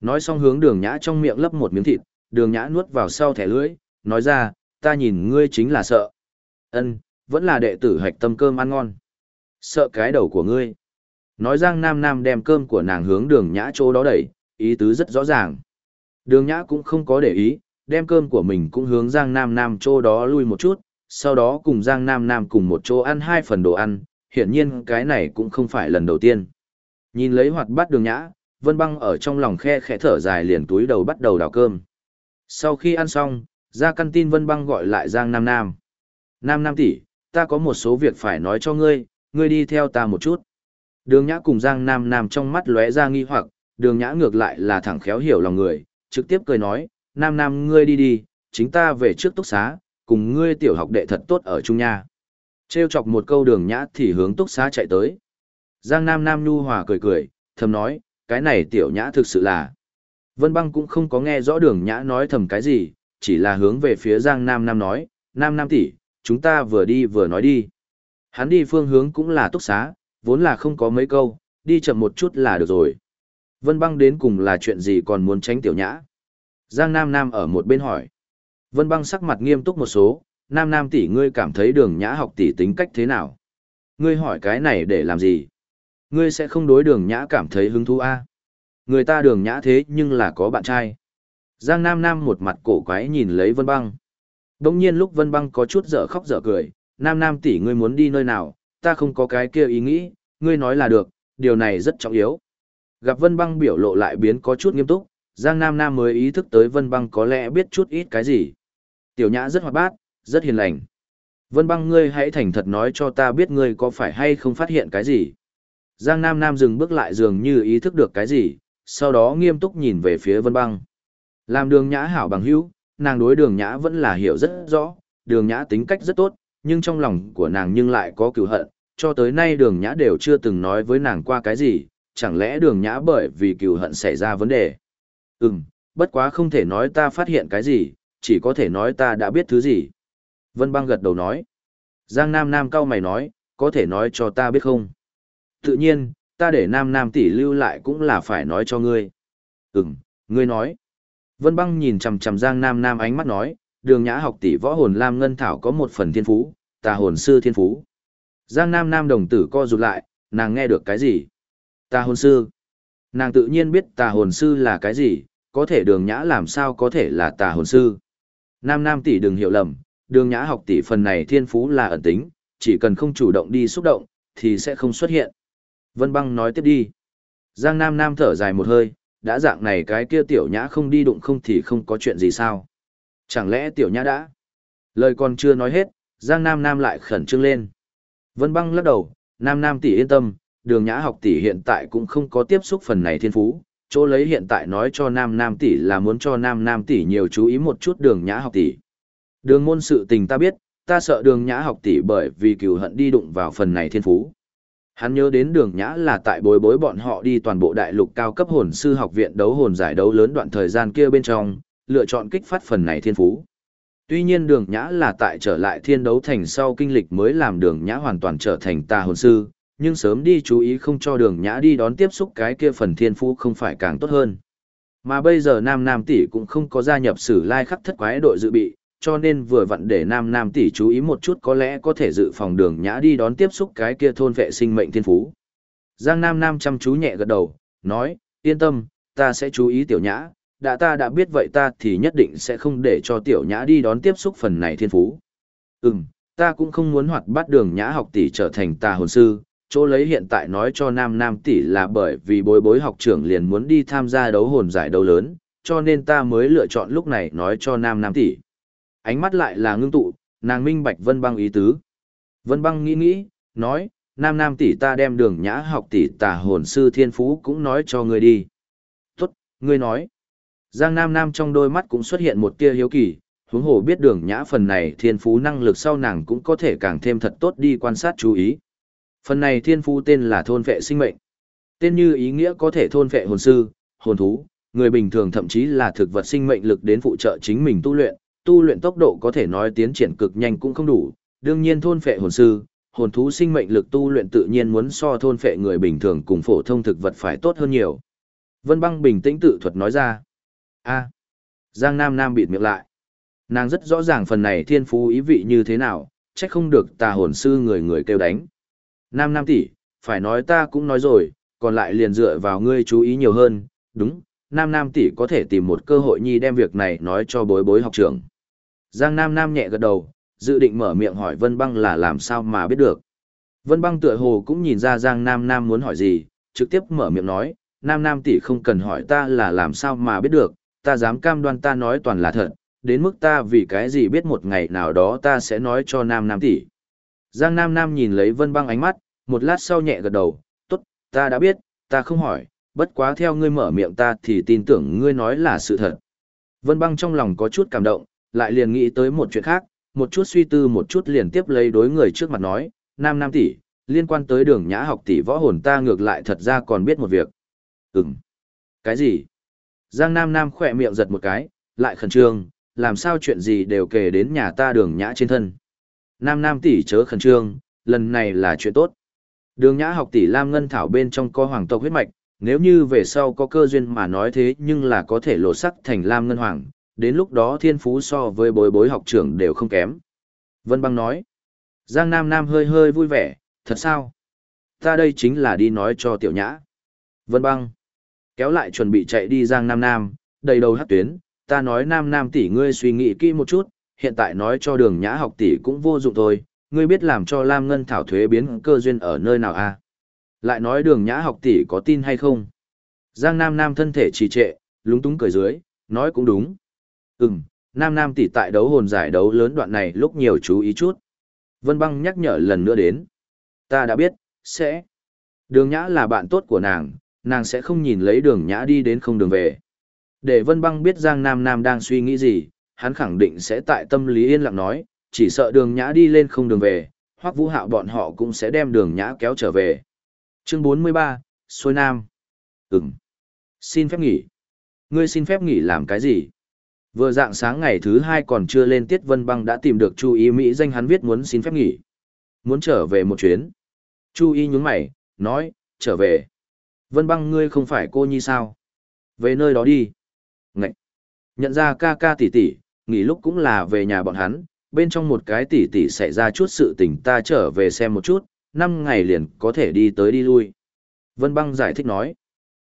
Nói xong hướng đường nhã trong miệng lấp một miếng thịt, đường nhã nuốt vào sau thẻ lưỡi, nói ra, ta nhìn ngươi chính là sợ. ân vẫn là đệ tử hạch tâm cơm ăn ngon. Sợ cái đầu của ngươi. Nói Giang Nam Nam đem cơm của nàng hướng đường nhã chỗ đó đẩy, ý tứ rất rõ ràng. Đường nhã cũng không có để ý, đem cơm của mình cũng hướng Giang Nam Nam chỗ đó lui một chút, sau đó cùng Giang Nam Nam cùng một chỗ ăn hai phần đồ ăn, hiển nhiên cái này cũng không phải lần đầu tiên. Nhìn lấy hoạt bát đường nhã, Vân Băng ở trong lòng khe khẽ thở dài liền túi đầu bắt đầu đào cơm. Sau khi ăn xong, ra căn tin Vân Băng gọi lại Giang Nam Nam. Nam Nam tỷ, ta có một số việc phải nói cho ngươi, ngươi đi theo ta một chút. Đường Nhã cùng Giang Nam Nam trong mắt lóe ra nghi hoặc, Đường Nhã ngược lại là thẳng khéo hiểu lòng người, trực tiếp cười nói, Nam Nam ngươi đi đi, chính ta về trước túc xá, cùng ngươi tiểu học đệ thật tốt ở Trung nha. Trêu chọc một câu Đường Nhã thì hướng túc xá chạy tới. Giang Nam Nam nhu hòa cười cười, thầm nói, cái này tiểu nhã thực sự là. Vân băng cũng không có nghe rõ đường nhã nói thầm cái gì, chỉ là hướng về phía Giang Nam Nam nói, Nam Nam tỷ, chúng ta vừa đi vừa nói đi. Hắn đi phương hướng cũng là túc xá, vốn là không có mấy câu, đi chậm một chút là được rồi. Vân băng đến cùng là chuyện gì còn muốn tránh tiểu nhã? Giang Nam Nam ở một bên hỏi. Vân băng sắc mặt nghiêm túc một số, Nam Nam tỷ ngươi cảm thấy đường nhã học tỷ tính cách thế nào? Ngươi hỏi cái này để làm gì? Ngươi sẽ không đối đường nhã cảm thấy hứng thú a à? Người ta đường nhã thế nhưng là có bạn trai. Giang Nam Nam một mặt cổ quái nhìn lấy Vân Băng. Đông nhiên lúc Vân Băng có chút dở khóc dở cười, Nam Nam tỷ ngươi muốn đi nơi nào, ta không có cái kia ý nghĩ, ngươi nói là được, điều này rất trọng yếu. Gặp Vân Băng biểu lộ lại biến có chút nghiêm túc, Giang Nam Nam mới ý thức tới Vân Băng có lẽ biết chút ít cái gì. Tiểu Nhã rất hoạt bát, rất hiền lành. Vân Băng ngươi hãy thành thật nói cho ta biết ngươi có phải hay không phát hiện cái gì. Giang Nam Nam dừng bước lại dường như ý thức được cái gì, sau đó nghiêm túc nhìn về phía Vân Băng. Làm đường nhã hảo bằng hữu, nàng đối đường nhã vẫn là hiểu rất rõ, đường nhã tính cách rất tốt, nhưng trong lòng của nàng nhưng lại có cựu hận, cho tới nay đường nhã đều chưa từng nói với nàng qua cái gì, chẳng lẽ đường nhã bởi vì cựu hận xảy ra vấn đề. Ừm, bất quá không thể nói ta phát hiện cái gì, chỉ có thể nói ta đã biết thứ gì. Vân băng gật đầu nói. Giang Nam Nam cao mày nói, có thể nói cho ta biết không? Tự nhiên, ta để nam nam tỷ lưu lại cũng là phải nói cho ngươi. Ừm, ngươi nói. Vân băng nhìn chằm chằm giang nam nam ánh mắt nói, đường nhã học tỷ võ hồn lam ngân thảo có một phần thiên phú, tà hồn sư thiên phú. Giang nam nam đồng tử co rụt lại, nàng nghe được cái gì? Tà hồn sư. Nàng tự nhiên biết tà hồn sư là cái gì, có thể đường nhã làm sao có thể là tà hồn sư. Nam nam tỷ đừng hiểu lầm, đường nhã học tỷ phần này thiên phú là ẩn tính, chỉ cần không chủ động đi xúc động, thì sẽ không xuất hiện. Vân băng nói tiếp đi. Giang Nam Nam thở dài một hơi, đã dạng này cái kia tiểu nhã không đi đụng không thì không có chuyện gì sao. Chẳng lẽ tiểu nhã đã? Lời còn chưa nói hết, Giang Nam Nam lại khẩn trương lên. Vân băng lắc đầu, Nam Nam tỷ yên tâm, đường nhã học tỷ hiện tại cũng không có tiếp xúc phần này thiên phú. Chỗ lấy hiện tại nói cho Nam Nam tỷ là muốn cho Nam Nam tỷ nhiều chú ý một chút đường nhã học tỷ. Đường môn sự tình ta biết, ta sợ đường nhã học tỷ bởi vì cừu hận đi đụng vào phần này thiên phú. Hắn nhớ đến đường nhã là tại bối bối bọn họ đi toàn bộ đại lục cao cấp hồn sư học viện đấu hồn giải đấu lớn đoạn thời gian kia bên trong, lựa chọn kích phát phần này thiên phú. Tuy nhiên đường nhã là tại trở lại thiên đấu thành sau kinh lịch mới làm đường nhã hoàn toàn trở thành tà hồn sư, nhưng sớm đi chú ý không cho đường nhã đi đón tiếp xúc cái kia phần thiên phú không phải càng tốt hơn. Mà bây giờ nam nam tỷ cũng không có gia nhập sử lai khắc thất quái đội dự bị, cho nên vừa vặn để nam nam tỷ chú ý một chút có lẽ có thể dự phòng đường nhã đi đón tiếp xúc cái kia thôn vệ sinh mệnh thiên phú. Giang nam nam chăm chú nhẹ gật đầu, nói, yên tâm, ta sẽ chú ý tiểu nhã, đã ta đã biết vậy ta thì nhất định sẽ không để cho tiểu nhã đi đón tiếp xúc phần này thiên phú. Ừm, ta cũng không muốn hoạt bắt đường nhã học tỷ trở thành tà hồn sư, chỗ lấy hiện tại nói cho nam nam tỷ là bởi vì bối bối học trưởng liền muốn đi tham gia đấu hồn giải đấu lớn, cho nên ta mới lựa chọn lúc này nói cho nam nam tỷ. Ánh mắt lại là ngưng tụ, nàng minh bạch vân băng ý tứ. Vân băng nghĩ nghĩ, nói, nam nam tỷ ta đem đường nhã học tỷ tà hồn sư thiên phú cũng nói cho ngươi đi. Tốt, ngươi nói. Giang nam nam trong đôi mắt cũng xuất hiện một tia hiếu kỳ, huống hồ biết đường nhã phần này thiên phú năng lực sau nàng cũng có thể càng thêm thật tốt đi quan sát chú ý. Phần này thiên phú tên là thôn vệ sinh mệnh. Tên như ý nghĩa có thể thôn vệ hồn sư, hồn thú, người bình thường thậm chí là thực vật sinh mệnh lực đến phụ trợ chính mình tu luyện, tu luyện tốc độ có thể nói tiến triển cực nhanh cũng không đủ, đương nhiên thôn phệ hồn sư, hồn thú sinh mệnh lực tu luyện tự nhiên muốn so thôn phệ người bình thường cùng phổ thông thực vật phải tốt hơn nhiều. Vân băng bình tĩnh tự thuật nói ra. a Giang Nam Nam bịt miệng lại. Nàng rất rõ ràng phần này thiên phú ý vị như thế nào, trách không được tà hồn sư người người kêu đánh. Nam Nam tỷ, phải nói ta cũng nói rồi, còn lại liền dựa vào ngươi chú ý nhiều hơn, đúng, Nam Nam tỷ có thể tìm một cơ hội nhi đem việc này nói cho bối bối học trưởng. Giang Nam Nam nhẹ gật đầu, dự định mở miệng hỏi Vân Băng là làm sao mà biết được. Vân Băng tựa hồ cũng nhìn ra Giang Nam Nam muốn hỏi gì, trực tiếp mở miệng nói, Nam Nam tỷ không cần hỏi ta là làm sao mà biết được, ta dám cam đoan ta nói toàn là thật, đến mức ta vì cái gì biết một ngày nào đó ta sẽ nói cho Nam Nam tỷ. Giang Nam Nam nhìn lấy Vân Băng ánh mắt, một lát sau nhẹ gật đầu, tốt, ta đã biết, ta không hỏi, bất quá theo ngươi mở miệng ta thì tin tưởng ngươi nói là sự thật. Vân Băng trong lòng có chút cảm động, lại liền nghĩ tới một chuyện khác, một chút suy tư một chút liền tiếp lấy đối người trước mặt nói, Nam Nam tỷ, liên quan tới đường nhã học tỷ võ hồn ta ngược lại thật ra còn biết một việc. Ừm. Cái gì? Giang Nam Nam khỏe miệng giật một cái, lại khẩn trương, làm sao chuyện gì đều kể đến nhà ta đường nhã trên thân. Nam Nam tỷ chớ khẩn trương, lần này là chuyện tốt. Đường nhã học tỷ Lam Ngân Thảo bên trong có hoàng tộc huyết mạch, nếu như về sau có cơ duyên mà nói thế nhưng là có thể lột sắc thành Lam Ngân Hoàng, đến lúc đó thiên phú so với bối bối học trưởng đều không kém. Vân băng nói, Giang Nam Nam hơi hơi vui vẻ, thật sao? Ta đây chính là đi nói cho tiểu nhã. Vân băng, kéo lại chuẩn bị chạy đi Giang Nam Nam, đầy đầu hát tuyến, ta nói Nam Nam tỷ ngươi suy nghĩ kỹ một chút, hiện tại nói cho đường nhã học tỷ cũng vô dụng thôi, ngươi biết làm cho Lam Ngân Thảo thuế biến cơ duyên ở nơi nào à? Lại nói đường nhã học tỷ có tin hay không? Giang Nam Nam thân thể trì trệ, lúng túng cười dưới, nói cũng đúng. Ừm, Nam Nam tỷ tại đấu hồn giải đấu lớn đoạn này lúc nhiều chú ý chút. Vân băng nhắc nhở lần nữa đến. Ta đã biết, sẽ. Đường nhã là bạn tốt của nàng, nàng sẽ không nhìn lấy đường nhã đi đến không đường về. Để Vân băng biết Giang Nam Nam đang suy nghĩ gì, hắn khẳng định sẽ tại tâm lý yên lặng nói, chỉ sợ đường nhã đi lên không đường về, hoặc vũ hạo bọn họ cũng sẽ đem đường nhã kéo trở về. Chương 43, Xuôi Nam. Ừm. Xin phép nghỉ. Ngươi xin phép nghỉ làm cái gì? Vừa dạng sáng ngày thứ hai còn chưa lên tiết vân băng đã tìm được Chu Y Mỹ danh hắn viết muốn xin phép nghỉ. Muốn trở về một chuyến. Chu Y nhúng mày, nói, trở về. Vân băng ngươi không phải cô nhi sao? Về nơi đó đi. Ngậy. Nhận ra ca ca tỷ tỷ, nghỉ lúc cũng là về nhà bọn hắn, bên trong một cái tỷ tỷ xảy ra chút sự tình ta trở về xem một chút, năm ngày liền có thể đi tới đi lui. Vân băng giải thích nói.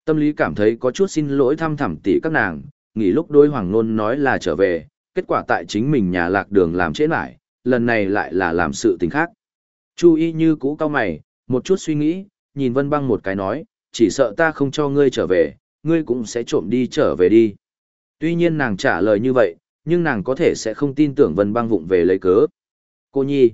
Tâm lý cảm thấy có chút xin lỗi thăm thẳm tỷ các nàng, nghỉ lúc đôi hoàng nôn nói là trở về, kết quả tại chính mình nhà lạc đường làm trễ lại, lần này lại là làm sự tình khác. Chu y như cũ cao mày, một chút suy nghĩ, nhìn vân băng một cái nói, chỉ sợ ta không cho ngươi trở về, ngươi cũng sẽ trộm đi trở về đi. Tuy nhiên nàng trả lời như vậy, nhưng nàng có thể sẽ không tin tưởng vân băng vụng về lấy cớ. Cô nhi,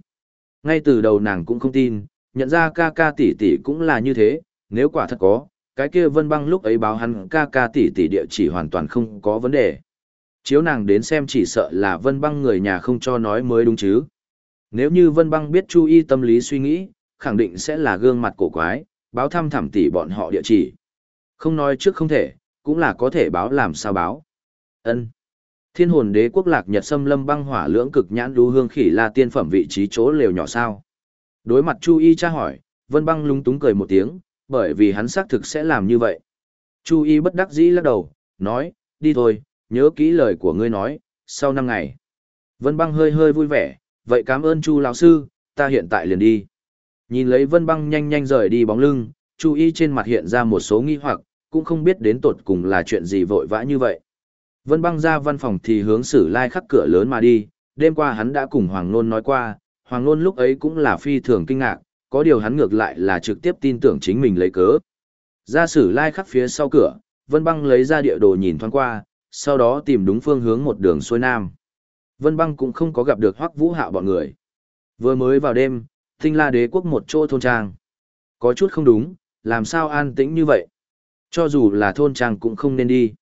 ngay từ đầu nàng cũng không tin, nhận ra ca ca tỷ tỷ cũng là như thế, nếu quả thật có, cái kia vân băng lúc ấy báo hắn ca ca tỷ tỷ địa chỉ hoàn toàn không có vấn đề. Chiếu nàng đến xem chỉ sợ là vân băng người nhà không cho nói mới đúng chứ. Nếu như vân băng biết chú ý tâm lý suy nghĩ, khẳng định sẽ là gương mặt cổ quái, báo thăm thẳm tỷ bọn họ địa chỉ. Không nói trước không thể, cũng là có thể báo làm sao báo. ân Thiên hồn đế quốc lạc nhật xâm lâm băng hỏa lưỡng cực nhãn đu hương khỉ là tiên phẩm vị trí chỗ lều nhỏ sao. Đối mặt Chu Y tra hỏi, Vân băng lúng túng cười một tiếng, bởi vì hắn xác thực sẽ làm như vậy. Chu y bất đắc dĩ lắc đầu, nói, đi thôi, nhớ kỹ lời của ngươi nói, sau năm ngày. Vân băng hơi hơi vui vẻ, vậy cảm ơn Chu lão sư, ta hiện tại liền đi. Nhìn lấy vân băng nhanh nhanh rời đi bóng lưng, Chu y trên mặt hiện ra một số nghi hoặc, cũng không biết đến tột cùng là chuyện gì vội vã như vậy. Vân băng ra văn phòng thì hướng sử lai khắc cửa lớn mà đi, đêm qua hắn đã cùng Hoàng Nôn nói qua, Hoàng Nôn lúc ấy cũng là phi thường kinh ngạc, có điều hắn ngược lại là trực tiếp tin tưởng chính mình lấy cớ. Ra sử lai khắc phía sau cửa, Vân Băng lấy ra địa đồ nhìn thoáng qua, sau đó tìm đúng phương hướng một đường xuôi nam. Vân Băng cũng không có gặp được Hoắc Vũ Hạo bọn người. Vừa mới vào đêm, Tinh La Đế quốc một chỗ thôn trang. Có chút không đúng, làm sao an tĩnh như vậy? Cho dù là thôn trang cũng không nên đi.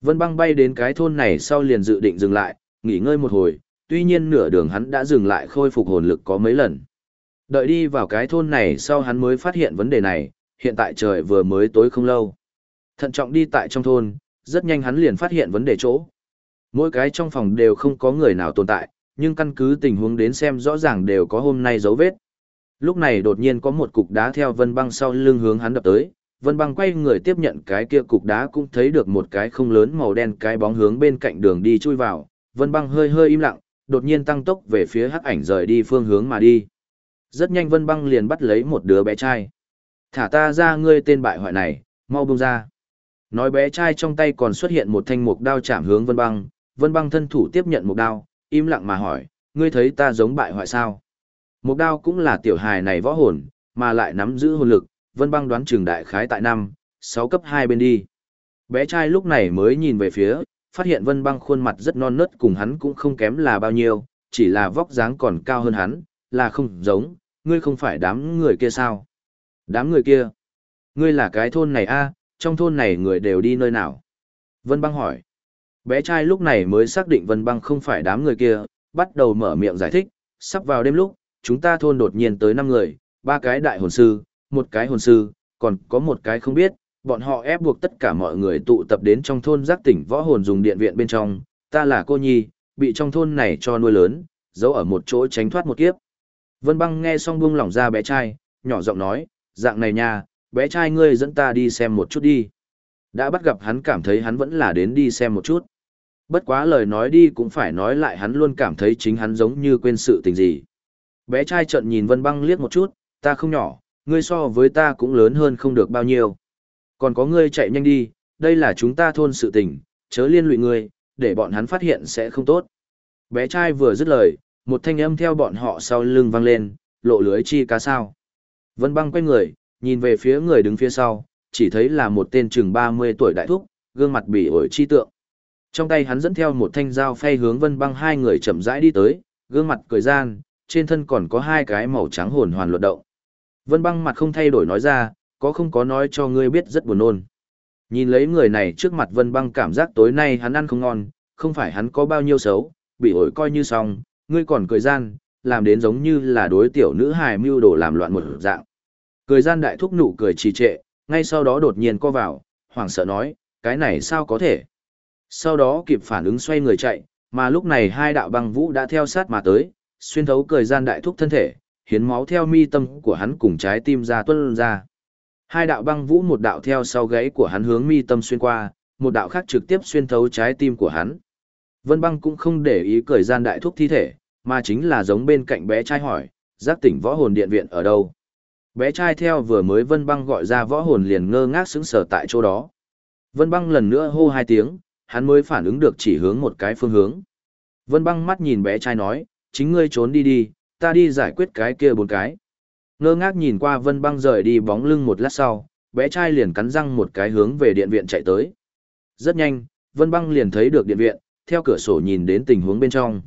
Vân Băng bay đến cái thôn này sau liền dự định dừng lại, nghỉ ngơi một hồi, tuy nhiên nửa đường hắn đã dừng lại khôi phục hồn lực có mấy lần. Đợi đi vào cái thôn này sau hắn mới phát hiện vấn đề này, hiện tại trời vừa mới tối không lâu. Thận trọng đi tại trong thôn, rất nhanh hắn liền phát hiện vấn đề chỗ. Mỗi cái trong phòng đều không có người nào tồn tại, nhưng căn cứ tình huống đến xem rõ ràng đều có hôm nay dấu vết. Lúc này đột nhiên có một cục đá theo vân băng sau lưng hướng hắn đập tới, Vân Băng quay người tiếp nhận cái kia cục đá cũng thấy được một cái không lớn màu đen cái bóng hướng bên cạnh đường đi chui vào. Vân Băng hơi hơi im lặng, đột nhiên tăng tốc về phía hắc ảnh rời đi phương hướng mà đi. Rất nhanh Vân Băng liền bắt lấy một đứa bé trai. Thả ta ra ngươi tên bại hoại này, mau buông ra. Nói bé trai trong tay còn xuất hiện một thanh mục đao chạm hướng Vân Băng, Vân Băng thân thủ tiếp nhận mục đao, im lặng mà hỏi, ngươi thấy ta giống bại hoại sao? Mục đao cũng là tiểu hài này võ hồn, mà lại nắm giữ hồn lực, Vân Băng đoán trường đại khái tại năm, sáu cấp hai bên đi. Bé trai lúc này mới nhìn về phía, phát hiện Vân Băng khuôn mặt rất non nớt cùng hắn cũng không kém là bao nhiêu, chỉ là vóc dáng còn cao hơn hắn, là không giống, ngươi không phải đám người kia sao? Đám người kia? Ngươi là cái thôn này a? trong thôn này người đều đi nơi nào? Vân Băng hỏi. Bé trai lúc này mới xác định Vân Băng không phải đám người kia, bắt đầu mở miệng giải thích, sắp vào đêm lúc, chúng ta thôn đột nhiên tới năm người, ba cái đại hồn sư, một cái hồn sư, còn có một cái không biết, bọn họ ép buộc tất cả mọi người tụ tập đến trong thôn giác tỉnh võ hồn dùng điện viện bên trong, ta là cô nhi, bị trong thôn này cho nuôi lớn, giấu ở một chỗ tránh thoát một kiếp. Vân băng nghe xong buông lỏng ra bé trai, nhỏ giọng nói, dạng này nha, bé trai ngươi dẫn ta đi xem một chút đi. Đã bắt gặp hắn cảm thấy hắn vẫn là đến đi xem một chút. Bất quá lời nói đi cũng phải nói lại hắn luôn cảm thấy chính hắn giống như quên sự tình gì. Bé trai trợn nhìn Vân băng liếc một chút, ta không nhỏ, ngươi so với ta cũng lớn hơn không được bao nhiêu. Còn có ngươi chạy nhanh đi, đây là chúng ta thôn sự tình, chớ liên lụy ngươi, để bọn hắn phát hiện sẽ không tốt. Bé trai vừa dứt lời, một thanh âm theo bọn họ sau lưng vang lên, lộ lưới chi cá sao. Vân băng quay người, nhìn về phía người đứng phía sau, chỉ thấy là một tên chừng 30 tuổi đại thúc, gương mặt bị ổi chi tượng. Trong tay hắn dẫn theo một thanh dao phay hướng vân băng hai người chậm rãi đi tới, gương mặt cười gian, trên thân còn có hai cái màu trắng hồn hoàn luật động. Vân băng mặt không thay đổi nói ra, có không có nói cho ngươi biết rất buồn nôn. Nhìn lấy người này trước mặt vân băng cảm giác tối nay hắn ăn không ngon, không phải hắn có bao nhiêu xấu, bị ổi coi như xong, ngươi còn cười gian, làm đến giống như là đối tiểu nữ hài mưu đồ làm loạn một dạng. Cười gian đại thúc nụ cười trì trệ, ngay sau đó đột nhiên co vào, hoảng sợ nói, cái này sao có thể. Sau đó kịp phản ứng xoay người chạy, mà lúc này hai đạo băng vũ đã theo sát mà tới, xuyên thấu cười gian đại thúc thân thể, hiến máu theo mi tâm của hắn cùng trái tim ra tuân ra. Hai đạo băng vũ một đạo theo sau gáy của hắn hướng mi tâm xuyên qua, một đạo khác trực tiếp xuyên thấu trái tim của hắn. Vân băng cũng không để ý cười gian đại thuốc thi thể, mà chính là giống bên cạnh bé trai hỏi, giác tỉnh võ hồn điện viện ở đâu. Bé trai theo vừa mới vân băng gọi ra võ hồn liền ngơ ngác sững sờ tại chỗ đó. Vân băng lần nữa hô hai tiếng, hắn mới phản ứng được chỉ hướng một cái phương hướng. Vân băng mắt nhìn bé trai nói, chính ngươi trốn đi đi, ta đi giải quyết cái kia bốn cái. Ngơ ngác nhìn qua vân băng rời đi bóng lưng một lát sau, bé trai liền cắn răng một cái hướng về điện viện chạy tới. Rất nhanh, vân băng liền thấy được điện viện, theo cửa sổ nhìn đến tình huống bên trong.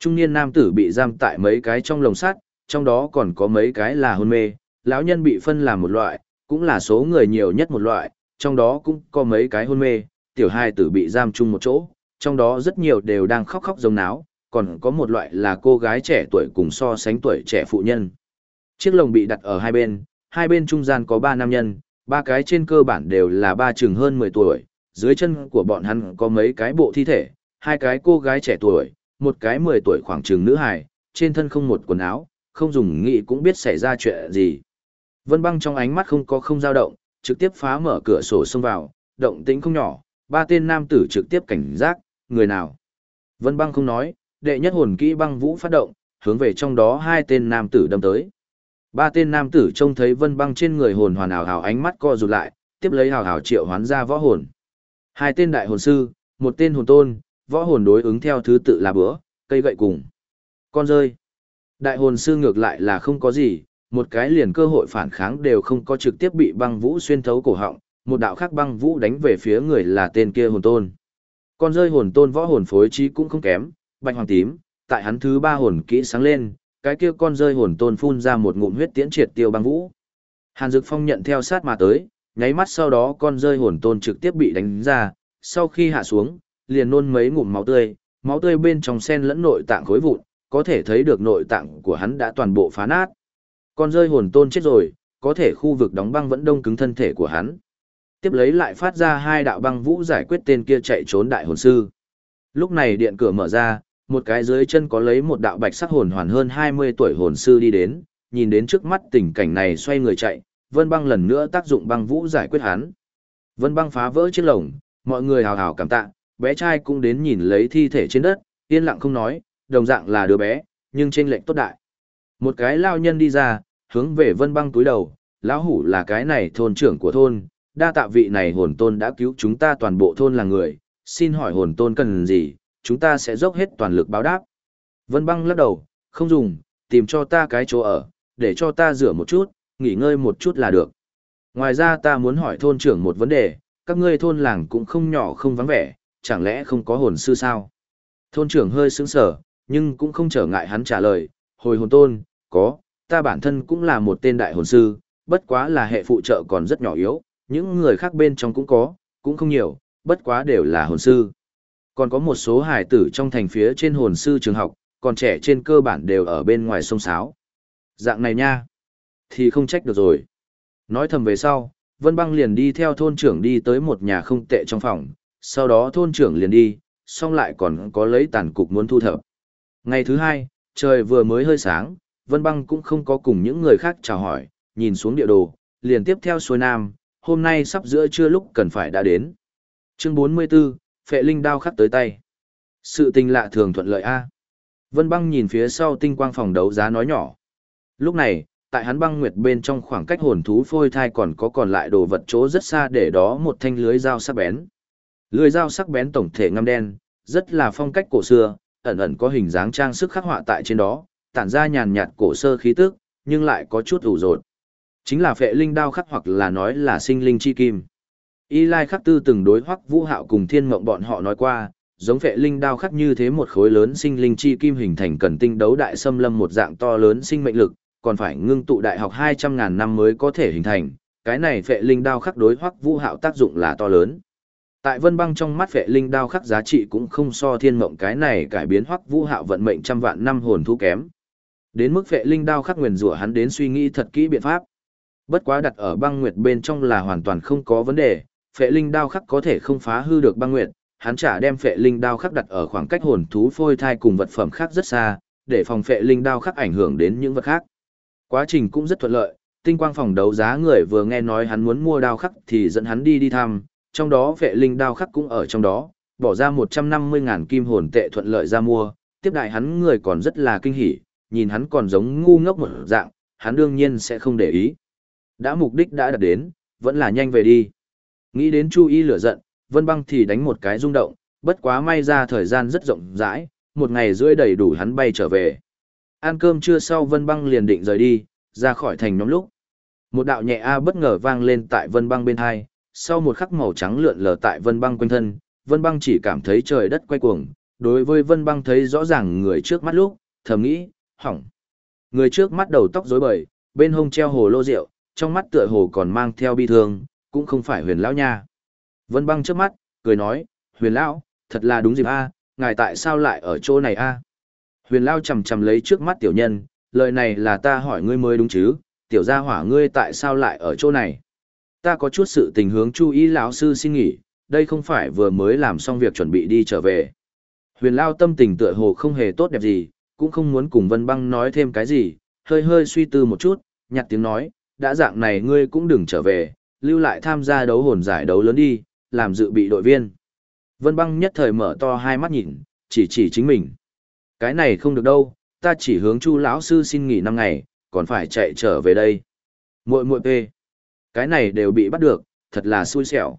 Trung niên nam tử bị giam tại mấy cái trong lồng sắt, trong đó còn có mấy cái là hôn mê, lão nhân bị phân làm một loại, cũng là số người nhiều nhất một loại, trong đó cũng có mấy cái hôn mê, tiểu hai tử bị giam chung một chỗ, trong đó rất nhiều đều đang khóc khóc giống náo, còn có một loại là cô gái trẻ tuổi cùng so sánh tuổi trẻ phụ nhân. Chiếc lồng bị đặt ở hai bên, hai bên trung gian có ba nam nhân, ba cái trên cơ bản đều là ba chừng hơn 10 tuổi, dưới chân của bọn hắn có mấy cái bộ thi thể, hai cái cô gái trẻ tuổi, một cái 10 tuổi khoảng chừng nữ hài, trên thân không một quần áo, không dùng nghĩ cũng biết xảy ra chuyện gì. Vân băng trong ánh mắt không có không dao động, trực tiếp phá mở cửa sổ xông vào, động tĩnh không nhỏ, ba tên nam tử trực tiếp cảnh giác, người nào. Vân băng không nói, đệ nhất hồn kỹ băng vũ phát động, hướng về trong đó hai tên nam tử đâm tới. Ba tên nam tử trông thấy vân băng trên người hồn hoàn ảo hảo ánh mắt co rụt lại, tiếp lấy hào hào triệu hoán ra võ hồn. Hai tên đại hồn sư, một tên hồn tôn, võ hồn đối ứng theo thứ tự là bữa, cây gậy cùng. Con rơi. Đại hồn sư ngược lại là không có gì, một cái liền cơ hội phản kháng đều không có trực tiếp bị băng vũ xuyên thấu cổ họng, một đạo khác băng vũ đánh về phía người là tên kia hồn tôn. Con rơi hồn tôn võ hồn phối trí cũng không kém, bạch hoàng tím, tại hắn thứ ba hồn kỹ sáng lên, cái kia con rơi hồn tôn phun ra một ngụm huyết tiễn triệt tiêu băng vũ. Hàn Dực Phong nhận theo sát mà tới, nháy mắt sau đó con rơi hồn tôn trực tiếp bị đánh ra, sau khi hạ xuống, liền nôn mấy ngụm máu tươi, máu tươi bên trong sen lẫn nội tạng khối vụn, có thể thấy được nội tạng của hắn đã toàn bộ phá nát. Con rơi hồn tôn chết rồi, có thể khu vực đóng băng vẫn đông cứng thân thể của hắn. Tiếp lấy lại phát ra hai đạo băng vũ giải quyết tên kia chạy trốn đại hồn sư. Lúc này điện cửa mở ra, một cái dưới chân có lấy một đạo bạch sắc hồn hoàn hơn 20 tuổi hồn sư đi đến, nhìn đến trước mắt tình cảnh này xoay người chạy, Vân Băng lần nữa tác dụng băng vũ giải quyết hắn. Vân Băng phá vỡ chiếc lồng, mọi người hào hào cảm tạ, bé trai cũng đến nhìn lấy thi thể trên đất, yên lặng không nói, đồng dạng là đứa bé, nhưng trên lệnh tốt đại. Một cái lao nhân đi ra, hướng về Vân Băng túi đầu, lão hủ là cái này thôn trưởng của thôn, đa tạ vị này hồn tôn đã cứu chúng ta toàn bộ thôn là người, xin hỏi hồn tôn cần gì, chúng ta sẽ dốc hết toàn lực báo đáp. Vân băng lắc đầu, không dùng, tìm cho ta cái chỗ ở, để cho ta rửa một chút, nghỉ ngơi một chút là được. Ngoài ra ta muốn hỏi thôn trưởng một vấn đề, các ngươi thôn làng cũng không nhỏ không vắng vẻ, chẳng lẽ không có hồn sư sao? Thôn trưởng hơi sững sờ, nhưng cũng không trở ngại hắn trả lời, hồi hồn tôn, có, ta bản thân cũng là một tên đại hồn sư, bất quá là hệ phụ trợ còn rất nhỏ yếu, những người khác bên trong cũng có, cũng không nhiều, bất quá đều là hồn sư. Còn có một số hải tử trong thành phía trên hồn sư trường học, còn trẻ trên cơ bản đều ở bên ngoài sông Sáo. Dạng này nha, thì không trách được rồi. Nói thầm về sau, Vân Băng liền đi theo thôn trưởng đi tới một nhà không tệ trong phòng, sau đó thôn trưởng liền đi, xong lại còn có lấy tàn cục muốn thu thập. Ngày thứ hai, trời vừa mới hơi sáng, Vân Băng cũng không có cùng những người khác chào hỏi, nhìn xuống địa đồ, liền tiếp theo xuôi nam, hôm nay sắp giữa trưa lúc cần phải đã đến. Chương 44, Phệ Linh đao khắc tới tay. Sự tình lạ thường thuận lợi a. Vân Băng nhìn phía sau tinh quang phòng đấu giá nói nhỏ. Lúc này, tại hắn băng nguyệt bên trong khoảng cách hồn thú phôi thai còn có còn lại đồ vật chỗ rất xa để đó một thanh lưới dao sắc bén. Lưới dao sắc bén tổng thể ngăm đen, rất là phong cách cổ xưa, ẩn ẩn có hình dáng trang sức khắc họa tại trên đó, tản ra nhàn nhạt cổ sơ khí tức, nhưng lại có chút ủ rột. Chính là phệ linh đao khắc hoặc là nói là sinh linh chi kim. Y Lai khắc tư từng đối hoắc vũ hạo cùng thiên mộng bọn họ nói qua, giống phệ linh đao khắc như thế một khối lớn sinh linh chi kim hình thành cần tinh đấu đại xâm lâm một dạng to lớn sinh mệnh lực, còn phải ngưng tụ đại học 200.000 năm mới có thể hình thành, cái này phệ linh đao khắc đối hoắc vũ hạo tác dụng là to lớn. Tại vân băng trong mắt phệ linh đao khắc giá trị cũng không so thiên mộng cái này cải biến hoắc vũ hạo vận mệnh trăm vạn năm hồn thu kém. Đến mức phệ linh đao khắc nguyền rủa hắn đến suy nghĩ thật kỹ biện pháp. Bất quá đặt ở băng nguyệt bên trong là hoàn toàn không có vấn đề, phệ linh đao khắc có thể không phá hư được băng nguyệt, hắn chả đem phệ linh đao khắc đặt ở khoảng cách hồn thú phôi thai cùng vật phẩm khác rất xa, để phòng phệ linh đao khắc ảnh hưởng đến những vật khác. Quá trình cũng rất thuận lợi, tinh quang phòng đấu giá người vừa nghe nói hắn muốn mua đao khắc thì dẫn hắn đi đi thăm, trong đó phệ linh đao khắc cũng ở trong đó, bỏ ra 150.000 kim hồn tệ thuận lợi ra mua, tiếp đại hắn người còn rất là kinh hỉ, nhìn hắn còn giống ngu ngốc một dạng, hắn đương nhiên sẽ không để ý. Đã mục đích đã đạt đến, vẫn là nhanh về đi. Nghĩ đến Chu Y lửa giận, Vân Băng thì đánh một cái rung động, bất quá may ra thời gian rất rộng rãi, một ngày rưỡi đầy đủ hắn bay trở về. Ăn cơm trưa sau Vân Băng liền định rời đi, ra khỏi thành nhóm lúc. Một đạo nhẹ a bất ngờ vang lên tại Vân Băng bên hai, sau một khắc màu trắng lượn lờ tại Vân Băng quanh thân, Vân Băng chỉ cảm thấy trời đất quay cuồng, đối với Vân Băng thấy rõ ràng người trước mắt lúc, thầm nghĩ, hỏng. Người trước mắt đầu tóc rối bời, bên hông treo hồ lô rượu, trong mắt tựa hồ còn mang theo bi thương, cũng không phải huyền lão nha. Vân băng trước mắt, cười nói, huyền lão, thật là đúng dịp a, ngài tại sao lại ở chỗ này a? Huyền lão chầm chầm lấy trước mắt tiểu nhân, lời này là ta hỏi ngươi mới đúng chứ, tiểu gia hỏa ngươi tại sao lại ở chỗ này? Ta có chút sự tình hướng chú ý lão sư xin nghỉ, đây không phải vừa mới làm xong việc chuẩn bị đi trở về. Huyền lão tâm tình tựa hồ không hề tốt đẹp gì, cũng không muốn cùng Vân băng nói thêm cái gì, hơi hơi suy tư một chút, nhặt tiếng nói, đã dạng này ngươi cũng đừng trở về, lưu lại tham gia đấu hồn giải đấu lớn đi, làm dự bị đội viên. Vân băng nhất thời mở to hai mắt nhìn, chỉ chỉ chính mình. Cái này không được đâu, ta chỉ hướng chu lão sư xin nghỉ năm ngày, còn phải chạy trở về đây. Muội muội p. Cái này đều bị bắt được, thật là xui xẻo.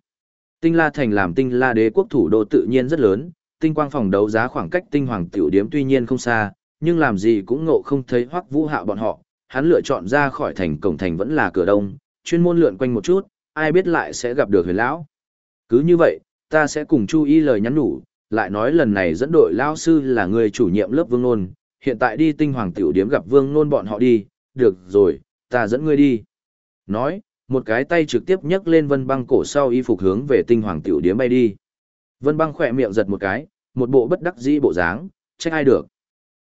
Tinh La Thành làm tinh La đế quốc thủ đô tự nhiên rất lớn, tinh quang phòng đấu giá khoảng cách tinh hoàng tiểu điếm tuy nhiên không xa, nhưng làm gì cũng ngộ không thấy hoắc vũ hạo bọn họ, hắn lựa chọn ra khỏi thành cổng thành vẫn là cửa đông, chuyên môn lượn quanh một chút, ai biết lại sẽ gặp được huyền lão. Cứ như vậy, ta sẽ cùng Chu Y lời nhắn nhủ, lại nói lần này dẫn đội lão sư là người chủ nhiệm lớp Vương Nôn, hiện tại đi tinh hoàng tiểu điếm gặp Vương Nôn bọn họ đi, được rồi, ta dẫn ngươi đi. Nói, một cái tay trực tiếp nhấc lên vân băng cổ sau y phục hướng về tinh hoàng tiểu điếm bay đi. Vân băng khỏe miệng giật một cái, một bộ bất đắc dĩ bộ dáng, trách ai được.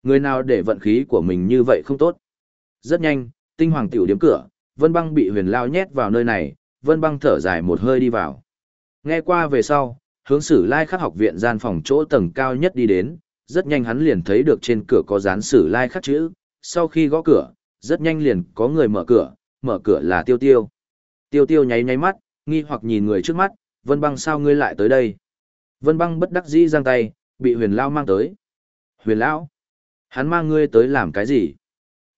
Người nào để vận khí của mình như vậy không tốt. Rất nhanh, tinh hoàng tiểu điếm cửa, Vân Băng bị huyền lao nhét vào nơi này, Vân Băng thở dài một hơi đi vào. Nghe qua về sau, hướng sử lai khắc học viện gian phòng chỗ tầng cao nhất đi đến, rất nhanh hắn liền thấy được trên cửa có dán sử lai khắc chữ, sau khi gõ cửa, rất nhanh liền có người mở cửa, mở cửa là tiêu tiêu, Tiêu tiêu nháy nháy mắt, nghi hoặc nhìn người trước mắt, Vân Băng sao ngươi lại tới đây? Vân Băng bất đắc dĩ giang tay, bị huyền lao mang tới. Huyền lão, hắn mang ngươi tới làm cái gì?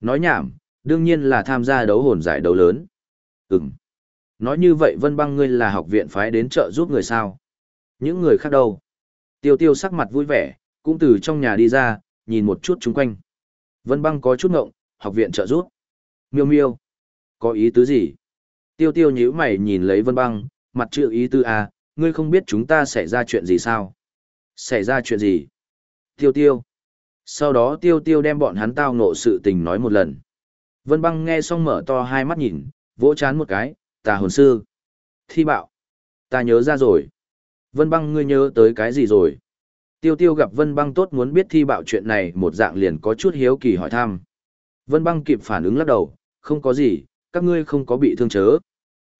Nói nhảm, đương nhiên là tham gia đấu hồn giải đấu lớn. Ừm. Nói như vậy Vân Băng ngươi là học viện phái đến trợ giúp người sao? Những người khác đâu? Tiêu tiêu sắc mặt vui vẻ, cũng từ trong nhà đi ra, nhìn một chút xung quanh. Vân Băng có chút ngộng, học viện trợ giúp. Miêu miêu. Có ý tứ gì? Tiêu tiêu nhíu mày nhìn lấy Vân Băng, mặt chữ ý tứ à, ngươi không biết chúng ta xảy ra chuyện gì sao? Xảy ra chuyện gì? Tiêu tiêu. Sau đó tiêu tiêu đem bọn hắn tao ngộ sự tình nói một lần. Vân băng nghe xong mở to hai mắt nhìn, vỗ chán một cái, tà hồn sư. Thi bạo. Ta nhớ ra rồi. Vân băng ngươi nhớ tới cái gì rồi? Tiêu tiêu gặp Vân băng tốt muốn biết thi bạo chuyện này một dạng liền có chút hiếu kỳ hỏi thăm. Vân băng kịp phản ứng lắc đầu, không có gì, các ngươi không có bị thương chớ.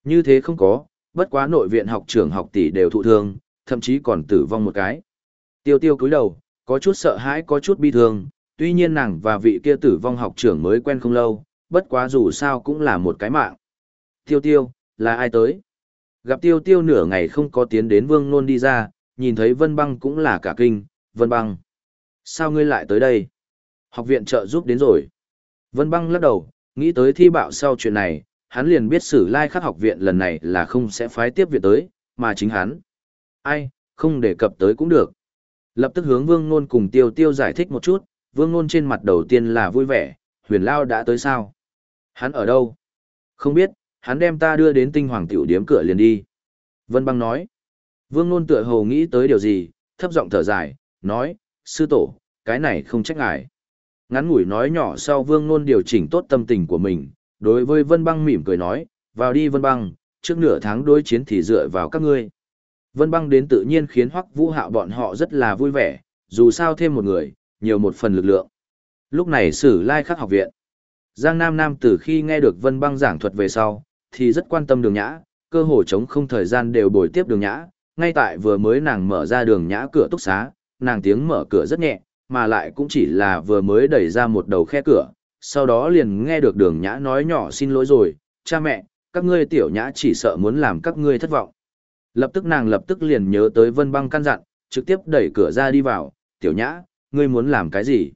Như thế không có, bất quá nội viện học trưởng học tỷ đều thụ thương, thậm chí còn tử vong một cái. Tiêu tiêu cúi đầu, có chút sợ hãi có chút bi thương, tuy nhiên nàng và vị kia tử vong học trưởng mới quen không lâu, bất quá dù sao cũng là một cái mạng. Tiêu tiêu, là ai tới? Gặp tiêu tiêu nửa ngày không có tiến đến vương nôn đi ra, nhìn thấy vân băng cũng là cả kinh, vân băng. Sao ngươi lại tới đây? Học viện trợ giúp đến rồi. Vân băng lắc đầu, nghĩ tới thi bạo sau chuyện này, hắn liền biết sử lai khắc học viện lần này là không sẽ phái tiếp viện tới, mà chính hắn. Ai, không đề cập tới cũng được. Lập tức hướng Vương Nôn cùng Tiêu Tiêu giải thích một chút, Vương Nôn trên mặt đầu tiên là vui vẻ, huyền lao đã tới sao? Hắn ở đâu? Không biết, hắn đem ta đưa đến tinh hoàng tiểu điếm cửa liền đi. Vân băng nói. Vương Nôn tựa hồ nghĩ tới điều gì, thấp giọng thở dài, nói, sư tổ, cái này không trách ngài. Ngắn ngủi nói nhỏ sau Vương Nôn điều chỉnh tốt tâm tình của mình, đối với Vân băng mỉm cười nói, vào đi Vân băng, trước nửa tháng đối chiến thì dựa vào các ngươi. Vân băng đến tự nhiên khiến Hoắc Vũ Hạo bọn họ rất là vui vẻ, dù sao thêm một người, nhiều một phần lực lượng. Lúc này Sử Lai Khắc học viện. Giang Nam Nam từ khi nghe được Vân băng giảng thuật về sau, thì rất quan tâm đường nhã, cơ hồ chống không thời gian đều bồi tiếp đường nhã, ngay tại vừa mới nàng mở ra đường nhã cửa túc xá, nàng tiếng mở cửa rất nhẹ, mà lại cũng chỉ là vừa mới đẩy ra một đầu khe cửa, sau đó liền nghe được đường nhã nói nhỏ xin lỗi rồi, cha mẹ, các ngươi tiểu nhã chỉ sợ muốn làm các ngươi thất vọng. Lập tức nàng lập tức liền nhớ tới vân băng căn dặn, trực tiếp đẩy cửa ra đi vào, tiểu nhã, ngươi muốn làm cái gì?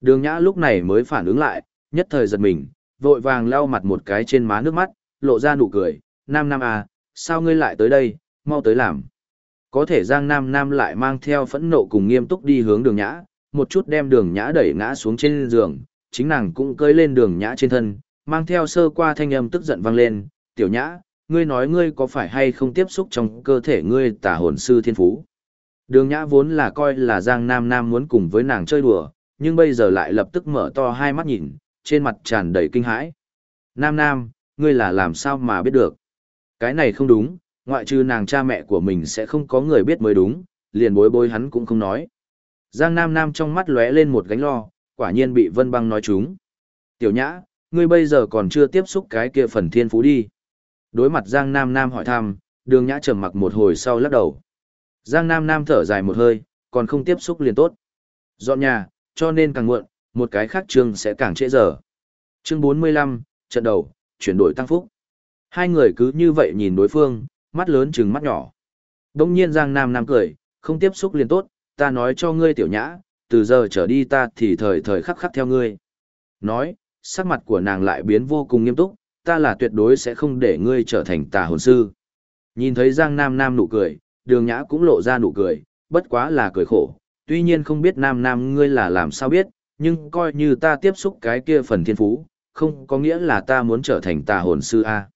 Đường nhã lúc này mới phản ứng lại, nhất thời giật mình, vội vàng lau mặt một cái trên má nước mắt, lộ ra nụ cười, nam nam à, sao ngươi lại tới đây, mau tới làm. Có thể giang nam nam lại mang theo phẫn nộ cùng nghiêm túc đi hướng đường nhã, một chút đem đường nhã đẩy ngã xuống trên giường, chính nàng cũng cơi lên đường nhã trên thân, mang theo sơ qua thanh âm tức giận vang lên, tiểu nhã, ngươi nói ngươi có phải hay không tiếp xúc trong cơ thể ngươi tà hồn sư thiên phú. Đường nhã vốn là coi là Giang Nam Nam muốn cùng với nàng chơi đùa, nhưng bây giờ lại lập tức mở to hai mắt nhìn, trên mặt tràn đầy kinh hãi. Nam Nam, ngươi là làm sao mà biết được? Cái này không đúng, ngoại trừ nàng cha mẹ của mình sẽ không có người biết mới đúng, liền bối bối hắn cũng không nói. Giang Nam Nam trong mắt lóe lên một gánh lo, quả nhiên bị Vân Băng nói trúng. Tiểu Nhã, ngươi bây giờ còn chưa tiếp xúc cái kia phần thiên phú đi. Đối mặt Giang Nam Nam hỏi thăm, đường nhã trầm mặc một hồi sau lắc đầu. Giang Nam Nam thở dài một hơi, còn không tiếp xúc liền tốt. Dọn nhà, cho nên càng muộn, một cái khác chương sẽ càng trễ giờ. Chương 45, trận đầu, chuyển đổi tăng phúc. Hai người cứ như vậy nhìn đối phương, mắt lớn chừng mắt nhỏ. Đông nhiên Giang Nam Nam cười, không tiếp xúc liền tốt, ta nói cho ngươi tiểu nhã, từ giờ trở đi ta thì thời thời khắc khắc theo ngươi. Nói, sắc mặt của nàng lại biến vô cùng nghiêm túc, ta là tuyệt đối sẽ không để ngươi trở thành tà hồn sư. Nhìn thấy Giang Nam Nam nụ cười, đường nhã cũng lộ ra nụ cười, bất quá là cười khổ, tuy nhiên không biết Nam Nam ngươi là làm sao biết, nhưng coi như ta tiếp xúc cái kia phần thiên phú, không có nghĩa là ta muốn trở thành tà hồn sư A.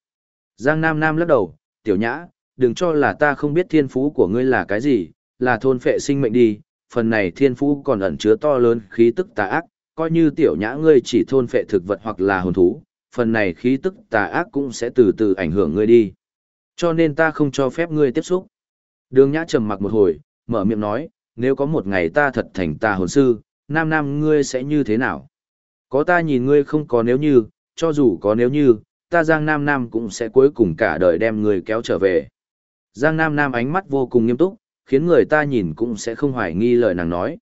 Giang Nam Nam lắc đầu, tiểu nhã, đừng cho là ta không biết thiên phú của ngươi là cái gì, là thôn phệ sinh mệnh đi, phần này thiên phú còn ẩn chứa to lớn khí tức tà ác, coi như tiểu nhã ngươi chỉ thôn phệ thực vật hoặc là hồn thú, phần này khí tức tà ác cũng sẽ từ từ ảnh hưởng ngươi đi. Cho nên ta không cho phép ngươi tiếp xúc. Đường Nhã trầm mặc một hồi, mở miệng nói, nếu có một ngày ta thật thành tà hồn sư, nam nam ngươi sẽ như thế nào? Có ta nhìn ngươi không có nếu như, cho dù có nếu như, ta Giang Nam Nam cũng sẽ cuối cùng cả đời đem ngươi kéo trở về. Giang Nam Nam ánh mắt vô cùng nghiêm túc, khiến người ta nhìn cũng sẽ không hoài nghi lời nàng nói.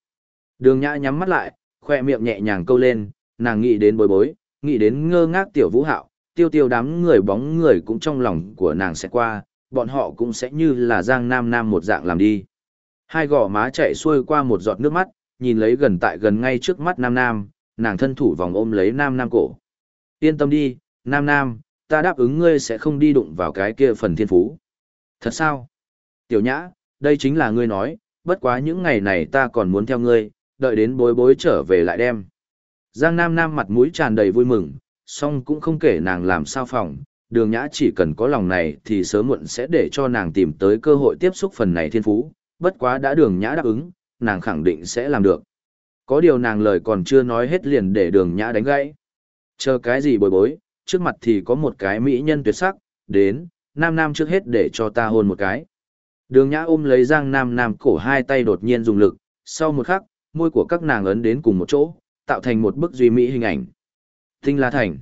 Đường Nhã nhắm mắt lại, khoe miệng nhẹ nhàng câu lên, nàng nghĩ đến bối bối, nghĩ đến ngơ ngác tiểu vũ hạo, tiêu tiêu đám người bóng người cũng trong lòng của nàng sẽ qua, bọn họ cũng sẽ như là giang nam nam một dạng làm đi. Hai gò má chạy xuôi qua một giọt nước mắt, nhìn lấy gần tại gần ngay trước mắt nam nam, nàng thân thủ vòng ôm lấy nam nam cổ. Yên tâm đi, nam nam, ta đáp ứng ngươi sẽ không đi đụng vào cái kia phần thiên phú. Thật sao? Tiểu nhã, đây chính là ngươi nói, bất quá những ngày này ta còn muốn theo ngươi, đợi đến bối bối trở về lại đem. Giang Nam Nam mặt mũi tràn đầy vui mừng, song cũng không kể nàng làm sao phòng, đường nhã chỉ cần có lòng này thì sớm muộn sẽ để cho nàng tìm tới cơ hội tiếp xúc phần này thiên phú, bất quá đã đường nhã đáp ứng, nàng khẳng định sẽ làm được. Có điều nàng lời còn chưa nói hết liền để đường nhã đánh gãy. Chờ cái gì bồi bối, trước mặt thì có một cái mỹ nhân tuyệt sắc, đến, nam nam trước hết để cho ta hôn một cái. Đường nhã ôm lấy giang nam nam cổ hai tay đột nhiên dùng lực, sau một khắc, môi của các nàng ấn đến cùng một chỗ, tạo thành một bức duy mỹ hình ảnh. Tinh La Thành.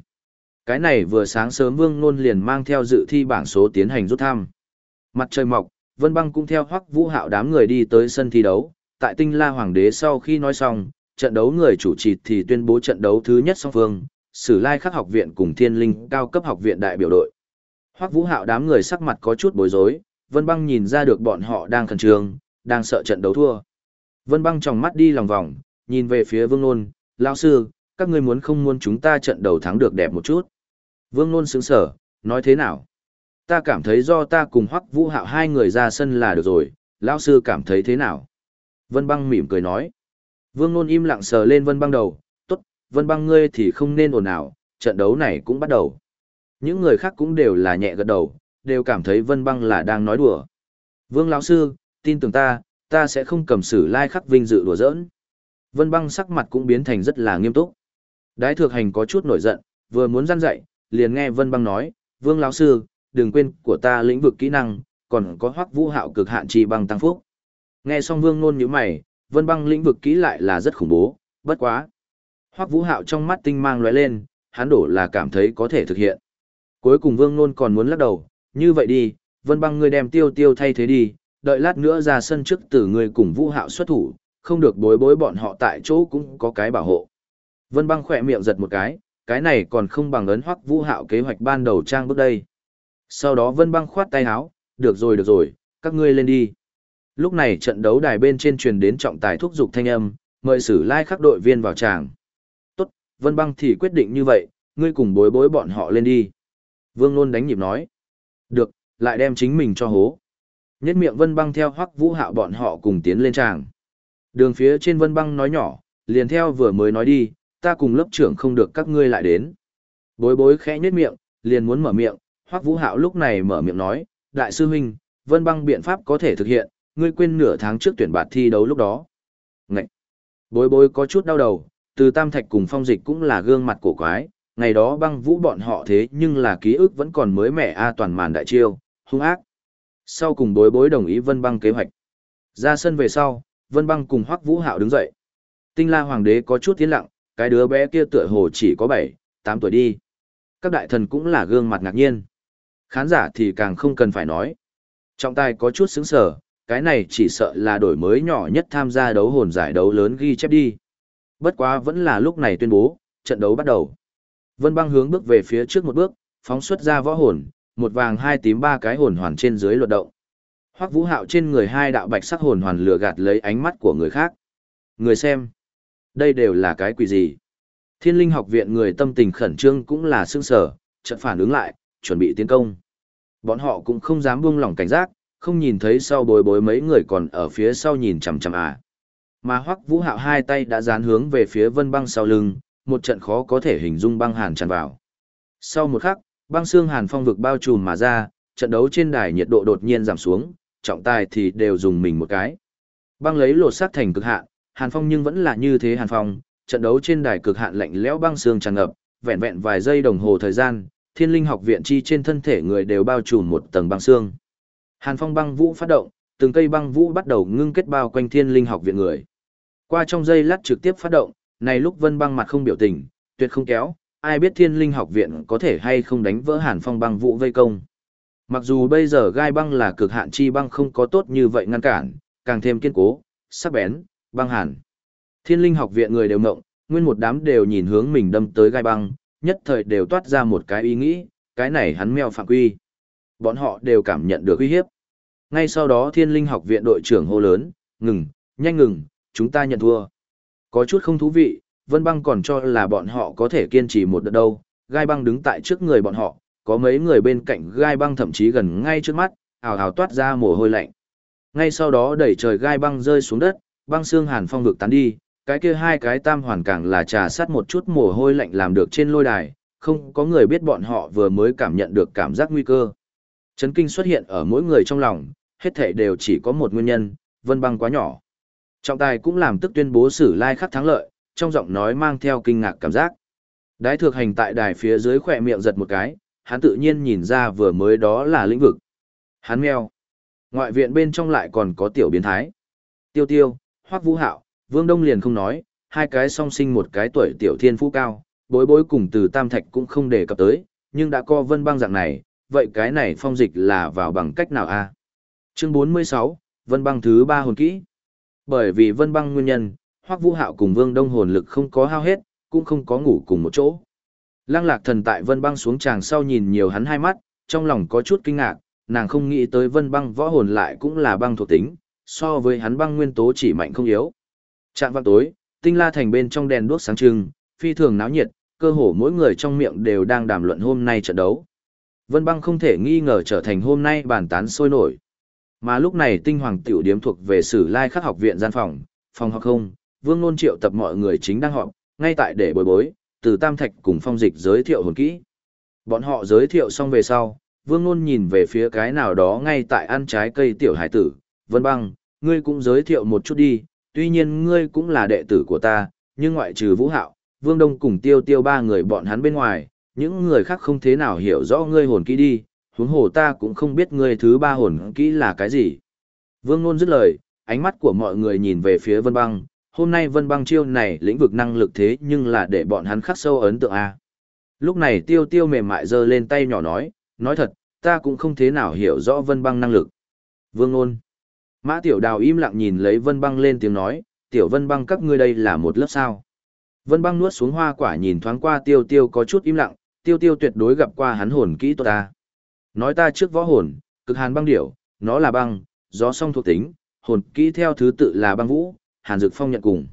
Cái này vừa sáng sớm Vương Nôn liền mang theo dự thi bảng số tiến hành rút thăm. Mặt trời mọc, Vân Băng cũng theo Hoắc Vũ Hạo đám người đi tới sân thi đấu. Tại Tinh La Hoàng đế sau khi nói xong, trận đấu người chủ trì thì tuyên bố trận đấu thứ nhất song phương, Sử Lai Khắc học viện cùng Thiên Linh cao cấp học viện đại biểu đội. Hoắc Vũ Hạo đám người sắc mặt có chút bối rối, Vân Băng nhìn ra được bọn họ đang khẩn trương, đang sợ trận đấu thua. Vân Băng tròng mắt đi lòng vòng, nhìn về phía Vương Nôn, lão sư, các ngươi muốn không muốn chúng ta trận đầu thắng được đẹp một chút. Vương Nôn sững sở, nói thế nào? Ta cảm thấy do ta cùng Hoắc Vũ Hạo hai người ra sân là được rồi, lão sư cảm thấy thế nào? Vân Băng mỉm cười nói. Vương Nôn im lặng sờ lên Vân Băng đầu, tốt, Vân Băng ngươi thì không nên ồn ào, trận đấu này cũng bắt đầu. Những người khác cũng đều là nhẹ gật đầu, đều cảm thấy Vân Băng là đang nói đùa. Vương lão sư, tin tưởng ta, ta sẽ không cầm xử lai khắc vinh dự đùa giỡn. Vân Băng sắc mặt cũng biến thành rất là nghiêm túc. Đái Thược Hành có chút nổi giận, vừa muốn gian dạy, liền nghe Vân Băng nói, "Vương lão sư, đừng quên của ta lĩnh vực kỹ năng, còn có Hoắc Vũ Hạo cực hạn chi băng tăng phúc." Nghe xong Vương nôn nhíu mày, Vân Băng lĩnh vực kỹ lại là rất khủng bố, bất quá. Hoắc Vũ Hạo trong mắt tinh mang lóe lên, hắn đổ là cảm thấy có thể thực hiện. Cuối cùng Vương nôn còn muốn lắc đầu, "Như vậy đi, Vân Băng ngươi đem Tiêu Tiêu thay thế đi, đợi lát nữa ra sân trước từ ngươi cùng Vũ Hạo xuất thủ, không được bối bối bọn họ tại chỗ cũng có cái bảo hộ." Vân băng khỏe miệng giật một cái, cái này còn không bằng ấn hoắc vũ hạo kế hoạch ban đầu trang bước đây. Sau đó vân băng khoát tay áo, được rồi được rồi, các ngươi lên đi. Lúc này trận đấu đài bên trên truyền đến trọng tài thúc giục thanh âm, mời sử lai khắc đội viên vào tràng. Tốt, vân băng thì quyết định như vậy, ngươi cùng bối bối bọn họ lên đi. Vương Nôn đánh nhịp nói. Được, lại đem chính mình cho hố. Nhất miệng vân băng theo hoắc vũ hạo bọn họ cùng tiến lên tràng. Đường phía trên vân băng nói nhỏ, liền theo vừa mới nói đi, ta cùng lớp trưởng không được các ngươi lại đến. Bối bối khẽ nhếch miệng, liền muốn mở miệng, Hoắc Vũ Hạo lúc này mở miệng nói, đại sư huynh, vân băng biện pháp có thể thực hiện, ngươi quên nửa tháng trước tuyển bạt thi đấu lúc đó. Ngậy! Bối bối có chút đau đầu, từ tam thạch cùng phong dịch cũng là gương mặt cổ quái, ngày đó băng vũ bọn họ thế nhưng là ký ức vẫn còn mới mẻ a toàn màn đại chiêu, hung ác. Sau cùng bối bối đồng ý vân băng kế hoạch. Ra sân về sau, vân băng cùng Hoắc Vũ Hạo đứng dậy. Tinh la hoàng đế có chút tiến lặng, cái đứa bé kia tựa hồ chỉ có 7, 8 tuổi đi. Các đại thần cũng là gương mặt ngạc nhiên. Khán giả thì càng không cần phải nói. Trọng tài có chút sững sở, cái này chỉ sợ là đổi mới nhỏ nhất tham gia đấu hồn giải đấu lớn ghi chép đi. Bất quá vẫn là lúc này tuyên bố, trận đấu bắt đầu. Vân băng hướng bước về phía trước một bước, phóng xuất ra võ hồn, một vàng hai tím ba cái hồn hoàn trên dưới luật động. Hoắc Vũ Hạo trên người hai đạo bạch sắc hồn hoàn lừa gạt lấy ánh mắt của người khác. Người xem, đây đều là cái quỷ gì? Thiên linh học viện người tâm tình khẩn trương cũng là sương sở, chợt phản ứng lại, chuẩn bị tiến công. Bọn họ cũng không dám buông lỏng cảnh giác, không nhìn thấy sau bối bối mấy người còn ở phía sau nhìn chằm chằm à. Mà hoắc vũ hạo hai tay đã dán hướng về phía vân băng sau lưng, một trận khó có thể hình dung băng hàn tràn vào. Sau một khắc, băng xương hàn phong vực bao trùm mà ra, trận đấu trên đài nhiệt độ đột nhiên giảm xuống, trọng tài thì đều dùng mình một cái. Băng lấy lột xác thành cực hạn, Hàn Phong nhưng vẫn là như thế Hàn Phong, trận đấu trên đài cực hạn lạnh lẽo băng xương tràn ngập, vẹn vẹn vài giây đồng hồ thời gian, Thiên Linh học viện chi trên thân thể người đều bao trùm một tầng băng xương. Hàn Phong băng vũ phát động, từng cây băng vũ bắt đầu ngưng kết bao quanh Thiên Linh học viện người. Qua trong giây lát trực tiếp phát động, này lúc Vân Băng mặt không biểu tình, tuyệt không kéo, ai biết Thiên Linh học viện có thể hay không đánh vỡ Hàn Phong băng vũ vây công. Mặc dù bây giờ gai băng là cực hạn chi băng không có tốt như vậy ngăn cản, càng thêm kiên cố, sắc bén, băng hàn. Thiên linh học viện người đều mộng, nguyên một đám đều nhìn hướng mình đâm tới gai băng, nhất thời đều toát ra một cái ý nghĩ, cái này hắn mèo phạm quy. Bọn họ đều cảm nhận được uy hiếp. Ngay sau đó thiên linh học viện đội trưởng hô lớn, ngừng, nhanh ngừng, chúng ta nhận thua. Có chút không thú vị, Vân Băng còn cho là bọn họ có thể kiên trì một đợt đâu, gai băng đứng tại trước người bọn họ, có mấy người bên cạnh gai băng thậm chí gần ngay trước mắt, ào ào toát ra mồ hôi lạnh. Ngay sau đó đẩy trời gai băng rơi xuống đất, băng xương hàn phong vực tán đi, cái kia hai cái tam hoàn càng là trà sát một chút mồ hôi lạnh làm được trên lôi đài, không có người biết bọn họ vừa mới cảm nhận được cảm giác nguy cơ. Chấn kinh xuất hiện ở mỗi người trong lòng, hết thể đều chỉ có một nguyên nhân, vân băng quá nhỏ. Trọng tài cũng làm tức tuyên bố sử lai khắc thắng lợi, trong giọng nói mang theo kinh ngạc cảm giác. Đái thược hành tại đài phía dưới khỏe miệng giật một cái, hắn tự nhiên nhìn ra vừa mới đó là lĩnh vực. Hắn mèo. Ngoại viện bên trong lại còn có tiểu biến thái. Tiêu tiêu, hoắc vũ hạo, vương đông liền không nói, hai cái song sinh một cái tuổi tiểu thiên phú cao, bối bối cùng từ tam thạch cũng không đề cập tới, nhưng đã co vân băng dạng này, vậy cái này phong dịch là vào bằng cách nào a? Chương 46, vân băng thứ ba hồn kỹ. Bởi vì vân băng nguyên nhân, hoắc vũ hạo cùng vương đông hồn lực không có hao hết, cũng không có ngủ cùng một chỗ. Lăng lạc thần tại vân băng xuống tràng sau nhìn nhiều hắn hai mắt, trong lòng có chút kinh ngạc, nàng không nghĩ tới vân băng võ hồn lại cũng là băng thuộc tính, so với hắn băng nguyên tố chỉ mạnh không yếu. Trạng vang tối, tinh la thành bên trong đèn đuốc sáng trưng, phi thường náo nhiệt, cơ hồ mỗi người trong miệng đều đang đàm luận hôm nay trận đấu. Vân băng không thể nghi ngờ trở thành hôm nay bàn tán sôi nổi. Mà lúc này tinh hoàng tiểu điếm thuộc về sử lai khắc học viện gian phòng, phòng học không, vương nôn triệu tập mọi người chính đang họp, ngay tại để bồi bối, từ tam thạch cùng phong dịch giới thiệu hồn kỹ. Bọn họ giới thiệu xong về sau, vương nôn nhìn về phía cái nào đó ngay tại ăn trái cây tiểu hải tử, vân băng, ngươi cũng giới thiệu một chút đi, tuy nhiên ngươi cũng là đệ tử của ta, nhưng ngoại trừ vũ hạo, vương đông cùng tiêu tiêu ba người bọn hắn bên ngoài, những người khác không thế nào hiểu rõ ngươi hồn kỹ đi, huống hồ ta cũng không biết ngươi thứ ba hồn kỹ là cái gì. Vương nôn dứt lời, ánh mắt của mọi người nhìn về phía vân băng, hôm nay vân băng chiêu này lĩnh vực năng lực thế nhưng là để bọn hắn khắc sâu ấn tượng A. Lúc này tiêu tiêu mềm mại giơ lên tay nhỏ nói, nói thật, ta cũng không thế nào hiểu rõ vân băng năng lực. Vương Nôn. Mã tiểu đào im lặng nhìn lấy vân băng lên tiếng nói, tiểu vân băng các ngươi đây là một lớp sao. Vân băng nuốt xuống hoa quả nhìn thoáng qua tiêu tiêu có chút im lặng, tiêu tiêu tuyệt đối gặp qua hắn hồn kỹ tốt ta. Nói ta trước võ hồn, cực hàn băng điểu, nó là băng, gió song thuộc tính, hồn kỹ theo thứ tự là băng vũ, hàn dực phong nhận cùng.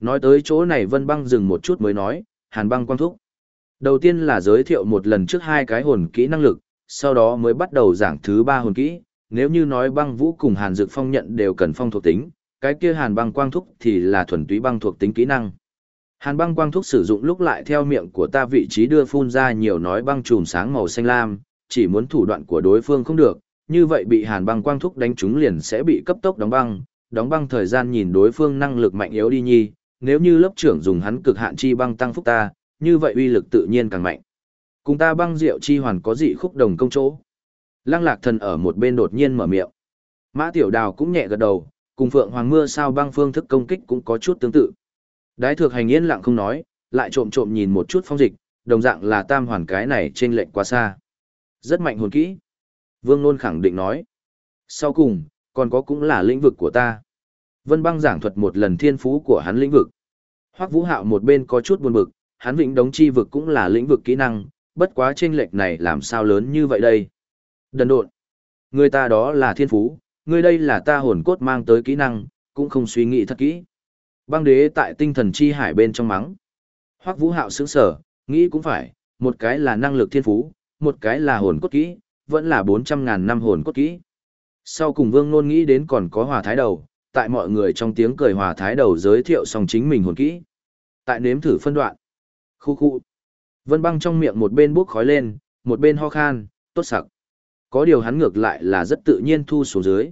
Nói tới chỗ này vân băng dừng một chút mới nói, hàn băng quang thúc. Đầu tiên là giới thiệu một lần trước hai cái hồn kỹ năng lực, sau đó mới bắt đầu giảng thứ ba hồn kỹ, nếu như nói băng vũ cùng hàn dược phong nhận đều cần phong thuộc tính, cái kia hàn băng quang thúc thì là thuần túy băng thuộc tính kỹ năng. Hàn băng quang thúc sử dụng lúc lại theo miệng của ta vị trí đưa phun ra nhiều nói băng chùm sáng màu xanh lam, chỉ muốn thủ đoạn của đối phương không được, như vậy bị hàn băng quang thúc đánh trúng liền sẽ bị cấp tốc đóng băng, đóng băng thời gian nhìn đối phương năng lực mạnh yếu đi nhi, nếu như lớp trưởng dùng hắn cực hạn chi băng tăng phúc ta, như vậy uy lực tự nhiên càng mạnh. Cùng ta băng rượu chi hoàn có dị khúc đồng công chỗ. Lăng lạc thần ở một bên đột nhiên mở miệng. Mã tiểu đào cũng nhẹ gật đầu, cùng phượng hoàng mưa sao băng phương thức công kích cũng có chút tương tự. Đái thược hành yên lặng không nói, lại trộm trộm nhìn một chút phong dịch, đồng dạng là tam hoàn cái này trên lệnh quá xa. Rất mạnh hồn kỹ. Vương Nôn khẳng định nói. Sau cùng, còn có cũng là lĩnh vực của ta. Vân băng giảng thuật một lần thiên phú của hắn lĩnh vực. Hoắc Vũ Hạo một bên có chút buồn bực, hắn vĩnh đống chi vực cũng là lĩnh vực kỹ năng, bất quá chênh lệch này làm sao lớn như vậy đây? Đần độn. Người ta đó là thiên phú, người đây là ta hồn cốt mang tới kỹ năng, cũng không suy nghĩ thật kỹ. Băng đế tại tinh thần chi hải bên trong mắng. Hoắc Vũ Hạo sững sở, nghĩ cũng phải, một cái là năng lực thiên phú, một cái là hồn cốt kỹ, vẫn là 400.000 năm hồn cốt kỹ. Sau cùng Vương Nôn nghĩ đến còn có hòa thái đầu, tại mọi người trong tiếng cười hòa thái đầu giới thiệu xong chính mình hồn kỹ. Tại nếm thử phân đoạn. Khu khu. Vân băng trong miệng một bên bốc khói lên, một bên ho khan, tốt sặc. Có điều hắn ngược lại là rất tự nhiên thu xuống dưới.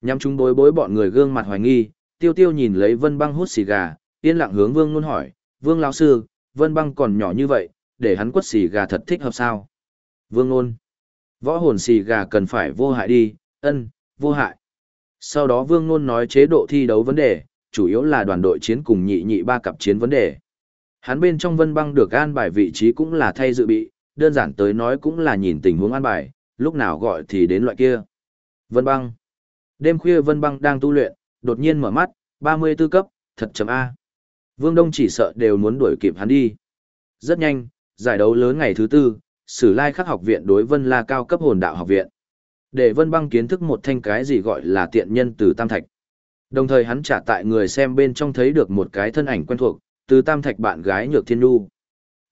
Nhắm chúng bối bối bọn người gương mặt hoài nghi, tiêu tiêu nhìn lấy vân băng hút xì gà, yên lặng hướng vương luôn hỏi, vương lão sư, vân băng còn nhỏ như vậy, để hắn quất xì gà thật thích hợp sao? Vương luôn. Võ hồn xì gà cần phải vô hại đi, ân, vô hại. Sau đó vương luôn nói chế độ thi đấu vấn đề, chủ yếu là đoàn đội chiến cùng nhị nhị ba cặp chiến vấn đề. Hắn bên trong vân băng được an bài vị trí cũng là thay dự bị, đơn giản tới nói cũng là nhìn tình huống an bài, lúc nào gọi thì đến loại kia. Vân băng. Đêm khuya vân băng đang tu luyện, đột nhiên mở mắt, 34 cấp, thật chấm A. Vương Đông chỉ sợ đều muốn đuổi kịp hắn đi. Rất nhanh, giải đấu lớn ngày thứ tư, Sử Lai Khắc học viện đối Vân La cao cấp hồn đạo học viện. Để Vân Băng kiến thức một thanh cái gì gọi là tiện nhân từ Tam Thạch. Đồng thời hắn trả tại người xem bên trong thấy được một cái thân ảnh quen thuộc, từ Tam Thạch bạn gái Nhược Thiên Nhu.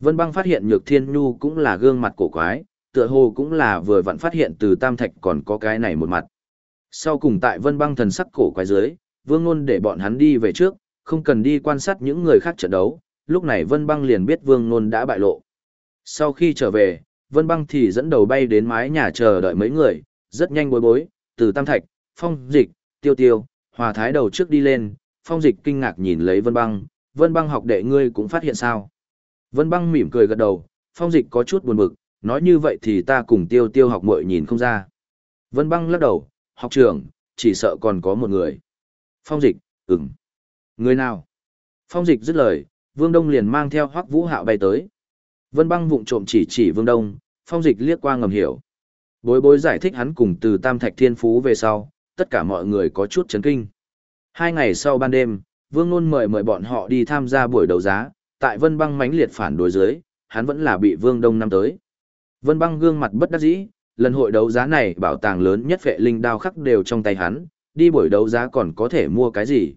Vân Băng phát hiện Nhược Thiên Nhu cũng là gương mặt cổ quái, tựa hồ cũng là vừa vặn phát hiện từ Tam Thạch còn có cái này một mặt. Sau cùng tại Vân Băng thần sắc cổ quái dưới, Vương Ngôn để bọn hắn đi về trước, không cần đi quan sát những người khác trận đấu, lúc này Vân Băng liền biết Vương Ngôn đã bại lộ. Sau khi trở về, Vân Băng thì dẫn đầu bay đến mái nhà chờ đợi mấy người, rất nhanh bối bối, từ Tam Thạch, Phong Dịch, Tiêu Tiêu, Hòa Thái đầu trước đi lên, Phong Dịch kinh ngạc nhìn lấy Vân Băng, Vân Băng học đệ ngươi cũng phát hiện sao. Vân Băng mỉm cười gật đầu, Phong Dịch có chút buồn bực, nói như vậy thì ta cùng Tiêu Tiêu học muội nhìn không ra. Vân Băng lắc đầu, học trưởng, chỉ sợ còn có một người. Phong Dịch, ừm. Người nào? Phong Dịch dứt lời, Vương Đông liền mang theo Hoắc Vũ Hạo bay tới. Vân Băng vụng trộm chỉ chỉ Vương Đông, Phong Dịch liếc qua ngầm hiểu. Bối bối giải thích hắn cùng từ Tam Thạch Thiên Phú về sau, tất cả mọi người có chút chấn kinh. Hai ngày sau ban đêm, Vương Nôn mời mời bọn họ đi tham gia buổi đấu giá, tại Vân Băng mãnh liệt phản đối dưới, hắn vẫn là bị Vương Đông năm tới. Vân Băng gương mặt bất đắc dĩ, lần hội đấu giá này bảo tàng lớn nhất vệ linh đao khắc đều trong tay hắn, đi buổi đấu giá còn có thể mua cái gì.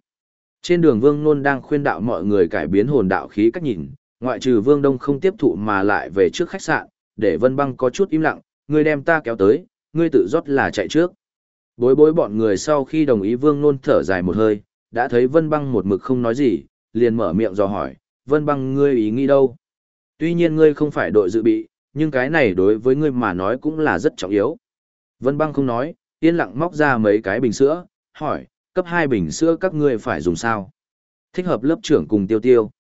Trên đường Vương Nôn đang khuyên đạo mọi người cải biến hồn đạo khí cách nhìn, ngoại trừ Vương Đông không tiếp thụ mà lại về trước khách sạn, để Vân Băng có chút im lặng, ngươi đem ta kéo tới, ngươi tự rót là chạy trước. Bối bối bọn người sau khi đồng ý Vương Nôn thở dài một hơi, đã thấy Vân Băng một mực không nói gì, liền mở miệng dò hỏi, Vân Băng ngươi ý nghĩ đâu? Tuy nhiên ngươi không phải đội dự bị, nhưng cái này đối với ngươi mà nói cũng là rất trọng yếu. Vân Băng không nói, yên lặng móc ra mấy cái bình sữa, hỏi, cấp 2 bình sữa các ngươi phải dùng sao? Thích hợp lớp trưởng cùng tiêu tiêu.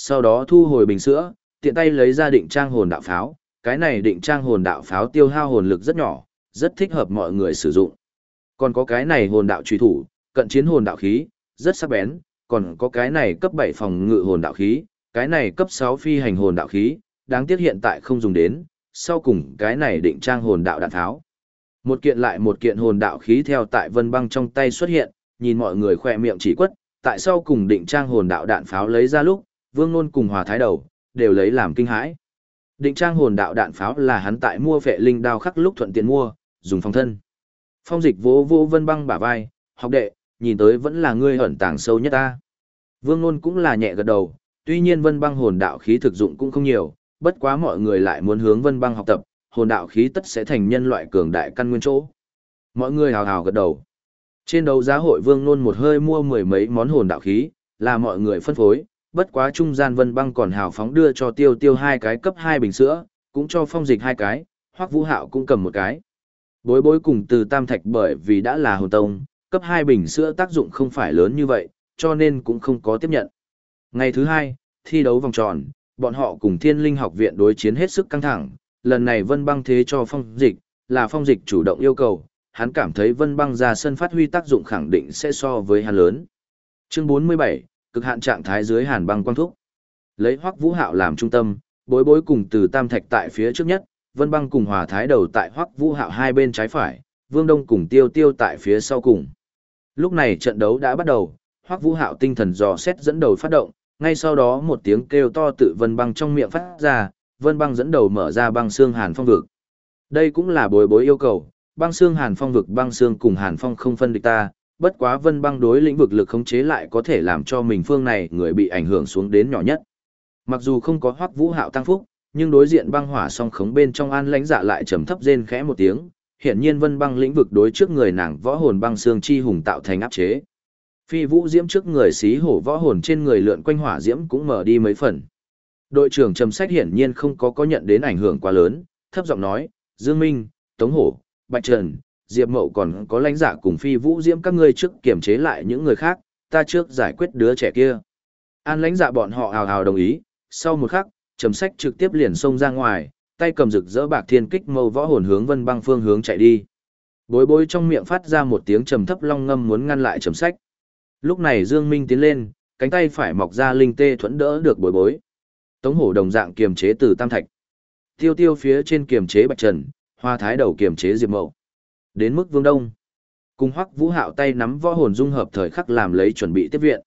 Sau đó thu hồi bình sữa, tiện tay lấy ra định trang hồn đạo pháo, cái này định trang hồn đạo pháo tiêu hao hồn lực rất nhỏ, rất thích hợp mọi người sử dụng. Còn có cái này hồn đạo truy thủ, cận chiến hồn đạo khí, rất sắc bén, còn có cái này cấp 7 phòng ngự hồn đạo khí, cái này cấp 6 phi hành hồn đạo khí, đáng tiếc hiện tại không dùng đến, sau cùng cái này định trang hồn đạo đạn tháo. Một kiện lại một kiện hồn đạo khí theo tại vân băng trong tay xuất hiện, nhìn mọi người khoe miệng chỉ quất, tại sau cùng định trang hồn đạo đạn pháo lấy ra lúc, vương nôn cùng hòa thái đầu, đều lấy làm kinh hãi. Định trang hồn đạo đạn pháo là hắn tại mua phệ linh đao khắc lúc thuận tiện mua, dùng phòng thân. Phong dịch vỗ vô vân băng bả vai, học đệ, nhìn tới vẫn là ngươi ẩn tàng sâu nhất ta. Vương Nôn cũng là nhẹ gật đầu, tuy nhiên vân băng hồn đạo khí thực dụng cũng không nhiều, bất quá mọi người lại muốn hướng vân băng học tập, hồn đạo khí tất sẽ thành nhân loại cường đại căn nguyên chỗ. Mọi người hào hào gật đầu. Trên đấu giá hội Vương Nôn một hơi mua mười mấy món hồn đạo khí, là mọi người phân phối, bất quá trung gian vân băng còn hào phóng đưa cho tiêu tiêu hai cái cấp hai bình sữa, cũng cho phong dịch hai cái, hoặc vũ hạo cũng cầm một cái. Bối bối cùng từ tam thạch bởi vì đã là hồn tông, cấp hai bình sữa tác dụng không phải lớn như vậy, cho nên cũng không có tiếp nhận. Ngày thứ hai, thi đấu vòng tròn, bọn họ cùng thiên linh học viện đối chiến hết sức căng thẳng, lần này vân băng thế cho phong dịch, là phong dịch chủ động yêu cầu, hắn cảm thấy vân băng ra sân phát huy tác dụng khẳng định sẽ so với hắn lớn. Chương 47, cực hạn trạng thái dưới hàn băng quang thúc. Lấy Hoắc Vũ Hạo làm trung tâm, bối bối cùng từ Tam Thạch tại phía trước nhất, Vân Băng cùng Hòa Thái đầu tại Hoắc Vũ Hạo hai bên trái phải, Vương Đông cùng Tiêu Tiêu tại phía sau cùng. Lúc này trận đấu đã bắt đầu, Hoắc Vũ Hạo tinh thần dò xét dẫn đầu phát động, ngay sau đó một tiếng kêu to tự Vân Băng trong miệng phát ra, Vân Băng dẫn đầu mở ra băng xương Hàn Phong vực. Đây cũng là bối bối yêu cầu, băng xương Hàn Phong vực băng xương cùng Hàn Phong không phân địch ta, bất quá vân băng đối lĩnh vực lực khống chế lại có thể làm cho mình phương này người bị ảnh hưởng xuống đến nhỏ nhất. Mặc dù không có hoắc vũ hạo tăng phúc, nhưng đối diện băng hỏa song khống bên trong an lãnh dạ lại trầm thấp rên khẽ một tiếng, hiển nhiên vân băng lĩnh vực đối trước người nàng võ hồn băng xương chi hùng tạo thành áp chế. Phi vũ diễm trước người xí hổ võ hồn trên người lượn quanh hỏa diễm cũng mở đi mấy phần. Đội trưởng trầm sách hiển nhiên không có có nhận đến ảnh hưởng quá lớn, thấp giọng nói, Dương Minh, Tống Hổ, Bạch Trần, Diệp Mậu còn có lãnh giả cùng phi vũ diễm các ngươi trước kiểm chế lại những người khác, ta trước giải quyết đứa trẻ kia. An lãnh dạ bọn họ hào hào đồng ý, sau một khắc, trầm sách trực tiếp liền xông ra ngoài, tay cầm rực rỡ bạc thiên kích mâu võ hồn hướng vân băng phương hướng chạy đi. Bối bối trong miệng phát ra một tiếng trầm thấp long ngâm muốn ngăn lại trầm sách. Lúc này Dương Minh tiến lên, cánh tay phải mọc ra linh tê thuẫn đỡ được bối bối. Tống hổ đồng dạng kiềm chế từ tam thạch. Tiêu tiêu phía trên kiềm chế bạch trần, hoa thái đầu kiềm chế diệp mậu. Đến mức Vương Đông, cùng Hoắc Vũ Hạo tay nắm võ hồn dung hợp thời khắc làm lấy chuẩn bị tiếp viện.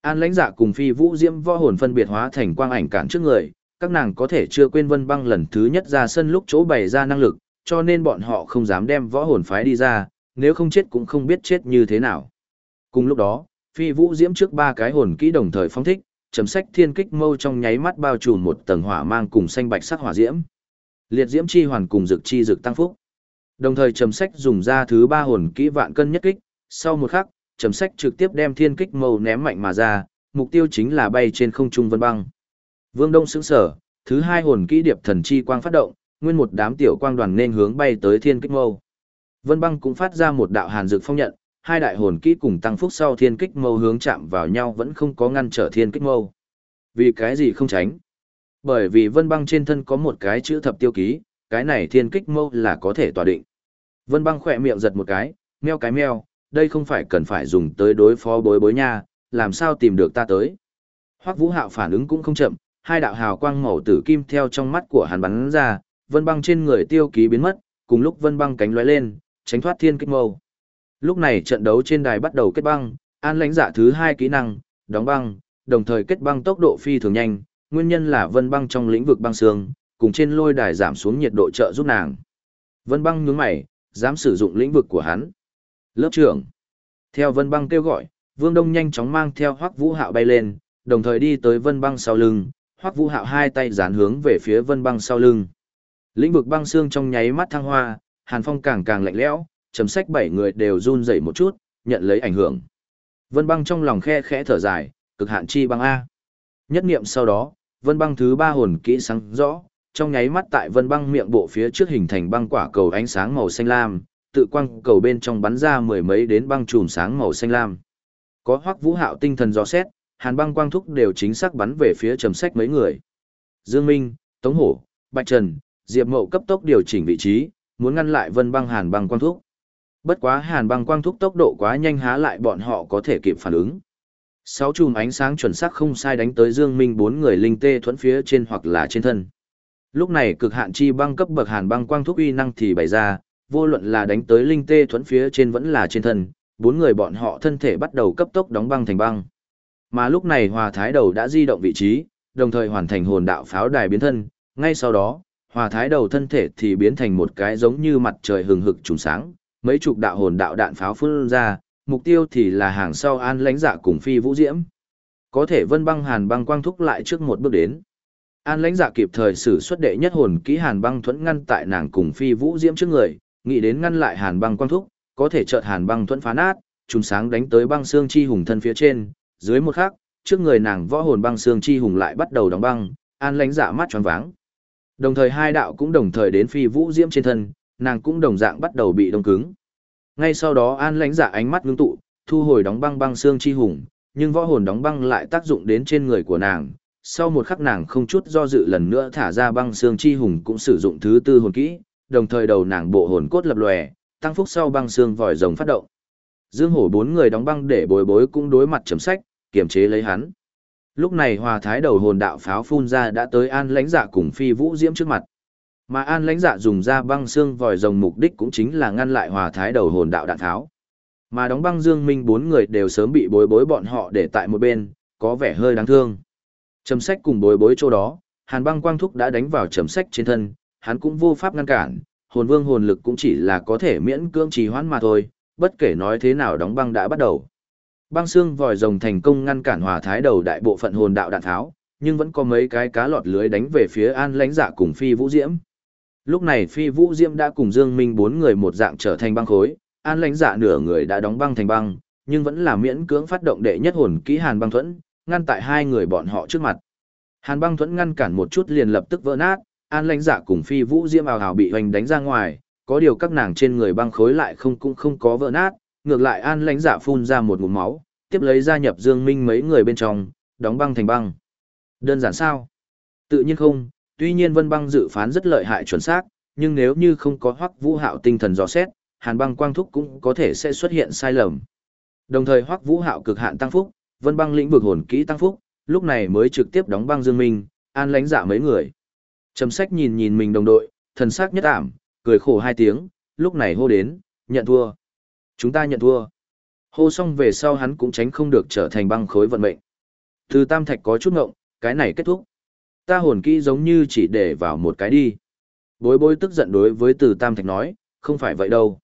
An lãnh dạ cùng phi vũ diễm võ hồn phân biệt hóa thành quang ảnh cản trước người, các nàng có thể chưa quên Vân Băng lần thứ nhất ra sân lúc chỗ bày ra năng lực, cho nên bọn họ không dám đem võ hồn phái đi ra, nếu không chết cũng không biết chết như thế nào. Cùng lúc đó, Phi Vũ Diễm trước ba cái hồn kỹ đồng thời phóng thích, chấm sách thiên kích mâu trong nháy mắt bao trùm một tầng hỏa mang cùng xanh bạch sắc hỏa diễm. Liệt diễm chi hoàn cùng dược chi dược tăng phúc. Đồng thời trầm sách dùng ra thứ ba hồn kỹ vạn cân nhất kích, sau một khắc, trầm sách trực tiếp đem thiên kích mâu ném mạnh mà ra, mục tiêu chính là bay trên không trung vân băng. Vương Đông sững sở, thứ hai hồn kỹ điệp thần chi quang phát động, nguyên một đám tiểu quang đoàn nên hướng bay tới thiên kích mâu. Vân băng cũng phát ra một đạo hàn dược phong nhận, hai đại hồn kỹ cùng tăng phúc sau thiên kích mâu hướng chạm vào nhau vẫn không có ngăn trở thiên kích mâu. Vì cái gì không tránh? Bởi vì vân băng trên thân có một cái chữ thập tiêu ký, cái này thiên kích mâu là có thể tỏa định. Vân băng khỏe miệng giật một cái, meo cái meo, đây không phải cần phải dùng tới đối phó bối bối nha, làm sao tìm được ta tới. Hoắc Vũ Hạo phản ứng cũng không chậm, hai đạo hào quang màu tử kim theo trong mắt của hắn bắn ra, vân băng trên người tiêu ký biến mất, cùng lúc vân băng cánh lóe lên, tránh thoát thiên kích mâu. Lúc này trận đấu trên đài bắt đầu kết băng, an lãnh giả thứ hai kỹ năng, đóng băng, đồng thời kết băng tốc độ phi thường nhanh, nguyên nhân là vân băng trong lĩnh vực băng xương, cùng trên lôi đài giảm xuống nhiệt độ trợ giúp nàng. Vân băng nhướng mày, dám sử dụng lĩnh vực của hắn. Lớp trưởng. Theo vân băng kêu gọi, vương đông nhanh chóng mang theo hoắc vũ hạo bay lên, đồng thời đi tới vân băng sau lưng, hoắc vũ hạo hai tay dán hướng về phía vân băng sau lưng. Lĩnh vực băng xương trong nháy mắt thăng hoa, hàn phong càng càng lạnh lẽo, chấm sách bảy người đều run rẩy một chút, nhận lấy ảnh hưởng. Vân băng trong lòng khe khẽ thở dài, cực hạn chi băng A. Nhất niệm sau đó, vân băng thứ ba hồn kỹ sáng rõ, trong nháy mắt tại vân băng miệng bộ phía trước hình thành băng quả cầu ánh sáng màu xanh lam, tự quang cầu bên trong bắn ra mười mấy đến băng chùm sáng màu xanh lam. Có hoắc vũ hạo tinh thần gió xét, hàn băng quang thúc đều chính xác bắn về phía trầm sách mấy người. Dương Minh, Tống Hổ, Bạch Trần, Diệp Mậu cấp tốc điều chỉnh vị trí, muốn ngăn lại vân băng hàn băng quang thúc. Bất quá hàn băng quang thúc tốc độ quá nhanh há lại bọn họ có thể kịp phản ứng. Sáu chùm ánh sáng chuẩn xác không sai đánh tới Dương Minh bốn người linh tê thuẫn phía trên hoặc là trên thân. Lúc này cực hạn chi băng cấp bậc hàn băng quang thúc uy năng thì bày ra, vô luận là đánh tới linh tê thuẫn phía trên vẫn là trên thân, bốn người bọn họ thân thể bắt đầu cấp tốc đóng băng thành băng. Mà lúc này Hòa Thái Đầu đã di động vị trí, đồng thời hoàn thành hồn đạo pháo đài biến thân, ngay sau đó, Hòa Thái Đầu thân thể thì biến thành một cái giống như mặt trời hừng hực trùng sáng, mấy chục đạo hồn đạo đạn pháo phun ra, mục tiêu thì là hàng sau An Lãnh Dạ cùng Phi Vũ Diễm. Có thể Vân Băng Hàn Băng Quang thúc lại trước một bước đến. An Lãnh Dạ kịp thời sử xuất đệ nhất hồn kỹ Hàn Băng thuẫn ngăn tại nàng cùng Phi Vũ Diễm trước người, nghĩ đến ngăn lại Hàn Băng Quang thúc, có thể chợt Hàn Băng thuẫn phá nát, trùng sáng đánh tới băng xương chi hùng thân phía trên, dưới một khắc, trước người nàng võ hồn băng xương chi hùng lại bắt đầu đóng băng, An Lãnh Dạ mắt tròn váng. Đồng thời hai đạo cũng đồng thời đến Phi Vũ Diễm trên thân, nàng cũng đồng dạng bắt đầu bị đông cứng. Ngay sau đó An Lãnh Dạ ánh mắt ngưng tụ, thu hồi đóng băng băng xương chi hùng, nhưng võ hồn đóng băng lại tác dụng đến trên người của nàng. Sau một khắc nàng không chút do dự lần nữa thả ra băng xương chi hùng cũng sử dụng thứ tư hồn kỹ, đồng thời đầu nàng bộ hồn cốt lập lòe, tăng phúc sau băng xương vòi rồng phát động. Dương Hổ bốn người đóng băng để bồi bối cũng đối mặt chấm sách, kiềm chế lấy hắn. Lúc này hòa thái đầu hồn đạo pháo phun ra đã tới An Lãnh Dạ cùng Phi Vũ Diễm trước mặt. Mà An Lãnh Dạ dùng ra băng xương vòi rồng mục đích cũng chính là ngăn lại hòa thái đầu hồn đạo đạn tháo. Mà đóng băng Dương Minh bốn người đều sớm bị bối bối bọn họ để tại một bên, có vẻ hơi đáng thương. Trầm sách cùng bối bối chỗ đó, Hàn băng quang thúc đã đánh vào trầm sách trên thân, hắn cũng vô pháp ngăn cản, hồn vương hồn lực cũng chỉ là có thể miễn cưỡng trì hoãn mà thôi, bất kể nói thế nào đóng băng đã bắt đầu. Băng xương vòi rồng thành công ngăn cản hòa thái đầu đại bộ phận hồn đạo đạn tháo, nhưng vẫn có mấy cái cá lọt lưới đánh về phía An Lãnh Dạ cùng Phi Vũ Diễm. Lúc này Phi Vũ Diễm đã cùng Dương Minh bốn người một dạng trở thành băng khối, An Lãnh Dạ nửa người đã đóng băng thành băng, nhưng vẫn là miễn cưỡng phát động đệ nhất hồn kỹ Hàn băng thuẫn, ngăn tại hai người bọn họ trước mặt. Hàn băng thuẫn ngăn cản một chút liền lập tức vỡ nát, An Lãnh Dạ cùng Phi Vũ Diễm ào ào bị hoành đánh ra ngoài, có điều các nàng trên người băng khối lại không cũng không có vỡ nát, ngược lại An Lãnh Dạ phun ra một ngụm máu, tiếp lấy gia nhập Dương Minh mấy người bên trong, đóng băng thành băng. Đơn giản sao? Tự nhiên không, tuy nhiên Vân Băng dự phán rất lợi hại chuẩn xác, nhưng nếu như không có Hoắc Vũ Hạo tinh thần dò xét, Hàn Băng Quang Thúc cũng có thể sẽ xuất hiện sai lầm. Đồng thời Hoắc Vũ Hạo cực hạn tăng phúc, Vân Băng lĩnh vực hồn kỹ tăng phúc, lúc này mới trực tiếp đóng băng Dương Minh, an lãnh dạ mấy người. Trầm Sách nhìn nhìn mình đồng đội, thần sắc nhất ảm, cười khổ hai tiếng, lúc này hô đến, nhận thua. Chúng ta nhận thua. Hô xong về sau hắn cũng tránh không được trở thành băng khối vận mệnh. Từ Tam Thạch có chút ngộng, cái này kết thúc. Ta hồn kỹ giống như chỉ để vào một cái đi. Bối bối tức giận đối với từ Tam Thạch nói, không phải vậy đâu.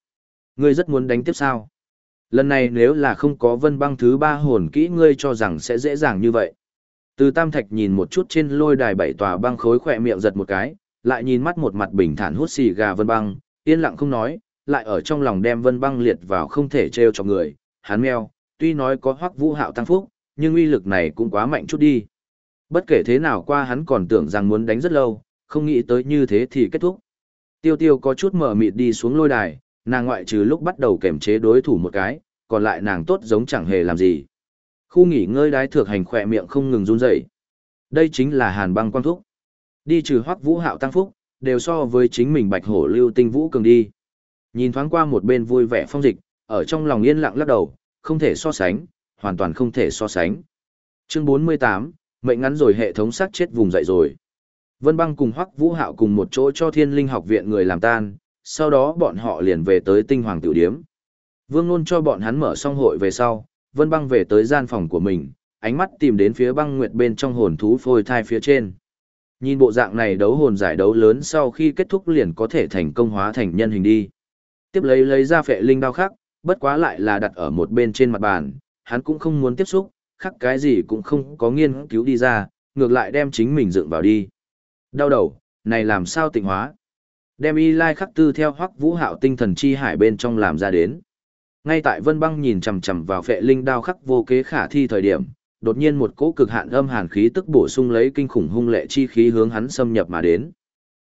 Ngươi rất muốn đánh tiếp sao? Lần này nếu là không có vân băng thứ ba hồn kỹ ngươi cho rằng sẽ dễ dàng như vậy. Từ Tam Thạch nhìn một chút trên lôi đài bảy tòa băng khối khỏe miệng giật một cái, lại nhìn mắt một mặt bình thản hút xì gà vân băng, yên lặng không nói, lại ở trong lòng đem vân băng liệt vào không thể treo cho người, hắn meo, tuy nói có hoắc vũ hạo tăng phúc, nhưng uy lực này cũng quá mạnh chút đi. Bất kể thế nào qua hắn còn tưởng rằng muốn đánh rất lâu, không nghĩ tới như thế thì kết thúc. Tiêu tiêu có chút mở mịt đi xuống lôi đài, nàng ngoại trừ lúc bắt đầu kềm chế đối thủ một cái, còn lại nàng tốt giống chẳng hề làm gì. Khu nghỉ ngơi đái thược hành khỏe miệng không ngừng run rẩy. Đây chính là hàn băng quang thúc. Đi trừ hoắc vũ hạo tăng phúc, đều so với chính mình bạch hổ lưu tinh vũ cường đi. Nhìn thoáng qua một bên vui vẻ phong dịch, ở trong lòng yên lặng lắc đầu, không thể so sánh, hoàn toàn không thể so sánh. Chương 48, mệnh ngắn rồi hệ thống sát chết vùng dậy rồi. Vân băng cùng Hoắc Vũ Hạo cùng một chỗ cho thiên linh học viện người làm tan, sau đó bọn họ liền về tới tinh hoàng tiểu điếm. Vương Nôn cho bọn hắn mở xong hội về sau, Vân băng về tới gian phòng của mình, ánh mắt tìm đến phía băng nguyệt bên trong hồn thú phôi thai phía trên. Nhìn bộ dạng này đấu hồn giải đấu lớn sau khi kết thúc liền có thể thành công hóa thành nhân hình đi. Tiếp lấy lấy ra phệ linh đao khác, bất quá lại là đặt ở một bên trên mặt bàn, hắn cũng không muốn tiếp xúc, khắc cái gì cũng không có nghiên cứu đi ra, ngược lại đem chính mình dựng vào đi. Đau đầu, này làm sao tịnh hóa? Đem y lai khắc tư theo hoắc vũ hạo tinh thần chi hải bên trong làm ra đến. Ngay tại vân băng nhìn chằm chằm vào phệ linh đao khắc vô kế khả thi thời điểm, đột nhiên một cỗ cực hạn âm hàn khí tức bổ sung lấy kinh khủng hung lệ chi khí hướng hắn xâm nhập mà đến.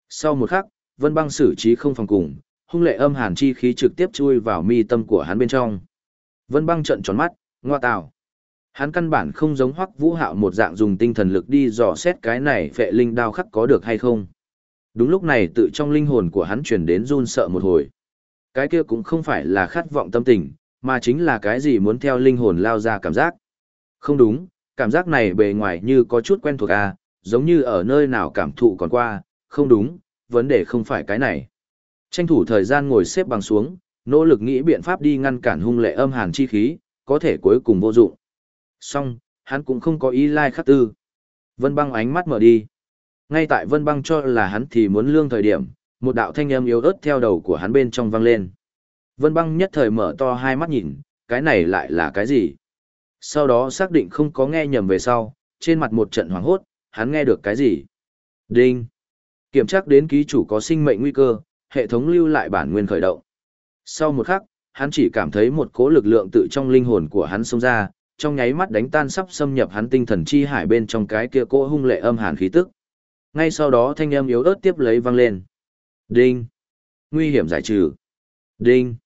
Sau một khắc, vân băng xử trí không phòng cùng, hung lệ âm hàn chi khí trực tiếp chui vào mi tâm của hắn bên trong. Vân băng trận tròn mắt, ngoa tào. Hắn căn bản không giống hoắc vũ hạo một dạng dùng tinh thần lực đi dò xét cái này phệ linh đao khắc có được hay không. Đúng lúc này tự trong linh hồn của hắn truyền đến run sợ một hồi. Cái kia cũng không phải là khát vọng tâm tình, mà chính là cái gì muốn theo linh hồn lao ra cảm giác. Không đúng, cảm giác này bề ngoài như có chút quen thuộc à, giống như ở nơi nào cảm thụ còn qua, không đúng, vấn đề không phải cái này. Tranh thủ thời gian ngồi xếp bằng xuống, nỗ lực nghĩ biện pháp đi ngăn cản hung lệ âm hàn chi khí, có thể cuối cùng vô dụng. Song, hắn cũng không có ý lai khắc tư. Vân băng ánh mắt mở đi. Ngay tại vân băng cho là hắn thì muốn lương thời điểm, một đạo thanh âm yếu ớt theo đầu của hắn bên trong vang lên. Vân băng nhất thời mở to hai mắt nhìn, cái này lại là cái gì? Sau đó xác định không có nghe nhầm về sau, trên mặt một trận hoảng hốt, hắn nghe được cái gì? Đinh! Kiểm tra đến ký chủ có sinh mệnh nguy cơ, hệ thống lưu lại bản nguyên khởi động. Sau một khắc, hắn chỉ cảm thấy một cỗ lực lượng tự trong linh hồn của hắn xông ra, trong nháy mắt đánh tan sắp xâm nhập hắn tinh thần chi hải bên trong cái kia cỗ hung lệ âm hàn khí tức. Ngay sau đó thanh âm yếu ớt tiếp lấy vang lên. Đinh. Nguy hiểm giải trừ. Đinh.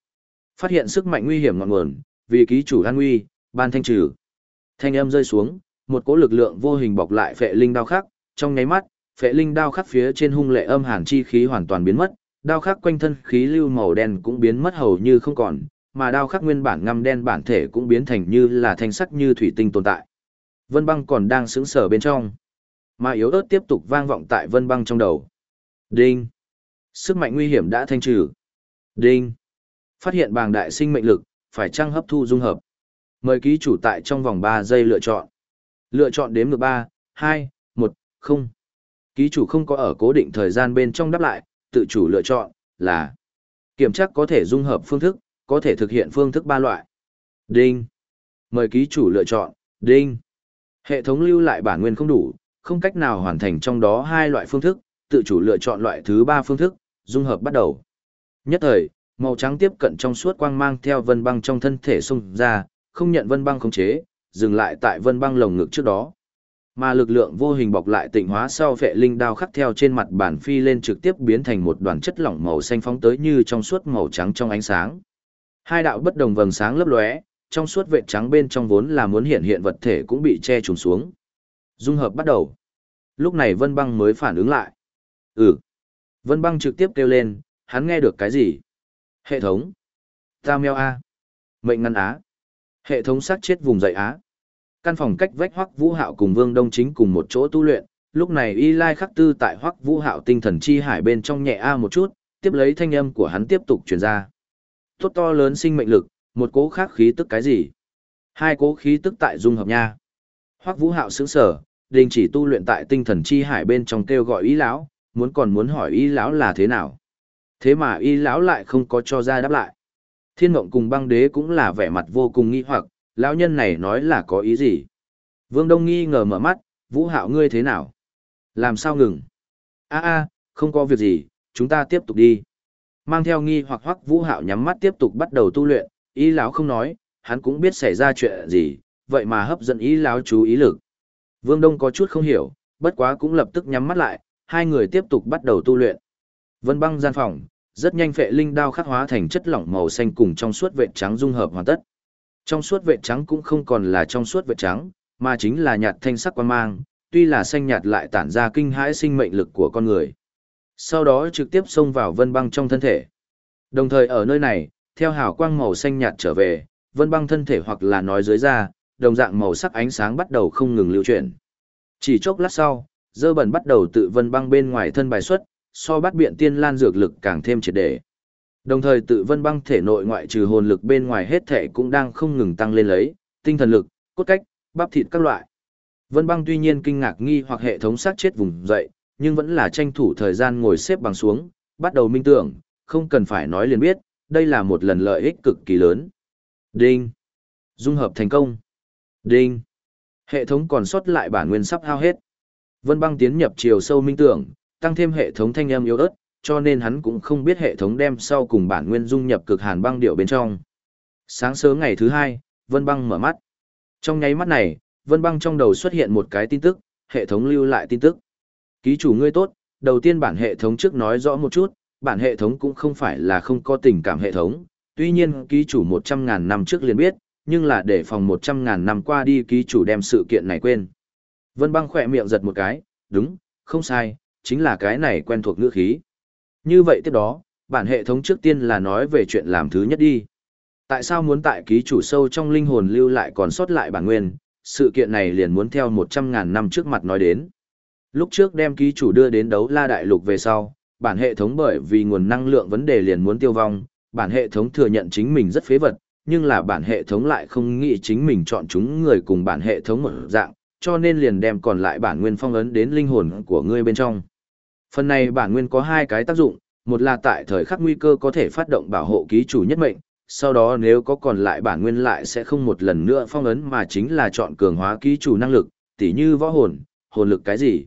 Phát hiện sức mạnh nguy hiểm ngọn nguồn, vì ký chủ an nguy, ban thanh trừ. Thanh âm rơi xuống, một cỗ lực lượng vô hình bọc lại phệ linh đao khắc, trong nháy mắt, phệ linh đao khắc phía trên hung lệ âm hàn chi khí hoàn toàn biến mất, đao khắc quanh thân khí lưu màu đen cũng biến mất hầu như không còn, mà đao khắc nguyên bản ngăm đen bản thể cũng biến thành như là thanh sắc như thủy tinh tồn tại. Vân băng còn đang sững sờ bên trong. Mà yếu ớt tiếp tục vang vọng tại vân băng trong đầu. Đinh. Sức mạnh nguy hiểm đã thanh trừ. Đinh. Phát hiện bàng đại sinh mệnh lực, phải trang hấp thu dung hợp. Mời ký chủ tại trong vòng 3 giây lựa chọn. Lựa chọn đếm ngược 3, 2, 1, 0. Ký chủ không có ở cố định thời gian bên trong đáp lại, tự chủ lựa chọn là kiểm tra có thể dung hợp phương thức, có thể thực hiện phương thức ba loại. Đinh. Mời ký chủ lựa chọn, đinh. Hệ thống lưu lại bản nguyên không đủ, không cách nào hoàn thành trong đó hai loại phương thức, tự chủ lựa chọn loại thứ ba phương thức, dung hợp bắt đầu. Nhất thời, màu trắng tiếp cận trong suốt quang mang theo vân băng trong thân thể xung ra, không nhận vân băng khống chế, dừng lại tại vân băng lồng ngực trước đó. Mà lực lượng vô hình bọc lại tịnh hóa sau phệ linh đao khắc theo trên mặt bản phi lên trực tiếp biến thành một đoàn chất lỏng màu xanh phóng tới như trong suốt màu trắng trong ánh sáng. Hai đạo bất đồng vầng sáng lấp lóe, trong suốt vệ trắng bên trong vốn là muốn hiện hiện vật thể cũng bị che trùm xuống. Dung hợp bắt đầu. Lúc này Vân Băng mới phản ứng lại. Ừ. Vân Băng trực tiếp kêu lên, hắn nghe được cái gì? Hệ thống. Ta meo A. Mệnh ngăn Á. Hệ thống sát chết vùng dậy Á. Căn phòng cách vách Hoắc Vũ Hạo cùng Vương Đông Chính cùng một chỗ tu luyện, lúc này Y Lai khắc tư tại Hoắc Vũ Hạo tinh thần chi hải bên trong nhẹ a một chút, tiếp lấy thanh âm của hắn tiếp tục truyền ra. Tốt to lớn sinh mệnh lực, một cố khác khí tức cái gì? Hai cố khí tức tại dung hợp nha. Hoắc Vũ Hạo sững sở, đình chỉ tu luyện tại tinh thần chi hải bên trong kêu gọi ý lão, muốn còn muốn hỏi ý lão là thế nào. Thế mà ý lão lại không có cho ra đáp lại. Thiên mộng cùng băng đế cũng là vẻ mặt vô cùng nghi hoặc, lão nhân này nói là có ý gì. Vương Đông nghi ngờ mở mắt, vũ hạo ngươi thế nào? Làm sao ngừng? a a không có việc gì, chúng ta tiếp tục đi. Mang theo nghi hoặc hoắc vũ hạo nhắm mắt tiếp tục bắt đầu tu luyện, ý lão không nói, hắn cũng biết xảy ra chuyện gì, vậy mà hấp dẫn ý lão chú ý lực. Vương Đông có chút không hiểu, bất quá cũng lập tức nhắm mắt lại, hai người tiếp tục bắt đầu tu luyện. Vân băng gian phòng, rất nhanh phệ linh đao khắc hóa thành chất lỏng màu xanh cùng trong suốt vệt trắng dung hợp hoàn tất. Trong suốt vệt trắng cũng không còn là trong suốt vệt trắng, mà chính là nhạt thanh sắc quan mang, tuy là xanh nhạt lại tản ra kinh hãi sinh mệnh lực của con người. Sau đó trực tiếp xông vào vân băng trong thân thể. Đồng thời ở nơi này, theo hào quang màu xanh nhạt trở về, vân băng thân thể hoặc là nói dưới da, đồng dạng màu sắc ánh sáng bắt đầu không ngừng lưu chuyển. Chỉ chốc lát sau, dơ bẩn bắt đầu tự vân băng bên ngoài thân bài xuất, so bắt biện tiên lan dược lực càng thêm triệt để. Đồng thời tự vân băng thể nội ngoại trừ hồn lực bên ngoài hết thể cũng đang không ngừng tăng lên lấy, tinh thần lực, cốt cách, bắp thịt các loại. Vân băng tuy nhiên kinh ngạc nghi hoặc hệ thống sát chết vùng dậy, nhưng vẫn là tranh thủ thời gian ngồi xếp bằng xuống, bắt đầu minh tưởng, không cần phải nói liền biết, đây là một lần lợi ích cực kỳ lớn. Đinh. Dung hợp thành công. Đinh. Hệ thống còn sót lại bản nguyên sắp hao hết. Vân băng tiến nhập chiều sâu minh tưởng, tăng thêm hệ thống thanh âm yếu ớt, cho nên hắn cũng không biết hệ thống đem sau cùng bản nguyên dung nhập cực hàn băng điệu bên trong. Sáng sớm ngày thứ hai, Vân băng mở mắt. Trong nháy mắt này, Vân băng trong đầu xuất hiện một cái tin tức, hệ thống lưu lại tin tức. Ký chủ ngươi tốt, đầu tiên bản hệ thống trước nói rõ một chút, bản hệ thống cũng không phải là không có tình cảm hệ thống, tuy nhiên ký chủ 100.000 năm trước liền biết, nhưng là để phòng một trăm ngàn năm qua đi ký chủ đem sự kiện này quên. Vân băng khỏe miệng giật một cái, đúng, không sai, chính là cái này quen thuộc ngữ khí. Như vậy tiếp đó, bản hệ thống trước tiên là nói về chuyện làm thứ nhất đi. Tại sao muốn tại ký chủ sâu trong linh hồn lưu lại còn sót lại bản nguyên, sự kiện này liền muốn theo một trăm ngàn năm trước mặt nói đến. Lúc trước đem ký chủ đưa đến đấu la đại lục về sau, bản hệ thống bởi vì nguồn năng lượng vấn đề liền muốn tiêu vong, bản hệ thống thừa nhận chính mình rất phế vật, nhưng là bản hệ thống lại không nghĩ chính mình chọn chúng người cùng bản hệ thống một dạng, cho nên liền đem còn lại bản nguyên phong ấn đến linh hồn của ngươi bên trong. Phần này bản nguyên có hai cái tác dụng, một là tại thời khắc nguy cơ có thể phát động bảo hộ ký chủ nhất mệnh, sau đó nếu có còn lại bản nguyên lại sẽ không một lần nữa phong ấn mà chính là chọn cường hóa ký chủ năng lực, tỉ như võ hồn, hồn lực cái gì.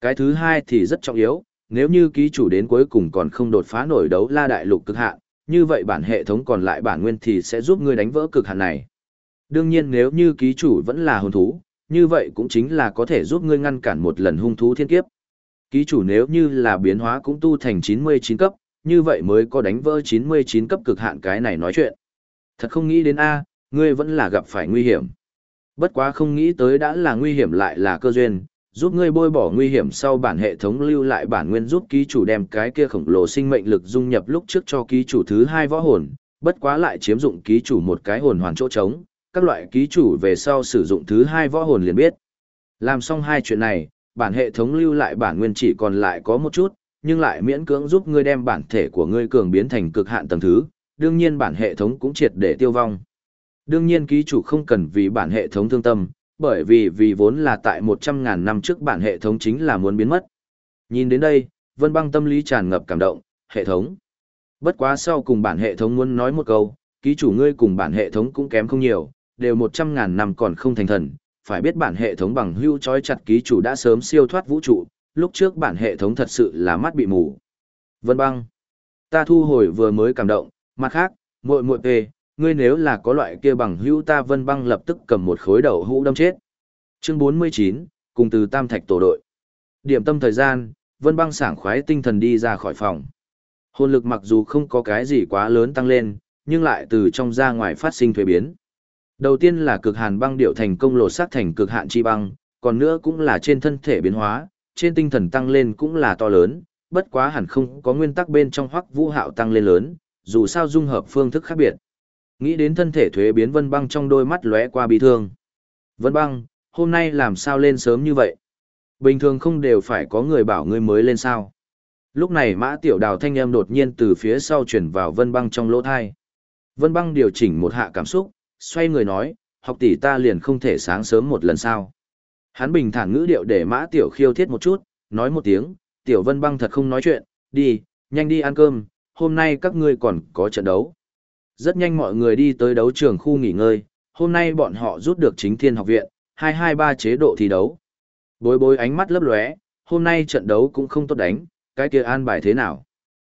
Cái thứ hai thì rất trọng yếu, nếu như ký chủ đến cuối cùng còn không đột phá nổi đấu la đại lục cực hạn, như vậy bản hệ thống còn lại bản nguyên thì sẽ giúp ngươi đánh vỡ cực hạn này. Đương nhiên nếu như ký chủ vẫn là hồn thú, như vậy cũng chính là có thể giúp ngươi ngăn cản một lần hung thú thiên kiếp. Ký chủ nếu như là biến hóa cũng tu thành 99 cấp, như vậy mới có đánh vỡ 99 cấp cực hạn cái này nói chuyện. Thật không nghĩ đến A, ngươi vẫn là gặp phải nguy hiểm. Bất quá không nghĩ tới đã là nguy hiểm lại là cơ duyên, giúp ngươi bôi bỏ nguy hiểm sau bản hệ thống lưu lại bản nguyên giúp ký chủ đem cái kia khổng lồ sinh mệnh lực dung nhập lúc trước cho ký chủ thứ hai võ hồn, bất quá lại chiếm dụng ký chủ một cái hồn hoàn chỗ trống, các loại ký chủ về sau sử dụng thứ hai võ hồn liền biết. Làm xong hai chuyện này, bản hệ thống lưu lại bản nguyên chỉ còn lại có một chút, nhưng lại miễn cưỡng giúp ngươi đem bản thể của ngươi cường biến thành cực hạn tầng thứ, đương nhiên bản hệ thống cũng triệt để tiêu vong. Đương nhiên ký chủ không cần vì bản hệ thống thương tâm, bởi vì vì vốn là tại 100.000 năm trước bản hệ thống chính là muốn biến mất. Nhìn đến đây, Vân Băng tâm lý tràn ngập cảm động, hệ thống. Bất quá sau cùng bản hệ thống muốn nói một câu, ký chủ ngươi cùng bản hệ thống cũng kém không nhiều, đều 100.000 năm còn không thành thần, phải biết bản hệ thống bằng hưu chói chặt ký chủ đã sớm siêu thoát vũ trụ, lúc trước bản hệ thống thật sự là mắt bị mù. Vân Băng, ta thu hồi vừa mới cảm động, mặt khác, muội muội về, ngươi nếu là có loại kia bằng hữu ta vân băng lập tức cầm một khối đầu hũ đâm chết. Chương 49, cùng từ Tam Thạch tổ đội. Điểm tâm thời gian, vân băng sảng khoái tinh thần đi ra khỏi phòng. Hồn lực mặc dù không có cái gì quá lớn tăng lên, nhưng lại từ trong ra ngoài phát sinh thuế biến. Đầu tiên là cực hàn băng điệu thành công lột xác thành cực hạn chi băng, còn nữa cũng là trên thân thể biến hóa, trên tinh thần tăng lên cũng là to lớn, bất quá hẳn không có nguyên tắc bên trong hoắc vũ hạo tăng lên lớn, dù sao dung hợp phương thức khác biệt. Nghĩ đến thân thể thuế biến Vân Băng trong đôi mắt lóe qua bi thương. Vân Băng, hôm nay làm sao lên sớm như vậy? Bình thường không đều phải có người bảo ngươi mới lên sao? Lúc này Mã Tiểu Đào thanh âm đột nhiên từ phía sau chuyển vào Vân Băng trong lỗ thai. Vân Băng điều chỉnh một hạ cảm xúc, xoay người nói, học tỷ ta liền không thể sáng sớm một lần sao? Hắn bình thản ngữ điệu để mã tiểu khiêu thiết một chút, nói một tiếng, tiểu vân băng thật không nói chuyện, đi, nhanh đi ăn cơm, hôm nay các ngươi còn có trận đấu. Rất nhanh mọi người đi tới đấu trường khu nghỉ ngơi, hôm nay bọn họ rút được chính thiên học viện, 223 chế độ thi đấu. Bối bối ánh mắt lấp lóe, hôm nay trận đấu cũng không tốt đánh, cái kia an bài thế nào.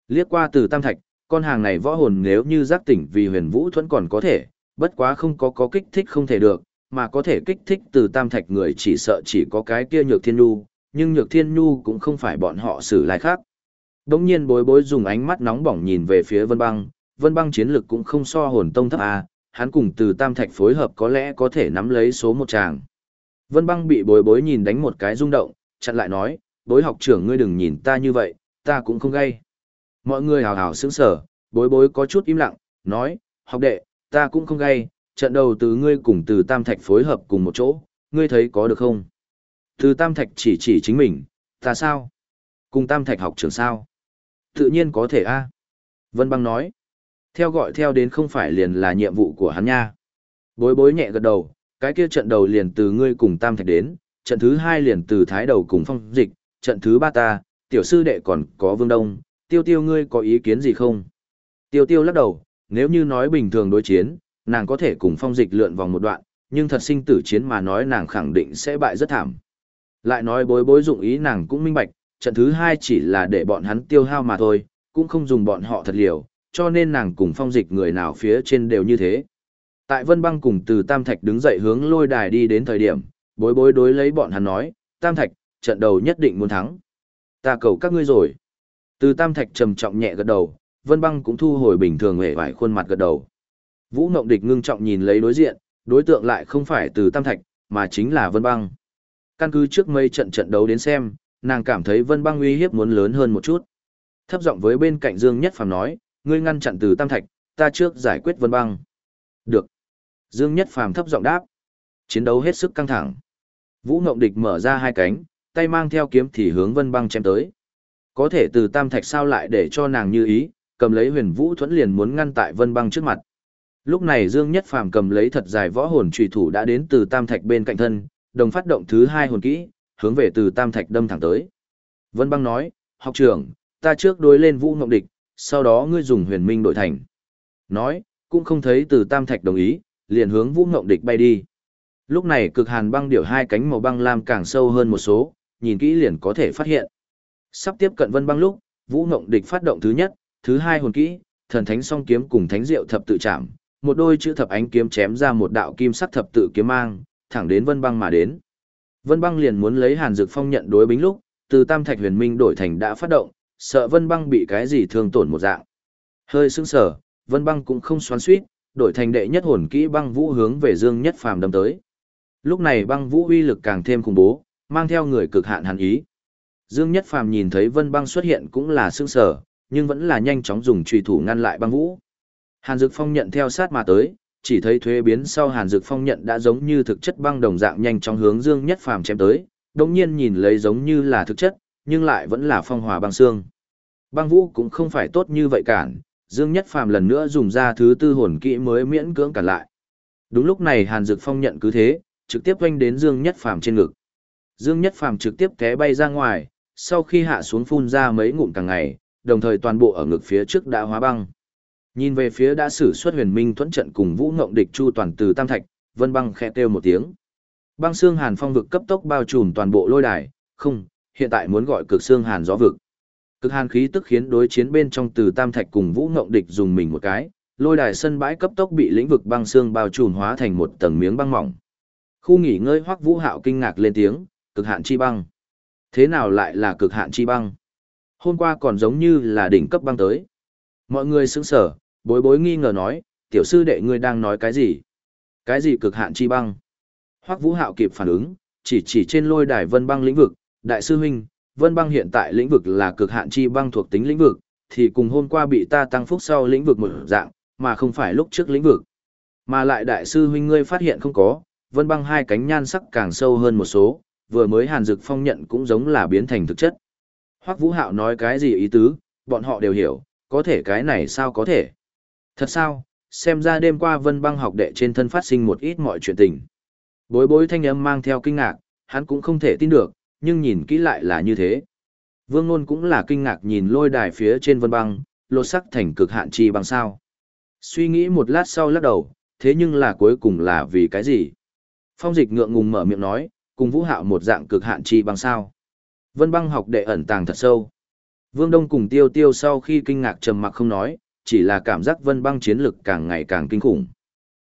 Liếc qua từ tam thạch, con hàng này võ hồn nếu như giác tỉnh vì huyền vũ thuẫn còn có thể, bất quá không có có kích thích không thể được, mà có thể kích thích từ tam thạch người chỉ sợ chỉ có cái kia nhược thiên nhu, nhưng nhược thiên nhu cũng không phải bọn họ xử lại khác. Đống nhiên bối bối dùng ánh mắt nóng bỏng nhìn về phía vân băng, vân băng chiến lực cũng không so hồn tông thấp à, hắn cùng từ tam thạch phối hợp có lẽ có thể nắm lấy số một tràng. Vân băng bị bối bối nhìn đánh một cái rung động, chặn lại nói, bối học trưởng ngươi đừng nhìn ta như vậy, ta cũng không gây. Mọi người hào hào sững sở, bối bối có chút im lặng, nói, học đệ, ta cũng không gây, trận đầu từ ngươi cùng từ tam thạch phối hợp cùng một chỗ, ngươi thấy có được không? Từ tam thạch chỉ chỉ chính mình, ta sao? Cùng tam thạch học trưởng sao? Tự nhiên có thể a Vân băng nói, theo gọi theo đến không phải liền là nhiệm vụ của hắn nha. Bối bối nhẹ gật đầu, cái kia trận đầu liền từ ngươi cùng tam thạch đến, trận thứ hai liền từ thái đầu cùng phong dịch, trận thứ ba ta, tiểu sư đệ còn có vương đông, tiêu tiêu ngươi có ý kiến gì không? Tiêu tiêu lắc đầu, nếu như nói bình thường đối chiến, nàng có thể cùng phong dịch lượn vòng một đoạn, nhưng thật sinh tử chiến mà nói nàng khẳng định sẽ bại rất thảm. Lại nói bối bối dụng ý nàng cũng minh bạch, trận thứ hai chỉ là để bọn hắn tiêu hao mà thôi, cũng không dùng bọn họ thật liều, cho nên nàng cùng phong dịch người nào phía trên đều như thế. Tại Vân Băng cùng từ Tam Thạch đứng dậy hướng lôi đài đi đến thời điểm, bối bối đối lấy bọn hắn nói, Tam Thạch, trận đầu nhất định muốn thắng. Ta cầu các ngươi rồi. Từ Tam Thạch trầm trọng nhẹ gật đầu, Vân Băng cũng thu hồi bình thường hề vải khuôn mặt gật đầu. Vũ Mộng Địch ngưng trọng nhìn lấy đối diện, đối tượng lại không phải từ Tam Thạch, mà chính là Vân Băng. Căn cứ trước mây trận trận đấu đến xem, nàng cảm thấy Vân Băng uy hiếp muốn lớn hơn một chút. Thấp giọng với bên cạnh Dương Nhất Phàm nói, ngươi ngăn chặn từ Tam Thạch, ta trước giải quyết Vân Băng. Được. Dương Nhất Phàm thấp giọng đáp. Chiến đấu hết sức căng thẳng. Vũ Ngộng Địch mở ra hai cánh, tay mang theo kiếm thì hướng Vân Băng chém tới. Có thể từ Tam Thạch sao lại để cho nàng như ý, cầm lấy Huyền Vũ Thuẫn liền muốn ngăn tại Vân Băng trước mặt. Lúc này Dương Nhất Phàm cầm lấy thật dài võ hồn trùy thủ đã đến từ Tam Thạch bên cạnh thân, đồng phát động thứ hai hồn kỹ, hướng về từ Tam Thạch đâm thẳng tới. Vân Băng nói, học trưởng, ta trước đối lên Vũ Ngộng Địch, sau đó ngươi dùng huyền minh đổi thành. Nói, cũng không thấy từ Tam Thạch đồng ý, liền hướng Vũ Ngộng Địch bay đi. Lúc này cực hàn băng điểu hai cánh màu băng lam càng sâu hơn một số, nhìn kỹ liền có thể phát hiện. Sắp tiếp cận Vân Băng lúc, Vũ Ngộng Địch phát động thứ nhất, thứ hai hồn kỹ, thần thánh song kiếm cùng thánh diệu thập tự chạm, một đôi chữ thập ánh kiếm chém ra một đạo kim sắc thập tự kiếm mang, thẳng đến Vân Băng mà đến. Vân Băng liền muốn lấy Hàn Dược Phong nhận đối bính lúc, từ Tam Thạch Huyền Minh đổi thành đã phát động, sợ Vân Băng bị cái gì thương tổn một dạng. Hơi sững sờ, Vân Băng cũng không xoắn xuýt, đổi thành đệ nhất hồn kỹ băng vũ hướng về Dương Nhất Phàm đâm tới. Lúc này băng vũ uy lực càng thêm khủng bố, mang theo người cực hạn hàn ý. Dương Nhất Phàm nhìn thấy Vân Băng xuất hiện cũng là sững sờ, nhưng vẫn là nhanh chóng dùng truy thủ ngăn lại băng vũ. Hàn Dực Phong nhận theo sát mà tới, chỉ thấy thuế biến sau Hàn Dực Phong nhận đã giống như thực chất băng đồng dạng nhanh chóng hướng Dương Nhất Phàm chém tới, đồng nhiên nhìn lấy giống như là thực chất, nhưng lại vẫn là phong hòa băng xương. Băng vũ cũng không phải tốt như vậy cản, Dương Nhất Phàm lần nữa dùng ra thứ tư hồn kỹ mới miễn cưỡng cản lại. Đúng lúc này Hàn Dực Phong nhận cứ thế, trực tiếp quanh đến Dương Nhất Phàm trên ngực. Dương Nhất Phàm trực tiếp té bay ra ngoài, sau khi hạ xuống phun ra mấy ngụm càng ngày, đồng thời toàn bộ ở ngực phía trước đã hóa băng. Nhìn về phía đã sử xuất huyền minh thuẫn trận cùng vũ ngộng địch chu toàn từ tam thạch, vân băng khẽ kêu một tiếng. Băng xương hàn phong vực cấp tốc bao trùm toàn bộ lôi đài, không, hiện tại muốn gọi cực xương hàn gió vực. Cực hàn khí tức khiến đối chiến bên trong từ tam thạch cùng vũ ngộng địch dùng mình một cái, lôi đài sân bãi cấp tốc bị lĩnh vực băng xương bao trùm hóa thành một tầng miếng băng mỏng. Khu nghỉ ngơi Hoắc Vũ Hạo kinh ngạc lên tiếng, cực hạn chi băng. Thế nào lại là cực hạn chi băng? Hôm qua còn giống như là đỉnh cấp băng tới. Mọi người sững sờ, bối bối nghi ngờ nói, tiểu sư đệ ngươi đang nói cái gì? Cái gì cực hạn chi băng? Hoắc Vũ Hạo kịp phản ứng, chỉ chỉ trên lôi đài vân băng lĩnh vực, đại sư huynh, vân băng hiện tại lĩnh vực là cực hạn chi băng thuộc tính lĩnh vực, thì cùng hôm qua bị ta tăng phúc sau lĩnh vực một dạng, mà không phải lúc trước lĩnh vực. Mà lại đại sư huynh ngươi phát hiện không có, vân băng hai cánh nhan sắc càng sâu hơn một số, vừa mới hàn dực phong nhận cũng giống là biến thành thực chất. Hoắc Vũ Hạo nói cái gì ý tứ, bọn họ đều hiểu, có thể cái này sao có thể. Thật sao, xem ra đêm qua vân băng học đệ trên thân phát sinh một ít mọi chuyện tình. Bối bối thanh âm mang theo kinh ngạc, hắn cũng không thể tin được, nhưng nhìn kỹ lại là như thế. Vương Nôn cũng là kinh ngạc nhìn lôi đài phía trên vân băng, lột sắc thành cực hạn chi bằng sao. Suy nghĩ một lát sau lắc đầu, thế nhưng là cuối cùng là vì cái gì? Phong dịch ngượng ngùng mở miệng nói, cùng vũ hạo một dạng cực hạn chi bằng sao. Vân băng học đệ ẩn tàng thật sâu. Vương Đông cùng tiêu tiêu sau khi kinh ngạc trầm mặc không nói, chỉ là cảm giác vân băng chiến lực càng ngày càng kinh khủng.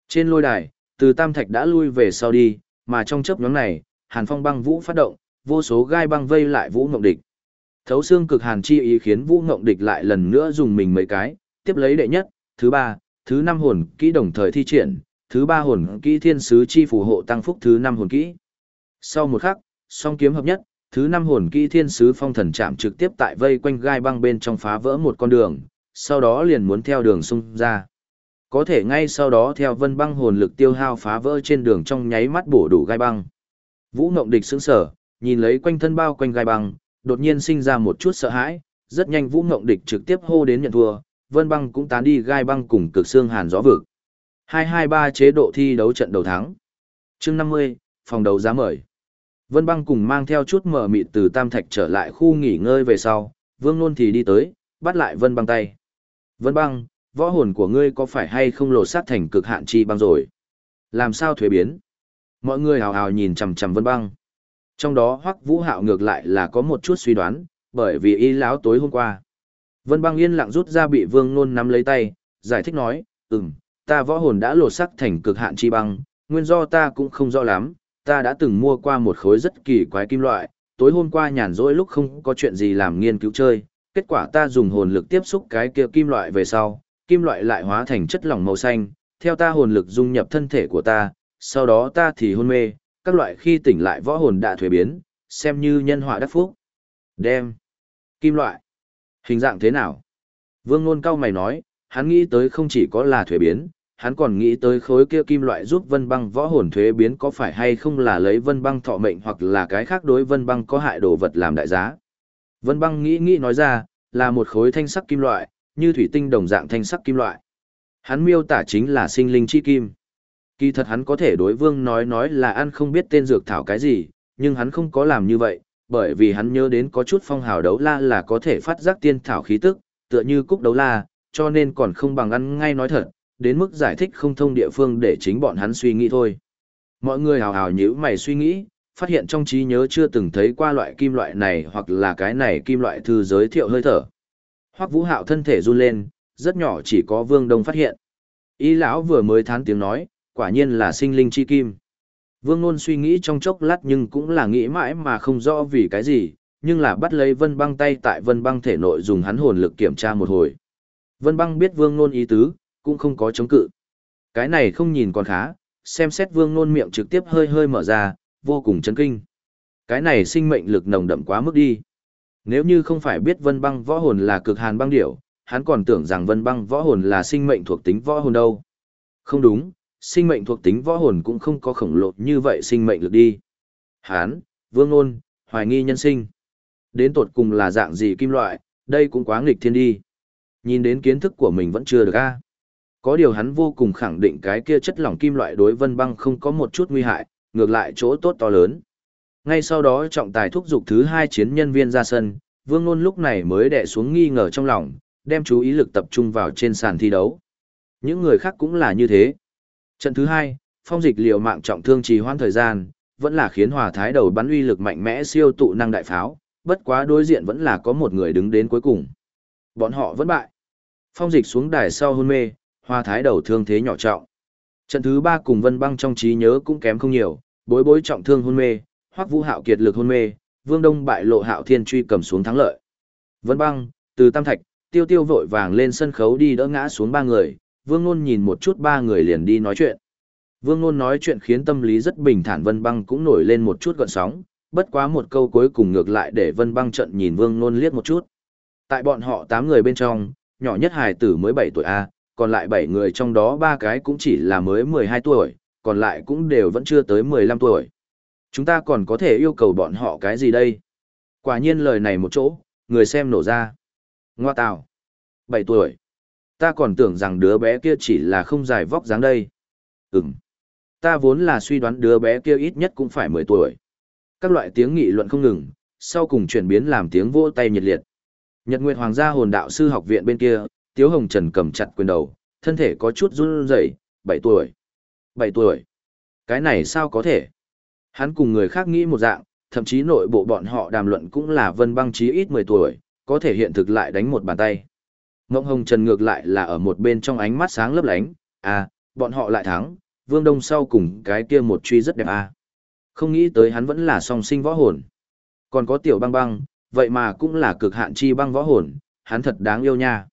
Trên lôi đài, từ Tam Thạch đã lui về sau đi, mà trong chấp nhóm này, Hàn Phong băng vũ phát động, vô số gai băng vây lại Vũ Ngộng Địch. Thấu xương cực hàn chi ý khiến Vũ Ngộng Địch lại lần nữa dùng mình mấy cái, tiếp lấy đệ nhất, thứ ba, thứ năm hồn kỹ đồng thời thi triển, thứ ba hồn kỹ thiên sứ chi phù hộ tăng phúc thứ năm hồn kỹ. Sau một khắc, song kiếm hợp nhất, thứ năm hồn kỹ thiên sứ phong thần chạm trực tiếp tại vây quanh gai băng bên trong phá vỡ một con đường, sau đó liền muốn theo đường xung ra. Có thể ngay sau đó theo vân băng hồn lực tiêu hao phá vỡ trên đường trong nháy mắt bổ đủ gai băng. Vũ Ngộng Địch sững sở, nhìn lấy quanh thân bao quanh gai băng, đột nhiên sinh ra một chút sợ hãi, rất nhanh Vũ Ngộng Địch trực tiếp hô đến nhận thua, Vân Băng cũng tán đi gai băng cùng cực xương hàn gió vực. 223 chế độ thi đấu trận đầu thắng. Chương 50, phòng đấu giá mời. Vân Băng cùng mang theo chút mở mịt từ Tam Thạch trở lại khu nghỉ ngơi về sau, Vương Nôn thì đi tới, bắt lại Vân Băng tay. Vân Băng, võ hồn của ngươi có phải hay không lột sát thành cực hạn chi băng rồi? Làm sao thuế biến? Mọi người hào hào nhìn chằm chằm Vân Băng. Trong đó Hoắc Vũ Hạo ngược lại là có một chút suy đoán, bởi vì y lão tối hôm qua. Vân Băng yên lặng rút ra bị Vương Nôn nắm lấy tay, giải thích nói, ừm, ta võ hồn đã lột sắc thành cực hạn chi băng, nguyên do ta cũng không rõ lắm, ta đã từng mua qua một khối rất kỳ quái kim loại, tối hôm qua nhàn rỗi lúc không có chuyện gì làm nghiên cứu chơi, kết quả ta dùng hồn lực tiếp xúc cái kia kim loại về sau, kim loại lại hóa thành chất lỏng màu xanh, theo ta hồn lực dung nhập thân thể của ta, sau đó ta thì hôn mê, các loại khi tỉnh lại võ hồn đã thuế biến, xem như nhân họa đắc phúc. Đem. Kim loại. Hình dạng thế nào? Vương Nôn cao mày nói, hắn nghĩ tới không chỉ có là thuế biến, hắn còn nghĩ tới khối kia kim loại giúp vân băng võ hồn thuế biến có phải hay không là lấy vân băng thọ mệnh hoặc là cái khác đối vân băng có hại đồ vật làm đại giá. Vân băng nghĩ nghĩ nói ra, là một khối thanh sắc kim loại, như thủy tinh đồng dạng thanh sắc kim loại. Hắn miêu tả chính là sinh linh chi kim. Kỳ thật hắn có thể đối vương nói nói là ăn không biết tên dược thảo cái gì, nhưng hắn không có làm như vậy, bởi vì hắn nhớ đến có chút phong hào đấu la là có thể phát giác tiên thảo khí tức, tựa như cúc đấu la, cho nên còn không bằng ăn ngay nói thật, đến mức giải thích không thông địa phương để chính bọn hắn suy nghĩ thôi. Mọi người hào hào nhíu mày suy nghĩ, phát hiện trong trí nhớ chưa từng thấy qua loại kim loại này hoặc là cái này kim loại thư giới thiệu hơi thở. Hoắc Vũ Hạo thân thể run lên, rất nhỏ chỉ có Vương Đông phát hiện. Y lão vừa mới thán tiếng nói, quả nhiên là sinh linh chi kim. Vương Nôn suy nghĩ trong chốc lát nhưng cũng là nghĩ mãi mà không rõ vì cái gì, nhưng là bắt lấy Vân Băng tay tại Vân Băng thể nội dùng hắn hồn lực kiểm tra một hồi. Vân Băng biết Vương Nôn ý tứ, cũng không có chống cự. Cái này không nhìn còn khá, xem xét Vương Nôn miệng trực tiếp hơi hơi mở ra, vô cùng chấn kinh. Cái này sinh mệnh lực nồng đậm quá mức đi. Nếu như không phải biết Vân Băng võ hồn là cực hàn băng điểu, hắn còn tưởng rằng Vân Băng võ hồn là sinh mệnh thuộc tính võ hồn đâu. Không đúng, sinh mệnh thuộc tính võ hồn cũng không có khổng lồ như vậy sinh mệnh lực đi. Hán, vương nôn, hoài nghi nhân sinh. Đến tột cùng là dạng gì kim loại, đây cũng quá nghịch thiên đi. Nhìn đến kiến thức của mình vẫn chưa được a. Có điều hắn vô cùng khẳng định cái kia chất lỏng kim loại đối vân băng không có một chút nguy hại, ngược lại chỗ tốt to lớn. Ngay sau đó trọng tài thúc giục thứ hai chiến nhân viên ra sân, vương nôn lúc này mới đè xuống nghi ngờ trong lòng, đem chú ý lực tập trung vào trên sàn thi đấu. Những người khác cũng là như thế. Trận thứ hai, phong dịch liều mạng trọng thương trì hoãn thời gian, vẫn là khiến hòa thái đầu bắn uy lực mạnh mẽ siêu tụ năng đại pháo, bất quá đối diện vẫn là có một người đứng đến cuối cùng. Bọn họ vẫn bại. Phong dịch xuống đài sau hôn mê, hòa thái đầu thương thế nhỏ trọng. Trận thứ ba cùng vân băng trong trí nhớ cũng kém không nhiều, bối bối trọng thương hôn mê, hoắc vũ hạo kiệt lực hôn mê, vương đông bại lộ hạo thiên truy cầm xuống thắng lợi. Vân băng, từ tam thạch, tiêu tiêu vội vàng lên sân khấu đi đỡ ngã xuống ba người, Vương Nôn nhìn một chút ba người liền đi nói chuyện. Vương Nôn nói chuyện khiến tâm lý rất bình thản Vân Băng cũng nổi lên một chút gợn sóng, bất quá một câu cuối cùng ngược lại để Vân Băng trận nhìn Vương Nôn liếc một chút. Tại bọn họ tám người bên trong, nhỏ nhất hài tử mới bảy tuổi A, còn lại bảy người trong đó ba cái cũng chỉ là mới 12 tuổi, còn lại cũng đều vẫn chưa tới 15 tuổi. Chúng ta còn có thể yêu cầu bọn họ cái gì đây? Quả nhiên lời này một chỗ, người xem nổ ra. Ngoa tào. bảy tuổi. Ta còn tưởng rằng đứa bé kia chỉ là không dài vóc dáng đây. Ừm. Ta vốn là suy đoán đứa bé kia ít nhất cũng phải 10 tuổi. Các loại tiếng nghị luận không ngừng, sau cùng chuyển biến làm tiếng vỗ tay nhiệt liệt. Nhật Nguyệt Hoàng gia hồn đạo sư học viện bên kia, Tiếu Hồng Trần cầm chặt quyền đầu, thân thể có chút run rẩy, 7 tuổi. 7 tuổi. Cái này sao có thể? Hắn cùng người khác nghĩ một dạng, thậm chí nội bộ bọn họ đàm luận cũng là Vân Băng chí ít 10 tuổi, có thể hiện thực lại đánh một bàn tay. Ngộng Hồng Trần ngược lại là ở một bên trong ánh mắt sáng lấp lánh, à, bọn họ lại thắng, Vương Đông sau cùng cái kia một truy rất đẹp à. Không nghĩ tới hắn vẫn là song sinh võ hồn. Còn có tiểu băng băng, vậy mà cũng là cực hạn chi băng võ hồn, hắn thật đáng yêu nha.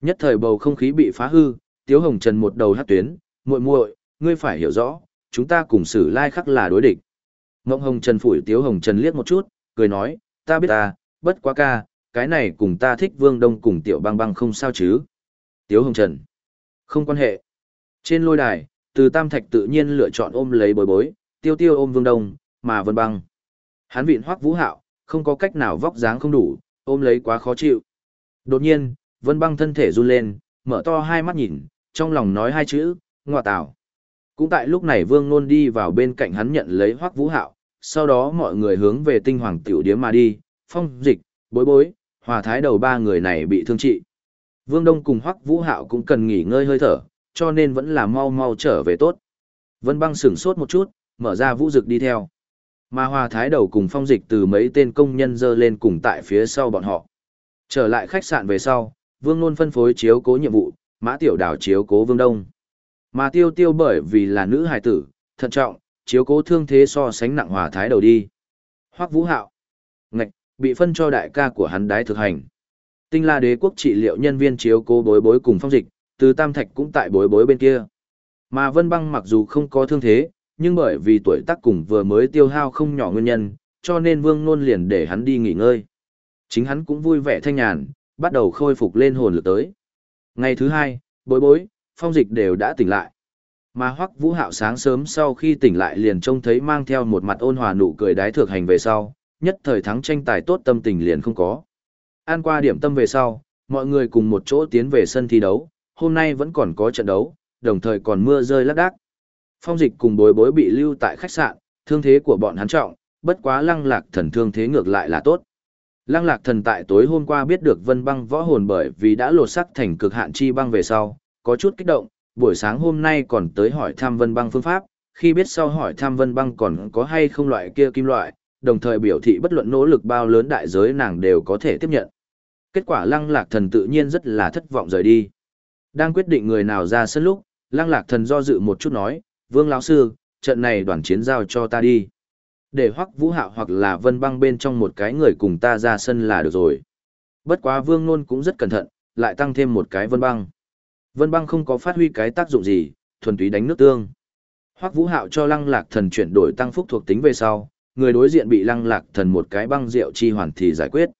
Nhất thời bầu không khí bị phá hư, Tiếu Hồng Trần một đầu hát tuyến, muội muội, ngươi phải hiểu rõ, chúng ta cùng xử lai khắc là đối địch. Ngộng Hồng Trần phủi Tiếu Hồng Trần liếc một chút, cười nói, ta biết ta, bất quá ca, cái này cùng ta thích Vương Đông cùng Tiểu Băng Băng không sao chứ. Tiếu Hồng Trần, không quan hệ. Trên lôi đài, từ Tam Thạch tự nhiên lựa chọn ôm lấy bối bối, tiêu tiêu ôm Vương Đông, mà Vân Băng. Hắn vịn hoắc vũ hạo, không có cách nào vóc dáng không đủ, ôm lấy quá khó chịu. Đột nhiên, Vân Băng thân thể run lên, mở to hai mắt nhìn, trong lòng nói hai chữ, ngọa tảo. Cũng tại lúc này Vương Nôn đi vào bên cạnh hắn nhận lấy hoắc vũ hạo, sau đó mọi người hướng về tinh hoàng tiểu điếm mà đi, phong dịch, bối bối, hòa thái đầu ba người này bị thương trị. Vương Đông cùng hoắc vũ hạo cũng cần nghỉ ngơi hơi thở, cho nên vẫn là mau mau trở về tốt. Vân băng sửng sốt một chút, mở ra vũ dực đi theo. Mà hòa thái đầu cùng phong dịch từ mấy tên công nhân dơ lên cùng tại phía sau bọn họ. Trở lại khách sạn về sau, Vương Nôn phân phối chiếu cố nhiệm vụ, Mã Tiểu Đào chiếu cố Vương Đông. Mà Tiêu Tiêu bởi vì là nữ hài tử, thận trọng, chiếu cố thương thế so sánh nặng hòa thái đầu đi. Hoắc Vũ Hạo, bị phân cho đại ca của hắn đái thực hành. Tinh La Đế quốc trị liệu nhân viên chiếu cố bối bối cùng phong dịch, từ Tam Thạch cũng tại bối bối bên kia. Mà Vân Băng mặc dù không có thương thế, nhưng bởi vì tuổi tác cùng vừa mới tiêu hao không nhỏ nguyên nhân, cho nên Vương Nôn liền để hắn đi nghỉ ngơi. Chính hắn cũng vui vẻ thanh nhàn, bắt đầu khôi phục lên hồn lực tới. Ngày thứ hai, bối bối, phong dịch đều đã tỉnh lại. Mà Hoắc Vũ Hạo sáng sớm sau khi tỉnh lại liền trông thấy mang theo một mặt ôn hòa nụ cười đái thược hành về sau, nhất thời thắng tranh tài tốt tâm tình liền không có. An qua điểm tâm về sau, mọi người cùng một chỗ tiến về sân thi đấu, hôm nay vẫn còn có trận đấu, đồng thời còn mưa rơi lác đác. Phong dịch cùng bối bối bị lưu tại khách sạn, thương thế của bọn hắn trọng, bất quá lăng lạc thần thương thế ngược lại là tốt. Lăng lạc thần tại tối hôm qua biết được vân băng võ hồn bởi vì đã lột sắc thành cực hạn chi băng về sau, có chút kích động, buổi sáng hôm nay còn tới hỏi thăm vân băng phương pháp, khi biết sau hỏi thăm vân băng còn có hay không loại kia kim loại, đồng thời biểu thị bất luận nỗ lực bao lớn đại giới nàng đều có thể tiếp nhận. Kết quả lăng lạc thần tự nhiên rất là thất vọng rời đi. Đang quyết định người nào ra sân lúc, lăng lạc thần do dự một chút nói, vương lão sư, trận này đoàn chiến giao cho ta đi. Để hoắc vũ hạo hoặc là vân băng bên trong một cái người cùng ta ra sân là được rồi. Bất quá vương nôn cũng rất cẩn thận, lại tăng thêm một cái vân băng. Vân băng không có phát huy cái tác dụng gì, thuần túy đánh nước tương. Hoắc vũ hạo cho lăng lạc thần chuyển đổi tăng phúc thuộc tính về sau, người đối diện bị lăng lạc thần một cái băng rượu chi hoàn thì giải quyết.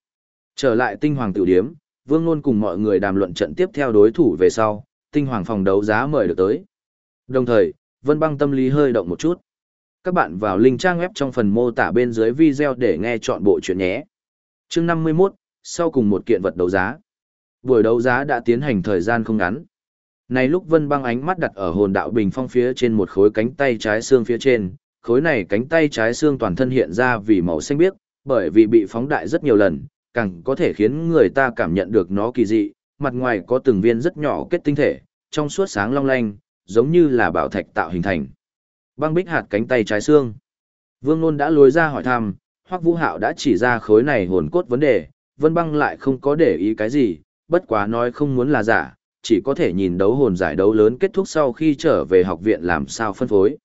Trở lại tinh hoàng tiểu điếm, vương nôn cùng mọi người đàm luận trận tiếp theo đối thủ về sau, tinh hoàng phòng đấu giá mời được tới. Đồng thời, vân băng tâm lý hơi động một chút. Các bạn vào link trang web trong phần mô tả bên dưới video để nghe chọn bộ chuyện nhé. chương 51, sau cùng một kiện vật đấu giá. Buổi đấu giá đã tiến hành thời gian không ngắn. Này lúc vân băng ánh mắt đặt ở hồn đạo bình phong phía trên một khối cánh tay trái xương phía trên, khối này cánh tay trái xương toàn thân hiện ra vì màu xanh biếc, bởi vì bị phóng đại rất nhiều lần, càng có thể khiến người ta cảm nhận được nó kỳ dị, mặt ngoài có từng viên rất nhỏ kết tinh thể, trong suốt sáng long lanh, giống như là bảo thạch tạo hình thành. Băng bích hạt cánh tay trái xương. Vương Nôn đã lối ra hỏi thăm, Hoắc Vũ Hạo đã chỉ ra khối này hồn cốt vấn đề, Vân Băng lại không có để ý cái gì, bất quá nói không muốn là giả, chỉ có thể nhìn đấu hồn giải đấu lớn kết thúc sau khi trở về học viện làm sao phân phối.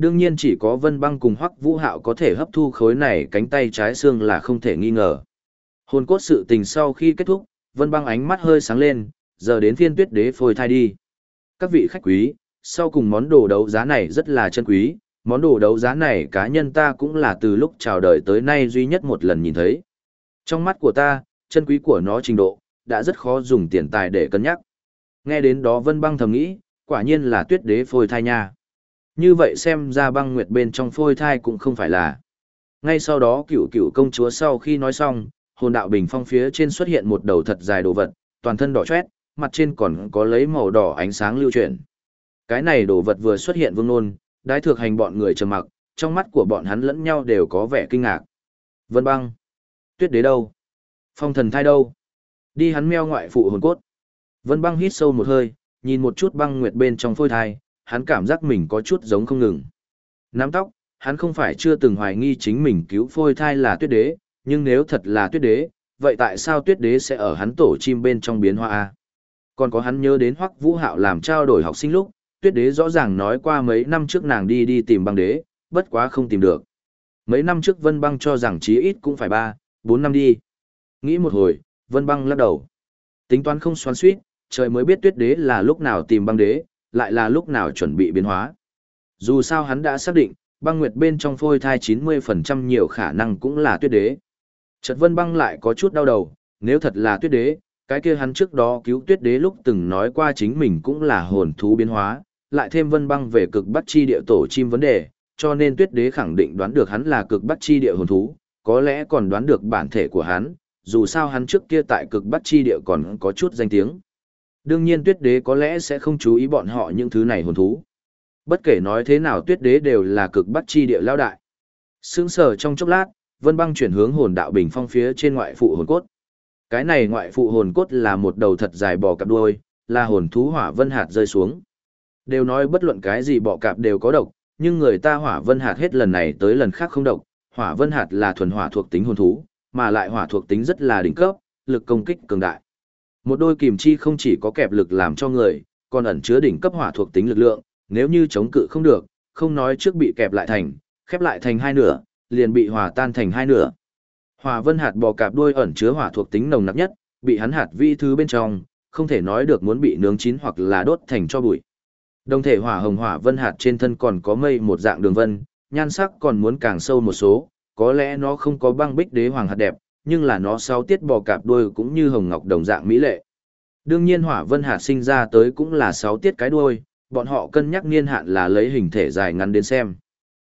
Đương nhiên chỉ có Vân Băng cùng Hoắc Vũ Hạo có thể hấp thu khối này cánh tay trái xương là không thể nghi ngờ. Hồn cốt sự tình sau khi kết thúc, Vân Băng ánh mắt hơi sáng lên, giờ đến phiên tuyết đế phôi thai đi. Các vị khách quý, sau cùng món đồ đấu giá này rất là chân quý, món đồ đấu giá này cá nhân ta cũng là từ lúc chào đời tới nay duy nhất một lần nhìn thấy. Trong mắt của ta, chân quý của nó trình độ, đã rất khó dùng tiền tài để cân nhắc. Nghe đến đó Vân Băng thầm nghĩ, quả nhiên là tuyết đế phôi thai nha. Như vậy xem ra băng nguyệt bên trong phôi thai cũng không phải là. Ngay sau đó cựu cựu công chúa sau khi nói xong, hồn đạo bình phong phía trên xuất hiện một đầu thật dài đồ vật, toàn thân đỏ chét, mặt trên còn có lấy màu đỏ ánh sáng lưu chuyển. Cái này đồ vật vừa xuất hiện vương nôn, đái thực hành bọn người trầm mặc, trong mắt của bọn hắn lẫn nhau đều có vẻ kinh ngạc. Vân băng. Tuyết đế đâu? Phong thần thai đâu? Đi hắn meo ngoại phụ hồn cốt. Vân băng hít sâu một hơi, nhìn một chút băng nguyệt bên trong phôi thai, hắn cảm giác mình có chút giống không ngừng. Nắm tóc, hắn không phải chưa từng hoài nghi chính mình cứu phôi thai là tuyết đế, nhưng nếu thật là tuyết đế, vậy tại sao tuyết đế sẽ ở hắn tổ chim bên trong biến hoa A? Còn có hắn nhớ đến hoắc vũ hạo làm trao đổi học sinh lúc, tuyết đế rõ ràng nói qua mấy năm trước nàng đi đi tìm băng đế, bất quá không tìm được. Mấy năm trước Vân Băng cho rằng chí ít cũng phải ba, bốn năm đi. Nghĩ một hồi, Vân Băng lắc đầu. Tính toán không xoắn suýt, trời mới biết tuyết đế là lúc nào tìm băng đế, lại là lúc nào chuẩn bị biến hóa. Dù sao hắn đã xác định, băng nguyệt bên trong phôi thai 90% nhiều khả năng cũng là tuyết đế. Chợt Vân Băng lại có chút đau đầu, nếu thật là tuyết đế, cái kia hắn trước đó cứu tuyết đế lúc từng nói qua chính mình cũng là hồn thú biến hóa, lại thêm Vân Băng về cực bắc chi địa tổ chim vấn đề, cho nên tuyết đế khẳng định đoán được hắn là cực bắc chi địa hồn thú, có lẽ còn đoán được bản thể của hắn, dù sao hắn trước kia tại cực bắc chi địa còn có chút danh tiếng. Đương nhiên tuyết đế có lẽ sẽ không chú ý bọn họ những thứ này hồn thú. Bất kể nói thế nào tuyết đế đều là cực bắc chi địa lao đại. Sướng sở trong chốc lát, vân băng chuyển hướng hồn đạo bình phong phía trên ngoại phụ hồn cốt. Cái này ngoại phụ hồn cốt là một đầu thật dài bò cặp đuôi, là hồn thú hỏa vân hạt rơi xuống. Đều nói bất luận cái gì bọ cạp đều có độc, nhưng người ta hỏa vân hạt hết lần này tới lần khác không độc. Hỏa vân hạt là thuần hỏa thuộc tính hồn thú, mà lại hỏa thuộc tính rất là đỉnh cấp, lực công kích cường đại. Một đôi kìm chi không chỉ có kẹp lực làm cho người, còn ẩn chứa đỉnh cấp hỏa thuộc tính lực lượng, nếu như chống cự không được, không nói trước bị kẹp lại thành, khép lại thành hai nửa, liền bị hòa tan thành hai nửa. Hỏa vân hạt bò cạp đuôi ẩn chứa hỏa thuộc tính nồng nặc nhất, bị hắn hạt vi thứ bên trong, không thể nói được muốn bị nướng chín hoặc là đốt thành cho bụi. Đồng thể hỏa hồng hỏa vân hạt trên thân còn có mây một dạng đường vân, nhan sắc còn muốn càng sâu một số, có lẽ nó không có băng bích đế hoàng hạt đẹp, nhưng là nó sáu tiết bò cạp đuôi cũng như hồng ngọc đồng dạng mỹ lệ. Đương nhiên hỏa vân hạt sinh ra tới cũng là sáu tiết cái đuôi, bọn họ cân nhắc niên hạn là lấy hình thể dài ngắn đến xem.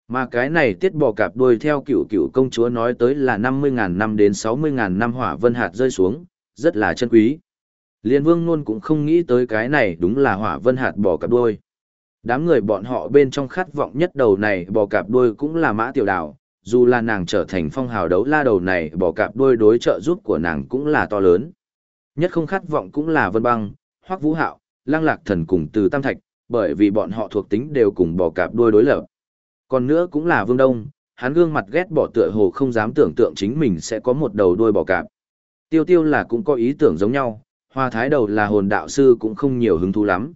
Mà cái này tiết bò cạp đuôi theo cựu cựu công chúa nói tới là 50.000 năm đến 60.000 năm hỏa vân hạt rơi xuống, rất là chân quý. Liên vương luôn cũng không nghĩ tới cái này đúng là hỏa vân hạt bò cạp đuôi. Đám người bọn họ bên trong khát vọng nhất đầu này bò cạp đuôi cũng là mã tiểu đảo dù là nàng trở thành phong hào đấu la đầu này bỏ cạp đôi đối trợ giúp của nàng cũng là to lớn. Nhất không khát vọng cũng là vân băng, hoắc vũ hạo, lăng lạc thần cùng từ tam thạch, bởi vì bọn họ thuộc tính đều cùng bỏ cạp đôi đối lập. Còn nữa cũng là vương đông, hắn gương mặt ghét bỏ tựa hồ không dám tưởng tượng chính mình sẽ có một đầu đuôi bỏ cạp. Tiêu tiêu là cũng có ý tưởng giống nhau, hoa thái đầu là hồn đạo sư cũng không nhiều hứng thú lắm.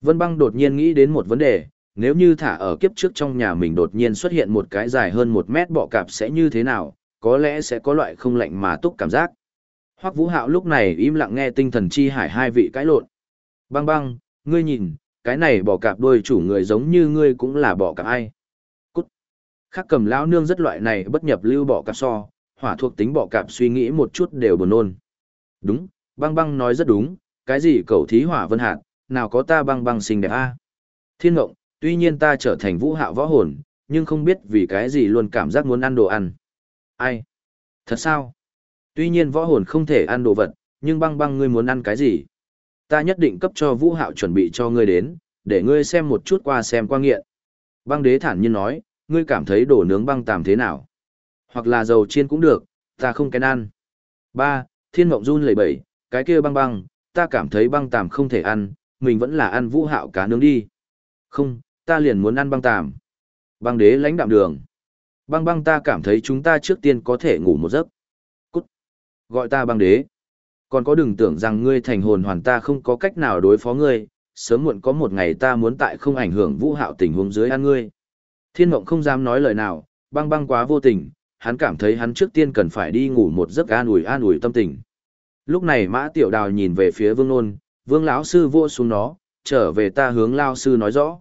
Vân băng đột nhiên nghĩ đến một vấn đề, nếu như thả ở kiếp trước trong nhà mình đột nhiên xuất hiện một cái dài hơn một mét bọ cạp sẽ như thế nào, có lẽ sẽ có loại không lạnh mà túc cảm giác. Hoắc Vũ Hạo lúc này im lặng nghe tinh thần chi hải hai vị cãi lộn. Băng băng, ngươi nhìn, cái này bọ cạp đôi chủ người giống như ngươi cũng là bọ cạp ai. Cút. Khắc cầm lão nương rất loại này bất nhập lưu bọ cạp so, hỏa thuộc tính bọ cạp suy nghĩ một chút đều buồn nôn. Đúng, băng băng nói rất đúng, cái gì cầu thí hỏa vân hạt, nào có ta băng băng xinh đẹp a. Thiên ngộng, tuy nhiên ta trở thành vũ hạo võ hồn, nhưng không biết vì cái gì luôn cảm giác muốn ăn đồ ăn. Ai? Thật sao? Tuy nhiên võ hồn không thể ăn đồ vật, nhưng băng băng ngươi muốn ăn cái gì? Ta nhất định cấp cho vũ hạo chuẩn bị cho ngươi đến, để ngươi xem một chút qua xem qua nghiện. Băng đế thản nhiên nói, ngươi cảm thấy đồ nướng băng tàm thế nào? Hoặc là dầu chiên cũng được, ta không kén ăn. Ba, Thiên Mộng run lẩy bẩy, cái kia băng băng, ta cảm thấy băng tàm không thể ăn, mình vẫn là ăn vũ hạo cá nướng đi. Không, ta liền muốn ăn băng tàm. Băng đế lãnh đạm đường. Băng băng ta cảm thấy chúng ta trước tiên có thể ngủ một giấc. Cút. Gọi ta băng đế. Còn có đừng tưởng rằng ngươi thành hồn hoàn ta không có cách nào đối phó ngươi, sớm muộn có một ngày ta muốn tại không ảnh hưởng vũ hạo tình huống dưới ăn ngươi. Thiên mộng không dám nói lời nào, băng băng quá vô tình, hắn cảm thấy hắn trước tiên cần phải đi ngủ một giấc an ủi an ủi tâm tình. Lúc này mã tiểu đào nhìn về phía vương nôn, vương lão sư vô xuống nó, trở về ta hướng lao sư nói rõ.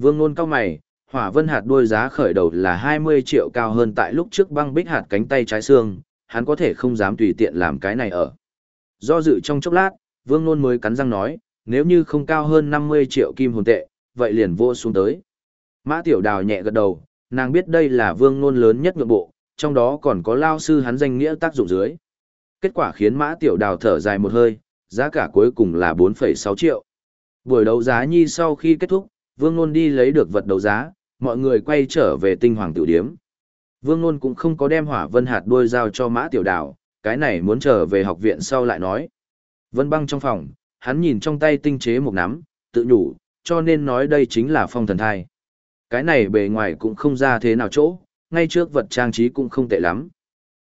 Vương nôn cao mày, hỏa vân hạt đuôi giá khởi đầu là 20 triệu cao hơn tại lúc trước băng bích hạt cánh tay trái xương, hắn có thể không dám tùy tiện làm cái này ở. Do dự trong chốc lát, vương nôn mới cắn răng nói, nếu như không cao hơn 50 triệu kim hồn tệ, vậy liền vô xuống tới. Mã tiểu đào nhẹ gật đầu, nàng biết đây là vương nôn lớn nhất nhượng bộ, trong đó còn có lao sư hắn danh nghĩa tác dụng dưới. Kết quả khiến mã tiểu đào thở dài một hơi, giá cả cuối cùng là 4,6 triệu. Buổi đấu giá nhi sau khi kết thúc, Vương Nôn đi lấy được vật đấu giá, mọi người quay trở về tinh hoàng tiểu điếm. Vương Nôn cũng không có đem hỏa vân hạt đuôi giao cho mã tiểu đào, cái này muốn trở về học viện sau lại nói. Vân băng trong phòng, hắn nhìn trong tay tinh chế một nắm, tự nhủ, cho nên nói đây chính là phong thần thai. Cái này bề ngoài cũng không ra thế nào chỗ, ngay trước vật trang trí cũng không tệ lắm.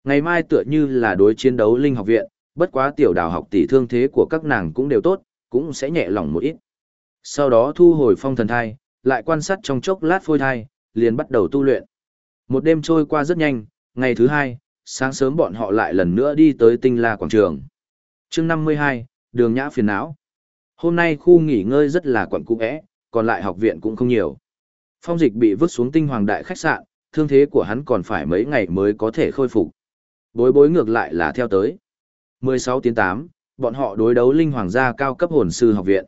Ngày mai tựa như là đối chiến đấu linh học viện, bất quá tiểu đào học tỷ thương thế của các nàng cũng đều tốt, cũng sẽ nhẹ lòng một ít. Sau đó thu hồi phong thần thai, lại quan sát trong chốc lát phôi thai, liền bắt đầu tu luyện. Một đêm trôi qua rất nhanh, ngày thứ hai, sáng sớm bọn họ lại lần nữa đi tới tinh la quảng trường. chương 52, đường nhã phiền não. Hôm nay khu nghỉ ngơi rất là quẩn cung ẽ, còn lại học viện cũng không nhiều. Phong dịch bị vứt xuống tinh hoàng đại khách sạn, thương thế của hắn còn phải mấy ngày mới có thể khôi phục. Bối bối ngược lại là theo tới. 16 tiếng 8, bọn họ đối đấu linh hoàng gia cao cấp hồn sư học viện.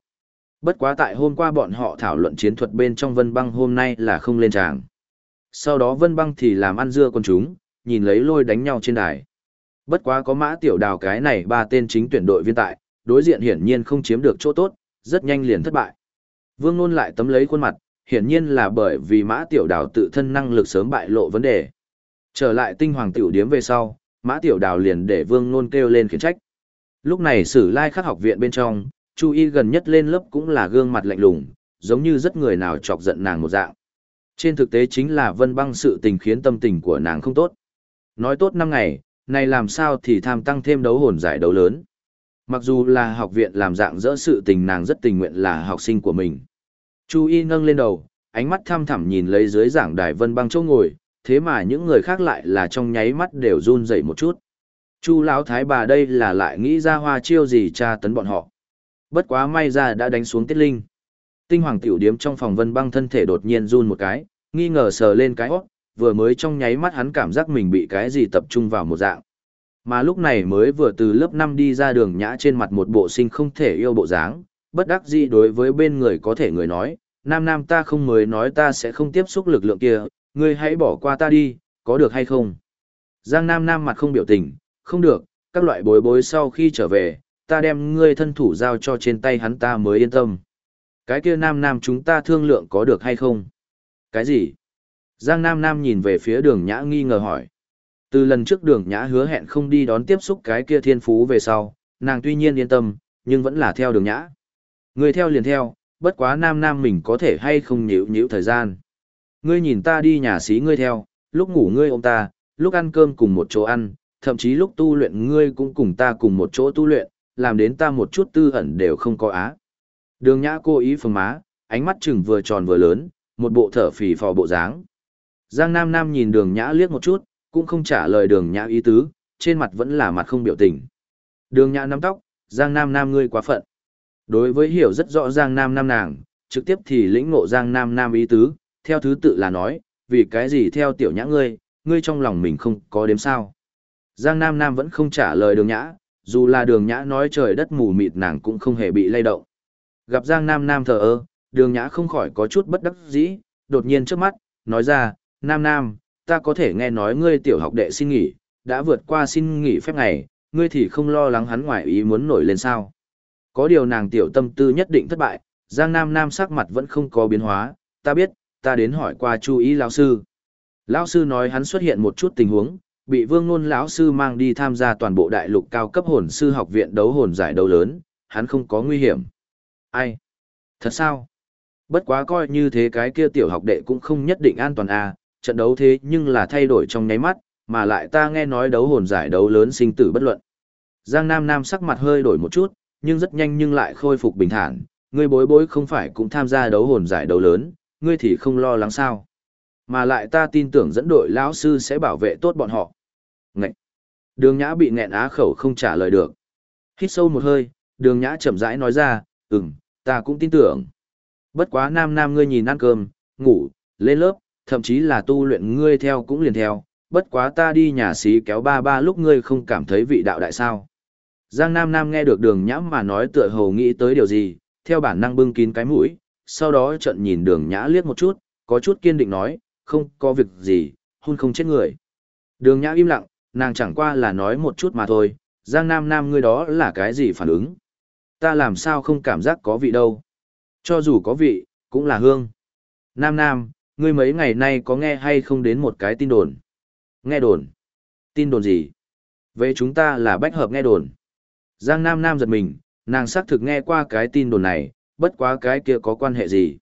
Bất quá tại hôm qua bọn họ thảo luận chiến thuật bên trong vân băng hôm nay là không lên tràng. Sau đó vân băng thì làm ăn dưa con chúng, nhìn lấy lôi đánh nhau trên đài. Bất quá có mã tiểu đào cái này ba tên chính tuyển đội viên tại, đối diện hiển nhiên không chiếm được chỗ tốt, rất nhanh liền thất bại. Vương Nôn lại tấm lấy khuôn mặt, hiển nhiên là bởi vì mã tiểu đào tự thân năng lực sớm bại lộ vấn đề. Trở lại tinh hoàng tiểu điếm về sau, mã tiểu đào liền để Vương Nôn kêu lên khiển trách. Lúc này sử lai khắc học viện bên trong, Chu Y gần nhất lên lớp cũng là gương mặt lạnh lùng, giống như rất người nào chọc giận nàng một dạng. Trên thực tế chính là vân băng sự tình khiến tâm tình của nàng không tốt. Nói tốt năm ngày, này làm sao thì tham tăng thêm đấu hồn giải đấu lớn. Mặc dù là học viện làm dạng dỡ sự tình nàng rất tình nguyện là học sinh của mình. Chu Y nâng lên đầu, ánh mắt thăm thẳm nhìn lấy dưới giảng đài vân băng chỗ ngồi, thế mà những người khác lại là trong nháy mắt đều run dậy một chút. Chu lão thái bà đây là lại nghĩ ra hoa chiêu gì tra tấn bọn họ. Bất quá may ra đã đánh xuống tiết linh. Tinh hoàng tiểu điếm trong phòng vân băng thân thể đột nhiên run một cái, nghi ngờ sờ lên cái hót, vừa mới trong nháy mắt hắn cảm giác mình bị cái gì tập trung vào một dạng. Mà lúc này mới vừa từ lớp 5 đi ra đường nhã trên mặt một bộ sinh không thể yêu bộ dáng, bất đắc dĩ đối với bên người có thể người nói, nam nam ta không mới nói ta sẽ không tiếp xúc lực lượng kia, ngươi hãy bỏ qua ta đi, có được hay không? Giang nam nam mặt không biểu tình, không được, các loại bối bối sau khi trở về, ta đem ngươi thân thủ giao cho trên tay hắn ta mới yên tâm. Cái kia nam nam chúng ta thương lượng có được hay không? Cái gì? Giang nam nam nhìn về phía đường nhã nghi ngờ hỏi. Từ lần trước đường nhã hứa hẹn không đi đón tiếp xúc cái kia thiên phú về sau, nàng tuy nhiên yên tâm, nhưng vẫn là theo đường nhã. Người theo liền theo, bất quá nam nam mình có thể hay không nhịu nhịu thời gian. Ngươi nhìn ta đi nhà xí ngươi theo, lúc ngủ ngươi ôm ta, lúc ăn cơm cùng một chỗ ăn, thậm chí lúc tu luyện ngươi cũng cùng ta cùng một chỗ tu luyện, làm đến ta một chút tư ẩn đều không có á. Đường nhã cố ý phồng má, ánh mắt chừng vừa tròn vừa lớn, một bộ thở phì phò bộ dáng. Giang Nam Nam nhìn đường nhã liếc một chút, cũng không trả lời đường nhã ý tứ, trên mặt vẫn là mặt không biểu tình. Đường nhã nắm tóc, Giang Nam Nam ngươi quá phận. Đối với hiểu rất rõ Giang Nam Nam nàng, trực tiếp thì lĩnh ngộ Giang Nam Nam ý tứ, theo thứ tự là nói, vì cái gì theo tiểu nhã ngươi, ngươi trong lòng mình không có đếm sao. Giang Nam Nam vẫn không trả lời đường nhã, dù là đường nhã nói trời đất mù mịt nàng cũng không hề bị lay động. Gặp Giang Nam Nam thờ ơ, đường nhã không khỏi có chút bất đắc dĩ, đột nhiên trước mắt, nói ra, Nam Nam, ta có thể nghe nói ngươi tiểu học đệ xin nghỉ, đã vượt qua xin nghỉ phép ngày, ngươi thì không lo lắng hắn ngoài ý muốn nổi lên sao. Có điều nàng tiểu tâm tư nhất định thất bại, Giang Nam Nam sắc mặt vẫn không có biến hóa, ta biết, ta đến hỏi qua chú ý lão sư. Lão sư nói hắn xuất hiện một chút tình huống, bị Vương Nôn lão sư mang đi tham gia toàn bộ đại lục cao cấp hồn sư học viện đấu hồn giải đấu lớn, hắn không có nguy hiểm. Ai? Thật sao? Bất quá coi như thế cái kia tiểu học đệ cũng không nhất định an toàn à, trận đấu thế nhưng là thay đổi trong nháy mắt, mà lại ta nghe nói đấu hồn giải đấu lớn sinh tử bất luận. Giang Nam Nam sắc mặt hơi đổi một chút, nhưng rất nhanh nhưng lại khôi phục bình thản, ngươi bối bối không phải cũng tham gia đấu hồn giải đấu lớn, ngươi thì không lo lắng sao. Mà lại ta tin tưởng dẫn đội lão sư sẽ bảo vệ tốt bọn họ. Ngậy! Đường nhã bị nghẹn á khẩu không trả lời được. Hít sâu một hơi, đường nhã chậm rãi nói ra, ừm, ta cũng tin tưởng. Bất quá nam nam ngươi nhìn ăn cơm, ngủ, lên lớp, thậm chí là tu luyện ngươi theo cũng liền theo, bất quá ta đi nhà xí kéo ba ba lúc ngươi không cảm thấy vị đạo đại sao. Giang Nam Nam nghe được đường nhã mà nói tựa hồ nghĩ tới điều gì, theo bản năng bưng kín cái mũi, sau đó trận nhìn đường nhã liếc một chút, có chút kiên định nói, không có việc gì, hôn không chết người. Đường nhã im lặng, nàng chẳng qua là nói một chút mà thôi, Giang Nam Nam ngươi đó là cái gì phản ứng. Ta làm sao không cảm giác có vị đâu. Cho dù có vị, cũng là hương. Nam Nam, Ngươi mấy ngày nay có nghe hay không đến một cái tin đồn? Nghe đồn? Tin đồn gì? Về chúng ta là bách hợp nghe đồn. Giang Nam Nam giật mình, nàng xác thực nghe qua cái tin đồn này, bất quá cái kia có quan hệ gì?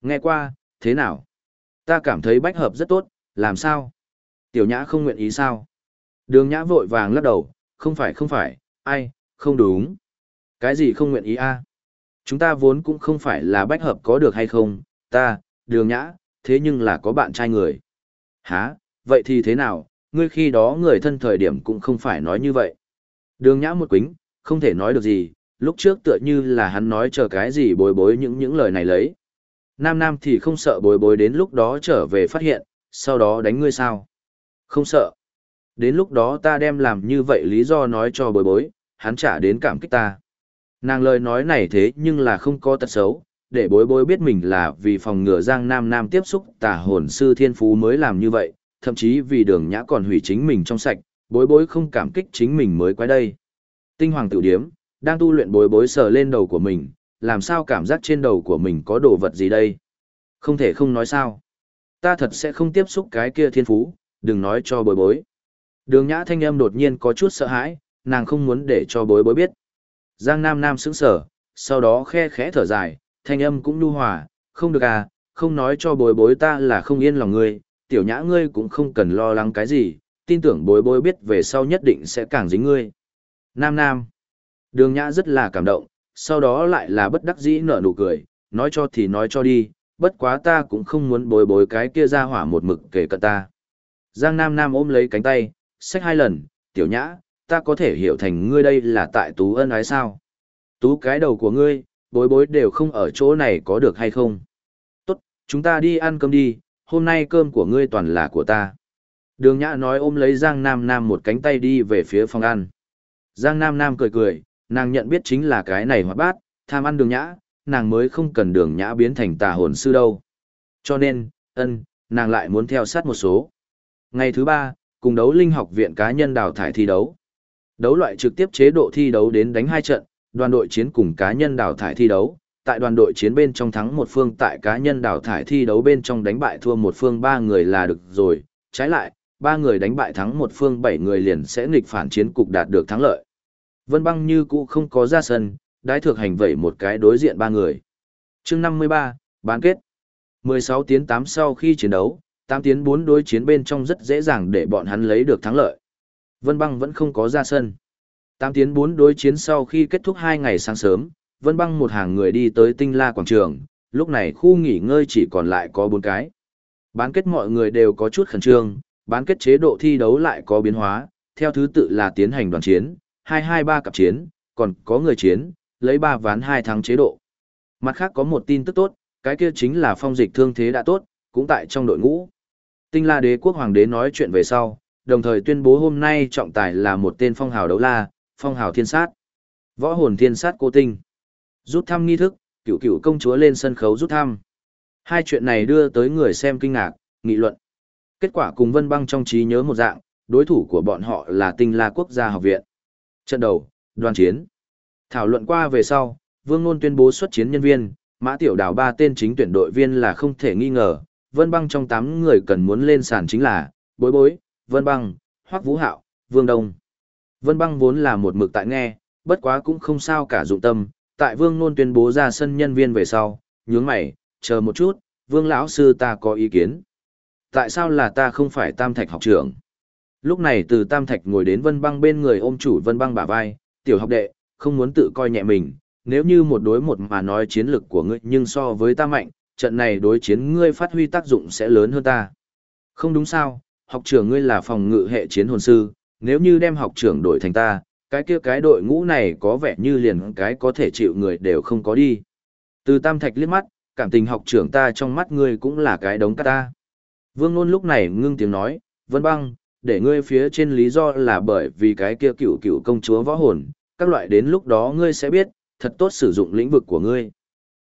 Nghe qua, thế nào? Ta cảm thấy bách hợp rất tốt, làm sao? Tiểu nhã không nguyện ý sao? Đường nhã vội vàng lắc đầu, không phải không phải, ai, không đúng. Cái gì không nguyện ý a? Chúng ta vốn cũng không phải là bách hợp có được hay không, ta, đường nhã, thế nhưng là có bạn trai người. Hả, vậy thì thế nào, ngươi khi đó người thân thời điểm cũng không phải nói như vậy. Đường nhã một quính, không thể nói được gì, lúc trước tựa như là hắn nói chờ cái gì bối bối những những lời này lấy. Nam Nam thì không sợ bối bối đến lúc đó trở về phát hiện, sau đó đánh ngươi sao. Không sợ. Đến lúc đó ta đem làm như vậy lý do nói cho bối bối, hắn trả đến cảm kích ta. Nàng lời nói này thế nhưng là không có tật xấu, để bối bối biết mình là vì phòng ngừa Giang Nam Nam tiếp xúc tà hồn sư thiên phú mới làm như vậy, thậm chí vì đường nhã còn hủy chính mình trong sạch, bối bối không cảm kích chính mình mới quay đây. Tinh hoàng tự điếm, đang tu luyện bối bối sờ lên đầu của mình, làm sao cảm giác trên đầu của mình có đồ vật gì đây? Không thể không nói sao. Ta thật sẽ không tiếp xúc cái kia thiên phú, đừng nói cho bối bối. Đường nhã thanh âm đột nhiên có chút sợ hãi, nàng không muốn để cho bối bối biết. Giang Nam Nam sững sở, sau đó khe khẽ thở dài, thanh âm cũng nu hòa, không được à, không nói cho bối bối ta là không yên lòng ngươi, tiểu nhã ngươi cũng không cần lo lắng cái gì, tin tưởng bối bối biết về sau nhất định sẽ càng dính ngươi. Nam Nam. Đường nhã rất là cảm động, sau đó lại là bất đắc dĩ nở nụ cười, nói cho thì nói cho đi, bất quá ta cũng không muốn bối bối cái kia ra hỏa một mực kể cận ta. Giang Nam Nam ôm lấy cánh tay, xách hai lần, tiểu nhã, ta có thể hiểu thành ngươi đây là tại tú ân ái sao. Tú cái đầu của ngươi, bối bối đều không ở chỗ này có được hay không. Tốt, chúng ta đi ăn cơm đi, hôm nay cơm của ngươi toàn là của ta. Đường nhã nói ôm lấy Giang Nam Nam một cánh tay đi về phía phòng ăn. Giang Nam Nam cười cười, nàng nhận biết chính là cái này hoạt bát, tham ăn đường nhã, nàng mới không cần đường nhã biến thành tà hồn sư đâu. Cho nên, ân, nàng lại muốn theo sát một số. Ngày thứ ba, cùng đấu linh học viện cá nhân đào thải thi đấu. Đấu loại trực tiếp chế độ thi đấu đến đánh hai trận, đoàn đội chiến cùng cá nhân đào thải thi đấu. Tại đoàn đội chiến bên trong thắng một phương tại cá nhân đào thải thi đấu bên trong đánh bại thua một phương ba người là được rồi. Trái lại, ba người đánh bại thắng một phương bảy người liền sẽ nghịch phản chiến cục đạt được thắng lợi. Vân băng như cũ không có ra sân, đái thược hành vậy một cái đối diện ba người. chương 53, bán kết. 16 tiến 8 sau khi chiến đấu, 8 tiến 4 đối chiến bên trong rất dễ dàng để bọn hắn lấy được thắng lợi. Vân băng vẫn không có ra sân. 8 tiến 4 đối chiến sau khi kết thúc 2 ngày sáng sớm, Vân băng một hàng người đi tới tinh la quảng trường, lúc này khu nghỉ ngơi chỉ còn lại có 4 cái. Bán kết mọi người đều có chút khẩn trương, bán kết chế độ thi đấu lại có biến hóa, theo thứ tự là tiến hành đoàn chiến, 223 cặp chiến, còn có người chiến, lấy 3 ván 2 thắng chế độ. Mặt khác có một tin tức tốt, cái kia chính là phong dịch thương thế đã tốt, cũng tại trong đội ngũ. Tinh La Đế quốc hoàng đế nói chuyện về sau, đồng thời tuyên bố hôm nay trọng tài là một tên phong hào đấu la, phong hào thiên sát. Võ hồn thiên sát cô tinh. Rút thăm nghi thức, cựu cựu công chúa lên sân khấu rút thăm. Hai chuyện này đưa tới người xem kinh ngạc, nghị luận. Kết quả cùng Vân Băng trong trí nhớ một dạng, đối thủ của bọn họ là Tinh La Quốc gia học viện. Trận đầu, đoàn chiến. Thảo luận qua về sau, Vương Nôn tuyên bố xuất chiến nhân viên, Mã Tiểu Đào ba tên chính tuyển đội viên là không thể nghi ngờ, Vân Băng trong 8 người cần muốn lên sàn chính là Bối Bối, Vân Băng, Hoắc Vũ Hạo, Vương Đông. Vân Băng vốn là một mực tại nghe, bất quá cũng không sao cả dụng tâm, tại Vương Nôn tuyên bố ra sân nhân viên về sau, nhướng mày, chờ một chút, Vương lão sư ta có ý kiến. Tại sao là ta không phải Tam Thạch học trưởng? Lúc này từ Tam Thạch ngồi đến Vân Băng bên người ôm chủ Vân Băng bả vai, tiểu học đệ, không muốn tự coi nhẹ mình, nếu như một đối một mà nói chiến lực của ngươi nhưng so với ta mạnh, trận này đối chiến ngươi phát huy tác dụng sẽ lớn hơn ta. Không đúng sao, học trưởng ngươi là phòng ngự hệ chiến hồn sư, nếu như đem học trưởng đổi thành ta, cái kia cái đội ngũ này có vẻ như liền cái có thể chịu người đều không có đi. Từ Tam Thạch liếc mắt, cảm tình học trưởng ta trong mắt ngươi cũng là cái đống cát ta. Vương Nôn lúc này ngưng tiếng nói, Vân Băng, để ngươi phía trên lý do là bởi vì cái kia cựu cựu công chúa võ hồn, các loại đến lúc đó ngươi sẽ biết, thật tốt sử dụng lĩnh vực của ngươi.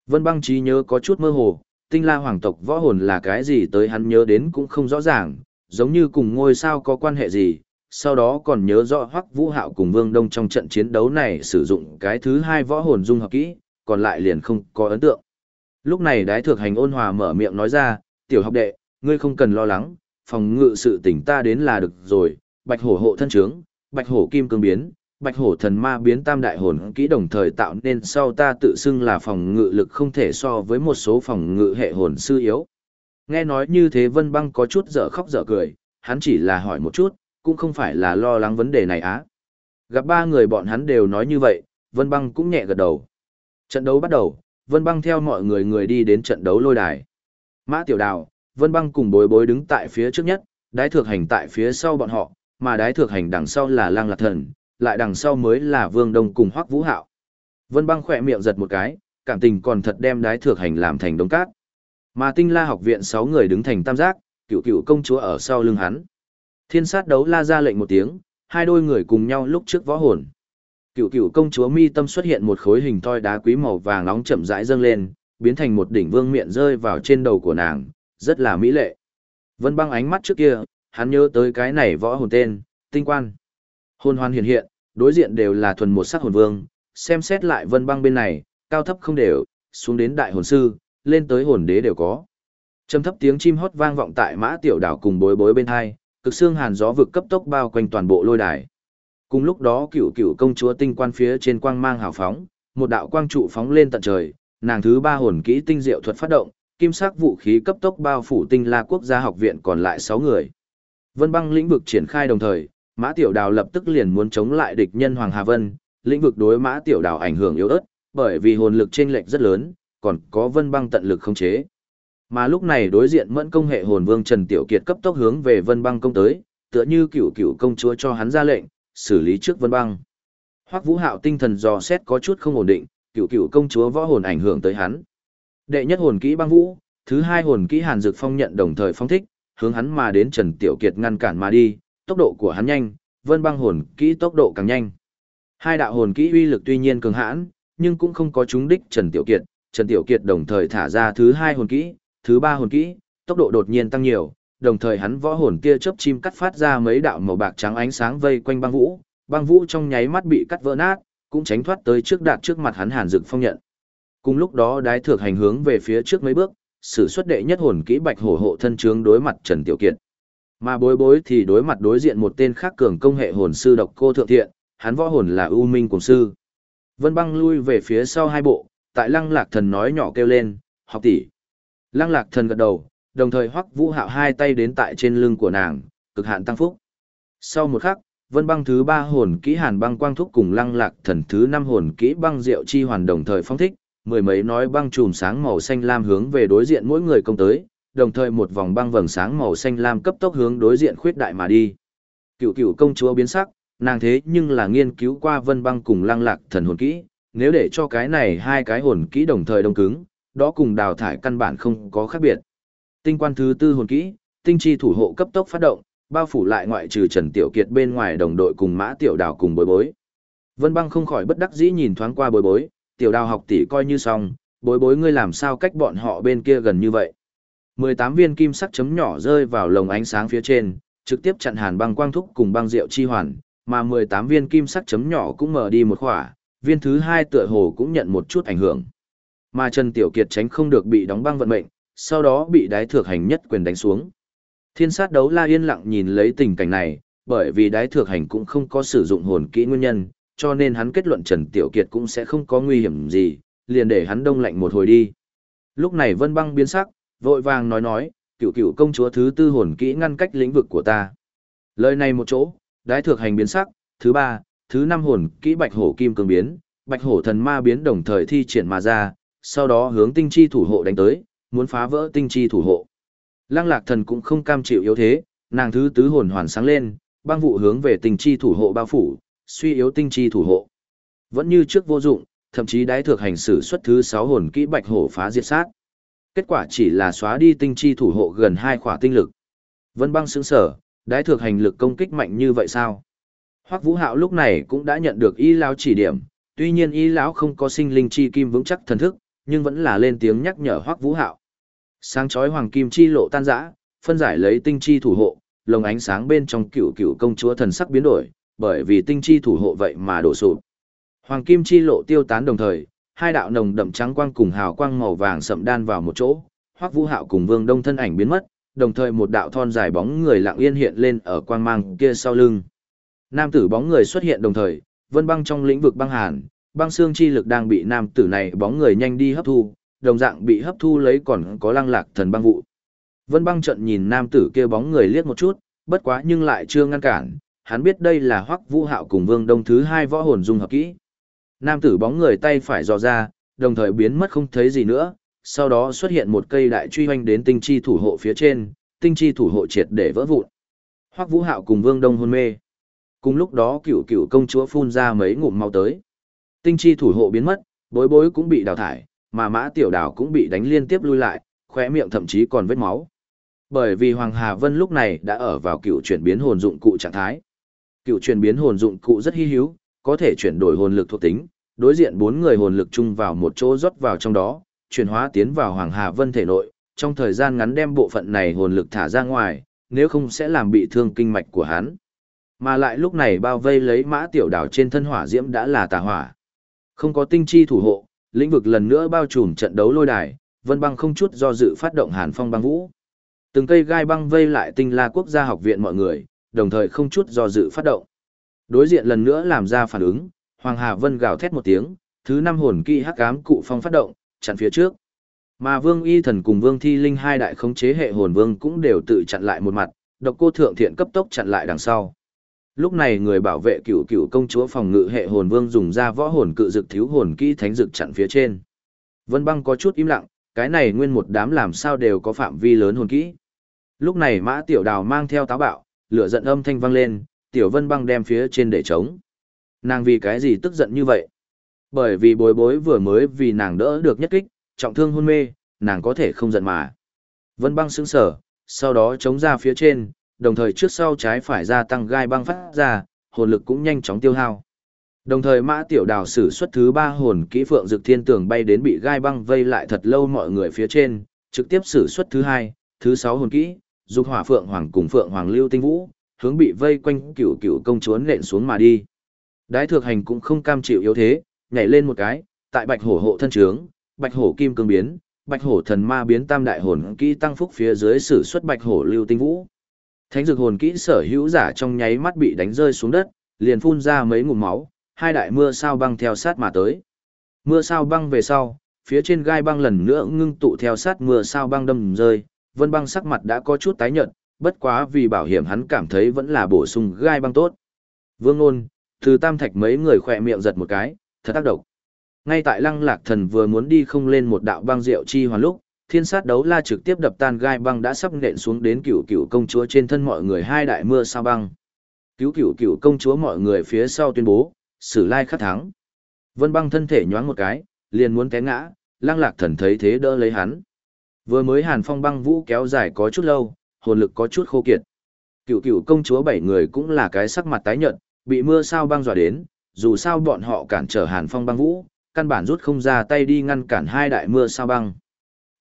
Vân băng trí nhớ có chút mơ hồ, tinh la hoàng tộc võ hồn là cái gì tới hắn nhớ đến cũng không rõ ràng, giống như cùng ngôi sao có quan hệ gì, sau đó còn nhớ rõ hoắc vũ hạo cùng vương đông trong trận chiến đấu này sử dụng cái thứ hai võ hồn dung hợp kỹ, còn lại liền không có ấn tượng. Lúc này đái thược hành ôn hòa mở miệng nói ra, tiểu học đệ, ngươi không cần lo lắng, phòng ngự sự tỉnh ta đến là được rồi, bạch hổ hộ thân trướng, bạch hổ kim cương biến, bạch hổ thần ma biến tam đại hồn kỹ đồng thời tạo nên sau ta tự xưng là phòng ngự lực không thể so với một số phòng ngự hệ hồn sư yếu. Nghe nói như thế Vân Băng có chút dở khóc dở cười, hắn chỉ là hỏi một chút, cũng không phải là lo lắng vấn đề này á. Gặp ba người bọn hắn đều nói như vậy, Vân Băng cũng nhẹ gật đầu. Trận đấu bắt đầu, Vân Băng theo mọi người người đi đến trận đấu lôi đài. Mã Tiểu Đào, Vân Băng cùng bối bối đứng tại phía trước nhất, đái thược hành tại phía sau bọn họ, mà đái thược hành đằng sau là Lang Lạc Thần, lại đằng sau mới là Vương Đông cùng Hoắc Vũ Hạo. Vân Băng khỏe miệng giật một cái, cảm tình còn thật đem đái thược hành làm thành đống cát. Mà Tinh La học viện 6 người đứng thành tam giác, cựu cựu công chúa ở sau lưng hắn. Thiên sát đấu la ra lệnh một tiếng, hai đôi người cùng nhau lúc trước võ hồn. Cựu cựu công chúa mi tâm xuất hiện một khối hình thoi đá quý màu vàng nóng chậm rãi dâng lên, biến thành một đỉnh vương miện rơi vào trên đầu của nàng, rất là mỹ lệ. Vân băng ánh mắt trước kia, hắn nhớ tới cái này võ hồn tên, tinh quan. Hồn hoan hiện hiện, đối diện đều là thuần một sắc hồn vương, xem xét lại vân băng bên này, cao thấp không đều, xuống đến đại hồn sư, lên tới hồn đế đều có. Trầm thấp tiếng chim hót vang vọng tại mã tiểu đảo cùng bối bối bên hai, cực xương hàn gió vực cấp tốc bao quanh toàn bộ lôi đài. Cùng lúc đó cựu cựu công chúa tinh quan phía trên quang mang hào phóng, một đạo quang trụ phóng lên tận trời, nàng thứ ba hồn kỹ tinh diệu thuật phát động, kim sắc vũ khí cấp tốc bao phủ tinh la quốc gia học viện còn lại 6 người. Vân băng lĩnh vực triển khai đồng thời, Mã Tiểu Đào lập tức liền muốn chống lại địch nhân Hoàng Hà Vân, lĩnh vực đối Mã Tiểu Đào ảnh hưởng yếu ớt, bởi vì hồn lực chênh lệch rất lớn, còn có Vân băng tận lực khống chế. Mà lúc này đối diện mẫn công hệ hồn vương Trần Tiểu Kiệt cấp tốc hướng về Vân băng công tới, tựa như cựu cựu công chúa cho hắn ra lệnh, xử lý trước Vân băng. Hoắc Vũ Hạo tinh thần dò xét có chút không ổn định, cựu cựu công chúa võ hồn ảnh hưởng tới hắn. Đệ nhất hồn kỹ băng vũ, thứ hai hồn kỹ Hàn Dực Phong nhận đồng thời phong thích, hướng hắn mà đến Trần Tiểu Kiệt ngăn cản mà đi, tốc độ của hắn nhanh, Vân băng hồn kỹ tốc độ càng nhanh. Hai đạo hồn kỹ uy lực tuy nhiên cường hãn, nhưng cũng không có trúng đích Trần Tiểu Kiệt, Trần Tiểu Kiệt đồng thời thả ra thứ hai hồn kỹ, thứ ba hồn kỹ, tốc độ đột nhiên tăng nhiều, đồng thời hắn võ hồn kia chớp chim cắt phát ra mấy đạo màu bạc trắng ánh sáng vây quanh băng vũ, băng vũ trong nháy mắt bị cắt vỡ nát, cũng tránh thoát tới trước đạt trước mặt hắn Hàn Dực Phong nhận. Cùng lúc đó đái thược hành hướng về phía trước mấy bước, sử xuất đệ nhất hồn kỹ bạch hổ hộ thân trướng đối mặt Trần Tiểu Kiệt. Mà bối bối thì đối mặt đối diện một tên khác cường công hệ hồn sư độc cô thượng thiện, hắn võ hồn là ưu Minh Cùng Sư. Vân băng lui về phía sau hai bộ, tại lăng lạc thần nói nhỏ kêu lên, học tỷ. Lăng lạc thần gật đầu, đồng thời hoắc vũ hạo hai tay đến tại trên lưng của nàng, cực hạn tăng phúc. Sau một khắc, vân băng thứ ba hồn kỹ hàn băng quang thúc cùng lăng lạc thần thứ năm hồn kỹ băng diệu chi hoàn đồng thời phong thích, mười mấy nói băng chùm sáng màu xanh lam hướng về đối diện mỗi người công tới, đồng thời một vòng băng vầng sáng màu xanh lam cấp tốc hướng đối diện khuyết đại mà đi. Cựu cựu công chúa biến sắc, nàng thế nhưng là nghiên cứu qua vân băng cùng lăng lạc thần hồn kỹ, nếu để cho cái này hai cái hồn kỹ đồng thời đông cứng, đó cùng đào thải căn bản không có khác biệt. Tinh quan thứ tư hồn kỹ, tinh chi thủ hộ cấp tốc phát động, bao phủ lại ngoại trừ Trần Tiểu Kiệt bên ngoài đồng đội cùng Mã Tiểu Đào cùng bối bối. Vân băng không khỏi bất đắc dĩ nhìn thoáng qua bối bối, Tiểu Đào học tỷ coi như xong, bối bối ngươi làm sao cách bọn họ bên kia gần như vậy. 18 viên kim sắc chấm nhỏ rơi vào lồng ánh sáng phía trên, trực tiếp chặn hàn băng quang thúc cùng băng rượu chi hoàn, mà 18 viên kim sắc chấm nhỏ cũng mở đi một khỏa, viên thứ hai tựa hồ cũng nhận một chút ảnh hưởng. Mà Trần Tiểu Kiệt tránh không được bị đóng băng vận mệnh, sau đó bị đái thược hành nhất quyền đánh xuống. Thiên sát đấu la yên lặng nhìn lấy tình cảnh này, bởi vì đái thược hành cũng không có sử dụng hồn kỹ nguyên nhân, cho nên hắn kết luận Trần Tiểu Kiệt cũng sẽ không có nguy hiểm gì, liền để hắn đông lạnh một hồi đi. Lúc này Vân Băng biến sắc, vội vàng nói nói, cựu cựu công chúa thứ tư hồn kỹ ngăn cách lĩnh vực của ta. Lời này một chỗ, đái thược hành biến sắc, thứ ba, thứ năm hồn kỹ bạch hổ kim cương biến, bạch hổ thần ma biến đồng thời thi triển mà ra, sau đó hướng tinh chi thủ hộ đánh tới, muốn phá vỡ tinh chi thủ hộ. Lăng lạc thần cũng không cam chịu yếu thế, nàng thứ tứ hồn hoàn sáng lên, băng vụ hướng về tinh chi thủ hộ bao phủ, suy yếu tinh chi thủ hộ. Vẫn như trước vô dụng, thậm chí đái thược hành sử xuất thứ sáu hồn kỹ bạch hổ phá diệt sát. Kết quả chỉ là xóa đi tinh chi thủ hộ gần hai khỏa tinh lực. Vân băng sững sở, đái thược hành lực công kích mạnh như vậy sao? Hoắc Vũ Hạo lúc này cũng đã nhận được y lão chỉ điểm, tuy nhiên y lão không có sinh linh chi kim vững chắc thần thức, nhưng vẫn là lên tiếng nhắc nhở Hoắc Vũ Hạo. Sáng chói hoàng kim chi lộ tan rã, phân giải lấy tinh chi thủ hộ, lồng ánh sáng bên trong cựu cựu công chúa thần sắc biến đổi, bởi vì tinh chi thủ hộ vậy mà đổ sụp. Hoàng kim chi lộ tiêu tán đồng thời, hai đạo nồng đậm trắng quang cùng hào quang màu vàng sậm đan vào một chỗ, Hoắc Vũ Hạo cùng Vương Đông thân ảnh biến mất, đồng thời một đạo thon dài bóng người lặng yên hiện lên ở quang mang kia sau lưng. Nam tử bóng người xuất hiện đồng thời, vân băng trong lĩnh vực băng hàn, băng xương chi lực đang bị nam tử này bóng người nhanh đi hấp thu, đồng dạng bị hấp thu lấy còn có lăng lạc thần băng vụ. Vân băng trận nhìn nam tử kia bóng người liếc một chút, bất quá nhưng lại chưa ngăn cản, hắn biết đây là Hoắc Vũ Hạo cùng Vương Đông thứ hai võ hồn dung hợp kỹ. Nam tử bóng người tay phải dò ra, đồng thời biến mất không thấy gì nữa, sau đó xuất hiện một cây đại truy hoành đến tinh chi thủ hộ phía trên, tinh chi thủ hộ triệt để vỡ vụn. Hoắc Vũ Hạo cùng Vương Đông hôn mê. Cùng lúc đó cựu cựu công chúa phun ra mấy ngụm máu tới. Tinh chi thủ hộ biến mất, bối bối cũng bị đào thải, mà mã tiểu đào cũng bị đánh liên tiếp lui lại, khóe miệng thậm chí còn vết máu. Bởi vì Hoàng Hà Vân lúc này đã ở vào cựu chuyển biến hồn dụng cụ trạng thái. Cựu truyền biến hồn dụng cụ rất hy hữu, có thể chuyển đổi hồn lực thuộc tính, đối diện bốn người hồn lực chung vào một chỗ rót vào trong đó, chuyển hóa tiến vào Hoàng Hà Vân thể nội, trong thời gian ngắn đem bộ phận này hồn lực thả ra ngoài, nếu không sẽ làm bị thương kinh mạch của hắn. Mà lại lúc này bao vây lấy mã tiểu đảo trên thân hỏa diễm đã là tà hỏa. Không có tinh chi thủ hộ, lĩnh vực lần nữa bao trùm trận đấu lôi đài, Vân Băng không chút do dự phát động Hàn Phong băng vũ. Từng cây gai băng vây lại Tinh La Quốc gia học viện mọi người, đồng thời không chút do dự phát động. Đối diện lần nữa làm ra phản ứng, Hoàng Hà Vân gào thét một tiếng, thứ năm hồn kỹ hắc ám cụ phong phát động, chặn phía trước. Mà Vương Y Thần cùng Vương Thi Linh hai đại khống chế hệ hồn vương cũng đều tự chặn lại một mặt, độc cô thượng thiện cấp tốc chặn lại đằng sau. Lúc này người bảo vệ cựu cựu công chúa phòng ngự hệ hồn vương dùng ra võ hồn cự dực thiếu hồn kỹ thánh dực chặn phía trên. Vân băng có chút im lặng, cái này nguyên một đám làm sao đều có phạm vi lớn hồn kỹ. Lúc này mã tiểu đào mang theo táo bạo, lửa giận âm thanh vang lên, tiểu vân băng đem phía trên để chống. Nàng vì cái gì tức giận như vậy? Bởi vì bối bối vừa mới vì nàng đỡ được nhất kích, trọng thương hôn mê, nàng có thể không giận mà. Vân băng sững sở, sau đó chống ra phía trên, đồng thời trước sau trái phải gia tăng gai băng phát ra, hồn lực cũng nhanh chóng tiêu hao. Đồng thời mã tiểu đào sử xuất thứ ba hồn kỹ phượng dực thiên tường bay đến bị gai băng vây lại thật lâu mọi người phía trên, trực tiếp sử xuất thứ hai, thứ sáu hồn kỹ, dục hỏa phượng hoàng cùng phượng hoàng lưu tinh vũ, hướng bị vây quanh cửu cửu công chúa nện xuống mà đi. Đái thược hành cũng không cam chịu yếu thế, nhảy lên một cái, tại bạch hổ hộ thân trướng, bạch hổ kim cương biến, bạch hổ thần ma biến tam đại hồn kỹ tăng phúc phía dưới sử xuất bạch hổ lưu tinh vũ. Thánh dược hồn kỹ sở hữu giả trong nháy mắt bị đánh rơi xuống đất, liền phun ra mấy ngụm máu, hai đại mưa sao băng theo sát mà tới. Mưa sao băng về sau, phía trên gai băng lần nữa ngưng tụ theo sát mưa sao băng đâm rơi, vân băng sắc mặt đã có chút tái nhợt, bất quá vì bảo hiểm hắn cảm thấy vẫn là bổ sung gai băng tốt. Vương ôn, từ tam thạch mấy người khỏe miệng giật một cái, thật tác động. Ngay tại lăng lạc thần vừa muốn đi không lên một đạo băng rượu chi hoàn lúc, thiên sát đấu la trực tiếp đập tan gai băng đã sắp nện xuống đến cựu cựu công chúa trên thân mọi người hai đại mưa sao băng. Cứu cựu cựu công chúa mọi người phía sau tuyên bố, sử lai khắc thắng. Vân băng thân thể nhoáng một cái, liền muốn té ngã, lăng lạc thần thấy thế đỡ lấy hắn. Vừa mới hàn phong băng vũ kéo dài có chút lâu, hồn lực có chút khô kiệt. Cựu cựu công chúa bảy người cũng là cái sắc mặt tái nhợt, bị mưa sao băng dọa đến, dù sao bọn họ cản trở hàn phong băng vũ, căn bản rút không ra tay đi ngăn cản hai đại mưa sao băng.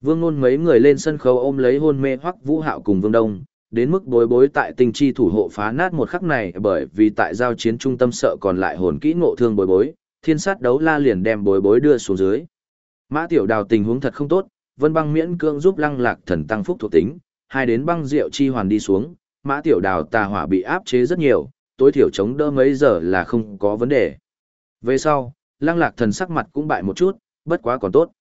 Vương Nôn mấy người lên sân khấu ôm lấy hôn mê Hoắc Vũ Hạo cùng Vương Đông, đến mức bối bối tại tinh chi thủ hộ phá nát một khắc này bởi vì tại giao chiến trung tâm sợ còn lại hồn kỹ ngộ thương bối bối, thiên sát đấu la liền đem bối bối đưa xuống dưới. Mã Tiểu Đào tình huống thật không tốt, Vân Băng miễn cương giúp Lăng Lạc Thần tăng phúc thuộc tính, hai đến băng rượu chi hoàn đi xuống, Mã Tiểu Đào tà hỏa bị áp chế rất nhiều, tối thiểu chống đỡ mấy giờ là không có vấn đề. Về sau, Lăng Lạc Thần sắc mặt cũng bại một chút, bất quá còn tốt.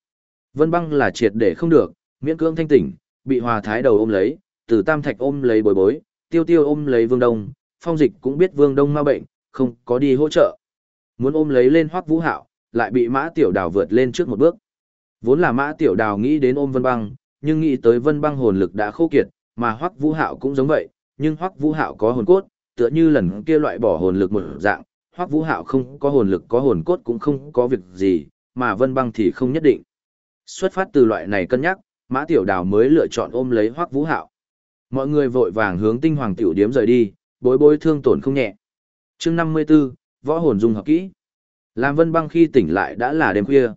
Vân băng là triệt để không được, miễn cưỡng thanh tỉnh, bị hòa thái đầu ôm lấy, từ tam thạch ôm lấy bồi bối, tiêu tiêu ôm lấy vương đông, phong dịch cũng biết vương đông ma bệnh, không có đi hỗ trợ. Muốn ôm lấy lên hoắc vũ hạo, lại bị mã tiểu đào vượt lên trước một bước. Vốn là mã tiểu đào nghĩ đến ôm vân băng, nhưng nghĩ tới vân băng hồn lực đã khô kiệt, mà hoắc vũ hạo cũng giống vậy, nhưng hoắc vũ hạo có hồn cốt, tựa như lần kia loại bỏ hồn lực một dạng, hoắc vũ hạo không có hồn lực có hồn cốt cũng không có việc gì, mà vân băng thì không nhất định. Xuất phát từ loại này cân nhắc, Mã Tiểu Đào mới lựa chọn ôm lấy Hoắc Vũ Hạo. Mọi người vội vàng hướng Tinh Hoàng tiểu điếm rời đi, bối bối thương tổn không nhẹ. Chương 54, võ hồn dung hợp kỹ. Lam Vân Băng khi tỉnh lại đã là đêm khuya.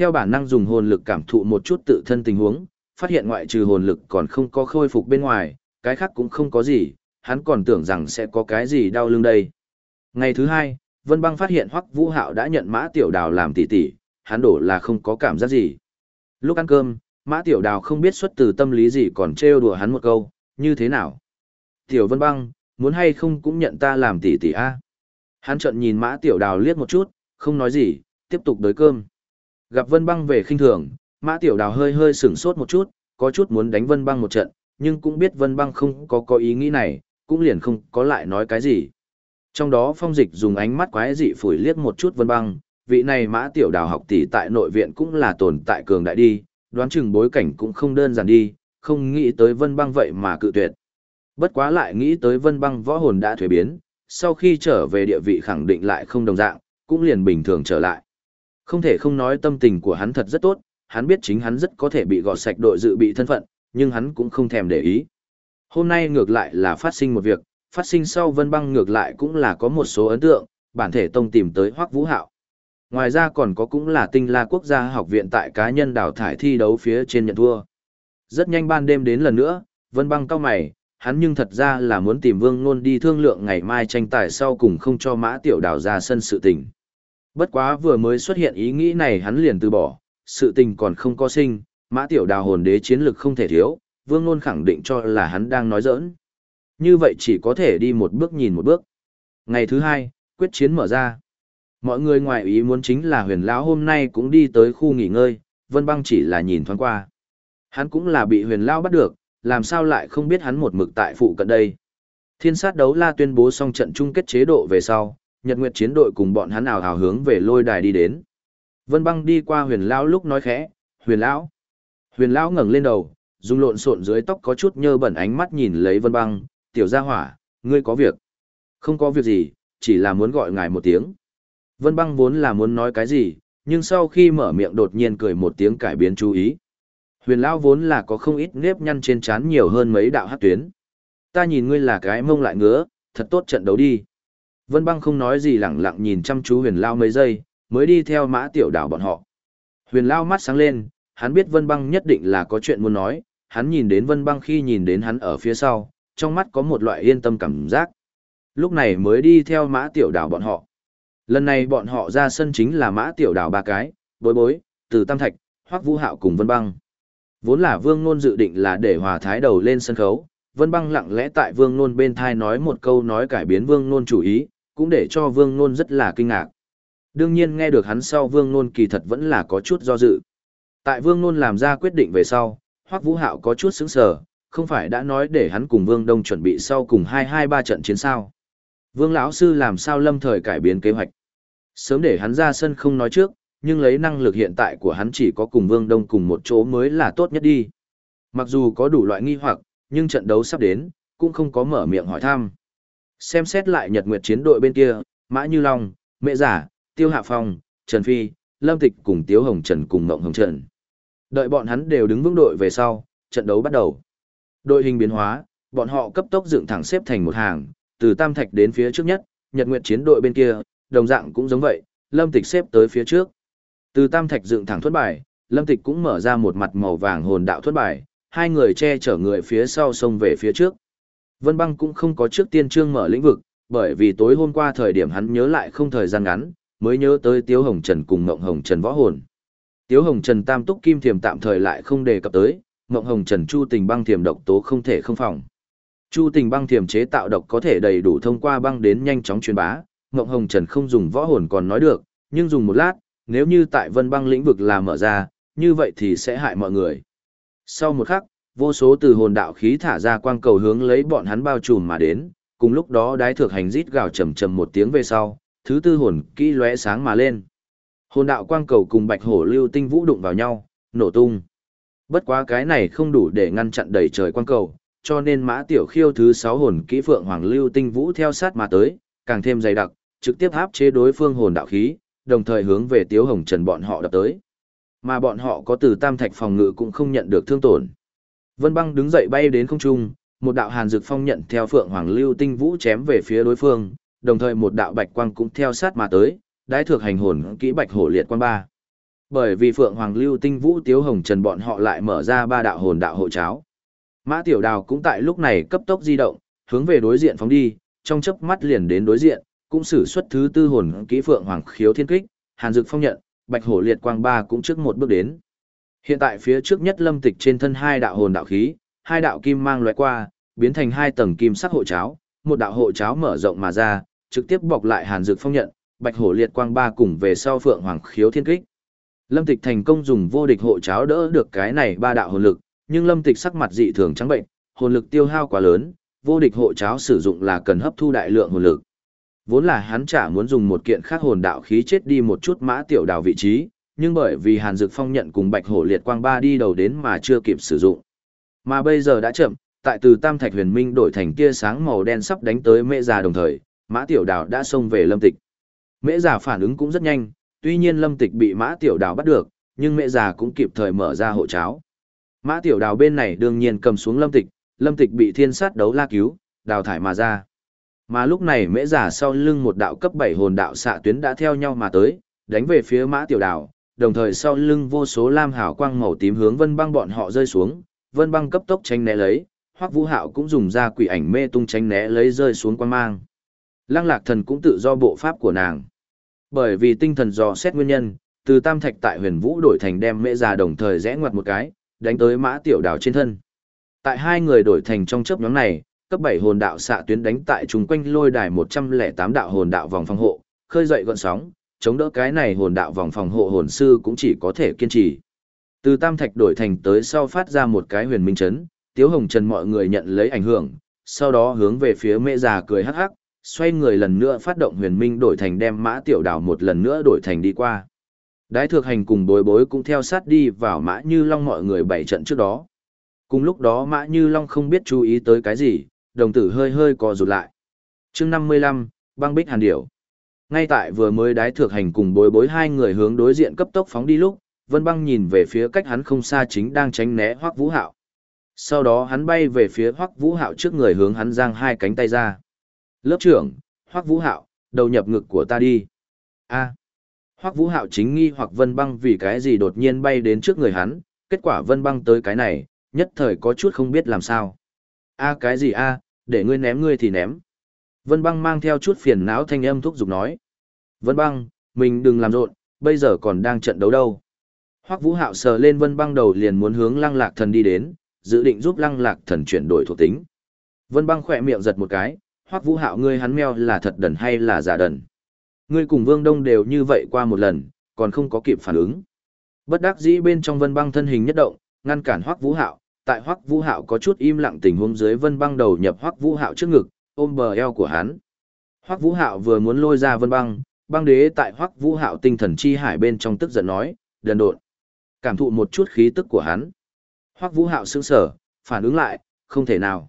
Theo bản năng dùng hồn lực cảm thụ một chút tự thân tình huống, phát hiện ngoại trừ hồn lực còn không có khôi phục bên ngoài, cái khác cũng không có gì, hắn còn tưởng rằng sẽ có cái gì đau lưng đây. Ngày thứ hai, Vân Băng phát hiện Hoắc Vũ Hạo đã nhận Mã Tiểu Đào làm tỷ tỷ, hắn đổ là không có cảm giác gì. Lúc ăn cơm, Mã Tiểu Đào không biết xuất từ tâm lý gì còn trêu đùa hắn một câu, như thế nào? Tiểu Vân Băng, muốn hay không cũng nhận ta làm tỷ tỷ a. Hắn trợn nhìn Mã Tiểu Đào liếc một chút, không nói gì, tiếp tục đới cơm. Gặp Vân Băng về khinh thường, Mã Tiểu Đào hơi hơi sửng sốt một chút, có chút muốn đánh Vân Băng một trận, nhưng cũng biết Vân Băng không có có ý nghĩ này, cũng liền không có lại nói cái gì. Trong đó Phong Dịch dùng ánh mắt quái dị phủi liếc một chút Vân Băng, vị này Mã Tiểu Đào học tỷ tại nội viện cũng là tồn tại cường đại đi, đoán chừng bối cảnh cũng không đơn giản đi, không nghĩ tới Vân Băng vậy mà cự tuyệt. Bất quá lại nghĩ tới Vân Băng võ hồn đã thuế biến, sau khi trở về địa vị khẳng định lại không đồng dạng, cũng liền bình thường trở lại. Không thể không nói tâm tình của hắn thật rất tốt, hắn biết chính hắn rất có thể bị gọt sạch đội dự bị thân phận, nhưng hắn cũng không thèm để ý. Hôm nay ngược lại là phát sinh một việc, phát sinh sau Vân Băng ngược lại cũng là có một số ấn tượng, bản thể tông tìm tới Hoắc Vũ Hạo. Ngoài ra còn có cũng là tinh la quốc gia học viện tại cá nhân đào thải thi đấu phía trên nhận thua. Rất nhanh ban đêm đến lần nữa, Vân Băng cao mày, hắn nhưng thật ra là muốn tìm Vương Nôn đi thương lượng ngày mai tranh tài sau cùng không cho Mã Tiểu Đào ra sân sự tình. Bất quá vừa mới xuất hiện ý nghĩ này hắn liền từ bỏ, sự tình còn không có sinh, Mã Tiểu Đào hồn đế chiến lực không thể thiếu, Vương Nôn khẳng định cho là hắn đang nói giỡn. Như vậy chỉ có thể đi một bước nhìn một bước. Ngày thứ hai, quyết chiến mở ra. Mọi người ngoài ý muốn chính là huyền lão hôm nay cũng đi tới khu nghỉ ngơi, Vân Băng chỉ là nhìn thoáng qua. Hắn cũng là bị huyền lão bắt được, làm sao lại không biết hắn một mực tại phụ cận đây. Thiên sát đấu la tuyên bố xong trận chung kết chế độ về sau, Nhật Nguyệt chiến đội cùng bọn hắn ảo hào hướng về lôi đài đi đến. Vân Băng đi qua huyền lão lúc nói khẽ, huyền lão. Huyền lão ngẩng lên đầu, dùng lộn xộn dưới tóc có chút nhơ bẩn ánh mắt nhìn lấy Vân Băng, tiểu gia hỏa, ngươi có việc. Không có việc gì, chỉ là muốn gọi ngài một tiếng. Vân băng vốn là muốn nói cái gì, nhưng sau khi mở miệng đột nhiên cười một tiếng cải biến chú ý. Huyền Lão vốn là có không ít nếp nhăn trên trán nhiều hơn mấy đạo hát tuyến. Ta nhìn ngươi là cái mông lại ngứa, thật tốt trận đấu đi. Vân băng không nói gì lẳng lặng nhìn chăm chú huyền Lão mấy giây, mới đi theo mã tiểu đảo bọn họ. Huyền Lão mắt sáng lên, hắn biết Vân băng nhất định là có chuyện muốn nói, hắn nhìn đến Vân băng khi nhìn đến hắn ở phía sau, trong mắt có một loại yên tâm cảm giác. Lúc này mới đi theo mã tiểu đảo bọn họ. Lần này bọn họ ra sân chính là mã tiểu đảo ba cái, bối bối, từ Tam Thạch, Hoắc Vũ Hạo cùng Vân Băng. Vốn là Vương Nôn dự định là để hòa thái đầu lên sân khấu, Vân Băng lặng lẽ tại Vương Nôn bên thai nói một câu nói cải biến Vương Nôn chủ ý, cũng để cho Vương Nôn rất là kinh ngạc. Đương nhiên nghe được hắn sau Vương Nôn kỳ thật vẫn là có chút do dự. Tại Vương Nôn làm ra quyết định về sau, Hoắc Vũ Hạo có chút sững sờ, không phải đã nói để hắn cùng Vương Đông chuẩn bị sau cùng hai hai ba trận chiến sao? Vương lão sư làm sao lâm thời cải biến kế hoạch? Sớm để hắn ra sân không nói trước, nhưng lấy năng lực hiện tại của hắn chỉ có cùng Vương Đông cùng một chỗ mới là tốt nhất đi. Mặc dù có đủ loại nghi hoặc, nhưng trận đấu sắp đến, cũng không có mở miệng hỏi thăm. Xem xét lại Nhật Nguyệt chiến đội bên kia, Mã Như Long, Mẹ Giả, Tiêu Hạ Phong, Trần Phi, Lâm Tịch cùng Tiếu Hồng Trần cùng Ngộng Hồng Trần. Đợi bọn hắn đều đứng vững đội về sau, trận đấu bắt đầu. Đội hình biến hóa, bọn họ cấp tốc dựng thẳng xếp thành một hàng, từ Tam Thạch đến phía trước nhất, Nhật Nguyệt chiến đội bên kia, đồng dạng cũng giống vậy, Lâm Tịch xếp tới phía trước. Từ Tam Thạch dựng thẳng thuất bài, Lâm Tịch cũng mở ra một mặt màu vàng hồn đạo thuất bài, hai người che chở người phía sau xông về phía trước. Vân Băng cũng không có trước tiên trương mở lĩnh vực, bởi vì tối hôm qua thời điểm hắn nhớ lại không thời gian ngắn, mới nhớ tới Tiếu Hồng Trần cùng Ngộng Hồng Trần võ hồn. Tiếu Hồng Trần tam túc kim thiềm tạm thời lại không đề cập tới, Ngộng Hồng Trần chu tình băng thiềm độc tố không thể không phòng. Chu tình băng thiềm chế tạo độc có thể đầy đủ thông qua băng đến nhanh chóng truyền bá, Ngộng Hồng Trần không dùng võ hồn còn nói được, nhưng dùng một lát, nếu như tại vân băng lĩnh vực là mở ra, như vậy thì sẽ hại mọi người. Sau một khắc, vô số từ hồn đạo khí thả ra quang cầu hướng lấy bọn hắn bao trùm mà đến, cùng lúc đó đái thược hành rít gào trầm trầm một tiếng về sau, thứ tư hồn kỹ lóe sáng mà lên. Hồn đạo quang cầu cùng bạch hổ lưu tinh vũ đụng vào nhau, nổ tung. Bất quá cái này không đủ để ngăn chặn đầy trời quang cầu, cho nên mã tiểu khiêu thứ sáu hồn kỹ phượng hoàng lưu tinh vũ theo sát mà tới, càng thêm dày đặc, trực tiếp áp chế đối phương hồn đạo khí, đồng thời hướng về Tiếu Hồng Trần bọn họ đập tới. Mà bọn họ có từ tam thạch phòng ngự cũng không nhận được thương tổn. Vân Băng đứng dậy bay đến không trung, một đạo hàn dược phong nhận theo Phượng Hoàng Lưu Tinh Vũ chém về phía đối phương, đồng thời một đạo bạch quang cũng theo sát mà tới, đái thược hành hồn kỹ bạch hổ liệt quang ba. Bởi vì Phượng Hoàng Lưu Tinh Vũ Tiếu Hồng Trần bọn họ lại mở ra ba đạo hồn đạo hộ cháo. Mã Tiểu Đào cũng tại lúc này cấp tốc di động, hướng về đối diện phóng đi, trong chớp mắt liền đến đối diện, cũng sử xuất thứ tư hồn kỹ phượng hoàng khiếu thiên kích, hàn dực phong nhận, bạch hổ liệt quang ba cũng trước một bước đến. Hiện tại phía trước nhất lâm tịch trên thân hai đạo hồn đạo khí, hai đạo kim mang loại qua, biến thành hai tầng kim sắc hộ cháo, một đạo hộ cháo mở rộng mà ra, trực tiếp bọc lại Hàn Dược Phong nhận, Bạch Hổ Liệt Quang ba cùng về sau Phượng Hoàng Khiếu Thiên Kích. Lâm Tịch thành công dùng vô địch hộ cháo đỡ được cái này ba đạo hồn lực, nhưng Lâm Tịch sắc mặt dị thường trắng bệnh, hồn lực tiêu hao quá lớn, vô địch hộ cháo sử dụng là cần hấp thu đại lượng hồn lực. Vốn là hắn chả muốn dùng một kiện khác hồn đạo khí chết đi một chút mã tiểu đào vị trí, nhưng bởi vì Hàn Dực Phong nhận cùng Bạch Hổ Liệt Quang ba đi đầu đến mà chưa kịp sử dụng. Mà bây giờ đã chậm, tại từ Tam Thạch Huyền Minh đổi thành tia sáng màu đen sắp đánh tới Mễ Già đồng thời, Mã Tiểu Đào đã xông về Lâm Tịch. Mễ Già phản ứng cũng rất nhanh, tuy nhiên Lâm Tịch bị Mã Tiểu Đào bắt được, nhưng Mễ Già cũng kịp thời mở ra hộ cháo. Mã Tiểu Đào bên này đương nhiên cầm xuống Lâm Tịch, Lâm Tịch bị thiên sát đấu la cứu, đào thải mà ra. Mà lúc này Mễ Già sau lưng một đạo cấp 7 hồn đạo xạ tuyến đã theo nhau mà tới, đánh về phía Mã Tiểu Đào, đồng thời sau lưng vô số lam hào quang màu tím hướng Vân Băng bọn họ rơi xuống, Vân Băng cấp tốc tránh né lấy, Hoắc Vũ Hạo cũng dùng ra quỷ ảnh mê tung tránh né lấy rơi xuống quang mang. Lăng Lạc Thần cũng tự do bộ pháp của nàng. Bởi vì tinh thần dò xét nguyên nhân, từ Tam Thạch tại Huyền Vũ đổi thành đem mễ già đồng thời rẽ ngoặt một cái, đánh tới Mã Tiểu Đào trên thân. Tại hai người đổi thành trong chớp nhóm này, cấp 7 hồn đạo xạ tuyến đánh tại chúng quanh lôi đài 108 đạo hồn đạo vòng phòng hộ, khơi dậy gọn sóng, chống đỡ cái này hồn đạo vòng phòng hộ hồn sư cũng chỉ có thể kiên trì. Từ Tam Thạch đổi thành tới sau phát ra một cái huyền minh chấn, Tiếu Hồng Trần mọi người nhận lấy ảnh hưởng, sau đó hướng về phía mẹ già cười hắc hắc, xoay người lần nữa phát động huyền minh đổi thành đem mã tiểu đảo một lần nữa đổi thành đi qua. Đái thược hành cùng bối bối cũng theo sát đi vào mã như long mọi người bảy trận trước đó. Cùng lúc đó mã như long không biết chú ý tới cái gì, đồng tử hơi hơi co rụt lại. chương 55, băng bích hàn điểu. Ngay tại vừa mới đái thược hành cùng bối bối hai người hướng đối diện cấp tốc phóng đi lúc, Vân Băng nhìn về phía cách hắn không xa chính đang tránh né Hoắc Vũ Hạo. Sau đó hắn bay về phía Hoắc Vũ Hạo trước người hướng hắn giang hai cánh tay ra. "Lớp trưởng, Hoắc Vũ Hạo, đầu nhập ngực của ta đi." A. Hoắc Vũ Hạo chính nghi hoặc Vân Băng vì cái gì đột nhiên bay đến trước người hắn, kết quả Vân Băng tới cái này, nhất thời có chút không biết làm sao. "A cái gì a, để ngươi ném ngươi thì ném." Vân Băng mang theo chút phiền não thanh âm thúc giục nói. "Vân Băng, mình đừng làm rộn, bây giờ còn đang trận đấu đâu." Hoắc Vũ Hạo sờ lên Vân Băng đầu liền muốn hướng Lăng Lạc Thần đi đến, dự định giúp Lăng Lạc Thần chuyển đổi thuộc tính. Vân Băng khỏe miệng giật một cái, Hoắc Vũ Hạo ngươi hắn meo là thật đần hay là giả đần? Ngươi cùng Vương Đông đều như vậy qua một lần, còn không có kịp phản ứng. Bất đắc dĩ bên trong Vân Băng thân hình nhất động, ngăn cản Hoắc Vũ Hạo, tại Hoắc Vũ Hạo có chút im lặng tình huống dưới Vân Băng đầu nhập Hoắc Vũ Hạo trước ngực, ôm bờ eo của hắn. Hoắc Vũ Hạo vừa muốn lôi ra Vân Băng, băng đế tại Hoắc Vũ Hạo tinh thần chi hải bên trong tức giận nói, đần độn. Cảm thụ một chút khí tức của hắn. Hoắc Vũ Hạo sững sờ, phản ứng lại, không thể nào.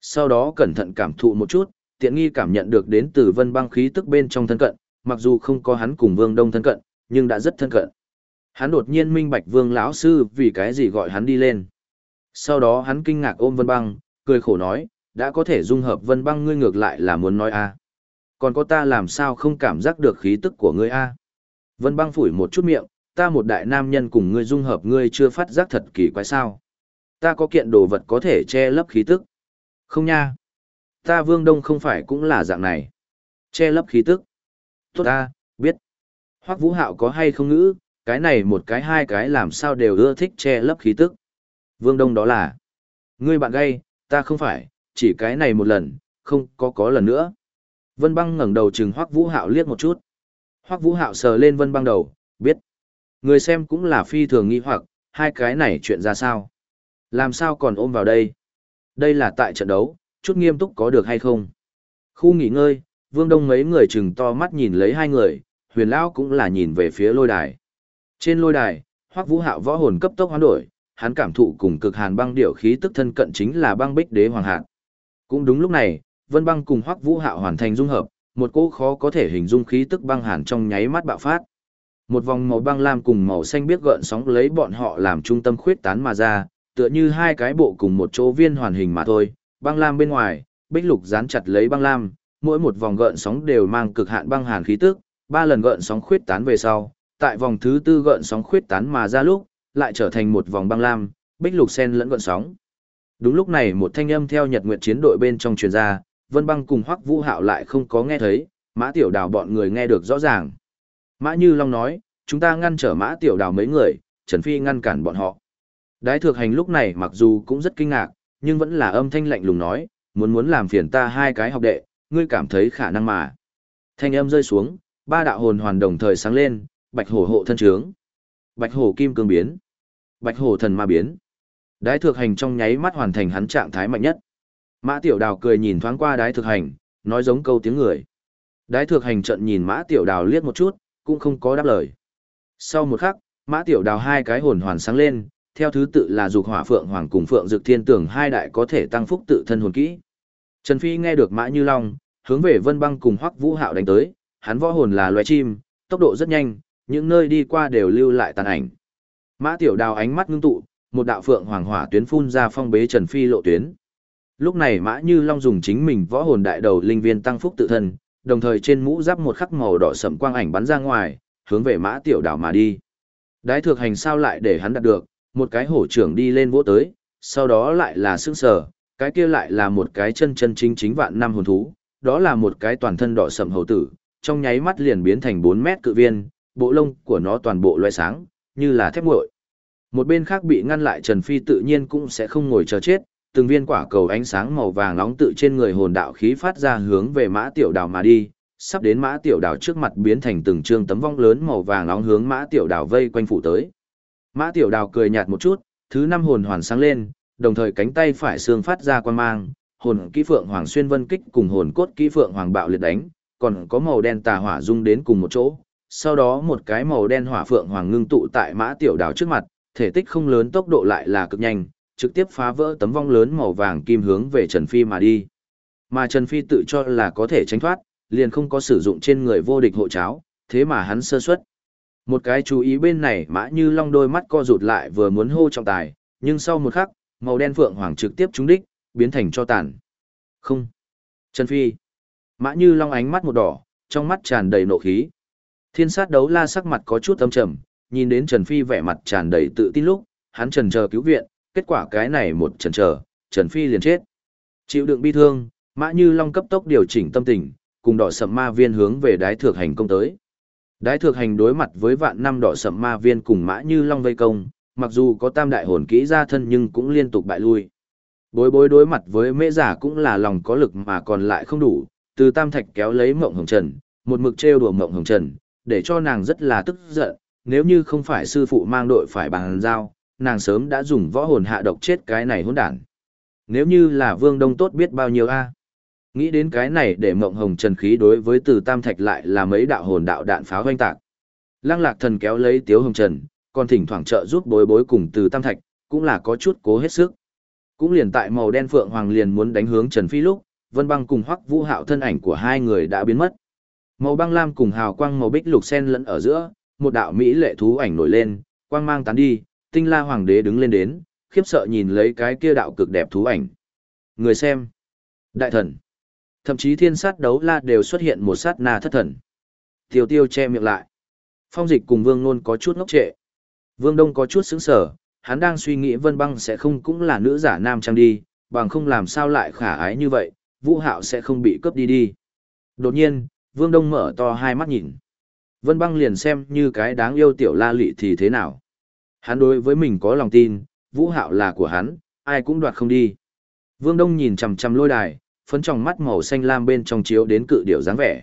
Sau đó cẩn thận cảm thụ một chút, tiện nghi cảm nhận được đến từ Vân Băng khí tức bên trong thân cận, mặc dù không có hắn cùng Vương Đông thân cận, nhưng đã rất thân cận. Hắn đột nhiên minh bạch Vương lão sư vì cái gì gọi hắn đi lên. Sau đó hắn kinh ngạc ôm Vân Băng, cười khổ nói, đã có thể dung hợp Vân Băng ngươi ngược lại là muốn nói a. Còn có ta làm sao không cảm giác được khí tức của ngươi a? Vân Băng phủi một chút miệng, ta một đại nam nhân cùng ngươi dung hợp ngươi chưa phát giác thật kỳ quái sao. Ta có kiện đồ vật có thể che lấp khí tức. Không nha. Ta vương đông không phải cũng là dạng này. Che lấp khí tức. Tốt ta, biết. Hoắc vũ hạo có hay không ngữ, cái này một cái hai cái làm sao đều ưa thích che lấp khí tức. Vương đông đó là. Ngươi bạn gay, ta không phải, chỉ cái này một lần, không có có lần nữa. Vân băng ngẩng đầu chừng Hoắc vũ hạo liếc một chút. Hoắc vũ hạo sờ lên vân băng đầu, biết. Người xem cũng là phi thường nghi hoặc, hai cái này chuyện ra sao? Làm sao còn ôm vào đây? Đây là tại trận đấu, chút nghiêm túc có được hay không? Khu nghỉ ngơi, Vương Đông mấy người chừng to mắt nhìn lấy hai người, huyền lão cũng là nhìn về phía lôi đài. Trên lôi đài, Hoắc Vũ Hạo võ hồn cấp tốc hoán đổi, hắn cảm thụ cùng cực hàn băng điểu khí tức thân cận chính là băng bích đế hoàng hạt. Cũng đúng lúc này, Vân Băng cùng Hoắc Vũ Hạo hoàn thành dung hợp, một cỗ khó có thể hình dung khí tức băng hàn trong nháy mắt bạo phát. Một vòng màu băng lam cùng màu xanh biết gợn sóng lấy bọn họ làm trung tâm khuyết tán mà ra, tựa như hai cái bộ cùng một chỗ viên hoàn hình mà thôi. Băng lam bên ngoài, bích lục dán chặt lấy băng lam, mỗi một vòng gợn sóng đều mang cực hạn băng hàn khí tức, ba lần gợn sóng khuyết tán về sau, tại vòng thứ tư gợn sóng khuyết tán mà ra lúc, lại trở thành một vòng băng lam, bích lục sen lẫn gợn sóng. Đúng lúc này một thanh âm theo Nhật Nguyệt chiến đội bên trong truyền ra, Vân Băng cùng Hoắc Vũ Hạo lại không có nghe thấy, Mã Tiểu Đào bọn người nghe được rõ ràng. Mã Như Long nói, chúng ta ngăn trở mã tiểu đào mấy người, Trần Phi ngăn cản bọn họ. Đái thược hành lúc này mặc dù cũng rất kinh ngạc, nhưng vẫn là âm thanh lạnh lùng nói, muốn muốn làm phiền ta hai cái học đệ, ngươi cảm thấy khả năng mà. Thanh âm rơi xuống, ba đạo hồn hoàn đồng thời sáng lên, bạch hổ hộ thân trướng, bạch hổ kim cương biến, bạch hổ thần ma biến. Đái thược hành trong nháy mắt hoàn thành hắn trạng thái mạnh nhất. Mã tiểu đào cười nhìn thoáng qua đái thược hành, nói giống câu tiếng người. Đái thược hành trận nhìn mã tiểu đào liếc một chút, cũng không có đáp lời. Sau một khắc, mã tiểu đào hai cái hồn hoàn sáng lên, theo thứ tự là dục hỏa phượng hoàng cùng phượng dực thiên tưởng hai đại có thể tăng phúc tự thân hồn kỹ. Trần Phi nghe được mã như long, hướng về vân băng cùng hoắc vũ hạo đánh tới, hắn võ hồn là loài chim, tốc độ rất nhanh, những nơi đi qua đều lưu lại tàn ảnh. Mã tiểu đào ánh mắt ngưng tụ, một đạo phượng hoàng hỏa tuyến phun ra phong bế Trần Phi lộ tuyến. Lúc này Mã Như Long dùng chính mình võ hồn đại đầu linh viên tăng phúc tự thân, đồng thời trên mũ giáp một khắc màu đỏ sẫm quang ảnh bắn ra ngoài, hướng về Mã Tiểu Đảo mà đi. Đái thược hành sao lại để hắn đạt được, một cái hổ trưởng đi lên vỗ tới, sau đó lại là sững sờ, cái kia lại là một cái chân chân chính chính vạn năm hồn thú, đó là một cái toàn thân đỏ sẫm hầu tử, trong nháy mắt liền biến thành 4 mét cự viên, bộ lông của nó toàn bộ loé sáng, như là thép nguội. Một bên khác bị ngăn lại Trần Phi tự nhiên cũng sẽ không ngồi chờ chết, từng viên quả cầu ánh sáng màu vàng nóng tự trên người hồn đạo khí phát ra hướng về mã tiểu đào mà đi, sắp đến mã tiểu đào trước mặt biến thành từng trương tấm vong lớn màu vàng nóng hướng mã tiểu đào vây quanh phủ tới. Mã tiểu đào cười nhạt một chút, thứ năm hồn hoàn sáng lên, đồng thời cánh tay phải xương phát ra quan mang, hồn kỹ phượng hoàng xuyên vân kích cùng hồn cốt kỹ phượng hoàng bạo liệt đánh, còn có màu đen tà hỏa dung đến cùng một chỗ. Sau đó một cái màu đen hỏa phượng hoàng ngưng tụ tại mã tiểu đào trước mặt, thể tích không lớn tốc độ lại là cực nhanh, trực tiếp phá vỡ tấm vong lớn màu vàng kim hướng về Trần Phi mà đi. Mà Trần Phi tự cho là có thể tránh thoát, liền không có sử dụng trên người vô địch hộ cháo, thế mà hắn sơ suất. Một cái chú ý bên này mã như long đôi mắt co rụt lại vừa muốn hô trọng tài, nhưng sau một khắc, màu đen phượng hoàng trực tiếp trúng đích, biến thành cho tàn. Không. Trần Phi. Mã như long ánh mắt một đỏ, trong mắt tràn đầy nộ khí. Thiên sát đấu la sắc mặt có chút âm trầm, nhìn đến Trần Phi vẻ mặt tràn đầy tự tin lúc, hắn trần chờ cứu viện, kết quả cái này một trần chờ, Trần Phi liền chết. Chịu đựng bi thương, Mã Như Long cấp tốc điều chỉnh tâm tình, cùng đỏ sầm ma viên hướng về đái thược hành công tới. Đái thược hành đối mặt với vạn năm đỏ sầm ma viên cùng Mã Như Long vây công, mặc dù có tam đại hồn kỹ ra thân nhưng cũng liên tục bại lui. Bối bối đối mặt với mễ giả cũng là lòng có lực mà còn lại không đủ, từ tam thạch kéo lấy mộng hồng trần, một mực trêu đùa mộng hồng trần, để cho nàng rất là tức giận, nếu như không phải sư phụ mang đội phải bàn giao, nàng sớm đã dùng võ hồn hạ độc chết cái này hỗn đản. Nếu như là Vương Đông tốt biết bao nhiêu a. Nghĩ đến cái này để Mộng Hồng Trần khí đối với Từ Tam Thạch lại là mấy đạo hồn đạo đạn pháo hoành tạc. Lăng Lạc Thần kéo lấy Tiếu Hồng Trần, còn thỉnh thoảng trợ giúp bối bối cùng Từ Tam Thạch, cũng là có chút cố hết sức. Cũng liền tại màu đen phượng hoàng liền muốn đánh hướng Trần Phi lúc, Vân Băng cùng Hoắc Vũ Hạo thân ảnh của hai người đã biến mất. Màu băng lam cùng hào quang màu bích lục xen lẫn ở giữa, một đạo mỹ lệ thú ảnh nổi lên, quang mang tán đi, tinh la hoàng đế đứng lên đến, khiếp sợ nhìn lấy cái kia đạo cực đẹp thú ảnh. Người xem. Đại thần. Thậm chí thiên sát đấu la đều xuất hiện một sát na thất thần. Tiêu tiêu che miệng lại. Phong dịch cùng vương nôn có chút ngốc trệ. Vương đông có chút sững sờ, hắn đang suy nghĩ vân băng sẽ không cũng là nữ giả nam trang đi, bằng không làm sao lại khả ái như vậy, vũ hạo sẽ không bị cướp đi đi. Đột nhiên, vương đông mở to hai mắt nhìn. Vân băng liền xem như cái đáng yêu tiểu la lị thì thế nào. Hắn đối với mình có lòng tin, vũ hạo là của hắn, ai cũng đoạt không đi. Vương Đông nhìn chằm chằm lôi đài, phấn trong mắt màu xanh lam bên trong chiếu đến cự điểu dáng vẻ.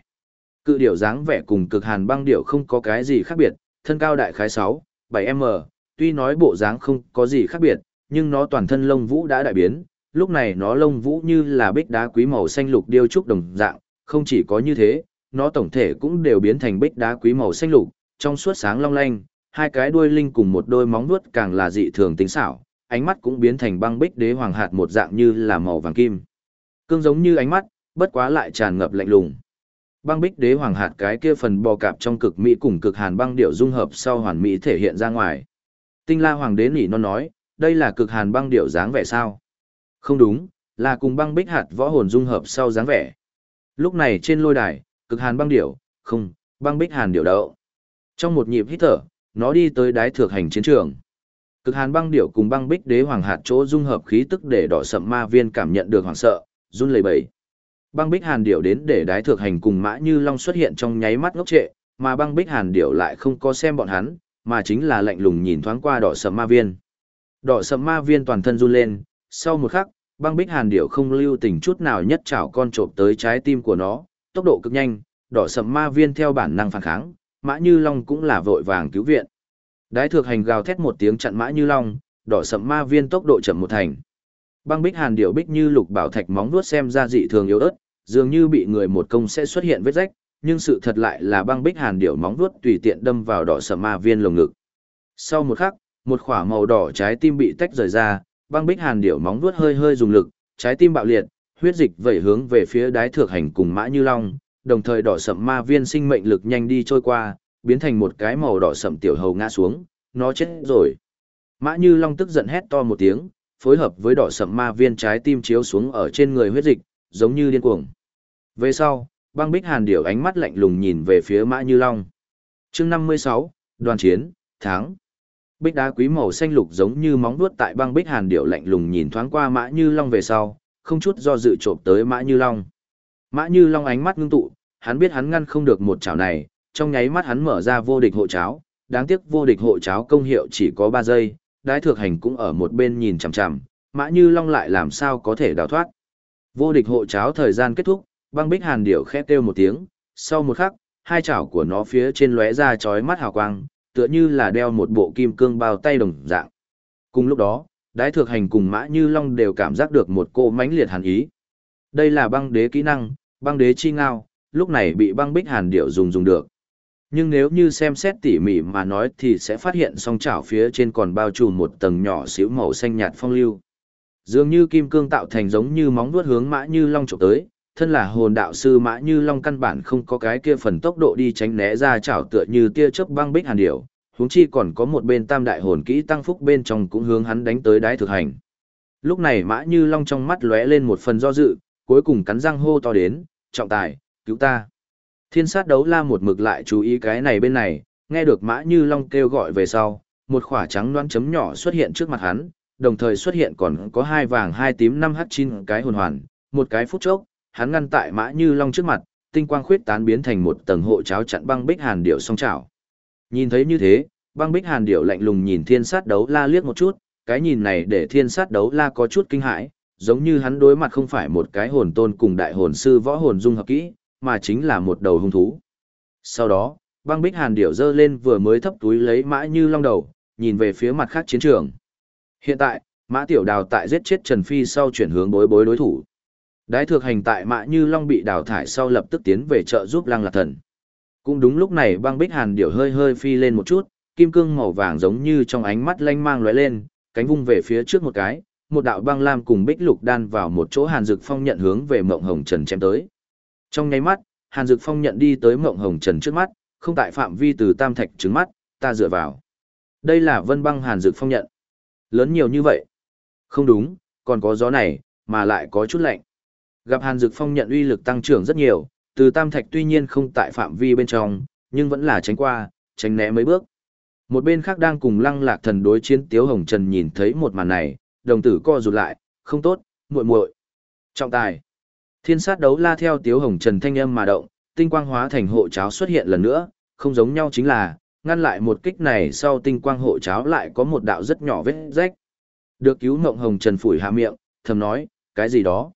Cự điểu dáng vẻ cùng cực hàn băng điểu không có cái gì khác biệt, thân cao đại khái 6, 7m, tuy nói bộ dáng không có gì khác biệt, nhưng nó toàn thân lông vũ đã đại biến, lúc này nó lông vũ như là bích đá quý màu xanh lục điêu trúc đồng dạng, không chỉ có như thế, nó tổng thể cũng đều biến thành bích đá quý màu xanh lục, trong suốt sáng long lanh, hai cái đuôi linh cùng một đôi móng vuốt càng là dị thường tinh xảo, ánh mắt cũng biến thành băng bích đế hoàng hạt một dạng như là màu vàng kim. Cương giống như ánh mắt, bất quá lại tràn ngập lạnh lùng. Băng bích đế hoàng hạt cái kia phần bò cạp trong cực mỹ cùng cực hàn băng điệu dung hợp sau hoàn mỹ thể hiện ra ngoài. Tinh La hoàng đế nỉ non nói, đây là cực hàn băng điệu dáng vẻ sao? Không đúng, là cùng băng bích hạt võ hồn dung hợp sau dáng vẻ. Lúc này trên lôi đài, cực hàn băng điệu, không, băng bích hàn điệu đậu. Trong một nhịp hít thở, nó đi tới đái thược hành chiến trường. Cực hàn băng điểu cùng băng bích đế hoàng hạt chỗ dung hợp khí tức để đỏ sậm ma viên cảm nhận được hoảng sợ, run lẩy bẩy. Băng bích hàn điểu đến để đái thược hành cùng mã như long xuất hiện trong nháy mắt ngốc trệ, mà băng bích hàn điểu lại không có xem bọn hắn, mà chính là lạnh lùng nhìn thoáng qua đỏ sậm ma viên. Đỏ sậm ma viên toàn thân run lên, sau một khắc, băng bích hàn điểu không lưu tình chút nào nhất chảo con trộm tới trái tim của nó, tốc độ cực nhanh, đỏ sầm ma viên theo bản năng phản kháng, mã như long cũng là vội vàng cứu viện. Đái thược hành gào thét một tiếng chặn mã như long, đỏ sầm ma viên tốc độ chậm một thành. Băng bích hàn điểu bích như lục bảo thạch móng vuốt xem ra dị thường yếu ớt, dường như bị người một công sẽ xuất hiện vết rách, nhưng sự thật lại là băng bích hàn điểu móng vuốt tùy tiện đâm vào đỏ sầm ma viên lồng ngực. Sau một khắc, một khỏa màu đỏ trái tim bị tách rời ra, băng bích hàn điểu móng vuốt hơi hơi dùng lực, trái tim bạo liệt, huyết dịch vẩy hướng về phía đái thược hành cùng mã như long, đồng thời đỏ sậm ma viên sinh mệnh lực nhanh đi trôi qua, biến thành một cái màu đỏ sậm tiểu hầu ngã xuống, nó chết rồi. Mã như long tức giận hét to một tiếng, phối hợp với đỏ sậm ma viên trái tim chiếu xuống ở trên người huyết dịch, giống như điên cuồng. Về sau, băng bích hàn điểu ánh mắt lạnh lùng nhìn về phía mã như long. chương 56, đoàn chiến, tháng. Bích đá quý màu xanh lục giống như móng vuốt tại băng bích hàn điểu lạnh lùng nhìn thoáng qua mã như long về sau, không chút do dự trộm tới mã như long. Mã như long ánh mắt ngưng tụ, hắn biết hắn ngăn không được một chảo này, trong nháy mắt hắn mở ra vô địch hộ cháo, đáng tiếc vô địch hộ cháo công hiệu chỉ có 3 giây, đái thược hành cũng ở một bên nhìn chằm chằm, mã như long lại làm sao có thể đào thoát. Vô địch hộ cháo thời gian kết thúc, băng bích hàn điểu khét kêu một tiếng, sau một khắc, hai chảo của nó phía trên lóe ra chói mắt hào quang, tựa như là đeo một bộ kim cương bao tay đồng dạng. Cùng lúc đó, đái thược hành cùng mã như long đều cảm giác được một cô mãnh liệt hàn ý. Đây là băng đế kỹ năng, băng đế chi ngao, lúc này bị băng bích hàn điệu dùng dùng được. Nhưng nếu như xem xét tỉ mỉ mà nói thì sẽ phát hiện song chảo phía trên còn bao trùm một tầng nhỏ xíu màu xanh nhạt phong lưu. Dường như kim cương tạo thành giống như móng vuốt hướng mã như long trộm tới, thân là hồn đạo sư mã như long căn bản không có cái kia phần tốc độ đi tránh né ra chảo tựa như tia chớp băng bích hàn điệu, huống chi còn có một bên tam đại hồn kỹ tăng phúc bên trong cũng hướng hắn đánh tới đái thực hành. Lúc này mã như long trong mắt lóe lên một phần do dự, cuối cùng cắn răng hô to đến, trọng tài, cứu ta. Thiên sát đấu la một mực lại chú ý cái này bên này, nghe được mã như long kêu gọi về sau, một khỏa trắng đoán chấm nhỏ xuất hiện trước mặt hắn, đồng thời xuất hiện còn có hai vàng hai tím năm h chín cái hồn hoàn, một cái phút chốc, hắn ngăn tại mã như long trước mặt, tinh quang khuyết tán biến thành một tầng hộ cháo chặn băng bích hàn điệu song chảo. Nhìn thấy như thế, băng bích hàn điệu lạnh lùng nhìn thiên sát đấu la liếc một chút, cái nhìn này để thiên sát đấu la có chút kinh hãi, giống như hắn đối mặt không phải một cái hồn tôn cùng đại hồn sư võ hồn dung hợp kỹ, mà chính là một đầu hung thú. Sau đó, băng bích hàn điệu dơ lên vừa mới thấp túi lấy mã như long đầu, nhìn về phía mặt khác chiến trường. Hiện tại, mã tiểu đào tại giết chết Trần Phi sau chuyển hướng bối bối đối thủ. Đái thực hành tại mã như long bị đào thải sau lập tức tiến về trợ giúp lăng lạc thần. Cũng đúng lúc này băng bích hàn điểu hơi hơi phi lên một chút, kim cương màu vàng giống như trong ánh mắt lanh mang lóe lên, cánh vung về phía trước một cái, một đạo băng lam cùng bích lục đan vào một chỗ hàn dực phong nhận hướng về mộng hồng trần chém tới. Trong nháy mắt, hàn dực phong nhận đi tới mộng hồng trần trước mắt, không tại phạm vi từ tam thạch trứng mắt, ta dựa vào. Đây là vân băng hàn dực phong nhận. Lớn nhiều như vậy. Không đúng, còn có gió này, mà lại có chút lạnh. Gặp hàn dực phong nhận uy lực tăng trưởng rất nhiều, từ tam thạch tuy nhiên không tại phạm vi bên trong, nhưng vẫn là tránh qua, tránh né mấy bước. Một bên khác đang cùng lăng lạc thần đối chiến Tiếu Hồng Trần nhìn thấy một màn này, đồng tử co rụt lại, không tốt, muội muội. Trọng tài. Thiên sát đấu la theo Tiếu Hồng Trần thanh âm mà động, tinh quang hóa thành hộ cháo xuất hiện lần nữa, không giống nhau chính là, ngăn lại một kích này sau tinh quang hộ cháo lại có một đạo rất nhỏ vết rách. Được cứu Mộng Hồng Trần phủi hạ miệng, thầm nói, cái gì đó?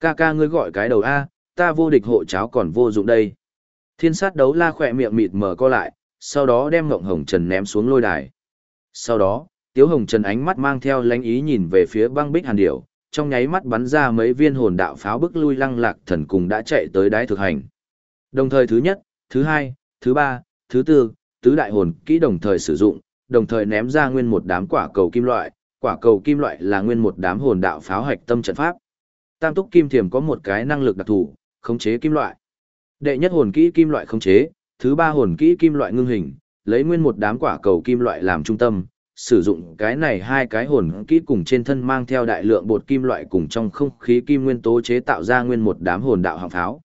Ca ca ngươi gọi cái đầu A, ta vô địch hộ cháo còn vô dụng đây. Thiên sát đấu la khỏe miệng mịt mở co lại, sau đó đem Ngộng Hồng Trần ném xuống lôi đài. Sau đó, Tiếu Hồng Trần ánh mắt mang theo lánh ý nhìn về phía băng bích hàn điểu, trong nháy mắt bắn ra mấy viên hồn đạo pháo bức lui lăng lạc thần cùng đã chạy tới đái thực hành. Đồng thời thứ nhất, thứ hai, thứ ba, thứ tư, tứ đại hồn kỹ đồng thời sử dụng, đồng thời ném ra nguyên một đám quả cầu kim loại, quả cầu kim loại là nguyên một đám hồn đạo pháo hạch tâm trận pháp. Tam túc kim thiềm có một cái năng lực đặc thù, khống chế kim loại. Đệ nhất hồn kỹ kim loại khống chế, thứ ba hồn kỹ kim loại ngưng hình, lấy nguyên một đám quả cầu kim loại làm trung tâm, sử dụng cái này hai cái hồn kỹ cùng trên thân mang theo đại lượng bột kim loại cùng trong không khí kim nguyên tố chế tạo ra nguyên một đám hồn đạo hạng pháo.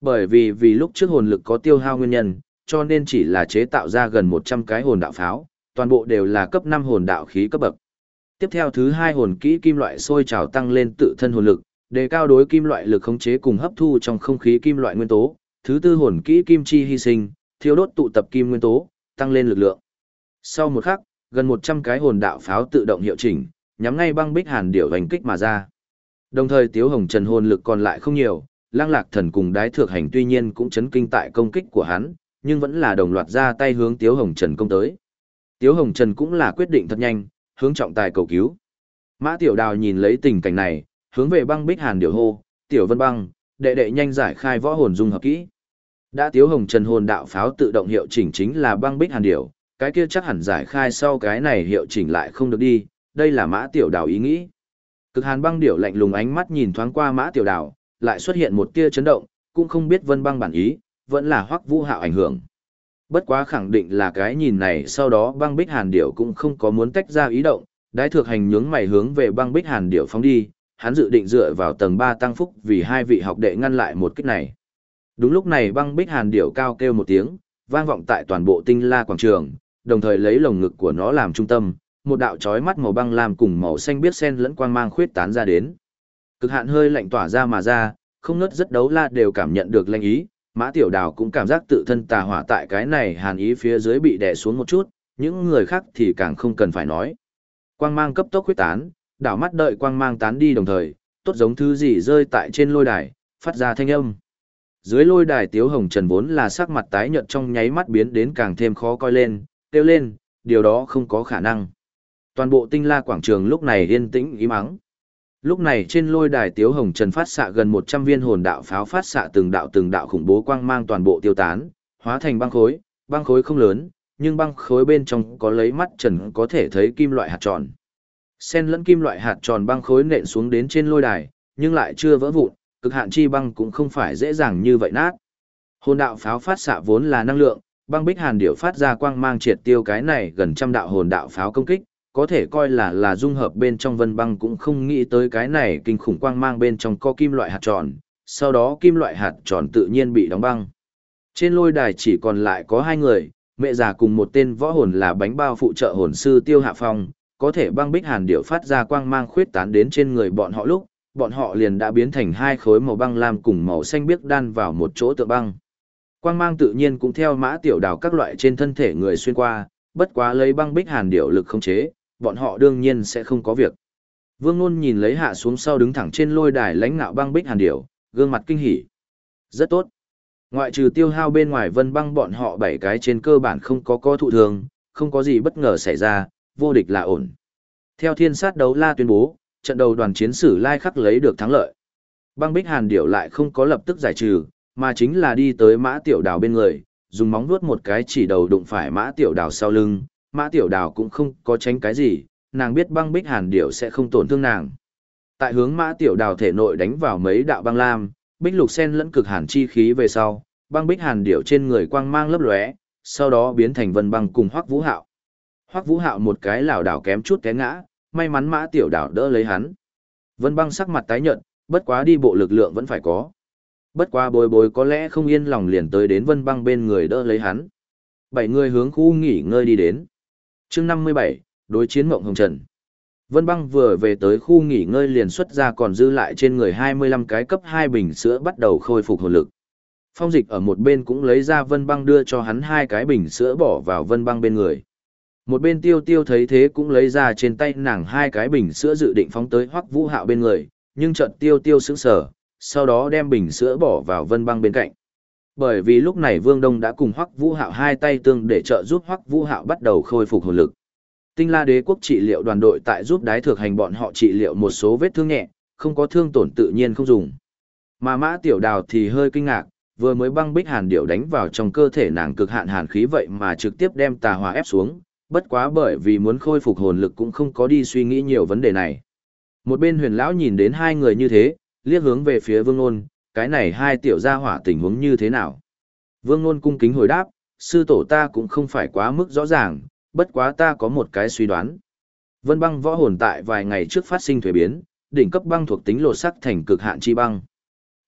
Bởi vì vì lúc trước hồn lực có tiêu hao nguyên nhân, cho nên chỉ là chế tạo ra gần 100 cái hồn đạo pháo, toàn bộ đều là cấp 5 hồn đạo khí cấp bậc. Tiếp theo thứ hai hồn kỹ kim loại sôi trào tăng lên tự thân hồn lực, đề cao đối kim loại lực khống chế cùng hấp thu trong không khí kim loại nguyên tố, thứ tư hồn kỹ kim chi hy sinh, thiêu đốt tụ tập kim nguyên tố, tăng lên lực lượng. Sau một khắc, gần 100 cái hồn đạo pháo tự động hiệu chỉnh, nhắm ngay băng bích hàn điểu hành kích mà ra. Đồng thời Tiếu Hồng Trần hồn lực còn lại không nhiều, lang Lạc Thần cùng Đái Thược Hành tuy nhiên cũng chấn kinh tại công kích của hắn, nhưng vẫn là đồng loạt ra tay hướng Tiếu Hồng Trần công tới. Tiếu Hồng Trần cũng là quyết định thật nhanh, hướng trọng tài cầu cứu. Mã Tiểu Đào nhìn lấy tình cảnh này, hướng về băng bích hàn điều hô, Tiểu Vân Băng, đệ đệ nhanh giải khai võ hồn dung hợp kỹ. Đã Tiếu Hồng Trần hồn đạo pháo tự động hiệu chỉnh chính là băng bích hàn điều cái kia chắc hẳn giải khai sau cái này hiệu chỉnh lại không được đi, đây là Mã Tiểu Đào ý nghĩ. Cực hàn băng điểu lạnh lùng ánh mắt nhìn thoáng qua Mã Tiểu Đào, lại xuất hiện một tia chấn động, cũng không biết Vân Băng bản ý, vẫn là Hoắc Vũ Hạo ảnh hưởng. Bất quá khẳng định là cái nhìn này sau đó băng bích hàn điểu cũng không có muốn tách ra ý động, đái thược hành nhướng mày hướng về băng bích hàn điểu phóng đi, hắn dự định dựa vào tầng 3 tăng phúc vì hai vị học đệ ngăn lại một kích này. Đúng lúc này băng bích hàn điểu cao kêu một tiếng, vang vọng tại toàn bộ tinh la quảng trường, đồng thời lấy lồng ngực của nó làm trung tâm, một đạo chói mắt màu băng làm cùng màu xanh biết sen lẫn quang mang khuyết tán ra đến. Cực hạn hơi lạnh tỏa ra mà ra, không ngớt rất đấu la đều cảm nhận được lanh ý, Mã Tiểu Đào cũng cảm giác tự thân tà hỏa tại cái này hàn ý phía dưới bị đè xuống một chút, những người khác thì càng không cần phải nói. Quang mang cấp tốc khuyết tán, đảo mắt đợi quang mang tán đi đồng thời, tốt giống thứ gì rơi tại trên lôi đài, phát ra thanh âm. Dưới lôi đài Tiếu Hồng Trần vốn là sắc mặt tái nhợt trong nháy mắt biến đến càng thêm khó coi lên, kêu lên, điều đó không có khả năng. Toàn bộ tinh la quảng trường lúc này yên tĩnh ý mắng. Lúc này trên lôi đài Tiếu Hồng Trần phát xạ gần 100 viên hồn đạo pháo phát xạ từng đạo từng đạo khủng bố quang mang toàn bộ tiêu tán, hóa thành băng khối, băng khối không lớn, nhưng băng khối bên trong có lấy mắt trần có thể thấy kim loại hạt tròn. Sen lẫn kim loại hạt tròn băng khối nện xuống đến trên lôi đài, nhưng lại chưa vỡ vụn, cực hạn chi băng cũng không phải dễ dàng như vậy nát. Hồn đạo pháo phát xạ vốn là năng lượng, băng bích hàn điểu phát ra quang mang triệt tiêu cái này gần trăm đạo hồn đạo pháo công kích, có thể coi là là dung hợp bên trong vân băng cũng không nghĩ tới cái này kinh khủng quang mang bên trong có kim loại hạt tròn, sau đó kim loại hạt tròn tự nhiên bị đóng băng. Trên lôi đài chỉ còn lại có hai người, mẹ già cùng một tên võ hồn là bánh bao phụ trợ hồn sư Tiêu Hạ Phong, có thể băng bích hàn điệu phát ra quang mang khuyết tán đến trên người bọn họ lúc, bọn họ liền đã biến thành hai khối màu băng lam cùng màu xanh biếc đan vào một chỗ tựa băng. Quang mang tự nhiên cũng theo mã tiểu đào các loại trên thân thể người xuyên qua, bất quá lấy băng bích hàn điệu lực không chế, bọn họ đương nhiên sẽ không có việc. Vương Nôn nhìn lấy hạ xuống sau đứng thẳng trên lôi đài lãnh ngạo băng bích hàn điểu, gương mặt kinh hỉ. Rất tốt. Ngoại trừ tiêu hao bên ngoài vân băng bọn họ bảy cái trên cơ bản không có co thụ thường, không có gì bất ngờ xảy ra, vô địch là ổn. Theo thiên sát đấu la tuyên bố, trận đầu đoàn chiến sử lai khắc lấy được thắng lợi. Băng bích hàn điểu lại không có lập tức giải trừ, mà chính là đi tới mã tiểu đào bên người, dùng móng vuốt một cái chỉ đầu đụng phải mã tiểu đào sau lưng, mã tiểu đào cũng không có tránh cái gì, nàng biết băng bích hàn điểu sẽ không tổn thương nàng. Tại hướng mã tiểu đào thể nội đánh vào mấy đạo băng lam, bích lục sen lẫn cực hàn chi khí về sau, băng bích hàn điểu trên người quang mang lấp lóe, sau đó biến thành vân băng cùng hoắc vũ hạo. Hoắc vũ hạo một cái lảo đảo kém chút té ngã, may mắn mã tiểu đảo đỡ lấy hắn. Vân băng sắc mặt tái nhợt, bất quá đi bộ lực lượng vẫn phải có. Bất quá bồi bồi có lẽ không yên lòng liền tới đến vân băng bên người đỡ lấy hắn. Bảy người hướng khu nghỉ ngơi đi đến chương năm mươi bảy đối chiến mộng hồng trần vân băng vừa về tới khu nghỉ ngơi liền xuất ra còn dư lại trên người hai mươi lăm cái cấp hai bình sữa bắt đầu khôi phục hồn lực phong dịch ở một bên cũng lấy ra vân băng đưa cho hắn hai cái bình sữa bỏ vào vân băng bên người một bên tiêu tiêu thấy thế cũng lấy ra trên tay nàng hai cái bình sữa dự định phóng tới hoắc vũ hạo bên người nhưng chợt tiêu tiêu sững sờ sau đó đem bình sữa bỏ vào vân băng bên cạnh bởi vì lúc này Vương Đông đã cùng Hoắc Vũ Hạo hai tay tương để trợ giúp Hoắc Vũ Hạo bắt đầu khôi phục hồn lực. Tinh La Đế quốc trị liệu đoàn đội tại giúp đái thực hành bọn họ trị liệu một số vết thương nhẹ, không có thương tổn tự nhiên không dùng. Mà Mã Tiểu Đào thì hơi kinh ngạc, vừa mới băng bích hàn điệu đánh vào trong cơ thể nàng cực hạn hàn khí vậy mà trực tiếp đem tà hỏa ép xuống, bất quá bởi vì muốn khôi phục hồn lực cũng không có đi suy nghĩ nhiều vấn đề này. Một bên huyền lão nhìn đến hai người như thế, liếc hướng về phía Vương nôn, cái này hai tiểu gia hỏa tình huống như thế nào? Vương Nôn cung kính hồi đáp, sư tổ ta cũng không phải quá mức rõ ràng, bất quá ta có một cái suy đoán. Vân băng võ hồn tại vài ngày trước phát sinh thuế biến, đỉnh cấp băng thuộc tính lột sắc thành cực hạn chi băng.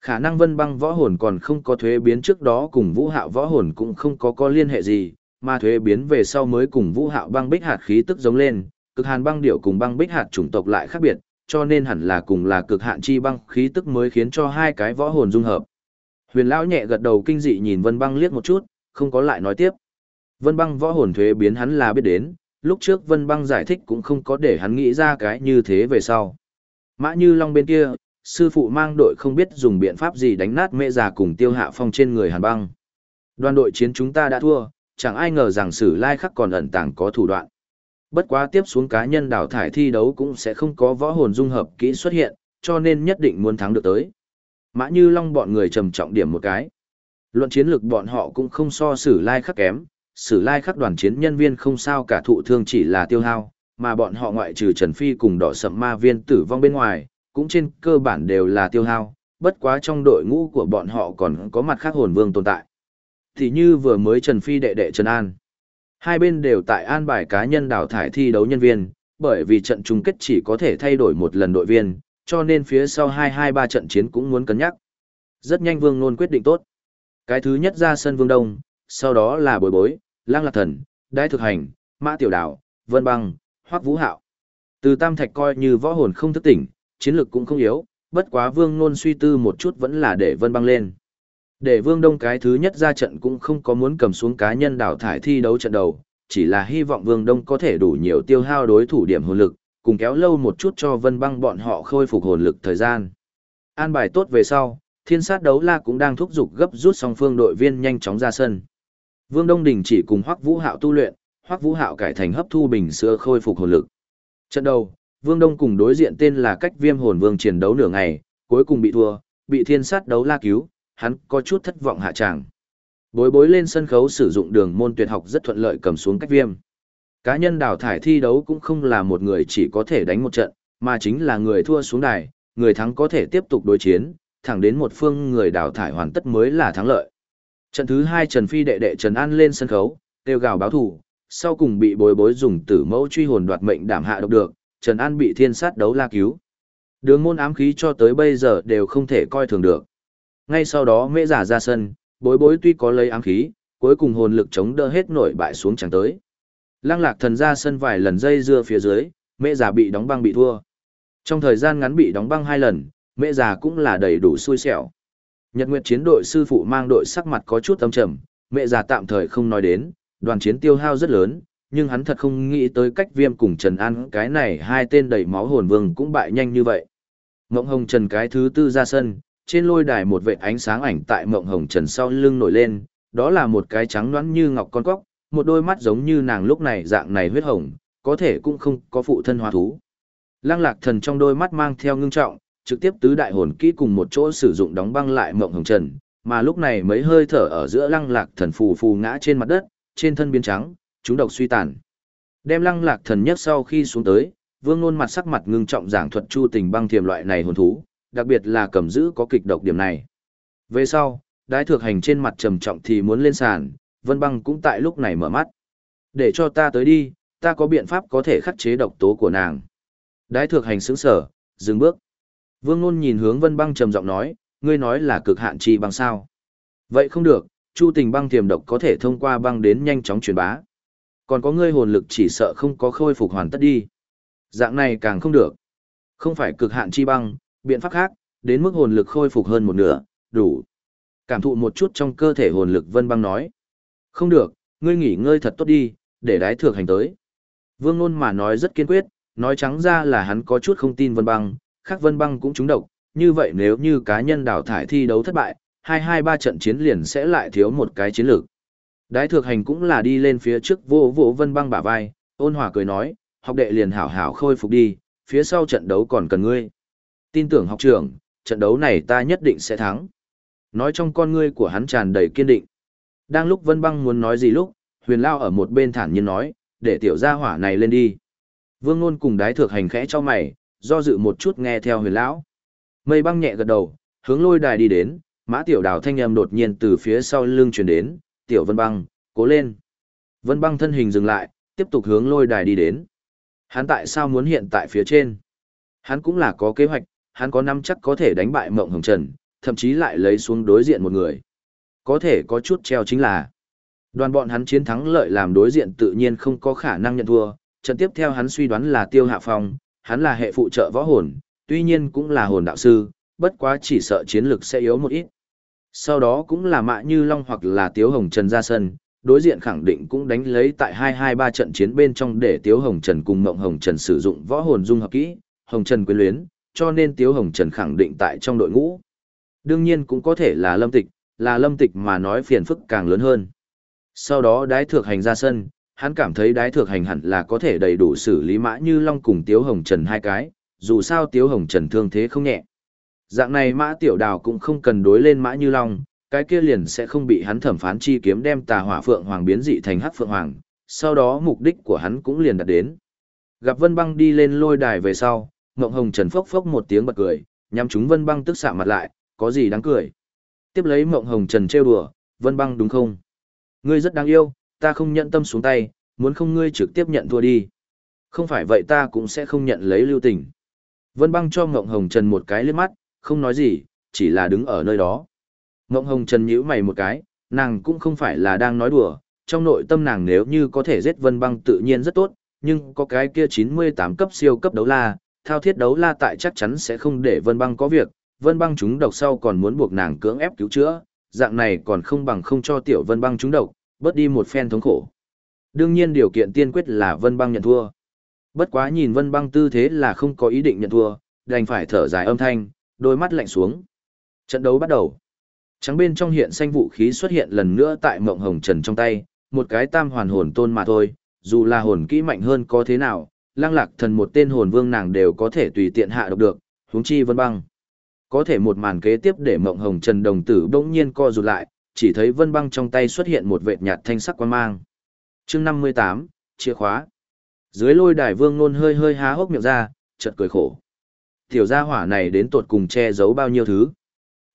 Khả năng vân băng võ hồn còn không có thuế biến trước đó cùng vũ hạo võ hồn cũng không có có liên hệ gì, mà thuế biến về sau mới cùng vũ hạo băng bích hạt khí tức giống lên, cực hàn băng điệu cùng băng bích hạt chủng tộc lại khác biệt, cho nên hẳn là cùng là cực hạn chi băng khí tức mới khiến cho hai cái võ hồn dung hợp. Huyền lão nhẹ gật đầu kinh dị nhìn Vân Băng liếc một chút, không có lại nói tiếp. Vân băng võ hồn thuế biến hắn là biết đến, lúc trước Vân băng giải thích cũng không có để hắn nghĩ ra cái như thế về sau. Mã Như Long bên kia, sư phụ mang đội không biết dùng biện pháp gì đánh nát mẹ già cùng tiêu hạ phong trên người hàn băng. Đoàn đội chiến chúng ta đã thua, chẳng ai ngờ rằng sử lai khắc còn ẩn tàng có thủ đoạn. Bất quá tiếp xuống cá nhân đào thải thi đấu cũng sẽ không có võ hồn dung hợp kỹ xuất hiện, cho nên nhất định muốn thắng được tới. Mã Như Long bọn người trầm trọng điểm một cái. Luận chiến lược bọn họ cũng không so sử lai khắc kém, sử lai khắc đoàn chiến nhân viên không sao cả thụ thương chỉ là tiêu hao, mà bọn họ ngoại trừ Trần Phi cùng đỏ sậm ma viên tử vong bên ngoài, cũng trên cơ bản đều là tiêu hao, bất quá trong đội ngũ của bọn họ còn có mặt khác hồn vương tồn tại. Thì như vừa mới Trần Phi đệ đệ Trần An. Hai bên đều tại an bài cá nhân đào thải thi đấu nhân viên, bởi vì trận chung kết chỉ có thể thay đổi một lần đội viên, cho nên phía sau 2-2-3 trận chiến cũng muốn cân nhắc. Rất nhanh Vương Nôn quyết định tốt. Cái thứ nhất ra sân Vương Đông, sau đó là Bối Bối, Lang Lạc Thần, Đái Thực Hành, Mã Tiểu Đào, Vân Băng, Hoắc Vũ Hạo. Từ Tam Thạch coi như võ hồn không thức tỉnh, chiến lực cũng không yếu, bất quá Vương Nôn suy tư một chút vẫn là để Vân Băng lên. Để Vương Đông cái thứ nhất ra trận cũng không có muốn cầm xuống cá nhân đảo thải thi đấu trận đầu, chỉ là hy vọng Vương Đông có thể đủ nhiều tiêu hao đối thủ điểm hồn lực, cùng kéo lâu một chút cho Vân Băng bọn họ khôi phục hồn lực thời gian. An bài tốt về sau, thiên sát đấu la cũng đang thúc giục gấp rút song phương đội viên nhanh chóng ra sân. Vương Đông Đình chỉ cùng Hoắc Vũ Hạo tu luyện, Hoắc Vũ Hạo cải thành hấp thu bình sữa khôi phục hồn lực. Trận đầu, Vương Đông cùng đối diện tên là cách viêm hồn vương chiến đấu nửa ngày, cuối cùng bị thua, bị thiên sát đấu la cứu, hắn có chút thất vọng hạ tràng. Bối bối lên sân khấu sử dụng đường môn tuyệt học rất thuận lợi cầm xuống cách viêm. Cá nhân đào thải thi đấu cũng không là một người chỉ có thể đánh một trận, mà chính là người thua xuống đài, người thắng có thể tiếp tục đối chiến, thẳng đến một phương người đào thải hoàn tất mới là thắng lợi. Trận thứ hai Trần Phi đệ đệ Trần An lên sân khấu, kêu gào báo thủ, sau cùng bị bối bối dùng tử mẫu truy hồn đoạt mệnh đảm hạ độc được, Trần An bị thiên sát đấu la cứu. Đường môn ám khí cho tới bây giờ đều không thể coi thường được. Ngay sau đó mễ giả ra sân, bối bối tuy có lấy ám khí, cuối cùng hồn lực chống đỡ hết nổi bại xuống chẳng tới. Lăng lạc thần ra sân vài lần dây dưa phía dưới, mễ giả bị đóng băng bị thua. Trong thời gian ngắn bị đóng băng hai lần, mễ giả cũng là đầy đủ xui xẻo. Nhật Nguyệt chiến đội sư phụ mang đội sắc mặt có chút âm trầm, mẹ già tạm thời không nói đến, đoàn chiến tiêu hao rất lớn, nhưng hắn thật không nghĩ tới cách viêm cùng Trần An cái này hai tên đầy máu hồn vương cũng bại nhanh như vậy. Mộng Hồng Trần cái thứ tư ra sân, trên lôi đài một vệt ánh sáng ảnh tại Mộng Hồng Trần sau lưng nổi lên, đó là một cái trắng nõn như ngọc con cóc, một đôi mắt giống như nàng lúc này dạng này huyết hồng, có thể cũng không có phụ thân hóa thú. Lăng lạc thần trong đôi mắt mang theo ngưng trọng, trực tiếp tứ đại hồn kỹ cùng một chỗ sử dụng đóng băng lại Mộng Hồng Trần, mà lúc này mấy hơi thở ở giữa lăng lạc thần phù phù ngã trên mặt đất, trên thân biến trắng, chúng độc suy tàn. Đem lăng lạc thần nhất sau khi xuống tới, vương nôn mặt sắc mặt ngưng trọng giảng thuật chu tình băng thiềm loại này hồn thú, đặc biệt là cầm giữ có kịch độc điểm này. Về sau, đái thược hành trên mặt trầm trọng thì muốn lên sàn, vân băng cũng tại lúc này mở mắt. Để cho ta tới đi, ta có biện pháp có thể khắc chế độc tố của nàng. Đái thược hành sững sở, dừng bước. Vương nôn nhìn hướng vân băng trầm giọng nói, ngươi nói là cực hạn chi băng sao. Vậy không được, chu tình băng tiềm độc có thể thông qua băng đến nhanh chóng truyền bá. Còn có ngươi hồn lực chỉ sợ không có khôi phục hoàn tất đi. Dạng này càng không được. Không phải cực hạn chi băng, biện pháp khác, đến mức hồn lực khôi phục hơn một nửa, đủ. Cảm thụ một chút trong cơ thể hồn lực vân băng nói. Không được, ngươi nghỉ ngơi thật tốt đi, để đái thược hành tới. Vương Nôn mà nói rất kiên quyết, nói trắng ra là hắn có chút không tin vân băng, khác vân băng cũng trúng độc, như vậy nếu như cá nhân đào thải thi đấu thất bại, hai hai ba trận chiến liền sẽ lại thiếu một cái chiến lược. Đái thược hành cũng là đi lên phía trước vô vô vân băng bả vai, ôn hòa cười nói, học đệ liền hảo hảo khôi phục đi, phía sau trận đấu còn cần ngươi. Tin tưởng học trưởng, trận đấu này ta nhất định sẽ thắng. Nói trong con ngươi của hắn tràn đầy kiên định. Đang lúc vân băng muốn nói gì lúc, huyền lao ở một bên thản nhiên nói, để tiểu gia hỏa này lên đi. Vương Nôn cùng đái thược hành khẽ cho mày, do dự một chút nghe theo huyền lão. Mây băng nhẹ gật đầu, hướng lôi đài đi đến, mã tiểu đào thanh âm đột nhiên từ phía sau lưng truyền đến, tiểu vân băng, cố lên. Vân băng thân hình dừng lại, tiếp tục hướng lôi đài đi đến. Hắn tại sao muốn hiện tại phía trên? Hắn cũng là có kế hoạch, hắn có năm chắc có thể đánh bại mộng hồng trần, thậm chí lại lấy xuống đối diện một người. Có thể có chút treo chính là đoàn bọn hắn chiến thắng lợi làm đối diện tự nhiên không có khả năng nhận thua. Trận tiếp theo hắn suy đoán là tiêu hạ phong, hắn là hệ phụ trợ võ hồn, tuy nhiên cũng là hồn đạo sư, bất quá chỉ sợ chiến lực sẽ yếu một ít. Sau đó cũng là mạ như long hoặc là tiếu hồng trần ra sân, đối diện khẳng định cũng đánh lấy tại 223 trận chiến bên trong để Tiếu Hồng Trần cùng Mộng Hồng Trần sử dụng võ hồn dung hợp kỹ, Hồng Trần quyến luyến, cho nên Tiếu Hồng Trần khẳng định tại trong đội ngũ. Đương nhiên cũng có thể là lâm tịch, là lâm tịch mà nói phiền phức càng lớn hơn. Sau đó đái thược hành ra sân, hắn cảm thấy đái thược hành hẳn là có thể đầy đủ xử lý mã như long cùng Tiếu Hồng Trần hai cái, dù sao Tiếu Hồng Trần thương thế không nhẹ. Dạng này mã tiểu đào cũng không cần đối lên mã như long, cái kia liền sẽ không bị hắn thẩm phán chi kiếm đem tà hỏa phượng hoàng biến dị thành hắc phượng hoàng, sau đó mục đích của hắn cũng liền đạt đến. Gặp Vân Băng đi lên lôi đài về sau, Ngộng Hồng Trần phốc phốc một tiếng bật cười, nhắm chúng Vân Băng tức xạ mặt lại, có gì đáng cười. Tiếp lấy Ngộng Hồng Trần trêu đùa, Vân Băng đúng không? Ngươi rất đáng yêu, ta không nhận tâm xuống tay, muốn không ngươi trực tiếp nhận thua đi. Không phải vậy ta cũng sẽ không nhận lấy lưu tình. Vân Băng cho Ngộng Hồng Trần một cái liếc mắt, không nói gì, chỉ là đứng ở nơi đó. Ngộng Hồng Trần nhíu mày một cái, nàng cũng không phải là đang nói đùa, trong nội tâm nàng nếu như có thể giết Vân Băng tự nhiên rất tốt, nhưng có cái kia 98 cấp siêu cấp đấu la, thao thiết đấu la tại chắc chắn sẽ không để Vân Băng có việc, Vân Băng trúng độc sau còn muốn buộc nàng cưỡng ép cứu chữa, dạng này còn không bằng không cho tiểu Vân Băng trúng độc, bớt đi một phen thống khổ. Đương nhiên điều kiện tiên quyết là Vân Băng nhận thua. Bất quá nhìn Vân Băng tư thế là không có ý định nhận thua, đành phải thở dài âm thanh, đôi mắt lạnh xuống. Trận đấu bắt đầu. Trắng bên trong hiện xanh vũ khí xuất hiện lần nữa tại mộng hồng trần trong tay, một cái tam hoàn hồn tôn mà thôi, dù là hồn kỹ mạnh hơn có thế nào, lang lạc thần một tên hồn vương nàng đều có thể tùy tiện hạ độc được, huống chi vân băng. Có thể một màn kế tiếp để mộng hồng trần đồng tử bỗng nhiên co rụt lại, chỉ thấy vân băng trong tay xuất hiện một vệt nhạt thanh sắc quan mang. chương 58, chìa khóa. Dưới lôi đài vương nôn hơi hơi há hốc miệng ra, chợt cười khổ. Tiểu gia hỏa này đến tột cùng che giấu bao nhiêu thứ.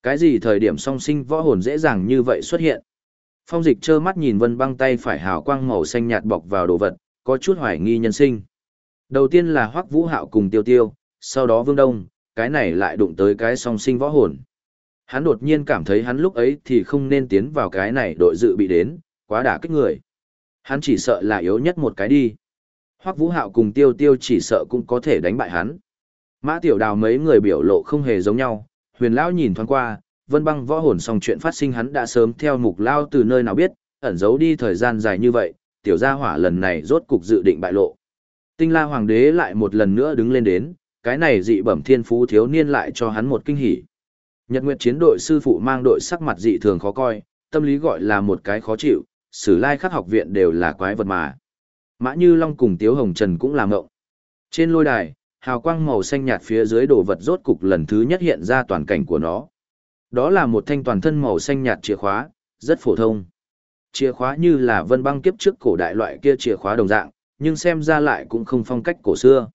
Cái gì thời điểm song sinh võ hồn dễ dàng như vậy xuất hiện? Phong dịch trơ mắt nhìn vân băng tay phải hào quang màu xanh nhạt bọc vào đồ vật, có chút hoài nghi nhân sinh. Đầu tiên là hoắc vũ hạo cùng tiêu tiêu, sau đó vương đông, cái này lại đụng tới cái song sinh võ hồn. Hắn đột nhiên cảm thấy hắn lúc ấy thì không nên tiến vào cái này đội dự bị đến, quá đả kích người. Hắn chỉ sợ là yếu nhất một cái đi. Hoắc vũ hạo cùng tiêu tiêu chỉ sợ cũng có thể đánh bại hắn. Mã tiểu đào mấy người biểu lộ không hề giống nhau, huyền lão nhìn thoáng qua, vân băng võ hồn xong chuyện phát sinh hắn đã sớm theo mục lao từ nơi nào biết, ẩn giấu đi thời gian dài như vậy, tiểu gia hỏa lần này rốt cục dự định bại lộ. Tinh la hoàng đế lại một lần nữa đứng lên đến, cái này dị bẩm thiên phú thiếu niên lại cho hắn một kinh hỉ. Nhật Nguyệt chiến đội sư phụ mang đội sắc mặt dị thường khó coi, tâm lý gọi là một cái khó chịu, sử lai khắc học viện đều là quái vật mà. Mã Như Long cùng Tiếu Hồng Trần cũng làm ngộng. Trên lôi đài, hào quang màu xanh nhạt phía dưới đồ vật rốt cục lần thứ nhất hiện ra toàn cảnh của nó. Đó là một thanh toàn thân màu xanh nhạt chìa khóa, rất phổ thông. Chìa khóa như là vân băng kiếp trước cổ đại loại kia chìa khóa đồng dạng, nhưng xem ra lại cũng không phong cách cổ xưa.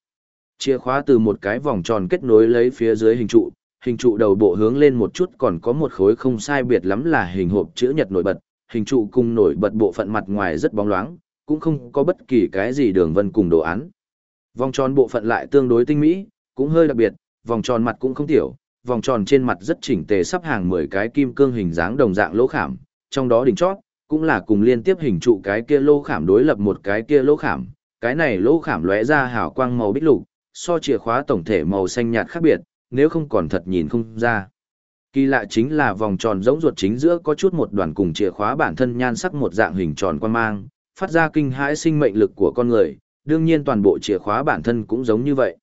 Chìa khóa từ một cái vòng tròn kết nối lấy phía dưới hình trụ, hình trụ đầu bộ hướng lên một chút còn có một khối không sai biệt lắm là hình hộp chữ nhật nổi bật, hình trụ cùng nổi bật bộ phận mặt ngoài rất bóng loáng, cũng không có bất kỳ cái gì đường vân cùng đồ án. Vòng tròn bộ phận lại tương đối tinh mỹ, cũng hơi đặc biệt, vòng tròn mặt cũng không tiểu, vòng tròn trên mặt rất chỉnh tề sắp hàng 10 cái kim cương hình dáng đồng dạng lỗ khảm, trong đó đỉnh chót, cũng là cùng liên tiếp hình trụ cái kia lỗ khảm đối lập một cái kia lỗ khảm, cái này lỗ khảm lóe ra hào quang màu bích lục, so chìa khóa tổng thể màu xanh nhạt khác biệt, nếu không còn thật nhìn không ra. Kỳ lạ chính là vòng tròn giống ruột chính giữa có chút một đoàn cùng chìa khóa bản thân nhan sắc một dạng hình tròn quan mang, phát ra kinh hãi sinh mệnh lực của con người, đương nhiên toàn bộ chìa khóa bản thân cũng giống như vậy.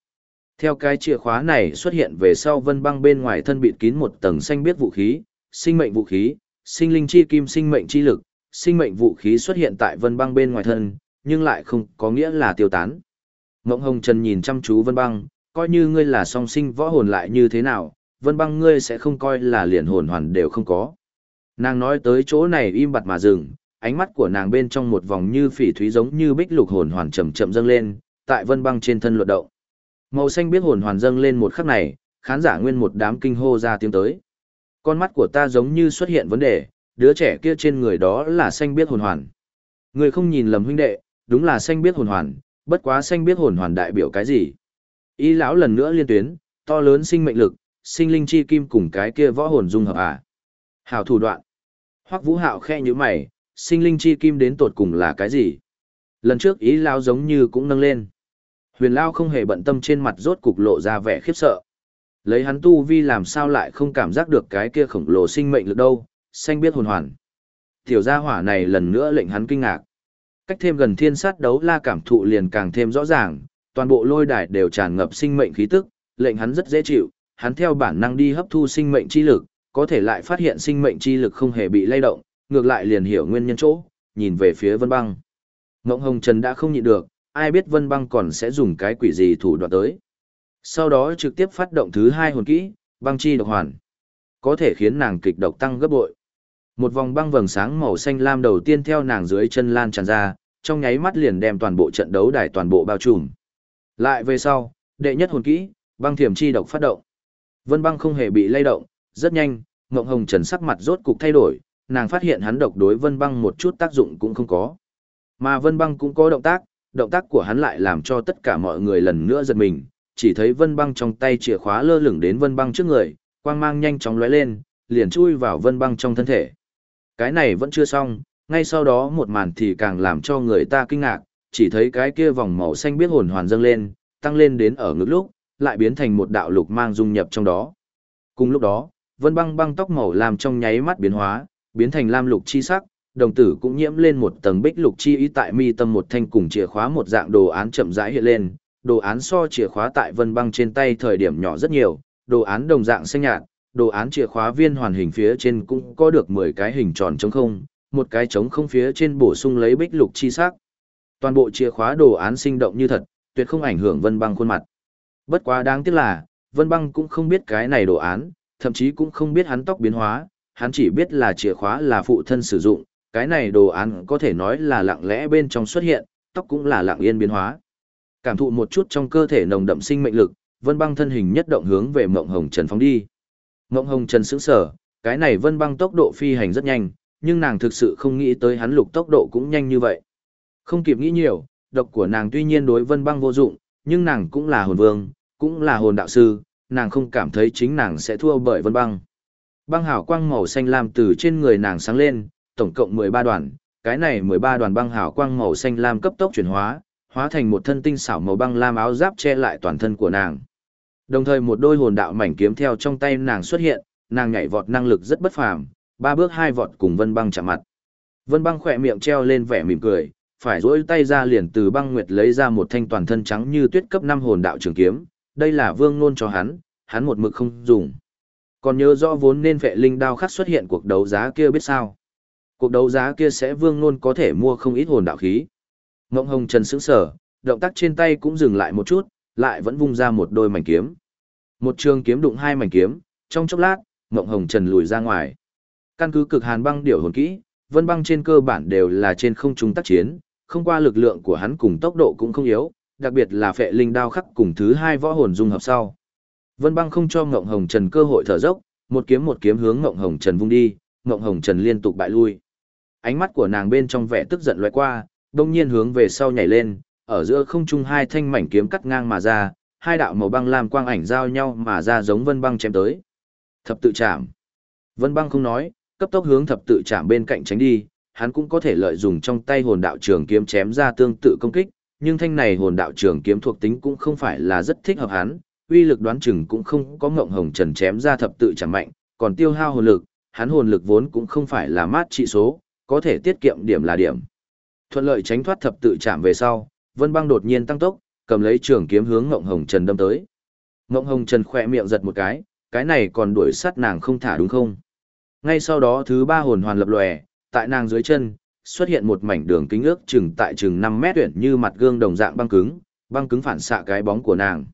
Theo cái chìa khóa này xuất hiện về sau vân băng bên ngoài thân bịt kín một tầng xanh biết vũ khí, sinh mệnh vũ khí, sinh linh chi kim sinh mệnh chi lực, sinh mệnh vũ khí xuất hiện tại vân băng bên ngoài thân, nhưng lại không có nghĩa là tiêu tán. Ngộng Hồng Trần nhìn chăm chú vân băng, coi như ngươi là song sinh võ hồn lại như thế nào, vân băng ngươi sẽ không coi là liền hồn hoàn đều không có. Nàng nói tới chỗ này im bặt mà dừng, ánh mắt của nàng bên trong một vòng như phỉ thúy giống như bích lục hồn hoàn chậm chậm dâng lên, tại vân băng trên thân luật động. Màu xanh biết hồn hoàn dâng lên một khắc này, khán giả nguyên một đám kinh hô ra tiếng tới. Con mắt của ta giống như xuất hiện vấn đề, đứa trẻ kia trên người đó là xanh biết hồn hoàn. Người không nhìn lầm huynh đệ, đúng là xanh biết hồn hoàn, bất quá xanh biết hồn hoàn đại biểu cái gì? Ý lão lần nữa liên tuyến, to lớn sinh mệnh lực, sinh linh chi kim cùng cái kia võ hồn dung hợp à? Hảo thủ đoạn. Hoắc Vũ Hạo khe như mày, sinh linh chi kim đến tột cùng là cái gì? Lần trước ý lão giống như cũng nâng lên. Huyền lão không hề bận tâm trên mặt rốt cục lộ ra vẻ khiếp sợ. Lấy hắn tu vi làm sao lại không cảm giác được cái kia khổng lồ sinh mệnh lực đâu, xanh biết hồn hoàn. Tiểu gia hỏa này lần nữa lệnh hắn kinh ngạc. Cách thêm gần thiên sát đấu la cảm thụ liền càng thêm rõ ràng, toàn bộ lôi đài đều tràn ngập sinh mệnh khí tức, lệnh hắn rất dễ chịu, hắn theo bản năng đi hấp thu sinh mệnh chi lực, có thể lại phát hiện sinh mệnh chi lực không hề bị lay động, ngược lại liền hiểu nguyên nhân chỗ, nhìn về phía Vân Băng. Ngộng Hồng Trần đã không nhịn được, ai biết Vân Băng còn sẽ dùng cái quỷ gì thủ đoạn tới. Sau đó trực tiếp phát động thứ hai hồn kỹ, băng chi độc hoàn. Có thể khiến nàng kịch độc tăng gấp bội. Một vòng băng vầng sáng màu xanh lam đầu tiên theo nàng dưới chân lan tràn ra, trong nháy mắt liền đem toàn bộ trận đấu đài toàn bộ bao trùm. Lại về sau, đệ nhất hồn kỹ, băng thiểm chi độc phát động. Vân băng không hề bị lay động, rất nhanh, Ngộng Hồng Trần sắc mặt rốt cục thay đổi, nàng phát hiện hắn độc đối Vân băng một chút tác dụng cũng không có. Mà Vân băng cũng có động tác, động tác của hắn lại làm cho tất cả mọi người lần nữa giật mình, chỉ thấy Vân băng trong tay chìa khóa lơ lửng đến Vân băng trước người, quang mang nhanh chóng lóe lên, liền chui vào Vân băng trong thân thể. Cái này vẫn chưa xong, ngay sau đó một màn thì càng làm cho người ta kinh ngạc, chỉ thấy cái kia vòng màu xanh biết hồn hoàn dâng lên, tăng lên đến ở ngực lúc, lại biến thành một đạo lục mang dung nhập trong đó. Cùng lúc đó, vân băng băng tóc màu làm trong nháy mắt biến hóa, biến thành lam lục chi sắc, đồng tử cũng nhiễm lên một tầng bích lục chi ý tại mi tâm một thanh cùng chìa khóa một dạng đồ án chậm rãi hiện lên, đồ án so chìa khóa tại vân băng trên tay thời điểm nhỏ rất nhiều, đồ án đồng dạng xanh nhạt, đồ án chìa khóa viên hoàn hình phía trên cũng có được 10 cái hình tròn trống không, một cái trống không phía trên bổ sung lấy bích lục chi sắc. Toàn bộ chìa khóa đồ án sinh động như thật, tuyệt không ảnh hưởng Vân Băng khuôn mặt. Bất quá đáng tiếc là, Vân Băng cũng không biết cái này đồ án, thậm chí cũng không biết hắn tóc biến hóa, hắn chỉ biết là chìa khóa là phụ thân sử dụng, cái này đồ án có thể nói là lặng lẽ bên trong xuất hiện, tóc cũng là lặng yên biến hóa. Cảm thụ một chút trong cơ thể nồng đậm sinh mệnh lực, Vân Băng thân hình nhất động hướng về Mộng Hồng Trần phóng đi. Ngộng Hồng Trần sững sờ, cái này Vân Băng tốc độ phi hành rất nhanh, nhưng nàng thực sự không nghĩ tới hắn lục tốc độ cũng nhanh như vậy. Không kịp nghĩ nhiều, độc của nàng tuy nhiên đối Vân Băng vô dụng, nhưng nàng cũng là hồn vương, cũng là hồn đạo sư, nàng không cảm thấy chính nàng sẽ thua bởi Vân Băng. Băng hào quang màu xanh lam từ trên người nàng sáng lên, tổng cộng 13 đoàn, cái này 13 đoàn băng hào quang màu xanh lam cấp tốc chuyển hóa, hóa thành một thân tinh xảo màu băng lam áo giáp che lại toàn thân của nàng. Đồng thời một đôi hồn đạo mảnh kiếm theo trong tay nàng xuất hiện, nàng nhảy vọt năng lực rất bất phàm, ba bước hai vọt cùng Vân Băng chạm mặt. Vân Băng khỏe miệng treo lên vẻ mỉm cười, phải duỗi tay ra liền từ băng nguyệt lấy ra một thanh toàn thân trắng như tuyết cấp năm hồn đạo trường kiếm, đây là vương nôn cho hắn, hắn một mực không dùng. Còn nhớ rõ vốn nên vệ linh đao khắc xuất hiện cuộc đấu giá kia biết sao? Cuộc đấu giá kia sẽ vương nôn có thể mua không ít hồn đạo khí. Ngộng Hồng Trần sững sờ, động tác trên tay cũng dừng lại một chút, lại vẫn vung ra một đôi mảnh kiếm. Một trường kiếm đụng hai mảnh kiếm, trong chốc lát, Mộng Hồng Trần lùi ra ngoài. Căn cứ cực hàn băng điều hồn kỹ, vân băng trên cơ bản đều là trên không trung tác chiến, không qua lực lượng của hắn cùng tốc độ cũng không yếu, đặc biệt là phệ linh đao khắc cùng thứ hai võ hồn dung hợp sau. Vân băng không cho Ngộng Hồng Trần cơ hội thở dốc, một kiếm một kiếm hướng Ngộng Hồng Trần vung đi, Ngộng Hồng Trần liên tục bại lui. Ánh mắt của nàng bên trong vẻ tức giận lóe qua, đông nhiên hướng về sau nhảy lên, ở giữa không trung hai thanh mảnh kiếm cắt ngang mà ra, hai đạo màu băng làm quang ảnh giao nhau mà ra giống vân băng chém tới. Thập tự chạm. Vân băng không nói, cấp tốc hướng thập tự chạm bên cạnh tránh đi, hắn cũng có thể lợi dụng trong tay hồn đạo trường kiếm chém ra tương tự công kích, nhưng thanh này hồn đạo trường kiếm thuộc tính cũng không phải là rất thích hợp hắn, uy lực đoán chừng cũng không có ngộng hồng trần chém ra thập tự chẳng mạnh, còn tiêu hao hồn lực, hắn hồn lực vốn cũng không phải là mát trị số, có thể tiết kiệm điểm là điểm. Thuận lợi tránh thoát thập tự chạm về sau, Vân Băng đột nhiên tăng tốc, cầm lấy trường kiếm hướng Ngộng Hồng Trần đâm tới. Ngộng Hồng Trần khỏe miệng giật một cái, cái này còn đuổi sát nàng không thả đúng không? Ngay sau đó thứ ba hồn hoàn lập lòe, tại nàng dưới chân, xuất hiện một mảnh đường kính ước chừng tại chừng 5 mét tuyển như mặt gương đồng dạng băng cứng, băng cứng phản xạ cái bóng của nàng.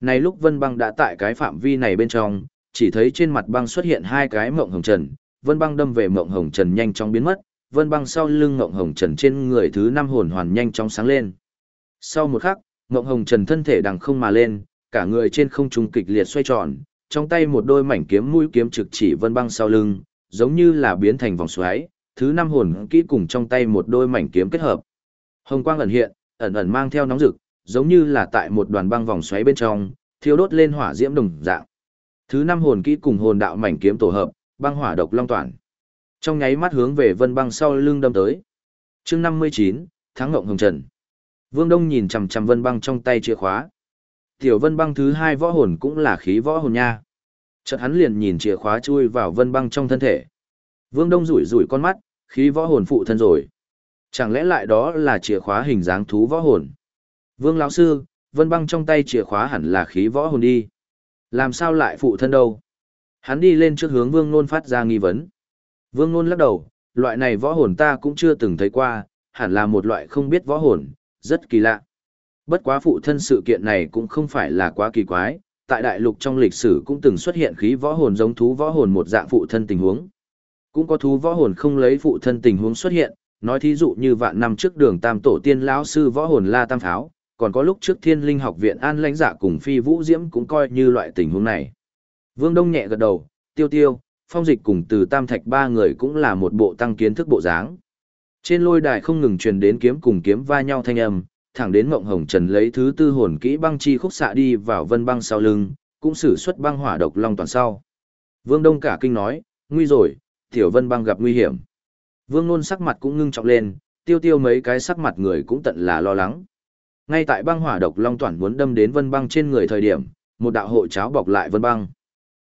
Này lúc Vân Băng đã tại cái phạm vi này bên trong, chỉ thấy trên mặt băng xuất hiện hai cái mộng hồng trần, Vân Băng đâm về mộng hồng trần nhanh chóng biến mất, Vân Băng sau lưng mộng hồng trần trên người thứ năm hồn hoàn nhanh chóng sáng lên. Sau một khắc, Ngộng hồng trần thân thể đằng không mà lên, cả người trên không trung kịch liệt xoay tròn, trong tay một đôi mảnh kiếm mũi kiếm trực chỉ Vân Băng sau lưng, giống như là biến thành vòng xoáy, thứ năm hồn kỹ cùng trong tay một đôi mảnh kiếm kết hợp. Hồng quang ẩn hiện, ẩn ẩn mang theo nóng rực, giống như là tại một đoàn băng vòng xoáy bên trong, thiêu đốt lên hỏa diễm đồng dạng. Thứ năm hồn kỹ cùng hồn đạo mảnh kiếm tổ hợp, băng hỏa độc long toàn. Trong nháy mắt hướng về Vân Băng sau lưng đâm tới. Chương 59, tháng ngộng hồng trần. Vương Đông nhìn chằm chằm Vân Băng trong tay chìa khóa. Tiểu Vân Băng thứ hai võ hồn cũng là khí võ hồn nha. Chợt hắn liền nhìn chìa khóa chui vào Vân Băng trong thân thể. Vương Đông rủi rủi con mắt, khí võ hồn phụ thân rồi. Chẳng lẽ lại đó là chìa khóa hình dáng thú võ hồn? Vương lão sư, Vân Băng trong tay chìa khóa hẳn là khí võ hồn đi. Làm sao lại phụ thân đâu? Hắn đi lên trước hướng Vương Nôn phát ra nghi vấn. Vương Nôn lắc đầu, loại này võ hồn ta cũng chưa từng thấy qua, hẳn là một loại không biết võ hồn, rất kỳ lạ. Bất quá phụ thân sự kiện này cũng không phải là quá kỳ quái, tại đại lục trong lịch sử cũng từng xuất hiện khí võ hồn giống thú võ hồn một dạng phụ thân tình huống. Cũng có thú võ hồn không lấy phụ thân tình huống xuất hiện, nói thí dụ như vạn năm trước đường tam tổ tiên lão sư võ hồn La Tam Pháo, còn có lúc trước thiên linh học viện an lãnh giả cùng phi vũ diễm cũng coi như loại tình huống này. Vương Đông nhẹ gật đầu, tiêu tiêu, phong dịch cùng từ tam thạch ba người cũng là một bộ tăng kiến thức bộ dáng. Trên lôi đài không ngừng truyền đến kiếm cùng kiếm va nhau thanh âm, thẳng đến Mộng Hồng Trần lấy thứ tư hồn kỹ băng chi khúc xạ đi vào vân băng sau lưng, cũng sử xuất băng hỏa độc long toàn sau. Vương Đông cả kinh nói, nguy rồi, tiểu vân băng gặp nguy hiểm. Vương Nôn sắc mặt cũng ngưng trọng lên, tiêu tiêu mấy cái sắc mặt người cũng tận là lo lắng. Ngay tại băng hỏa độc long toàn muốn đâm đến vân băng trên người thời điểm, một đạo hộ cháo bọc lại vân băng.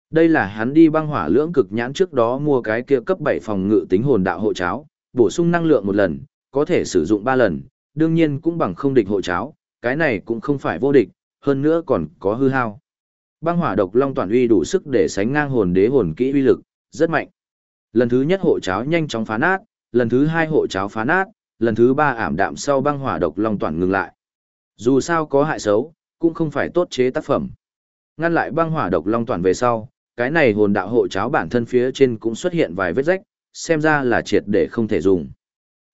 Đây là hắn đi băng hỏa lưỡng cực nhãn trước đó mua cái kia cấp 7 phòng ngự tính hồn đạo hộ cháo, bổ sung năng lượng một lần, có thể sử dụng 3 lần, đương nhiên cũng bằng không địch hộ cháo, cái này cũng không phải vô địch, hơn nữa còn có hư hao. Băng hỏa độc long toàn uy đủ sức để sánh ngang hồn đế hồn kỹ uy lực, rất mạnh. Lần thứ nhất hộ cháo nhanh chóng phá nát, lần thứ hai hộ cháo phá nát, lần thứ ba ảm đạm sau băng hỏa độc long toàn ngừng lại. Dù sao có hại xấu, cũng không phải tốt chế tác phẩm. Ngăn lại băng hỏa độc long toàn về sau, cái này hồn đạo hộ cháo bản thân phía trên cũng xuất hiện vài vết rách, xem ra là triệt để không thể dùng.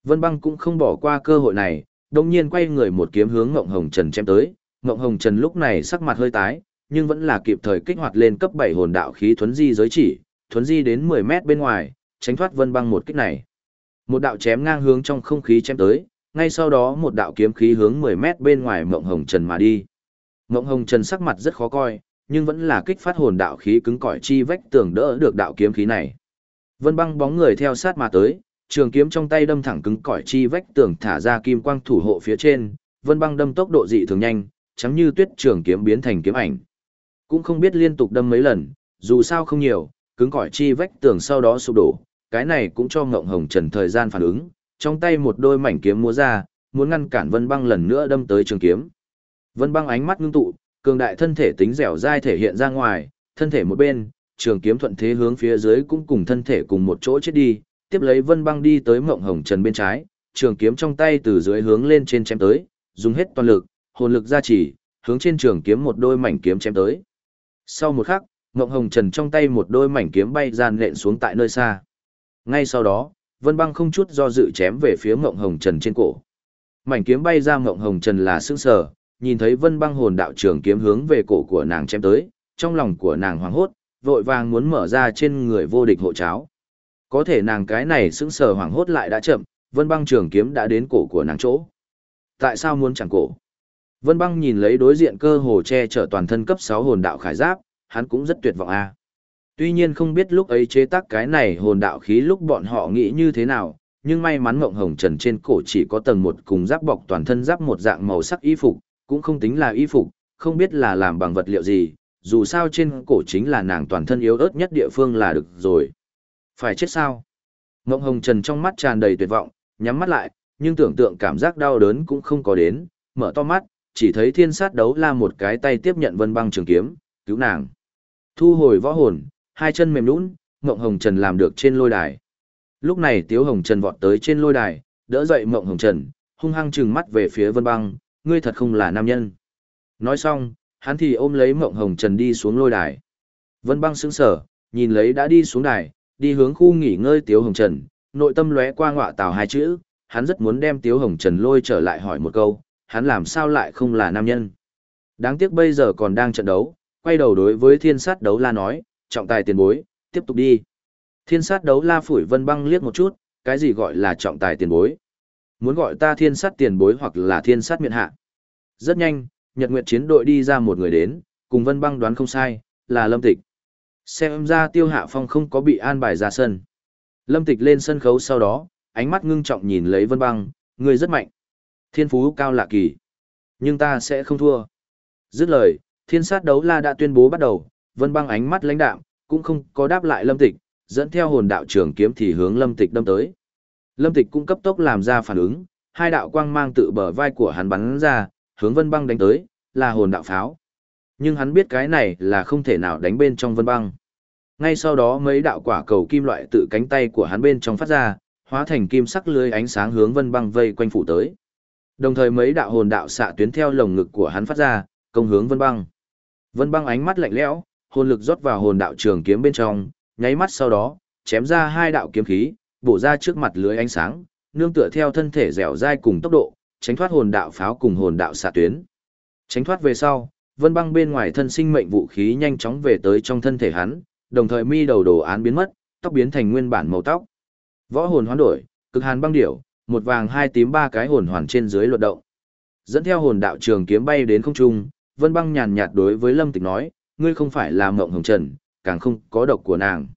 Vân băng cũng không bỏ qua cơ hội này, đồng nhiên quay người một kiếm hướng Ngộng Hồng Trần chém tới. Ngộng Hồng Trần lúc này sắc mặt hơi tái, nhưng vẫn là kịp thời kích hoạt lên cấp 7 hồn đạo khí thuấn di giới chỉ, thuấn di đến 10 mét bên ngoài, tránh thoát Vân băng một kích này. Một đạo chém ngang hướng trong không khí chém tới, ngay sau đó một đạo kiếm khí hướng 10 mét bên ngoài Ngộng Hồng Trần mà đi. Ngộng Hồng Trần sắc mặt rất khó coi, nhưng vẫn là kích phát hồn đạo khí cứng cỏi chi vách tường đỡ được đạo kiếm khí này. Vân băng bóng người theo sát mà tới, trường kiếm trong tay đâm thẳng cứng cỏi chi vách tường thả ra kim quang thủ hộ phía trên, vân băng đâm tốc độ dị thường nhanh, chẳng như tuyết trường kiếm biến thành kiếm ảnh. Cũng không biết liên tục đâm mấy lần, dù sao không nhiều, cứng cỏi chi vách tường sau đó sụp đổ, cái này cũng cho Ngộng Hồng Trần thời gian phản ứng, trong tay một đôi mảnh kiếm múa ra, muốn ngăn cản Vân Băng lần nữa đâm tới trường kiếm. Vân Băng ánh mắt ngưng tụ, cường đại thân thể tính dẻo dai thể hiện ra ngoài, thân thể một bên, trường kiếm thuận thế hướng phía dưới cũng cùng thân thể cùng một chỗ chết đi, tiếp lấy Vân Băng đi tới Mộng Hồng Trần bên trái, trường kiếm trong tay từ dưới hướng lên trên chém tới, dùng hết toàn lực, hồn lực gia trì, hướng trên trường kiếm một đôi mảnh kiếm chém tới. Sau một khắc, Mộng Hồng Trần trong tay một đôi mảnh kiếm bay gian lện xuống tại nơi xa. Ngay sau đó, Vân Băng không chút do dự chém về phía Mộng Hồng Trần trên cổ. Mảnh kiếm bay ra Mộng Hồng Trần là sững sờ, nhìn thấy Vân Băng hồn đạo trường kiếm hướng về cổ của nàng chém tới, trong lòng của nàng hoảng hốt, vội vàng muốn mở ra trên người vô địch hộ cháo. Có thể nàng cái này sững sờ hoảng hốt lại đã chậm, Vân Băng trường kiếm đã đến cổ của nàng chỗ. Tại sao muốn chẳng cổ? Vân Băng nhìn lấy đối diện cơ hồ che chở toàn thân cấp 6 hồn đạo khải giáp, hắn cũng rất tuyệt vọng a. Tuy nhiên không biết lúc ấy chế tác cái này hồn đạo khí lúc bọn họ nghĩ như thế nào, nhưng may mắn Ngộng Hồng Trần trên cổ chỉ có tầng một cùng giáp bọc toàn thân giáp một dạng màu sắc y phục, cũng không tính là y phục, không biết là làm bằng vật liệu gì, dù sao trên cổ chính là nàng toàn thân yếu ớt nhất địa phương là được rồi. Phải chết sao? Ngộng Hồng Trần trong mắt tràn đầy tuyệt vọng, nhắm mắt lại, nhưng tưởng tượng cảm giác đau đớn cũng không có đến, mở to mắt, chỉ thấy thiên sát đấu la một cái tay tiếp nhận vân băng trường kiếm, cứu nàng. Thu hồi võ hồn, hai chân mềm nũng, Ngộng Hồng Trần làm được trên lôi đài. Lúc này Tiếu Hồng Trần vọt tới trên lôi đài, đỡ dậy Ngộng Hồng Trần, hung hăng trừng mắt về phía vân băng, ngươi thật không là nam nhân. Nói xong, hắn thì ôm lấy mộng Hồng Trần đi xuống lôi đài. Vân băng sững sở, nhìn lấy đã đi xuống đài, đi hướng khu nghỉ ngơi Tiếu Hồng Trần, nội tâm lóe qua ngọa tào hai chữ, hắn rất muốn đem Tiếu Hồng Trần lôi trở lại hỏi một câu, hắn làm sao lại không là nam nhân. Đáng tiếc bây giờ còn đang trận đấu, quay đầu đối với thiên sát đấu la nói, trọng tài tiền bối, tiếp tục đi. Thiên sát đấu la phủi vân băng liếc một chút, cái gì gọi là trọng tài tiền bối. Muốn gọi ta thiên sát tiền bối hoặc là thiên sát miện hạ. Rất nhanh, Nhật Nguyệt chiến đội đi ra một người đến, cùng vân băng đoán không sai, là Lâm Tịch. Xem ra tiêu hạ phong không có bị an bài ra sân. Lâm Tịch lên sân khấu sau đó, ánh mắt ngưng trọng nhìn lấy vân băng, người rất mạnh. Thiên phú cao lạ kỳ. Nhưng ta sẽ không thua. Dứt lời, thiên sát đấu la đã tuyên bố bắt đầu, vân băng ánh mắt lãnh đạm, cũng không có đáp lại lâm tịch, dẫn theo hồn đạo trường kiếm thì hướng lâm tịch đâm tới. Lâm Tịch cũng cấp tốc làm ra phản ứng, hai đạo quang mang tự bờ vai của hắn bắn ra, hướng Vân Băng đánh tới, là hồn đạo pháo. Nhưng hắn biết cái này là không thể nào đánh bên trong Vân Băng. Ngay sau đó mấy đạo quả cầu kim loại tự cánh tay của hắn bên trong phát ra, hóa thành kim sắc lưới ánh sáng hướng Vân Băng vây quanh phủ tới. Đồng thời mấy đạo hồn đạo xạ tuyến theo lồng ngực của hắn phát ra, công hướng Vân Băng. Vân Băng ánh mắt lạnh lẽo, hồn lực rót vào hồn đạo trường kiếm bên trong, nháy mắt sau đó, chém ra hai đạo kiếm khí, bổ ra trước mặt lưới ánh sáng, nương tựa theo thân thể dẻo dai cùng tốc độ, tránh thoát hồn đạo pháo cùng hồn đạo xạ tuyến. Tránh thoát về sau, Vân Băng bên ngoài thân sinh mệnh vũ khí nhanh chóng về tới trong thân thể hắn, đồng thời mi đầu đồ án biến mất, tóc biến thành nguyên bản màu tóc. Võ hồn hoán đổi, cực hàn băng điểu, một vàng hai tím ba cái hồn hoàn trên dưới luật động. Dẫn theo hồn đạo trường kiếm bay đến không trung, Vân Băng nhàn nhạt đối với Lâm Tịch nói, ngươi không phải là Mộng Hồng Trần, càng không có độc của nàng.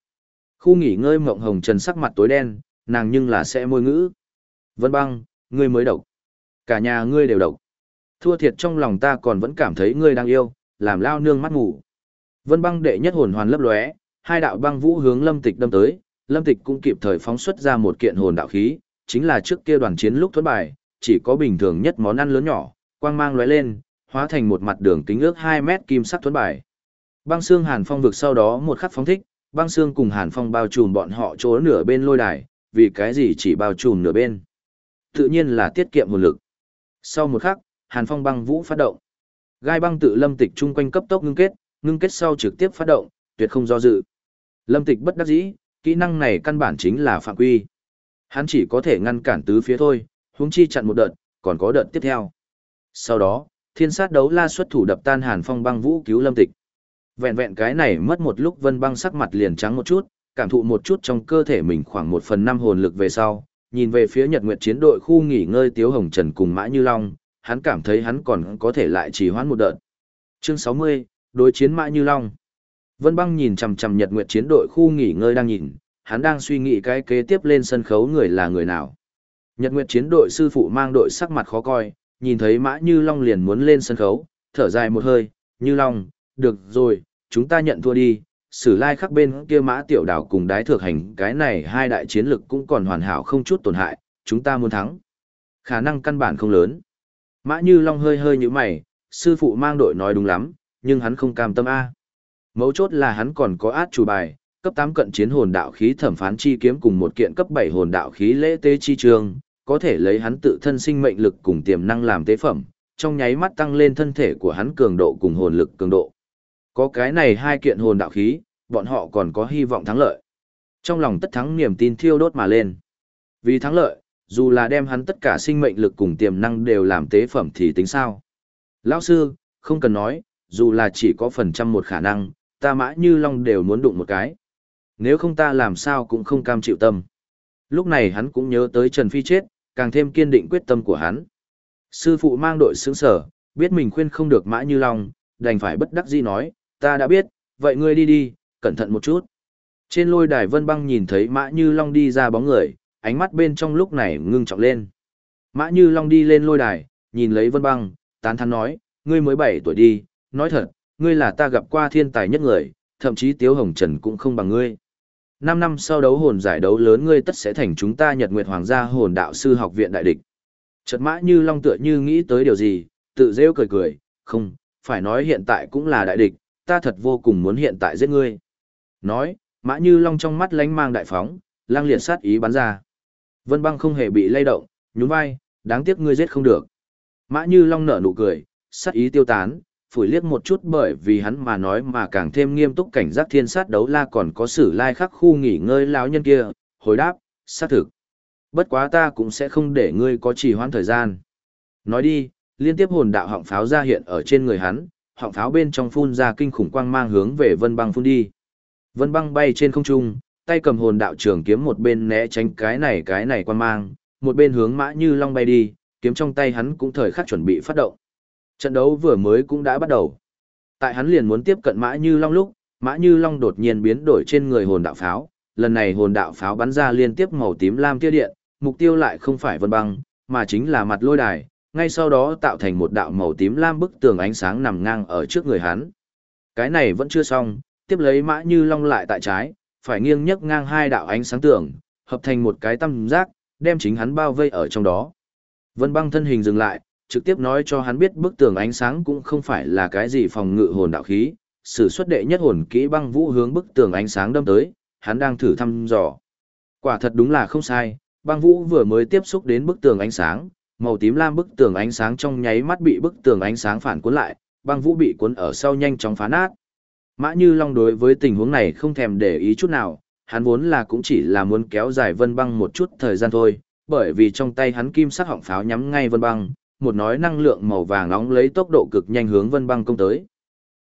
Khu nghỉ ngơi Mộng Hồng Trần sắc mặt tối đen, nàng nhưng là sẽ môi ngữ. Vân Băng, ngươi mới độc. Cả nhà ngươi đều độc. Thua thiệt trong lòng ta còn vẫn cảm thấy ngươi đang yêu, làm lao nương mắt ngủ. Vân Băng đệ nhất hồn hoàn lấp lóe, hai đạo băng vũ hướng Lâm Tịch đâm tới, Lâm Tịch cũng kịp thời phóng xuất ra một kiện hồn đạo khí, chính là trước kia đoàn chiến lúc thuẫn bài, chỉ có bình thường nhất món ăn lớn nhỏ, quang mang lóe lên, hóa thành một mặt đường kính ước 2 mét kim sắc thuẫn bài. Băng xương Hàn Phong vực sau đó một khắc phóng thích, băng xương cùng Hàn Phong bao trùm bọn họ chỗ nửa bên lôi đài, vì cái gì chỉ bao trùm nửa bên. Tự nhiên là tiết kiệm một lực. Sau một khắc, Hàn Phong băng vũ phát động. Gai băng tự lâm tịch chung quanh cấp tốc ngưng kết, ngưng kết sau trực tiếp phát động, tuyệt không do dự. Lâm tịch bất đắc dĩ, kỹ năng này căn bản chính là phạm quy. Hắn chỉ có thể ngăn cản tứ phía thôi, huống chi chặn một đợt, còn có đợt tiếp theo. Sau đó, thiên sát đấu la xuất thủ đập tan hàn phong băng vũ cứu lâm tịch. Vẹn vẹn cái này mất một lúc vân băng sắc mặt liền trắng một chút, cảm thụ một chút trong cơ thể mình khoảng một phần năm hồn lực về sau, nhìn về phía nhật nguyệt chiến đội khu nghỉ ngơi tiếu hồng trần cùng mã như long, hắn cảm thấy hắn còn có thể lại trì hoãn một đợt. Chương 60, đối chiến mã như long. Vân băng nhìn chằm chằm nhật nguyệt chiến đội khu nghỉ ngơi đang nhìn, hắn đang suy nghĩ cái kế tiếp lên sân khấu người là người nào. Nhật Nguyệt chiến đội sư phụ mang đội sắc mặt khó coi, nhìn thấy Mã Như Long liền muốn lên sân khấu, thở dài một hơi, Như Long, được rồi, chúng ta nhận thua đi, sử lai khắc bên kia Mã Tiểu Đảo cùng đái thược hành cái này hai đại chiến lực cũng còn hoàn hảo không chút tổn hại, chúng ta muốn thắng. Khả năng căn bản không lớn. Mã Như Long hơi hơi như mày, sư phụ mang đội nói đúng lắm, nhưng hắn không cam tâm A. Mấu chốt là hắn còn có át chủ bài, cấp 8 cận chiến hồn đạo khí thẩm phán chi kiếm cùng một kiện cấp 7 hồn đạo khí lễ tế chi trường, có thể lấy hắn tự thân sinh mệnh lực cùng tiềm năng làm tế phẩm, trong nháy mắt tăng lên thân thể của hắn cường độ cùng hồn lực cường độ. Có cái này hai kiện hồn đạo khí, bọn họ còn có hy vọng thắng lợi. Trong lòng tất thắng niềm tin thiêu đốt mà lên. Vì thắng lợi, dù là đem hắn tất cả sinh mệnh lực cùng tiềm năng đều làm tế phẩm thì tính sao. Lão sư, không cần nói, dù là chỉ có phần trăm một khả năng, ta mã như long đều muốn đụng một cái nếu không ta làm sao cũng không cam chịu tâm. Lúc này hắn cũng nhớ tới Trần Phi chết, càng thêm kiên định quyết tâm của hắn. Sư phụ mang đội sướng sở, biết mình khuyên không được mã như long, đành phải bất đắc dĩ nói, ta đã biết, vậy ngươi đi đi, cẩn thận một chút. Trên lôi đài vân băng nhìn thấy mã như long đi ra bóng người, ánh mắt bên trong lúc này ngưng trọng lên. Mã như long đi lên lôi đài, nhìn lấy vân băng, tán thắn nói, ngươi mới 7 tuổi đi, nói thật, ngươi là ta gặp qua thiên tài nhất người, thậm chí Tiếu Hồng Trần cũng không bằng ngươi. 5 năm sau đấu hồn giải đấu lớn ngươi tất sẽ thành chúng ta Nhật Nguyệt Hoàng gia hồn đạo sư học viện đại địch. Chợt mã như long tựa như nghĩ tới điều gì, tự rêu cười cười, không, phải nói hiện tại cũng là đại địch, ta thật vô cùng muốn hiện tại giết ngươi. Nói, mã như long trong mắt lánh mang đại phóng, lang liệt sát ý bắn ra. Vân băng không hề bị lay động, nhún vai, đáng tiếc ngươi giết không được. Mã như long nở nụ cười, sát ý tiêu tán, phủi liếc một chút bởi vì hắn mà nói mà càng thêm nghiêm túc cảnh giác thiên sát đấu la còn có sử lai khắc khu nghỉ ngơi lão nhân kia, hồi đáp, xác thực. Bất quá ta cũng sẽ không để ngươi có trì hoãn thời gian. Nói đi, liên tiếp hồn đạo họng pháo ra hiện ở trên người hắn, họng pháo bên trong phun ra kinh khủng quang mang hướng về vân băng phun đi. Vân băng bay trên không trung, tay cầm hồn đạo trường kiếm một bên né tránh cái này cái này quang mang, một bên hướng mã như long bay đi, kiếm trong tay hắn cũng thời khắc chuẩn bị phát động. Trận đấu vừa mới cũng đã bắt đầu. Tại hắn liền muốn tiếp cận Mã Như Long lúc, Mã Như Long đột nhiên biến đổi trên người hồn đạo pháo, lần này hồn đạo pháo bắn ra liên tiếp màu tím lam tia điện, mục tiêu lại không phải vân băng, mà chính là mặt lôi đài, ngay sau đó tạo thành một đạo màu tím lam bức tường ánh sáng nằm ngang ở trước người hắn. Cái này vẫn chưa xong, tiếp lấy Mã Như Long lại tại trái, phải nghiêng nhấc ngang hai đạo ánh sáng tường, hợp thành một cái tam giác, đem chính hắn bao vây ở trong đó. Vân băng thân hình dừng lại, trực tiếp nói cho hắn biết bức tường ánh sáng cũng không phải là cái gì phòng ngự hồn đạo khí, sử xuất đệ nhất hồn kỹ băng vũ hướng bức tường ánh sáng đâm tới, hắn đang thử thăm dò. Quả thật đúng là không sai, băng vũ vừa mới tiếp xúc đến bức tường ánh sáng, màu tím lam bức tường ánh sáng trong nháy mắt bị bức tường ánh sáng phản cuốn lại, băng vũ bị cuốn ở sau nhanh chóng phá nát. Mã Như Long đối với tình huống này không thèm để ý chút nào, hắn vốn là cũng chỉ là muốn kéo dài Vân Băng một chút thời gian thôi, bởi vì trong tay hắn kim sắc họng pháo nhắm ngay Vân Băng, một nói năng lượng màu vàng nóng lấy tốc độ cực nhanh hướng Vân Băng công tới.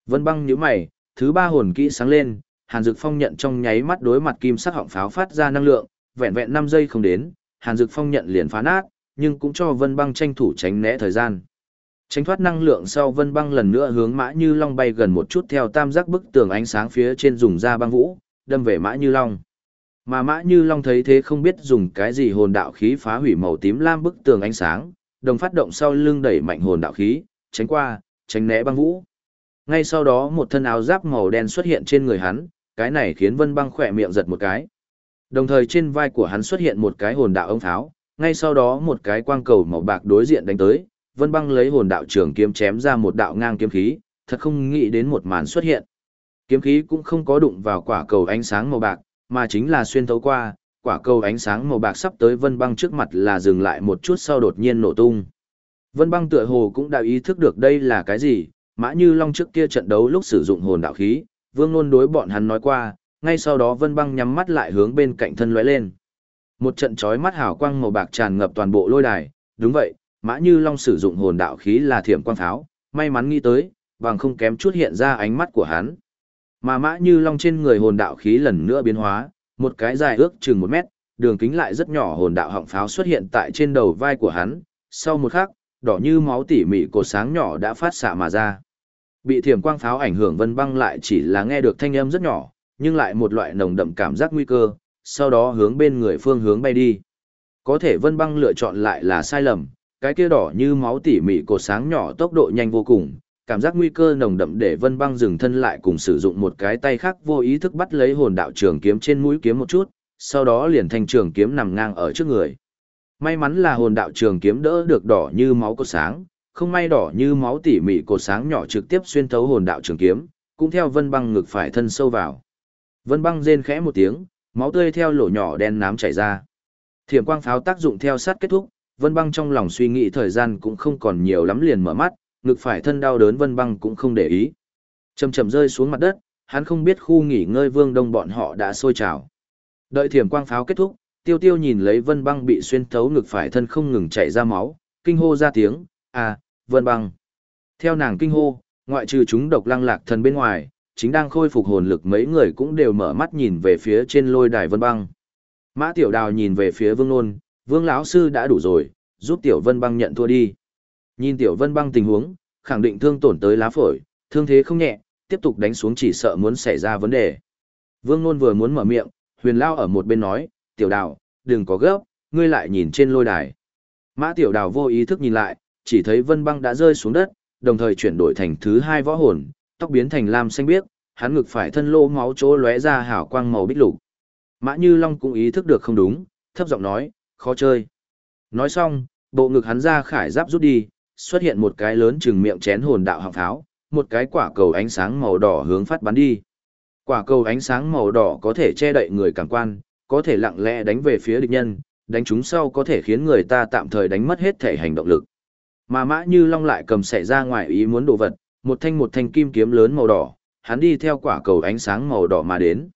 Vân Băng nhíu mày, thứ ba hồn kỹ sáng lên, Hàn Dực Phong nhận trong nháy mắt đối mặt kim sắc họng pháo phát ra năng lượng, vẹn vẹn 5 giây không đến, Hàn Dực Phong nhận liền phá nát, nhưng cũng cho Vân Băng tranh thủ tránh né thời gian. Tránh thoát năng lượng sau Vân Băng lần nữa hướng Mã Như Long bay gần một chút theo tam giác bức tường ánh sáng phía trên dùng ra băng vũ, đâm về Mã Như Long. Mà Mã Như Long thấy thế không biết dùng cái gì hồn đạo khí phá hủy màu tím lam bức tường ánh sáng, đồng phát động sau lưng đẩy mạnh hồn đạo khí, tránh qua, tránh né băng vũ. Ngay sau đó một thân áo giáp màu đen xuất hiện trên người hắn, cái này khiến Vân Băng khỏe miệng giật một cái. Đồng thời trên vai của hắn xuất hiện một cái hồn đạo ống pháo, ngay sau đó một cái quang cầu màu bạc đối diện đánh tới, Vân Băng lấy hồn đạo trường kiếm chém ra một đạo ngang kiếm khí, thật không nghĩ đến một màn xuất hiện. Kiếm khí cũng không có đụng vào quả cầu ánh sáng màu bạc, mà chính là xuyên thấu qua, quả cầu ánh sáng màu bạc sắp tới Vân Băng trước mặt là dừng lại một chút sau đột nhiên nổ tung. Vân Băng tựa hồ cũng đã ý thức được đây là cái gì, mã như long trước kia trận đấu lúc sử dụng hồn đạo khí, Vương Nôn đối bọn hắn nói qua, ngay sau đó Vân Băng nhắm mắt lại hướng bên cạnh thân lóe lên. Một trận chói mắt hào quang màu bạc tràn ngập toàn bộ lôi đài, đúng vậy, Mã Như Long sử dụng hồn đạo khí là thiểm quang pháo, may mắn nghĩ tới, bằng không kém chút hiện ra ánh mắt của hắn. Mà Mã Như Long trên người hồn đạo khí lần nữa biến hóa, một cái dài ước chừng một mét, đường kính lại rất nhỏ hồn đạo họng pháo xuất hiện tại trên đầu vai của hắn, sau một khắc, đỏ như máu tỉ mỉ cột sáng nhỏ đã phát xạ mà ra. Bị thiểm quang pháo ảnh hưởng Vân Băng lại chỉ là nghe được thanh âm rất nhỏ, nhưng lại một loại nồng đậm cảm giác nguy cơ, sau đó hướng bên người phương hướng bay đi. Có thể Vân Băng lựa chọn lại là sai lầm, cái kia đỏ như máu tỉ mỉ cột sáng nhỏ tốc độ nhanh vô cùng, cảm giác nguy cơ nồng đậm để Vân Băng dừng thân lại cùng sử dụng một cái tay khác vô ý thức bắt lấy hồn đạo trường kiếm trên mũi kiếm một chút, sau đó liền thành trường kiếm nằm ngang ở trước người. May mắn là hồn đạo trường kiếm đỡ được đỏ như máu cột sáng, không may đỏ như máu tỉ mỉ cột sáng nhỏ trực tiếp xuyên thấu hồn đạo trường kiếm, cũng theo Vân Băng ngực phải thân sâu vào. Vân Băng rên khẽ một tiếng, máu tươi theo lỗ nhỏ đen nám chảy ra. Thiểm quang pháo tác dụng theo sát kết thúc, Vân Băng trong lòng suy nghĩ thời gian cũng không còn nhiều lắm liền mở mắt, ngực phải thân đau đớn Vân Băng cũng không để ý. Chầm chậm rơi xuống mặt đất, hắn không biết khu nghỉ ngơi Vương Đông bọn họ đã sôi trào. Đợi thiểm quang pháo kết thúc, Tiêu Tiêu nhìn lấy Vân Băng bị xuyên thấu ngực phải thân không ngừng chảy ra máu, kinh hô ra tiếng, "À, Vân Băng." Theo nàng kinh hô, ngoại trừ chúng độc lăng lạc thần bên ngoài, chính đang khôi phục hồn lực mấy người cũng đều mở mắt nhìn về phía trên lôi đài Vân Băng. Mã Tiểu Đào nhìn về phía Vương Nôn, Vương lão sư đã đủ rồi, giúp Tiểu Vân Băng nhận thua đi. Nhìn Tiểu Vân Băng tình huống, khẳng định thương tổn tới lá phổi, thương thế không nhẹ, tiếp tục đánh xuống chỉ sợ muốn xảy ra vấn đề. Vương Nôn vừa muốn mở miệng, Huyền Lao ở một bên nói, Tiểu Đào, đừng có gấp, ngươi lại nhìn trên lôi đài. Mã Tiểu Đào vô ý thức nhìn lại, chỉ thấy Vân Băng đã rơi xuống đất, đồng thời chuyển đổi thành thứ hai võ hồn, tóc biến thành lam xanh biếc, hắn ngực phải thân lô máu chỗ lóe ra hào quang màu bích lục. Mã Như Long cũng ý thức được không đúng, thấp giọng nói, khó chơi. Nói xong, bộ ngực hắn ra khải giáp rút đi, xuất hiện một cái lớn chừng miệng chén hồn đạo hạng pháo, một cái quả cầu ánh sáng màu đỏ hướng phát bắn đi. Quả cầu ánh sáng màu đỏ có thể che đậy người cảm quan, có thể lặng lẽ đánh về phía địch nhân, đánh chúng sau có thể khiến người ta tạm thời đánh mất hết thể hành động lực. Mà Mã Như Long lại cầm xảy ra ngoài ý muốn đồ vật, một thanh một thanh kim kiếm lớn màu đỏ, hắn đi theo quả cầu ánh sáng màu đỏ mà đến.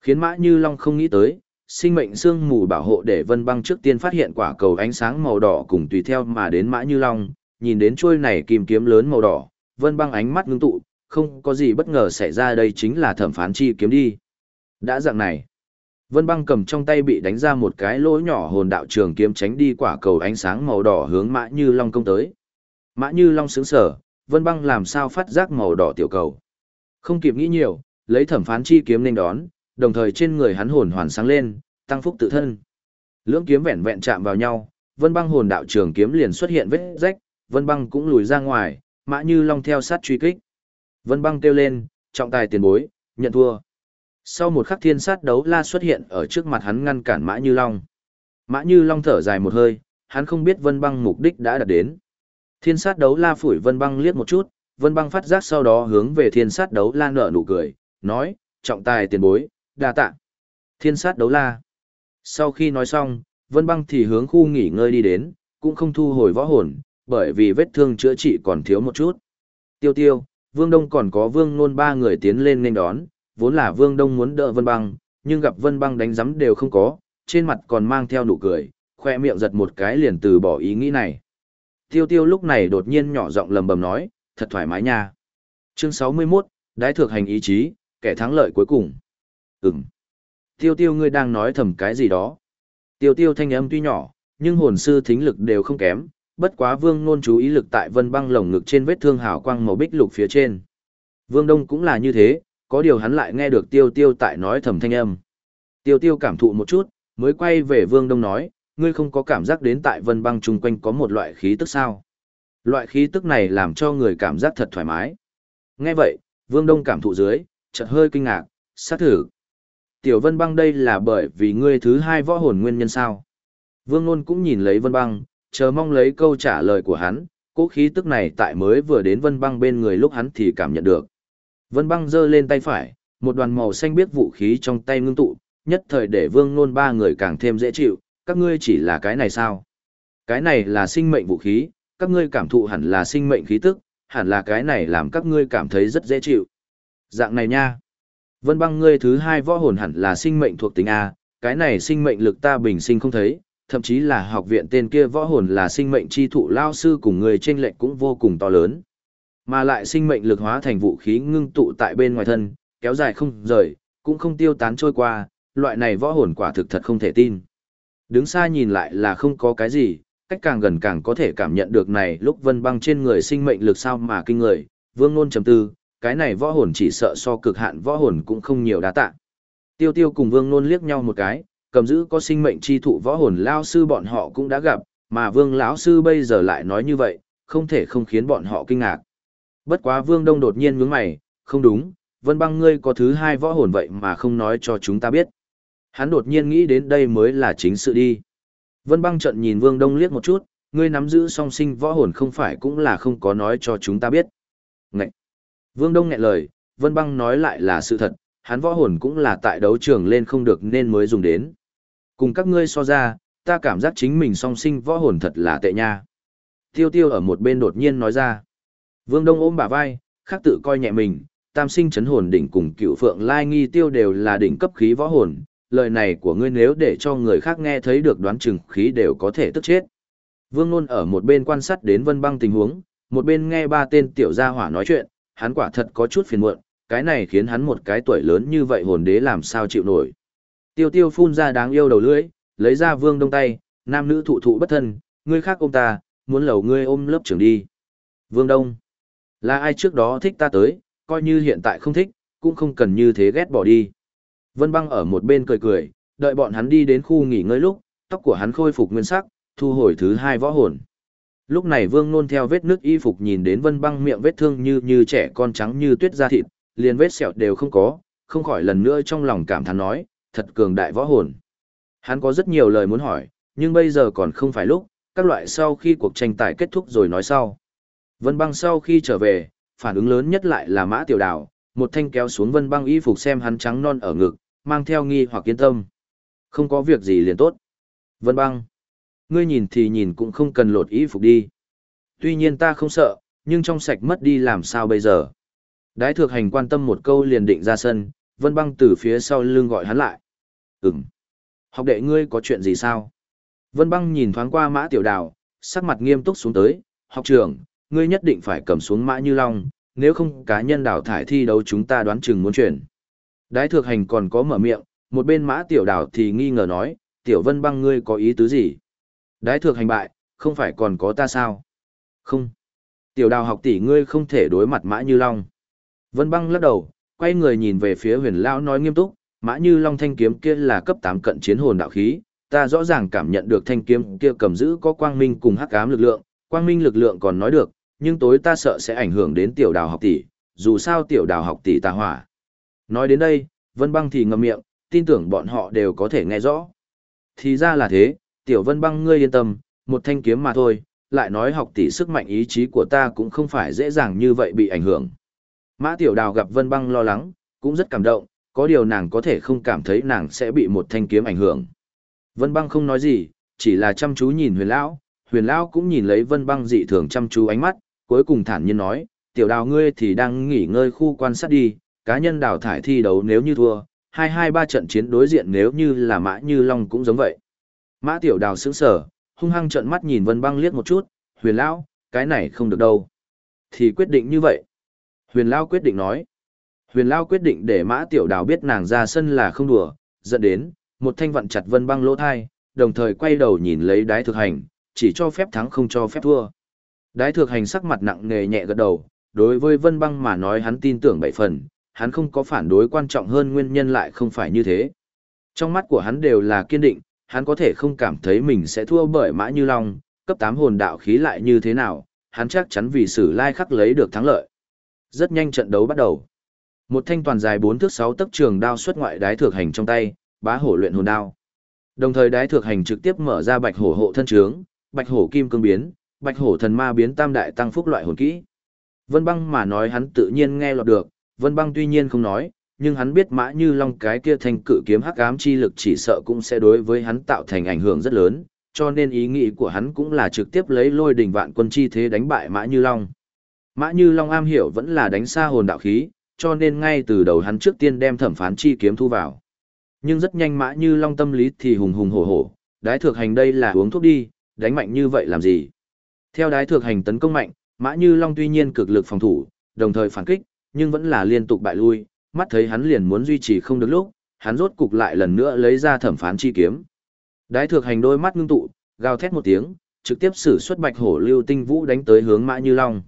Khiến Mã Như Long không nghĩ tới, sinh mệnh xương mù bảo hộ để Vân Băng trước tiên phát hiện quả cầu ánh sáng màu đỏ cùng tùy theo mà đến Mã Như Long, nhìn đến chuôi này kim kiếm lớn màu đỏ, Vân Băng ánh mắt ngưng tụ, không có gì bất ngờ xảy ra đây chính là thẩm phán chi kiếm đi. Đã dạng này, Vân Băng cầm trong tay bị đánh ra một cái lỗ nhỏ hồn đạo trường kiếm tránh đi quả cầu ánh sáng màu đỏ hướng Mã Như Long công tới. Mã Như Long sướng sở, Vân Băng làm sao phát giác màu đỏ tiểu cầu. Không kịp nghĩ nhiều, lấy thẩm phán chi kiếm nên đón, đồng thời trên người hắn hồn hoàn sáng lên, tăng phúc tự thân. Lưỡng kiếm vẹn vẹn chạm vào nhau, Vân Băng hồn đạo trường kiếm liền xuất hiện vết rách, Vân Băng cũng lùi ra ngoài, Mã Như Long theo sát truy kích. Vân Băng kêu lên, trọng tài tiền bối, nhận thua. Sau một khắc thiên sát đấu la xuất hiện ở trước mặt hắn ngăn cản Mã Như Long. Mã Như Long thở dài một hơi, hắn không biết Vân Băng mục đích đã đạt đến. Thiên sát đấu la phủi Vân Băng liếc một chút, Vân Băng phát giác sau đó hướng về thiên sát đấu la nở nụ cười, nói, trọng tài tiền bối, đa tạ. Thiên sát đấu la. Sau khi nói xong, Vân Băng thì hướng khu nghỉ ngơi đi đến, cũng không thu hồi võ hồn, bởi vì vết thương chữa trị còn thiếu một chút. Tiêu tiêu, Vương Đông còn có Vương Nôn ba người tiến lên nên đón, vốn là Vương Đông muốn đỡ Vân Băng, nhưng gặp Vân Băng đánh giấm đều không có, trên mặt còn mang theo nụ cười, khoe miệng giật một cái liền từ bỏ ý nghĩ này. Tiêu tiêu lúc này đột nhiên nhỏ giọng lầm bầm nói, thật thoải mái nha. Chương 61, đái thực hành ý chí, kẻ thắng lợi cuối cùng. Ừm. Tiêu tiêu ngươi đang nói thầm cái gì đó. Tiêu tiêu thanh âm tuy nhỏ, nhưng hồn sư thính lực đều không kém, bất quá vương nôn chú ý lực tại vân băng lồng ngực trên vết thương hào quang màu bích lục phía trên. Vương Đông cũng là như thế, có điều hắn lại nghe được tiêu tiêu tại nói thầm thanh âm. Tiêu tiêu cảm thụ một chút, mới quay về Vương Đông nói, ngươi không có cảm giác đến tại vân băng chung quanh có một loại khí tức sao. Loại khí tức này làm cho người cảm giác thật thoải mái. Nghe vậy, Vương Đông cảm thụ dưới, chợt hơi kinh ngạc, sát thử. Tiểu Vân Băng đây là bởi vì ngươi thứ hai võ hồn nguyên nhân sao? Vương Nôn cũng nhìn lấy Vân Băng, chờ mong lấy câu trả lời của hắn, cố khí tức này tại mới vừa đến Vân Băng bên người lúc hắn thì cảm nhận được. Vân Băng giơ lên tay phải, một đoàn màu xanh biết vũ khí trong tay ngưng tụ, nhất thời để Vương Nôn ba người càng thêm dễ chịu, các ngươi chỉ là cái này sao? Cái này là sinh mệnh vũ khí, các ngươi cảm thụ hẳn là sinh mệnh khí tức, hẳn là cái này làm các ngươi cảm thấy rất dễ chịu. Dạng này nha. Vân băng ngươi thứ hai võ hồn hẳn là sinh mệnh thuộc tính A, cái này sinh mệnh lực ta bình sinh không thấy, thậm chí là học viện tên kia võ hồn là sinh mệnh chi thụ lao sư cùng người trên lệnh cũng vô cùng to lớn. Mà lại sinh mệnh lực hóa thành vũ khí ngưng tụ tại bên ngoài thân, kéo dài không rời, cũng không tiêu tán trôi qua, loại này võ hồn quả thực thật không thể tin. Đứng xa nhìn lại là không có cái gì, cách càng gần càng có thể cảm nhận được này lúc vân băng trên người sinh mệnh lực sao mà kinh người, vương nôn chấm tư, cái này võ hồn chỉ sợ so cực hạn võ hồn cũng không nhiều đá tạ. Tiêu tiêu cùng vương nôn liếc nhau một cái, cầm giữ có sinh mệnh chi thụ võ hồn lao sư bọn họ cũng đã gặp, mà vương lão sư bây giờ lại nói như vậy, không thể không khiến bọn họ kinh ngạc. Bất quá vương đông đột nhiên nhướng mày, không đúng, vân băng ngươi có thứ hai võ hồn vậy mà không nói cho chúng ta biết. Hắn đột nhiên nghĩ đến đây mới là chính sự đi. Vân băng trận nhìn vương đông liếc một chút, ngươi nắm giữ song sinh võ hồn không phải cũng là không có nói cho chúng ta biết. Ngậy! Vương Đông nghẹn lời, Vân Băng nói lại là sự thật, hắn võ hồn cũng là tại đấu trường lên không được nên mới dùng đến. Cùng các ngươi so ra, ta cảm giác chính mình song sinh võ hồn thật là tệ nha. Tiêu tiêu ở một bên đột nhiên nói ra. Vương Đông ôm bả vai, khác tự coi nhẹ mình, tam sinh chấn hồn đỉnh cùng cựu phượng lai nghi tiêu đều là đỉnh cấp khí võ hồn. Lời này của ngươi nếu để cho người khác nghe thấy được đoán chừng khí đều có thể tức chết. Vương Nôn ở một bên quan sát đến vân băng tình huống, một bên nghe ba tên tiểu gia hỏa nói chuyện, hắn quả thật có chút phiền muộn, cái này khiến hắn một cái tuổi lớn như vậy hồn đế làm sao chịu nổi. Tiêu tiêu phun ra đáng yêu đầu lưỡi, lấy ra vương đông tay, nam nữ thụ thụ bất thân, ngươi khác ôm ta, muốn lầu ngươi ôm lớp trưởng đi. Vương đông, là ai trước đó thích ta tới, coi như hiện tại không thích, cũng không cần như thế ghét bỏ đi. Vân băng ở một bên cười cười, đợi bọn hắn đi đến khu nghỉ ngơi lúc, tóc của hắn khôi phục nguyên sắc, thu hồi thứ hai võ hồn. Lúc này Vương Nôn theo vết nước y phục nhìn đến Vân Băng miệng vết thương như như trẻ con trắng như tuyết da thịt, liền vết sẹo đều không có, không khỏi lần nữa trong lòng cảm thán nói, thật cường đại võ hồn. Hắn có rất nhiều lời muốn hỏi, nhưng bây giờ còn không phải lúc, các loại sau khi cuộc tranh tài kết thúc rồi nói sau. Vân Băng sau khi trở về, phản ứng lớn nhất lại là Mã Tiểu Đào, một thanh kéo xuống Vân Băng y phục xem hắn trắng non ở ngực, mang theo nghi hoặc yên tâm. Không có việc gì liền tốt. Vân Băng ngươi nhìn thì nhìn cũng không cần lột y phục đi. Tuy nhiên ta không sợ, nhưng trong sạch mất đi làm sao bây giờ. Đái thược hành quan tâm một câu liền định ra sân, vân băng từ phía sau lưng gọi hắn lại. Ừm. Học đệ ngươi có chuyện gì sao? Vân băng nhìn thoáng qua mã tiểu đào, sắc mặt nghiêm túc xuống tới. Học trưởng, ngươi nhất định phải cầm xuống mã như long, nếu không cá nhân đào thải thi đấu chúng ta đoán chừng muốn chuyển. Đái thược hành còn có mở miệng, một bên mã tiểu đào thì nghi ngờ nói, tiểu vân băng ngươi có ý tứ gì? Đái thược hành bại, không phải còn có ta sao? Không. Tiểu đào học tỷ ngươi không thể đối mặt Mã Như Long. Vân băng lắc đầu, quay người nhìn về phía huyền lão nói nghiêm túc, Mã Như Long thanh kiếm kia là cấp 8 cận chiến hồn đạo khí, ta rõ ràng cảm nhận được thanh kiếm kia cầm giữ có quang minh cùng hắc ám lực lượng, quang minh lực lượng còn nói được, nhưng tối ta sợ sẽ ảnh hưởng đến tiểu đào học tỷ, dù sao tiểu đào học tỷ tà hỏa. Nói đến đây, Vân Băng thì ngậm miệng, tin tưởng bọn họ đều có thể nghe rõ. Thì ra là thế, tiểu vân băng ngươi yên tâm, một thanh kiếm mà thôi, lại nói học tỷ sức mạnh ý chí của ta cũng không phải dễ dàng như vậy bị ảnh hưởng. Mã tiểu đào gặp vân băng lo lắng, cũng rất cảm động, có điều nàng có thể không cảm thấy nàng sẽ bị một thanh kiếm ảnh hưởng. Vân băng không nói gì, chỉ là chăm chú nhìn huyền lão, huyền lão cũng nhìn lấy vân băng dị thường chăm chú ánh mắt, cuối cùng thản nhiên nói, tiểu đào ngươi thì đang nghỉ ngơi khu quan sát đi, cá nhân đào thải thi đấu nếu như thua, hai hai ba trận chiến đối diện nếu như là mã như long cũng giống vậy. Mã tiểu đào sững sờ hung hăng trợn mắt nhìn vân băng liếc một chút, huyền lão, cái này không được đâu. Thì quyết định như vậy. Huyền lão quyết định nói. Huyền lão quyết định để mã tiểu đào biết nàng ra sân là không đùa, dẫn đến, một thanh vận chặt vân băng lỗ thai, đồng thời quay đầu nhìn lấy đái thực hành, chỉ cho phép thắng không cho phép thua. Đái thực hành sắc mặt nặng nề nhẹ gật đầu, đối với vân băng mà nói hắn tin tưởng bảy phần, hắn không có phản đối quan trọng hơn nguyên nhân lại không phải như thế. Trong mắt của hắn đều là kiên định, hắn có thể không cảm thấy mình sẽ thua bởi mã như long, cấp 8 hồn đạo khí lại như thế nào, hắn chắc chắn vì sử lai khắc lấy được thắng lợi. Rất nhanh trận đấu bắt đầu. Một thanh toàn dài 4 thước 6 tấc trường đao xuất ngoại đái thược hành trong tay, bá hổ luyện hồn đao. Đồng thời đái thược hành trực tiếp mở ra bạch hổ hộ thân trướng, bạch hổ kim cương biến, bạch hổ thần ma biến tam đại tăng phúc loại hồn kỹ. Vân băng mà nói hắn tự nhiên nghe lọt được, vân băng tuy nhiên không nói, nhưng hắn biết mã như long cái kia thanh cự kiếm hắc ám chi lực chỉ sợ cũng sẽ đối với hắn tạo thành ảnh hưởng rất lớn, cho nên ý nghĩ của hắn cũng là trực tiếp lấy lôi đỉnh vạn quân chi thế đánh bại mã như long. Mã như long am hiểu vẫn là đánh xa hồn đạo khí, cho nên ngay từ đầu hắn trước tiên đem thẩm phán chi kiếm thu vào. Nhưng rất nhanh mã như long tâm lý thì hùng hùng hổ hổ, đái thược hành đây là uống thuốc đi, đánh mạnh như vậy làm gì? Theo đái thược hành tấn công mạnh, mã như long tuy nhiên cực lực phòng thủ, đồng thời phản kích, nhưng vẫn là liên tục bại lui, mắt thấy hắn liền muốn duy trì không được lúc, hắn rốt cục lại lần nữa lấy ra thẩm phán chi kiếm. Đái thược hành đôi mắt ngưng tụ, gào thét một tiếng, trực tiếp sử xuất bạch hổ lưu tinh vũ đánh tới hướng Mã Như Long.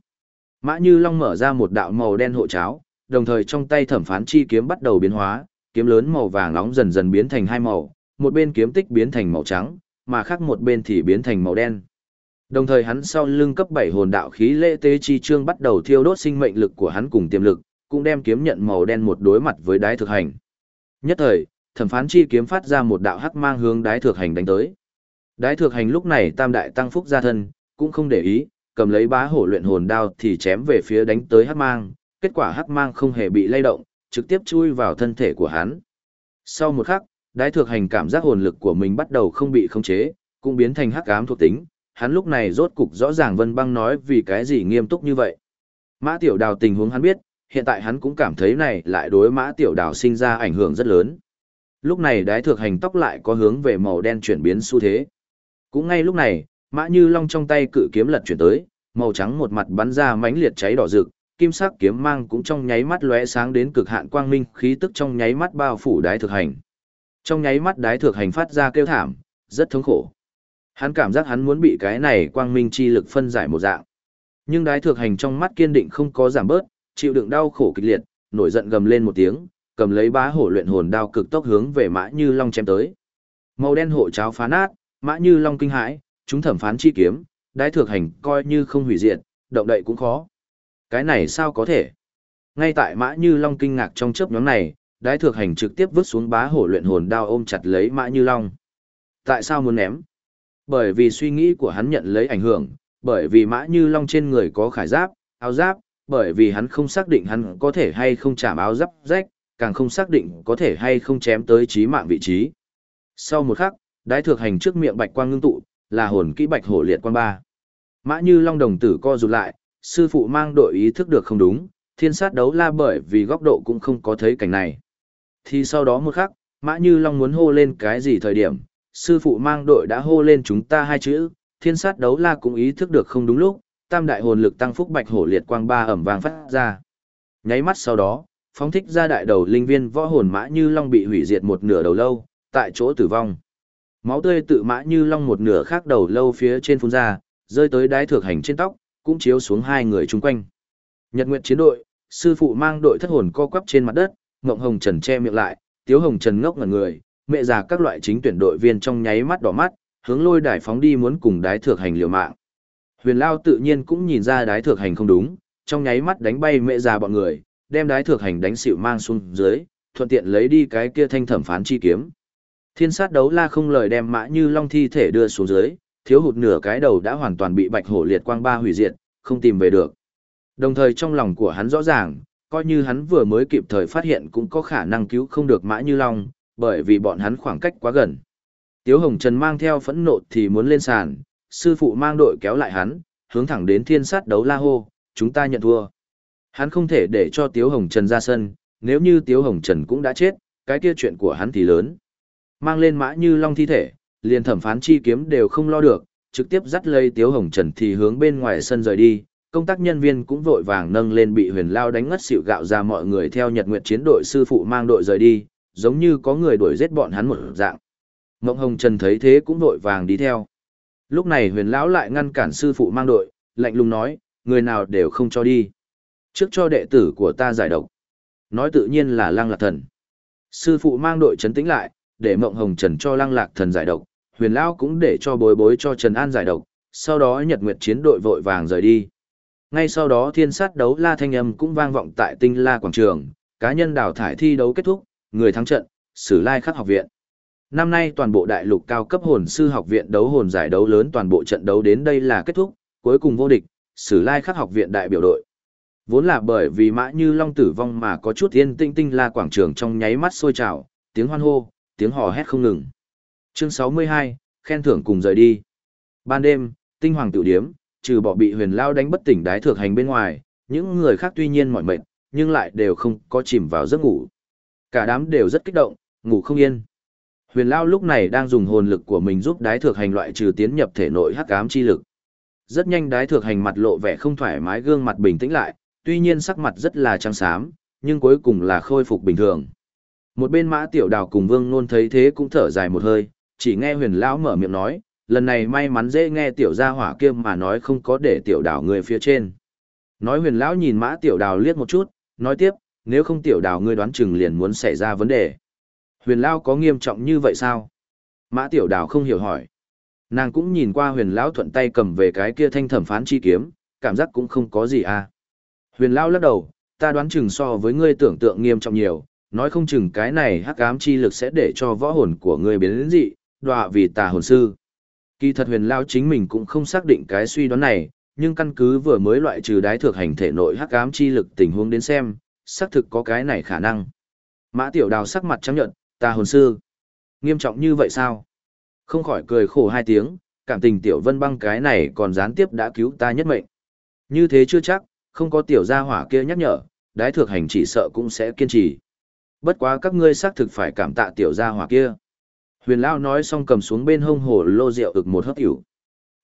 Mã Như Long mở ra một đạo màu đen hộ cháo, đồng thời trong tay thẩm phán chi kiếm bắt đầu biến hóa, kiếm lớn màu vàng nóng dần dần biến thành hai màu, một bên kiếm tích biến thành màu trắng, mà khác một bên thì biến thành màu đen. Đồng thời hắn sau lưng cấp 7 hồn đạo khí lễ tế chi trương bắt đầu thiêu đốt sinh mệnh lực của hắn cùng tiềm lực, cũng đem kiếm nhận màu đen một đối mặt với đái thực hành. Nhất thời, thẩm phán chi kiếm phát ra một đạo hắc mang hướng đái thực hành đánh tới. Đái thực hành lúc này tam đại tăng phúc gia thân, cũng không để ý, cầm lấy bá hổ luyện hồn đao thì chém về phía đánh tới hắc mang, kết quả hắc mang không hề bị lay động, trực tiếp chui vào thân thể của hắn. Sau một khắc, đái thực hành cảm giác hồn lực của mình bắt đầu không bị khống chế, cũng biến thành hắc ám thuộc tính, hắn lúc này rốt cục rõ ràng Vân Băng nói vì cái gì nghiêm túc như vậy. Mã Tiểu Đào tình huống hắn biết, hiện tại hắn cũng cảm thấy này lại đối Mã Tiểu Đào sinh ra ảnh hưởng rất lớn. Lúc này đái thược hành tóc lại có hướng về màu đen chuyển biến xu thế. Cũng ngay lúc này, Mã Như Long trong tay cự kiếm lật chuyển tới, màu trắng một mặt bắn ra mãnh liệt cháy đỏ rực, kim sắc kiếm mang cũng trong nháy mắt lóe sáng đến cực hạn quang minh, khí tức trong nháy mắt bao phủ đái thực hành. Trong nháy mắt đái thực hành phát ra kêu thảm, rất thống khổ. Hắn cảm giác hắn muốn bị cái này quang minh chi lực phân giải một dạng. Nhưng đái thực hành trong mắt kiên định không có giảm bớt, chịu đựng đau khổ kịch liệt, nổi giận gầm lên một tiếng, cầm lấy bá hổ luyện hồn đao cực tốc hướng về Mã Như Long chém tới. Màu đen hộ cháo phá nát, Mã Như Long kinh hãi, chúng thẩm phán chi kiếm, đái thực hành coi như không hủy diệt, động đậy cũng khó. Cái này sao có thể? Ngay tại Mã Như Long kinh ngạc trong chớp nhóm này, đái thực hành trực tiếp vứt xuống bá hổ luyện hồn đao ôm chặt lấy Mã Như Long. Tại sao muốn ném? Bởi vì suy nghĩ của hắn nhận lấy ảnh hưởng, bởi vì Mã Như Long trên người có khải giáp, áo giáp, bởi vì hắn không xác định hắn có thể hay không chạm áo giáp rách, càng không xác định có thể hay không chém tới chí mạng vị trí. Sau một khắc, đái thược hành trước miệng bạch quang ngưng tụ, là hồn kỹ bạch hổ liệt quang ba. Mã Như Long đồng tử co rụt lại, sư phụ mang đội ý thức được không đúng, thiên sát đấu la bởi vì góc độ cũng không có thấy cảnh này. Thì sau đó một khắc, Mã Như Long muốn hô lên cái gì thời điểm, sư phụ mang đội đã hô lên chúng ta hai chữ, thiên sát đấu la cũng ý thức được không đúng lúc, tam đại hồn lực tăng phúc bạch hổ liệt quang ba ẩm vàng phát ra. Nháy mắt sau đó, phóng thích ra đại đầu linh viên võ hồn mã như long bị hủy diệt một nửa đầu lâu, tại chỗ tử vong. Máu tươi tự mã như long một nửa khác đầu lâu phía trên phun ra, rơi tới đái thược hành trên tóc, cũng chiếu xuống hai người chung quanh. Nhật nguyện chiến đội, sư phụ mang đội thất hồn co quắp trên mặt đất, Ngộng Hồng Trần che miệng lại, Tiếu Hồng Trần ngốc ngẩn người, mẹ già các loại chính tuyển đội viên trong nháy mắt đỏ mắt, hướng lôi đài phóng đi muốn cùng đái thược hành liều mạng. Huyền Lao tự nhiên cũng nhìn ra đái thược hành không đúng, trong nháy mắt đánh bay mẹ già bọn người, đem đái thược hành đánh xịu mang xuống dưới, thuận tiện lấy đi cái kia thanh thẩm phán chi kiếm. Thiên sát đấu la không lời đem mã như long thi thể đưa xuống dưới, thiếu hụt nửa cái đầu đã hoàn toàn bị bạch hổ liệt quang ba hủy diệt, không tìm về được. Đồng thời trong lòng của hắn rõ ràng, coi như hắn vừa mới kịp thời phát hiện cũng có khả năng cứu không được mã như long, bởi vì bọn hắn khoảng cách quá gần. Tiếu Hồng Trần mang theo phẫn nộ thì muốn lên sàn, sư phụ mang đội kéo lại hắn, hướng thẳng đến thiên sát đấu la hô, chúng ta nhận thua. Hắn không thể để cho Tiếu Hồng Trần ra sân, nếu như Tiếu Hồng Trần cũng đã chết, cái kia chuyện của hắn thì lớn. Mang lên mã như long thi thể, liền thẩm phán chi kiếm đều không lo được, trực tiếp dắt lấy Tiếu Hồng Trần thì hướng bên ngoài sân rời đi. Công tác nhân viên cũng vội vàng nâng lên bị huyền lao đánh ngất xỉu gạo ra mọi người theo nhật nguyệt chiến đội sư phụ mang đội rời đi, giống như có người đuổi giết bọn hắn một dạng. Mộng Hồng Trần thấy thế cũng vội vàng đi theo. Lúc này huyền lão lại ngăn cản sư phụ mang đội, lạnh lùng nói, người nào đều không cho đi. Trước cho đệ tử của ta giải độc. Nói tự nhiên là lăng lạc thần. Sư phụ mang đội chấn tĩnh lại, để mộng hồng trần cho lăng lạc thần giải độc, huyền lão cũng để cho bối bối cho Trần An giải độc, sau đó nhật nguyệt chiến đội vội vàng rời đi. Ngay sau đó thiên sát đấu la thanh âm cũng vang vọng tại tinh la quảng trường, cá nhân đào thải thi đấu kết thúc, người thắng trận, sử lai khắc học viện. Năm nay toàn bộ đại lục cao cấp hồn sư học viện đấu hồn giải đấu lớn toàn bộ trận đấu đến đây là kết thúc, cuối cùng vô địch, sử lai khắc học viện đại biểu đội. Vốn là bởi vì mã như long tử vong mà có chút yên tinh tinh la quảng trường trong nháy mắt sôi trào, tiếng hoan hô, tiếng hò hét không ngừng. Chương 62, khen thưởng cùng rời đi. Ban đêm, tinh hoàng tiểu điếm, trừ bỏ bị huyền lao đánh bất tỉnh đái thược hành bên ngoài, những người khác tuy nhiên mỏi mệt, nhưng lại đều không có chìm vào giấc ngủ. Cả đám đều rất kích động, ngủ không yên. Huyền Lao lúc này đang dùng hồn lực của mình giúp đái thược hành loại trừ tiến nhập thể nội hắc ám chi lực. Rất nhanh đái thược hành mặt lộ vẻ không thoải mái gương mặt bình tĩnh lại, tuy nhiên sắc mặt rất là trắng xám, nhưng cuối cùng là khôi phục bình thường. Một bên mã tiểu đào cùng vương nôn thấy thế cũng thở dài một hơi, chỉ nghe huyền lão mở miệng nói, lần này may mắn dễ nghe tiểu gia hỏa kia mà nói không có để tiểu đào người phía trên. Nói huyền lão nhìn mã tiểu đào liếc một chút, nói tiếp, nếu không tiểu đào ngươi đoán chừng liền muốn xảy ra vấn đề. Huyền lao có nghiêm trọng như vậy sao? Mã tiểu đào không hiểu hỏi. Nàng cũng nhìn qua huyền lão thuận tay cầm về cái kia thanh thẩm phán chi kiếm, cảm giác cũng không có gì à. Huyền lao lắc đầu, ta đoán chừng so với ngươi tưởng tượng nghiêm trọng nhiều, nói không chừng cái này hắc ám chi lực sẽ để cho võ hồn của ngươi biến đến dị, đọa vì tà hồn sư. Kỳ thật huyền lao chính mình cũng không xác định cái suy đoán này, nhưng căn cứ vừa mới loại trừ đái thược hành thể nội hắc ám chi lực tình huống đến xem, xác thực có cái này khả năng. Mã tiểu đào sắc mặt trắng nhợt, ta hồn sư. Nghiêm trọng như vậy sao? Không khỏi cười khổ hai tiếng, cảm tình tiểu vân băng cái này còn gián tiếp đã cứu ta nhất mệnh. Như thế chưa chắc, không có tiểu gia hỏa kia nhắc nhở, đái thược hành chỉ sợ cũng sẽ kiên trì. Bất quá các ngươi xác thực phải cảm tạ tiểu gia hỏa kia. Huyền Lão nói xong cầm xuống bên hông hồ lô rượu ực một hớp hiểu.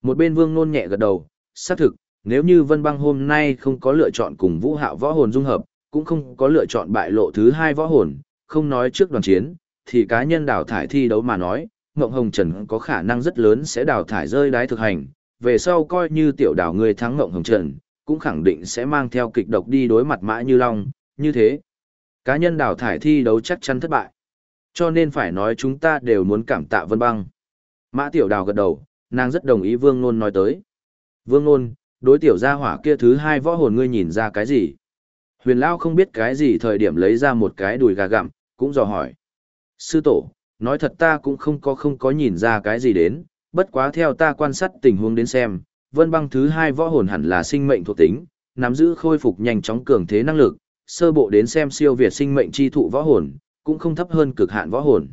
Một bên vương nôn nhẹ gật đầu, xác thực, nếu như vân băng hôm nay không có lựa chọn cùng vũ hạo võ hồn dung hợp, cũng không có lựa chọn bại lộ thứ hai võ hồn, không nói trước đoàn chiến, thì cá nhân đào thải thi đấu mà nói, Ngộng Hồng Trần có khả năng rất lớn sẽ đào thải rơi đái thực hành, về sau coi như tiểu đảo người thắng Ngộng Hồng Trần, cũng khẳng định sẽ mang theo kịch độc đi đối mặt Mã Như Long, như thế. Cá nhân đào thải thi đấu chắc chắn thất bại. Cho nên phải nói chúng ta đều muốn cảm tạ Vân Băng. Mã Tiểu Đào gật đầu, nàng rất đồng ý Vương Nôn nói tới. Vương Nôn, đối tiểu gia hỏa kia thứ hai võ hồn ngươi nhìn ra cái gì? Huyền Lao không biết cái gì thời điểm lấy ra một cái đùi gà gặm, cũng dò hỏi. Sư tổ, nói thật ta cũng không có không có nhìn ra cái gì đến, bất quá theo ta quan sát tình huống đến xem, vân băng thứ hai võ hồn hẳn là sinh mệnh thuộc tính, nắm giữ khôi phục nhanh chóng cường thế năng lực, sơ bộ đến xem siêu việt sinh mệnh chi thụ võ hồn, cũng không thấp hơn cực hạn võ hồn.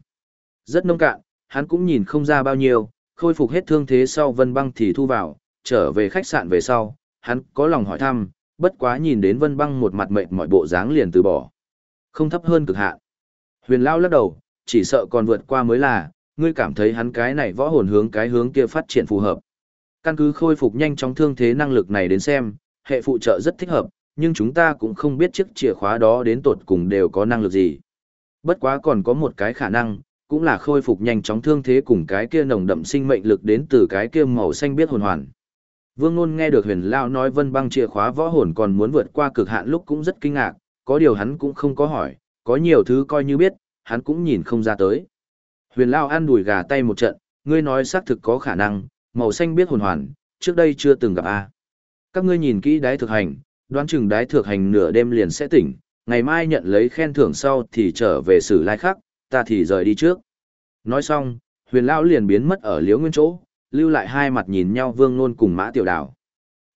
Rất nông cạn, hắn cũng nhìn không ra bao nhiêu, khôi phục hết thương thế sau vân băng thì thu vào, trở về khách sạn về sau, hắn có lòng hỏi thăm, bất quá nhìn đến vân băng một mặt mệnh mọi bộ dáng liền từ bỏ. Không thấp hơn cực hạn. Huyền Lao lắc đầu, chỉ sợ còn vượt qua mới là, ngươi cảm thấy hắn cái này võ hồn hướng cái hướng kia phát triển phù hợp. Căn cứ khôi phục nhanh chóng thương thế năng lực này đến xem, hệ phụ trợ rất thích hợp, nhưng chúng ta cũng không biết chiếc chìa khóa đó đến tột cùng đều có năng lực gì. Bất quá còn có một cái khả năng, cũng là khôi phục nhanh chóng thương thế cùng cái kia nồng đậm sinh mệnh lực đến từ cái kia màu xanh biết hồn hoàn. Vương Nôn nghe được huyền lao nói vân băng chìa khóa võ hồn còn muốn vượt qua cực hạn lúc cũng rất kinh ngạc, có điều hắn cũng không có hỏi, có nhiều thứ coi như biết, hắn cũng nhìn không ra tới. Huyền Lao ăn đùi gà tay một trận, ngươi nói xác thực có khả năng, màu xanh biết hồn hoàn, trước đây chưa từng gặp a. Các ngươi nhìn kỹ đái thực hành, đoán chừng đái thực hành nửa đêm liền sẽ tỉnh, ngày mai nhận lấy khen thưởng sau thì trở về xử lai khắc, ta thì rời đi trước. Nói xong, huyền lão liền biến mất ở liếu nguyên chỗ, lưu lại hai mặt nhìn nhau vương nôn cùng mã tiểu đào.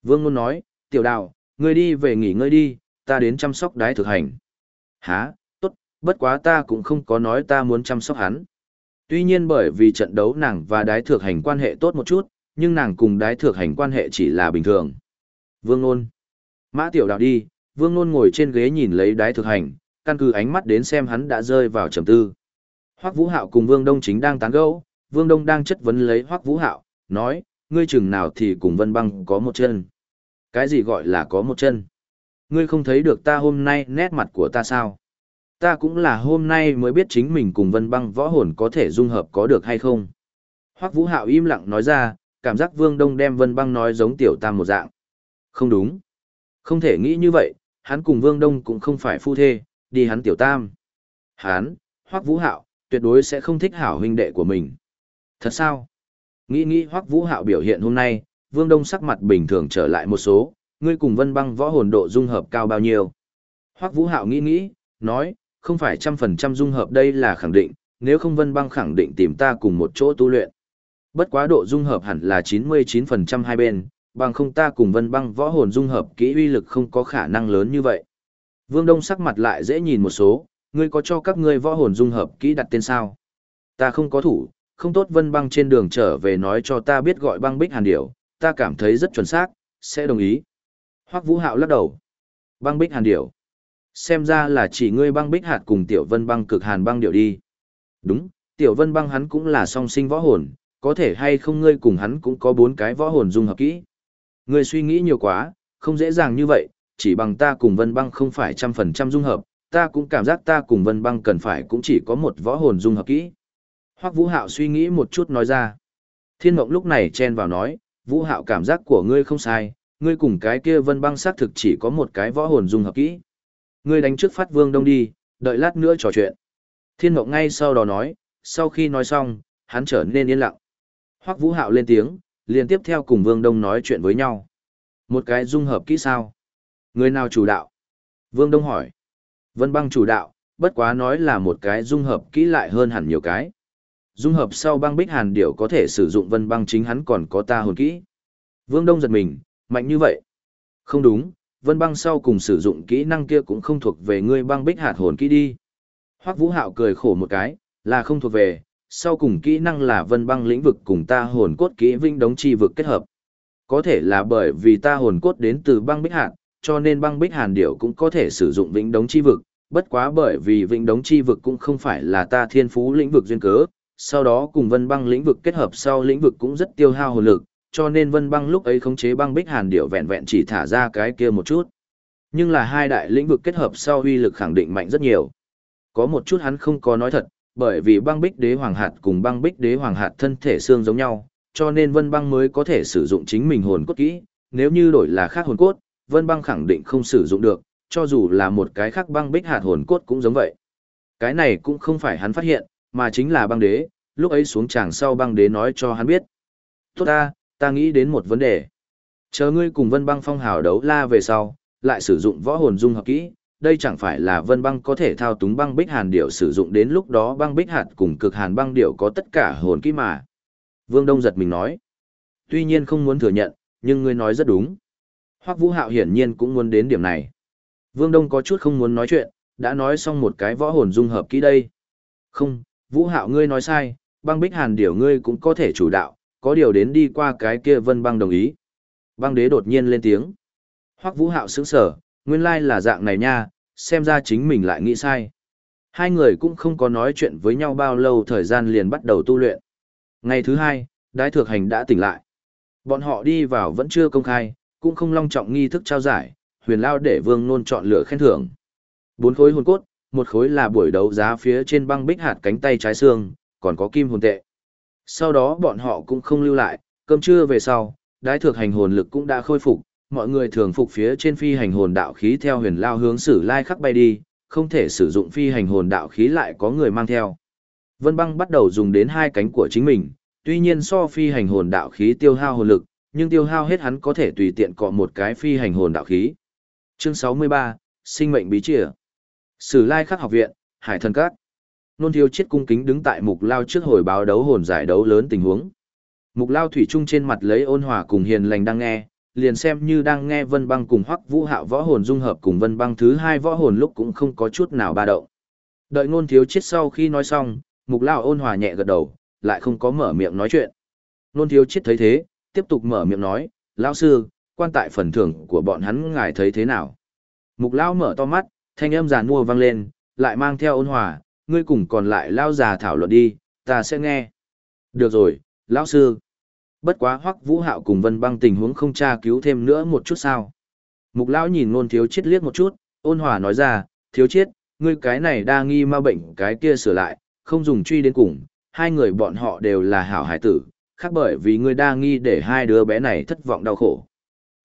Vương nôn nói, tiểu đào, ngươi đi về nghỉ ngơi đi, ta đến chăm sóc đái thực hành. Hả, tốt, bất quá ta cũng không có nói ta muốn chăm sóc hắn. Tuy nhiên bởi vì trận đấu nàng và đái thực hành quan hệ tốt một chút, nhưng nàng cùng đái thực hành quan hệ chỉ là bình thường. Vương Nôn. Mã Tiểu Đào đi, Vương Nôn ngồi trên ghế nhìn lấy đái thực hành, căn cứ ánh mắt đến xem hắn đã rơi vào trầm tư. Hoắc Vũ Hạo cùng Vương Đông chính đang tán gẫu, Vương Đông đang chất vấn lấy Hoắc Vũ Hạo, nói, ngươi chừng nào thì cùng Vân Băng có một chân. Cái gì gọi là có một chân? Ngươi không thấy được ta hôm nay nét mặt của ta sao? Ta cũng là hôm nay mới biết chính mình cùng Vân Băng võ hồn có thể dung hợp có được hay không. Hoắc Vũ Hạo im lặng nói ra, cảm giác Vương Đông đem Vân Băng nói giống tiểu tam một dạng. Không đúng. Không thể nghĩ như vậy, hắn cùng Vương Đông cũng không phải phu thê, đi hắn tiểu tam. Hắn, Hoắc Vũ Hạo, tuyệt đối sẽ không thích hảo huynh đệ của mình. Thật sao? Nghĩ nghĩ Hoắc Vũ Hạo biểu hiện hôm nay, Vương Đông sắc mặt bình thường trở lại một số, ngươi cùng Vân Băng võ hồn độ dung hợp cao bao nhiêu? Hoắc Vũ Hạo nghĩ nghĩ, nói, không phải trăm phần trăm dung hợp đây là khẳng định, nếu không Vân Băng khẳng định tìm ta cùng một chỗ tu luyện. Bất quá độ dung hợp hẳn là 99% hai bên, bằng không ta cùng Vân Băng võ hồn dung hợp kỹ uy lực không có khả năng lớn như vậy. Vương Đông sắc mặt lại dễ nhìn một số, ngươi có cho các ngươi võ hồn dung hợp kỹ đặt tên sao? Ta không có thủ, không tốt Vân Băng trên đường trở về nói cho ta biết gọi băng bích hàn điểu, ta cảm thấy rất chuẩn xác, sẽ đồng ý. Hoắc Vũ Hạo lắc đầu. Băng bích hàn điểu. Xem ra là chỉ ngươi băng bích hạt cùng tiểu vân băng cực hàn băng điệu đi. Đúng, tiểu vân băng hắn cũng là song sinh võ hồn, có thể hay không ngươi cùng hắn cũng có bốn cái võ hồn dung hợp kỹ. Ngươi suy nghĩ nhiều quá, không dễ dàng như vậy, chỉ bằng ta cùng vân băng không phải trăm phần trăm dung hợp, ta cũng cảm giác ta cùng vân băng cần phải cũng chỉ có một võ hồn dung hợp kỹ. Hoắc Vũ Hạo suy nghĩ một chút nói ra. Thiên Mộng lúc này chen vào nói, Vũ Hạo cảm giác của ngươi không sai, ngươi cùng cái kia vân băng xác thực chỉ có một cái võ hồn dung hợp kỹ. Ngươi đánh trước phát vương đông đi, đợi lát nữa trò chuyện. Thiên Mộng ngay sau đó nói, sau khi nói xong, hắn trở nên yên lặng. Hoắc Vũ Hạo lên tiếng, liền tiếp theo cùng Vương Đông nói chuyện với nhau. Một cái dung hợp kỹ sao? Người nào chủ đạo? Vương Đông hỏi. Vân băng chủ đạo, bất quá nói là một cái dung hợp kỹ lại hơn hẳn nhiều cái. Dung hợp sau băng bích hàn điểu có thể sử dụng vân băng chính hắn còn có ta hồn kỹ. Vương Đông giật mình, mạnh như vậy. Không đúng, vân băng sau cùng sử dụng kỹ năng kia cũng không thuộc về ngươi băng bích hạt hồn kỹ đi. Hoắc Vũ Hạo cười khổ một cái, là không thuộc về, sau cùng kỹ năng là vân băng lĩnh vực cùng ta hồn cốt kỹ vinh đống chi vực kết hợp. Có thể là bởi vì ta hồn cốt đến từ băng bích hạt, cho nên băng bích hàn điểu cũng có thể sử dụng vĩnh đống chi vực, bất quá bởi vì vĩnh đống chi vực cũng không phải là ta thiên phú lĩnh vực duyên cớ, sau đó cùng vân băng lĩnh vực kết hợp sau lĩnh vực cũng rất tiêu hao hồn lực, cho nên vân băng lúc ấy khống chế băng bích hàn điệu vẹn vẹn chỉ thả ra cái kia một chút. Nhưng là hai đại lĩnh vực kết hợp sau uy lực khẳng định mạnh rất nhiều. Có một chút hắn không có nói thật, bởi vì băng bích đế hoàng hạt cùng băng bích đế hoàng hạt thân thể xương giống nhau, cho nên vân băng mới có thể sử dụng chính mình hồn cốt kỹ, nếu như đổi là khác hồn cốt, vân băng khẳng định không sử dụng được, cho dù là một cái khác băng bích hạt hồn cốt cũng giống vậy. Cái này cũng không phải hắn phát hiện, mà chính là băng đế, lúc ấy xuống tràng sau băng đế nói cho hắn biết. Tốt ta, ta nghĩ đến một vấn đề. Chờ ngươi cùng vân băng phong hào đấu la về sau, lại sử dụng võ hồn dung hợp kỹ, đây chẳng phải là vân băng có thể thao túng băng bích hàn điệu sử dụng đến lúc đó băng bích hạt cùng cực hàn băng điệu có tất cả hồn kỹ mà. Vương Đông giật mình nói. Tuy nhiên không muốn thừa nhận, nhưng ngươi nói rất đúng. Hoắc Vũ Hạo hiển nhiên cũng muốn đến điểm này. Vương Đông có chút không muốn nói chuyện, đã nói xong một cái võ hồn dung hợp kỹ đây. Không, Vũ Hạo ngươi nói sai, băng bích hàn điểu ngươi cũng có thể chủ đạo, có điều đến đi qua cái kia vân băng đồng ý. Băng đế đột nhiên lên tiếng. Hoắc Vũ Hạo sững sờ, nguyên lai là dạng này nha, xem ra chính mình lại nghĩ sai. Hai người cũng không có nói chuyện với nhau bao lâu thời gian liền bắt đầu tu luyện. Ngày thứ hai, đái thược hành đã tỉnh lại. Bọn họ đi vào vẫn chưa công khai, cũng không long trọng nghi thức trao giải, huyền lao để vương nôn chọn lựa khen thưởng. Bốn khối hồn cốt, một khối là buổi đấu giá phía trên băng bích hạt cánh tay trái xương, còn có kim hồn tệ. Sau đó bọn họ cũng không lưu lại, cơm trưa về sau, đái thược hành hồn lực cũng đã khôi phục, mọi người thường phục phía trên phi hành hồn đạo khí theo huyền lao hướng sử lai khắc bay đi, không thể sử dụng phi hành hồn đạo khí lại có người mang theo. Vân băng bắt đầu dùng đến hai cánh của chính mình, tuy nhiên so phi hành hồn đạo khí tiêu hao hồn lực, nhưng tiêu hao hết hắn có thể tùy tiện cọ một cái phi hành hồn đạo khí. Chương 63, Sinh mệnh bí trịa. Sử Lai Khắc học viện, Hải Thần Các. Nôn thiếu chết cung kính đứng tại mục lao trước hồi báo đấu hồn giải đấu lớn tình huống. Mục lao thủy chung trên mặt lấy ôn hòa cùng hiền lành đang nghe, liền xem như đang nghe vân băng cùng hoắc vũ hạo võ hồn dung hợp cùng vân băng thứ hai võ hồn lúc cũng không có chút nào ba động. Đợi nôn thiếu chết sau khi nói xong, mục lao ôn hòa nhẹ gật đầu, lại không có mở miệng nói chuyện. nôn thiếu chết thấy thế, tiếp tục mở miệng nói, lão sư, quan tại phần thưởng của bọn hắn ngài thấy thế nào? Mục lao mở to mắt, thanh âm giàn mua vang lên, lại mang theo ôn hòa, ngươi cùng còn lại lao già thảo luận đi, ta sẽ nghe. Được rồi, lão sư. Bất quá hoắc vũ hạo cùng vân băng tình huống không tra cứu thêm nữa một chút sao. Mục lão nhìn nôn thiếu chết liếc một chút, ôn hòa nói ra, thiếu chết, ngươi cái này đa nghi ma bệnh cái kia sửa lại, không dùng truy đến cùng, hai người bọn họ đều là hảo hải tử, khác bởi vì ngươi đa nghi để hai đứa bé này thất vọng đau khổ.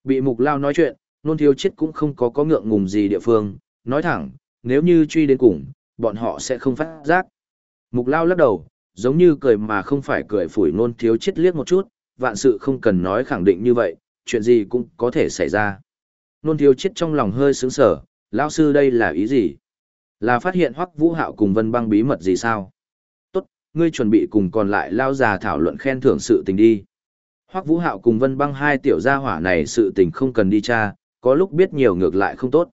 Bị mục lao nói chuyện, nôn thiếu chết cũng không có có ngượng ngùng gì địa phương, nói thẳng, nếu như truy đến cùng, bọn họ sẽ không phát giác. Mục lao lắc đầu, giống như cười mà không phải cười phủi nôn thiếu chết liếc một chút, vạn sự không cần nói khẳng định như vậy, chuyện gì cũng có thể xảy ra. Nôn thiếu chết trong lòng hơi sướng sở, lao sư đây là ý gì? Là phát hiện hoắc vũ hạo cùng vân băng bí mật gì sao? Tốt, ngươi chuẩn bị cùng còn lại lao già thảo luận khen thưởng sự tình đi. Hoắc vũ hạo cùng vân băng hai tiểu gia hỏa này sự tình không cần đi tra, có lúc biết nhiều ngược lại không tốt.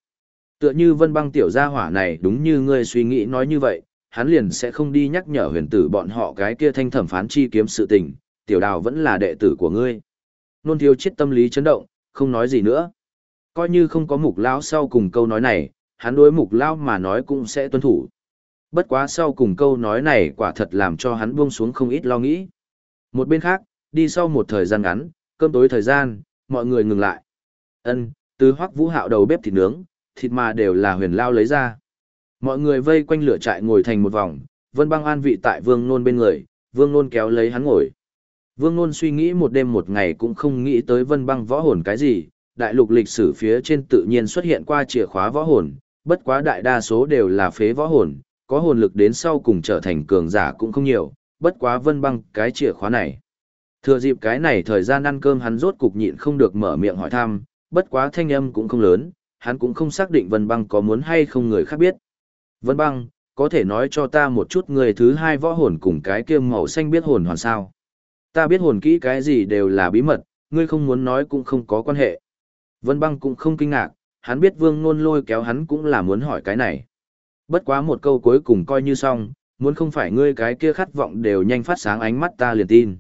Tựa như vân băng tiểu gia hỏa này đúng như ngươi suy nghĩ nói như vậy, hắn liền sẽ không đi nhắc nhở huyền tử bọn họ cái kia thanh thẩm phán chi kiếm sự tình, tiểu đào vẫn là đệ tử của ngươi. Nôn thiếu chết tâm lý chấn động, không nói gì nữa. Coi như không có mục lão sau cùng câu nói này, hắn đối mục lão mà nói cũng sẽ tuân thủ. Bất quá sau cùng câu nói này quả thật làm cho hắn buông xuống không ít lo nghĩ. Một bên khác, đi sau một thời gian ngắn, cơm tối thời gian, mọi người ngừng lại. Ân, từ hoắc vũ hạo đầu bếp thịt nướng, thịt mà đều là huyền lao lấy ra. Mọi người vây quanh lửa trại ngồi thành một vòng, vân băng an vị tại vương nôn bên người, vương nôn kéo lấy hắn ngồi. Vương nôn suy nghĩ một đêm một ngày cũng không nghĩ tới vân băng võ hồn cái gì, đại lục lịch sử phía trên tự nhiên xuất hiện qua chìa khóa võ hồn, bất quá đại đa số đều là phế võ hồn, có hồn lực đến sau cùng trở thành cường giả cũng không nhiều, bất quá vân băng cái chìa khóa này. Thừa dịp cái này thời gian ăn cơm hắn rốt cục nhịn không được mở miệng hỏi thăm, bất quá thanh âm cũng không lớn, hắn cũng không xác định Vân Băng có muốn hay không người khác biết. Vân Băng, có thể nói cho ta một chút người thứ hai võ hồn cùng cái kia màu xanh biết hồn hoàn sao. Ta biết hồn kỹ cái gì đều là bí mật, ngươi không muốn nói cũng không có quan hệ. Vân Băng cũng không kinh ngạc, hắn biết Vương Nôn lôi kéo hắn cũng là muốn hỏi cái này. Bất quá một câu cuối cùng coi như xong, muốn không phải ngươi cái kia khát vọng đều nhanh phát sáng ánh mắt ta liền tin.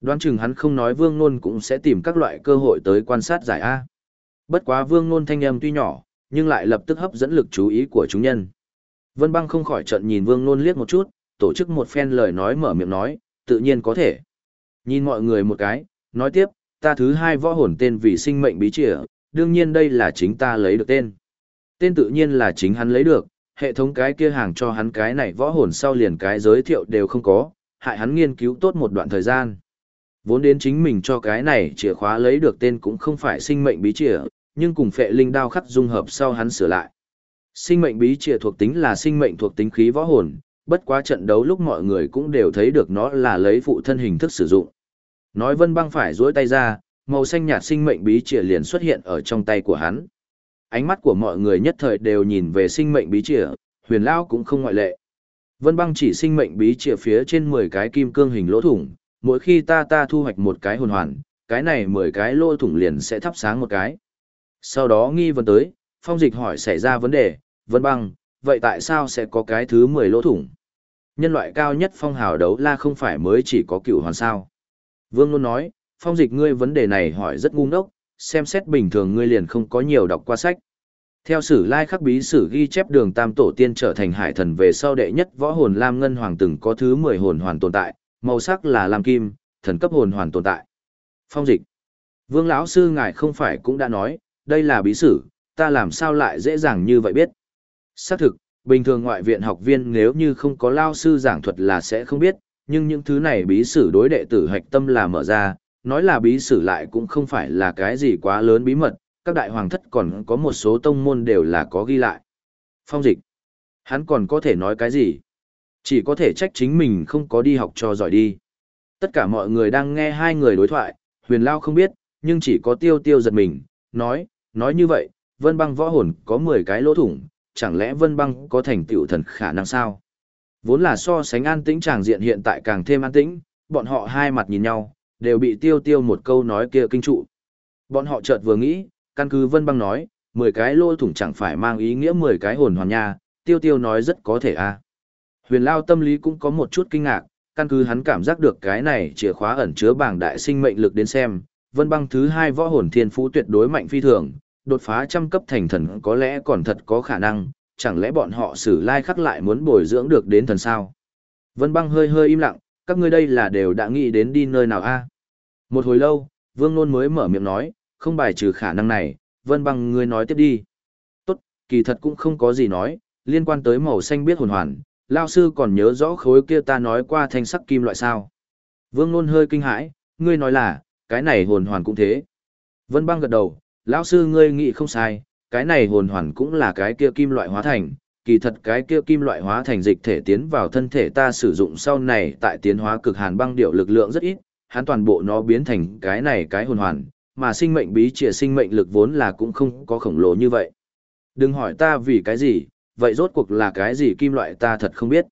Đoán chừng hắn không nói Vương Nôn cũng sẽ tìm các loại cơ hội tới quan sát giải A. Bất quá Vương Nôn thanh âm tuy nhỏ, nhưng lại lập tức hấp dẫn lực chú ý của chúng nhân. Vân Băng không khỏi trận nhìn Vương Nôn liếc một chút, tổ chức một phen lời nói mở miệng nói, tự nhiên có thể. Nhìn mọi người một cái, nói tiếp, ta thứ hai võ hồn tên vì sinh mệnh bí trịa, đương nhiên đây là chính ta lấy được tên. Tên tự nhiên là chính hắn lấy được, hệ thống cái kia hàng cho hắn cái này võ hồn sau liền cái giới thiệu đều không có, hại hắn nghiên cứu tốt một đoạn thời gian. Vốn đến chính mình cho cái này chìa khóa lấy được tên cũng không phải sinh mệnh bí chìa, nhưng cùng phệ linh đao khắc dung hợp sau hắn sửa lại. Sinh mệnh bí chìa thuộc tính là sinh mệnh thuộc tính khí võ hồn, bất quá trận đấu lúc mọi người cũng đều thấy được nó là lấy phụ thân hình thức sử dụng. Nói vân băng phải duỗi tay ra, màu xanh nhạt sinh mệnh bí chìa liền xuất hiện ở trong tay của hắn. Ánh mắt của mọi người nhất thời đều nhìn về sinh mệnh bí chìa, huyền lao cũng không ngoại lệ. Vân băng chỉ sinh mệnh bí chìa phía trên 10 cái kim cương hình lỗ thủng, mỗi khi ta ta thu hoạch một cái hồn hoàn, cái này 10 cái lỗ thủng liền sẽ thắp sáng một cái. Sau đó nghi vấn tới, phong dịch hỏi xảy ra vấn đề, vân băng, vậy tại sao sẽ có cái thứ 10 lỗ thủng? Nhân loại cao nhất phong hào đấu la không phải mới chỉ có cựu hoàn sao. Vương luôn nói, phong dịch ngươi vấn đề này hỏi rất ngu ngốc, xem xét bình thường ngươi liền không có nhiều đọc qua sách. Theo sử lai khắc bí sử ghi chép đường tam tổ tiên trở thành hải thần về sau đệ nhất võ hồn lam ngân hoàng từng có thứ 10 hồn hoàn tồn tại, màu sắc là lam kim, thần cấp hồn hoàn tồn tại. Phong dịch. Vương lão sư ngài không phải cũng đã nói, đây là bí sử, ta làm sao lại dễ dàng như vậy biết. Xác thực, bình thường ngoại viện học viên nếu như không có lao sư giảng thuật là sẽ không biết, nhưng những thứ này bí sử đối đệ tử hạch tâm là mở ra, nói là bí sử lại cũng không phải là cái gì quá lớn bí mật, các đại hoàng thất còn có một số tông môn đều là có ghi lại. Phong dịch. Hắn còn có thể nói cái gì? Chỉ có thể trách chính mình không có đi học cho giỏi đi. Tất cả mọi người đang nghe hai người đối thoại, huyền lao không biết, nhưng chỉ có tiêu tiêu giật mình, nói, nói như vậy, vân băng võ hồn có 10 cái lỗ thủng, chẳng lẽ vân băng có thành tựu thần khả năng sao? Vốn là so sánh an tĩnh tràng diện hiện tại càng thêm an tĩnh, bọn họ hai mặt nhìn nhau, đều bị tiêu tiêu một câu nói kia kinh trụ. Bọn họ chợt vừa nghĩ, căn cứ Vân Băng nói, 10 cái lỗ thủng chẳng phải mang ý nghĩa 10 cái hồn hoàn nha, tiêu tiêu nói rất có thể a. À. Huyền Lao tâm lý cũng có một chút kinh ngạc, căn cứ hắn cảm giác được cái này chìa khóa ẩn chứa bảng đại sinh mệnh lực đến xem, Vân Băng thứ hai võ hồn thiên phú tuyệt đối mạnh phi thường, đột phá trăm cấp thành thần có lẽ còn thật có khả năng, chẳng lẽ bọn họ xử lai khắc lại muốn bồi dưỡng được đến thần sao? Vân Băng hơi hơi im lặng, các ngươi đây là đều đã nghĩ đến đi nơi nào a? Một hồi lâu, Vương Nôn mới mở miệng nói, không bài trừ khả năng này, Vân Băng ngươi nói tiếp đi. Tốt, kỳ thật cũng không có gì nói, liên quan tới màu xanh biết hồn hoàn, Lao sư còn nhớ rõ khối kia ta nói qua thanh sắc kim loại sao. Vương Nôn hơi kinh hãi, ngươi nói là, cái này hồn hoàn cũng thế. Vân Băng gật đầu, lão sư ngươi nghĩ không sai, cái này hồn hoàn cũng là cái kia kim loại hóa thành, kỳ thật cái kia kim loại hóa thành dịch thể tiến vào thân thể ta sử dụng sau này tại tiến hóa cực hàn băng điệu lực lượng rất ít, hắn toàn bộ nó biến thành cái này cái hồn hoàn, mà sinh mệnh bí trịa sinh mệnh lực vốn là cũng không có khổng lồ như vậy. Đừng hỏi ta vì cái gì, vậy rốt cuộc là cái gì kim loại ta thật không biết.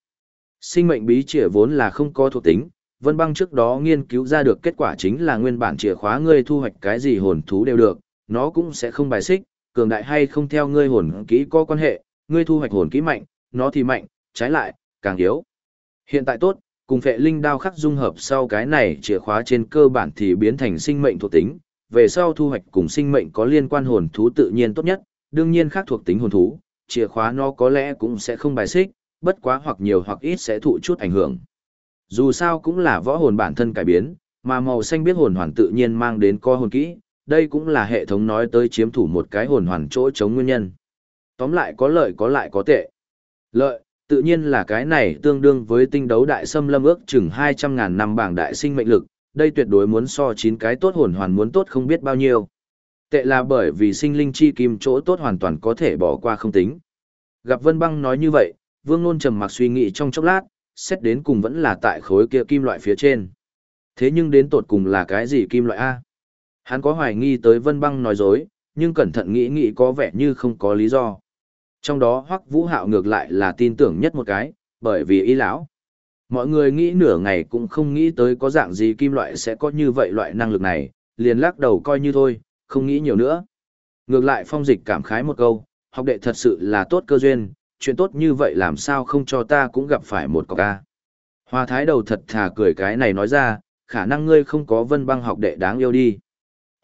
Sinh mệnh bí trịa vốn là không có thuộc tính, Vân Băng trước đó nghiên cứu ra được kết quả chính là nguyên bản chìa khóa ngươi thu hoạch cái gì hồn thú đều được, nó cũng sẽ không bài xích, cường đại hay không theo ngươi hồn kỹ có quan hệ, ngươi thu hoạch hồn kỹ mạnh, nó thì mạnh, trái lại, càng yếu. Hiện tại tốt, cùng phệ linh đao khắc dung hợp sau cái này chìa khóa trên cơ bản thì biến thành sinh mệnh thuộc tính, về sau thu hoạch cùng sinh mệnh có liên quan hồn thú tự nhiên tốt nhất, đương nhiên khác thuộc tính hồn thú, chìa khóa nó có lẽ cũng sẽ không bài xích, bất quá hoặc nhiều hoặc ít sẽ thụ chút ảnh hưởng. Dù sao cũng là võ hồn bản thân cải biến, mà màu xanh biết hồn hoàn tự nhiên mang đến co hồn kỹ, đây cũng là hệ thống nói tới chiếm thủ một cái hồn hoàn chỗ chống nguyên nhân. Tóm lại có lợi có lại có tệ. Lợi, tự nhiên là cái này tương đương với tinh đấu đại xâm lâm ước chừng 200.000 năm bảng đại sinh mệnh lực, đây tuyệt đối muốn so 9 cái tốt hồn hoàn muốn tốt không biết bao nhiêu. Tệ là bởi vì sinh linh chi kim chỗ tốt hoàn toàn có thể bỏ qua không tính. Gặp Vân Băng nói như vậy, Vương Nôn trầm mặc suy nghĩ trong chốc lát, xét đến cùng vẫn là tại khối kia kim loại phía trên. Thế nhưng đến tột cùng là cái gì kim loại A? Hắn có hoài nghi tới Vân Băng nói dối, nhưng cẩn thận nghĩ nghĩ có vẻ như không có lý do. Trong đó Hoắc Vũ Hạo ngược lại là tin tưởng nhất một cái, bởi vì ý lão. Mọi người nghĩ nửa ngày cũng không nghĩ tới có dạng gì kim loại sẽ có như vậy loại năng lực này, liền lắc đầu coi như thôi, không nghĩ nhiều nữa. Ngược lại phong dịch cảm khái một câu, học đệ thật sự là tốt cơ duyên, chuyện tốt như vậy làm sao không cho ta cũng gặp phải một cọc ca. Hoa thái đầu thật thà cười cái này nói ra, khả năng ngươi không có vân băng học đệ đáng yêu đi.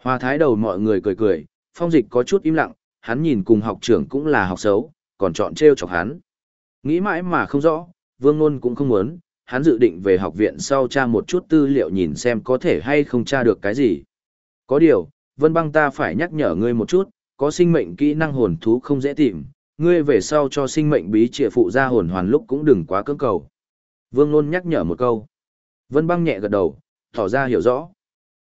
Hoa thái đầu mọi người cười cười, phong dịch có chút im lặng, hắn nhìn cùng học trưởng cũng là học xấu, còn chọn treo chọc hắn. Nghĩ mãi mà không rõ, vương nôn cũng không muốn, hắn dự định về học viện sau tra một chút tư liệu nhìn xem có thể hay không tra được cái gì. Có điều, vân băng ta phải nhắc nhở ngươi một chút, có sinh mệnh kỹ năng hồn thú không dễ tìm, ngươi về sau cho sinh mệnh bí trịa phụ ra hồn hoàn lúc cũng đừng quá cưỡng cầu. Vương Nôn nhắc nhở một câu. Vân băng nhẹ gật đầu, tỏ ra hiểu rõ.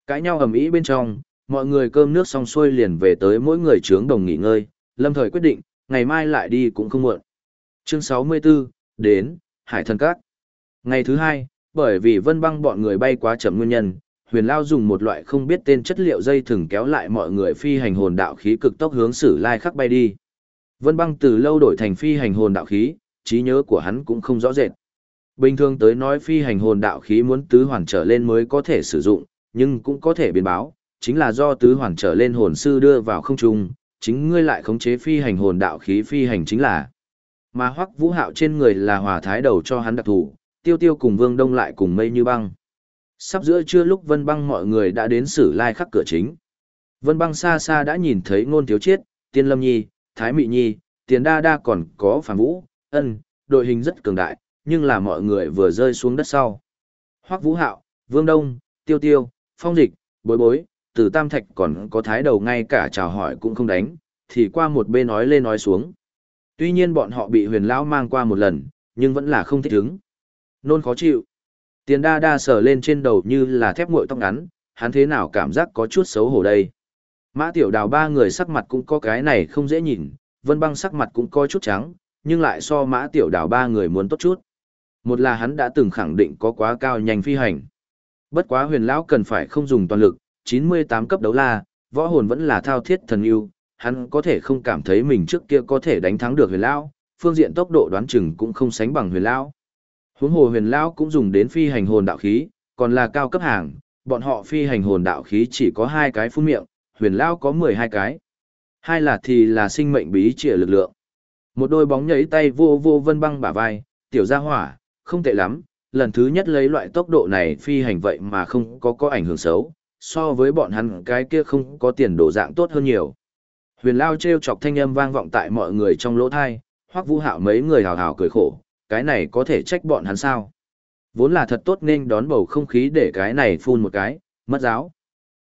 Cãi nhau ầm ĩ bên trong, mọi người cơm nước xong xuôi liền về tới mỗi người trướng đồng nghỉ ngơi, lâm thời quyết định, ngày mai lại đi cũng không muộn. Chương 64, đến, Hải Thần Các. Ngày thứ hai, bởi vì vân băng bọn người bay quá chậm nguyên nhân, huyền lao dùng một loại không biết tên chất liệu dây thừng kéo lại mọi người phi hành hồn đạo khí cực tốc hướng sử lai khắc bay đi. Vân băng từ lâu đổi thành phi hành hồn đạo khí, trí nhớ của hắn cũng không rõ rệt. Bình thường tới nói phi hành hồn đạo khí muốn tứ hoàn trở lên mới có thể sử dụng, nhưng cũng có thể biến báo, chính là do tứ hoàn trở lên hồn sư đưa vào không trung, chính ngươi lại khống chế phi hành hồn đạo khí phi hành chính là. Mà hoắc vũ hạo trên người là hòa thái đầu cho hắn đặc thủ, tiêu tiêu cùng vương đông lại cùng mây như băng. Sắp giữa trưa lúc vân băng mọi người đã đến sử lai khắc cửa chính. Vân băng xa xa đã nhìn thấy ngôn thiếu chiết, tiên lâm nhi, thái mị nhi, tiền đa đa còn có phản vũ, ân, đội hình rất cường đại, nhưng là mọi người vừa rơi xuống đất sau. Hoắc vũ hạo, vương đông, tiêu tiêu, phong dịch, bối bối, từ tam thạch còn có thái đầu ngay cả chào hỏi cũng không đánh, thì qua một bên nói lên nói xuống. Tuy nhiên bọn họ bị huyền lão mang qua một lần, nhưng vẫn là không thích ứng. Nôn khó chịu. Tiền đa đa sờ lên trên đầu như là thép nguội tóc ngắn, hắn thế nào cảm giác có chút xấu hổ đây. Mã tiểu đào ba người sắc mặt cũng có cái này không dễ nhìn, vân băng sắc mặt cũng có chút trắng, nhưng lại so mã tiểu đào ba người muốn tốt chút. Một là hắn đã từng khẳng định có quá cao nhanh phi hành. Bất quá huyền lão cần phải không dùng toàn lực, 98 cấp đấu la, võ hồn vẫn là thao thiết thần yêu, hắn có thể không cảm thấy mình trước kia có thể đánh thắng được huyền lão, phương diện tốc độ đoán chừng cũng không sánh bằng huyền lão. Huống hồ huyền lão cũng dùng đến phi hành hồn đạo khí, còn là cao cấp hàng, bọn họ phi hành hồn đạo khí chỉ có hai cái phun miệng, huyền lão có 12 cái. Hai là thì là sinh mệnh bí trịa lực lượng. Một đôi bóng nhảy tay vô vô vân băng bả vai, tiểu gia hỏa, không tệ lắm, lần thứ nhất lấy loại tốc độ này phi hành vậy mà không có có ảnh hưởng xấu, so với bọn hắn cái kia không có tiền đồ dạng tốt hơn nhiều. Huyền Lao treo chọc thanh âm vang vọng tại mọi người trong lỗ thai, hoắc vũ hạo mấy người hào hào cười khổ, cái này có thể trách bọn hắn sao. Vốn là thật tốt nên đón bầu không khí để cái này phun một cái, mất giáo.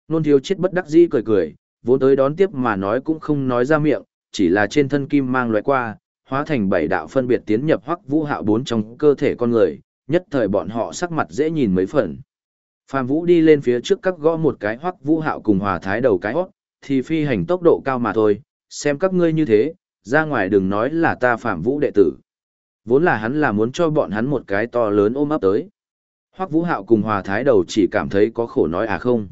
Nôn thiếu chết bất đắc dĩ cười cười, vốn tới đón tiếp mà nói cũng không nói ra miệng, chỉ là trên thân kim mang loại qua, hóa thành bảy đạo phân biệt tiến nhập hoắc vũ hạo bốn trong cơ thể con người, nhất thời bọn họ sắc mặt dễ nhìn mấy phần. Phạm Vũ đi lên phía trước các gõ một cái hoắc vũ hạo cùng hòa thái đầu cái hót, thì phi hành tốc độ cao mà thôi, xem các ngươi như thế, ra ngoài đừng nói là ta Phạm Vũ đệ tử. Vốn là hắn là muốn cho bọn hắn một cái to lớn ôm ấp tới. Hoắc Vũ Hạo cùng Hòa Thái Đầu chỉ cảm thấy có khổ nói à không.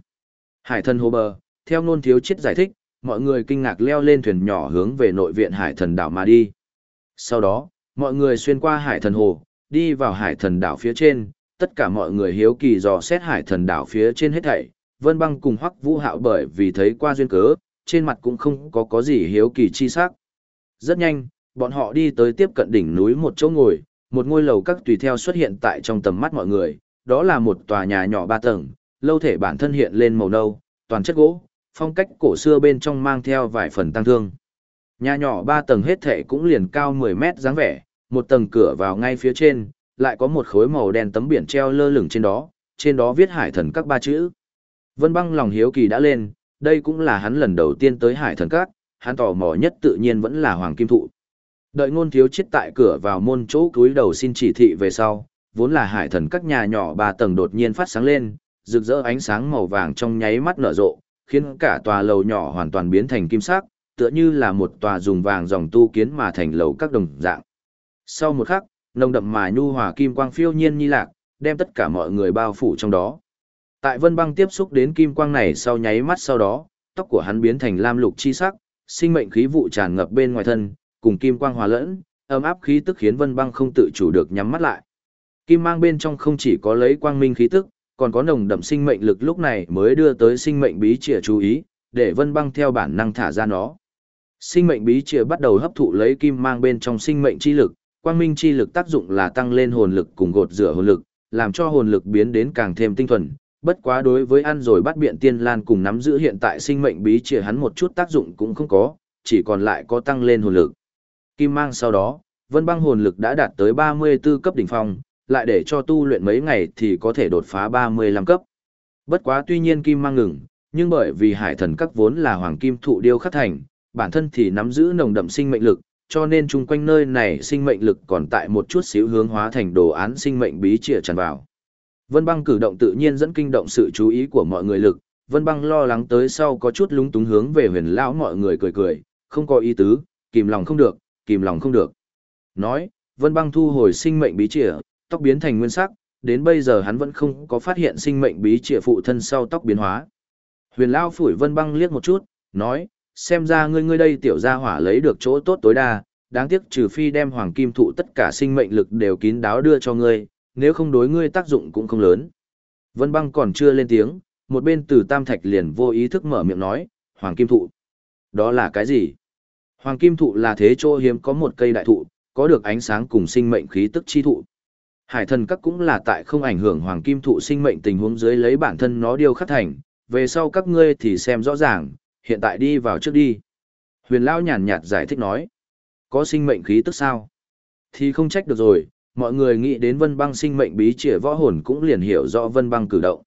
Hải thần hồ bờ, theo nôn thiếu chết giải thích, mọi người kinh ngạc leo lên thuyền nhỏ hướng về nội viện Hải thần đảo mà đi. Sau đó, mọi người xuyên qua Hải thần hồ, đi vào Hải thần đảo phía trên, tất cả mọi người hiếu kỳ dò xét Hải thần đảo phía trên hết thảy. Vân băng cùng Hoắc Vũ Hạo bởi vì thấy qua duyên cớ, trên mặt cũng không có có gì hiếu kỳ chi sắc. Rất nhanh, bọn họ đi tới tiếp cận đỉnh núi một chỗ ngồi, một ngôi lầu các tùy theo xuất hiện tại trong tầm mắt mọi người, đó là một tòa nhà nhỏ ba tầng, lâu thể bản thân hiện lên màu nâu, toàn chất gỗ, phong cách cổ xưa bên trong mang theo vài phần tăng thương. Nhà nhỏ ba tầng hết thể cũng liền cao 10 mét dáng vẻ, một tầng cửa vào ngay phía trên, lại có một khối màu đen tấm biển treo lơ lửng trên đó, trên đó viết hải thần các ba chữ. Vân băng lòng hiếu kỳ đã lên, đây cũng là hắn lần đầu tiên tới hải thần các, hắn tò mò nhất tự nhiên vẫn là hoàng kim thụ. Đợi ngôn thiếu chết tại cửa vào môn chỗ cúi đầu xin chỉ thị về sau, vốn là hải thần các nhà nhỏ ba tầng đột nhiên phát sáng lên, rực rỡ ánh sáng màu vàng trong nháy mắt nở rộ, khiến cả tòa lầu nhỏ hoàn toàn biến thành kim sắc, tựa như là một tòa dùng vàng dòng tu kiến mà thành lầu các đồng dạng. Sau một khắc, nồng đậm mà nhu hòa kim quang phiêu nhiên nhi lạc, đem tất cả mọi người bao phủ trong đó. Tại Vân Băng tiếp xúc đến kim quang này sau nháy mắt sau đó, tóc của hắn biến thành lam lục chi sắc, sinh mệnh khí vụ tràn ngập bên ngoài thân, cùng kim quang hòa lẫn, ấm áp khí tức khiến Vân Băng không tự chủ được nhắm mắt lại. Kim mang bên trong không chỉ có lấy quang minh khí tức, còn có nồng đậm sinh mệnh lực lúc này mới đưa tới sinh mệnh bí trịa chú ý, để Vân Băng theo bản năng thả ra nó. Sinh mệnh bí trịa bắt đầu hấp thụ lấy kim mang bên trong sinh mệnh chi lực, quang minh chi lực tác dụng là tăng lên hồn lực cùng gột rửa hồn lực, làm cho hồn lực biến đến càng thêm tinh thuần. Bất quá đối với ăn rồi bắt biện tiên lan cùng nắm giữ hiện tại sinh mệnh bí trịa hắn một chút tác dụng cũng không có, chỉ còn lại có tăng lên hồn lực. Kim mang sau đó, vân băng hồn lực đã đạt tới 34 cấp đỉnh phong, lại để cho tu luyện mấy ngày thì có thể đột phá 35 cấp. Bất quá tuy nhiên kim mang ngừng, nhưng bởi vì hải thần các vốn là hoàng kim thụ điêu khắc thành, bản thân thì nắm giữ nồng đậm sinh mệnh lực, cho nên chung quanh nơi này sinh mệnh lực còn tại một chút xíu hướng hóa thành đồ án sinh mệnh bí trịa tràn vào. Vân băng cử động tự nhiên dẫn kinh động sự chú ý của mọi người lực, Vân băng lo lắng tới sau có chút lúng túng hướng về huyền lão mọi người cười cười, không có ý tứ, kìm lòng không được, kìm lòng không được. Nói, Vân băng thu hồi sinh mệnh bí trịa, tóc biến thành nguyên sắc, đến bây giờ hắn vẫn không có phát hiện sinh mệnh bí trịa phụ thân sau tóc biến hóa. Huyền lão phủi Vân Băng liếc một chút, nói, xem ra ngươi ngươi đây tiểu gia hỏa lấy được chỗ tốt tối đa, đáng tiếc trừ phi đem hoàng kim thụ tất cả sinh mệnh lực đều kín đáo đưa cho ngươi, nếu không đối ngươi tác dụng cũng không lớn. Vân Băng còn chưa lên tiếng, một bên từ Tam Thạch liền vô ý thức mở miệng nói, hoàng kim thụ. Đó là cái gì? Hoàng kim thụ là thế chỗ hiếm có một cây đại thụ, có được ánh sáng cùng sinh mệnh khí tức chi thụ. Hải thần các cũng là tại không ảnh hưởng hoàng kim thụ sinh mệnh tình huống dưới lấy bản thân nó điều khắc thành, về sau các ngươi thì xem rõ ràng, hiện tại đi vào trước đi. Huyền Lão nhàn nhạt giải thích nói, có sinh mệnh khí tức sao? Thì không trách được rồi, mọi người nghĩ đến vân băng sinh mệnh bí trịa võ hồn cũng liền hiểu rõ vân băng cử động.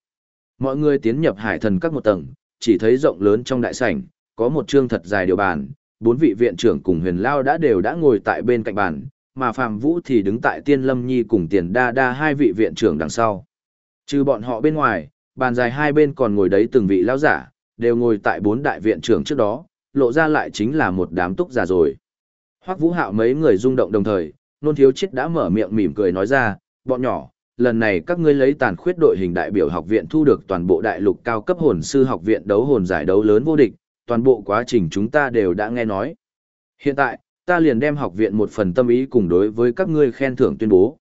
Mọi người tiến nhập hải thần các một tầng, chỉ thấy rộng lớn trong đại sảnh, có một chương thật dài điều bàn, bốn vị viện trưởng cùng huyền Lão đã đều đã ngồi tại bên cạnh bàn, mà Phạm Vũ thì đứng tại Tiên Lâm Nhi cùng Tiền Đa Đa hai vị viện trưởng đằng sau. Trừ bọn họ bên ngoài, bàn dài hai bên còn ngồi đấy từng vị lão giả, đều ngồi tại bốn đại viện trưởng trước đó, lộ ra lại chính là một đám túc già rồi. Hoắc Vũ Hạo mấy người rung động đồng thời, nôn thiếu chết đã mở miệng mỉm cười nói ra, bọn nhỏ, lần này các ngươi lấy tàn khuyết đội hình đại biểu học viện thu được toàn bộ đại lục cao cấp hồn sư học viện đấu hồn giải đấu lớn vô địch, toàn bộ quá trình chúng ta đều đã nghe nói. Hiện tại, ta liền đem học viện một phần tâm ý cùng đối với các ngươi khen thưởng tuyên bố.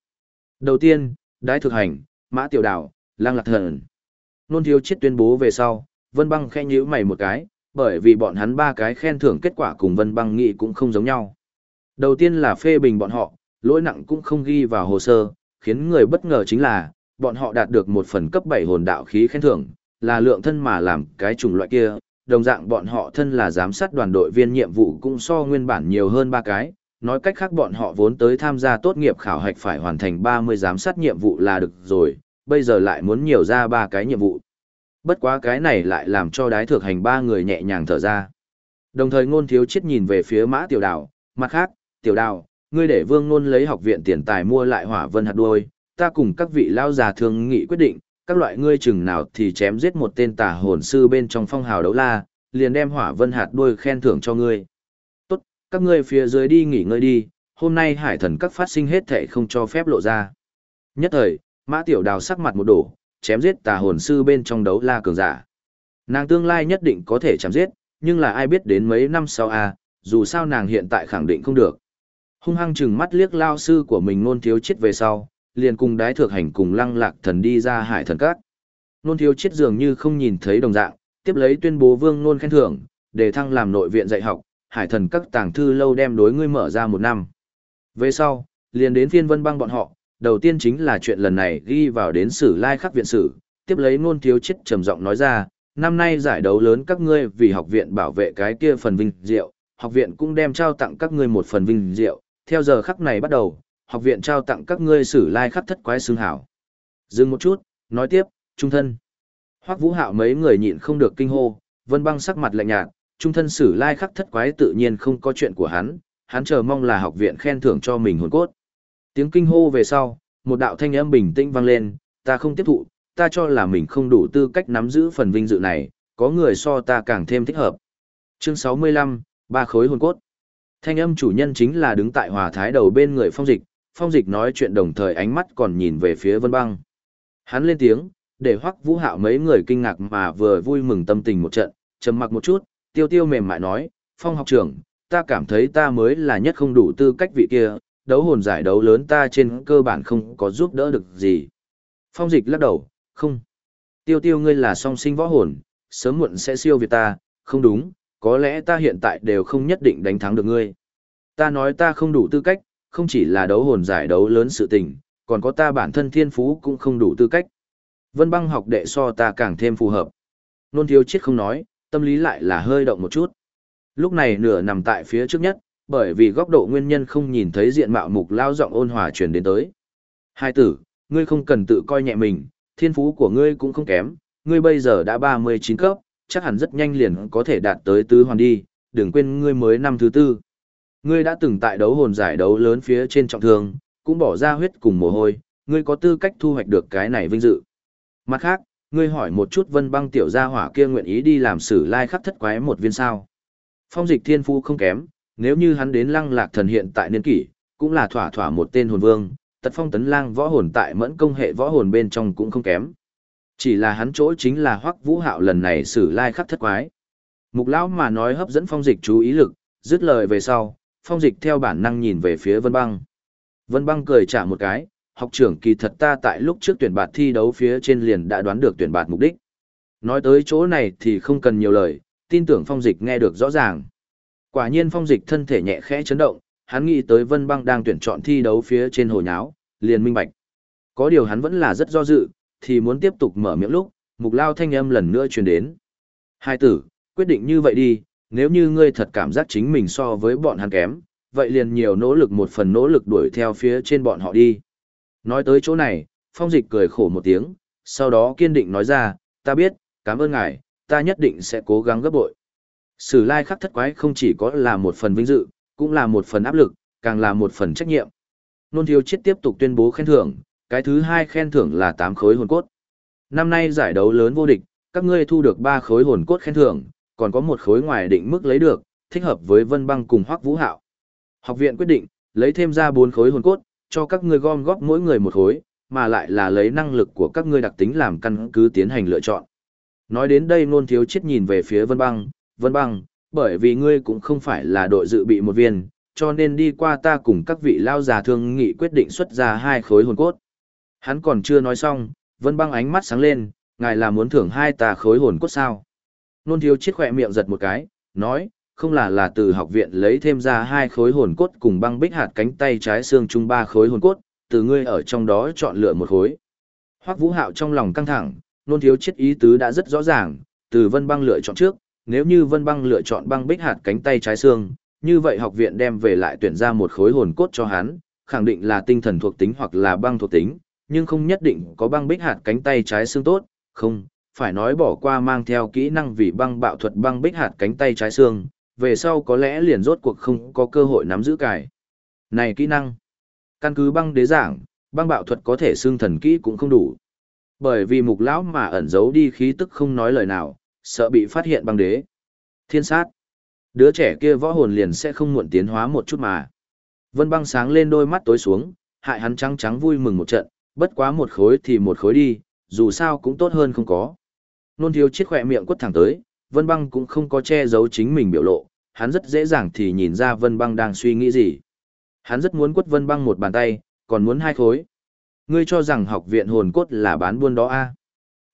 Đầu tiên, đái thực hành, mã tiểu Đào, lang lạc thần. Nôn thiếu chết tuyên bố về sau, Vân Băng khen nhíu mày một cái, bởi vì bọn hắn ba cái khen thưởng kết quả cùng Vân Băng nghĩ cũng không giống nhau. Đầu tiên là phê bình bọn họ, lỗi nặng cũng không ghi vào hồ sơ, khiến người bất ngờ chính là, bọn họ đạt được một phần cấp 7 hồn đạo khí khen thưởng, là lượng thân mà làm cái chủng loại kia, đồng dạng bọn họ thân là giám sát đoàn đội viên nhiệm vụ cũng so nguyên bản nhiều hơn ba cái, nói cách khác bọn họ vốn tới tham gia tốt nghiệp khảo hạch phải hoàn thành 30 giám sát nhiệm vụ là được rồi, bây giờ lại muốn nhiều ra ba cái nhiệm vụ. Bất quá cái này lại làm cho đái thược hành ba người nhẹ nhàng thở ra. Đồng thời ngôn thiếu chết nhìn về phía mã tiểu đào, mặt khác, tiểu đào, ngươi để vương ngôn lấy học viện tiền tài mua lại hỏa vân hạt đuôi, ta cùng các vị lao già thương nghị quyết định, các loại ngươi chừng nào thì chém giết một tên tà hồn sư bên trong phong hào đấu la, liền đem hỏa vân hạt đuôi khen thưởng cho ngươi. Tốt, các ngươi phía dưới đi nghỉ ngơi đi, hôm nay hải thần các phát sinh hết thệ không cho phép lộ ra. Nhất thời, mã tiểu đào sắc mặt một đổ, chém giết tà hồn sư bên trong đấu la cường giả. Nàng tương lai nhất định có thể chém giết, nhưng là ai biết đến mấy năm sau à, dù sao nàng hiện tại khẳng định không được. Hung hăng chừng mắt liếc lao sư của mình nôn thiếu chết về sau, liền cùng đái thược hành cùng lăng lạc thần đi ra hải thần các. Nôn thiếu chết dường như không nhìn thấy đồng dạng, tiếp lấy tuyên bố vương nôn khen thưởng, để thăng làm nội viện dạy học, hải thần các tàng thư lâu đem đối ngươi mở ra một năm. Về sau, liền đến phiên vân băng bọn họ, đầu tiên chính là chuyện lần này ghi vào đến sử lai khắc viện sử, tiếp lấy nôn thiếu chết trầm giọng nói ra, năm nay giải đấu lớn các ngươi vì học viện bảo vệ cái kia phần vinh diệu, học viện cũng đem trao tặng các ngươi một phần vinh diệu, theo giờ khắc này bắt đầu, học viện trao tặng các ngươi sử lai khắc thất quái xương hảo. Dừng một chút, nói tiếp, trung thân. Hoắc Vũ Hạo mấy người nhịn không được kinh hô, Vân Băng sắc mặt lạnh nhạt, trung thân sử lai khắc thất quái tự nhiên không có chuyện của hắn, hắn chờ mong là học viện khen thưởng cho mình hồn cốt. Tiếng kinh hô về sau, một đạo thanh âm bình tĩnh vang lên, ta không tiếp thụ, ta cho là mình không đủ tư cách nắm giữ phần vinh dự này, có người so ta càng thêm thích hợp. Chương 65, ba khối hồn cốt. Thanh âm chủ nhân chính là đứng tại hòa thái đầu bên người phong dịch, phong dịch nói chuyện đồng thời ánh mắt còn nhìn về phía vân băng. Hắn lên tiếng, để hoắc vũ hạo mấy người kinh ngạc mà vừa vui mừng tâm tình một trận, trầm mặc một chút, tiêu tiêu mềm mại nói, phong học trưởng, ta cảm thấy ta mới là nhất không đủ tư cách vị kia, đấu hồn giải đấu lớn ta trên cơ bản không có giúp đỡ được gì. Phong dịch lắc đầu, không. Tiêu tiêu ngươi là song sinh võ hồn, sớm muộn sẽ siêu việt ta, không đúng, có lẽ ta hiện tại đều không nhất định đánh thắng được ngươi. Ta nói ta không đủ tư cách, không chỉ là đấu hồn giải đấu lớn sự tình, còn có ta bản thân thiên phú cũng không đủ tư cách. Vân băng học đệ so ta càng thêm phù hợp. Nôn thiếu chết không nói, tâm lý lại là hơi động một chút. Lúc này nửa nằm tại phía trước nhất, bởi vì góc độ nguyên nhân không nhìn thấy diện mạo mục lao giọng ôn hòa truyền đến tới. Hai tử, ngươi không cần tự coi nhẹ mình, thiên phú của ngươi cũng không kém, ngươi bây giờ đã 39 cấp, chắc hẳn rất nhanh liền có thể đạt tới tứ hoàn đi, đừng quên ngươi mới năm thứ tư. Ngươi đã từng tại đấu hồn giải đấu lớn phía trên trọng thương, cũng bỏ ra huyết cùng mồ hôi, ngươi có tư cách thu hoạch được cái này vinh dự. Mặt khác, ngươi hỏi một chút vân băng tiểu gia hỏa kia nguyện ý đi làm sử lai khắc thất quái một viên sao. Phong dịch thiên phú không kém, nếu như hắn đến lăng lạc thần hiện tại niên kỷ, cũng là thỏa thỏa một tên hồn vương, tật phong tấn lang võ hồn tại mẫn công hệ võ hồn bên trong cũng không kém. Chỉ là hắn chỗ chính là hoắc vũ hạo lần này xử lai khắc thất quái. Mục lão mà nói hấp dẫn phong dịch chú ý lực, dứt lời về sau, phong dịch theo bản năng nhìn về phía vân băng. Vân băng cười trả một cái, học trưởng kỳ thật ta tại lúc trước tuyển bạt thi đấu phía trên liền đã đoán được tuyển bạt mục đích. Nói tới chỗ này thì không cần nhiều lời, tin tưởng phong dịch nghe được rõ ràng. Quả nhiên phong dịch thân thể nhẹ khẽ chấn động, hắn nghĩ tới vân băng đang tuyển chọn thi đấu phía trên hồ nháo, liền minh bạch. Có điều hắn vẫn là rất do dự, thì muốn tiếp tục mở miệng lúc, mục lao thanh âm lần nữa truyền đến. Hai tử, quyết định như vậy đi, nếu như ngươi thật cảm giác chính mình so với bọn hắn kém, vậy liền nhiều nỗ lực một phần nỗ lực đuổi theo phía trên bọn họ đi. Nói tới chỗ này, phong dịch cười khổ một tiếng, sau đó kiên định nói ra, ta biết, cảm ơn ngài, ta nhất định sẽ cố gắng gấp bội. Sử lai khắc thất quái không chỉ có là một phần vinh dự, cũng là một phần áp lực, càng là một phần trách nhiệm. Nôn thiếu chết tiếp tục tuyên bố khen thưởng, cái thứ hai khen thưởng là 8 khối hồn cốt. Năm nay giải đấu lớn vô địch, các ngươi thu được 3 khối hồn cốt khen thưởng, còn có một khối ngoài định mức lấy được, thích hợp với Vân Băng cùng Hoắc Vũ Hạo. Học viện quyết định, lấy thêm ra 4 khối hồn cốt, cho các ngươi gom góp mỗi người một khối, mà lại là lấy năng lực của các ngươi đặc tính làm căn cứ tiến hành lựa chọn. Nói đến đây nôn thiếu chết nhìn về phía Vân Băng, Vân Băng, bởi vì ngươi cũng không phải là đội dự bị một viên, cho nên đi qua ta cùng các vị lao già thương nghị quyết định xuất ra hai khối hồn cốt. Hắn còn chưa nói xong, Vân Băng ánh mắt sáng lên, ngài là muốn thưởng hai tà khối hồn cốt sao? Nôn thiếu chiết khỏe miệng giật một cái, nói, không là là từ học viện lấy thêm ra hai khối hồn cốt cùng băng bích hạt cánh tay trái xương chung ba khối hồn cốt, từ ngươi ở trong đó chọn lựa một khối. Hoắc Vũ Hạo trong lòng căng thẳng, nôn thiếu chiết ý tứ đã rất rõ ràng, từ Vân Băng lựa chọn trước, nếu như Vân Băng lựa chọn băng bích hạt cánh tay trái xương, như vậy học viện đem về lại tuyển ra một khối hồn cốt cho hắn, khẳng định là tinh thần thuộc tính hoặc là băng thuộc tính, nhưng không nhất định có băng bích hạt cánh tay trái xương tốt, không, phải nói bỏ qua mang theo kỹ năng vì băng bạo thuật băng bích hạt cánh tay trái xương, về sau có lẽ liền rốt cuộc không có cơ hội nắm giữ cải. Này kỹ năng, căn cứ băng đế giảng, băng bạo thuật có thể xương thần kỹ cũng không đủ. Bởi vì mục lão mà ẩn giấu đi khí tức không nói lời nào, sợ bị phát hiện băng đế. Thiên sát. Đứa trẻ kia võ hồn liền sẽ không muộn tiến hóa một chút mà. Vân băng sáng lên đôi mắt tối xuống, hại hắn trắng trắng vui mừng một trận, bất quá một khối thì một khối đi, dù sao cũng tốt hơn không có. Nôn thiếu chiếc khỏe miệng quất thẳng tới, Vân băng cũng không có che giấu chính mình biểu lộ, hắn rất dễ dàng thì nhìn ra Vân băng đang suy nghĩ gì. Hắn rất muốn quất Vân băng một bàn tay, còn muốn hai khối. Ngươi cho rằng học viện hồn cốt là bán buôn đó a? À?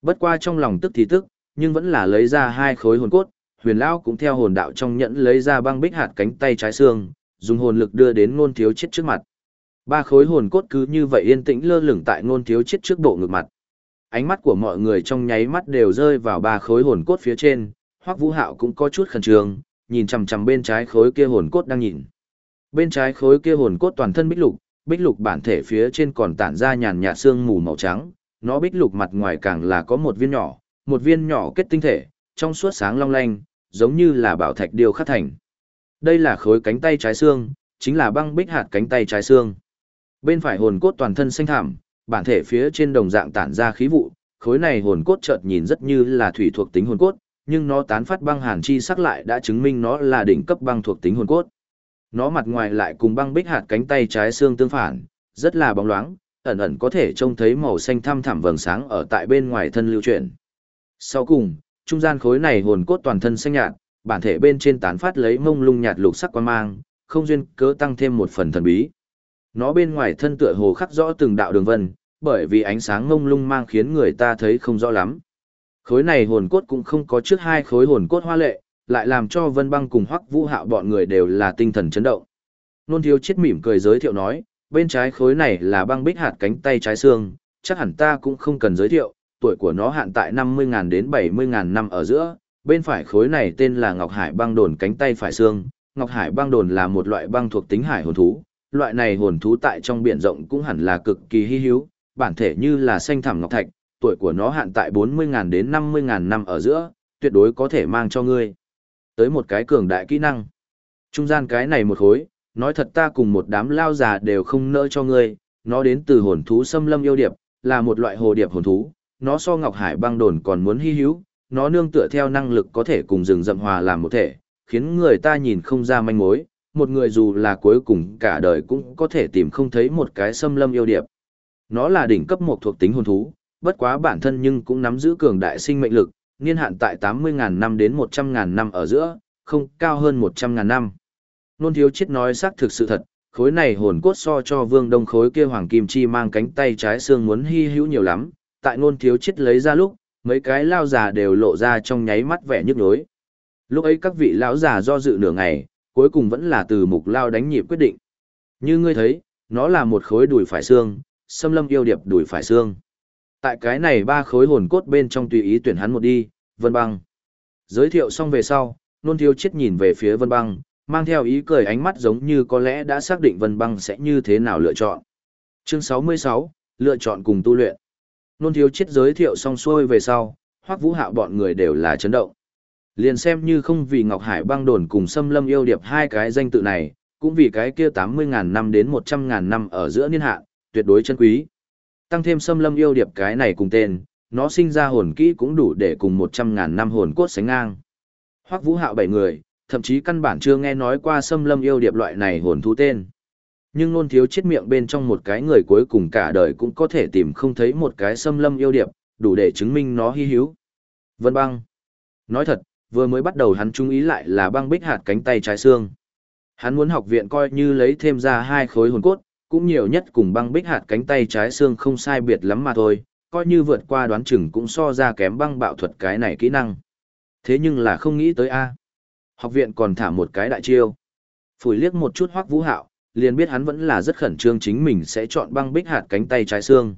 Bất qua trong lòng tức thì tức, nhưng vẫn là lấy ra hai khối hồn cốt, huyền lão cũng theo hồn đạo trong nhẫn lấy ra băng bích hạt cánh tay trái xương, dùng hồn lực đưa đến ngôn thiếu chết trước mặt. Ba khối hồn cốt cứ như vậy yên tĩnh lơ lửng tại ngôn thiếu chết trước bộ ngực mặt. Ánh mắt của mọi người trong nháy mắt đều rơi vào ba khối hồn cốt phía trên, Hoắc Vũ Hạo cũng có chút khẩn trương, nhìn chằm chằm bên trái khối kia hồn cốt đang nhìn. Bên trái khối kia hồn cốt toàn thân bích lục, bích lục bản thể phía trên còn tản ra nhàn nhạt xương mù màu trắng, nó bích lục mặt ngoài càng là có một viên nhỏ, một viên nhỏ kết tinh thể, trong suốt sáng long lanh, giống như là bảo thạch điêu khắc thành. Đây là khối cánh tay trái xương, chính là băng bích hạt cánh tay trái xương. Bên phải hồn cốt toàn thân xanh thảm, bản thể phía trên đồng dạng tản ra khí vụ, khối này hồn cốt chợt nhìn rất như là thủy thuộc tính hồn cốt, nhưng nó tán phát băng hàn chi sắc lại đã chứng minh nó là đỉnh cấp băng thuộc tính hồn cốt. Nó mặt ngoài lại cùng băng bích hạt cánh tay trái xương tương phản, rất là bóng loáng, ẩn ẩn có thể trông thấy màu xanh thăm thẳm vầng sáng ở tại bên ngoài thân lưu chuyển. Sau cùng, trung gian khối này hồn cốt toàn thân xanh nhạt, bản thể bên trên tán phát lấy mông lung nhạt lục sắc quan mang, không duyên cớ tăng thêm một phần thần bí. Nó bên ngoài thân tựa hồ khắc rõ từng đạo đường vân, bởi vì ánh sáng mông lung mang khiến người ta thấy không rõ lắm. Khối này hồn cốt cũng không có trước hai khối hồn cốt hoa lệ, lại làm cho Vân Băng cùng Hoắc Vũ Hạo bọn người đều là tinh thần chấn động. Nôn Thiếu Chết mỉm cười giới thiệu nói, bên trái khối này là băng bích hạt cánh tay trái xương, chắc hẳn ta cũng không cần giới thiệu, tuổi của nó hạn tại 50.000 đến 70.000 năm ở giữa, bên phải khối này tên là Ngọc Hải băng đồn cánh tay phải xương, Ngọc Hải băng đồn là một loại băng thuộc tính hải hồn thú, loại này hồn thú tại trong biển rộng cũng hẳn là cực kỳ hi hữu, bản thể như là xanh thẳm ngọc thạch, tuổi của nó hạn tại 40.000 đến 50.000 năm ở giữa, tuyệt đối có thể mang cho ngươi. Tới một cái cường đại kỹ năng. Trung gian cái này một khối, nói thật ta cùng một đám lao già đều không nỡ cho ngươi, nó đến từ hồn thú xâm lâm yêu điệp, là một loại hồ điệp hồn thú, nó so Ngọc Hải băng đồn còn muốn hy hữu, nó nương tựa theo năng lực có thể cùng rừng rậm hòa làm một thể, khiến người ta nhìn không ra manh mối, một người dù là cuối cùng cả đời cũng có thể tìm không thấy một cái xâm lâm yêu điệp. Nó là đỉnh cấp một thuộc tính hồn thú, bất quá bản thân nhưng cũng nắm giữ cường đại sinh mệnh lực, niên hạn tại 80.000 năm đến 100.000 năm ở giữa, không cao hơn 100.000 năm. Nôn thiếu chết nói xác thực sự thật, khối này hồn cốt so cho vương đông khối kia hoàng kim chi mang cánh tay trái xương muốn hy hữu nhiều lắm, tại ngôn thiếu chết lấy ra lúc, mấy cái lao già đều lộ ra trong nháy mắt vẻ nhức nhối. Lúc ấy các vị lão già do dự nửa ngày, cuối cùng vẫn là từ mục lao đánh nhịp quyết định. Như ngươi thấy, nó là một khối đùi phải xương, xâm lâm yêu điệp đùi phải xương. Tại cái này ba khối hồn cốt bên trong tùy ý tuyển hắn một đi, Vân Băng. Giới thiệu xong về sau, nôn thiếu chết nhìn về phía Vân Băng, mang theo ý cười ánh mắt giống như có lẽ đã xác định Vân Băng sẽ như thế nào lựa chọn. Chương 66, lựa chọn cùng tu luyện. Nôn thiếu chết giới thiệu xong xuôi về sau, hoắc vũ hạo bọn người đều là chấn động. Liền xem như không vì Ngọc Hải băng đồn cùng xâm lâm yêu điệp hai cái danh tự này, cũng vì cái kia 80.000 năm đến 100.000 năm ở giữa niên hạn, tuyệt đối chân quý. Tăng thêm xâm lâm yêu điệp cái này cùng tên, nó sinh ra hồn kỹ cũng đủ để cùng 100.000 năm hồn cốt sánh ngang. Hoắc vũ hạo bảy người, thậm chí căn bản chưa nghe nói qua xâm lâm yêu điệp loại này hồn thú tên. Nhưng nôn thiếu chết miệng bên trong một cái người cuối cùng cả đời cũng có thể tìm không thấy một cái xâm lâm yêu điệp, đủ để chứng minh nó hy hữu. Vân băng. Nói thật, vừa mới bắt đầu hắn chú ý lại là băng bích hạt cánh tay trái xương. Hắn muốn học viện coi như lấy thêm ra hai khối hồn cốt, cũng nhiều nhất cùng băng bích hạt cánh tay trái xương không sai biệt lắm mà thôi, coi như vượt qua đoán chừng cũng so ra kém băng bạo thuật cái này kỹ năng. Thế nhưng là không nghĩ tới A. Học viện còn thả một cái đại chiêu. Phủi liếc một chút hoắc vũ hạo, liền biết hắn vẫn là rất khẩn trương chính mình sẽ chọn băng bích hạt cánh tay trái xương.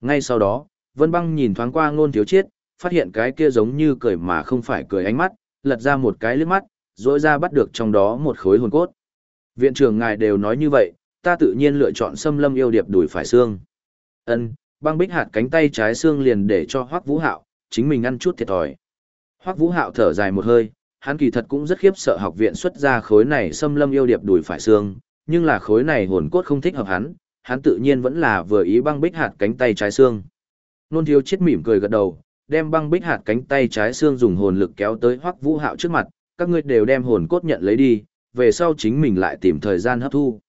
Ngay sau đó, Vân Băng nhìn thoáng qua ngôn thiếu chiết, phát hiện cái kia giống như cười mà không phải cười ánh mắt, lật ra một cái liếc mắt, rỗi ra bắt được trong đó một khối hồn cốt. Viện trưởng ngài đều nói như vậy, ta tự nhiên lựa chọn xâm lâm yêu điệp đùi phải xương. Ân, băng bích hạt cánh tay trái xương liền để cho Hoắc Vũ Hạo, chính mình ăn chút thiệt thòi. Hoắc Vũ Hạo thở dài một hơi, hắn kỳ thật cũng rất khiếp sợ học viện xuất ra khối này xâm lâm yêu điệp đùi phải xương, nhưng là khối này hồn cốt không thích hợp hắn, hắn tự nhiên vẫn là vừa ý băng bích hạt cánh tay trái xương. Nôn thiếu chết mỉm cười gật đầu, đem băng bích hạt cánh tay trái xương dùng hồn lực kéo tới Hoắc Vũ Hạo trước mặt, các ngươi đều đem hồn cốt nhận lấy đi, về sau chính mình lại tìm thời gian hấp thu.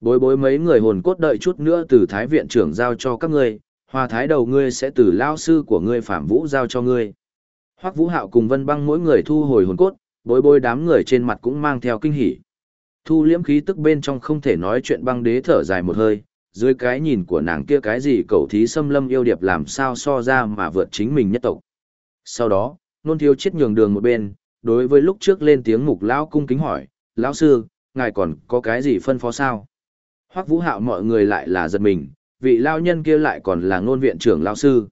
Bối bối mấy người hồn cốt đợi chút nữa từ thái viện trưởng giao cho các ngươi, hòa thái đầu ngươi sẽ từ lao sư của ngươi phạm vũ giao cho ngươi. Hoắc Vũ Hạo cùng Vân Băng mỗi người thu hồi hồn cốt, bối bối đám người trên mặt cũng mang theo kinh hỉ. Thu liễm khí tức bên trong không thể nói chuyện băng đế thở dài một hơi, dưới cái nhìn của nàng kia cái gì cầu thí xâm lâm yêu điệp làm sao so ra mà vượt chính mình nhất tộc. Sau đó, nôn thiếu chết nhường đường một bên, đối với lúc trước lên tiếng mục lão cung kính hỏi, lão sư, ngài còn có cái gì phân phó sao? Hoắc vũ hạo mọi người lại là giật mình, vị lao nhân kia lại còn là ngôn viện trưởng lão sư.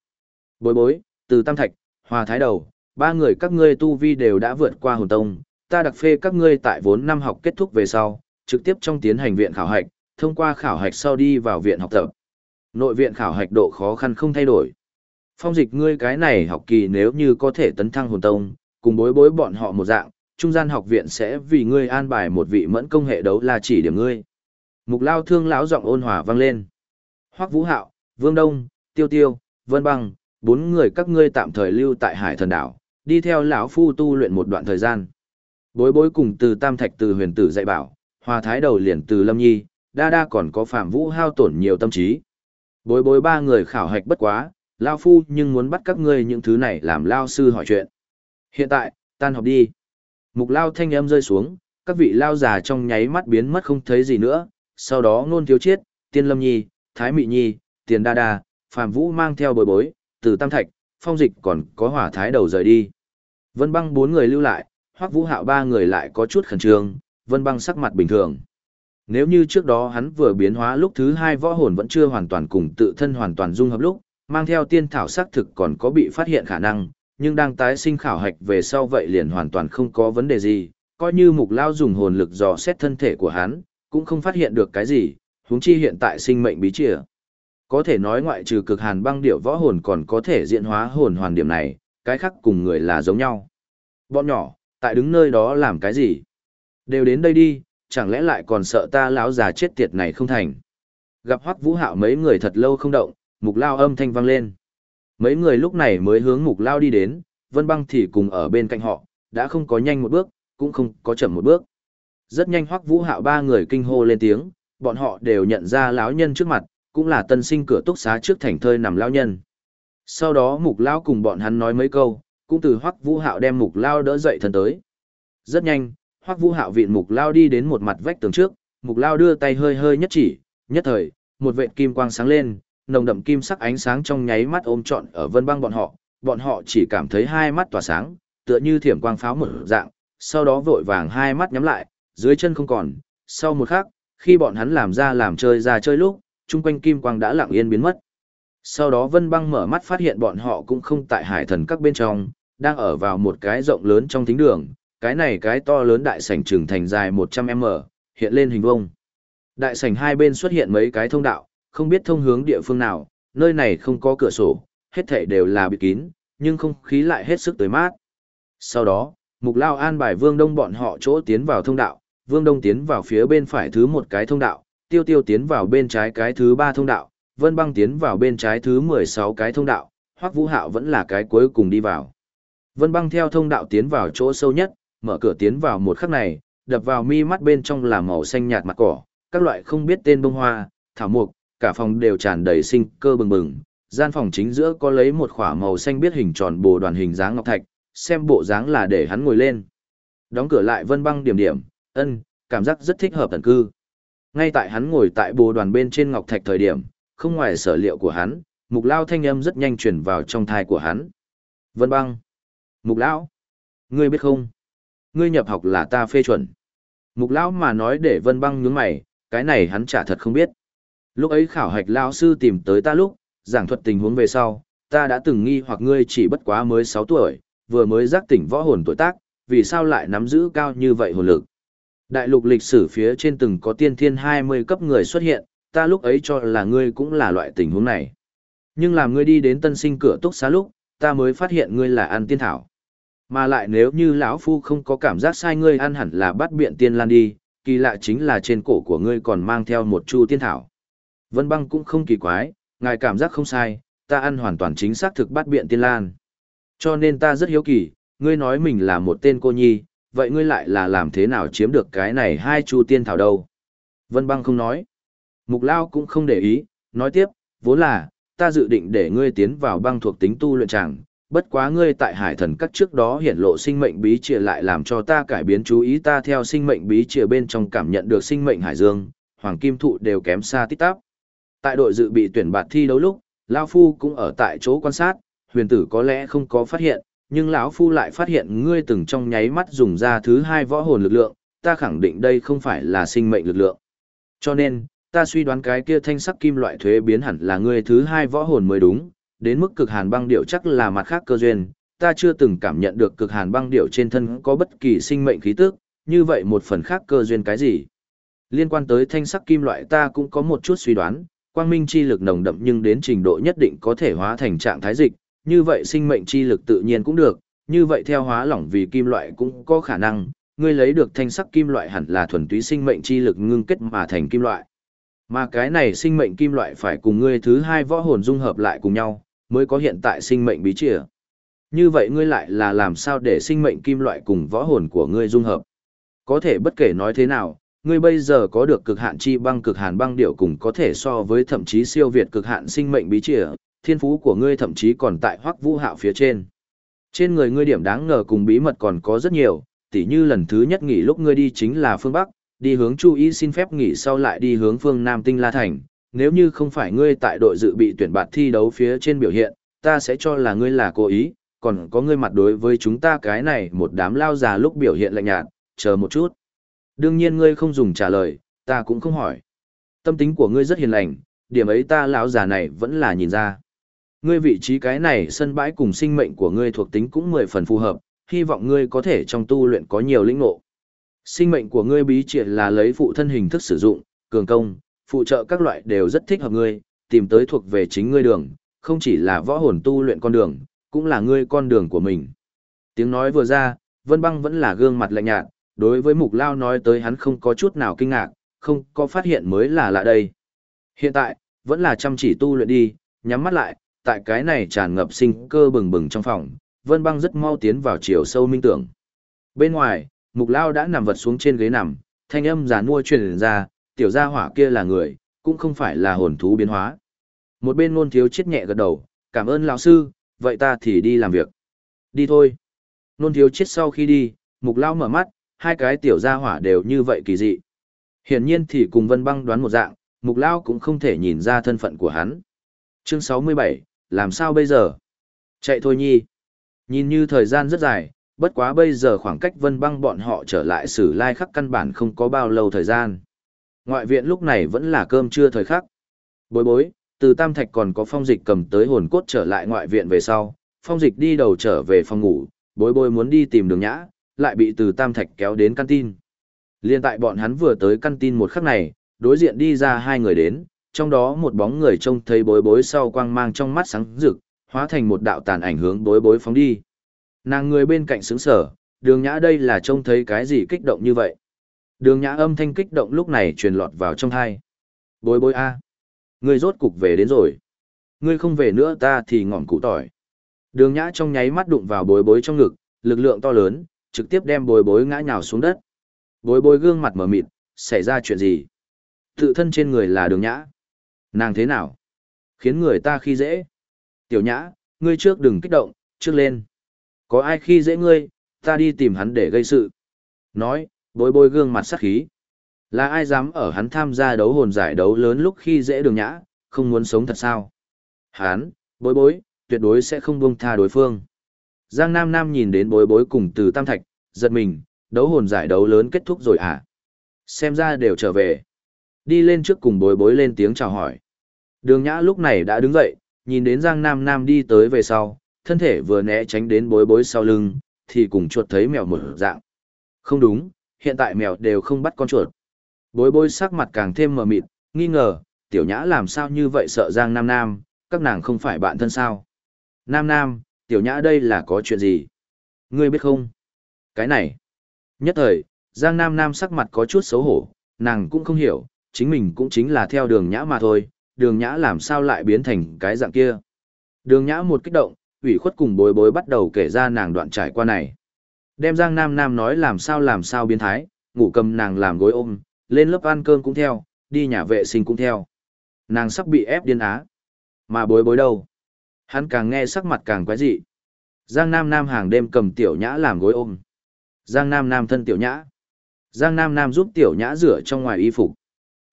Bối bối, từ Tam Thạch, Hòa Thái Đầu, ba người các ngươi tu vi đều đã vượt qua hồn tông, ta đặc phê các ngươi tại vốn năm học kết thúc về sau, trực tiếp trong tiến hành viện khảo hạch, thông qua khảo hạch sau đi vào viện học tập. Nội viện khảo hạch độ khó khăn không thay đổi. Phong dịch ngươi cái này học kỳ nếu như có thể tấn thăng hồn tông, cùng bối bối bọn họ một dạng, trung gian học viện sẽ vì ngươi an bài một vị mẫn công hệ đấu là chỉ điểm ngươi. Mục lao thương lão giọng ôn hòa vang lên. Hoắc Vũ Hạo, Vương Đông, Tiêu Tiêu, Vân Băng, bốn người các ngươi tạm thời lưu tại Hải Thần đảo, đi theo lão phu tu luyện một đoạn thời gian. Bối bối cùng từ Tam Thạch từ huyền tử dạy bảo, Hòa Thái đầu liền từ Lâm Nhi, đa đa còn có Phạm Vũ hao tổn nhiều tâm trí. Bối bối ba người khảo hạch bất quá, lao phu nhưng muốn bắt các ngươi những thứ này làm lao sư hỏi chuyện. Hiện tại, tan học đi. Mục lao thanh âm rơi xuống, các vị lao già trong nháy mắt biến mất không thấy gì nữa, sau đó ngôn thiếu chiết, tiên lâm nhi, thái mị nhi, tiền đa đa, Phạm Vũ mang theo bối bối, từ Tam Thạch, phong dịch còn có hỏa thái đầu rời đi. Vân băng bốn người lưu lại, hoắc vũ hạo ba người lại có chút khẩn trương, vân băng sắc mặt bình thường. Nếu như trước đó hắn vừa biến hóa lúc thứ hai võ hồn vẫn chưa hoàn toàn cùng tự thân hoàn toàn dung hợp lúc, mang theo tiên thảo sắc thực còn có bị phát hiện khả năng, nhưng đang tái sinh khảo hạch về sau vậy liền hoàn toàn không có vấn đề gì, coi như mục lao dùng hồn lực dò xét thân thể của hắn, cũng không phát hiện được cái gì, huống chi hiện tại sinh mệnh bí chìa. Có thể nói ngoại trừ cực hàn băng điệu võ hồn còn có thể diễn hóa hồn hoàn điểm này, cái khác cùng người là giống nhau. Bọn nhỏ, tại đứng nơi đó làm cái gì? Đều đến đây đi, chẳng lẽ lại còn sợ ta lão già chết tiệt này không thành? Gặp Hoắc Vũ Hạo mấy người thật lâu không động, Mục Lao âm thanh vang lên. Mấy người lúc này mới hướng Mục Lao đi đến, Vân Băng thì cùng ở bên cạnh họ, đã không có nhanh một bước, cũng không có chậm một bước. Rất nhanh Hoắc Vũ Hạo ba người kinh hô lên tiếng, bọn họ đều nhận ra lão nhân trước mặt, cũng là tân sinh cửa túc xá trước thành thơi nằm lão nhân. Sau đó Mục Lao cùng bọn hắn nói mấy câu, cũng từ Hoắc Vũ Hạo đem Mục Lao đỡ dậy thân tới. Rất nhanh, Hoắc Vũ Hạo viện Mục Lao đi đến một mặt vách tường trước, Mục Lao đưa tay hơi hơi nhất chỉ, nhất thời, một vệt kim quang sáng lên, nồng đậm kim sắc ánh sáng trong nháy mắt ôm trọn ở Vân Băng bọn họ, bọn họ chỉ cảm thấy hai mắt tỏa sáng, tựa như thiểm quang pháo một dạng, sau đó vội vàng hai mắt nhắm lại, dưới chân không còn, sau một khắc, khi bọn hắn làm ra làm chơi ra chơi lúc, chung quanh kim quang đã lặng yên biến mất. Sau đó Vân Băng mở mắt phát hiện bọn họ cũng không tại hải thần các bên trong, đang ở vào một cái rộng lớn trong thính đường, cái này cái to lớn đại sảnh trường thành dài 100m, hiện lên hình vuông. Đại sảnh hai bên xuất hiện mấy cái thông đạo, không biết thông hướng địa phương nào, nơi này không có cửa sổ, hết thảy đều là bị kín, nhưng không khí lại hết sức tới mát. Sau đó, Mục Lao an bài Vương Đông bọn họ chỗ tiến vào thông đạo, Vương Đông tiến vào phía bên phải thứ một cái thông đạo, Tiêu Tiêu tiến vào bên trái cái thứ ba thông đạo, Vân Băng tiến vào bên trái thứ 16 cái thông đạo, Hoắc Vũ Hạo vẫn là cái cuối cùng đi vào. Vân Băng theo thông đạo tiến vào chỗ sâu nhất, mở cửa tiến vào một khắc này, đập vào mi mắt bên trong là màu xanh nhạt mặt cỏ, các loại không biết tên bông hoa, thảo mục, cả phòng đều tràn đầy sinh cơ bừng bừng. Gian phòng chính giữa có lấy một khỏa màu xanh biết hình tròn bồ đoàn hình dáng ngọc thạch, xem bộ dáng là để hắn ngồi lên. Đóng cửa lại Vân Băng điểm điểm, ân, cảm giác rất thích hợp tận cư. Ngay tại hắn ngồi tại bồ đoàn bên trên ngọc thạch thời điểm, không ngoài sở liệu của hắn, mục lao thanh âm rất nhanh chuyển vào trong thai của hắn. Vân băng. Mục lão. Ngươi biết không? Ngươi nhập học là ta phê chuẩn. Mục lão mà nói để vân băng nhướng mày, cái này hắn chả thật không biết. Lúc ấy khảo hạch lao sư tìm tới ta lúc, giảng thuật tình huống về sau, ta đã từng nghi hoặc ngươi chỉ bất quá mới 6 tuổi, vừa mới giác tỉnh võ hồn tuổi tác, vì sao lại nắm giữ cao như vậy hồn lực. Đại lục lịch sử phía trên từng có tiên thiên 20 cấp người xuất hiện, ta lúc ấy cho là ngươi cũng là loại tình huống này. Nhưng làm ngươi đi đến tân sinh cửa túc xá lúc, ta mới phát hiện ngươi là ăn tiên thảo. Mà lại nếu như lão phu không có cảm giác sai ngươi ăn hẳn là bắt biện tiên lan đi, kỳ lạ chính là trên cổ của ngươi còn mang theo một chu tiên thảo. Vân băng cũng không kỳ quái, ngài cảm giác không sai, ta ăn hoàn toàn chính xác thực bắt biện tiên lan. Cho nên ta rất hiếu kỳ, ngươi nói mình là một tên cô nhi, vậy ngươi lại là làm thế nào chiếm được cái này hai chu tiên thảo đâu? Vân băng không nói. Mục Lao cũng không để ý, nói tiếp, vốn là, ta dự định để ngươi tiến vào băng thuộc tính tu luyện tràng, bất quá ngươi tại hải thần các trước đó hiển lộ sinh mệnh bí trìa lại làm cho ta cải biến chú ý ta theo sinh mệnh bí trìa bên trong cảm nhận được sinh mệnh hải dương, hoàng kim thụ đều kém xa tít tắp. Tại đội dự bị tuyển bạt thi đấu lúc, Lao Phu cũng ở tại chỗ quan sát, huyền tử có lẽ không có phát hiện, nhưng lão Phu lại phát hiện ngươi từng trong nháy mắt dùng ra thứ hai võ hồn lực lượng, ta khẳng định đây không phải là sinh mệnh lực lượng. Cho nên, ta suy đoán cái kia thanh sắc kim loại thuế biến hẳn là ngươi thứ hai võ hồn mới đúng, đến mức cực hàn băng điệu chắc là mặt khác cơ duyên, ta chưa từng cảm nhận được cực hàn băng điệu trên thân có bất kỳ sinh mệnh khí tức, như vậy một phần khác cơ duyên cái gì. Liên quan tới thanh sắc kim loại ta cũng có một chút suy đoán, quang minh chi lực nồng đậm nhưng đến trình độ nhất định có thể hóa thành trạng thái dịch, như vậy sinh mệnh chi lực tự nhiên cũng được, như vậy theo hóa lỏng vì kim loại cũng có khả năng, ngươi lấy được thanh sắc kim loại hẳn là thuần túy sinh mệnh chi lực ngưng kết mà thành kim loại. Mà cái này sinh mệnh kim loại phải cùng ngươi thứ hai võ hồn dung hợp lại cùng nhau, mới có hiện tại sinh mệnh bí trìa. Như vậy ngươi lại là làm sao để sinh mệnh kim loại cùng võ hồn của ngươi dung hợp? Có thể bất kể nói thế nào, ngươi bây giờ có được cực hạn chi băng cực hàn băng điệu cùng có thể so với thậm chí siêu việt cực hạn sinh mệnh bí trìa, thiên phú của ngươi thậm chí còn tại hoắc vũ hạo phía trên. Trên người ngươi điểm đáng ngờ cùng bí mật còn có rất nhiều, tỉ như lần thứ nhất nghỉ lúc ngươi đi chính là phương Bắc, đi hướng Chu Ý xin phép nghỉ sau lại đi hướng phương Nam Tinh La Thành. Nếu như không phải ngươi tại đội dự bị tuyển bạt thi đấu phía trên biểu hiện, ta sẽ cho là ngươi là cố ý, còn có ngươi mặt đối với chúng ta cái này một đám lao già lúc biểu hiện lạnh nhạt, chờ một chút. Đương nhiên ngươi không dùng trả lời, ta cũng không hỏi. Tâm tính của ngươi rất hiền lành, điểm ấy ta lão già này vẫn là nhìn ra. Ngươi vị trí cái này sân bãi cùng sinh mệnh của ngươi thuộc tính cũng mười phần phù hợp, hy vọng ngươi có thể trong tu luyện có nhiều lĩnh ngộ. Sinh mệnh của ngươi bí triệt là lấy phụ thân hình thức sử dụng, cường công, phụ trợ các loại đều rất thích hợp ngươi, tìm tới thuộc về chính ngươi đường, không chỉ là võ hồn tu luyện con đường, cũng là ngươi con đường của mình. Tiếng nói vừa ra, Vân Băng vẫn là gương mặt lạnh nhạt, đối với Mục Lao nói tới hắn không có chút nào kinh ngạc, không có phát hiện mới là lạ đây. Hiện tại, vẫn là chăm chỉ tu luyện đi, nhắm mắt lại, tại cái này tràn ngập sinh cơ bừng bừng trong phòng, Vân Băng rất mau tiến vào chiều sâu minh tưởng. Bên ngoài, Mục Lao đã nằm vật xuống trên ghế nằm, thanh âm giàn mua truyền ra, tiểu gia hỏa kia là người, cũng không phải là hồn thú biến hóa. Một bên nôn thiếu chết nhẹ gật đầu, cảm ơn lão sư, vậy ta thì đi làm việc. Đi thôi. Nôn thiếu chết sau khi đi, Mục Lao mở mắt, hai cái tiểu gia hỏa đều như vậy kỳ dị. Hiển nhiên thì cùng Vân Băng đoán một dạng, Mục Lao cũng không thể nhìn ra thân phận của hắn. Chương 67, làm sao bây giờ? Chạy thôi nhi. Nhìn như thời gian rất dài, bất quá bây giờ khoảng cách vân băng bọn họ trở lại sử lai khắc căn bản không có bao lâu thời gian. Ngoại viện lúc này vẫn là cơm trưa thời khắc. Bối bối, từ tam thạch còn có phong dịch cầm tới hồn cốt trở lại ngoại viện về sau, phong dịch đi đầu trở về phòng ngủ, bối bối muốn đi tìm đường nhã, lại bị từ tam thạch kéo đến căn tin. Liên tại bọn hắn vừa tới căn tin một khắc này, đối diện đi ra hai người đến, trong đó một bóng người trông thấy bối bối sau quang mang trong mắt sáng rực, hóa thành một đạo tàn ảnh hướng bối bối phóng đi. Nàng người bên cạnh sững sở, đường nhã đây là trông thấy cái gì kích động như vậy. Đường nhã âm thanh kích động lúc này truyền lọt vào trong thai. Bối bối a, Ngươi rốt cục về đến rồi. Ngươi không về nữa ta thì ngọn cụ tỏi. Đường nhã trong nháy mắt đụng vào bối bối trong ngực, lực lượng to lớn, trực tiếp đem bối bối ngã nhào xuống đất. Bối bối gương mặt mở mịt, xảy ra chuyện gì? Tự thân trên người là đường nhã. Nàng thế nào? Khiến người ta khi dễ. Tiểu nhã, ngươi trước đừng kích động, trước lên. Có ai khi dễ ngươi, ta đi tìm hắn để gây sự. Nói, bối bối gương mặt sắc khí. Là ai dám ở hắn tham gia đấu hồn giải đấu lớn lúc khi dễ đường nhã, không muốn sống thật sao? Hắn, bối bối, tuyệt đối sẽ không buông tha đối phương. Giang Nam Nam nhìn đến bối bối cùng từ Tam Thạch, giật mình, đấu hồn giải đấu lớn kết thúc rồi à? Xem ra đều trở về. Đi lên trước cùng bối bối lên tiếng chào hỏi. Đường Nhã lúc này đã đứng dậy, nhìn đến Giang Nam Nam đi tới về sau, thân thể vừa né tránh đến bối bối sau lưng, thì cùng chuột thấy mèo một dạng. Không đúng, hiện tại mèo đều không bắt con chuột. Bối bối sắc mặt càng thêm mờ mịt, nghi ngờ, tiểu nhã làm sao như vậy sợ Giang Nam Nam, các nàng không phải bạn thân sao. Nam Nam, tiểu nhã đây là có chuyện gì? Ngươi biết không? Cái này. Nhất thời, Giang Nam Nam sắc mặt có chút xấu hổ, nàng cũng không hiểu, chính mình cũng chính là theo đường nhã mà thôi, đường nhã làm sao lại biến thành cái dạng kia. Đường nhã một kích động, ủy khuất cùng bối bối bắt đầu kể ra nàng đoạn trải qua này. Đem Giang Nam Nam nói làm sao làm sao biến thái, ngủ cầm nàng làm gối ôm, lên lớp ăn cơm cũng theo, đi nhà vệ sinh cũng theo. Nàng sắp bị ép điên á. Mà bối bối đâu? Hắn càng nghe sắc mặt càng quái dị. Giang Nam Nam hàng đêm cầm tiểu nhã làm gối ôm. Giang Nam Nam thân tiểu nhã. Giang Nam Nam giúp tiểu nhã rửa trong ngoài y phục.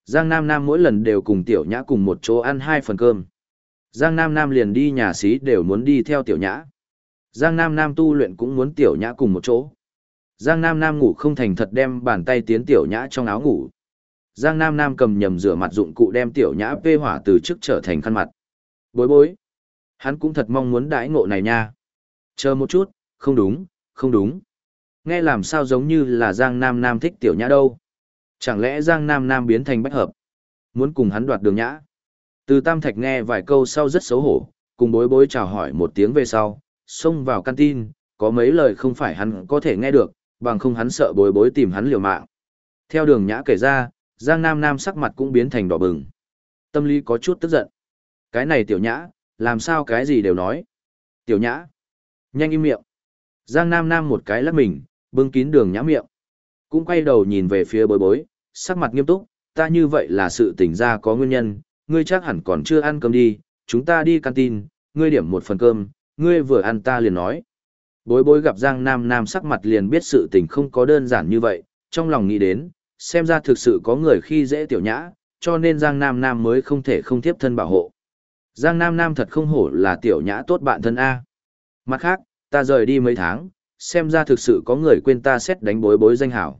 Giang Nam Nam mỗi lần đều cùng tiểu nhã cùng một chỗ ăn hai phần cơm. Giang Nam Nam liền đi nhà xí đều muốn đi theo tiểu nhã. Giang Nam Nam tu luyện cũng muốn tiểu nhã cùng một chỗ. Giang Nam Nam ngủ không thành thật đem bàn tay tiến tiểu nhã trong áo ngủ. Giang Nam Nam cầm nhầm rửa mặt dụng cụ đem tiểu nhã vê hỏa từ trước trở thành khăn mặt. Bối bối. Hắn cũng thật mong muốn đãi ngộ này nha. Chờ một chút, không đúng, không đúng. Nghe làm sao giống như là Giang Nam Nam thích tiểu nhã đâu. Chẳng lẽ Giang Nam Nam biến thành bách hợp? Muốn cùng hắn đoạt đường nhã? Từ Tam Thạch nghe vài câu sau rất xấu hổ, cùng bối bối chào hỏi một tiếng về sau, xông vào tin có mấy lời không phải hắn có thể nghe được, bằng không hắn sợ bối bối tìm hắn liều mạng. Theo đường nhã kể ra, Giang Nam Nam sắc mặt cũng biến thành đỏ bừng. Tâm lý có chút tức giận. Cái này tiểu nhã, làm sao cái gì đều nói. Tiểu nhã, nhanh im miệng. Giang Nam Nam một cái lắc mình, bưng kín đường nhã miệng. Cũng quay đầu nhìn về phía bối bối, sắc mặt nghiêm túc, ta như vậy là sự tỉnh ra có nguyên nhân, ngươi chắc hẳn còn chưa ăn cơm đi, chúng ta đi canteen, ngươi điểm một phần cơm, ngươi vừa ăn ta liền nói. Bối bối gặp Giang Nam Nam sắc mặt liền biết sự tình không có đơn giản như vậy, trong lòng nghĩ đến, xem ra thực sự có người khi dễ tiểu nhã, cho nên Giang Nam Nam mới không thể không tiếp thân bảo hộ. Giang Nam Nam thật không hổ là tiểu nhã tốt bạn thân A. Mặt khác, ta rời đi mấy tháng, xem ra thực sự có người quên ta xét đánh bối bối danh hảo.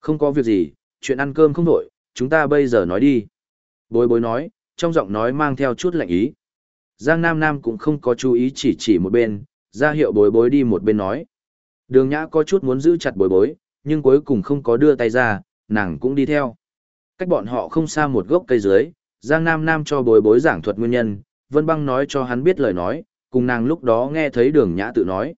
Không có việc gì, chuyện ăn cơm không đổi, chúng ta bây giờ nói đi. Bối bối nói, trong giọng nói mang theo chút lạnh ý. Giang Nam Nam cũng không có chú ý chỉ chỉ một bên, ra hiệu bối bối đi một bên nói. Đường Nhã có chút muốn giữ chặt bối bối, nhưng cuối cùng không có đưa tay ra, nàng cũng đi theo. Cách bọn họ không xa một gốc cây dưới, Giang Nam Nam cho bối bối giảng thuật nguyên nhân, Vân Băng nói cho hắn biết lời nói, cùng nàng lúc đó nghe thấy đường Nhã tự nói.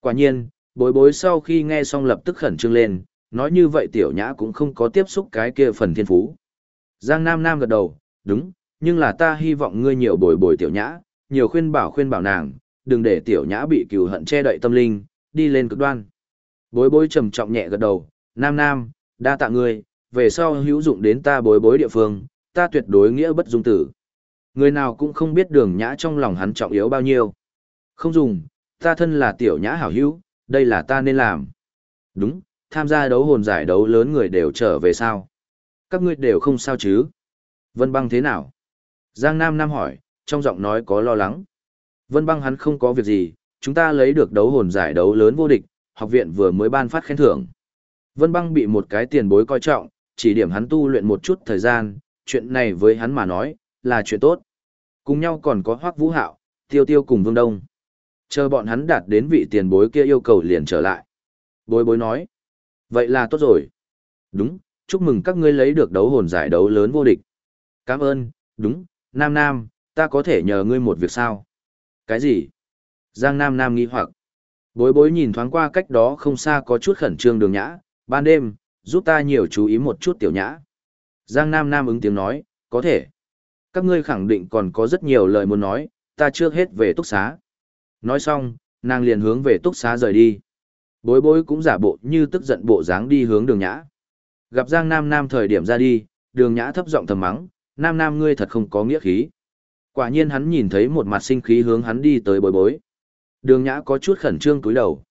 Quả nhiên, bối bối sau khi nghe xong lập tức khẩn trương lên, nói như vậy tiểu Nhã cũng không có tiếp xúc cái kia phần thiên phú. Giang Nam Nam gật đầu, đúng, nhưng là ta hy vọng ngươi nhiều bồi bồi tiểu nhã, nhiều khuyên bảo khuyên bảo nàng, đừng để tiểu nhã bị cừu hận che đậy tâm linh, đi lên cực đoan. Bối bối trầm trọng nhẹ gật đầu, nam nam, đa tạ ngươi, về sau hữu dụng đến ta bối bối địa phương, ta tuyệt đối nghĩa bất dung tử. Người nào cũng không biết đường nhã trong lòng hắn trọng yếu bao nhiêu. Không dùng, ta thân là tiểu nhã hảo hữu, đây là ta nên làm. Đúng, tham gia đấu hồn giải đấu lớn người đều trở về sao. Các ngươi đều không sao chứ. Vân băng thế nào? Giang Nam Nam hỏi, trong giọng nói có lo lắng. Vân băng hắn không có việc gì, chúng ta lấy được đấu hồn giải đấu lớn vô địch, học viện vừa mới ban phát khen thưởng. Vân băng bị một cái tiền bối coi trọng, chỉ điểm hắn tu luyện một chút thời gian, chuyện này với hắn mà nói, là chuyện tốt. Cùng nhau còn có Hoắc Vũ Hạo, Tiêu Tiêu cùng Vương Đông. Chờ bọn hắn đạt đến vị tiền bối kia yêu cầu liền trở lại. Bối bối nói, vậy là tốt rồi. Đúng, chúc mừng các ngươi lấy được đấu hồn giải đấu lớn vô địch. Cảm ơn, đúng, Nam Nam, ta có thể nhờ ngươi một việc sao? Cái gì? Giang Nam Nam nghi hoặc. Bối bối nhìn thoáng qua cách đó không xa có chút khẩn trương đường nhã, ban đêm, giúp ta nhiều chú ý một chút tiểu nhã. Giang Nam Nam ứng tiếng nói, có thể. Các ngươi khẳng định còn có rất nhiều lời muốn nói, ta trước hết về túc xá. Nói xong, nàng liền hướng về túc xá rời đi. Bối bối cũng giả bộ như tức giận bộ dáng đi hướng đường nhã. Gặp Giang Nam Nam thời điểm ra đi, đường nhã thấp giọng thầm mắng, nam nam ngươi thật không có nghĩa khí. Quả nhiên hắn nhìn thấy một mặt sinh khí hướng hắn đi tới bối bối. Đường nhã có chút khẩn trương túi đầu.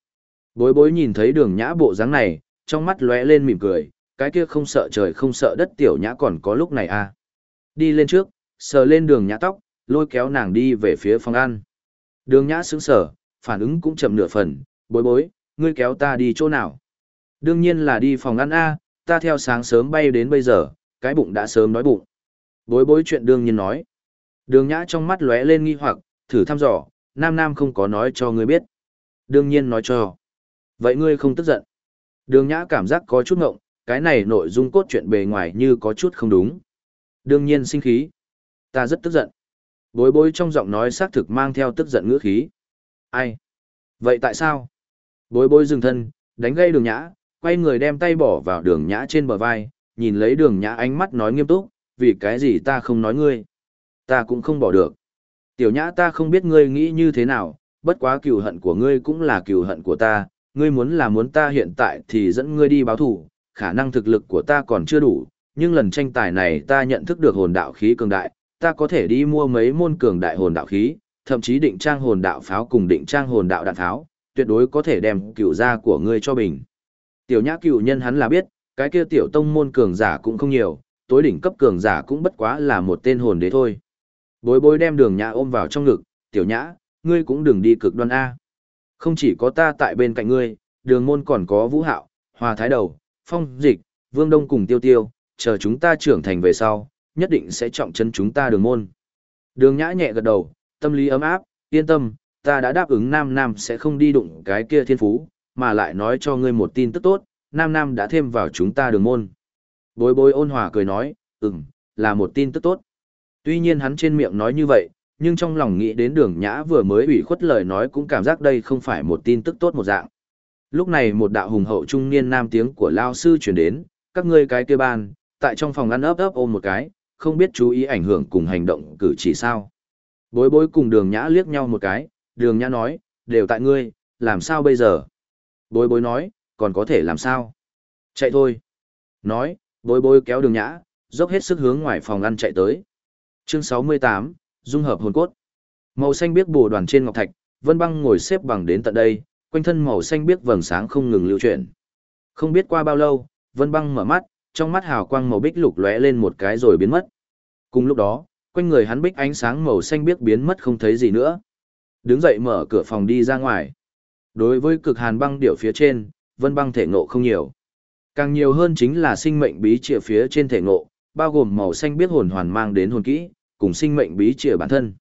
Bối bối nhìn thấy đường nhã bộ dáng này, trong mắt lóe lên mỉm cười, cái kia không sợ trời không sợ đất tiểu nhã còn có lúc này à. Đi lên trước, sờ lên đường nhã tóc, lôi kéo nàng đi về phía phòng ăn. Đường nhã sững sờ, phản ứng cũng chậm nửa phần, bối bối, ngươi kéo ta đi chỗ nào? Đương nhiên là đi phòng ăn A, ta theo sáng sớm bay đến bây giờ, cái bụng đã sớm nói bụng. Bối bối chuyện đương nhiên nói. Đường nhã trong mắt lóe lên nghi hoặc, thử thăm dò, nam nam không có nói cho ngươi biết. Đương nhiên nói cho. Vậy ngươi không tức giận. Đường nhã cảm giác có chút ngộng, cái này nội dung cốt truyện bề ngoài như có chút không đúng. Đương nhiên sinh khí. Ta rất tức giận. Bối bối trong giọng nói xác thực mang theo tức giận ngữ khí. Ai? Vậy tại sao? Bối bối dừng thân, đánh gây đường nhã, quay người đem tay bỏ vào đường nhã trên bờ vai, nhìn lấy đường nhã ánh mắt nói nghiêm túc, vì cái gì ta không nói ngươi. Ta cũng không bỏ được. Tiểu nhã ta không biết ngươi nghĩ như thế nào, bất quá cừu hận của ngươi cũng là cừu hận của ta, ngươi muốn là muốn ta hiện tại thì dẫn ngươi đi báo thù. khả năng thực lực của ta còn chưa đủ, nhưng lần tranh tài này ta nhận thức được hồn đạo khí cường đại, ta có thể đi mua mấy môn cường đại hồn đạo khí, thậm chí định trang hồn đạo pháo cùng định trang hồn đạo đạn pháo, tuyệt đối có thể đem cựu gia của ngươi cho bình. Tiểu nhã cựu nhân hắn là biết, cái kia tiểu tông môn cường giả cũng không nhiều, tối đỉnh cấp cường giả cũng bất quá là một tên hồn đế thôi. Bối bối đem đường nhã ôm vào trong ngực, tiểu nhã, ngươi cũng đừng đi cực đoan A. Không chỉ có ta tại bên cạnh ngươi, đường môn còn có vũ hạo, hòa thái đầu, phong dịch, vương đông cùng tiêu tiêu, chờ chúng ta trưởng thành về sau, nhất định sẽ trọng chân chúng ta đường môn. Đường nhã nhẹ gật đầu, tâm lý ấm áp, yên tâm, ta đã đáp ứng Nam Nam sẽ không đi đụng cái kia thiên phú, mà lại nói cho ngươi một tin tức tốt, Nam Nam đã thêm vào chúng ta đường môn. Bối bối ôn hòa cười nói, ừm, là một tin tức tốt. Tuy nhiên hắn trên miệng nói như vậy, nhưng trong lòng nghĩ đến đường nhã vừa mới ủy khuất lời nói cũng cảm giác đây không phải một tin tức tốt một dạng. Lúc này một đạo hùng hậu trung niên nam tiếng của Lao sư chuyển đến, các ngươi cái kia ban, tại trong phòng ăn ấp ấp ôm một cái, không biết chú ý ảnh hưởng cùng hành động cử chỉ sao. Bối bối cùng đường nhã liếc nhau một cái, đường nhã nói, đều tại ngươi, làm sao bây giờ? Bối bối nói, còn có thể làm sao? Chạy thôi. Nói, bối bối kéo đường nhã, dốc hết sức hướng ngoài phòng ăn chạy tới. Chương 68, Dung hợp hồn cốt. Màu xanh biếc bồ đoàn trên ngọc thạch, Vân Băng ngồi xếp bằng đến tận đây, quanh thân màu xanh biếc vầng sáng không ngừng lưu chuyển. Không biết qua bao lâu, Vân Băng mở mắt, trong mắt hào quang màu bích lục lóe lên một cái rồi biến mất. Cùng lúc đó, quanh người hắn bích ánh sáng màu xanh biếc biến mất không thấy gì nữa. Đứng dậy mở cửa phòng đi ra ngoài. Đối với cực hàn băng điệu phía trên, Vân Băng thể ngộ không nhiều. Càng nhiều hơn chính là sinh mệnh bí trịa phía trên thể ngộ, bao gồm màu xanh biết hồn hoàn mang đến hồn kỹ, cùng sinh mệnh bí trịa bản thân.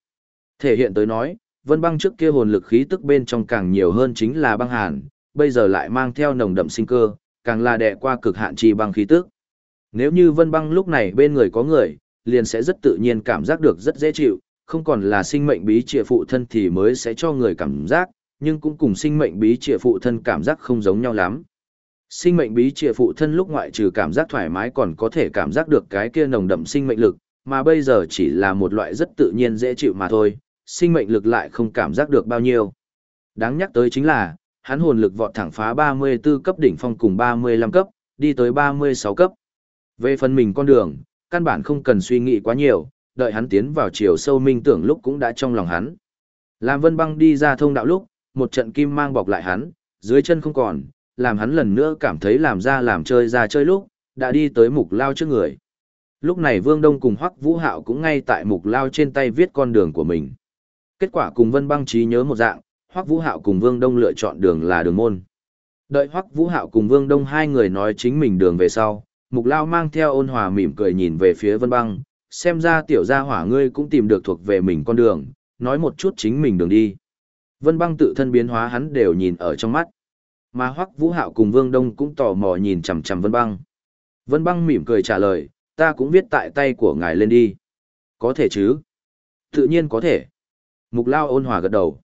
Thể hiện tới nói, vân băng trước kia hồn lực khí tức bên trong càng nhiều hơn chính là băng hàn, bây giờ lại mang theo nồng đậm sinh cơ, càng là đè qua cực hạn chi băng khí tức. Nếu như vân băng lúc này bên người có người, liền sẽ rất tự nhiên cảm giác được rất dễ chịu, không còn là sinh mệnh bí trịa phụ thân thì mới sẽ cho người cảm giác, nhưng cũng cùng sinh mệnh bí trịa phụ thân cảm giác không giống nhau lắm. Sinh mệnh bí trịa phụ thân lúc ngoại trừ cảm giác thoải mái còn có thể cảm giác được cái kia nồng đậm sinh mệnh lực, mà bây giờ chỉ là một loại rất tự nhiên dễ chịu mà thôi, sinh mệnh lực lại không cảm giác được bao nhiêu. Đáng nhắc tới chính là, hắn hồn lực vọt thẳng phá 34 cấp đỉnh phong cùng 35 cấp, đi tới 36 cấp. Về phần mình con đường, căn bản không cần suy nghĩ quá nhiều, đợi hắn tiến vào chiều sâu minh tưởng lúc cũng đã trong lòng hắn. Làm vân băng đi ra thông đạo lúc, một trận kim mang bọc lại hắn, dưới chân không còn, làm hắn lần nữa cảm thấy làm ra làm chơi ra chơi lúc, đã đi tới mục lao trước người. Lúc này Vương Đông cùng Hoắc Vũ Hạo cũng ngay tại mục lao trên tay viết con đường của mình. Kết quả cùng Vân Băng trí nhớ một dạng, Hoắc Vũ Hạo cùng Vương Đông lựa chọn đường là đường môn. Đợi Hoắc Vũ Hạo cùng Vương Đông hai người nói chính mình đường về sau, Mục Lao mang theo ôn hòa mỉm cười nhìn về phía Vân Băng, xem ra tiểu gia hỏa ngươi cũng tìm được thuộc về mình con đường, nói một chút chính mình đường đi. Vân Băng tự thân biến hóa hắn đều nhìn ở trong mắt. Mà Hoắc Vũ Hạo cùng Vương Đông cũng tò mò nhìn chằm chằm Vân Băng. Vân Băng mỉm cười trả lời, ta cũng viết tại tay của ngài lên đi. Có thể chứ? Tự nhiên có thể. Mục Lao ôn hòa gật đầu.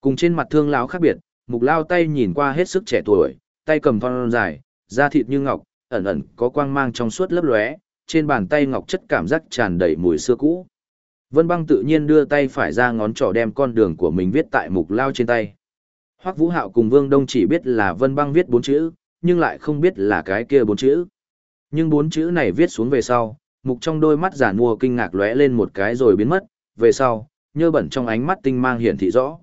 Cùng trên mặt thương lão khác biệt, Mục Lao tay nhìn qua hết sức trẻ tuổi, tay cầm thon dài, da thịt như ngọc, ẩn ẩn có quang mang trong suốt lấp lóe, trên bàn tay ngọc chất cảm giác tràn đầy mùi xưa cũ. Vân Băng tự nhiên đưa tay phải ra ngón trỏ đem con đường của mình viết tại Mục Lao trên tay. Hoắc Vũ Hạo cùng Vương Đông chỉ biết là Vân Băng viết bốn chữ, nhưng lại không biết là cái kia bốn chữ. Nhưng bốn chữ này viết xuống về sau, mục trong đôi mắt giả mua kinh ngạc lóe lên một cái rồi biến mất, về sau, nhơ bẩn trong ánh mắt tinh mang hiển thị rõ.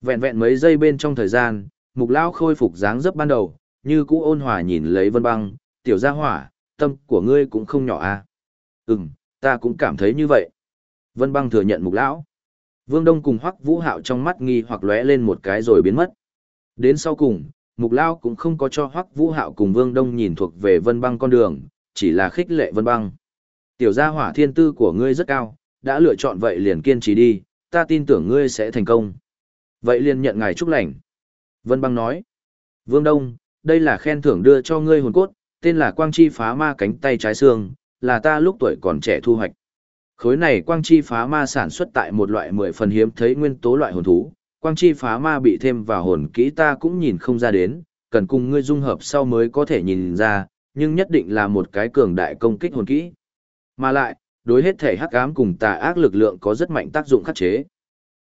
Vẹn vẹn mấy giây bên trong thời gian, mục lao khôi phục dáng dấp ban đầu, như cũ ôn hòa nhìn lấy vân băng, tiểu gia hỏa, tâm của ngươi cũng không nhỏ à. Ừm, ta cũng cảm thấy như vậy. Vân băng thừa nhận mục lão. Vương Đông cùng Hoắc Vũ Hạo trong mắt nghi hoặc lóe lên một cái rồi biến mất. Đến sau cùng, Mục Lao cũng không có cho Hoắc Vũ Hạo cùng Vương Đông nhìn thuộc về Vân Băng con đường, chỉ là khích lệ Vân Băng. Tiểu gia hỏa thiên tư của ngươi rất cao, đã lựa chọn vậy liền kiên trì đi, ta tin tưởng ngươi sẽ thành công. Vậy liền nhận ngài chúc lành. Vân Băng nói. Vương Đông, đây là khen thưởng đưa cho ngươi hồn cốt, tên là Quang Chi phá ma cánh tay trái xương, là ta lúc tuổi còn trẻ thu hoạch. Khối này quang chi phá ma sản xuất tại một loại mười phần hiếm thấy nguyên tố loại hồn thú, quang chi phá ma bị thêm vào hồn kỹ ta cũng nhìn không ra đến, cần cùng ngươi dung hợp sau mới có thể nhìn ra, nhưng nhất định là một cái cường đại công kích hồn kỹ. Mà lại, đối hết thể hắc ám cùng tà ác lực lượng có rất mạnh tác dụng khắc chế.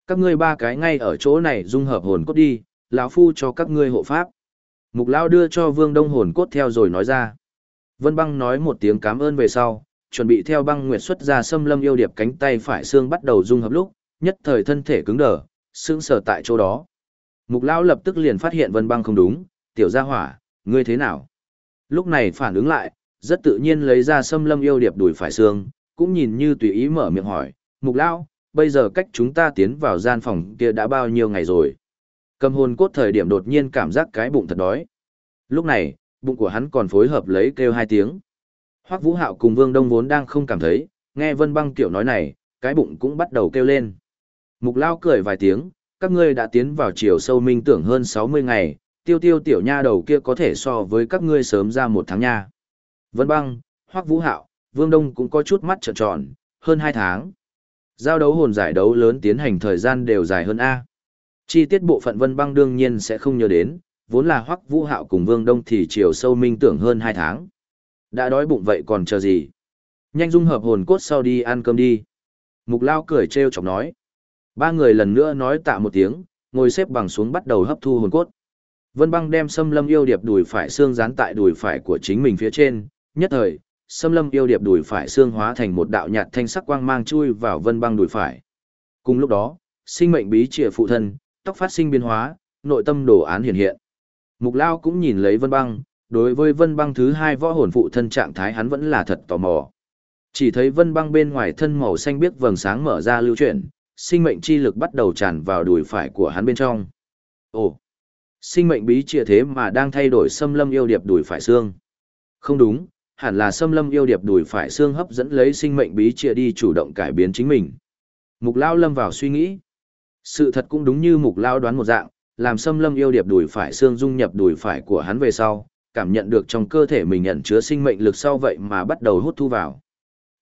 Các ngươi ba cái ngay ở chỗ này dung hợp hồn cốt đi, lão phu cho các ngươi hộ pháp. Mục lão đưa cho Vương Đông hồn cốt theo rồi nói ra. Vân Băng nói một tiếng cảm ơn về sau, chuẩn bị theo băng nguyệt xuất ra xâm lâm yêu điệp cánh tay phải xương bắt đầu dung hợp lúc, nhất thời thân thể cứng đờ, sững sờ tại chỗ đó. Mục lão lập tức liền phát hiện Vân Băng không đúng, "Tiểu gia hỏa, ngươi thế nào?" Lúc này phản ứng lại, rất tự nhiên lấy ra xâm lâm yêu điệp đùi phải xương, cũng nhìn như tùy ý mở miệng hỏi, "Mục lão, bây giờ cách chúng ta tiến vào gian phòng kia đã bao nhiêu ngày rồi?" Cầm hồn cốt thời điểm đột nhiên cảm giác cái bụng thật đói. Lúc này, bụng của hắn còn phối hợp lấy kêu hai tiếng. Hoắc Vũ Hạo cùng Vương Đông vốn đang không cảm thấy, nghe Vân Băng tiểu nói này, cái bụng cũng bắt đầu kêu lên. Mục Lao cười vài tiếng, các ngươi đã tiến vào chiều sâu minh tưởng hơn 60 ngày, tiêu tiêu tiểu nha đầu kia có thể so với các ngươi sớm ra một tháng nha. Vân Băng, Hoắc Vũ Hạo, Vương Đông cũng có chút mắt trợn tròn, hơn 2 tháng. Giao đấu hồn giải đấu lớn tiến hành thời gian đều dài hơn A. Chi tiết bộ phận Vân Băng đương nhiên sẽ không nhớ đến, vốn là Hoắc Vũ Hạo cùng Vương Đông thì chiều sâu minh tưởng hơn 2 tháng. Đã đói bụng vậy còn chờ gì? Nhanh dung hợp hồn cốt sau đi ăn cơm đi. Mục Lao cười trêu chọc nói. Ba người lần nữa nói tạ một tiếng, ngồi xếp bằng xuống bắt đầu hấp thu hồn cốt. Vân băng đem xâm lâm yêu điệp đùi phải xương dán tại đùi phải của chính mình phía trên, nhất thời, xâm lâm yêu điệp đùi phải xương hóa thành một đạo nhạt thanh sắc quang mang chui vào vân băng đùi phải. Cùng lúc đó, sinh mệnh bí trịa phụ thân, tóc phát sinh biến hóa, nội tâm đồ án hiện hiện. Mục Lao cũng nhìn lấy vân băng, đối với vân băng thứ hai võ hồn phụ thân trạng thái hắn vẫn là thật tò mò. Chỉ thấy vân băng bên ngoài thân màu xanh biếc vầng sáng mở ra lưu chuyển, sinh mệnh chi lực bắt đầu tràn vào đùi phải của hắn bên trong. Ồ, sinh mệnh bí chia thế mà đang thay đổi xâm lâm yêu điệp đùi phải xương. Không đúng, hẳn là xâm lâm yêu điệp đùi phải xương hấp dẫn lấy sinh mệnh bí chia đi chủ động cải biến chính mình. Mục Lao lâm vào suy nghĩ. Sự thật cũng đúng như Mục Lao đoán một dạng, làm xâm lâm yêu điệp đùi phải xương dung nhập đùi phải của hắn về sau, cảm nhận được trong cơ thể mình nhận chứa sinh mệnh lực sau vậy mà bắt đầu hút thu vào.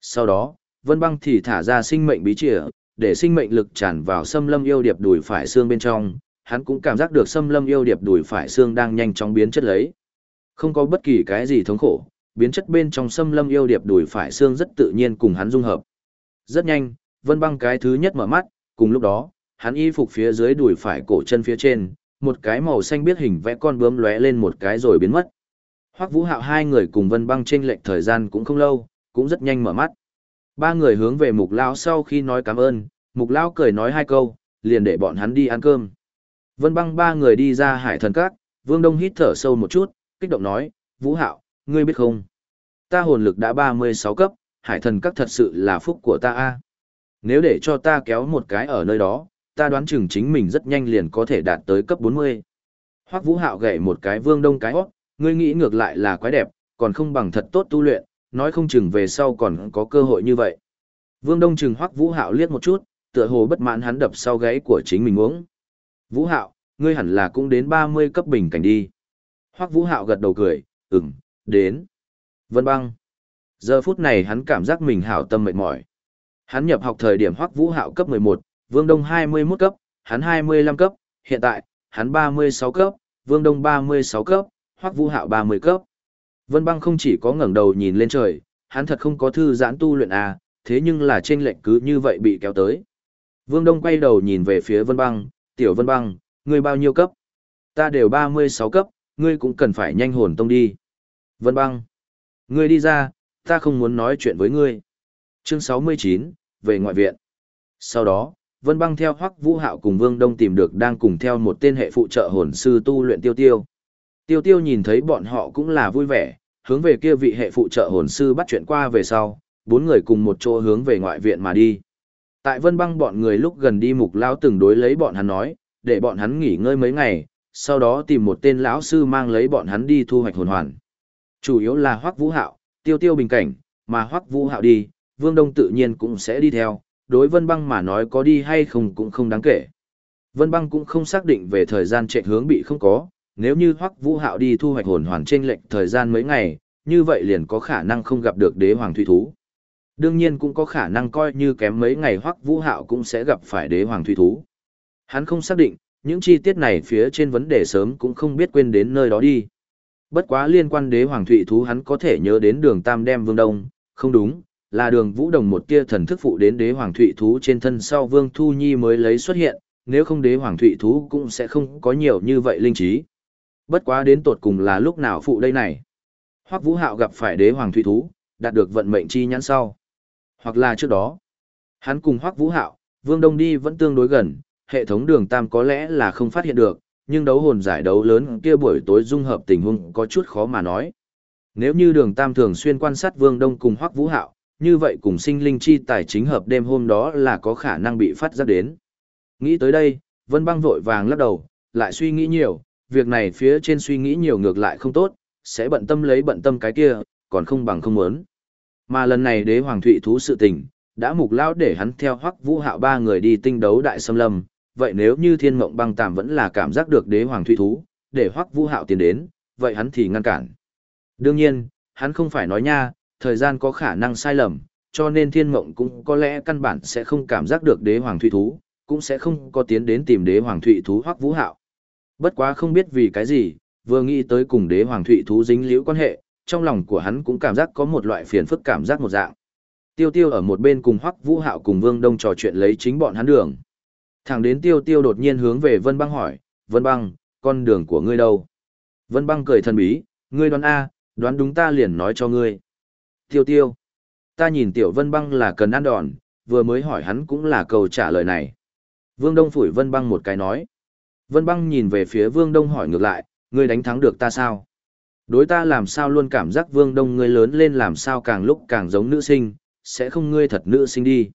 Sau đó, Vân Băng thì thả ra sinh mệnh bí chìa, để sinh mệnh lực tràn vào xâm lâm yêu điệp đùi phải xương bên trong, hắn cũng cảm giác được xâm lâm yêu điệp đùi phải xương đang nhanh chóng biến chất lấy. Không có bất kỳ cái gì thống khổ, biến chất bên trong xâm lâm yêu điệp đùi phải xương rất tự nhiên cùng hắn dung hợp. Rất nhanh, Vân Băng cái thứ nhất mở mắt, cùng lúc đó, hắn y phục phía dưới đùi phải cổ chân phía trên, một cái màu xanh biết hình vẽ con bướm lóe lên một cái rồi biến mất. Hoắc Vũ Hạo hai người cùng Vân Băng chênh lệch thời gian cũng không lâu, cũng rất nhanh mở mắt. Ba người hướng về Mục Lão sau khi nói cảm ơn, Mục Lão cười nói hai câu, liền để bọn hắn đi ăn cơm. Vân Băng ba người đi ra Hải Thần Các, Vương Đông hít thở sâu một chút, kích động nói, Vũ Hạo, ngươi biết không? Ta hồn lực đã 36 cấp, Hải Thần Các thật sự là phúc của ta a. Nếu để cho ta kéo một cái ở nơi đó, ta đoán chừng chính mình rất nhanh liền có thể đạt tới cấp 40. Hoắc Vũ Hạo gậy một cái Vương Đông cái hốc, ngươi nghĩ ngược lại là quái đẹp, còn không bằng thật tốt tu luyện, nói không chừng về sau còn có cơ hội như vậy. Vương Đông chừng Hoắc Vũ Hạo liếc một chút, tựa hồ bất mãn hắn đập sau gáy của chính mình uống. Vũ Hạo, ngươi hẳn là cũng đến 30 cấp bình cảnh đi. Hoắc Vũ Hạo gật đầu cười, ừm, đến. Vân băng. Giờ phút này hắn cảm giác mình hảo tâm mệt mỏi. Hắn nhập học thời điểm Hoắc Vũ Hạo cấp 11, Vương Đông 21 cấp, hắn 25 cấp, hiện tại, hắn 36 cấp, Vương Đông 36 cấp, Hoắc Vũ Hạo 30 cấp. Vân Băng không chỉ có ngẩng đầu nhìn lên trời, hắn thật không có thư giãn tu luyện à, thế nhưng là trên lệnh cứ như vậy bị kéo tới. Vương Đông quay đầu nhìn về phía Vân Băng, "Tiểu Vân Băng, ngươi bao nhiêu cấp?" "Ta đều 36 cấp, ngươi cũng cần phải nhanh hồn tông đi." "Vân Băng, ngươi đi ra, ta không muốn nói chuyện với ngươi." Chương 69, về ngoại viện. Sau đó, Vân Băng theo Hoắc Vũ Hạo cùng Vương Đông tìm được đang cùng theo một tên hệ phụ trợ hồn sư tu luyện Tiêu Tiêu. Tiêu Tiêu nhìn thấy bọn họ cũng là vui vẻ, hướng về kia vị hệ phụ trợ hồn sư bắt chuyện qua về sau, bốn người cùng một chỗ hướng về ngoại viện mà đi. Tại Vân Băng bọn người lúc gần đi mục lão từng đối lấy bọn hắn nói, để bọn hắn nghỉ ngơi mấy ngày, sau đó tìm một tên lão sư mang lấy bọn hắn đi thu hoạch hồn hoàn. Chủ yếu là Hoắc Vũ Hạo, Tiêu Tiêu bình cảnh, mà Hoắc Vũ Hạo đi, Vương Đông tự nhiên cũng sẽ đi theo, đối Vân Băng mà nói có đi hay không cũng không đáng kể. Vân Băng cũng không xác định về thời gian chạy hướng bị không có, nếu như Hoắc Vũ Hạo đi thu hoạch hồn hoàn trên lệnh thời gian mấy ngày, như vậy liền có khả năng không gặp được đế hoàng thủy thú. Đương nhiên cũng có khả năng coi như kém mấy ngày Hoắc Vũ Hạo cũng sẽ gặp phải đế hoàng thủy thú. Hắn không xác định, những chi tiết này phía trên vấn đề sớm cũng không biết quên đến nơi đó đi. Bất quá liên quan đế hoàng thủy thú hắn có thể nhớ đến đường Tam đem Vương Đông, không đúng, là đường Vũ Đồng một tia thần thức phụ đến đế hoàng thủy thú trên thân sau Vương Thu Nhi mới lấy xuất hiện, nếu không đế hoàng thủy thú cũng sẽ không có nhiều như vậy linh trí. Bất quá đến tột cùng là lúc nào phụ đây này. Hoắc Vũ Hạo gặp phải đế hoàng thủy thú, đạt được vận mệnh chi nhãn sau. Hoặc là trước đó, hắn cùng Hoắc Vũ Hạo, Vương Đông đi vẫn tương đối gần, hệ thống đường tam có lẽ là không phát hiện được, nhưng đấu hồn giải đấu lớn kia buổi tối dung hợp tình huống có chút khó mà nói. Nếu như đường tam thường xuyên quan sát Vương Đông cùng Hoắc Vũ Hạo, như vậy cùng sinh linh chi tài chính hợp đêm hôm đó là có khả năng bị phát giác đến. Nghĩ tới đây, Vân Băng vội vàng lắc đầu, lại suy nghĩ nhiều, việc này phía trên suy nghĩ nhiều ngược lại không tốt, sẽ bận tâm lấy bận tâm cái kia, còn không bằng không muốn. Mà lần này đế hoàng thụy thú sự tình, đã mục lao để hắn theo hoắc vũ hạo ba người đi tinh đấu đại xâm lâm, vậy nếu như thiên mộng băng tàm vẫn là cảm giác được đế hoàng thụy thú, để hoắc vũ hạo tiến đến, vậy hắn thì ngăn cản. Đương nhiên, hắn không phải nói nha, thời gian có khả năng sai lầm, cho nên thiên mộng cũng có lẽ căn bản sẽ không cảm giác được đế hoàng thụy thú, cũng sẽ không có tiến đến tìm đế hoàng thụy thú hoắc vũ hạo. Bất quá không biết vì cái gì, vừa nghĩ tới cùng đế hoàng thụy thú dính liễu quan hệ, trong lòng của hắn cũng cảm giác có một loại phiền phức cảm giác một dạng. Tiêu tiêu ở một bên cùng hoắc vũ hạo cùng vương đông trò chuyện lấy chính bọn hắn đường. Thẳng đến tiêu tiêu đột nhiên hướng về vân băng hỏi, vân băng, con đường của ngươi đâu? Vân băng cười thần bí, ngươi đoán A, đoán đúng ta liền nói cho ngươi. Tiêu tiêu, ta nhìn tiểu vân băng là cần ăn đòn, vừa mới hỏi hắn cũng là câu trả lời này. Vương Đông phủi Vân Băng một cái nói. Vân Băng nhìn về phía Vương Đông hỏi ngược lại, ngươi đánh thắng được ta sao? Đối ta làm sao luôn cảm giác Vương Đông ngươi lớn lên làm sao càng lúc càng giống nữ sinh, sẽ không ngươi thật nữ sinh đi.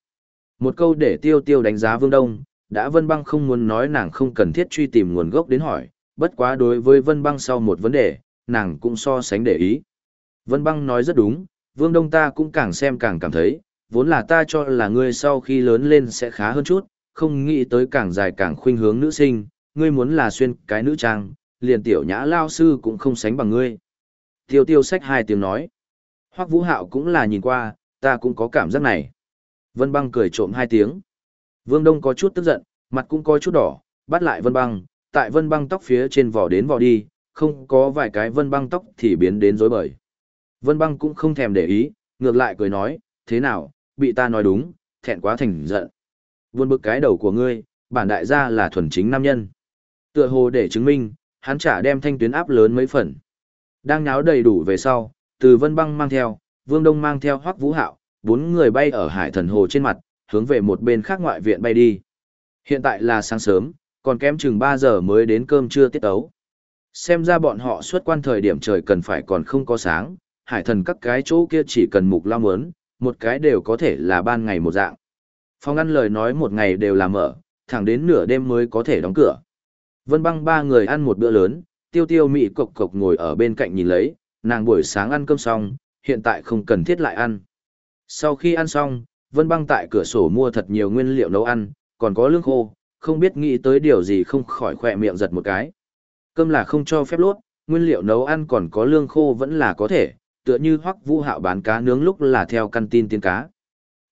Một câu để tiêu tiêu đánh giá Vương Đông, đã Vân Băng không muốn nói nàng không cần thiết truy tìm nguồn gốc đến hỏi, bất quá đối với Vân Băng sau một vấn đề, nàng cũng so sánh để ý. Vân Băng nói rất đúng, Vương Đông ta cũng càng xem càng cảm thấy, vốn là ta cho là ngươi sau khi lớn lên sẽ khá hơn chút, không nghĩ tới càng dài càng khuynh hướng nữ sinh, ngươi muốn là xuyên cái nữ trang, liền tiểu nhã lao sư cũng không sánh bằng ngươi. Tiêu tiêu sách hai tiếng nói. Hoắc vũ hạo cũng là nhìn qua, ta cũng có cảm giác này. Vân băng cười trộm hai tiếng. Vương Đông có chút tức giận, mặt cũng có chút đỏ, bắt lại vân băng, tại vân băng tóc phía trên vỏ đến vỏ đi, không có vài cái vân băng tóc thì biến đến rối bời. Vân băng cũng không thèm để ý, ngược lại cười nói, thế nào, bị ta nói đúng, thẹn quá thành giận. Vươn bực cái đầu của ngươi, bản đại gia là thuần chính nam nhân. Tựa hồ để chứng minh, hắn trả đem thanh tuyến áp lớn mấy phần. Đang nháo đầy đủ về sau, từ Vân Băng mang theo, Vương Đông mang theo Hoắc Vũ Hạo, bốn người bay ở Hải Thần Hồ trên mặt, hướng về một bên khác ngoại viện bay đi. Hiện tại là sáng sớm, còn kém chừng 3 giờ mới đến cơm trưa tiết tấu. Xem ra bọn họ xuất quan thời điểm trời cần phải còn không có sáng, hải thần các cái chỗ kia chỉ cần mục lao mớn, một cái đều có thể là ban ngày một dạng. Phòng ăn lời nói một ngày đều là mở, thẳng đến nửa đêm mới có thể đóng cửa. Vân băng ba người ăn một bữa lớn, tiêu tiêu mị cộc cộc ngồi ở bên cạnh nhìn lấy, nàng buổi sáng ăn cơm xong, hiện tại không cần thiết lại ăn. Sau khi ăn xong, Vân băng tại cửa sổ mua thật nhiều nguyên liệu nấu ăn, còn có lương khô, không biết nghĩ tới điều gì không khỏi khỏe miệng giật một cái. Cơm là không cho phép lốt, nguyên liệu nấu ăn còn có lương khô vẫn là có thể, tựa như hoắc vũ hạo bán cá nướng lúc là theo căn tin tiên cá.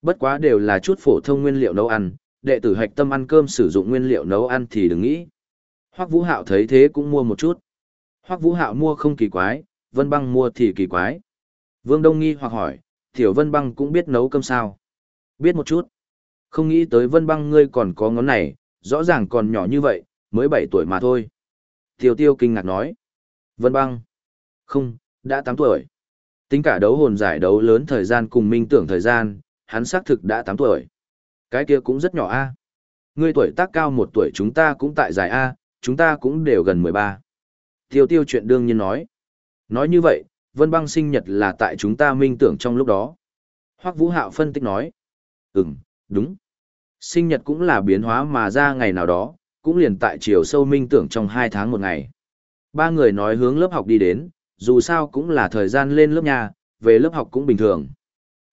Bất quá đều là chút phổ thông nguyên liệu nấu ăn, đệ tử hạch tâm ăn cơm sử dụng nguyên liệu nấu ăn thì đừng nghĩ. Hoắc Vũ Hạo thấy thế cũng mua một chút. Hoắc Vũ Hạo mua không kỳ quái, Vân Băng mua thì kỳ quái. Vương Đông nghi hoặc hỏi, Tiểu Vân Băng cũng biết nấu cơm sao? Biết một chút. Không nghĩ tới Vân Băng ngươi còn có ngón này, rõ ràng còn nhỏ như vậy, mới 7 tuổi mà thôi. Tiểu Tiêu kinh ngạc nói. Vân Băng. Không, đã 8 tuổi. Tính cả đấu hồn giải đấu lớn thời gian cùng minh tưởng thời gian, hắn xác thực đã 8 tuổi. Cái kia cũng rất nhỏ a. Ngươi tuổi tác cao một tuổi chúng ta cũng tại giải A, chúng ta cũng đều gần 13. Tiêu tiêu chuyện đương nhiên nói. Nói như vậy, Vân Băng sinh nhật là tại chúng ta minh tưởng trong lúc đó. Hoắc Vũ Hạo phân tích nói. Ừm, đúng. Sinh nhật cũng là biến hóa mà ra ngày nào đó, cũng liền tại chiều sâu minh tưởng trong hai tháng một ngày. Ba người nói hướng lớp học đi đến, dù sao cũng là thời gian lên lớp nhà, về lớp học cũng bình thường.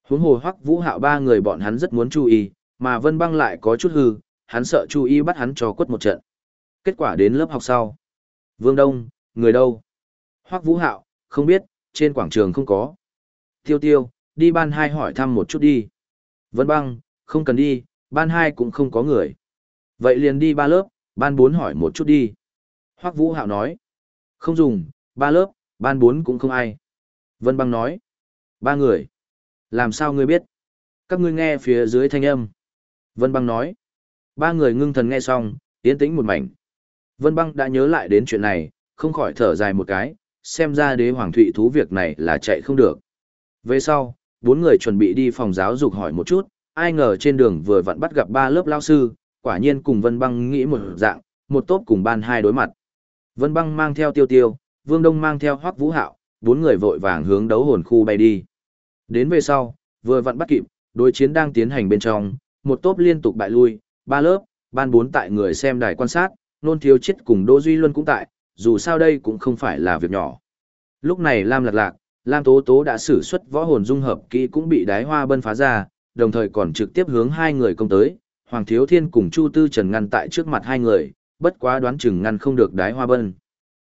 Huống hồ Hoắc Vũ Hạo ba người bọn hắn rất muốn chú ý, mà Vân Băng lại có chút hư, hắn sợ chú ý bắt hắn cho quất một trận. Kết quả đến lớp học sau. Vương Đông, người đâu? Hoắc Vũ Hạo, không biết, trên quảng trường không có. Tiêu Tiêu, đi ban hai hỏi thăm một chút đi. Vân Băng, không cần đi, ban hai cũng không có người. Vậy liền đi ba lớp, ban bốn hỏi một chút đi. Hoắc Vũ Hạo nói. Không dùng, ba lớp, ban bốn cũng không ai. Vân Băng nói. Ba người. Làm sao ngươi biết? Các ngươi nghe phía dưới thanh âm. Vân Băng nói. Ba người ngưng thần nghe xong, yên tĩnh một mảnh. Vân Băng đã nhớ lại đến chuyện này, không khỏi thở dài một cái, xem ra đế hoàng thụy thú việc này là chạy không được. Về sau, bốn người chuẩn bị đi phòng giáo dục hỏi một chút, ai ngờ trên đường vừa vặn bắt gặp ba lớp lao sư, quả nhiên cùng Vân Băng nghĩ một dạng, một tốp cùng ban hai đối mặt. Vân Băng mang theo Tiêu Tiêu, Vương Đông mang theo Hoắc Vũ Hạo, bốn người vội vàng hướng đấu hồn khu bay đi. Đến về sau, vừa vặn bắt kịp, đối chiến đang tiến hành bên trong, một tốp liên tục bại lui, ba lớp, ban bốn tại người xem đài quan sát, nôn thiếu chết cùng Đỗ Duy Luân cũng tại, dù sao đây cũng không phải là việc nhỏ. Lúc này Lam Lạc Lạc, Lam Tố Tố đã sử xuất võ hồn dung hợp kỹ cũng bị đái hoa bân phá ra, đồng thời còn trực tiếp hướng hai người công tới, Hoàng Thiếu Thiên cùng Chu Tư Trần ngăn tại trước mặt hai người, bất quá đoán chừng ngăn không được đái hoa bân.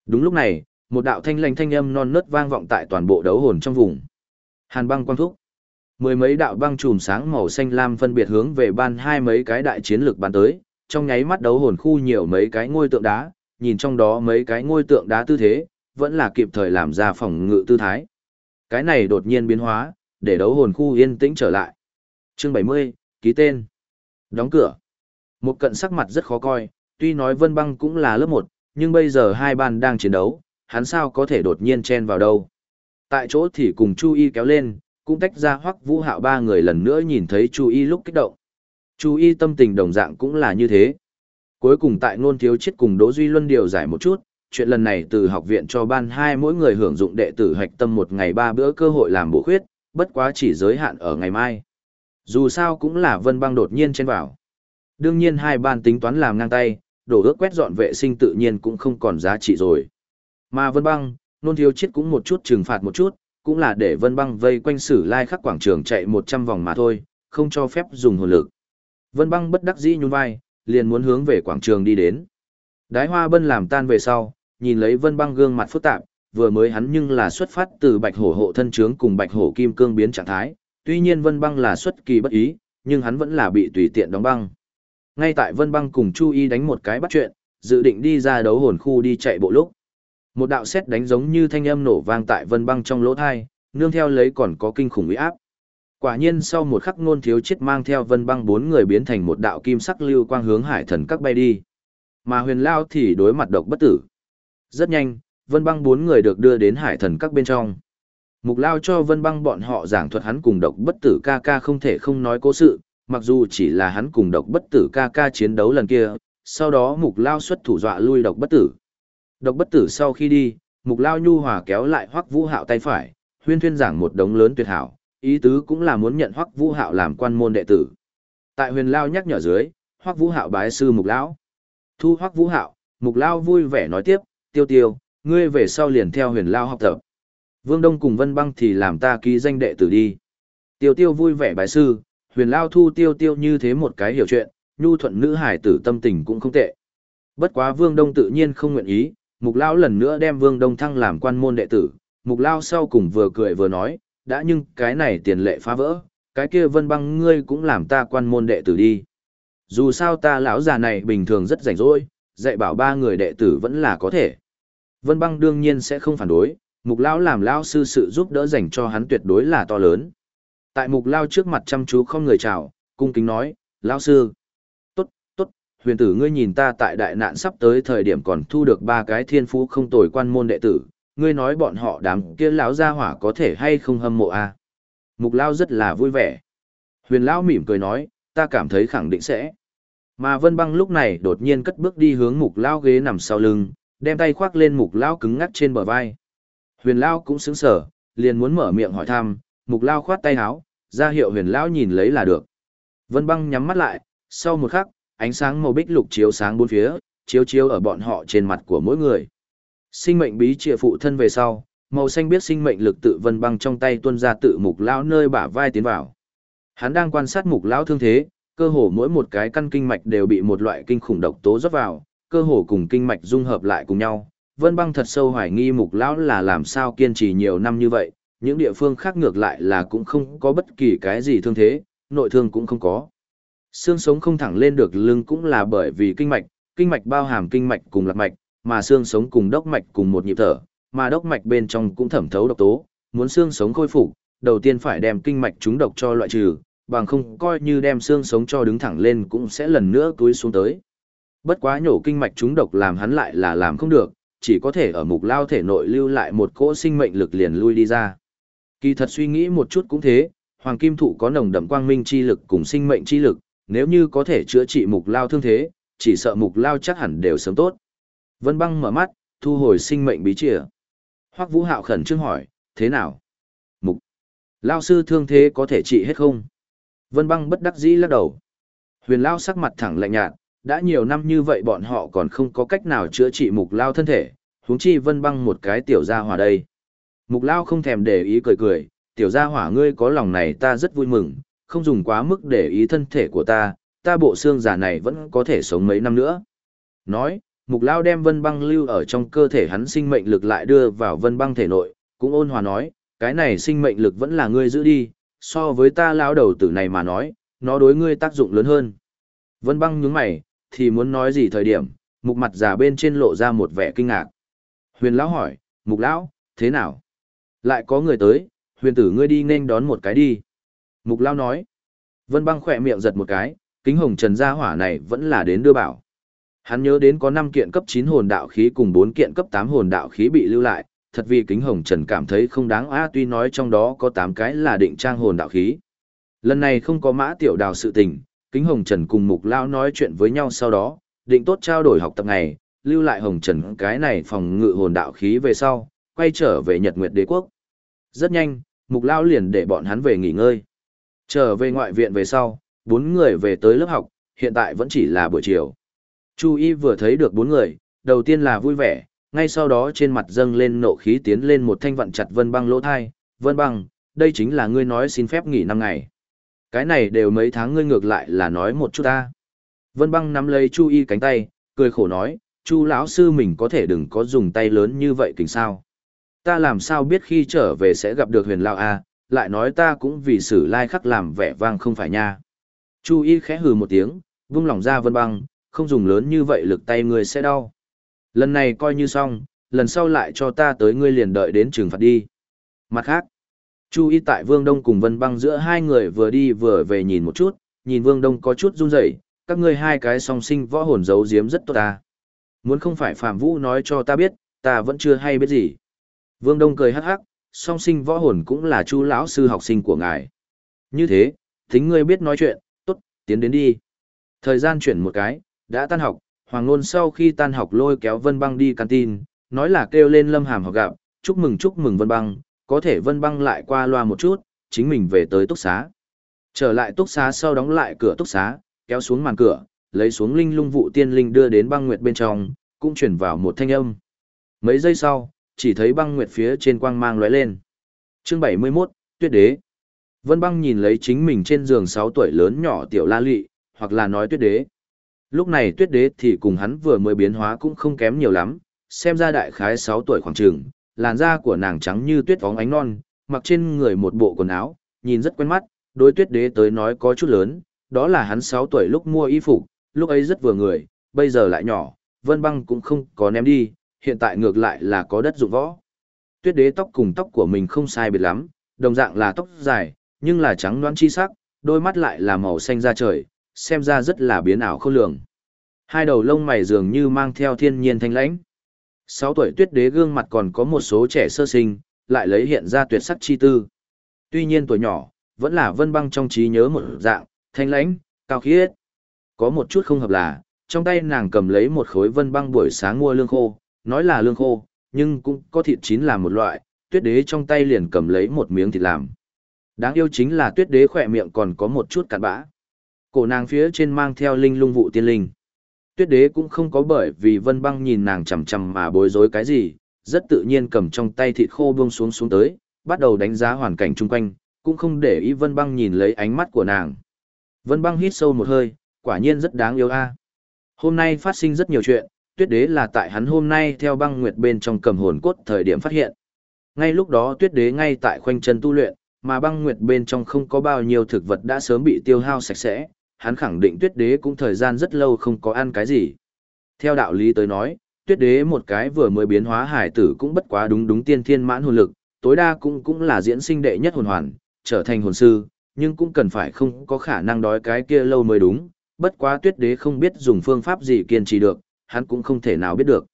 Đúng lúc này, một đạo thanh lành thanh âm non nớt vang vọng tại toàn bộ đấu hồn trong vùng. Hàn băng quang thúc. Mười mấy đạo băng chùm sáng màu xanh lam phân biệt hướng về ban hai mấy cái đại chiến lược bắn tới, trong nháy mắt đấu hồn khu nhiều mấy cái ngôi tượng đá, nhìn trong đó mấy cái ngôi tượng đá tư thế, vẫn là kịp thời làm ra phòng ngự tư thái. Cái này đột nhiên biến hóa, để đấu hồn khu yên tĩnh trở lại. Chương 70, ký tên. Đóng cửa. Một cận sắc mặt rất khó coi, tuy nói Vân Băng cũng là lớp 1, nhưng bây giờ hai ban đang chiến đấu, hắn sao có thể đột nhiên chen vào đâu. Tại chỗ thì cùng Chu Y kéo lên, cũng tách ra hoắc vũ hạo ba người lần nữa nhìn thấy Chu Y lúc kích động. Chú Y tâm tình đồng dạng cũng là như thế. Cuối cùng tại ngôn thiếu chết cùng Đỗ Duy Luân điều giải một chút, chuyện lần này từ học viện cho ban hai mỗi người hưởng dụng đệ tử hạch tâm một ngày ba bữa cơ hội làm bổ khuyết, bất quá chỉ giới hạn ở ngày mai. Dù sao cũng là vân băng đột nhiên trên vào. Đương nhiên hai ban tính toán làm ngang tay, đổ ước quét dọn vệ sinh tự nhiên cũng không còn giá trị rồi. Mà vân băng, nôn thiếu chết cũng một chút trừng phạt một chút, cũng là để vân băng vây quanh sử lai khắc quảng trường chạy 100 vòng mà thôi, không cho phép dùng hồn lực. Vân băng bất đắc dĩ nhún vai, liền muốn hướng về quảng trường đi đến. Đái hoa bân làm tan về sau, nhìn lấy vân băng gương mặt phức tạp, vừa mới hắn nhưng là xuất phát từ bạch hổ hộ thân trướng cùng bạch hổ kim cương biến trạng thái, tuy nhiên vân băng là xuất kỳ bất ý, nhưng hắn vẫn là bị tùy tiện đóng băng. Ngay tại vân băng cùng Chu Y đánh một cái bắt chuyện, dự định đi ra đấu hồn khu đi chạy bộ lúc. Một đạo sét đánh giống như thanh âm nổ vang tại vân băng trong lỗ thai, nương theo lấy còn có kinh khủng uy áp. Quả nhiên sau một khắc ngôn thiếu chết mang theo vân băng bốn người biến thành một đạo kim sắc lưu quang hướng hải thần các bay đi. Mà huyền lao thì đối mặt độc bất tử. Rất nhanh, vân băng bốn người được đưa đến hải thần các bên trong. Mục lao cho vân băng bọn họ giảng thuật hắn cùng độc bất tử ca ca không thể không nói cố sự, mặc dù chỉ là hắn cùng độc bất tử ca ca chiến đấu lần kia, sau đó mục lao xuất thủ dọa lui độc bất tử. Độc bất tử sau khi đi, mục lao nhu hòa kéo lại hoắc vũ hạo tay phải, huyên thuyên giảng một đống lớn tuyệt hảo, ý tứ cũng là muốn nhận hoắc vũ hạo làm quan môn đệ tử. Tại huyền lao nhắc nhở dưới, hoắc vũ hạo bái sư mục lão. Thu hoắc vũ hạo, mục lão vui vẻ nói tiếp, tiêu tiêu, ngươi về sau liền theo huyền lao học tập. Vương Đông cùng Vân Băng thì làm ta ký danh đệ tử đi. Tiêu tiêu vui vẻ bái sư, huyền lao thu tiêu tiêu như thế một cái hiểu chuyện, nhu thuận nữ hải tử tâm tình cũng không tệ. Bất quá Vương Đông tự nhiên không nguyện ý, Mục Lao lần nữa đem Vương Đông Thăng làm quan môn đệ tử, Mục Lao sau cùng vừa cười vừa nói, đã nhưng cái này tiền lệ phá vỡ, cái kia vân băng ngươi cũng làm ta quan môn đệ tử đi. Dù sao ta lão già này bình thường rất rảnh rỗi, dạy bảo ba người đệ tử vẫn là có thể. Vân băng đương nhiên sẽ không phản đối, Mục lão làm lão sư sự giúp đỡ dành cho hắn tuyệt đối là to lớn. Tại Mục Lao trước mặt chăm chú không người chào, cung kính nói, lão sư tốt tốt huyền tử ngươi nhìn ta tại đại nạn sắp tới thời điểm còn thu được ba cái thiên phú không tồi quan môn đệ tử, ngươi nói bọn họ đám kia lão gia hỏa có thể hay không hâm mộ a? À? Mục Lao rất là vui vẻ. Huyền Lão mỉm cười nói, ta cảm thấy khẳng định sẽ. Mà Vân Băng lúc này đột nhiên cất bước đi hướng Mục Lao ghế nằm sau lưng, đem tay khoác lên Mục Lao cứng ngắc trên bờ vai. Huyền Lao cũng sững sờ, liền muốn mở miệng hỏi thăm, mục lao khoát tay áo, ra hiệu huyền lão nhìn lấy là được. Vân băng nhắm mắt lại, sau một khắc, ánh sáng màu bích lục chiếu sáng bốn phía, chiếu chiếu ở bọn họ trên mặt của mỗi người. Sinh mệnh bí trịa phụ thân về sau, màu xanh biết sinh mệnh lực tự vân băng trong tay tuân ra tự mục lão nơi bả vai tiến vào. Hắn đang quan sát mục lão thương thế, cơ hồ mỗi một cái căn kinh mạch đều bị một loại kinh khủng độc tố rót vào, cơ hồ cùng kinh mạch dung hợp lại cùng nhau. Vân băng thật sâu hoài nghi mục lão là làm sao kiên trì nhiều năm như vậy, những địa phương khác ngược lại là cũng không có bất kỳ cái gì thương thế, nội thương cũng không có. Xương sống không thẳng lên được lưng cũng là bởi vì kinh mạch, kinh mạch bao hàm kinh mạch cùng lạc mạch, mà xương sống cùng đốc mạch cùng một nhịp thở, mà đốc mạch bên trong cũng thẩm thấu độc tố, muốn xương sống khôi phục, đầu tiên phải đem kinh mạch chúng độc cho loại trừ, bằng không coi như đem xương sống cho đứng thẳng lên cũng sẽ lần nữa túi xuống tới. Bất quá nhổ kinh mạch chúng độc làm hắn lại là làm không được, chỉ có thể ở mục lao thể nội lưu lại một cỗ sinh mệnh lực liền lui đi ra. Kỳ thật suy nghĩ một chút cũng thế, hoàng kim thụ có nồng đậm quang minh chi lực cùng sinh mệnh chi lực, nếu như có thể chữa trị mục lao thương thế, chỉ sợ mục lao chắc hẳn đều sớm tốt. Vân băng mở mắt, thu hồi sinh mệnh bí trịa. Hoắc Vũ Hạo khẩn trương hỏi, thế nào? Mục. Lao sư thương thế có thể trị hết không? Vân băng bất đắc dĩ lắc đầu. Huyền Lao sắc mặt thẳng lạnh nhạt, đã nhiều năm như vậy bọn họ còn không có cách nào chữa trị mục Lao thân thể, huống chi Vân băng một cái tiểu gia hỏa đây. Mục Lao không thèm để ý cười cười, tiểu gia hỏa ngươi có lòng này ta rất vui mừng, không dùng quá mức để ý thân thể của ta, ta bộ xương giả này vẫn có thể sống mấy năm nữa. Nói, mục lao đem vân băng lưu ở trong cơ thể hắn sinh mệnh lực lại đưa vào vân băng thể nội, cũng ôn hòa nói, cái này sinh mệnh lực vẫn là ngươi giữ đi, so với ta lao đầu tử này mà nói, nó đối ngươi tác dụng lớn hơn. Vân băng nhướng mày, thì muốn nói gì thời điểm, mục mặt già bên trên lộ ra một vẻ kinh ngạc. Huyền lão hỏi, mục lão, thế nào? Lại có người tới, huyền tử ngươi đi nên đón một cái đi. Mục lao nói, vân băng khỏe miệng giật một cái, kính hồng trần gia hỏa này vẫn là đến đưa bảo. Hắn nhớ đến có 5 kiện cấp 9 hồn đạo khí cùng 4 kiện cấp 8 hồn đạo khí bị lưu lại, thật vì kính hồng trần cảm thấy không đáng a tuy nói trong đó có 8 cái là định trang hồn đạo khí. Lần này không có mã tiểu đào sự tình, kính hồng trần cùng mục lao nói chuyện với nhau sau đó, định tốt trao đổi học tập ngày, lưu lại hồng trần cái này phòng ngự hồn đạo khí về sau, quay trở về Nhật Nguyệt Đế Quốc. Rất nhanh, mục lao liền để bọn hắn về nghỉ ngơi. Trở về ngoại viện về sau, bốn người về tới lớp học, hiện tại vẫn chỉ là buổi chiều. Chu Y vừa thấy được bốn người, đầu tiên là vui vẻ, ngay sau đó trên mặt dâng lên nộ khí tiến lên một thanh vặn chặt Vân Băng lỗ thai, "Vân Băng, đây chính là ngươi nói xin phép nghỉ năm ngày. Cái này đều mấy tháng ngươi ngược lại là nói một chút ta." Vân Băng nắm lấy Chu Y cánh tay, cười khổ nói, "Chu lão sư mình có thể đừng có dùng tay lớn như vậy kính sao? Ta làm sao biết khi trở về sẽ gặp được Huyền lão a, lại nói ta cũng vì sử lai khắc làm vẻ vang không phải nha." Chu Y khẽ hừ một tiếng, vung lòng ra Vân Băng, không dùng lớn như vậy lực tay ngươi sẽ đau. Lần này coi như xong, lần sau lại cho ta tới ngươi liền đợi đến trừng phạt đi. Mặt khác, Chu y tại Vương Đông cùng Vân Băng giữa hai người vừa đi vừa về nhìn một chút, nhìn Vương Đông có chút run rẩy, các ngươi hai cái song sinh võ hồn giấu giếm rất tốt ta. Muốn không phải Phạm Vũ nói cho ta biết, ta vẫn chưa hay biết gì. Vương Đông cười hắc hắc, song sinh võ hồn cũng là Chu lão sư học sinh của ngài. Như thế, tính ngươi biết nói chuyện, tốt, tiến đến đi. Thời gian chuyển một cái, đã tan học, Hoàng Nôn sau khi tan học lôi kéo Vân Băng đi canteen, nói là kêu lên Lâm Hàm học gặp, chúc mừng chúc mừng Vân Băng, có thể Vân Băng lại qua loa một chút, chính mình về tới túc xá. Trở lại túc xá sau đóng lại cửa túc xá, kéo xuống màn cửa, lấy xuống linh lung vụ tiên linh đưa đến băng nguyệt bên trong, cũng chuyển vào một thanh âm. Mấy giây sau, chỉ thấy băng nguyệt phía trên quang mang lóe lên. Chương 71, Tuyết Đế. Vân Băng nhìn lấy chính mình trên giường 6 tuổi lớn nhỏ tiểu La Lệ, hoặc là nói Tuyết Đế. Lúc này tuyết đế thì cùng hắn vừa mới biến hóa cũng không kém nhiều lắm, xem ra đại khái 6 tuổi khoảng trường, làn da của nàng trắng như tuyết phóng ánh non, mặc trên người một bộ quần áo, nhìn rất quen mắt, đối tuyết đế tới nói có chút lớn, đó là hắn 6 tuổi lúc mua y phục, lúc ấy rất vừa người, bây giờ lại nhỏ, vân băng cũng không có ném đi, hiện tại ngược lại là có đất dụng võ. Tuyết đế tóc cùng tóc của mình không sai biệt lắm, đồng dạng là tóc dài, nhưng là trắng đoán chi sắc, đôi mắt lại là màu xanh da trời, xem ra rất là biến ảo khôn lường. Hai đầu lông mày dường như mang theo thiên nhiên thanh lãnh. Sáu tuổi tuyết đế gương mặt còn có một số trẻ sơ sinh, lại lấy hiện ra tuyệt sắc chi tư. Tuy nhiên tuổi nhỏ, vẫn là vân băng trong trí nhớ một dạng, thanh lãnh, cao khiết. Có một chút không hợp là, trong tay nàng cầm lấy một khối vân băng buổi sáng mua lương khô, nói là lương khô, nhưng cũng có thịt chín làm một loại, tuyết đế trong tay liền cầm lấy một miếng thịt làm. Đáng yêu chính là tuyết đế khỏe miệng còn có một chút cặn bã. Cổ nàng phía trên mang theo linh lung vụ tiên linh. Tuyết đế cũng không có bởi vì vân băng nhìn nàng chằm chằm mà bối rối cái gì, rất tự nhiên cầm trong tay thịt khô buông xuống xuống tới, bắt đầu đánh giá hoàn cảnh chung quanh, cũng không để ý vân băng nhìn lấy ánh mắt của nàng. Vân băng hít sâu một hơi, quả nhiên rất đáng yêu a. Hôm nay phát sinh rất nhiều chuyện, tuyết đế là tại hắn hôm nay theo băng nguyệt bên trong cầm hồn cốt thời điểm phát hiện. Ngay lúc đó tuyết đế ngay tại khoanh chân tu luyện, mà băng nguyệt bên trong không có bao nhiêu thực vật đã sớm bị tiêu hao sạch sẽ, hắn khẳng định tuyết đế cũng thời gian rất lâu không có ăn cái gì. Theo đạo lý tới nói, tuyết đế một cái vừa mới biến hóa hải tử cũng bất quá đúng đúng tiên thiên mãn hồn lực, tối đa cũng cũng là diễn sinh đệ nhất hồn hoàn, trở thành hồn sư, nhưng cũng cần phải không có khả năng đói cái kia lâu mới đúng, bất quá tuyết đế không biết dùng phương pháp gì kiên trì được, hắn cũng không thể nào biết được.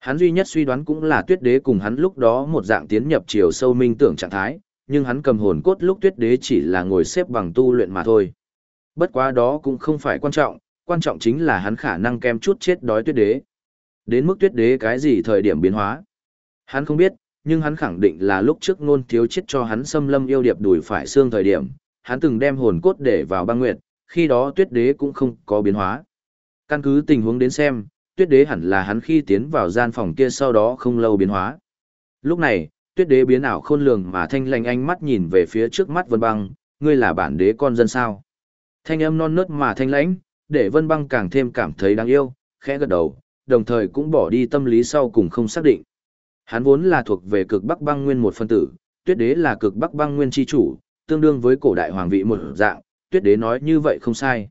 Hắn duy nhất suy đoán cũng là tuyết đế cùng hắn lúc đó một dạng tiến nhập chiều sâu minh tưởng trạng thái, nhưng hắn cầm hồn cốt lúc tuyết đế chỉ là ngồi xếp bằng tu luyện mà thôi. Bất quá đó cũng không phải quan trọng, quan trọng chính là hắn khả năng kem chút chết đói tuyết đế. Đến mức tuyết đế cái gì thời điểm biến hóa. Hắn không biết, nhưng hắn khẳng định là lúc trước ngôn thiếu chết cho hắn xâm lâm yêu điệp đùi phải xương thời điểm, hắn từng đem hồn cốt để vào băng nguyệt, khi đó tuyết đế cũng không có biến hóa. Căn cứ tình huống đến xem, tuyết đế hẳn là hắn khi tiến vào gian phòng kia sau đó không lâu biến hóa. Lúc này, tuyết đế biến ảo khôn lường mà thanh lành ánh mắt nhìn về phía trước mắt vân băng, ngươi là bản đế con dân sao. Thanh âm non nớt mà thanh lãnh, để vân băng càng thêm cảm thấy đáng yêu, khẽ gật đầu, đồng thời cũng bỏ đi tâm lý sau cùng không xác định. Hắn vốn là thuộc về cực bắc băng nguyên một phân tử, tuyết đế là cực bắc băng nguyên chi chủ, tương đương với cổ đại hoàng vị một dạng, tuyết đế nói như vậy không sai.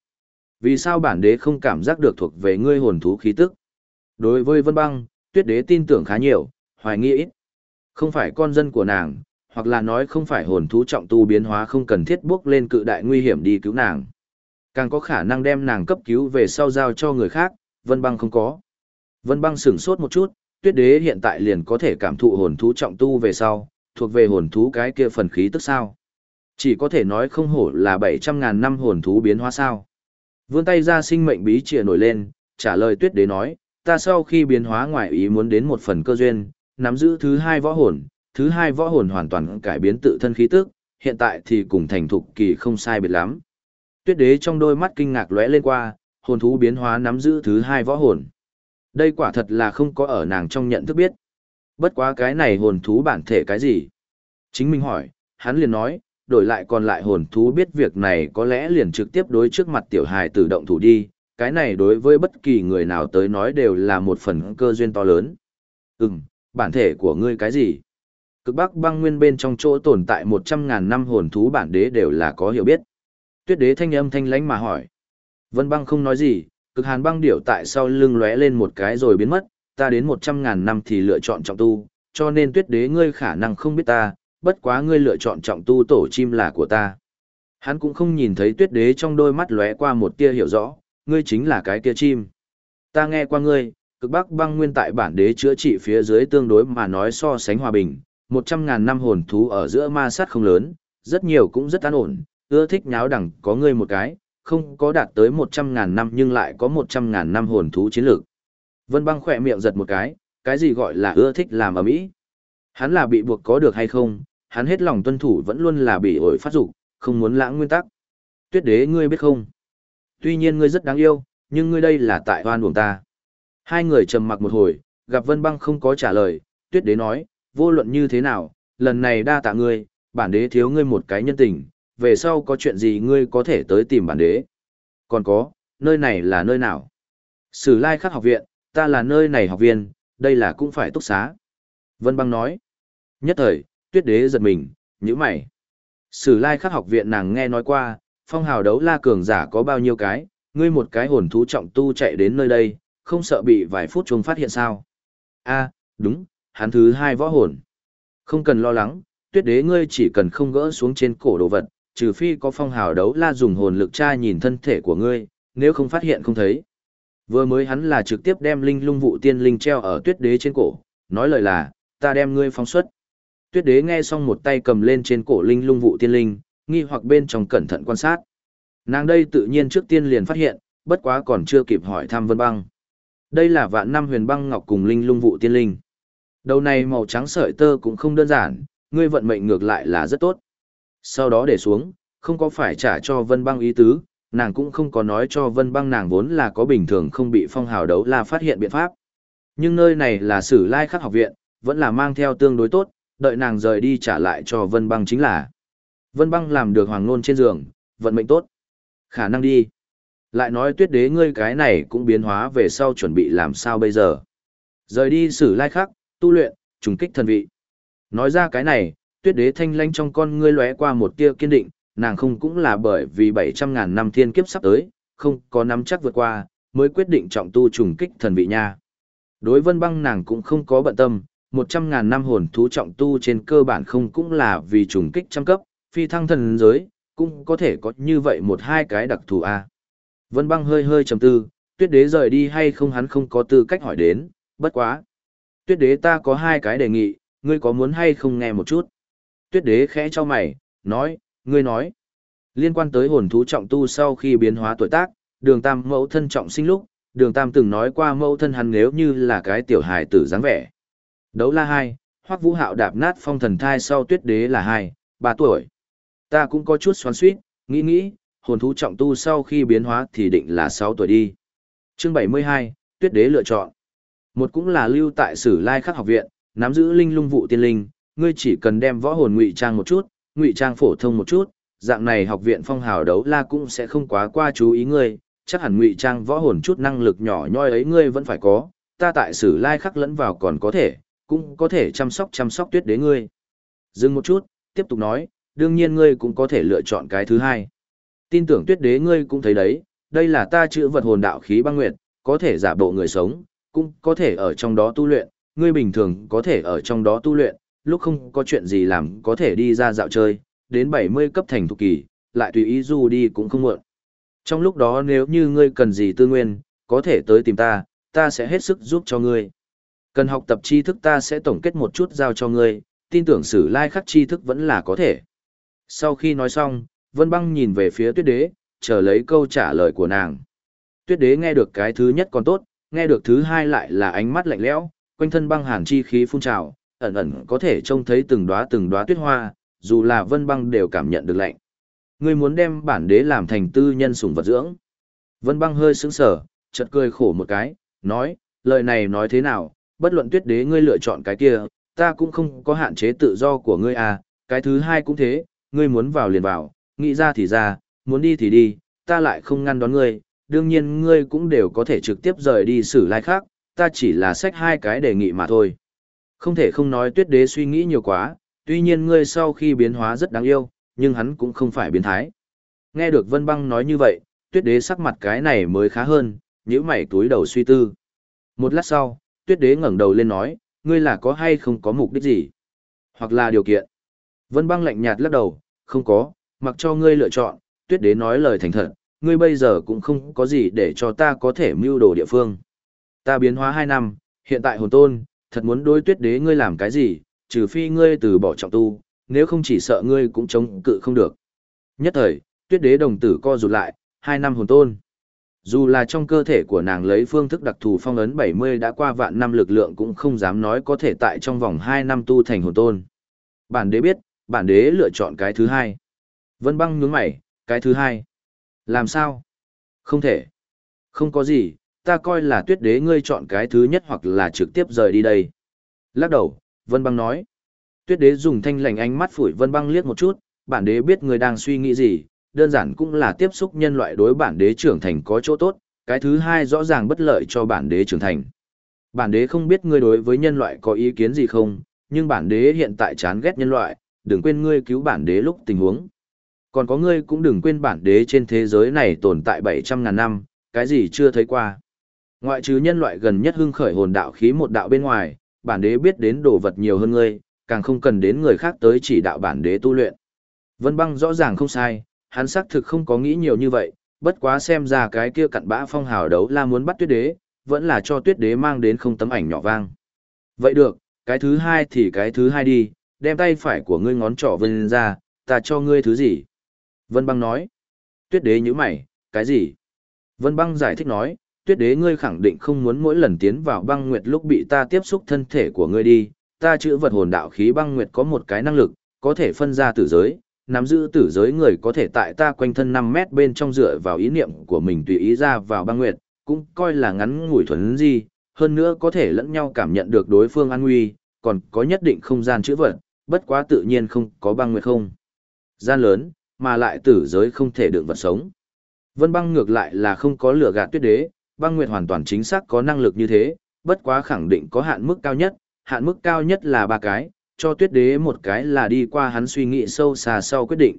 Vì sao bản đế không cảm giác được thuộc về ngươi hồn thú khí tức? Đối với vân băng, tuyết đế tin tưởng khá nhiều, hoài nghi ít. Không phải con dân của nàng, hoặc là nói không phải hồn thú trọng tu biến hóa không cần thiết bước lên cự đại nguy hiểm đi cứu nàng. Càng có khả năng đem nàng cấp cứu về sau giao cho người khác, vân băng không có. Vân băng sửng sốt một chút, tuyết đế hiện tại liền có thể cảm thụ hồn thú trọng tu về sau, thuộc về hồn thú cái kia phần khí tức sao. Chỉ có thể nói không hổ là 700.000 năm hồn thú biến hóa sao. Vươn tay ra sinh mệnh bí trịa nổi lên, trả lời tuyết đế nói, ta sau khi biến hóa ngoại ý muốn đến một phần cơ duyên, nắm giữ thứ hai võ hồn, thứ hai võ hồn hoàn toàn cải biến tự thân khí tức, hiện tại thì cùng thành thục kỳ không sai biệt lắm. Tuyết đế trong đôi mắt kinh ngạc lóe lên qua, hồn thú biến hóa nắm giữ thứ hai võ hồn. Đây quả thật là không có ở nàng trong nhận thức biết. Bất quá cái này hồn thú bản thể cái gì? Chính mình hỏi, hắn liền nói, đổi lại còn lại hồn thú biết việc này có lẽ liền trực tiếp đối trước mặt tiểu hài tự động thủ đi, cái này đối với bất kỳ người nào tới nói đều là một phần cơ duyên to lớn. Ừm, bản thể của ngươi cái gì? Cực bắc băng nguyên bên trong chỗ tồn tại một trăm ngàn năm hồn thú bản đế đều là có hiểu biết. Tuyết đế thanh âm thanh lãnh mà hỏi. Vân băng không nói gì, cực hàn băng điểu tại sau lưng lóe lên một cái rồi biến mất, ta đến một trăm ngàn năm thì lựa chọn trọng tu, cho nên tuyết đế ngươi khả năng không biết ta, bất quá ngươi lựa chọn trọng tu tổ chim là của ta. Hắn cũng không nhìn thấy tuyết đế trong đôi mắt lóe qua một tia hiểu rõ, ngươi chính là cái kia chim. Ta nghe qua ngươi, cực bắc băng nguyên tại bản đế chữa trị phía dưới tương đối mà nói so sánh hòa bình, một trăm ngàn năm hồn thú ở giữa ma sát không lớn, rất nhiều cũng rất an ổn, ưa thích nháo đẳng có ngươi một cái, không có đạt tới một trăm ngàn năm nhưng lại có một trăm ngàn năm hồn thú chiến lược. Vân băng khỏe miệng giật một cái, cái gì gọi là ưa thích làm ở mỹ Hắn là bị buộc có được hay không, hắn hết lòng tuân thủ vẫn luôn là bị ổi phát dục không muốn lãng nguyên tắc. Tuyết đế ngươi biết không? Tuy nhiên ngươi rất đáng yêu, nhưng ngươi đây là tại hoan buồng ta. Hai người trầm mặc một hồi, gặp Vân Băng không có trả lời, Tuyết đế nói, vô luận như thế nào, lần này đa tạ ngươi, bản đế thiếu ngươi một cái nhân tình, về sau có chuyện gì ngươi có thể tới tìm bản đế. Còn có, nơi này là nơi nào? Sử lai khắc học viện, ta là nơi này học viên, đây là cũng phải túc xá. Vân Băng nói. Nhất thời, tuyết đế giật mình, nhíu mày. Sử lai khắc học viện nàng nghe nói qua, phong hào đấu la cường giả có bao nhiêu cái, ngươi một cái hồn thú trọng tu chạy đến nơi đây, không sợ bị vài phút chung phát hiện sao. a đúng, hắn thứ hai võ hồn. Không cần lo lắng, tuyết đế ngươi chỉ cần không gỡ xuống trên cổ đồ vật, trừ phi có phong hào đấu la dùng hồn lực tra nhìn thân thể của ngươi, nếu không phát hiện không thấy. Vừa mới hắn là trực tiếp đem linh lung vụ tiên linh treo ở tuyết đế trên cổ, nói lời là, ta đem ngươi phóng xuất. Tuyết đế nghe xong một tay cầm lên trên cổ linh lung vụ tiên linh, nghi hoặc bên trong cẩn thận quan sát. Nàng đây tự nhiên trước tiên liền phát hiện, bất quá còn chưa kịp hỏi thăm vân băng. Đây là vạn năm huyền băng ngọc cùng linh lung vụ tiên linh. Đầu này màu trắng sợi tơ cũng không đơn giản, ngươi vận mệnh ngược lại là rất tốt. Sau đó để xuống, không có phải trả cho Vân Băng ý tứ, nàng cũng không có nói cho Vân Băng nàng vốn là có bình thường không bị phong hào đấu la phát hiện biện pháp. Nhưng nơi này là sử lai khắc học viện, vẫn là mang theo tương đối tốt, đợi nàng rời đi trả lại cho Vân Băng chính là. Vân Băng làm được hoàng ngôn trên giường, vận mệnh tốt. Khả năng đi. Lại nói tuyết đế ngươi cái này cũng biến hóa về sau chuẩn bị làm sao bây giờ. Rời đi sử lai khắc, tu luyện, trùng kích thần vị. Nói ra cái này, tuyết đế thanh lanh trong con ngươi lóe qua một tia kiên định, nàng không cũng là bởi vì 700.000 năm thiên kiếp sắp tới, không có nắm chắc vượt qua, mới quyết định trọng tu trùng kích thần vị nha. Đối vân băng nàng cũng không có bận tâm, 100.000 năm hồn thú trọng tu trên cơ bản không cũng là vì trùng kích trăm cấp, phi thăng thần giới, cũng có thể có như vậy một hai cái đặc thù a. Vân băng hơi hơi trầm tư, tuyết đế rời đi hay không hắn không có tư cách hỏi đến, bất quá. Tuyết đế ta có hai cái đề nghị, ngươi có muốn hay không nghe một chút? Tuyết đế khẽ cho mày, nói, ngươi nói. Liên quan tới hồn thú trọng tu sau khi biến hóa tuổi tác, đường tam mẫu thân trọng sinh lúc, đường tam từng nói qua mẫu thân hắn nếu như là cái tiểu hài tử dáng vẻ. Đấu la hai, hoắc vũ hạo đạp nát phong thần thai sau tuyết đế là hai, ba tuổi. Ta cũng có chút xoắn suýt, nghĩ nghĩ, hồn thú trọng tu sau khi biến hóa thì định là sáu tuổi đi. Chương bảy mươi hai, tuyết đế lựa chọn. Một cũng là lưu tại sử lai khắc học viện, nắm giữ linh lung vụ tiên linh, ngươi chỉ cần đem võ hồn ngụy trang một chút, ngụy trang phổ thông một chút, dạng này học viện phong hào đấu la cũng sẽ không quá qua chú ý ngươi, chắc hẳn ngụy trang võ hồn chút năng lực nhỏ nhoi ấy ngươi vẫn phải có, ta tại sử lai khắc lẫn vào còn có thể, cũng có thể chăm sóc chăm sóc tuyết đế ngươi. Dừng một chút, tiếp tục nói, đương nhiên ngươi cũng có thể lựa chọn cái thứ hai. Tin tưởng tuyết đế ngươi cũng thấy đấy, đây là ta chữ vật hồn đạo khí băng nguyệt, có thể giả bộ người sống, cũng có thể ở trong đó tu luyện, ngươi bình thường có thể ở trong đó tu luyện, lúc không có chuyện gì làm có thể đi ra dạo chơi, đến 70 cấp thành thục kỳ, lại tùy ý du đi cũng không muộn. Trong lúc đó nếu như ngươi cần gì tư nguyên, có thể tới tìm ta, ta sẽ hết sức giúp cho ngươi. Cần học tập tri thức ta sẽ tổng kết một chút giao cho ngươi, tin tưởng sử lai like khắc tri thức vẫn là có thể. Sau khi nói xong, Vân Băng nhìn về phía tuyết đế, chờ lấy câu trả lời của nàng. Tuyết đế nghe được cái thứ nhất còn tốt, nghe được thứ hai lại là ánh mắt lạnh lẽo, quanh thân băng hàn chi khí phun trào, ẩn ẩn có thể trông thấy từng đóa từng đóa tuyết hoa, dù là Vân Băng đều cảm nhận được lạnh. Ngươi muốn đem bản đế làm thành tư nhân sủng vật dưỡng. Vân Băng hơi sững sờ, chợt cười khổ một cái, nói, lời này nói thế nào, bất luận tuyết đế ngươi lựa chọn cái kia, ta cũng không có hạn chế tự do của ngươi à, cái thứ hai cũng thế, ngươi muốn vào liền vào, nghĩ ra thì ra, muốn đi thì đi, ta lại không ngăn đón ngươi, đương nhiên ngươi cũng đều có thể trực tiếp rời đi xử lai khác, ta chỉ là sách hai cái đề nghị mà thôi. Không thể không nói tuyết đế suy nghĩ nhiều quá, tuy nhiên ngươi sau khi biến hóa rất đáng yêu, nhưng hắn cũng không phải biến thái. Nghe được Vân Băng nói như vậy, tuyết đế sắc mặt cái này mới khá hơn, nhíu mày túi đầu suy tư. Một lát sau, tuyết đế ngẩng đầu lên nói, ngươi là có hay không có mục đích gì? Hoặc là điều kiện? Vân Băng lạnh nhạt lắc đầu, không có, mặc cho ngươi lựa chọn, tuyết đế nói lời thành thật, ngươi bây giờ cũng không có gì để cho ta có thể mưu đồ địa phương. Ta biến hóa hai năm, hiện tại hồn tôn, thật muốn đối tuyết đế ngươi làm cái gì, trừ phi ngươi từ bỏ trọng tu, nếu không chỉ sợ ngươi cũng chống cự không được. Nhất thời, tuyết đế đồng tử co rụt lại, hai năm hồn tôn. Dù là trong cơ thể của nàng lấy phương thức đặc thù phong ấn 70 đã qua vạn năm lực lượng cũng không dám nói có thể tại trong vòng 2 năm tu thành hồn tôn. Bản đế biết, bản đế lựa chọn cái thứ hai. Vân băng nhướng mày, cái thứ hai. Làm sao? Không thể. Không có gì, ta coi là tuyết đế ngươi chọn cái thứ nhất hoặc là trực tiếp rời đi đây. Lắc đầu, Vân băng nói. Tuyết đế dùng thanh lành ánh mắt phủi Vân băng liếc một chút, bản đế biết ngươi đang suy nghĩ gì, đơn giản cũng là tiếp xúc nhân loại đối bản đế trưởng thành có chỗ tốt, cái thứ hai rõ ràng bất lợi cho bản đế trưởng thành. Bản đế không biết ngươi đối với nhân loại có ý kiến gì không, nhưng bản đế hiện tại chán ghét nhân loại, đừng quên ngươi cứu bản đế lúc tình huống. Còn có ngươi cũng đừng quên bản đế trên thế giới này tồn tại 700.000 năm, cái gì chưa thấy qua. Ngoại trừ nhân loại gần nhất hưng khởi hồn đạo khí một đạo bên ngoài, bản đế biết đến đồ vật nhiều hơn ngươi, càng không cần đến người khác tới chỉ đạo bản đế tu luyện. Vân băng rõ ràng không sai, hắn xác thực không có nghĩ nhiều như vậy, bất quá xem ra cái kia cặn bã phong hào đấu la muốn bắt tuyết đế, vẫn là cho tuyết đế mang đến không tấm ảnh nhỏ vang. Vậy được, cái thứ hai thì cái thứ hai đi, đem tay phải của ngươi ngón trỏ vân ra, ta cho ngươi thứ gì? Vân băng nói. Tuyết đế như mày, cái gì? Vân băng giải thích nói, tuyết đế ngươi khẳng định không muốn mỗi lần tiến vào băng nguyệt lúc bị ta tiếp xúc thân thể của ngươi đi, ta chữ vật hồn đạo khí băng nguyệt có một cái năng lực, có thể phân ra tử giới, nắm giữ tử giới người có thể tại ta quanh thân 5 mét bên trong dựa vào ý niệm của mình tùy ý ra vào băng nguyệt, cũng coi là ngắn ngủi thuần gì, hơn nữa có thể lẫn nhau cảm nhận được đối phương an nguy, còn có nhất định không gian chữ vật, bất quá tự nhiên không có băng nguyệt không. Gian lớn, mà lại tử giới không thể đựng vật sống. Vân băng ngược lại là không có lửa gạt tuyết đế, băng nguyệt hoàn toàn chính xác có năng lực như thế, bất quá khẳng định có hạn mức cao nhất, hạn mức cao nhất là ba cái, cho tuyết đế một cái là đi qua hắn suy nghĩ sâu xa sau quyết định.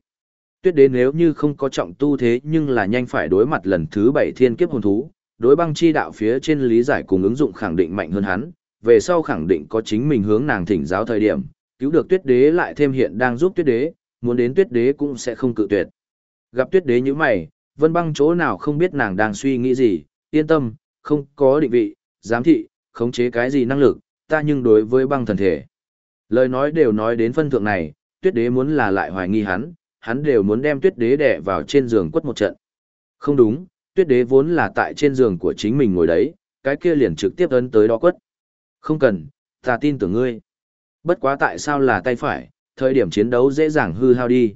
Tuyết đế nếu như không có trọng tu thế nhưng là nhanh phải đối mặt lần thứ bảy thiên kiếp hồn thú, đối băng chi đạo phía trên lý giải cùng ứng dụng khẳng định mạnh hơn hắn, về sau khẳng định có chính mình hướng nàng thỉnh giáo thời điểm, cứu được tuyết đế lại thêm hiện đang giúp tuyết đế, muốn đến tuyết đế cũng sẽ không cự tuyệt. Gặp tuyết đế như mày, vân băng chỗ nào không biết nàng đang suy nghĩ gì, yên tâm, không có định vị, giám thị, khống chế cái gì năng lực, ta nhưng đối với băng thần thể. Lời nói đều nói đến phân thượng này, tuyết đế muốn là lại hoài nghi hắn, hắn đều muốn đem tuyết đế đè vào trên giường quất một trận. Không đúng, tuyết đế vốn là tại trên giường của chính mình ngồi đấy, cái kia liền trực tiếp ấn tới đó quất. Không cần, ta tin tưởng ngươi. Bất quá tại sao là tay phải, thời điểm chiến đấu dễ dàng hư hao đi.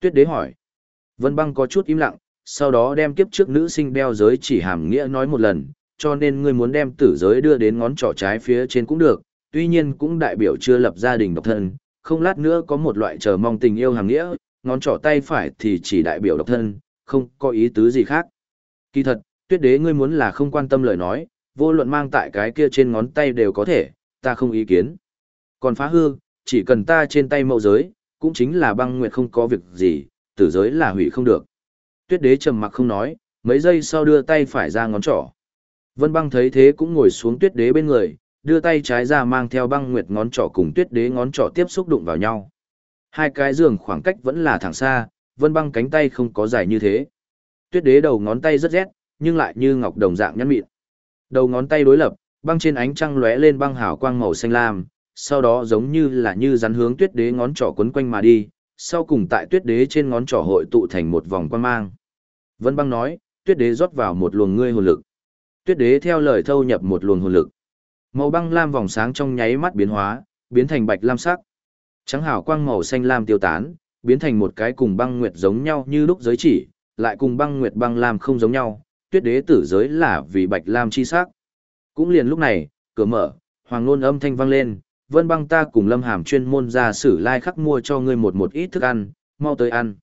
Tuyết đế hỏi. Vân băng có chút im lặng, sau đó đem kiếp trước nữ sinh đeo giới chỉ hàm nghĩa nói một lần, cho nên ngươi muốn đem tử giới đưa đến ngón trỏ trái phía trên cũng được, tuy nhiên cũng đại biểu chưa lập gia đình độc thân, không lát nữa có một loại chờ mong tình yêu hàm nghĩa, ngón trỏ tay phải thì chỉ đại biểu độc thân, không có ý tứ gì khác. Kỳ thật, tuyết đế ngươi muốn là không quan tâm lời nói, vô luận mang tại cái kia trên ngón tay đều có thể, ta không ý kiến. Còn phá hư, chỉ cần ta trên tay mậu giới, cũng chính là băng nguyệt không có việc gì, tử giới là hủy không được. Tuyết đế trầm mặc không nói, mấy giây sau đưa tay phải ra ngón trỏ. Vân băng thấy thế cũng ngồi xuống tuyết đế bên người, đưa tay trái ra mang theo băng nguyệt ngón trỏ cùng tuyết đế ngón trỏ tiếp xúc đụng vào nhau. Hai cái giường khoảng cách vẫn là thẳng xa, vân băng cánh tay không có dài như thế. Tuyết đế đầu ngón tay rất rét, nhưng lại như ngọc đồng dạng nhăn mịn. Đầu ngón tay đối lập, băng trên ánh trăng lóe lên băng hào quang màu xanh lam, sau đó giống như là như rắn hướng tuyết đế ngón trỏ quấn quanh mà đi, sau cùng tại tuyết đế trên ngón trỏ hội tụ thành một vòng quan mang. Vân băng nói, tuyết đế rót vào một luồng ngươi hồn lực. Tuyết đế theo lời thâu nhập một luồng hồn lực. Màu băng lam vòng sáng trong nháy mắt biến hóa, biến thành bạch lam sắc. Trắng hào quang màu xanh lam tiêu tán, biến thành một cái cùng băng nguyệt giống nhau như lúc giới chỉ, lại cùng băng nguyệt băng lam không giống nhau, tuyết đế tử giới là vì bạch lam chi sắc. Cũng liền lúc này, cửa mở, hoàng nôn âm thanh vang lên, vân băng ta cùng lâm hàm chuyên môn ra sử lai khắc mua cho ngươi một một ít thức ăn, mau tới ăn.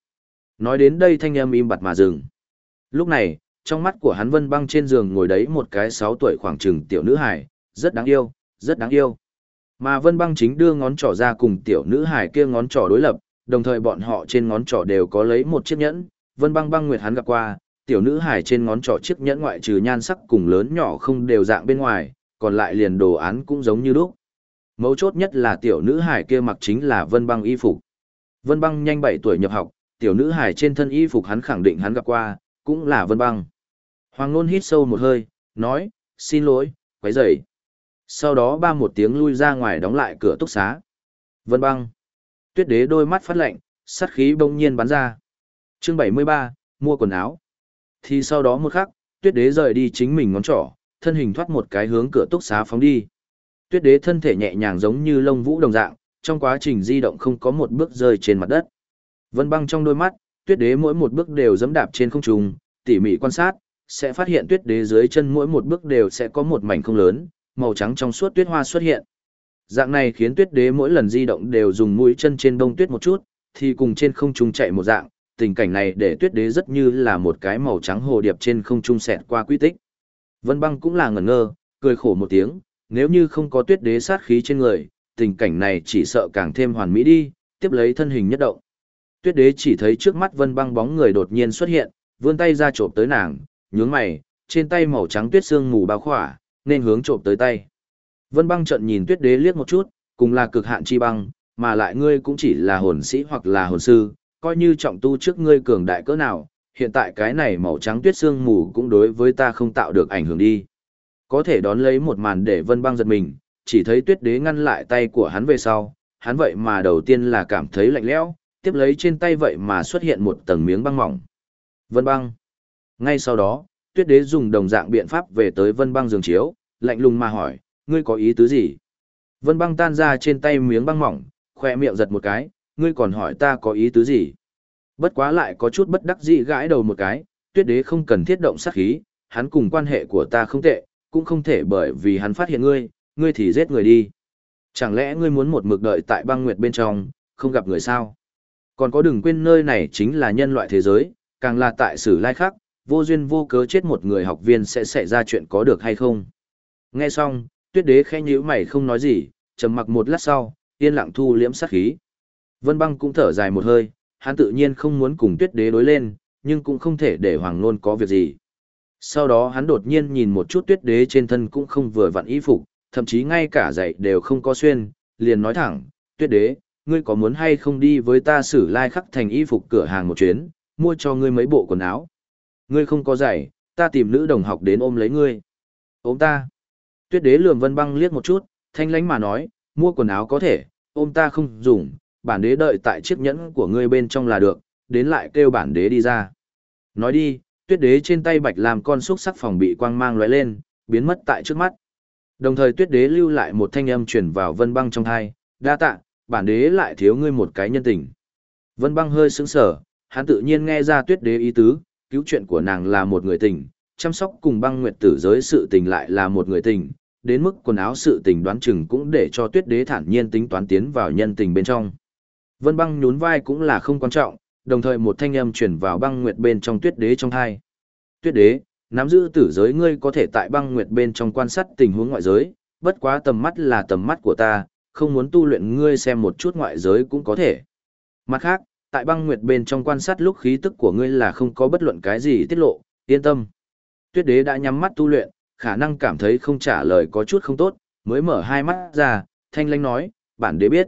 Nói đến đây thanh âm im bặt mà dừng. Lúc này, trong mắt của hắn vân băng trên giường ngồi đấy một cái sáu tuổi khoảng chừng tiểu nữ hải, rất đáng yêu, rất đáng yêu. Mà vân băng chính đưa ngón trỏ ra cùng tiểu nữ hải kia ngón trỏ đối lập, đồng thời bọn họ trên ngón trỏ đều có lấy một chiếc nhẫn, vân băng băng nguyệt hắn gặp qua, tiểu nữ hải trên ngón trỏ chiếc nhẫn ngoại trừ nhan sắc cùng lớn nhỏ không đều dạng bên ngoài, còn lại liền đồ án cũng giống như lúc. Mấu chốt nhất là tiểu nữ hải kia mặc chính là vân băng y phục. Vân băng nhanh 7 tuổi nhập học, tiểu nữ hải trên thân y phục hắn khẳng định hắn gặp qua, cũng là vân băng. Hoàng Nôn hít sâu một hơi, nói, xin lỗi, quấy rầy. Sau đó ba một tiếng lui ra ngoài đóng lại cửa túc xá. Vân băng. Tuyết đế đôi mắt phát lạnh, sát khí bỗng nhiên bắn ra. Chương 73, mua quần áo. Thì sau đó một khắc, tuyết đế rời đi chính mình ngón trỏ, thân hình thoát một cái hướng cửa túc xá phóng đi. Tuyết đế thân thể nhẹ nhàng giống như lông vũ đồng dạng, trong quá trình di động không có một bước rơi trên mặt đất. Vân băng trong đôi mắt, tuyết đế mỗi một bước đều dẫm đạp trên không trung, tỉ mỉ quan sát, sẽ phát hiện tuyết đế dưới chân mỗi một bước đều sẽ có một mảnh không lớn, màu trắng trong suốt tuyết hoa xuất hiện. Dạng này khiến tuyết đế mỗi lần di động đều dùng mũi chân trên đông tuyết một chút, thì cùng trên không trung chạy một dạng, tình cảnh này để tuyết đế rất như là một cái màu trắng hồ điệp trên không trung xẹt qua quy tích. Vân băng cũng là ngẩn ngơ, cười khổ một tiếng, nếu như không có tuyết đế sát khí trên người, tình cảnh này chỉ sợ càng thêm hoàn mỹ đi, tiếp lấy thân hình nhất động. Tuyết đế chỉ thấy trước mắt vân băng bóng người đột nhiên xuất hiện, vươn tay ra trộm tới nàng, nhướng mày, trên tay màu trắng tuyết xương mù bao khỏa, nên hướng trộm tới tay. Vân băng trận nhìn tuyết đế liếc một chút, cùng là cực hạn chi băng, mà lại ngươi cũng chỉ là hồn sĩ hoặc là hồn sư, coi như trọng tu trước ngươi cường đại cỡ nào, hiện tại cái này màu trắng tuyết xương mù cũng đối với ta không tạo được ảnh hưởng đi. Có thể đón lấy một màn để vân băng giật mình, chỉ thấy tuyết đế ngăn lại tay của hắn về sau, hắn vậy mà đầu tiên là cảm thấy lạnh lẽo, tiếp lấy trên tay vậy mà xuất hiện một tầng miếng băng mỏng. Vân băng. Ngay sau đó, tuyết đế dùng đồng dạng biện pháp về tới vân băng giường chiếu, lạnh lùng mà hỏi, ngươi có ý tứ gì? Vân băng tan ra trên tay miếng băng mỏng, khoe miệng giật một cái, ngươi còn hỏi ta có ý tứ gì. Bất quá lại có chút bất đắc dĩ gãi đầu một cái, tuyết đế không cần thiết động sát khí, hắn cùng quan hệ của ta không tệ, cũng không thể bởi vì hắn phát hiện ngươi, ngươi thì giết người đi. Chẳng lẽ ngươi muốn một mực đợi tại băng nguyệt bên trong, không gặp người sao? Còn có đừng quên nơi này chính là nhân loại thế giới, càng là tại sử lai khác, vô duyên vô cớ chết một người học viên sẽ xảy ra chuyện có được hay không? Nghe xong, tuyết đế khẽ nhíu mày không nói gì, trầm mặc một lát sau, yên lặng thu liễm sát khí. Vân băng cũng thở dài một hơi, hắn tự nhiên không muốn cùng tuyết đế đối lên, nhưng cũng không thể để hoàng nôn có việc gì. Sau đó hắn đột nhiên nhìn một chút tuyết đế trên thân cũng không vừa vặn y phục, thậm chí ngay cả giày đều không có xuyên, liền nói thẳng, tuyết đế, ngươi có muốn hay không đi với ta xử lai khắc thành y phục cửa hàng một chuyến, mua cho ngươi mấy bộ quần áo. Ngươi không có giày, ta tìm nữ đồng học đến ôm lấy ngươi. Ôm ta. Tuyết đế lườm vân băng liếc một chút, thanh lánh mà nói, mua quần áo có thể, ôm ta không dùng, bản đế đợi tại chiếc nhẫn của ngươi bên trong là được, đến lại kêu bản đế đi ra. Nói đi, tuyết đế trên tay bạch làm con xúc sắc phòng bị quang mang lóe lên, biến mất tại trước mắt. Đồng thời tuyết đế lưu lại một thanh âm truyền vào vân băng trong thai, đa tạ, bản đế lại thiếu ngươi một cái nhân tình. Vân băng hơi sững sờ, hắn tự nhiên nghe ra tuyết đế ý tứ, cứu chuyện của nàng là một người tình, chăm sóc cùng băng nguyệt tử giới sự tình lại là một người tình, đến mức quần áo sự tình đoán chừng cũng để cho tuyết đế thản nhiên tính toán tiến vào nhân tình bên trong. Vân băng nhún vai cũng là không quan trọng, đồng thời một thanh âm chuyển vào băng nguyệt bên trong tuyết đế trong hai. Tuyết đế, nắm giữ tử giới ngươi có thể tại băng nguyệt bên trong quan sát tình huống ngoại giới, bất quá tầm mắt là tầm mắt của ta, không muốn tu luyện ngươi xem một chút ngoại giới cũng có thể. Mặt khác, tại băng nguyệt bên trong quan sát lúc khí tức của ngươi là không có bất luận cái gì tiết lộ, yên tâm. Tuyết đế đã nhắm mắt tu luyện, khả năng cảm thấy không trả lời có chút không tốt, mới mở hai mắt ra, thanh lãnh nói, bản đế biết.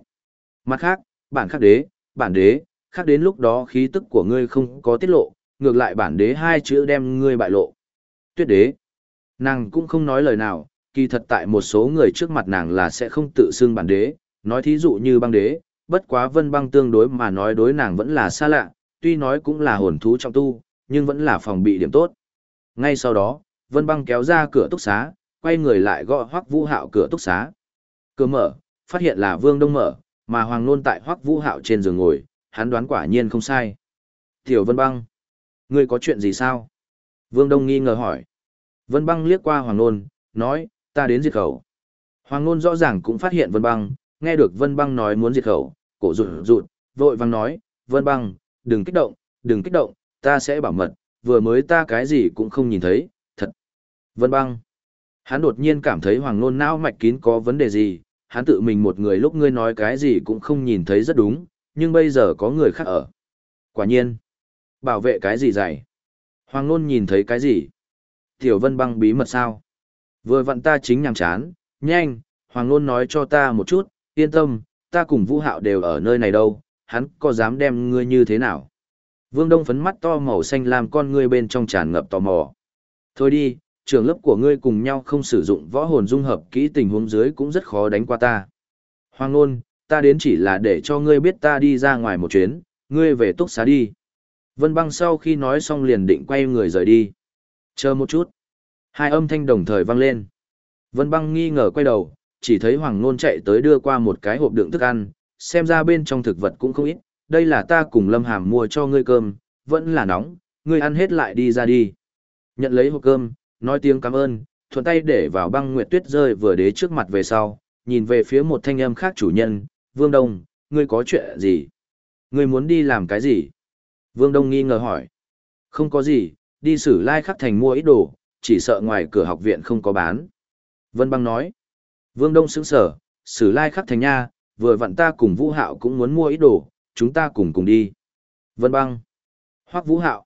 Mặt khác, bản khắc đế, bản đế, khác đến lúc đó khí tức của ngươi không có tiết lộ, ngược lại bản đế hai chữ đem ngươi bại lộ. Tuyết đế. Nàng cũng không nói lời nào, kỳ thật tại một số người trước mặt nàng là sẽ không tự xưng bản đế, nói thí dụ như băng đế, bất quá vân băng tương đối mà nói đối nàng vẫn là xa lạ, tuy nói cũng là hồn thú trong tu, nhưng vẫn là phòng bị điểm tốt. Ngay sau đó, vân băng kéo ra cửa túc xá, quay người lại gõ hoắc vũ hạo cửa túc xá. Cửa mở, phát hiện là vương đông mở, mà hoàng nôn tại hoắc vũ hạo trên giường ngồi, hắn đoán quả nhiên không sai. Tiểu vân băng, ngươi có chuyện gì sao? Vương đông nghi ngờ hỏi. Vân băng liếc qua hoàng nôn, nói, ta đến diệt khẩu. Hoàng nôn rõ ràng cũng phát hiện vân băng, nghe được vân băng nói muốn diệt khẩu, cổ rụt rụt, vội vang nói, vân băng, đừng kích động, đừng kích động, ta sẽ bảo mật, vừa mới ta cái gì cũng không nhìn thấy, thật. Vân băng. Hắn đột nhiên cảm thấy hoàng nôn não mạch kín có vấn đề gì, hắn tự mình một người lúc ngươi nói cái gì cũng không nhìn thấy rất đúng, nhưng bây giờ có người khác ở. Quả nhiên. Bảo vệ cái gì dạy? Hoàng nôn nhìn thấy cái gì? Tiểu vân băng bí mật sao? Vừa vặn ta chính nhằm chán, nhanh, Hoàng nôn nói cho ta một chút, yên tâm, ta cùng Vũ Hạo đều ở nơi này đâu, hắn có dám đem ngươi như thế nào? Vương Đông phấn mắt to màu xanh làm con ngươi bên trong tràn ngập tò mò. Thôi đi, trường lớp của ngươi cùng nhau không sử dụng võ hồn dung hợp kỹ tình huống dưới cũng rất khó đánh qua ta. Hoàng Nôn, ta đến chỉ là để cho ngươi biết ta đi ra ngoài một chuyến, ngươi về túc xá đi. Vân băng sau khi nói xong liền định quay người rời đi. Chờ một chút. Hai âm thanh đồng thời vang lên. Vân băng nghi ngờ quay đầu, chỉ thấy Hoàng Nôn chạy tới đưa qua một cái hộp đựng thức ăn, xem ra bên trong thực vật cũng không ít, đây là ta cùng Lâm Hàm mua cho ngươi cơm, vẫn là nóng, ngươi ăn hết lại đi ra đi. Nhận lấy hộp cơm, nói tiếng cảm ơn, thuận tay để vào băng nguyệt tuyết rơi vừa đế trước mặt về sau, nhìn về phía một thanh âm khác chủ nhân, Vương Đông, ngươi có chuyện gì? Ngươi muốn đi làm cái gì? Vương Đông nghi ngờ hỏi. Không có gì, đi xử lai khắc thành mua ít đồ, chỉ sợ ngoài cửa học viện không có bán. Vân băng nói. Vương Đông sững sở, sử lai khắc thành nha, vừa vặn ta cùng Vũ Hạo cũng muốn mua ít đồ, chúng ta cùng cùng đi. Vân băng. Hoắc Vũ Hạo.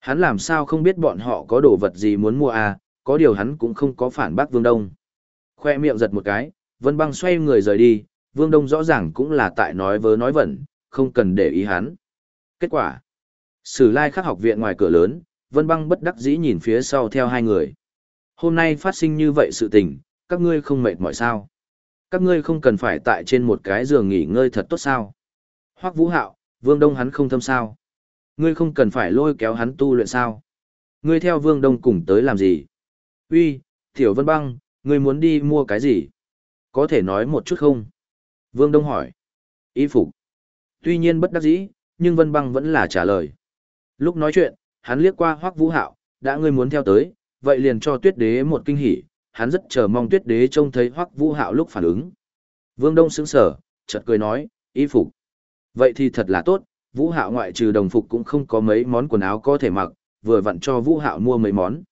Hắn làm sao không biết bọn họ có đồ vật gì muốn mua à, có điều hắn cũng không có phản bác Vương Đông. Khoe miệng giật một cái, Vân băng xoay người rời đi, Vương Đông rõ ràng cũng là tại nói vớ nói vẩn, không cần để ý hắn. Kết quả. Sử lai khắc học viện ngoài cửa lớn, Vân băng bất đắc dĩ nhìn phía sau theo hai người. Hôm nay phát sinh như vậy sự tình, các ngươi không mệt mỏi sao? Các ngươi không cần phải tại trên một cái giường nghỉ ngơi thật tốt sao? Hoắc Vũ Hạo, Vương Đông hắn không thâm sao? Ngươi không cần phải lôi kéo hắn tu luyện sao? Ngươi theo Vương Đông cùng tới làm gì? Uy, Tiểu Vân Băng, ngươi muốn đi mua cái gì? Có thể nói một chút không? Vương Đông hỏi. Y phục. Tuy nhiên bất đắc dĩ, nhưng Vân Băng vẫn là trả lời. Lúc nói chuyện, hắn liếc qua Hoắc Vũ Hạo, đã ngươi muốn theo tới, vậy liền cho Tuyết Đế một kinh hỉ, hắn rất chờ mong Tuyết Đế trông thấy Hoắc Vũ Hạo lúc phản ứng. Vương Đông sững sờ, chợt cười nói, y phục. Vậy thì thật là tốt, Vũ Hạo ngoại trừ đồng phục cũng không có mấy món quần áo có thể mặc, vừa vặn cho Vũ Hạo mua mấy món.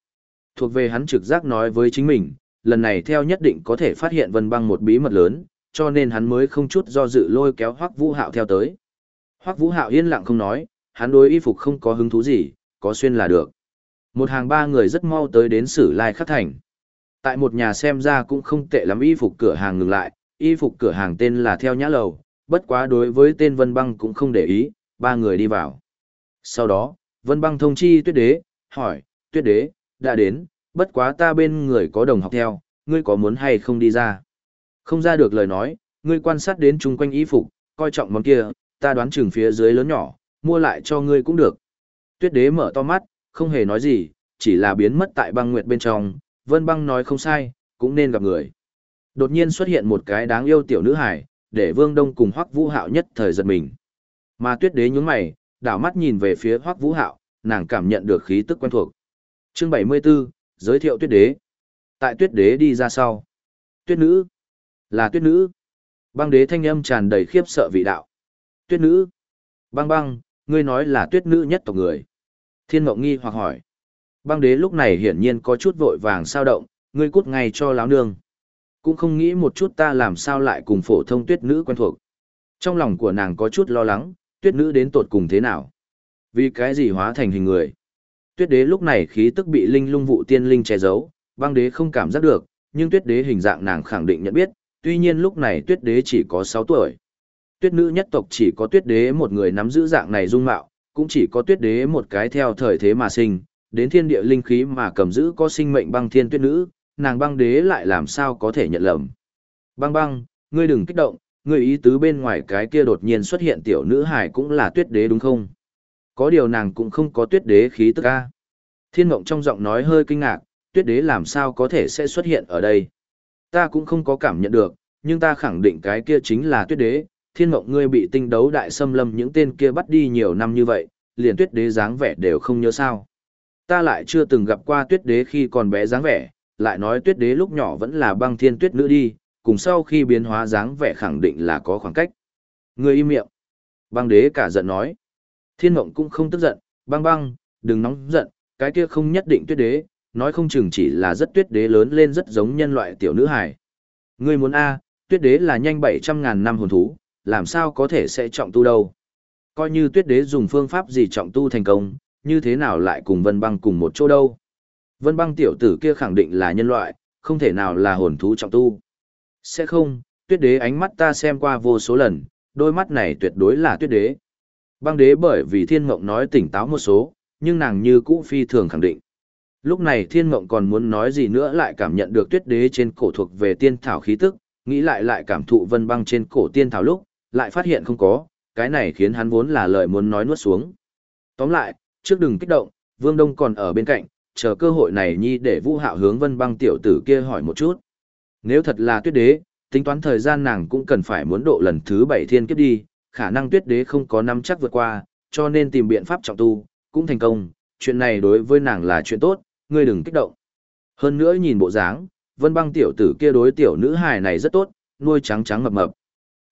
Thuộc về hắn trực giác nói với chính mình, lần này theo nhất định có thể phát hiện Vân Băng một bí mật lớn, cho nên hắn mới không chút do dự lôi kéo Hoắc Vũ Hạo theo tới. Hoắc Vũ Hạo yên lặng không nói, hắn đối y phục không có hứng thú gì, có xuyên là được. Một hàng ba người rất mau tới đến Sử Lai Khắc Thành. Tại một nhà xem ra cũng không tệ lắm y phục cửa hàng ngừng lại, y phục cửa hàng tên là Theo Nhã Lầu, bất quá đối với tên Vân Băng cũng không để ý, ba người đi vào. Sau đó, Vân Băng thông chi Tuyết Đế, hỏi, Tuyết Đế, đã đến, bất quá ta bên người có đồng học theo, ngươi có muốn hay không đi ra? Không ra được lời nói, ngươi quan sát đến chung quanh y phục, coi trọng món kia, ta đoán chừng phía dưới lớn nhỏ, mua lại cho ngươi cũng được. Tuyết Đế mở to mắt, không hề nói gì, chỉ là biến mất tại băng nguyệt bên trong, Vân Băng nói không sai, cũng nên gặp người. Đột nhiên xuất hiện một cái đáng yêu tiểu nữ hải, để Vương Đông cùng Hoắc Vũ Hạo nhất thời giật mình. Mà Tuyết Đế nhướng mày, đảo mắt nhìn về phía Hoắc Vũ Hạo, nàng cảm nhận được khí tức quen thuộc. Chương 74, giới thiệu Tuyết Đế. Tại Tuyết Đế đi ra sau. Tuyết nữ, là Tuyết nữ. Băng Đế thanh âm tràn đầy khiếp sợ vị đạo. Tuyết nữ. Băng băng, ngươi nói là Tuyết nữ nhất tộc người. Thiên Mộng nghi hoặc hỏi. Băng Đế lúc này hiển nhiên có chút vội vàng sao động, ngươi cút ngay cho láo nương. Cũng không nghĩ một chút ta làm sao lại cùng phổ thông tuyết nữ quen thuộc. Trong lòng của nàng có chút lo lắng, tuyết nữ đến tột cùng thế nào? Vì cái gì hóa thành hình người? Tuyết đế lúc này khí tức bị linh lung vụ tiên linh che giấu, băng đế không cảm giác được, nhưng tuyết đế hình dạng nàng khẳng định nhận biết, tuy nhiên lúc này tuyết đế chỉ có 6 tuổi. Tuyết nữ nhất tộc chỉ có tuyết đế một người nắm giữ dạng này dung mạo, cũng chỉ có tuyết đế một cái theo thời thế mà sinh, đến thiên địa linh khí mà cầm giữ có sinh mệnh băng thiên tuyết nữ, nàng băng đế lại làm sao có thể nhận lầm. Băng băng, ngươi đừng kích động, ngươi ý tứ bên ngoài cái kia đột nhiên xuất hiện tiểu nữ hải cũng là tuyết đế đúng không? Có điều nàng cũng không có tuyết đế khí tức a. Thiên mộng trong giọng nói hơi kinh ngạc, tuyết đế làm sao có thể sẽ xuất hiện ở đây? Ta cũng không có cảm nhận được, nhưng ta khẳng định cái kia chính là tuyết đế. Thiên mộng ngươi bị tinh đấu đại xâm lâm những tên kia bắt đi nhiều năm như vậy, liền tuyết đế dáng vẻ đều không nhớ sao. Ta lại chưa từng gặp qua tuyết đế khi còn bé dáng vẻ, lại nói tuyết đế lúc nhỏ vẫn là băng thiên tuyết nữ đi, cùng sau khi biến hóa dáng vẻ khẳng định là có khoảng cách. Ngươi im miệng. Băng đế cả giận nói. Thiên mộng cũng không tức giận, băng băng, đừng nóng giận, cái kia không nhất định tuyết đế, nói không chừng chỉ là rất tuyết đế lớn lên rất giống nhân loại tiểu nữ hài. Ngươi muốn A, tuyết đế là nhanh 700.000 năm hồn thú, làm sao có thể sẽ trọng tu đâu. Coi như tuyết đế dùng phương pháp gì trọng tu thành công, như thế nào lại cùng vân băng cùng một chỗ đâu. Vân băng tiểu tử kia khẳng định là nhân loại, không thể nào là hồn thú trọng tu. Sẽ không, tuyết đế ánh mắt ta xem qua vô số lần, đôi mắt này tuyệt đối là tuyết đế. Băng đế bởi vì thiên mộng nói tỉnh táo một số, nhưng nàng như cũ phi thường khẳng định. Lúc này thiên mộng còn muốn nói gì nữa lại cảm nhận được tuyết đế trên cổ thuộc về tiên thảo khí tức, nghĩ lại lại cảm thụ vân băng trên cổ tiên thảo lúc, lại phát hiện không có, cái này khiến hắn vốn là lời muốn nói nuốt xuống. Tóm lại, trước đừng kích động, Vương Đông còn ở bên cạnh, chờ cơ hội này nhi để Vũ Hạo hướng Vân Băng tiểu tử kia hỏi một chút. Nếu thật là Tuyết Đế, tính toán thời gian nàng cũng cần phải muốn độ lần thứ bảy thiên kiếp đi, khả năng Tuyết Đế không có năm chắc vượt qua, cho nên tìm biện pháp trọng tu, cũng thành công, chuyện này đối với nàng là chuyện tốt, ngươi đừng kích động. Hơn nữa nhìn bộ dáng, Vân Băng tiểu tử kia đối tiểu nữ hài này rất tốt, nuôi trắng trắng mập mập.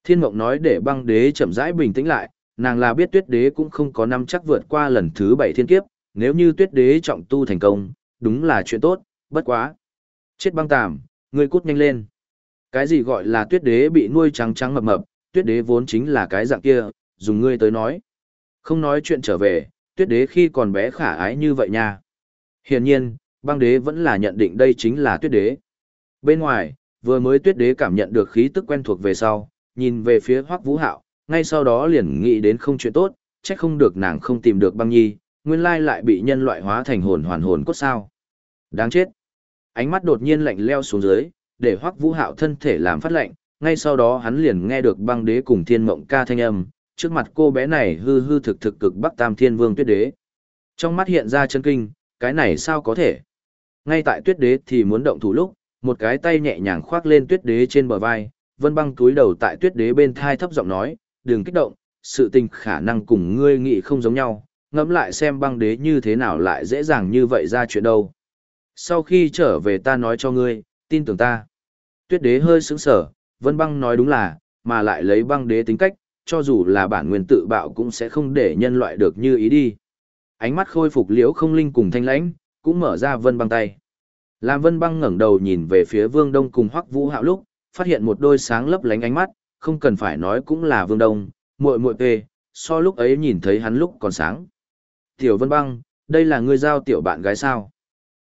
Thiên Mộng nói để Băng Đế chậm rãi bình tĩnh lại, nàng là biết Tuyết Đế cũng không có năm chắc vượt qua lần thứ bảy thiên kiếp, nếu như tuyết đế trọng tu thành công, đúng là chuyện tốt, bất quá. Chết băng tàm, ngươi cút nhanh lên. Cái gì gọi là tuyết đế bị nuôi trắng trắng mập mập, tuyết đế vốn chính là cái dạng kia, dùng ngươi tới nói. Không nói chuyện trở về, tuyết đế khi còn bé khả ái như vậy nha. Hiển nhiên, băng đế vẫn là nhận định đây chính là tuyết đế. Bên ngoài, vừa mới tuyết đế cảm nhận được khí tức quen thuộc về sau, nhìn về phía hoắc vũ hạo, ngay sau đó liền nghĩ đến không chuyện tốt, chắc không được nàng không tìm được băng nhi, nguyên lai lại bị nhân loại hóa thành hồn hoàn hồn cốt sao. Đáng chết. Ánh mắt đột nhiên lạnh leo xuống dưới, để hoắc vũ hạo thân thể làm phát lạnh, ngay sau đó hắn liền nghe được băng đế cùng thiên mộng ca thanh âm, trước mặt cô bé này hư hư thực thực cực bắc tam thiên vương tuyết đế. Trong mắt hiện ra chân kinh, cái này sao có thể? Ngay tại tuyết đế thì muốn động thủ lúc, Một cái tay nhẹ nhàng khoác lên tuyết đế trên bờ vai, vân băng túi đầu tại tuyết đế bên thai thấp giọng nói, đừng kích động, sự tình khả năng cùng ngươi nghĩ không giống nhau, ngẫm lại xem băng đế như thế nào lại dễ dàng như vậy ra chuyện đâu. Sau khi trở về ta nói cho ngươi, tin tưởng ta. Tuyết đế hơi sững sở, vân băng nói đúng là, mà lại lấy băng đế tính cách, cho dù là bản nguyên tự bạo cũng sẽ không để nhân loại được như ý đi. Ánh mắt khôi phục liễu không linh cùng thanh lãnh, cũng mở ra vân băng tay. Làm vân băng ngẩng đầu nhìn về phía vương đông cùng hoắc vũ hạo lúc, phát hiện một đôi sáng lấp lánh ánh mắt, không cần phải nói cũng là vương đông, muội muội tê, so lúc ấy nhìn thấy hắn lúc còn sáng. Tiểu vân băng, đây là người giao tiểu bạn gái sao?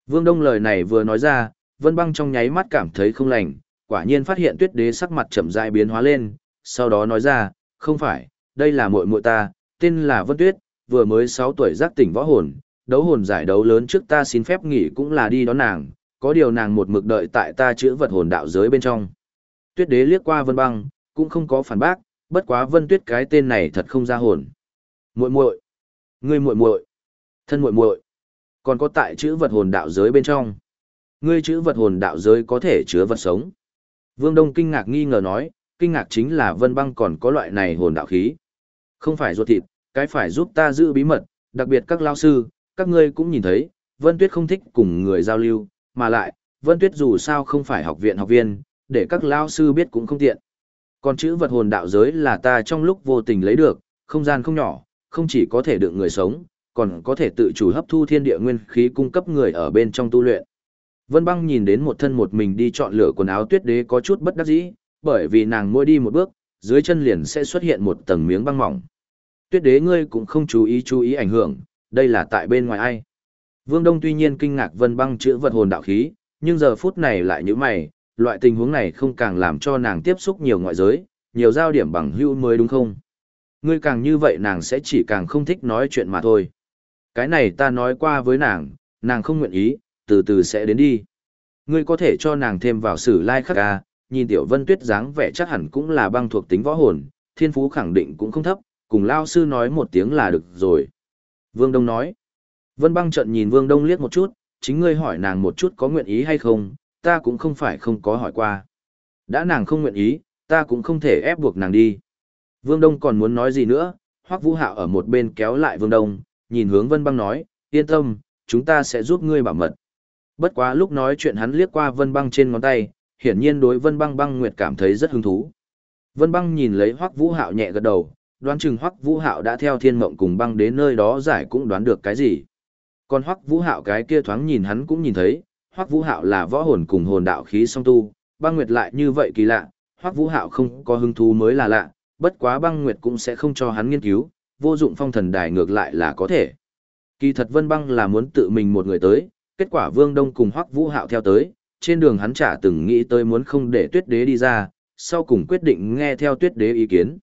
Vương đông lời này vừa nói ra, vân băng trong nháy mắt cảm thấy không lành, quả nhiên phát hiện tuyết đế sắc mặt chậm rãi biến hóa lên, sau đó nói ra, không phải, đây là muội muội ta, tên là Vân Tuyết, vừa mới 6 tuổi giác tỉnh võ hồn, đấu hồn giải đấu lớn trước ta xin phép nghỉ cũng là đi đón nàng, có điều nàng một mực đợi tại ta chữa vật hồn đạo giới bên trong. Tuyết đế liếc qua Vân Băng, cũng không có phản bác, bất quá Vân Tuyết cái tên này thật không ra hồn. Muội muội, ngươi muội muội, thân muội muội, còn có tại chữ vật hồn đạo giới bên trong. Ngươi chữ vật hồn đạo giới có thể chứa vật sống. Vương Đông kinh ngạc nghi ngờ nói, kinh ngạc chính là Vân Băng còn có loại này hồn đạo khí. Không phải ruột thịt, cái phải giúp ta giữ bí mật, đặc biệt các lao sư, các ngươi cũng nhìn thấy, Vân Tuyết không thích cùng người giao lưu, mà lại, Vân Tuyết dù sao không phải học viện học viên, để các lao sư biết cũng không tiện. Còn chữ vật hồn đạo giới là ta trong lúc vô tình lấy được, không gian không nhỏ, không chỉ có thể đựng người sống, còn có thể tự chủ hấp thu thiên địa nguyên khí cung cấp người ở bên trong tu luyện. Vân băng nhìn đến một thân một mình đi chọn lựa quần áo tuyết đế có chút bất đắc dĩ, bởi vì nàng mỗi đi một bước, dưới chân liền sẽ xuất hiện một tầng miếng băng mỏng. Tuyết đế ngươi cũng không chú ý chú ý ảnh hưởng, đây là tại bên ngoài ai. Vương Đông tuy nhiên kinh ngạc vân băng chữ vật hồn đạo khí, nhưng giờ phút này lại như mày, loại tình huống này không càng làm cho nàng tiếp xúc nhiều ngoại giới, nhiều giao điểm bằng hữu mới đúng không? Ngươi càng như vậy nàng sẽ chỉ càng không thích nói chuyện mà thôi. Cái này ta nói qua với nàng, nàng không nguyện ý, từ từ sẽ đến đi. Ngươi có thể cho nàng thêm vào sử lai like khắc ca, nhìn tiểu vân tuyết dáng vẻ chắc hẳn cũng là băng thuộc tính võ hồn, thiên phú khẳng định cũng không thấp, cùng lao sư nói một tiếng là được rồi. Vương Đông nói, Vân băng trận nhìn Vương Đông liếc một chút, chính ngươi hỏi nàng một chút có nguyện ý hay không, ta cũng không phải không có hỏi qua. Đã nàng không nguyện ý, ta cũng không thể ép buộc nàng đi. Vương Đông còn muốn nói gì nữa, Hoắc Vũ Hạo ở một bên kéo lại Vương Đông, nhìn hướng Vân Băng nói, yên tâm, chúng ta sẽ giúp ngươi bảo mật. Bất quá lúc nói chuyện hắn liếc qua Vân Băng trên ngón tay, hiển nhiên đối Vân Băng Băng Nguyệt cảm thấy rất hứng thú. Vân Băng nhìn lấy Hoắc Vũ Hạo nhẹ gật đầu, đoán chừng Hoắc Vũ Hạo đã theo Thiên Mộng cùng băng đến nơi đó giải cũng đoán được cái gì. Còn Hoắc Vũ Hạo cái kia thoáng nhìn hắn cũng nhìn thấy, Hoắc Vũ Hạo là võ hồn cùng hồn đạo khí song tu, băng nguyệt lại như vậy kỳ lạ, Hoắc Vũ Hạo không có hứng thú mới là lạ, bất quá băng nguyệt cũng sẽ không cho hắn nghiên cứu, vô dụng phong thần đài ngược lại là có thể. Kỳ thật Vân Băng là muốn tự mình một người tới, kết quả Vương Đông cùng Hoắc Vũ Hạo theo tới, trên đường hắn chả từng nghĩ tới muốn không để Tuyết Đế đi ra, sau cùng quyết định nghe theo Tuyết Đế ý kiến.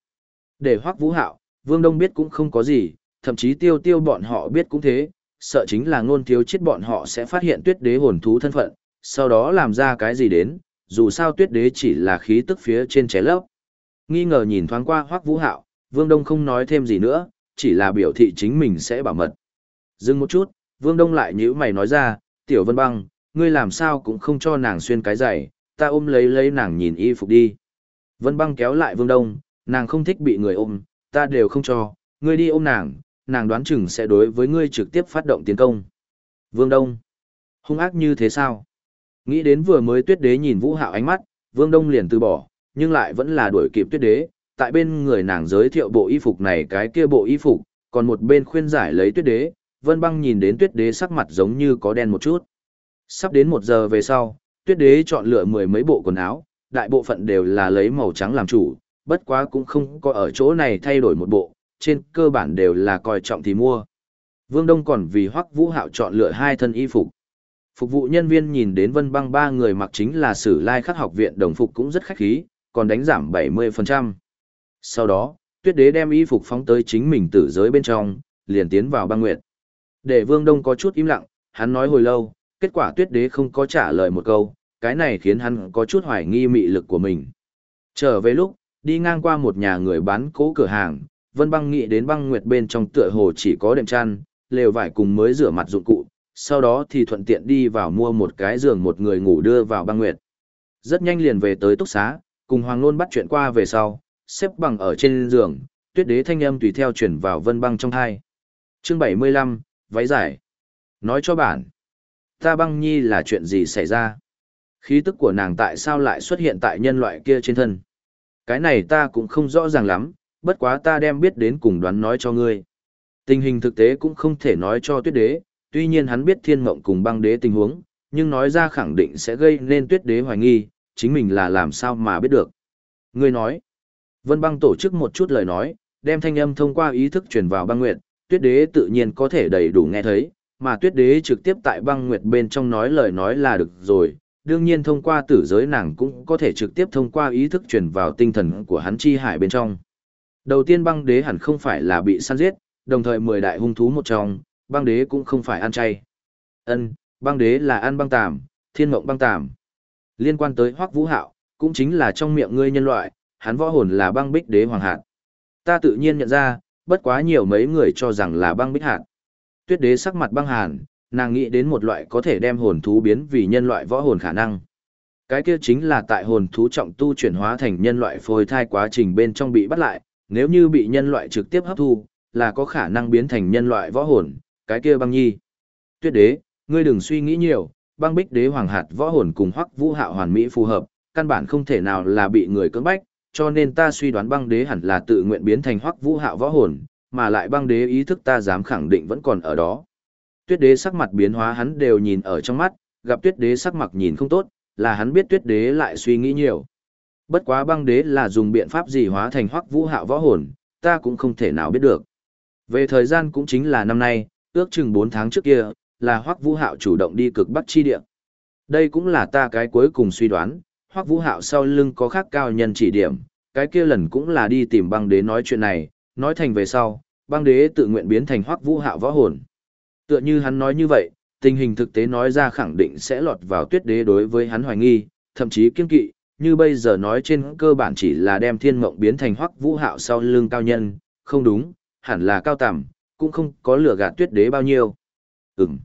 Để Hoắc Vũ Hạo, Vương Đông biết cũng không có gì, thậm chí Tiêu Tiêu bọn họ biết cũng thế, sợ chính là ngôn thiếu chết bọn họ sẽ phát hiện tuyết đế hồn thú thân phận, sau đó làm ra cái gì đến, dù sao tuyết đế chỉ là khí tức phía trên trái lớp. Nghi ngờ nhìn thoáng qua hoắc vũ hạo, Vương Đông không nói thêm gì nữa, chỉ là biểu thị chính mình sẽ bảo mật. Dừng một chút, Vương Đông lại nhíu mày nói ra, tiểu vân băng, ngươi làm sao cũng không cho nàng xuyên cái giày, ta ôm lấy lấy nàng nhìn y phục đi. Vân băng kéo lại Vương Đông, nàng không thích bị người ôm, ta đều không cho, ngươi đi ôm nàng, nàng đoán chừng sẽ đối với ngươi trực tiếp phát động tiến công. Vương Đông. Hung ác như thế sao? Nghĩ đến vừa mới tuyết đế nhìn vũ hạo ánh mắt, Vương Đông liền từ bỏ, nhưng lại vẫn là đuổi kịp tuyết đế, tại bên người nàng giới thiệu bộ y phục này cái kia bộ y phục, còn một bên khuyên giải lấy tuyết đế, Vân Băng nhìn đến tuyết đế sắc mặt giống như có đen một chút. Sắp đến một giờ về sau, tuyết đế chọn lựa mười mấy bộ quần áo, đại bộ phận đều là lấy màu trắng làm chủ, bất quá cũng không có ở chỗ này thay đổi một bộ, trên cơ bản đều là coi trọng thì mua. Vương Đông còn vì Hoắc Vũ Hạo chọn lựa hai thân y phục. Phục vụ nhân viên nhìn đến Vân Băng ba người mặc chính là Sử Lai Khắc học viện đồng phục cũng rất khách khí, còn đánh giảm 70%. Sau đó, Tuyết Đế đem y phục phóng tới chính mình tử giới bên trong, liền tiến vào băng nguyệt. Để Vương Đông có chút im lặng, hắn nói hồi lâu, kết quả Tuyết Đế không có trả lời một câu, cái này khiến hắn có chút hoài nghi mị lực của mình. Trở về lúc, đi ngang qua một nhà người bán cố cửa hàng, Vân Băng nghĩ đến băng nguyệt bên trong tựa hồ chỉ có đệm chăn, lều vải cùng mới rửa mặt dụng cụ, sau đó thì thuận tiện đi vào mua một cái giường một người ngủ đưa vào băng nguyệt. Rất nhanh liền về tới túc xá, cùng Hoàng Nôn bắt chuyện qua về sau, xếp bằng ở trên giường, tuyết đế thanh âm tùy theo chuyển vào vân băng trong hai. Chương 75, váy giải. Nói cho bản, ta băng nhi là chuyện gì xảy ra? Khí tức của nàng tại sao lại xuất hiện tại nhân loại kia trên thân? Cái này ta cũng không rõ ràng lắm, bất quá ta đem biết đến cùng đoán nói cho ngươi. Tình hình thực tế cũng không thể nói cho tuyết đế, tuy nhiên hắn biết thiên mộng cùng băng đế tình huống, nhưng nói ra khẳng định sẽ gây nên tuyết đế hoài nghi, chính mình là làm sao mà biết được. Ngươi nói, vân băng tổ chức một chút lời nói, đem thanh âm thông qua ý thức truyền vào băng nguyệt, tuyết đế tự nhiên có thể đầy đủ nghe thấy, mà tuyết đế trực tiếp tại băng nguyệt bên trong nói lời nói là được rồi, đương nhiên thông qua tử giới nàng cũng có thể trực tiếp thông qua ý thức truyền vào tinh thần của hắn chi hải bên trong. Đầu tiên băng đế hẳn không phải là bị săn giết, đồng thời mười đại hung thú một trong, băng đế cũng không phải ăn chay. Ân, băng đế là ăn băng tàm, thiên mộng băng tàm. Liên quan tới Hoắc Vũ Hạo, cũng chính là trong miệng ngươi nhân loại, hắn võ hồn là băng bích đế hoàng hạt. Ta tự nhiên nhận ra, bất quá nhiều mấy người cho rằng là băng bích hạt. Tuyết đế sắc mặt băng hàn, nàng nghĩ đến một loại có thể đem hồn thú biến vì nhân loại võ hồn khả năng. Cái kia chính là tại hồn thú trọng tu chuyển hóa thành nhân loại phôi thai quá trình bên trong bị bắt lại, nếu như bị nhân loại trực tiếp hấp thu, là có khả năng biến thành nhân loại võ hồn, cái kia băng nhi. Tuyết đế, ngươi đừng suy nghĩ nhiều, băng bích đế hoàng hạt võ hồn cùng hoắc vũ hạo hoàn mỹ phù hợp, căn bản không thể nào là bị người cưỡng bách, cho nên ta suy đoán băng đế hẳn là tự nguyện biến thành hoắc vũ hạo võ hồn, mà lại băng đế ý thức ta dám khẳng định vẫn còn ở đó. Tuyết đế sắc mặt biến hóa hắn đều nhìn ở trong mắt, gặp tuyết đế sắc mặt nhìn không tốt, là hắn biết tuyết đế lại suy nghĩ nhiều. Bất quá băng đế là dùng biện pháp gì hóa thành hoắc vũ hạo võ hồn, ta cũng không thể nào biết được. Về thời gian cũng chính là năm nay, ước chừng 4 tháng trước kia, là hoắc vũ hạo chủ động đi cực bắc chi địa. Đây cũng là ta cái cuối cùng suy đoán, hoắc vũ hạo sau lưng có khác cao nhân chỉ điểm, cái kia lần cũng là đi tìm băng đế nói chuyện này, nói thành về sau, băng đế tự nguyện biến thành hoắc vũ hạo võ hồn. Tựa như hắn nói như vậy, tình hình thực tế nói ra khẳng định sẽ lọt vào tuyết đế đối với hắn hoài nghi, thậm chí kiên kỵ, như bây giờ nói trên cơ bản chỉ là đem thiên mộng biến thành hoắc vũ hạo sau lưng cao nhân, không đúng, hẳn là cao tầm, cũng không có lửa gạt tuyết đế bao nhiêu. Ừm.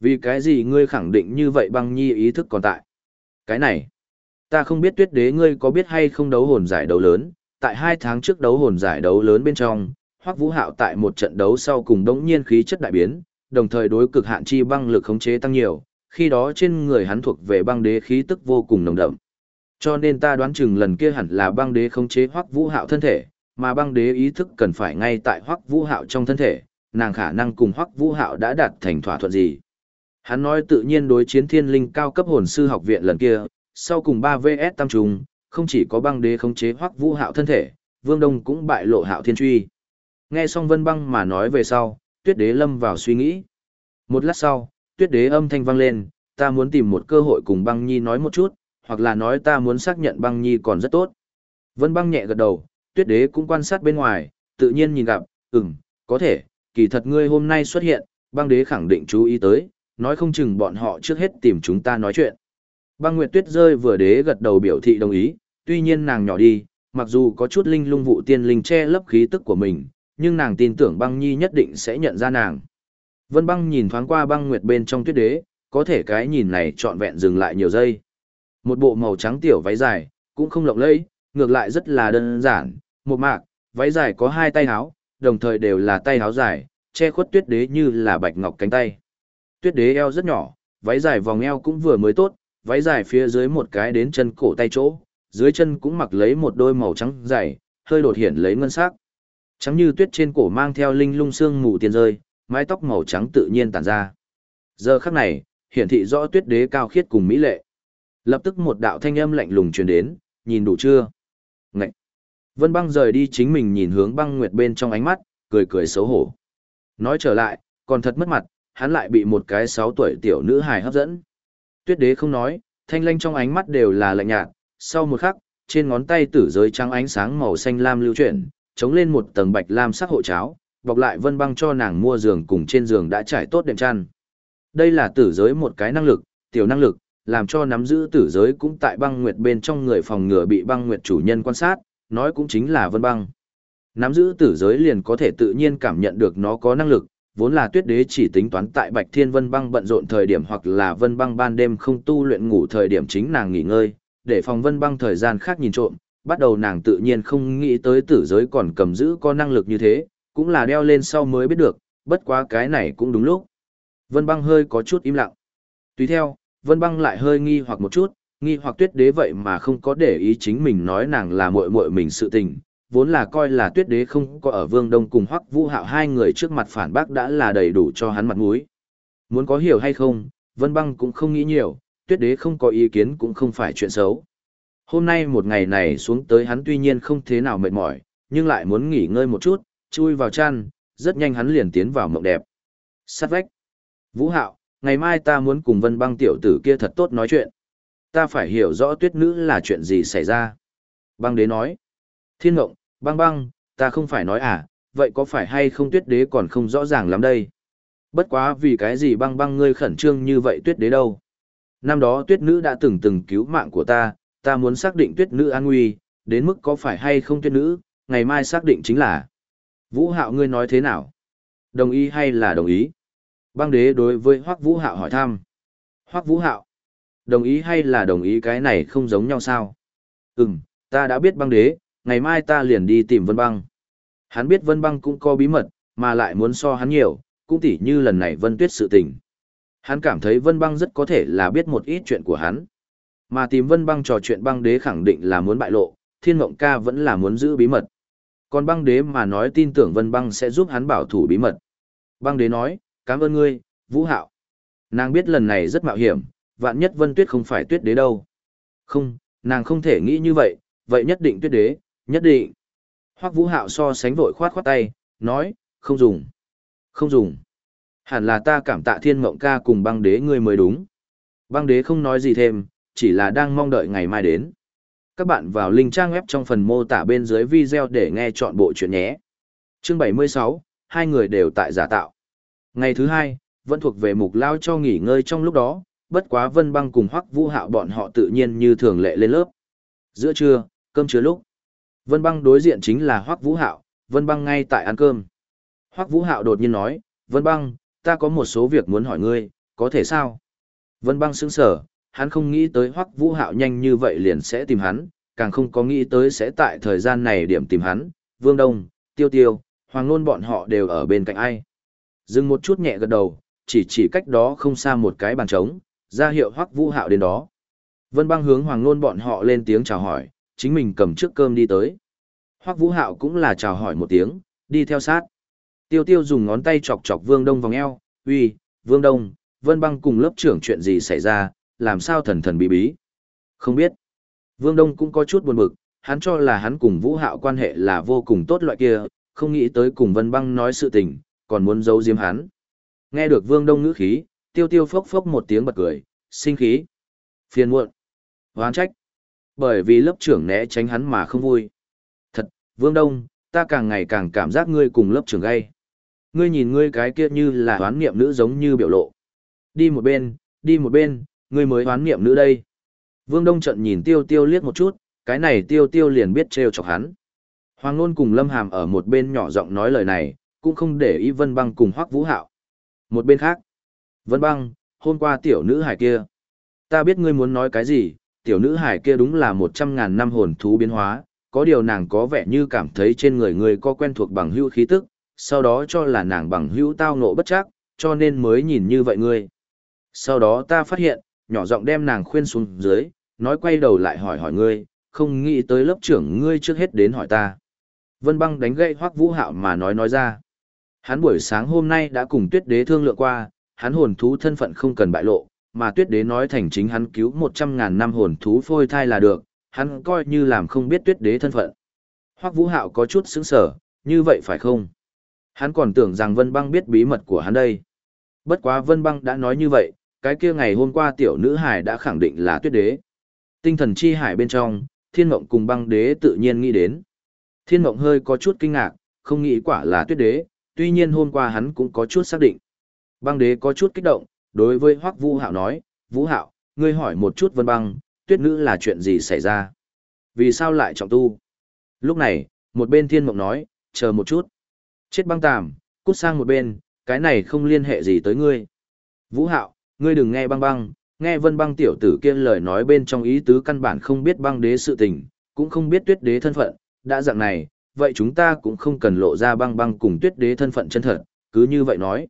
Vì cái gì ngươi khẳng định như vậy băng nhi ý thức còn tại? Cái này, ta không biết tuyết đế ngươi có biết hay không đấu hồn giải đấu lớn, tại hai tháng trước đấu hồn giải đấu lớn bên trong, Hoắc Vũ Hạo tại một trận đấu sau cùng đống nhiên khí chất đại biến, đồng thời đối cực hạn chi băng lực khống chế tăng nhiều, khi đó trên người hắn thuộc về băng đế khí tức vô cùng nồng đậm. Cho nên ta đoán chừng lần kia hẳn là băng đế khống chế Hoắc Vũ Hạo thân thể, mà băng đế ý thức cần phải ngay tại Hoắc Vũ Hạo trong thân thể, nàng khả năng cùng Hoắc Vũ Hạo đã đạt thành thỏa thuận gì. Hắn nói tự nhiên đối chiến thiên linh cao cấp hồn sư học viện lần kia, sau cùng ba vs tam trùng, không chỉ có băng đế khống chế Hoắc Vũ Hạo thân thể, Vương Đông cũng bại lộ Hạo Thiên Truy. Nghe xong Vân Băng mà nói về sau, Tuyết Đế lâm vào suy nghĩ. Một lát sau, Tuyết Đế âm thanh vang lên, ta muốn tìm một cơ hội cùng Băng Nhi nói một chút, hoặc là nói ta muốn xác nhận Băng Nhi còn rất tốt. Vân Băng nhẹ gật đầu, Tuyết Đế cũng quan sát bên ngoài, tự nhiên nhìn gặp, ừm, có thể, kỳ thật ngươi hôm nay xuất hiện, Băng Đế khẳng định chú ý tới, nói không chừng bọn họ trước hết tìm chúng ta nói chuyện. Băng Nguyệt Tuyết rơi vừa đế gật đầu biểu thị đồng ý, tuy nhiên nàng nhỏ đi, mặc dù có chút linh lung vụ tiên linh che lấp khí tức của mình, nhưng nàng tin tưởng băng nhi nhất định sẽ nhận ra nàng. Vân băng nhìn thoáng qua băng nguyệt bên trong tuyết đế, có thể cái nhìn này trọn vẹn dừng lại nhiều giây. Một bộ màu trắng tiểu váy dài, cũng không lộng lẫy, ngược lại rất là đơn giản, một mạc, váy dài có hai tay áo, đồng thời đều là tay áo dài, che khuất tuyết đế như là bạch ngọc cánh tay. Tuyết đế eo rất nhỏ, váy dài vòng eo cũng vừa mới tốt, váy dài phía dưới một cái đến chân cổ tay chỗ, dưới chân cũng mặc lấy một đôi màu trắng dày, hơi đột hiện lấy ngân sắc. Trắng như tuyết trên cổ mang theo linh lung xương mù tiền rơi, mái tóc màu trắng tự nhiên tản ra. Giờ khắc này, hiển thị rõ tuyết đế cao khiết cùng mỹ lệ. Lập tức một đạo thanh âm lạnh lùng truyền đến, nhìn đủ chưa? Ngậy! Vân băng rời đi chính mình nhìn hướng băng nguyệt bên trong ánh mắt, cười cười xấu hổ. Nói trở lại, còn thật mất mặt, hắn lại bị một cái sáu tuổi tiểu nữ hài hấp dẫn. Tuyết đế không nói, thanh lanh trong ánh mắt đều là lạnh nhạt, sau một khắc, trên ngón tay tử giới trắng ánh sáng màu xanh lam lưu chuyển, chống lên một tầng bạch lam sắc hộ cháo, bọc lại vân băng cho nàng mua giường cùng trên giường đã trải tốt đệm chăn. Đây là tử giới một cái năng lực, tiểu năng lực, làm cho nắm giữ tử giới cũng tại băng nguyệt bên trong người phòng ngừa bị băng nguyệt chủ nhân quan sát, nói cũng chính là vân băng. Nắm giữ tử giới liền có thể tự nhiên cảm nhận được nó có năng lực, vốn là tuyết đế chỉ tính toán tại Bạch Thiên Vân băng bận rộn thời điểm hoặc là Vân băng ban đêm không tu luyện ngủ thời điểm chính nàng nghỉ ngơi, để phòng Vân băng thời gian khác nhìn trộm, bắt đầu nàng tự nhiên không nghĩ tới tử giới còn cầm giữ có năng lực như thế, cũng là đeo lên sau mới biết được, bất quá cái này cũng đúng lúc. Vân băng hơi có chút im lặng. Tùy theo, Vân băng lại hơi nghi hoặc một chút, nghi hoặc tuyết đế vậy mà không có để ý chính mình nói nàng là muội muội mình sự tình, vốn là coi là tuyết đế không có ở vương đông cùng hoắc vũ hạo hai người trước mặt phản bác đã là đầy đủ cho hắn mặt mũi. Muốn có hiểu hay không, Vân băng cũng không nghĩ nhiều, tuyết đế không có ý kiến cũng không phải chuyện xấu. Hôm nay một ngày này xuống tới hắn tuy nhiên không thế nào mệt mỏi, nhưng lại muốn nghỉ ngơi một chút, chui vào chăn, rất nhanh hắn liền tiến vào mộng đẹp. Sát vách. Vũ Hạo, ngày mai ta muốn cùng Vân Băng tiểu tử kia thật tốt nói chuyện. Ta phải hiểu rõ tuyết nữ là chuyện gì xảy ra. Băng đế nói. Thiên ngộng, băng băng, ta không phải nói à, vậy có phải hay không tuyết đế còn không rõ ràng lắm đây. Bất quá vì cái gì băng băng ngươi khẩn trương như vậy tuyết đế đâu. Năm đó tuyết nữ đã từng từng cứu mạng của ta, ta muốn xác định tuyết nữ an nguy, đến mức có phải hay không tuyết nữ, ngày mai xác định chính là. Vũ Hạo ngươi nói thế nào? Đồng ý hay là đồng ý? Băng đế đối với Hoắc Vũ Hạo hỏi thăm. Hoắc Vũ Hạo, đồng ý hay là đồng ý cái này không giống nhau sao? Ừm, ta đã biết băng đế, ngày mai ta liền đi tìm Vân Băng. Hắn biết Vân Băng cũng có bí mật, mà lại muốn so hắn nhiều, cũng tỉ như lần này Vân Tuyết sự tình. Hắn cảm thấy Vân Băng rất có thể là biết một ít chuyện của hắn. Mà tìm Vân Băng trò chuyện băng đế khẳng định là muốn bại lộ, Thiên Mộng Ca vẫn là muốn giữ bí mật. Còn băng đế mà nói tin tưởng Vân Băng sẽ giúp hắn bảo thủ bí mật. Băng đế nói, cảm ơn ngươi, Vũ Hạo. Nàng biết lần này rất mạo hiểm, vạn nhất Vân Tuyết không phải tuyết đế đâu. Không, nàng không thể nghĩ như vậy, vậy nhất định tuyết đế, nhất định. Hoắc Vũ Hạo so sánh vội khoát khoát tay, nói, không dùng. Không dùng. Hẳn là ta cảm tạ thiên mộng ca cùng băng đế ngươi mới đúng. Băng đế không nói gì thêm, chỉ là đang mong đợi ngày mai đến. Các bạn vào link trang web trong phần mô tả bên dưới video để nghe chọn bộ chuyện nhé. Chương 76, hai người đều tại giả tạo. Ngày thứ hai, vẫn thuộc về mục lao cho nghỉ ngơi trong lúc đó, bất quá Vân Băng cùng Hoắc Vũ Hạo bọn họ tự nhiên như thường lệ lên lớp. Giữa trưa, cơm chứa lúc. Vân Băng đối diện chính là Hoắc Vũ Hạo, Vân Băng ngay tại ăn cơm. Hoắc Vũ Hạo đột nhiên nói, "Vân Băng, ta có một số việc muốn hỏi ngươi, có thể sao?" Vân Băng sững sờ, hắn không nghĩ tới Hoắc Vũ Hạo nhanh như vậy liền sẽ tìm hắn, càng không có nghĩ tới sẽ tại thời gian này điểm tìm hắn, Vương Đông, Tiêu Tiêu, Hoàng Nôn bọn họ đều ở bên cạnh ai. Dừng một chút nhẹ gật đầu, chỉ chỉ cách đó không xa một cái bàn trống, ra hiệu Hoắc Vũ Hạo đến đó. Vân Băng hướng Hoàng Nôn bọn họ lên tiếng chào hỏi, chính mình cầm trước cơm đi tới. Hoắc Vũ Hạo cũng là chào hỏi một tiếng, đi theo sát. Tiêu Tiêu dùng ngón tay chọc chọc Vương Đông vòng eo, "Uy, Vương Đông, Vân Băng cùng lớp trưởng chuyện gì xảy ra, làm sao thần thần bí bí?" Không biết. Vương Đông cũng có chút buồn bực, hắn cho là hắn cùng Vũ Hạo quan hệ là vô cùng tốt loại kia, không nghĩ tới cùng Vân Băng nói sự tình, còn muốn giấu giếm hắn. Nghe được Vương Đông ngữ khí, Tiêu Tiêu phốc phốc một tiếng bật cười, sinh khí, phiền muộn, oán trách. Bởi vì lớp trưởng né tránh hắn mà không vui. Thật, Vương Đông, ta càng ngày càng cảm giác ngươi cùng lớp trưởng gay. Ngươi nhìn ngươi cái kia như là hoán niệm nữ giống như biểu lộ. Đi một bên, đi một bên, ngươi mới hoán niệm nữ đây. Vương Đông trận nhìn tiêu tiêu liếc một chút, cái này tiêu tiêu liền biết trêu chọc hắn. Hoàng Nôn cùng Lâm Hàm ở một bên nhỏ giọng nói lời này, cũng không để ý Vân Băng cùng Hoắc Vũ Hạo. Một bên khác, Vân Băng, hôm qua tiểu nữ hải kia. Ta biết ngươi muốn nói cái gì, tiểu nữ hải kia đúng là một trăm ngàn năm hồn thú biến hóa, có điều nàng có vẻ như cảm thấy trên người ngươi có quen thuộc bằng hữu khí tức, sau đó cho là nàng bằng hữu tao nộ bất chắc, cho nên mới nhìn như vậy ngươi. Sau đó ta phát hiện, nhỏ giọng đem nàng khuyên xuống dưới, nói quay đầu lại hỏi hỏi ngươi, không nghĩ tới lớp trưởng ngươi trước hết đến hỏi ta. Vân băng đánh gậy hoắc vũ hạo mà nói nói ra. Hắn buổi sáng hôm nay đã cùng tuyết đế thương lượng qua, hắn hồn thú thân phận không cần bại lộ, mà tuyết đế nói thành chính hắn cứu một trăm ngàn năm hồn thú phôi thai là được, hắn coi như làm không biết tuyết đế thân phận. Hoắc Vũ Hạo có chút sững sờ, như vậy phải không? Hắn còn tưởng rằng Vân Băng biết bí mật của hắn đây. Bất quá Vân Băng đã nói như vậy, cái kia ngày hôm qua tiểu nữ hải đã khẳng định là tuyết đế. Tinh thần chi hải bên trong, thiên mộng cùng băng đế tự nhiên nghĩ đến. Thiên mộng hơi có chút kinh ngạc, không nghĩ quả là tuyết đế, tuy nhiên hôm qua hắn cũng có chút xác định. Băng đế có chút kích động, đối với Hoắc Vũ Hạo nói, Vũ Hạo, ngươi hỏi một chút vân băng, tuyết nữ là chuyện gì xảy ra? Vì sao lại trọng tu? Lúc này, một bên thiên mộng nói, chờ một chút. Chết băng tàm, cút sang một bên, cái này không liên hệ gì tới ngươi. Vũ Hạo, ngươi đừng nghe băng băng, nghe vân băng tiểu tử kia lời nói bên trong ý tứ căn bản không biết băng đế sự tình, cũng không biết tuyết đế thân phận, đã dạng này, vậy chúng ta cũng không cần lộ ra băng băng cùng tuyết đế thân phận chân thật, cứ như vậy nói.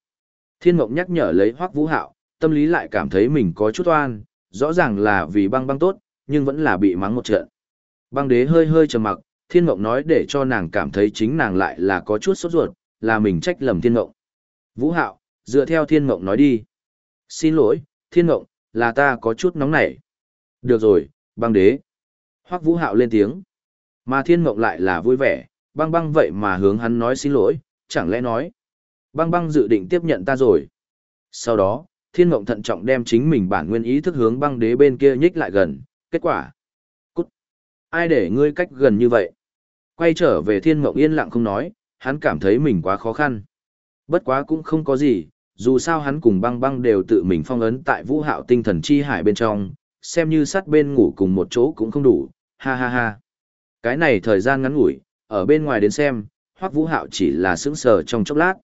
Thiên Mộng nhắc nhở lấy Hoắc Vũ Hạo, tâm lý lại cảm thấy mình có chút oan, rõ ràng là vì băng băng tốt, nhưng vẫn là bị mắng một trận. Băng đế hơi hơi trầm mặc, Thiên Mộng nói để cho nàng cảm thấy chính nàng lại là có chút sốt ruột, là mình trách lầm Thiên Mộng. Vũ Hạo, dựa theo Thiên Mộng nói đi. Xin lỗi, Thiên Mộng, là ta có chút nóng nảy. Được rồi, băng đế. Hoắc Vũ Hạo lên tiếng. Mà Thiên Mộng lại là vui vẻ, băng băng vậy mà hướng hắn nói xin lỗi, chẳng lẽ nói. Băng băng dự định tiếp nhận ta rồi. Sau đó, Thiên Mộng thận trọng đem chính mình bản nguyên ý thức hướng băng đế bên kia nhích lại gần, kết quả. Cút. Ai để ngươi cách gần như vậy? Quay trở về Thiên Mộng yên lặng không nói, hắn cảm thấy mình quá khó khăn. Bất quá cũng không có gì, dù sao hắn cùng băng băng đều tự mình phong ấn tại vũ hạo tinh thần chi hải bên trong, xem như sát bên ngủ cùng một chỗ cũng không đủ, ha ha ha. Cái này thời gian ngắn ngủi, ở bên ngoài đến xem, hoắc vũ hạo chỉ là sững sờ trong chốc lát.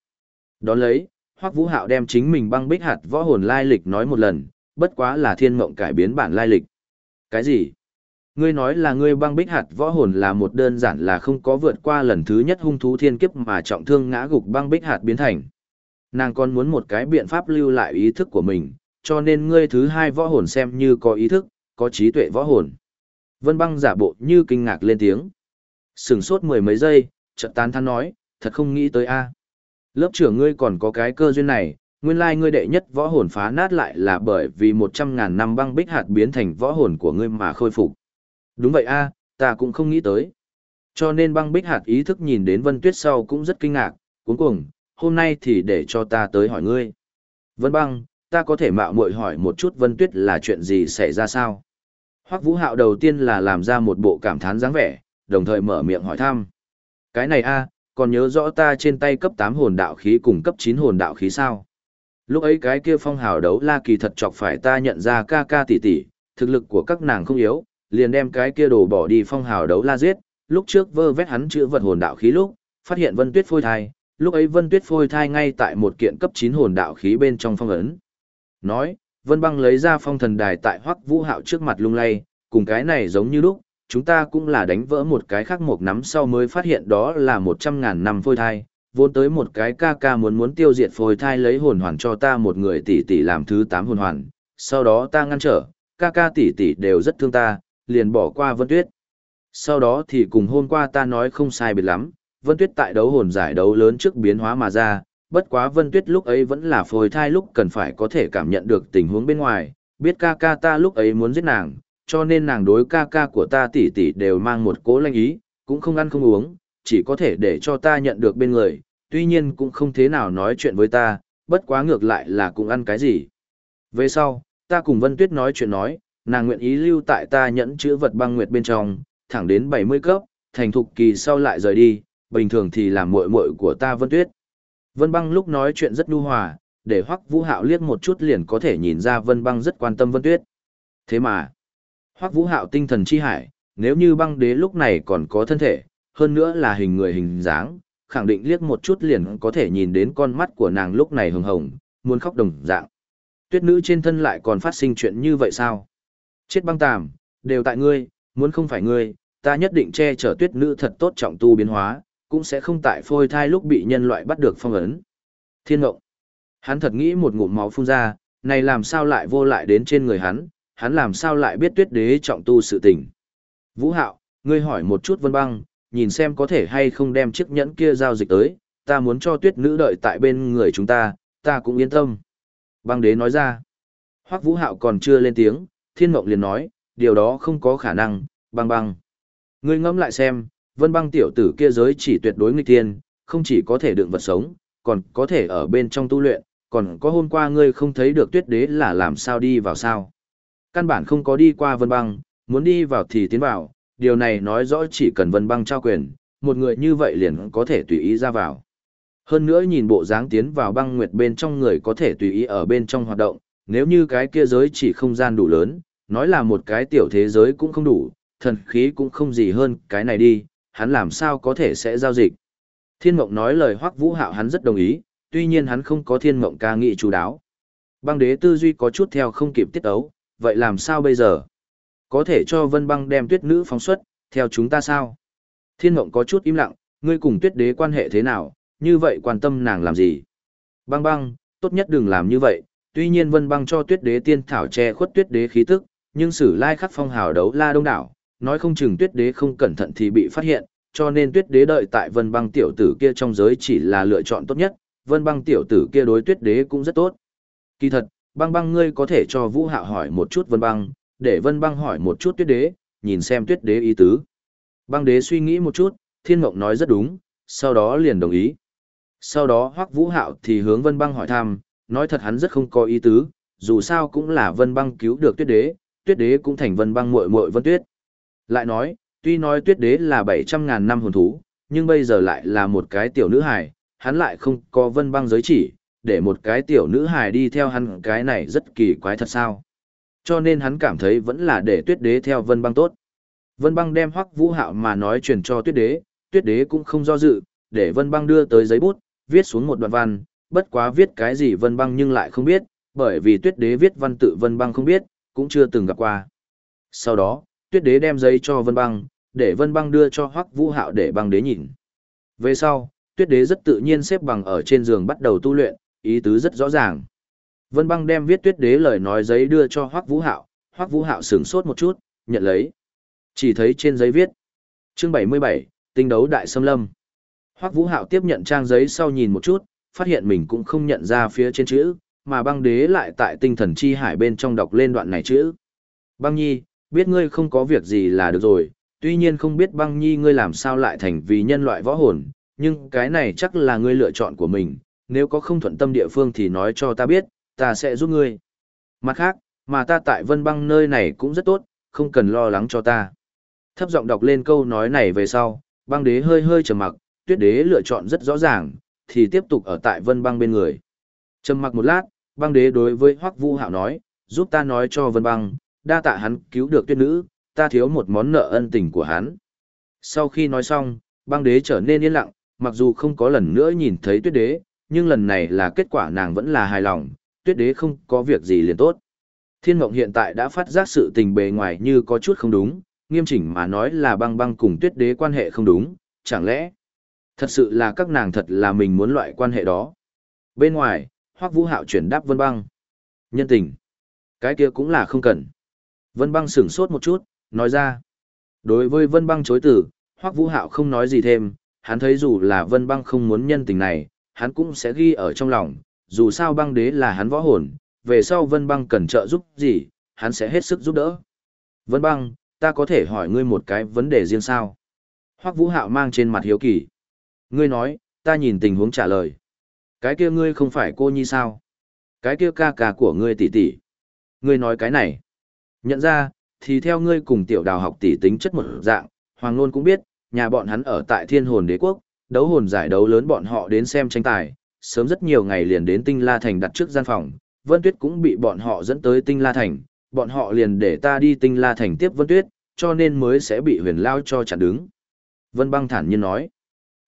Đón lấy, hoắc vũ hạo đem chính mình băng bích hạt võ hồn lai lịch nói một lần, bất quá là thiên mộng cải biến bản lai lịch. Cái gì? Ngươi nói là ngươi băng bích hạt võ hồn là một đơn giản là không có vượt qua lần thứ nhất hung thú thiên kiếp mà trọng thương ngã gục băng bích hạt biến thành. Nàng còn muốn một cái biện pháp lưu lại ý thức của mình, cho nên ngươi thứ hai võ hồn xem như có ý thức, có trí tuệ võ hồn. Vân băng giả bộ như kinh ngạc lên tiếng. Sừng sốt mười mấy giây, chợt tán thán nói, thật không nghĩ tới a. Lớp trưởng ngươi còn có cái cơ duyên này, nguyên lai ngươi đệ nhất võ hồn phá nát lại là bởi vì một trăm ngàn năm băng bích hạt biến thành võ hồn của ngươi mà khôi phục. Đúng vậy a, ta cũng không nghĩ tới. Cho nên băng bích hạt ý thức nhìn đến Vân Tuyết sau cũng rất kinh ngạc, Cuối cùng, hôm nay thì để cho ta tới hỏi ngươi. Vân băng, ta có thể mạo muội hỏi một chút Vân Tuyết là chuyện gì xảy ra sao? Hoắc Vũ Hạo đầu tiên là làm ra một bộ cảm thán dáng vẻ, đồng thời mở miệng hỏi thăm. Cái này a, còn nhớ rõ ta trên tay cấp 8 hồn đạo khí cùng cấp 9 hồn đạo khí sao? Lúc ấy cái kia phong hào đấu la kỳ thật chọc phải ta nhận ra ca ca tỷ tỷ, thực lực của các nàng không yếu, liền đem cái kia đồ bỏ đi phong hào đấu la giết, lúc trước vơ vét hắn chữa vật hồn đạo khí lúc, phát hiện Vân Tuyết phôi thai, lúc ấy Vân Tuyết phôi thai ngay tại một kiện cấp 9 hồn đạo khí bên trong phong ấn. Nói, Vân Băng lấy ra phong thần đài tại Hoắc Vũ Hạo trước mặt lung lay, cùng cái này giống như lúc, chúng ta cũng là đánh vỡ một cái khác một nắm sau mới phát hiện đó là 100 ngàn năm phôi thai, vốn tới một cái ca ca muốn muốn tiêu diệt phôi thai lấy hồn hoàn cho ta một người tỷ tỷ làm thứ tám hồn hoàn, sau đó ta ngăn trở, ca ca tỷ tỷ đều rất thương ta, liền bỏ qua Vân Tuyết. Sau đó thì cùng hôm qua ta nói không sai biệt lắm, Vân Tuyết tại đấu hồn giải đấu lớn trước biến hóa mà ra, bất quá Vân Tuyết lúc ấy vẫn là phôi thai lúc cần phải có thể cảm nhận được tình huống bên ngoài, biết ca ca ta lúc ấy muốn giết nàng, cho nên nàng đối ca ca của ta tỷ tỷ đều mang một cố lanh ý, cũng không ăn không uống, chỉ có thể để cho ta nhận được bên người, tuy nhiên cũng không thế nào nói chuyện với ta, bất quá ngược lại là cũng ăn cái gì. Về sau, ta cùng Vân Tuyết nói chuyện nói, nàng nguyện ý lưu tại ta nhẫn chữ vật băng nguyệt bên trong, thẳng đến 70 cấp, thành thục kỳ sau lại rời đi, bình thường thì làm muội muội của ta Vân Tuyết. Vân Băng lúc nói chuyện rất nhu hòa, để Hoắc Vũ Hạo liếc một chút liền có thể nhìn ra Vân Băng rất quan tâm Vân Tuyết. Thế mà, Hoắc Vũ Hạo tinh thần chi hải, nếu như băng đế lúc này còn có thân thể, hơn nữa là hình người hình dáng, khẳng định liếc một chút liền có thể nhìn đến con mắt của nàng lúc này hồng hồng, muốn khóc đồng dạng. Tuyết nữ trên thân lại còn phát sinh chuyện như vậy sao? Chết băng tàm, đều tại ngươi, muốn không phải ngươi, ta nhất định che chở tuyết nữ thật tốt trọng tu biến hóa, cũng sẽ không tại phôi thai lúc bị nhân loại bắt được phong ấn. Thiên ngộng. Hắn thật nghĩ một ngụm máu phun ra, này làm sao lại vô lại đến trên người hắn, hắn làm sao lại biết tuyết đế trọng tu sự tình. Vũ hạo, ngươi hỏi một chút vân băng, nhìn xem có thể hay không đem chiếc nhẫn kia giao dịch tới, ta muốn cho tuyết nữ đợi tại bên người chúng ta, ta cũng yên tâm. Băng đế nói ra. Hoắc vũ hạo còn chưa lên tiếng, thiên mộng liền nói, điều đó không có khả năng, băng băng. Ngươi ngẫm lại xem, vân băng tiểu tử kia giới chỉ tuyệt đối nghịch thiên, không chỉ có thể đựng vật sống, còn có thể ở bên trong tu luyện, còn có hôm qua ngươi không thấy được tuyết đế là làm sao đi vào sao. Căn bản không có đi qua vân băng, muốn đi vào thì tiến vào, điều này nói rõ chỉ cần vân băng trao quyền, một người như vậy liền có thể tùy ý ra vào. Hơn nữa nhìn bộ dáng tiến vào băng nguyệt bên trong người có thể tùy ý ở bên trong hoạt động, nếu như cái kia giới chỉ không gian đủ lớn, nói là một cái tiểu thế giới cũng không đủ, thần khí cũng không gì hơn cái này đi, hắn làm sao có thể sẽ giao dịch. Thiên Mộng nói lời Hoắc Vũ Hạo hắn rất đồng ý, tuy nhiên hắn không có thiên mộng ca nghị chú đáo. Băng đế tư duy có chút theo không kịp tiết ấu, vậy làm sao bây giờ? Có thể cho vân băng đem tuyết nữ phóng xuất, theo chúng ta sao? Thiên mộng có chút im lặng, ngươi cùng tuyết đế quan hệ thế nào, như vậy quan tâm nàng làm gì? Băng băng, tốt nhất đừng làm như vậy, tuy nhiên vân băng cho tuyết đế tiên thảo che khuất tuyết đế khí tức, nhưng sử lai khắc phong hào đấu la đông đảo, nói không chừng tuyết đế không cẩn thận thì bị phát hiện, cho nên tuyết đế đợi tại vân băng tiểu tử kia trong giới chỉ là lựa chọn tốt nhất, vân băng tiểu tử kia đối tuyết đế cũng rất tốt. Kỳ thật, băng băng ngươi có thể cho vũ hạo hỏi một chút vân băng, để vân băng hỏi một chút tuyết đế, nhìn xem tuyết đế ý tứ. Băng đế suy nghĩ một chút, thiên mộng nói rất đúng, sau đó liền đồng ý. Sau đó hoắc vũ hạo thì hướng vân băng hỏi thăm, nói thật hắn rất không có ý tứ, dù sao cũng là vân băng cứu được tuyết đế, tuyết đế cũng thành vân băng muội muội vân tuyết. Lại nói, tuy nói tuyết đế là bảy trăm ngàn năm hồn thú, nhưng bây giờ lại là một cái tiểu nữ hài, hắn lại không có vân băng giới chỉ, để một cái tiểu nữ hài đi theo hắn cái này rất kỳ quái thật sao. Cho nên hắn cảm thấy vẫn là để tuyết đế theo vân băng tốt. Vân băng đem hoắc vũ hạo mà nói truyền cho tuyết đế, tuyết đế cũng không do dự, để vân băng đưa tới giấy bút, viết xuống một đoạn văn, bất quá viết cái gì vân băng nhưng lại không biết, bởi vì tuyết đế viết văn tự vân băng không biết, cũng chưa từng gặp qua. Sau đó, tuyết đế đem giấy cho vân băng, để vân băng đưa cho hoắc vũ hạo để băng đế nhìn. Về sau, tuyết đế rất tự nhiên xếp bằng ở trên giường bắt đầu tu luyện, ý tứ rất rõ ràng. Vân băng đem viết tuyết đế lời nói giấy đưa cho hoắc vũ hạo, hoắc vũ hạo sửng sốt một chút, nhận lấy. Chỉ thấy trên giấy viết. Chương 77, tinh đấu đại xâm lâm. Hoắc vũ hạo tiếp nhận trang giấy sau nhìn một chút, phát hiện mình cũng không nhận ra phía trên chữ, mà băng đế lại tại tinh thần chi hải bên trong đọc lên đoạn này chữ. Băng nhi, biết ngươi không có việc gì là được rồi, tuy nhiên không biết băng nhi ngươi làm sao lại thành vì nhân loại võ hồn, nhưng cái này chắc là ngươi lựa chọn của mình, nếu có không thuận tâm địa phương thì nói cho ta biết, ta sẽ giúp ngươi. Mặt khác, mà ta tại vân băng nơi này cũng rất tốt, không cần lo lắng cho ta. Thấp giọng đọc lên câu nói này về sau, băng đế hơi hơi trầm mặc, tuyết đế lựa chọn rất rõ ràng, thì tiếp tục ở tại vân băng bên người. Trầm mặc một lát, băng đế đối với Hoắc Vu Hạo nói, giúp ta nói cho vân băng, đa tạ hắn cứu được tuyết nữ, ta thiếu một món nợ ân tình của hắn. Sau khi nói xong, băng đế trở nên yên lặng, mặc dù không có lần nữa nhìn thấy tuyết đế, nhưng lần này là kết quả nàng vẫn là hài lòng, tuyết đế không có việc gì liền tốt. Thiên Mộng hiện tại đã phát giác sự tình bề ngoài như có chút không đúng, nghiêm chỉnh mà nói là băng băng cùng tuyết đế quan hệ không đúng, chẳng lẽ thật sự là các nàng thật là mình muốn loại quan hệ đó. Bên ngoài, Hoắc Vũ Hạo chuyển đáp Vân Băng. Nhân tình. Cái kia cũng là không cần. Vân Băng sửng sốt một chút, nói ra. Đối với Vân Băng chối từ, Hoắc Vũ Hạo không nói gì thêm, hắn thấy dù là Vân Băng không muốn nhân tình này, hắn cũng sẽ ghi ở trong lòng, dù sao băng đế là hắn võ hồn, về sau Vân Băng cần trợ giúp gì, hắn sẽ hết sức giúp đỡ. Vân Băng, ta có thể hỏi ngươi một cái vấn đề riêng sao? Hoắc Vũ Hạo mang trên mặt hiếu kỳ. Ngươi nói, ta nhìn tình huống trả lời. Cái kia ngươi không phải cô nhi sao? Cái kia ca ca của ngươi tỷ tỷ. Ngươi nói cái này. Nhận ra, thì theo ngươi cùng tiểu đào học tỷ tính chất một dạng, Hoàng Nôn cũng biết, nhà bọn hắn ở tại thiên hồn đế quốc, đấu hồn giải đấu lớn bọn họ đến xem tranh tài, sớm rất nhiều ngày liền đến Tinh La Thành đặt trước gian phòng, Vân Tuyết cũng bị bọn họ dẫn tới Tinh La Thành, bọn họ liền để ta đi Tinh La Thành tiếp Vân Tuyết, cho nên mới sẽ bị huyền lao cho chặn đứng. Vân băng thản nhiên nói.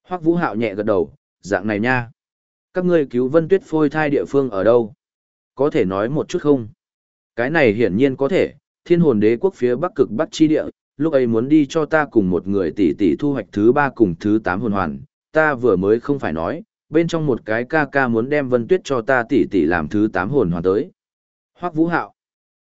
Hoắc Vũ Hạo nhẹ gật đầu, dạng này nha. Các ngươi cứu Vân Tuyết phôi thai địa phương ở đâu? Có thể nói một chút không? Cái này hiển nhiên có thể, thiên hồn đế quốc phía bắc cực bắc chi địa, lúc ấy muốn đi cho ta cùng một người tỷ tỷ thu hoạch thứ ba cùng thứ tám hồn hoàn, ta vừa mới không phải nói, bên trong một cái ca ca muốn đem Vân Tuyết cho ta tỷ tỷ làm thứ tám hồn hoàn tới. Hoắc Vũ Hạo.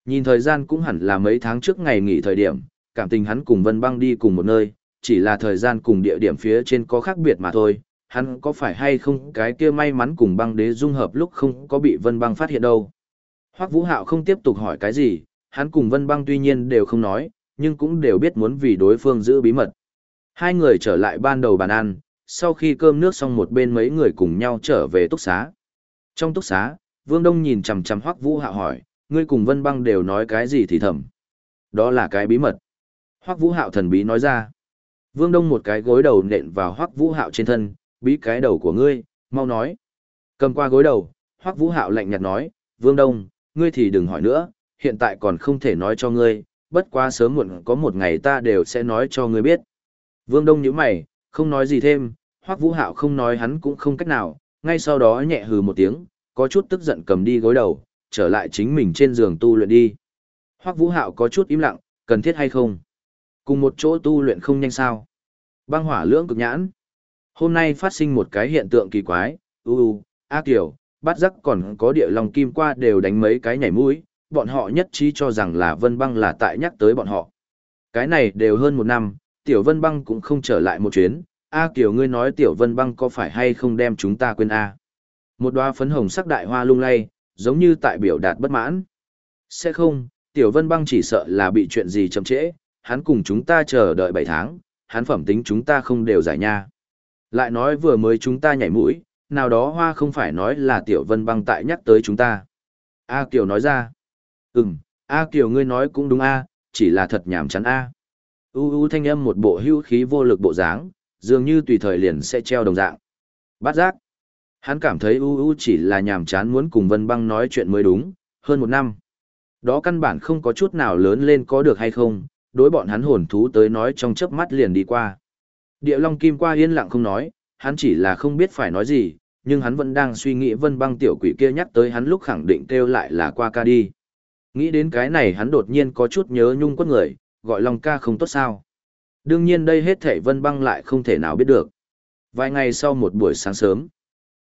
Nhìn thời gian cũng hẳn là mấy tháng trước ngày nghỉ thời điểm, cảm tình hắn cùng Vân Băng đi cùng một nơi, chỉ là thời gian cùng địa điểm phía trên có khác biệt mà thôi. Hắn có phải hay không cái kia may mắn cùng băng đế dung hợp lúc không có bị Vân Băng phát hiện đâu. Hoắc Vũ Hạo không tiếp tục hỏi cái gì, hắn cùng Vân Băng tuy nhiên đều không nói, nhưng cũng đều biết muốn vì đối phương giữ bí mật. Hai người trở lại ban đầu bàn ăn, sau khi cơm nước xong một bên mấy người cùng nhau trở về túc xá. Trong túc xá, Vương Đông nhìn chằm chằm Hoắc Vũ Hạo hỏi, ngươi cùng Vân Băng đều nói cái gì thì thầm. Đó là cái bí mật. Hoắc Vũ Hạo thần bí nói ra. Vương Đông một cái gối đầu nện vào Hoắc Vũ Hạo trên thân, bí cái đầu của ngươi, mau nói. Cầm qua gối đầu, Hoắc Vũ Hạo lạnh nhạt nói, Vương Đông, ngươi thì đừng hỏi nữa, hiện tại còn không thể nói cho ngươi, bất quá sớm muộn có một ngày ta đều sẽ nói cho ngươi biết. Vương Đông nhíu mày, không nói gì thêm, Hoắc Vũ Hạo không nói hắn cũng không cách nào, ngay sau đó nhẹ hừ một tiếng, có chút tức giận cầm đi gối đầu, trở lại chính mình trên giường tu luyện đi. Hoắc Vũ Hạo có chút im lặng, cần thiết hay không? Cùng một chỗ tu luyện không nhanh sao? Băng hỏa lưỡng cực nhãn. Hôm nay phát sinh một cái hiện tượng kỳ quái, u u, a Kiều, bát giác còn có địa long kim qua đều đánh mấy cái nhảy mũi, bọn họ nhất trí cho rằng là Vân Băng là tại nhắc tới bọn họ. Cái này đều hơn một năm, Tiểu Vân Băng cũng không trở lại một chuyến, A Kiều ngươi nói Tiểu Vân Băng có phải hay không đem chúng ta quên A. Một đoá phấn hồng sắc đại hoa lung lay, giống như tại biểu đạt bất mãn. Sẽ không, Tiểu Vân Băng chỉ sợ là bị chuyện gì chậm trễ, hắn cùng chúng ta chờ đợi 7 tháng, hắn phẩm tính chúng ta không đều giải nha. Lại nói vừa mới chúng ta nhảy mũi, nào đó hoa không phải nói là Tiểu Vân Băng tại nhắc tới chúng ta. A Kiều nói ra. Ừm, A Kiều ngươi nói cũng đúng A, chỉ là thật nhảm chán A. U U thanh âm một bộ hưu khí vô lực bộ dáng, dường như tùy thời liền sẽ treo đồng dạng. Bát giác. Hắn cảm thấy U U chỉ là nhàm chán muốn cùng Vân Băng nói chuyện mới đúng, hơn một năm. Đó căn bản không có chút nào lớn lên có được hay không, đối bọn hắn hồn thú tới nói trong chớp mắt liền đi qua. Địa Long Kim qua yên lặng không nói, hắn chỉ là không biết phải nói gì, nhưng hắn vẫn đang suy nghĩ Vân Băng tiểu quỷ kia nhắc tới hắn lúc khẳng định kêu lại là qua ca đi. Nghĩ đến cái này hắn đột nhiên có chút nhớ nhung quất người, gọi Long ca không tốt sao. Đương nhiên đây hết thảy Vân Băng lại không thể nào biết được. Vài ngày sau một buổi sáng sớm,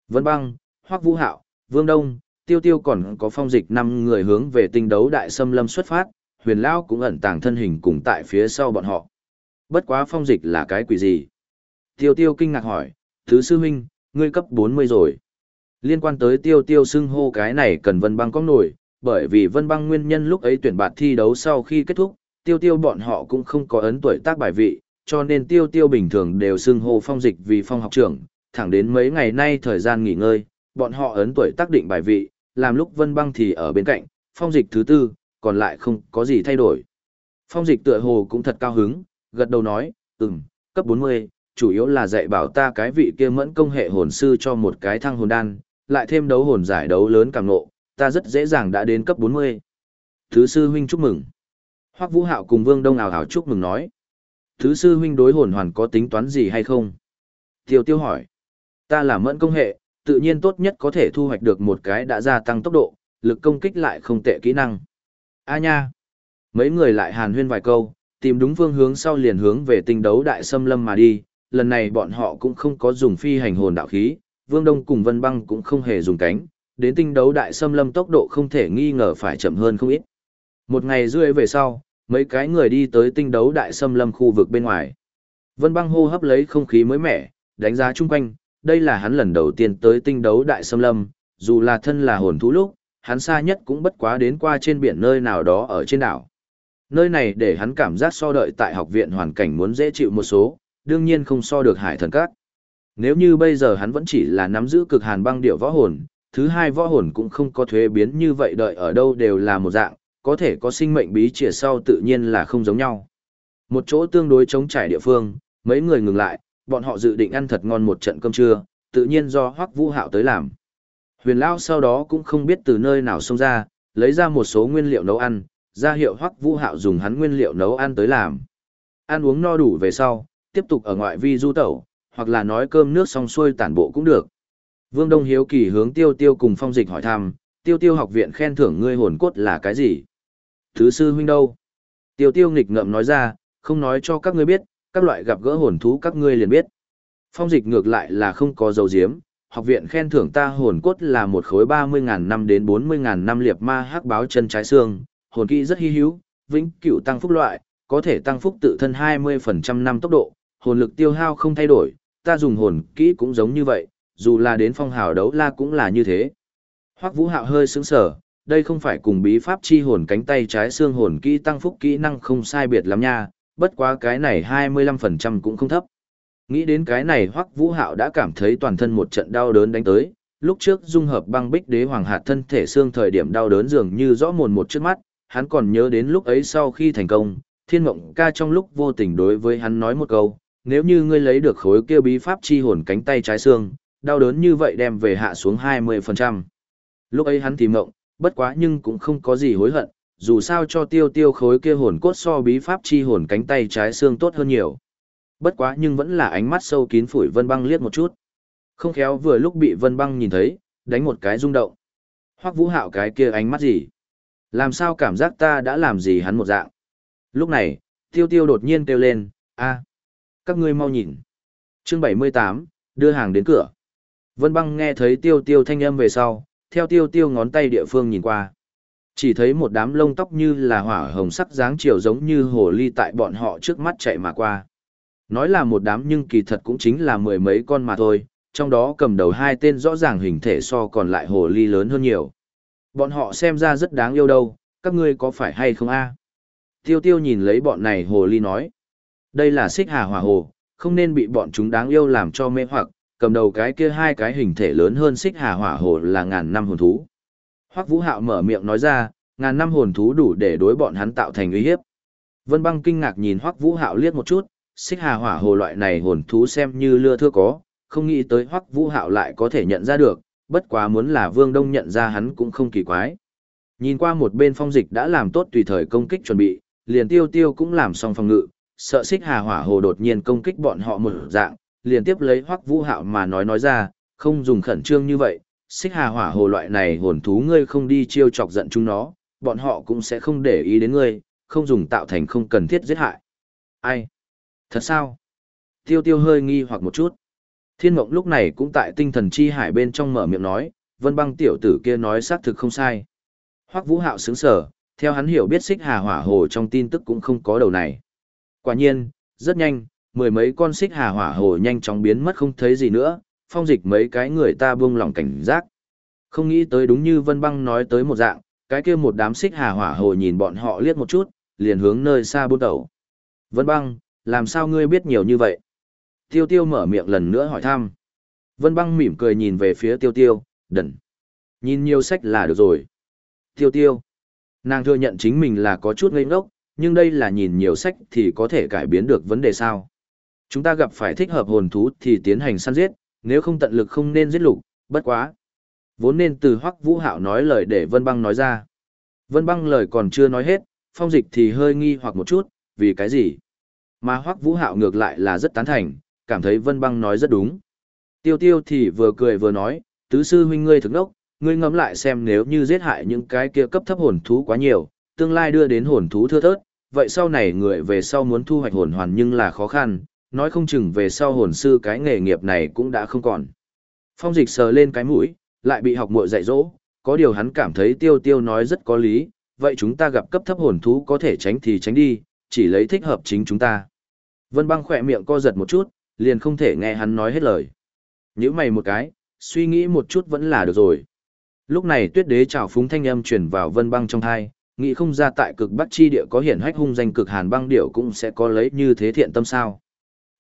Vân Băng, Hoắc Vũ Hạo, Vương Đông, Tiêu Tiêu còn có phong dịch năm người hướng về tinh đấu đại xâm lâm xuất phát, huyền Lão cũng ẩn tàng thân hình cùng tại phía sau bọn họ. Bất quá phong dịch là cái quỷ gì? Tiêu Tiêu kinh ngạc hỏi, Thứ sư huynh, ngươi cấp 40 rồi. Liên quan tới Tiêu Tiêu xưng hô cái này cần Vân Băng có nổi, bởi vì Vân Băng nguyên nhân lúc ấy tuyển bạt thi đấu sau khi kết thúc, Tiêu Tiêu bọn họ cũng không có ấn tuổi tác bài vị, cho nên Tiêu Tiêu bình thường đều xưng hô phong dịch vì phong học trưởng, thẳng đến mấy ngày nay thời gian nghỉ ngơi, bọn họ ấn tuổi tác định bài vị, làm lúc Vân Băng thì ở bên cạnh, phong dịch thứ tư, còn lại không có gì thay đổi. Phong dịch tựa hồ cũng thật cao hứng, gật đầu nói, ừm, cấp 40, chủ yếu là dạy bảo ta cái vị kia mẫn công hệ hồn sư cho một cái thăng hồn đan, lại thêm đấu hồn giải đấu lớn càng nộ, ta rất dễ dàng đã đến cấp 40. Thứ sư huynh chúc mừng. Hoắc Vũ Hạo cùng Vương Đông ảo ảo chúc mừng nói. Thứ sư huynh đối hồn hoàn có tính toán gì hay không? Tiêu Tiêu hỏi. Ta là mẫn công hệ, tự nhiên tốt nhất có thể thu hoạch được một cái đã gia tăng tốc độ, lực công kích lại không tệ kỹ năng. A nha. Mấy người lại hàn huyên vài câu, tìm đúng phương hướng sau liền hướng về tinh đấu đại xâm lâm mà đi. Lần này bọn họ cũng không có dùng phi hành hồn đạo khí, Vương Đông cùng Vân Băng cũng không hề dùng cánh, đến tinh đấu đại xâm lâm tốc độ không thể nghi ngờ phải chậm hơn không ít. Một ngày rưỡi về sau, mấy cái người đi tới tinh đấu đại xâm lâm khu vực bên ngoài. Vân băng hô hấp lấy không khí mới mẻ, đánh giá chung quanh, đây là hắn lần đầu tiên tới tinh đấu đại xâm lâm, dù là thân là hồn thú lúc, hắn xa nhất cũng bất quá đến qua trên biển nơi nào đó ở trên đảo. Nơi này để hắn cảm giác so đợi tại học viện hoàn cảnh muốn dễ chịu một số, đương nhiên không so được hải thần các. Nếu như bây giờ hắn vẫn chỉ là nắm giữ cực hàn băng điệu võ hồn, thứ hai võ hồn cũng không có thuế biến như vậy đợi ở đâu đều là một dạng, có thể có sinh mệnh bí chìa sau tự nhiên là không giống nhau. Một chỗ tương đối chống trải địa phương, mấy người ngừng lại, bọn họ dự định ăn thật ngon một trận cơm trưa, tự nhiên do Hoắc Vũ Hạo tới làm. Huyền Lao sau đó cũng không biết từ nơi nào xông ra, lấy ra một số nguyên liệu nấu ăn, ra hiệu Hoắc Vũ Hạo dùng hắn nguyên liệu nấu ăn tới làm. Ăn uống no đủ về sau, tiếp tục ở ngoại vi du tẩu, hoặc là nói cơm nước xong xuôi tản bộ cũng được. Vương Đông Hiếu Kỳ hướng Tiêu Tiêu cùng Phong Dịch hỏi thăm, Tiêu Tiêu học viện khen thưởng ngươi hồn cốt là cái gì? Thứ sư huynh đâu? Tiêu Tiêu nghịch ngợm nói ra, không nói cho các ngươi biết, các loại gặp gỡ hồn thú các ngươi liền biết. Phong Dịch ngược lại là không có dấu diếm, học viện khen thưởng ta hồn cốt là một khối 30.000 năm đến 40.000 năm liệp ma hắc báo chân trái xương, hồn kỹ rất hy hữu, vĩnh cửu tăng phúc loại, có thể tăng phúc tự thân 20% năm tốc độ, hồn lực tiêu hao không thay đổi, ta dùng hồn kỹ cũng giống như vậy, dù là đến phong hào đấu la cũng là như thế. Hoắc Vũ Hạo hơi sững sờ, đây không phải cùng bí pháp chi hồn cánh tay trái xương hồn kỹ tăng phúc kỹ năng không sai biệt lắm nha, bất quá cái này 25% cũng không thấp. Nghĩ đến cái này Hoắc Vũ Hạo đã cảm thấy toàn thân một trận đau đớn đánh tới, lúc trước dung hợp băng bích đế hoàng hạt thân thể xương thời điểm đau đớn dường như rõ mồn một trước mắt, hắn còn nhớ đến lúc ấy sau khi thành công, Thiên Mộng ca trong lúc vô tình đối với hắn nói một câu, nếu như ngươi lấy được khối kia bí pháp chi hồn cánh tay trái xương, đau đớn như vậy đem về hạ xuống 20%. Lúc ấy hắn tìm mộng, bất quá nhưng cũng không có gì hối hận, dù sao cho tiêu tiêu khối kia hồn cốt so bí pháp chi hồn cánh tay trái xương tốt hơn nhiều. Bất quá nhưng vẫn là ánh mắt sâu kín phủi vân băng liếc một chút. Không khéo vừa lúc bị Vân Băng nhìn thấy, đánh một cái rung động. Hoắc Vũ Hạo cái kia ánh mắt gì? Làm sao cảm giác ta đã làm gì hắn một dạng? Lúc này, Tiêu Tiêu đột nhiên kêu lên, a, các ngươi mau nhìn. Chương 78, đưa hàng đến cửa. Vân Băng nghe thấy Tiêu Tiêu thanh âm về sau, theo Tiêu Tiêu ngón tay địa phương nhìn qua. Chỉ thấy một đám lông tóc như là hỏa hồng sắc dáng chiều giống như hồ ly tại bọn họ trước mắt chạy mà qua. Nói là một đám nhưng kỳ thật cũng chính là mười mấy con mà thôi, trong đó cầm đầu hai tên rõ ràng hình thể so còn lại hồ ly lớn hơn nhiều. Bọn họ xem ra rất đáng yêu đâu, các ngươi có phải hay không a? Tiêu tiêu nhìn lấy bọn này hồ ly nói. Đây là xích hà hỏa hồ, không nên bị bọn chúng đáng yêu làm cho mê hoặc, cầm đầu cái kia hai cái hình thể lớn hơn xích hà hỏa hồ là ngàn năm hồn thú. Hoắc Vũ Hạo mở miệng nói ra, ngàn năm hồn thú đủ để đối bọn hắn tạo thành uy hiếp. Vân Băng kinh ngạc nhìn Hoắc Vũ Hạo liếc một chút, xích hà hỏa hồ loại này hồn thú xem như lưa thưa có, không nghĩ tới Hoắc Vũ Hạo lại có thể nhận ra được, bất quá muốn là Vương Đông nhận ra hắn cũng không kỳ quái. Nhìn qua một bên phong dịch đã làm tốt tùy thời công kích chuẩn bị, liền tiêu tiêu cũng làm xong phòng ngự, sợ xích hà hỏa hồ đột nhiên công kích bọn họ một dạng, liền tiếp lấy Hoắc Vũ Hạo mà nói nói ra, không dùng khẩn trương như vậy, xích hà hỏa hồ loại này hồn thú ngươi không đi chiêu chọc giận chúng nó, bọn họ cũng sẽ không để ý đến ngươi, không dùng tạo thành không cần thiết giết hại. Ai? Thật sao? Tiêu tiêu hơi nghi hoặc một chút. Thiên mộng lúc này cũng tại tinh thần chi hải bên trong mở miệng nói, vân băng tiểu tử kia nói xác thực không sai. Hoắc vũ hạo sướng sở, theo hắn hiểu biết xích hà hỏa hồ trong tin tức cũng không có đầu này. Quả nhiên, rất nhanh, mười mấy con xích hà hỏa hồ nhanh chóng biến mất không thấy gì nữa, phong dịch mấy cái người ta buông lỏng cảnh giác. Không nghĩ tới đúng như vân băng nói tới một dạng, cái kia một đám xích hà hỏa hồ nhìn bọn họ liếc một chút, liền hướng nơi xa buôn đầu. Vân băng, làm sao ngươi biết nhiều như vậy? Tiêu tiêu mở miệng lần nữa hỏi thăm. Vân băng mỉm cười nhìn về phía tiêu tiêu, đần. Nhìn nhiều sách là được rồi. Tiêu tiêu. Nàng thừa nhận chính mình là có chút ngây ngốc, nhưng đây là nhìn nhiều sách thì có thể cải biến được vấn đề sao. Chúng ta gặp phải thích hợp hồn thú thì tiến hành săn giết, nếu không tận lực không nên giết lục, bất quá. Vốn nên từ Hoắc Vũ Hạo nói lời để Vân Băng nói ra. Vân Băng lời còn chưa nói hết, phong dịch thì hơi nghi hoặc một chút, vì cái gì? Mà Hoắc Vũ Hạo ngược lại là rất tán thành, cảm thấy Vân Băng nói rất đúng. Tiêu Tiêu thì vừa cười vừa nói, tứ sư huynh ngươi thực đốc, ngươi ngẫm lại xem nếu như giết hại những cái kia cấp thấp hồn thú quá nhiều, tương lai đưa đến hồn thú thưa thớt, vậy sau này người về sau muốn thu hoạch hồn hoàn nhưng là khó khăn, nói không chừng về sau hồn sư cái nghề nghiệp này cũng đã không còn. Phong dịch sờ lên cái mũi, lại bị học muội dạy dỗ, có điều hắn cảm thấy tiêu tiêu nói rất có lý, vậy chúng ta gặp cấp thấp hồn thú có thể tránh thì tránh đi, chỉ lấy thích hợp chính chúng ta. Vân băng khỏe miệng co giật một chút, liền không thể nghe hắn nói hết lời. Nhữ mày một cái, suy nghĩ một chút vẫn là được rồi. Lúc này tuyết đế trào phúng thanh âm truyền vào vân băng trong thai, nghĩ không ra tại cực bắc chi địa có hiển hách hung danh cực hàn băng điểu cũng sẽ có lấy như thế thiện tâm sao.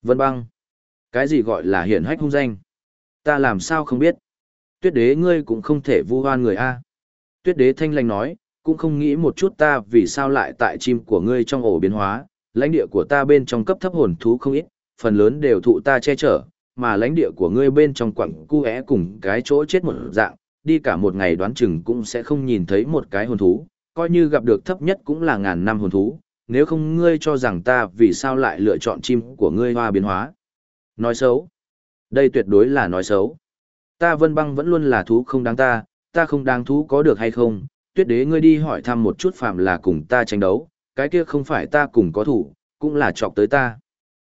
Vân băng. Cái gì gọi là hiển hách hung danh? Ta làm sao không biết? Tuyết đế ngươi cũng không thể vu hoan người A. Tuyết đế thanh lành nói, cũng không nghĩ một chút ta vì sao lại tại chim của ngươi trong ổ biến hóa, lãnh địa của ta bên trong cấp thấp hồn thú không ít, phần lớn đều thụ ta che chở, mà lãnh địa của ngươi bên trong quặng cu é cùng cái chỗ chết một dạng, đi cả một ngày đoán chừng cũng sẽ không nhìn thấy một cái hồn thú, coi như gặp được thấp nhất cũng là ngàn năm hồn thú, nếu không ngươi cho rằng ta vì sao lại lựa chọn chim của ngươi hoa biến hóa. Nói xấu. Đây tuyệt đối là nói xấu. Ta vân băng vẫn luôn là thú không đáng ta, ta không đáng thú có được hay không, tuyết đế ngươi đi hỏi thăm một chút phạm là cùng ta tranh đấu, cái kia không phải ta cùng có thủ, cũng là chọc tới ta.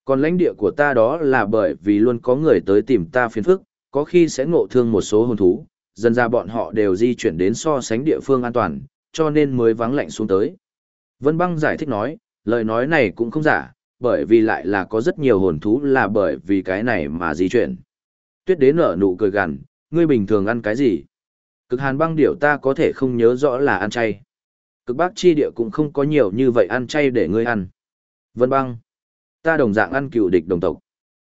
Còn lãnh địa của ta đó là bởi vì luôn có người tới tìm ta phiền phức, có khi sẽ ngộ thương một số hồn thú, dần ra bọn họ đều di chuyển đến so sánh địa phương an toàn, cho nên mới vắng lạnh xuống tới. Vân băng giải thích nói, lời nói này cũng không giả, bởi vì lại là có rất nhiều hồn thú là bởi vì cái này mà di chuyển. Tuyết đế nở nụ cười gằn, ngươi bình thường ăn cái gì? Cực hàn băng điểu ta có thể không nhớ rõ là ăn chay. Cực bác chi địa cũng không có nhiều như vậy ăn chay để ngươi ăn. Vân băng, ta đồng dạng ăn cựu địch đồng tộc.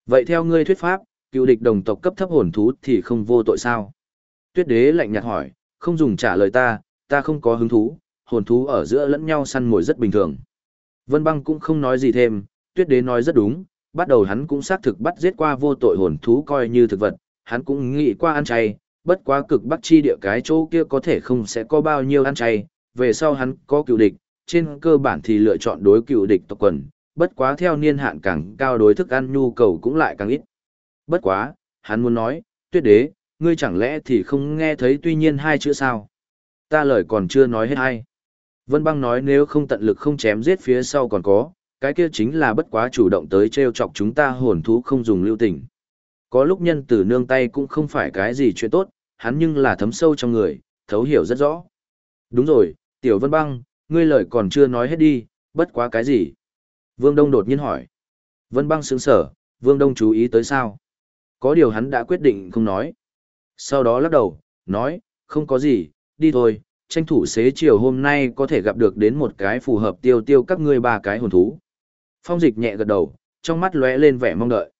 Vậy theo ngươi thuyết pháp, cựu địch đồng tộc cấp thấp hồn thú thì không vô tội sao? Tuyết đế lạnh nhạt hỏi, không dùng trả lời ta, ta không có hứng thú, hồn thú ở giữa lẫn nhau săn mồi rất bình thường. Vân băng cũng không nói gì thêm, tuyết đế nói rất đúng, bắt đầu hắn cũng xác thực bắt giết qua vô tội hồn thú coi như thực vật, hắn cũng nghĩ qua ăn chay, bất quá cực bắc chi địa cái chỗ kia có thể không sẽ có bao nhiêu ăn chay, về sau hắn có cựu địch, trên cơ bản thì lựa chọn đối cựu địch tộc quần, bất quá theo niên hạn càng cao đối thức ăn nhu cầu cũng lại càng ít. Bất quá, hắn muốn nói, tuyết đế, ngươi chẳng lẽ thì không nghe thấy tuy nhiên hai chữ sao? Ta lời còn chưa nói hết hay. Vân băng nói nếu không tận lực không chém giết phía sau còn có, cái kia chính là bất quá chủ động tới treo chọc chúng ta hồn thú không dùng lưu tình. Có lúc nhân tử nương tay cũng không phải cái gì chuyện tốt, hắn nhưng là thấm sâu trong người, thấu hiểu rất rõ. Đúng rồi, tiểu vân băng, ngươi lời còn chưa nói hết đi, bất quá cái gì? Vương Đông đột nhiên hỏi. Vân băng sững sở, Vương Đông chú ý tới sao? Có điều hắn đã quyết định không nói. Sau đó lắc đầu, nói, không có gì, đi thôi, tranh thủ xế chiều hôm nay có thể gặp được đến một cái phù hợp tiêu tiêu các ngươi ba cái hồn thú. Phong dịch nhẹ gật đầu, trong mắt lóe lên vẻ mong đợi.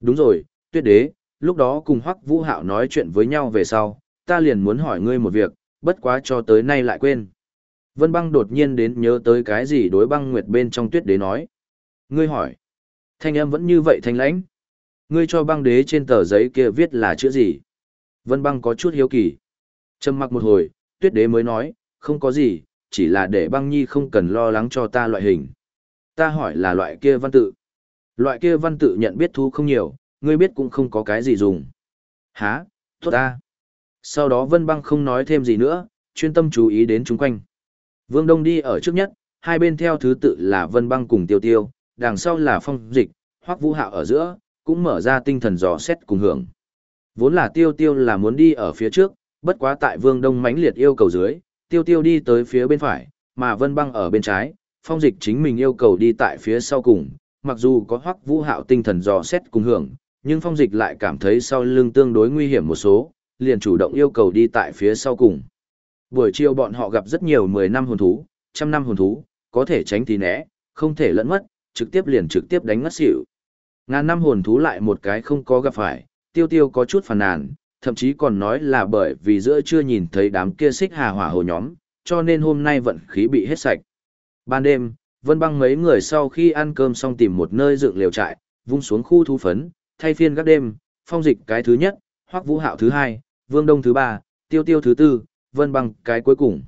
Đúng rồi, tuyết đế, lúc đó cùng Hoắc Vũ Hạo nói chuyện với nhau về sau, ta liền muốn hỏi ngươi một việc, bất quá cho tới nay lại quên. Vân băng đột nhiên đến nhớ tới cái gì đối băng nguyệt bên trong tuyết đế nói. Ngươi hỏi. Thanh em vẫn như vậy thanh lãnh. Ngươi cho băng đế trên tờ giấy kia viết là chữ gì? Vân băng có chút hiếu kỳ. Trầm mặc một hồi, tuyết đế mới nói, không có gì, chỉ là để băng nhi không cần lo lắng cho ta loại hình. Ta hỏi là loại kia văn tự. Loại kia văn tự nhận biết thu không nhiều, ngươi biết cũng không có cái gì dùng. Hả, tốt ta. Sau đó Vân Băng không nói thêm gì nữa, chuyên tâm chú ý đến chúng quanh. Vương Đông đi ở trước nhất, hai bên theo thứ tự là Vân Băng cùng Tiêu Tiêu, đằng sau là Phong Dịch, Hoắc Vũ Hạo ở giữa, cũng mở ra tinh thần dò xét cùng hưởng. Vốn là Tiêu Tiêu là muốn đi ở phía trước, bất quá tại Vương Đông mãnh liệt yêu cầu dưới, Tiêu Tiêu đi tới phía bên phải, mà Vân Băng ở bên trái, Phong Dịch chính mình yêu cầu đi tại phía sau cùng, mặc dù có Hoắc Vũ Hạo tinh thần dò xét cùng hưởng, nhưng Phong Dịch lại cảm thấy sau lưng tương đối nguy hiểm một số, liền chủ động yêu cầu đi tại phía sau cùng. Buổi chiều bọn họ gặp rất nhiều 10 năm hồn thú, trăm năm hồn thú, có thể tránh thì né, không thể lẫn mất, trực tiếp liền trực tiếp đánh ngất xỉu. Ngàn năm hồn thú lại một cái không có gặp phải, tiêu tiêu có chút phàn nàn, thậm chí còn nói là bởi vì giữa chưa nhìn thấy đám kia xích hà hỏa hồ nhóm, cho nên hôm nay vận khí bị hết sạch. Ban đêm, Vân Băng mấy người sau khi ăn cơm xong tìm một nơi dựng lều trại, vung xuống khu thú phấn, thay phiên các đêm, phong dịch cái thứ nhất, hoắc vũ hạo thứ hai, vương đông thứ ba, tiêu tiêu thứ tư, Vân Băng cái cuối cùng.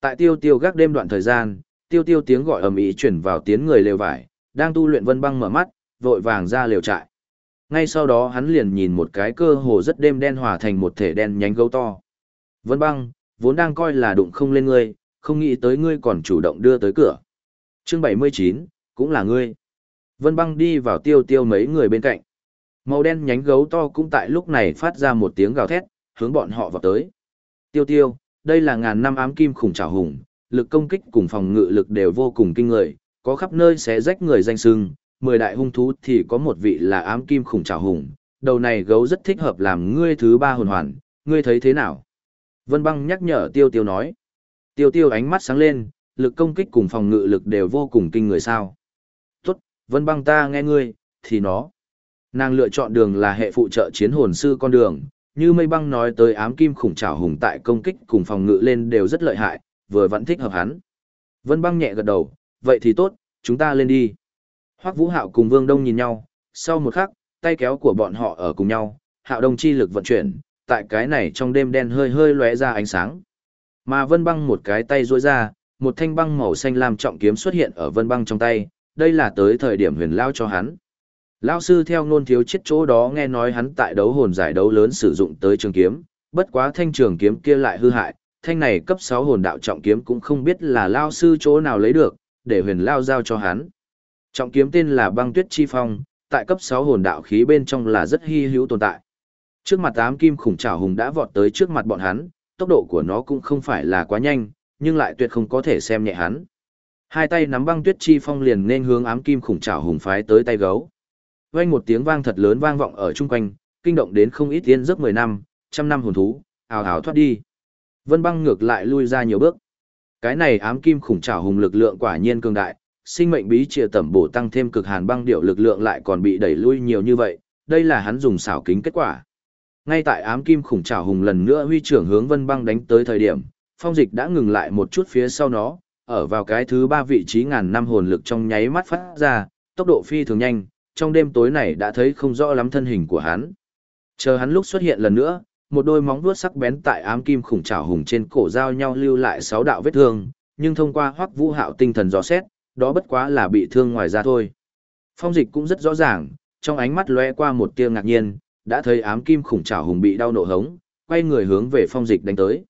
Tại tiêu tiêu gác đêm đoạn thời gian, tiêu tiêu tiếng gọi ầm ĩ chuyển vào tiếng người lều vải, đang tu luyện Vân Băng mở mắt, vội vàng ra lều trại. Ngay sau đó hắn liền nhìn một cái cơ hồ rất đêm đen hòa thành một thể đen nhánh gấu to. Vân băng, vốn đang coi là đụng không lên ngươi, không nghĩ tới ngươi còn chủ động đưa tới cửa. Chương 79, cũng là ngươi. Vân băng đi vào tiêu tiêu mấy người bên cạnh. Màu đen nhánh gấu to cũng tại lúc này phát ra một tiếng gào thét, hướng bọn họ vào tới. Tiêu tiêu, đây là ngàn năm ám kim khủng trảo hùng, lực công kích cùng phòng ngự lực đều vô cùng kinh người, có khắp nơi sẽ rách người danh sưng, mười đại hung thú thì có một vị là ám kim khủng trào hùng, đầu này gấu rất thích hợp làm ngươi thứ ba hồn hoàn, ngươi thấy thế nào? Vân băng nhắc nhở tiêu tiêu nói. Tiêu tiêu ánh mắt sáng lên, lực công kích cùng phòng ngự lực đều vô cùng kinh người sao. Tốt, vân băng ta nghe ngươi, thì nó. Nàng lựa chọn đường là hệ phụ trợ chiến hồn sư con đường, như mây băng nói tới ám kim khủng trào hùng tại công kích cùng phòng ngự lên đều rất lợi hại, vừa vẫn thích hợp hắn. Vân băng nhẹ gật đầu, vậy thì tốt, chúng ta lên đi. Hoắc Vũ Hạo cùng Vương Đông nhìn nhau, sau một khắc, tay kéo của bọn họ ở cùng nhau, Hạo Đông chi lực vận chuyển, tại cái này trong đêm đen hơi hơi lóe ra ánh sáng. Mà Vân Băng một cái tay duỗi ra, một thanh băng màu xanh lam trọng kiếm xuất hiện ở Vân Băng trong tay, đây là tới thời điểm huyền lao cho hắn. Lão sư theo ngôn thiếu chết chỗ đó nghe nói hắn tại đấu hồn giải đấu lớn sử dụng tới trường kiếm, bất quá thanh trường kiếm kia lại hư hại, thanh này cấp 6 hồn đạo trọng kiếm cũng không biết là lão sư chỗ nào lấy được, để huyền lao giao cho hắn. Trọng kiếm tên là băng tuyết chi phong, tại cấp 6 hồn đạo khí bên trong là rất hy hữu tồn tại. Trước mặt ám kim khủng trảo hùng đã vọt tới trước mặt bọn hắn, tốc độ của nó cũng không phải là quá nhanh, nhưng lại tuyệt không có thể xem nhẹ hắn. Hai tay nắm băng tuyết chi phong liền nên hướng ám kim khủng trảo hùng phái tới tay gấu. Vang một tiếng vang thật lớn vang vọng ở chung quanh, kinh động đến không ít tiên giấc 10 năm, trăm năm hồn thú, ào ào thoát đi. Vân băng ngược lại lui ra nhiều bước. Cái này ám kim khủng trảo hùng lực lượng quả nhiên cường đại, sinh mệnh bí trìa tẩm bổ tăng thêm cực hàn băng điệu lực lượng lại còn bị đẩy lui nhiều như vậy, đây là hắn dùng xảo kính kết quả. Ngay tại ám kim khủng trảo hùng lần nữa huy trưởng hướng vân băng đánh tới thời điểm, phong dịch đã ngừng lại một chút phía sau nó, ở vào cái thứ ba vị trí ngàn năm hồn lực trong nháy mắt phát ra, tốc độ phi thường nhanh, trong đêm tối này đã thấy không rõ lắm thân hình của hắn. Chờ hắn lúc xuất hiện lần nữa, một đôi móng vuốt sắc bén tại ám kim khủng trảo hùng trên cổ giao nhau lưu lại sáu đạo vết thương, nhưng thông qua hoắc vũ hạo tinh thần dò xét, đó bất quá là bị thương ngoài ra thôi. Phong dịch cũng rất rõ ràng, trong ánh mắt lóe qua một tia ngạc nhiên, đã thấy ám kim khủng trảo hùng bị đau nộ hống, quay người hướng về phong dịch đánh tới.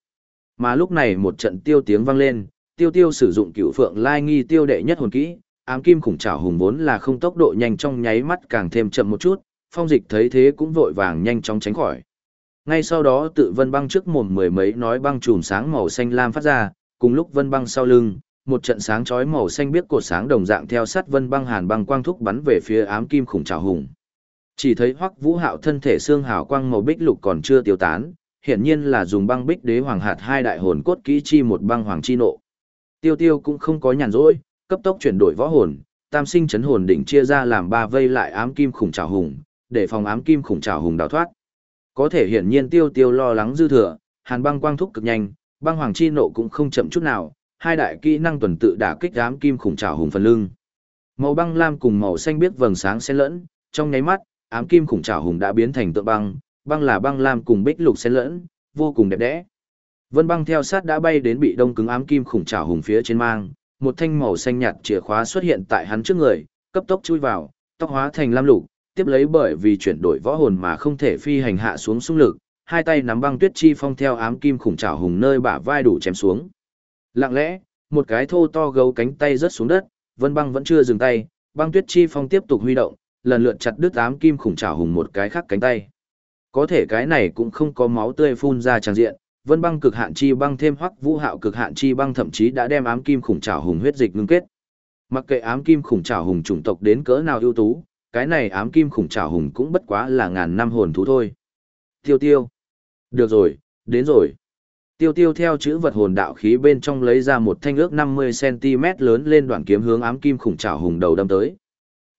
Mà lúc này một trận tiêu tiếng vang lên, tiêu tiêu sử dụng cựu phượng lai nghi tiêu đệ nhất hồn kỹ, ám kim khủng trảo hùng vốn là không tốc độ nhanh trong nháy mắt càng thêm chậm một chút, phong dịch thấy thế cũng vội vàng nhanh chóng tránh khỏi. Ngay sau đó tự vân băng trước mồm mười mấy nói băng chùm sáng màu xanh lam phát ra, cùng lúc vân băng sau lưng, một trận sáng chói màu xanh biết cột sáng đồng dạng theo sát vân băng hàn băng quang thúc bắn về phía ám kim khủng trào hùng. Chỉ thấy Hoắc Vũ Hạo thân thể xương hào quang màu bích lục còn chưa tiêu tán, hiển nhiên là dùng băng bích đế hoàng hạt hai đại hồn cốt kỹ chi một băng hoàng chi nộ. Tiêu Tiêu cũng không có nhàn rỗi, cấp tốc chuyển đổi võ hồn, tam sinh chấn hồn đỉnh chia ra làm ba vây lại ám kim khủng trào hùng, để phòng ám kim khủng trào hùng đào thoát. Có thể hiển nhiên Tiêu Tiêu lo lắng dư thừa, hàn băng quang thúc cực nhanh, băng hoàng chi nộ cũng không chậm chút nào, hai đại kỹ năng tuần tự đả kích ám kim khủng trảo hùng phần lưng. Màu băng lam cùng màu xanh biết vầng sáng xen lẫn, trong nháy mắt, ám kim khủng trảo hùng đã biến thành tượng băng, băng là băng lam cùng bích lục xen lẫn, vô cùng đẹp đẽ. Vân băng theo sát đã bay đến bị đông cứng ám kim khủng trảo hùng phía trên mang, một thanh màu xanh nhạt chìa khóa xuất hiện tại hắn trước người, cấp tốc chui vào, tóc hóa thành lam lục, tiếp lấy bởi vì chuyển đổi võ hồn mà không thể phi hành hạ xuống xung lực, hai tay nắm băng tuyết chi phong theo ám kim khủng trảo hùng nơi bả vai đủ chém xuống. Lặng lẽ, một cái thô to gấu cánh tay rớt xuống đất, Vân Băng vẫn chưa dừng tay, băng tuyết chi phong tiếp tục huy động, lần lượt chặt đứt ám kim khủng trảo hùng một cái khác cánh tay. Có thể cái này cũng không có máu tươi phun ra tràn diện, Vân Băng cực hạn chi băng thêm Hoắc Vũ Hạo cực hạn chi băng thậm chí đã đem ám kim khủng trảo hùng huyết dịch ngưng kết. Mặc kệ ám kim khủng trảo hùng chủng tộc đến cỡ nào ưu tú, cái này ám kim khủng trảo hùng cũng bất quá là ngàn năm hồn thú thôi. Tiêu tiêu. Được rồi, đến rồi. Tiêu tiêu theo chữ vật hồn đạo khí bên trong lấy ra một thanh ước 50cm lớn lên đoạn kiếm hướng ám kim khủng trảo hùng đầu đâm tới.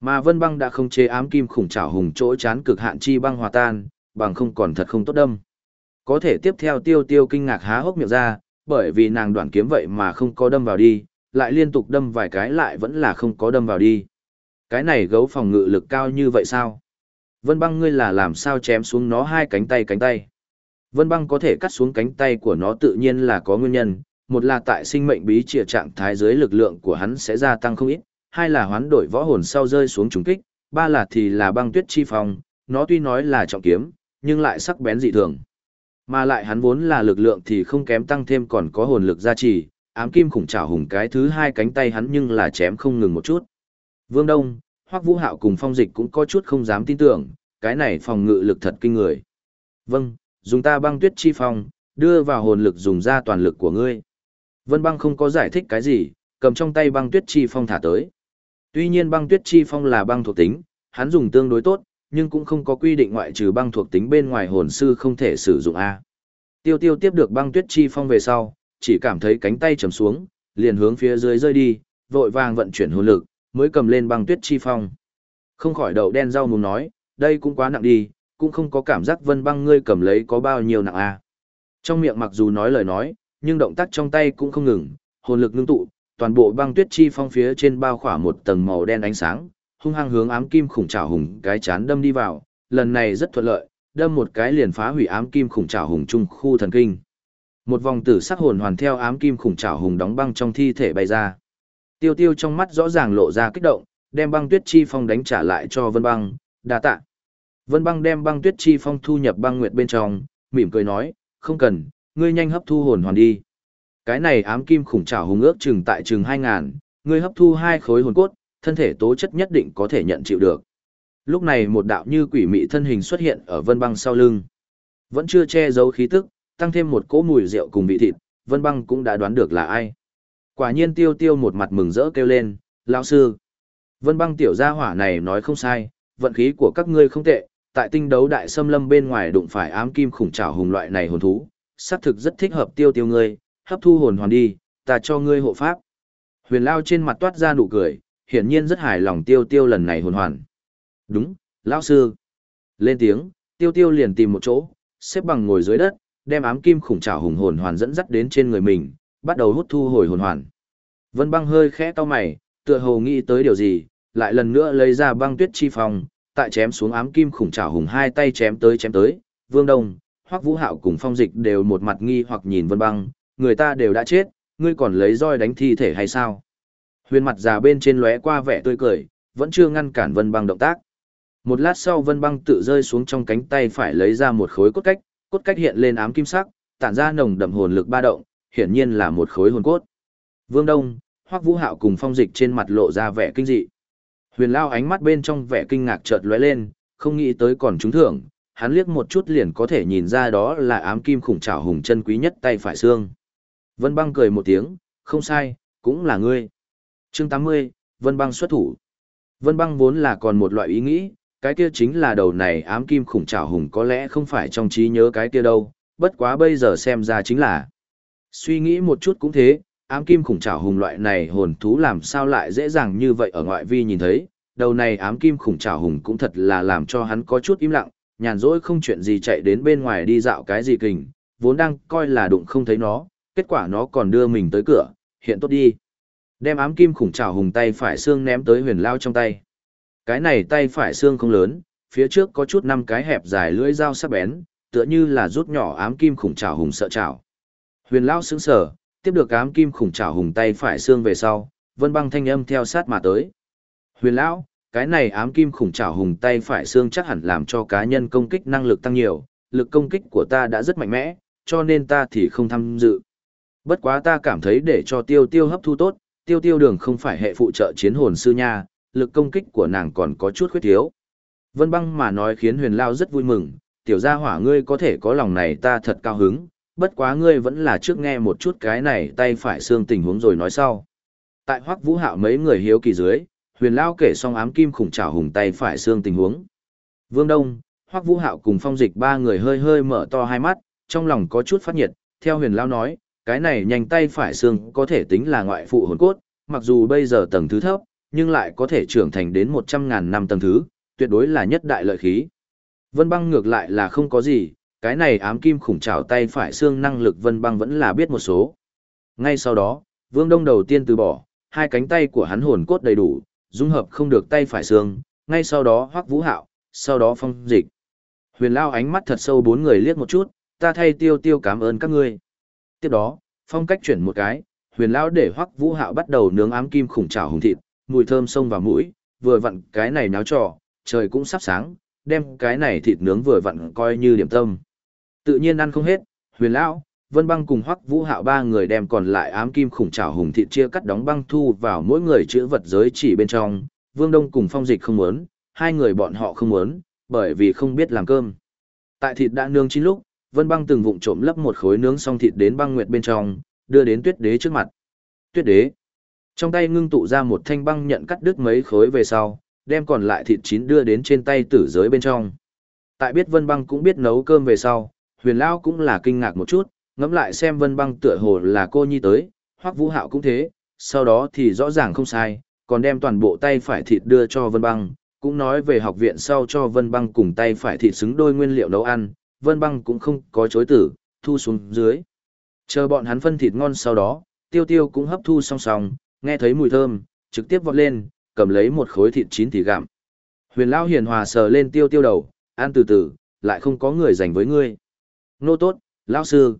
Mà vân băng đã không chế ám kim khủng trảo hùng chỗ chán cực hạn chi băng hòa tan, bằng không còn thật không tốt đâm. Có thể tiếp theo tiêu tiêu kinh ngạc há hốc miệng ra, bởi vì nàng đoạn kiếm vậy mà không có đâm vào đi, lại liên tục đâm vài cái lại vẫn là không có đâm vào đi. Cái này gấu phòng ngự lực cao như vậy sao? Vân băng ngươi là làm sao chém xuống nó hai cánh tay cánh tay? Vân băng có thể cắt xuống cánh tay của nó tự nhiên là có nguyên nhân, một là tại sinh mệnh bí trịa trạng thái dưới lực lượng của hắn sẽ gia tăng không ít, hai là hoán đổi võ hồn sau rơi xuống trùng kích, ba là thì là băng tuyết chi phong, nó tuy nói là trọng kiếm, nhưng lại sắc bén dị thường. Mà lại hắn vốn là lực lượng thì không kém tăng thêm còn có hồn lực gia trì, ám kim khủng trảo hùng cái thứ hai cánh tay hắn nhưng là chém không ngừng một chút. Vương Đông, Hoắc Vũ Hạo cùng Phong Dịch cũng có chút không dám tin tưởng, cái này phòng ngự lực thật kinh người. Vâng, dùng ta băng tuyết chi phong, đưa vào hồn lực dùng ra toàn lực của ngươi. Vân băng không có giải thích cái gì, cầm trong tay băng tuyết chi phong thả tới. Tuy nhiên băng tuyết chi phong là băng thuộc tính, hắn dùng tương đối tốt, nhưng cũng không có quy định ngoại trừ băng thuộc tính bên ngoài hồn sư không thể sử dụng A. Tiêu tiêu tiếp được băng tuyết chi phong về sau, chỉ cảm thấy cánh tay chầm xuống, liền hướng phía dưới rơi đi, vội vàng vận chuyển hồn lực, mới cầm lên băng tuyết chi phong. Không khỏi đầu đen rau muốn nói, đây cũng quá nặng đi, cũng không có cảm giác vân băng ngươi cầm lấy có bao nhiêu nặng a. Trong miệng mặc dù nói lời nói, nhưng động tác trong tay cũng không ngừng, hồn lực ngưng tụ, toàn bộ băng tuyết chi phong phía trên bao khỏa một tầng màu đen ánh sáng, hung hăng hướng ám kim khủng trào hùng cái chán đâm đi vào, lần này rất thuận lợi, đâm một cái liền phá hủy ám kim khủng trào hùng trung khu thần kinh. Một vòng tử sắc hồn hoàn theo ám kim khủng trào hùng đóng băng trong thi thể bay ra. Tiêu Tiêu trong mắt rõ ràng lộ ra kích động, đem băng tuyết chi phong đánh trả lại cho Vân Băng, đa tạ. Vân băng đem băng tuyết chi phong thu nhập băng nguyệt bên trong, mỉm cười nói, không cần, ngươi nhanh hấp thu hồn hoàn đi. Cái này ám kim khủng trảo hùng ước chừng tại chừng 2000, ngươi hấp thu hai khối hồn cốt, thân thể tố chất nhất định có thể nhận chịu được. Lúc này một đạo như quỷ mị thân hình xuất hiện ở vân băng sau lưng. Vẫn chưa che giấu khí tức, tăng thêm một cỗ mùi rượu cùng vị thịt, vân băng cũng đã đoán được là ai. Quả nhiên tiêu tiêu một mặt mừng rỡ kêu lên, lão sư. Vân băng tiểu gia hỏa này nói không sai, vận khí của các ngươi không tệ, tại tinh đấu đại xâm lâm bên ngoài đụng phải ám kim khủng trảo hùng loại này hồn thú, xác thực rất thích hợp tiêu tiêu ngươi, hấp thu hồn hoàn đi, ta cho ngươi hộ pháp. Huyền Lao trên mặt toát ra nụ cười, hiển nhiên rất hài lòng tiêu tiêu lần này hồn hoàn. Đúng, lão sư. Lên tiếng, tiêu tiêu liền tìm một chỗ, xếp bằng ngồi dưới đất, đem ám kim khủng trảo hùng hồn hoàn dẫn dắt đến trên người mình, bắt đầu hút thu hồi hồn hoàn. Vân băng hơi khẽ to mày, tựa hồ nghĩ tới điều gì, lại lần nữa lấy ra băng tuyết chi phòng, tại chém xuống ám kim khủng trảo hùng hai tay chém tới chém tới, Vương Đông, Hoắc Vũ Hạo cùng Phong Dịch đều một mặt nghi hoặc nhìn Vân Băng, người ta đều đã chết, ngươi còn lấy roi đánh thi thể hay sao? Huyền mặt già bên trên lóe qua vẻ tươi cười, vẫn chưa ngăn cản Vân Băng động tác. Một lát sau Vân Băng tự rơi xuống trong cánh tay phải lấy ra một khối cốt cách, cốt cách hiện lên ám kim sắc, tản ra nồng đậm hồn lực ba động, hiển nhiên là một khối hồn cốt. Vương Đông, Hoắc Vũ Hạo cùng Phong Dịch trên mặt lộ ra vẻ kinh dị. Huyền Lao ánh mắt bên trong vẻ kinh ngạc chợt lóe lên, không nghĩ tới còn trúng thưởng, hắn liếc một chút liền có thể nhìn ra đó là ám kim khủng trảo hùng chân quý nhất tay phải xương. Vân Băng cười một tiếng, không sai, cũng là ngươi. Chương 80, Vân Băng xuất thủ. Vân Băng vốn là còn một loại ý nghĩ, cái kia chính là đầu này ám kim khủng trảo hùng có lẽ không phải trong trí nhớ cái kia đâu, bất quá bây giờ xem ra chính là. Suy nghĩ một chút cũng thế, ám kim khủng trảo hùng loại này hồn thú làm sao lại dễ dàng như vậy ở ngoại vi nhìn thấy, đầu này ám kim khủng trảo hùng cũng thật là làm cho hắn có chút im lặng, nhàn rỗi không chuyện gì chạy đến bên ngoài đi dạo cái gì kình, vốn đang coi là đụng không thấy nó, kết quả nó còn đưa mình tới cửa, hiện tốt đi. Đem ám kim khủng trảo hùng tay phải xương ném tới huyền lao trong tay. Cái này tay phải xương không lớn, phía trước có chút năm cái hẹp dài lưỡi dao sắc bén, tựa như là rút nhỏ ám kim khủng trảo hùng sợ trảo. Huyền lao sững sờ, tiếp được ám kim khủng trảo hùng tay phải xương về sau, vân băng thanh âm theo sát mà tới. Huyền lão, cái này ám kim khủng trảo hùng tay phải xương chắc hẳn làm cho cá nhân công kích năng lực tăng nhiều, lực công kích của ta đã rất mạnh mẽ, cho nên ta thì không tham dự. Bất quá ta cảm thấy để cho tiêu tiêu hấp thu tốt, tiêu tiêu đường không phải hệ phụ trợ chiến hồn sư nha, lực công kích của nàng còn có chút khuyết thiếu. Vân băng mà nói khiến huyền lao rất vui mừng, tiểu gia hỏa ngươi có thể có lòng này ta thật cao hứng, bất quá ngươi vẫn là trước nghe một chút cái này tay phải xương tình huống rồi nói sau. Tại hoắc vũ hạo mấy người hiếu kỳ dưới, huyền lao kể xong ám kim khủng trảo hùng tay phải xương tình huống. Vương Đông, hoắc vũ hạo cùng phong dịch ba người hơi hơi mở to hai mắt, trong lòng có chút phát nhiệt, theo huyền lao nói, cái này nhanh tay phải xương có thể tính là ngoại phụ hồn cốt, mặc dù bây giờ tầng thứ thấp, nhưng lại có thể trưởng thành đến một trăm ngàn năm tầng thứ, tuyệt đối là nhất đại lợi khí. Vân băng ngược lại là không có gì, cái này ám kim khủng trảo tay phải xương năng lực vân băng vẫn là biết một số. Ngay sau đó, vương đông đầu tiên từ bỏ, hai cánh tay của hắn hồn cốt đầy đủ, dung hợp không được tay phải xương, ngay sau đó hoắc vũ hạo, sau đó phong dịch. Huyền lao ánh mắt thật sâu bốn người liếc một chút, ta thay tiêu tiêu cảm ơn các ngươi. Tiếp đó, phong cách chuyển một cái, huyền lao để hoắc vũ hạo bắt đầu nướng ám kim khủng trảo hùng thịt, mùi thơm xông vào mũi, vừa vặn cái này náo trò, trời cũng sắp sáng, đem cái này thịt nướng vừa vặn coi như điểm tâm. Tự nhiên ăn không hết, huyền lão, vân băng cùng hoắc vũ hạo ba người đem còn lại ám kim khủng trảo hùng thịt chia cắt đóng băng thu vào mỗi người chữ vật giới chỉ bên trong, vương đông cùng phong dịch không muốn, hai người bọn họ không muốn, bởi vì không biết làm cơm. Tại thịt đã nướng chín lúc, vân băng từng vụng trộm lấp một khối nướng xong thịt đến băng nguyệt bên trong, đưa đến tuyết đế trước mặt. Tuyết đế. Trong tay ngưng tụ ra một thanh băng nhận cắt đứt mấy khối về sau, đem còn lại thịt chín đưa đến trên tay tử giới bên trong. Tại biết vân băng cũng biết nấu cơm về sau, huyền Lão cũng là kinh ngạc một chút, ngẫm lại xem vân băng tựa hồ là cô nhi tới, Hoắc vũ hạo cũng thế, sau đó thì rõ ràng không sai, còn đem toàn bộ tay phải thịt đưa cho vân băng, cũng nói về học viện sau cho vân băng cùng tay phải thịt xứng đôi nguyên liệu nấu ăn, vân băng cũng không có chối tử, thu xuống dưới. Chờ bọn hắn phân thịt ngon sau đó, tiêu tiêu cũng hấp thu song song, nghe thấy mùi thơm, trực tiếp vọt lên, cầm lấy một khối thịt chín thì gặm. Huyền Lão hiền hòa sờ lên tiêu tiêu đầu, ăn từ từ, lại không có người dành với ngươi. Nô tốt, lão sư.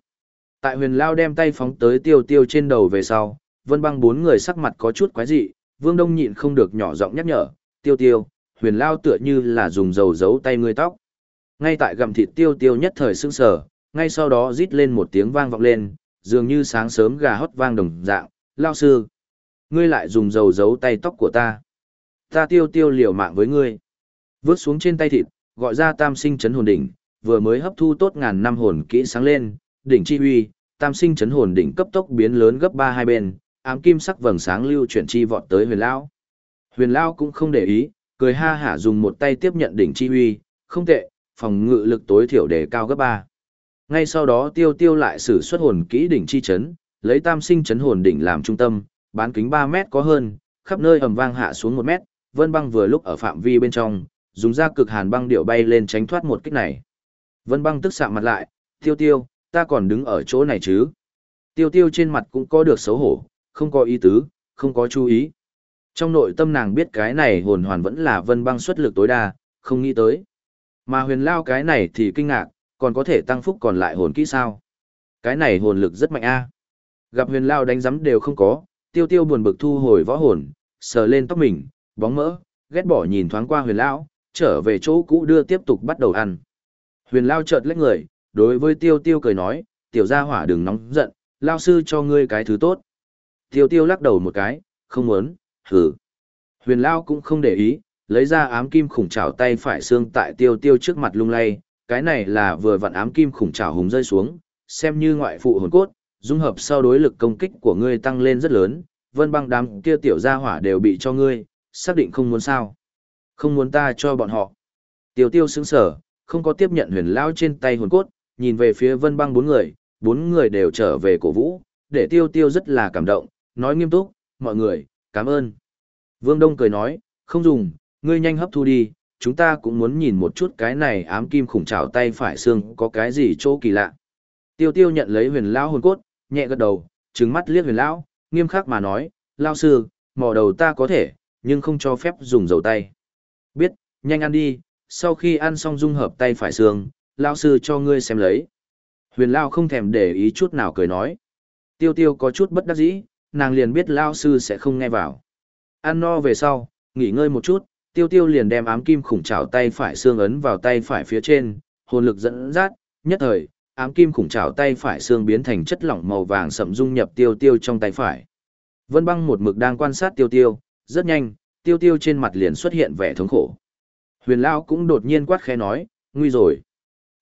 Tại huyền Lao đem tay phóng tới tiêu tiêu trên đầu về sau, vân băng bốn người sắc mặt có chút quái dị, vương đông nhịn không được nhỏ giọng nhắc nhở, tiêu tiêu, huyền Lao tựa như là dùng dầu giấu tay ngươi tóc. Ngay tại gầm thịt tiêu tiêu nhất thời sưng sờ, ngay sau đó rít lên một tiếng vang vọng lên, dường như sáng sớm gà hót vang đồng dạng, Lao sư. Ngươi lại dùng dầu giấu tay tóc của ta. Ta tiêu tiêu liều mạng với ngươi. Vướt xuống trên tay thịt, gọi ra tam sinh chấn hồn đỉnh, vừa mới hấp thu tốt ngàn năm hồn kỹ sáng lên, đỉnh chi huy, tam sinh chấn hồn đỉnh cấp tốc biến lớn gấp ba hai bên, ám kim sắc vầng sáng lưu chuyển chi vọt tới huyền lão. Huyền lão cũng không để ý, cười ha hả dùng một tay tiếp nhận đỉnh chi huy, không tệ, phòng ngự lực tối thiểu để cao gấp ba. Ngay sau đó tiêu tiêu lại sử xuất hồn kỹ đỉnh chi chấn, lấy tam sinh chấn hồn đỉnh làm trung tâm, bán kính 3 mét có hơn, khắp nơi ầm vang hạ xuống 1 mét, Vân Băng vừa lúc ở phạm vi bên trong, dùng ra cực hàn băng điệu bay lên tránh thoát một kích này. Vân Băng tức sạm mặt lại, "Tiêu Tiêu, ta còn đứng ở chỗ này chứ?" Tiêu Tiêu trên mặt cũng có được xấu hổ, không có ý tứ, không có chú ý. Trong nội tâm nàng biết cái này hồn hoàn vẫn là Vân Băng xuất lực tối đa, không nghĩ tới. Mà huyền lao cái này thì kinh ngạc, còn có thể tăng phúc còn lại hồn kỹ sao? Cái này hồn lực rất mạnh a. Gặp huyền lao đánh giấm đều không có, tiêu tiêu buồn bực thu hồi võ hồn, sờ lên tóc mình, bóng mỡ, ghét bỏ nhìn thoáng qua huyền lão, trở về chỗ cũ đưa tiếp tục bắt đầu ăn. Huyền Lao chợt lách người, đối với Tiêu Tiêu cười nói, tiểu gia hỏa đừng nóng giận, Lao sư cho ngươi cái thứ tốt. Tiêu Tiêu lắc đầu một cái, không muốn, hử. Huyền Lao cũng không để ý, lấy ra ám kim khủng trảo tay phải xương tại Tiêu Tiêu trước mặt lung lay, cái này là vừa vặn ám kim khủng trảo hùng rơi xuống, xem như ngoại phụ hồn cốt, dung hợp sau đối lực công kích của ngươi tăng lên rất lớn, vân băng đám kia tiểu gia hỏa đều bị cho ngươi, xác định không muốn sao. Không muốn ta cho bọn họ. Tiêu tiêu sững sở, không có tiếp nhận huyền lao trên tay hồn cốt, nhìn về phía vân băng bốn người, bốn người đều trở về cổ vũ, để tiêu tiêu rất là cảm động, nói nghiêm túc, mọi người, cảm ơn. Vương Đông cười nói, không dùng, ngươi nhanh hấp thu đi, chúng ta cũng muốn nhìn một chút cái này ám kim khủng trào tay phải xương có cái gì chỗ kỳ lạ. Tiêu tiêu nhận lấy huyền lao hồn cốt, nhẹ gật đầu, trừng mắt liếc huyền lão, nghiêm khắc mà nói, lao sư, mỏ đầu ta có thể, nhưng không cho phép dùng dầu tay. Biết, nhanh ăn đi, sau khi ăn xong dung hợp tay phải xương, lao sư cho ngươi xem lấy. Huyền lao không thèm để ý chút nào cười nói. Tiêu tiêu có chút bất đắc dĩ, nàng liền biết lao sư sẽ không nghe vào. Ăn no về sau, nghỉ ngơi một chút, tiêu tiêu liền đem ám kim khủng trảo tay phải xương ấn vào tay phải phía trên, hồn lực dẫn dắt, nhất thời, ám kim khủng trảo tay phải xương biến thành chất lỏng màu vàng sậm dung nhập tiêu tiêu trong tay phải. Vân băng một mực đang quan sát tiêu tiêu, rất nhanh, tiêu tiêu trên mặt liền xuất hiện vẻ thống khổ. Huyền Lao cũng đột nhiên quát khẽ nói, nguy rồi.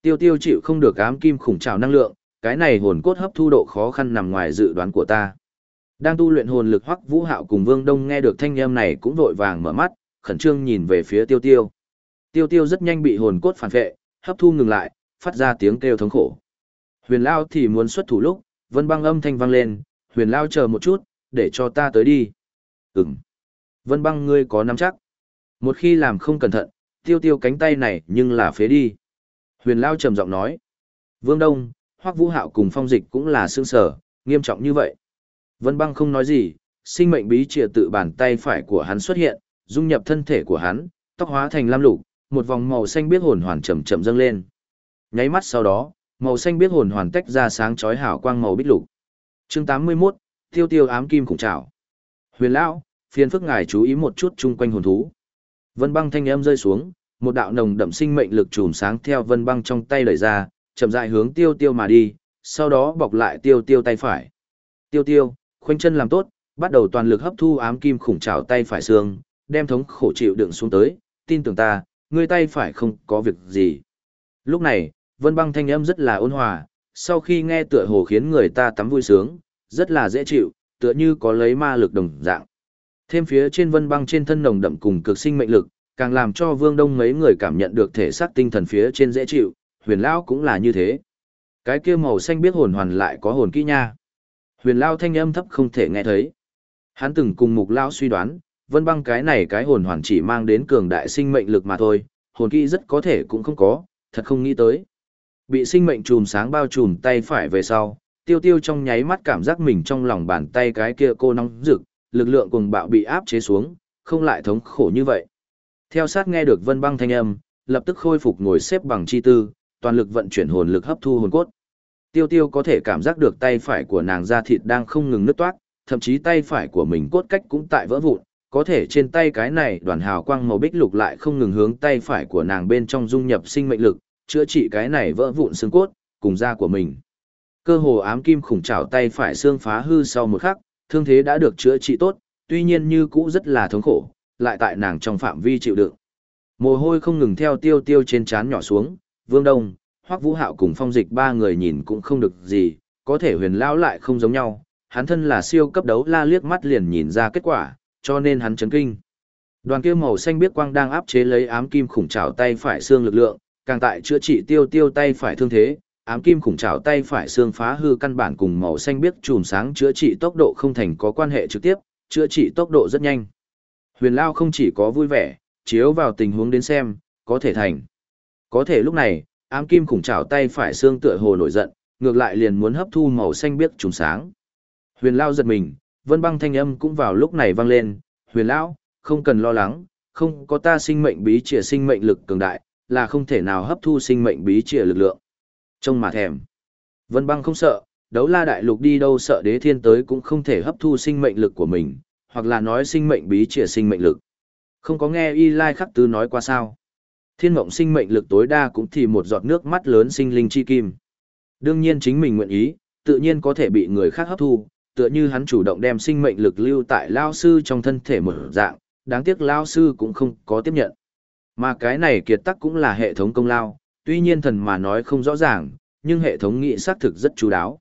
Tiêu tiêu chịu không được ám kim khủng trào năng lượng, cái này hồn cốt hấp thu độ khó khăn nằm ngoài dự đoán của ta. Đang tu luyện hồn lực hoắc vũ hạo cùng vương đông nghe được thanh âm này cũng vội vàng mở mắt, khẩn trương nhìn về phía tiêu tiêu. Tiêu tiêu rất nhanh bị hồn cốt phản vệ, hấp thu ngừng lại, phát ra tiếng kêu thống khổ. Huyền Lao thì muốn xuất thủ lúc, vân băng âm thanh vang lên, huyền Lao chờ một chút, để cho ta tới đi. Ừm. Vân băng ngươi có nắm chắc. Một khi làm không cẩn thận, tiêu tiêu cánh tay này nhưng là phế đi. Huyền Lao trầm giọng nói. Vương Đông, Hoắc Vũ Hạo cùng phong dịch cũng là xương sở, nghiêm trọng như vậy. Vân băng không nói gì, sinh mệnh bí trìa tự bàn tay phải của hắn xuất hiện, dung nhập thân thể của hắn, tóc hóa thành lam lục, một vòng màu xanh biết hồn hoàn chậm chậm dâng lên. Nháy mắt sau đó, màu xanh biết hồn hoàn tách ra sáng chói hào quang màu bích lục. Chương 81, Tiêu Tiêu ám kim cùng trảo. Huyền lão, phiền phức ngài chú ý một chút chung quanh hồn thú. Vân băng thanh âm rơi xuống, một đạo nồng đậm sinh mệnh lực trùm sáng theo vân băng trong tay đẩy ra, chậm rãi hướng Tiêu Tiêu mà đi, sau đó bọc lại Tiêu Tiêu tay phải. Tiêu Tiêu, khoanh chân làm tốt, bắt đầu toàn lực hấp thu ám kim khủng trào tay phải xương, đem thống khổ chịu đựng xuống tới, tin tưởng ta, ngươi tay phải không có việc gì. Lúc này, Vân băng thanh âm rất là ôn hòa, sau khi nghe tựa hồ khiến người ta tắm vui sướng, rất là dễ chịu, tựa như có lấy ma lực đồng dạng. Thêm phía trên vân băng trên thân nồng đậm cùng cực sinh mệnh lực, càng làm cho vương đông mấy người cảm nhận được thể xác tinh thần phía trên dễ chịu, huyền lão cũng là như thế. Cái kia màu xanh biết hồn hoàn lại có hồn kỹ nha. Huyền lão thanh âm thấp không thể nghe thấy. Hắn từng cùng mục lão suy đoán, vân băng cái này cái hồn hoàn chỉ mang đến cường đại sinh mệnh lực mà thôi, hồn kỹ rất có thể cũng không có, thật không nghĩ tới. Bị sinh mệnh chùm sáng bao trùm tay phải về sau, tiêu tiêu trong nháy mắt cảm giác mình trong lòng bàn tay cái kia cô nóng rực, lực lượng cùng bạo bị áp chế xuống, không lại thống khổ như vậy. Theo sát nghe được vân băng thanh âm, lập tức khôi phục ngồi xếp bằng chi tư, toàn lực vận chuyển hồn lực hấp thu hồn cốt. Tiêu tiêu có thể cảm giác được tay phải của nàng da thịt đang không ngừng nứt toát, thậm chí tay phải của mình cốt cách cũng tại vỡ vụn, có thể trên tay cái này đoàn hào quang màu bích lục lại không ngừng hướng tay phải của nàng bên trong dung nhập sinh mệnh lực, chữa trị cái này vỡ vụn xương cốt, cùng da của mình. Cơ hồ ám kim khủng trảo tay phải xương phá hư sau một khắc, thương thế đã được chữa trị tốt, tuy nhiên như cũ rất là thống khổ, lại tại nàng trong phạm vi chịu đựng. Mồ hôi không ngừng theo tiêu tiêu trên trán nhỏ xuống, Vương Đông, Hoắc Vũ Hạo cùng Phong Dịch ba người nhìn cũng không được gì, có thể huyền lão lại không giống nhau, hắn thân là siêu cấp đấu la liếc mắt liền nhìn ra kết quả, cho nên hắn chấn kinh. Đoàn kia màu xanh biết quang đang áp chế lấy ám kim khủng trảo tay phải xương lực lượng, càng tại chữa trị tiêu tiêu tay phải thương thế, ám kim khủng trảo tay phải xương phá hư căn bản cùng màu xanh biếc chùm sáng chữa trị tốc độ không thành có quan hệ trực tiếp, chữa trị tốc độ rất nhanh. Huyền Lao không chỉ có vui vẻ, chiếu vào tình huống đến xem, có thể thành. Có thể lúc này, ám kim khủng trảo tay phải xương tựa hồ nổi giận, ngược lại liền muốn hấp thu màu xanh biếc chùm sáng. Huyền Lao giật mình, vân băng thanh âm cũng vào lúc này vang lên, Huyền Lão, không cần lo lắng, không có ta sinh mệnh bí trìa sinh mệnh lực cường đại, là không thể nào hấp thu sinh mệnh bí trìa lực lượng. Trông mà thèm. Vân băng không sợ, đấu la đại lục đi đâu sợ đế thiên tới cũng không thể hấp thu sinh mệnh lực của mình, hoặc là nói sinh mệnh bí trìa sinh mệnh lực. Không có nghe Y Lai Khắc Tư nói qua sao. Thiên mộng sinh mệnh lực tối đa cũng thì một giọt nước mắt lớn sinh linh chi kim. Đương nhiên chính mình nguyện ý, tự nhiên có thể bị người khác hấp thu, tựa như hắn chủ động đem sinh mệnh lực lưu tại lao sư trong thân thể một dạng, đáng tiếc lao sư cũng không có tiếp nhận. Mà cái này kiệt tắc cũng là hệ thống công lao, tuy nhiên thần mà nói không rõ ràng, nhưng hệ thống nghị xác thực rất chú đáo.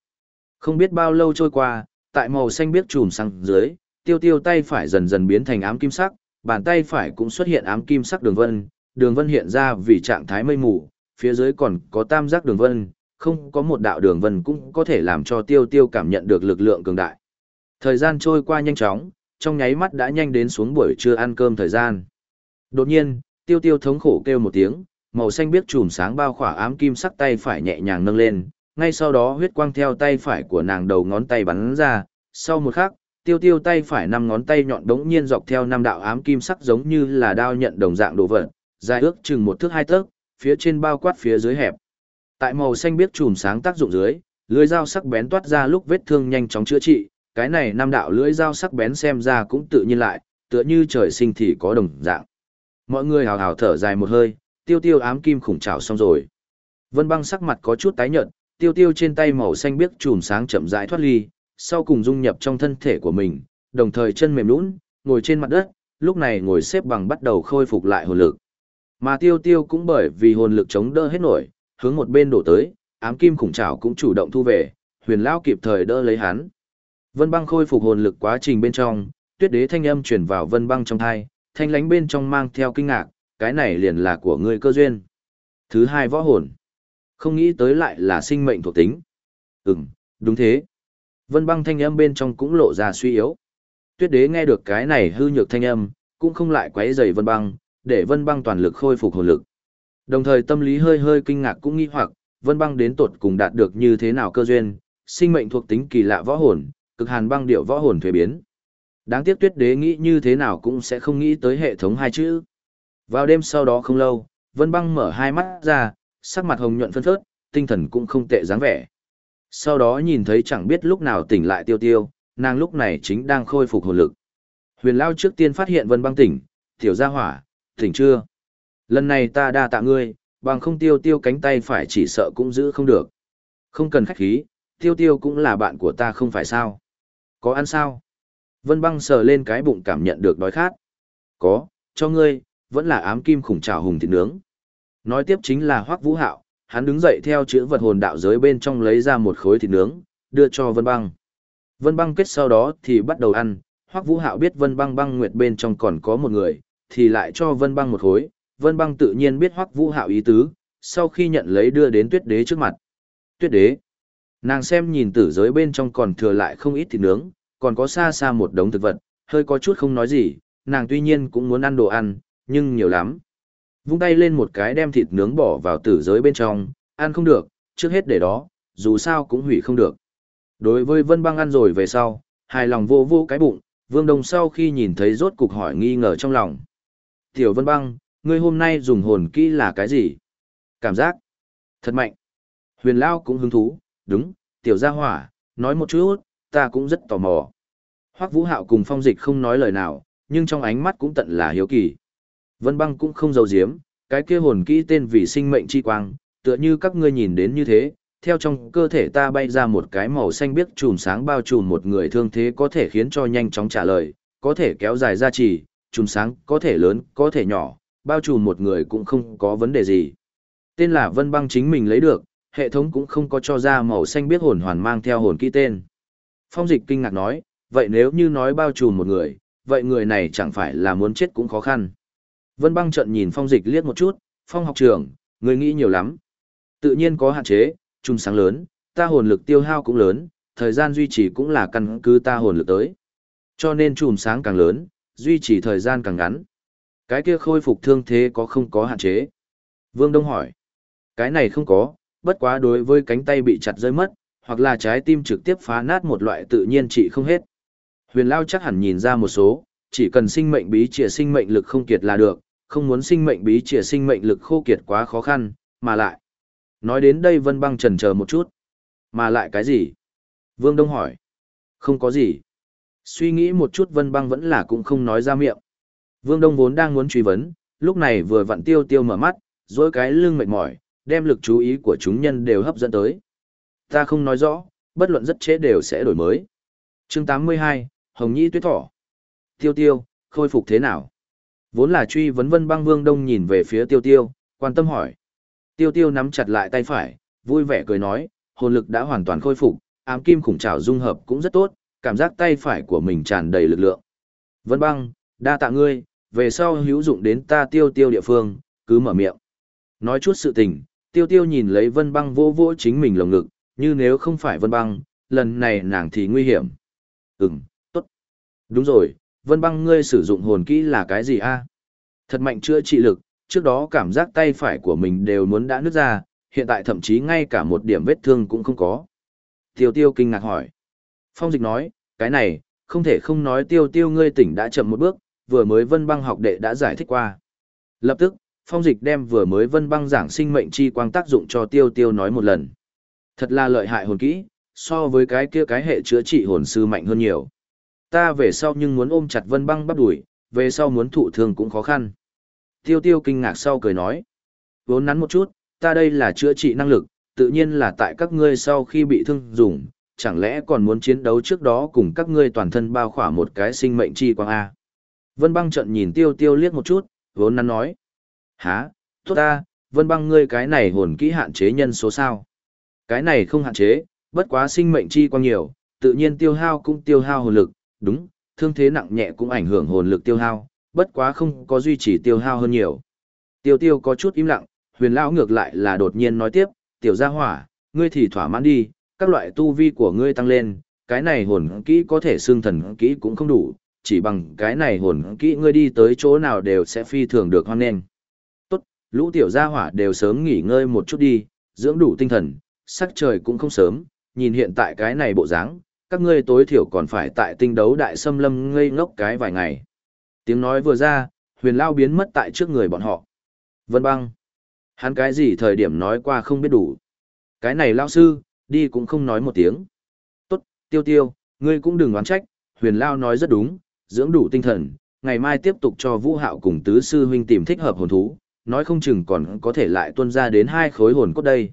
Không biết bao lâu trôi qua, tại màu xanh biếc chùm sang dưới, tiêu tiêu tay phải dần dần biến thành ám kim sắc, bàn tay phải cũng xuất hiện ám kim sắc đường vân, đường vân hiện ra vì trạng thái mây mù, phía dưới còn có tam giác đường vân, không có một đạo đường vân cũng có thể làm cho tiêu tiêu cảm nhận được lực lượng cường đại. Thời gian trôi qua nhanh chóng, trong nháy mắt đã nhanh đến xuống buổi trưa ăn cơm thời gian. Đột nhiên, tiêu tiêu thống khổ kêu một tiếng, màu xanh biếc chùm sáng bao khỏa ám kim sắc tay phải nhẹ nhàng nâng lên, ngay sau đó huyết quang theo tay phải của nàng đầu ngón tay bắn ra, sau một khắc, tiêu tiêu tay phải năm ngón tay nhọn đống nhiên dọc theo năm đạo ám kim sắc giống như là đao nhận đồng dạng đồ vật, dài ước chừng một thước hai tấc, phía trên bao quát phía dưới hẹp. Tại màu xanh biếc chùm sáng tác dụng dưới, lưỡi dao sắc bén toát ra lúc vết thương nhanh chóng chữa trị, cái này năm đạo lưỡi dao sắc bén xem ra cũng tự nhiên lại, tựa như trời sinh thì có đồng dạng. Mọi người hào hào thở dài một hơi, tiêu tiêu ám kim khủng trào xong rồi. Vân băng sắc mặt có chút tái nhợt, tiêu tiêu trên tay màu xanh biếc chùm sáng chậm rãi thoát ly, sau cùng dung nhập trong thân thể của mình, đồng thời chân mềm nhũn, ngồi trên mặt đất, lúc này ngồi xếp bằng bắt đầu khôi phục lại hồn lực. Mà tiêu tiêu cũng bởi vì hồn lực chống đỡ hết nổi, hướng một bên đổ tới, ám kim khủng trảo cũng chủ động thu về, huyền lao kịp thời đỡ lấy hắn. Vân băng khôi phục hồn lực quá trình bên trong, tuyết đế thanh âm truyền vào vân băng trong thai, thanh lánh bên trong mang theo kinh ngạc, cái này liền là của ngươi cơ duyên. Thứ hai võ hồn. Không nghĩ tới lại là sinh mệnh thuộc tính. Ừm, đúng thế. Vân băng thanh âm bên trong cũng lộ ra suy yếu. Tuyết đế nghe được cái này hư nhược thanh âm, cũng không lại quấy rầy vân băng, để vân băng toàn lực khôi phục hồn lực. Đồng thời tâm lý hơi hơi kinh ngạc cũng nghi hoặc, vân băng đến tột cùng đạt được như thế nào cơ duyên, sinh mệnh thuộc tính kỳ lạ võ hồn, cực hàn băng điệu võ hồn thuế biến. Đáng tiếc tuyết đế nghĩ như thế nào cũng sẽ không nghĩ tới hệ thống hai chữ. Vào đêm sau đó không lâu, vân băng mở hai mắt ra, sắc mặt hồng nhuận phân phớt, tinh thần cũng không tệ dáng vẻ. Sau đó nhìn thấy chẳng biết lúc nào tỉnh lại tiêu tiêu, nàng lúc này chính đang khôi phục hồn lực. Huyền Lao trước tiên phát hiện vân băng tỉnh, tiểu gia hỏa, tỉnh chưa? Lần này ta đa tạ ngươi, bằng không tiêu tiêu cánh tay phải chỉ sợ cũng giữ không được. Không cần khách khí, tiêu tiêu cũng là bạn của ta không phải sao. Có ăn sao? Vân băng sờ lên cái bụng cảm nhận được đói khát. Có, cho ngươi, vẫn là ám kim khủng trào hùng thịt nướng. Nói tiếp chính là Hoắc Vũ Hạo, hắn đứng dậy theo chữ vật hồn đạo giới bên trong lấy ra một khối thịt nướng, đưa cho Vân Băng. Vân Băng kết sau đó thì bắt đầu ăn, Hoắc Vũ Hạo biết Vân Băng băng nguyệt bên trong còn có một người, thì lại cho Vân Băng một khối, Vân Băng tự nhiên biết Hoắc Vũ Hạo ý tứ, sau khi nhận lấy đưa đến Tuyết Đế trước mặt. Tuyết Đế. Nàng xem nhìn tử giới bên trong còn thừa lại không ít thịt nướng, còn có xa xa một đống thực vật, hơi có chút không nói gì, nàng tuy nhiên cũng muốn ăn đồ ăn, nhưng nhiều lắm. Vung tay lên một cái đem thịt nướng bỏ vào tử giới bên trong, ăn không được, trước hết để đó, dù sao cũng hủy không được. Đối với Vân Băng ăn rồi về sau, hài lòng vô vô cái bụng, Vương Đồng sau khi nhìn thấy rốt cục hỏi nghi ngờ trong lòng. Tiểu Vân Băng, ngươi hôm nay dùng hồn kỹ là cái gì? Cảm giác thật mạnh. Huyền Lao cũng hứng thú, đúng, Tiểu Gia Hỏa, nói một chút, ta cũng rất tò mò. Hoắc Vũ Hạo cùng Phong Dịch không nói lời nào, nhưng trong ánh mắt cũng tận là hiếu kỳ. Vân băng cũng không giấu giếm, cái kia hồn kỹ tên vì sinh mệnh chi quang, tựa như các ngươi nhìn đến như thế, theo trong cơ thể ta bay ra một cái màu xanh biếc chùm sáng bao trùm một người thương thế có thể khiến cho nhanh chóng trả lời, có thể kéo dài ra chỉ, chùm sáng có thể lớn, có thể nhỏ, bao trùm một người cũng không có vấn đề gì. Tên là Vân Băng chính mình lấy được, hệ thống cũng không có cho ra màu xanh biếc hồn hoàn mang theo hồn kỹ tên. Phong dịch kinh ngạc nói, vậy nếu như nói bao trùm một người, vậy người này chẳng phải là muốn chết cũng khó khăn. Vân băng trận nhìn phong dịch liếc một chút, phong học trưởng, người nghĩ nhiều lắm. Tự nhiên có hạn chế, trùng sáng lớn, ta hồn lực tiêu hao cũng lớn, thời gian duy trì cũng là căn cứ ta hồn lực tới. Cho nên chùm sáng càng lớn, duy trì thời gian càng ngắn. Cái kia khôi phục thương thế có không có hạn chế? Vương Đông hỏi. Cái này không có, bất quá đối với cánh tay bị chặt rơi mất, hoặc là trái tim trực tiếp phá nát một loại tự nhiên trị không hết. Huyền Lao chắc hẳn nhìn ra một số, chỉ cần sinh mệnh bí trịa sinh mệnh lực không kiệt là được, không muốn sinh mệnh bí trịa sinh mệnh lực khô kiệt quá khó khăn, mà lại. Nói đến đây Vân Băng trần chờ một chút. Mà lại cái gì? Vương Đông hỏi. Không có gì. Suy nghĩ một chút Vân Băng vẫn là cũng không nói ra miệng. Vương Đông vốn đang muốn truy vấn, Lúc này vừa vặn tiêu tiêu mở mắt, dối cái lưng mệt mỏi, đem lực chú ý của chúng nhân đều hấp dẫn tới. Ta không nói rõ, bất luận rất chế đều sẽ đổi mới. chương 82, Hồng Nhi tuyết thỏ. Tiêu tiêu, khôi phục thế nào? Vốn là truy vấn vân băng vương đông nhìn về phía tiêu tiêu, quan tâm hỏi. Tiêu tiêu nắm chặt lại tay phải, vui vẻ cười nói, hồn lực đã hoàn toàn khôi phục, ám kim khủng trào dung hợp cũng rất tốt, cảm giác tay phải của mình tràn đầy lực lượng. Vân băng, đa tạ ngươi, về sau hữu dụng đến ta tiêu tiêu địa phương, cứ mở miệng. Nói chút sự tình, tiêu tiêu nhìn lấy vân băng vô vô chính mình lồng ngực, như nếu không phải vân băng, lần này nàng thì nguy hiểm. Ừm, tốt. Đúng rồi, vân băng ngươi sử dụng hồn kỹ là cái gì a? Thật mạnh chữa trị lực, trước đó cảm giác tay phải của mình đều muốn đã nứt ra, hiện tại thậm chí ngay cả một điểm vết thương cũng không có. Tiêu tiêu kinh ngạc hỏi. Phong dịch nói, cái này, không thể không nói tiêu tiêu ngươi tỉnh đã chậm một bước, vừa mới vân băng học đệ đã giải thích qua. Lập tức, phong dịch đem vừa mới vân băng giảng sinh mệnh chi quang tác dụng cho tiêu tiêu nói một lần. Thật là lợi hại hồn kỹ, so với cái kia cái hệ chữa trị hồn sư mạnh hơn nhiều. Ta về sau nhưng muốn ôm chặt vân băng bắt đuổi, về sau muốn thụ thương cũng khó khăn. Tiêu tiêu kinh ngạc sau cười nói. Vốn nắn một chút, ta đây là chữa trị năng lực, tự nhiên là tại các ngươi sau khi bị thương dùng, chẳng lẽ còn muốn chiến đấu trước đó cùng các ngươi toàn thân bao khỏa một cái sinh mệnh chi quang A. Vân băng trận nhìn tiêu tiêu liếc một chút, vốn nắn nói. Hả, tốt ta, vân băng ngươi cái này hồn kỹ hạn chế nhân số sao. Cái này không hạn chế, bất quá sinh mệnh chi quang nhiều, tự nhiên tiêu hao cũng tiêu hao hồn lực, đúng, thương thế nặng nhẹ cũng ảnh hưởng hồn lực tiêu hao, bất quá không có duy trì tiêu hao hơn nhiều. Tiêu tiêu có chút im lặng, huyền lão ngược lại là đột nhiên nói tiếp, tiểu gia hỏa, ngươi thì thỏa mãn đi, các loại tu vi của ngươi tăng lên, cái này hồn kỹ có thể xương thần kỹ cũng không đủ, chỉ bằng cái này hồn kỹ ngươi đi tới chỗ nào đều sẽ phi thường được hoan nghênh. Tốt, lũ tiểu gia hỏa đều sớm nghỉ ngơi một chút đi, dưỡng đủ tinh thần, sắc trời cũng không sớm, nhìn hiện tại cái này bộ dáng, các ngươi tối thiểu còn phải tại tinh đấu đại xâm lâm ngây ngốc cái vài ngày. Tiếng nói vừa ra, huyền lao biến mất tại trước người bọn họ. Vân băng. Hắn cái gì thời điểm nói qua không biết đủ. Cái này lao sư, đi cũng không nói một tiếng. Tốt, tiêu tiêu, ngươi cũng đừng oán trách, huyền lao nói rất đúng, dưỡng đủ tinh thần, ngày mai tiếp tục cho vũ hạo cùng tứ sư huynh tìm thích hợp hồn thú, nói không chừng còn có thể lại tuân ra đến hai khối hồn cốt đây.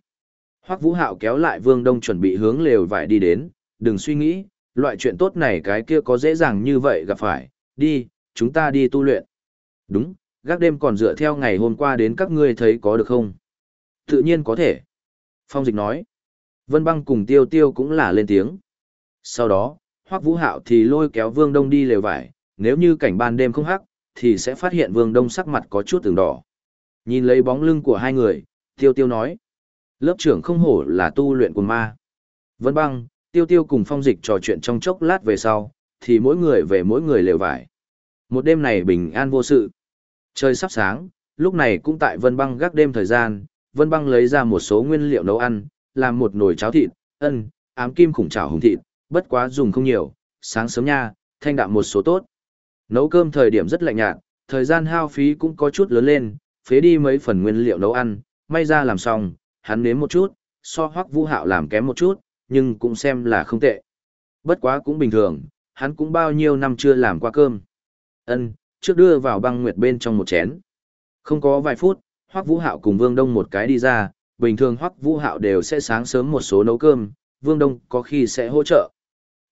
Hoắc vũ hạo kéo lại vương đông chuẩn bị hướng lều vải đi đến, đừng suy nghĩ, loại chuyện tốt này cái kia có dễ dàng như vậy gặp phải, đi, chúng ta đi tu luyện. Đúng, gác đêm còn dựa theo ngày hôm qua đến các ngươi thấy có được không? Tự nhiên có thể. Phong dịch nói. Vân băng cùng tiêu tiêu cũng là lên tiếng. Sau đó, Hoắc Vũ Hạo thì lôi kéo Vương Đông đi lều vải, nếu như cảnh ban đêm không hắc, thì sẽ phát hiện Vương Đông sắc mặt có chút từng đỏ. Nhìn lấy bóng lưng của hai người, Tiêu Tiêu nói. Lớp trưởng không hổ là tu luyện của ma. Vân băng, Tiêu Tiêu cùng phong dịch trò chuyện trong chốc lát về sau, thì mỗi người về mỗi người lều vải. Một đêm này bình an vô sự. Trời sắp sáng, lúc này cũng tại Vân băng gác đêm thời gian, Vân băng lấy ra một số nguyên liệu nấu ăn, làm một nồi cháo thịt, ân, ám kim khủng chảo hùng thịt, bất quá dùng không nhiều, sáng sớm nha, thanh đạm một số tốt. Nấu cơm thời điểm rất lạnh nhạt, thời gian hao phí cũng có chút lớn lên, phế đi mấy phần nguyên liệu nấu ăn, may ra làm xong, hắn nếm một chút, so hoắc vũ hạo làm kém một chút, nhưng cũng xem là không tệ. Bất quá cũng bình thường, hắn cũng bao nhiêu năm chưa làm qua cơm. Ân, trước đưa vào băng nguyệt bên trong một chén. Không có vài phút, hoắc vũ hạo cùng vương đông một cái đi ra, bình thường hoắc vũ hạo đều sẽ sáng sớm một số nấu cơm, vương đông có khi sẽ hỗ trợ.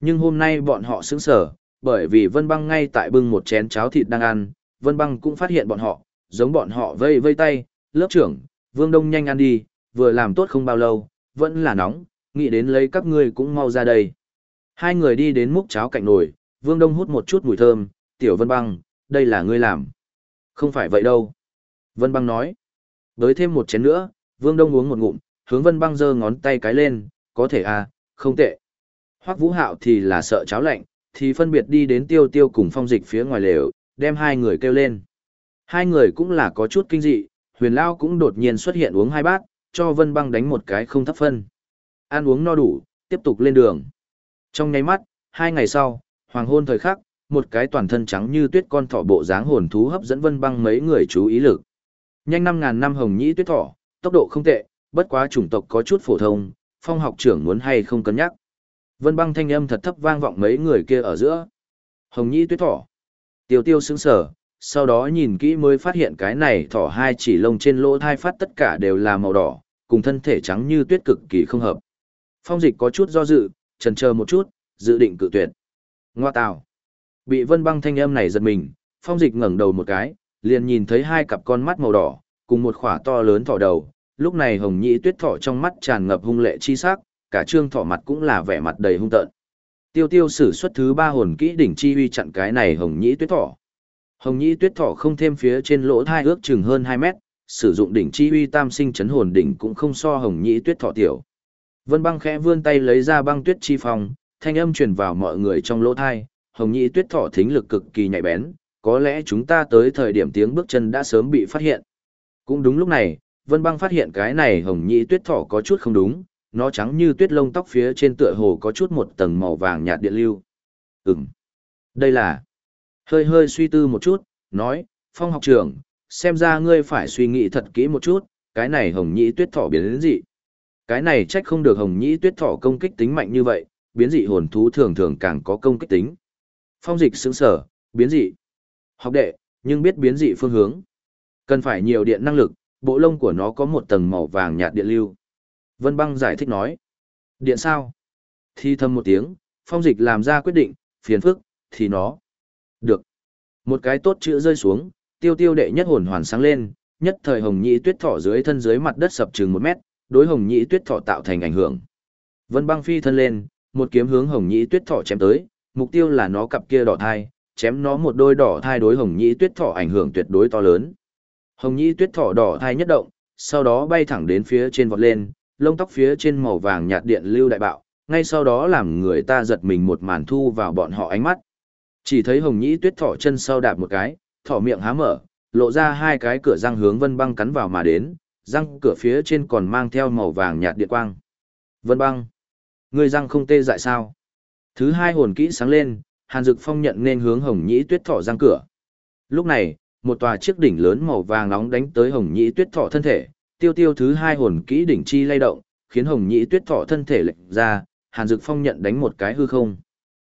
Nhưng hôm nay bọn họ sững sở, bởi vì Vân Băng ngay tại bưng một chén cháo thịt đang ăn, Vân Băng cũng phát hiện bọn họ, giống bọn họ vây vây tay, lớp trưởng, Vương Đông nhanh ăn đi, vừa làm tốt không bao lâu, vẫn là nóng, nghĩ đến lấy các ngươi cũng mau ra đây. Hai người đi đến múc cháo cạnh nồi, Vương Đông hút một chút mùi thơm, tiểu Vân Băng, đây là ngươi làm. Không phải vậy đâu. Vân Băng nói. Đới thêm một chén nữa, Vương Đông uống một ngụm, hướng Vân Băng giơ ngón tay cái lên, có thể à, không tệ. Hoắc Vũ Hạo thì là sợ cháo lạnh, thì phân biệt đi đến tiêu tiêu cùng phong dịch phía ngoài lều, đem hai người kêu lên. Hai người cũng là có chút kinh dị, huyền lao cũng đột nhiên xuất hiện uống hai bát, cho vân băng đánh một cái không thấp phân. Ăn uống no đủ, tiếp tục lên đường. Trong nháy mắt, hai ngày sau, hoàng hôn thời khắc, một cái toàn thân trắng như tuyết con thỏ bộ dáng hồn thú hấp dẫn vân băng mấy người chú ý lực. Nhanh năm ngàn năm hồng nhĩ tuyết thỏ, tốc độ không tệ, bất quá chủng tộc có chút phổ thông, phong học trưởng muốn hay không cân nhắc. Vân băng thanh âm thật thấp vang vọng mấy người kia ở giữa. Hồng Nhĩ tuyết thỏ. Tiêu tiêu sững sở, sau đó nhìn kỹ mới phát hiện cái này thỏ hai chỉ lông trên lỗ thai phát tất cả đều là màu đỏ, cùng thân thể trắng như tuyết cực kỳ không hợp. Phong dịch có chút do dự, chần chờ một chút, dự định cự tuyệt. Ngoa tào. Bị vân băng thanh âm này giật mình, phong dịch ngẩng đầu một cái, liền nhìn thấy hai cặp con mắt màu đỏ, cùng một khỏa to lớn thỏ đầu. Lúc này hồng nhĩ tuyết thỏ trong mắt tràn ngập hung lệ chi sắc, cả trương thỏ mặt cũng là vẻ mặt đầy hung tợn. Tiêu tiêu sử xuất thứ ba hồn kỹ đỉnh chi uy chặn cái này hồng nhĩ tuyết thỏ. Hồng nhĩ tuyết thỏ không thêm phía trên lỗ thai ước chừng hơn 2 mét, sử dụng đỉnh chi uy tam sinh chấn hồn đỉnh cũng không so hồng nhĩ tuyết thỏ tiểu. Vân băng khẽ vươn tay lấy ra băng tuyết chi phòng, thanh âm truyền vào mọi người trong lỗ thai, hồng nhĩ tuyết thỏ thính lực cực kỳ nhạy bén, có lẽ chúng ta tới thời điểm tiếng bước chân đã sớm bị phát hiện. Cũng đúng lúc này, Vân băng phát hiện cái này hồng nhĩ tuyết thỏ có chút không đúng, nó trắng như tuyết lông tóc phía trên tựa hồ có chút một tầng màu vàng nhạt điện lưu. Ừm, đây là... Hơi hơi suy tư một chút, nói, phong học trưởng, xem ra ngươi phải suy nghĩ thật kỹ một chút, cái này hồng nhĩ tuyết thỏ biến đến gì. Cái này trách không được hồng nhĩ tuyết thỏ công kích tính mạnh như vậy, biến dị hồn thú thường thường càng có công kích tính. Phong dịch sững sở, biến dị. Học đệ, nhưng biết biến dị phương hướng. Cần phải nhiều điện năng lực, bộ lông của nó có một tầng màu vàng nhạt điện lưu. Vân băng giải thích nói. Điện sao? Thi thầm một tiếng, phong dịch làm ra quyết định, phiền phức, thì nó. Được. Một cái tốt chữ rơi xuống, tiêu tiêu đệ nhất hồn hoàn sáng lên, nhất thời hồng nhĩ tuyết thỏ dưới thân dưới mặt đất sập chừng một mét, đối hồng nhĩ tuyết thỏ tạo thành ảnh hưởng. Vân băng phi thân lên, một kiếm hướng hồng nhĩ tuyết thỏ chém tới, mục tiêu là nó cặp kia đỏ thai, chém nó một đôi đỏ thai đối hồng nhĩ tuyết thỏ ảnh hưởng tuyệt đối to lớn. Hồng nhĩ tuyết thỏ đỏ thai nhất động, sau đó bay thẳng đến phía trên vọt lên, lông tóc phía trên màu vàng nhạt điện lưu đại bạo, ngay sau đó làm người ta giật mình một màn thu vào bọn họ ánh mắt. Chỉ thấy hồng nhĩ tuyết thỏ chân sau đạp một cái, thỏ miệng há mở, lộ ra hai cái cửa răng hướng vân băng cắn vào mà đến, răng cửa phía trên còn mang theo màu vàng nhạt điện quang. Vân băng, người răng không tê dại sao? Thứ hai hồn kỹ sáng lên, Hàn Dực Phong nhận nên hướng Hồng Nhĩ Tuyết Thỏ răng cửa. Lúc này, một tòa chiếc đỉnh lớn màu vàng nóng đánh tới Hồng Nhĩ Tuyết Thỏ thân thể, tiêu tiêu thứ hai hồn kỹ đỉnh chi lay động, khiến Hồng Nhĩ Tuyết Thỏ thân thể lệch ra, Hàn Dực Phong nhận đánh một cái hư không.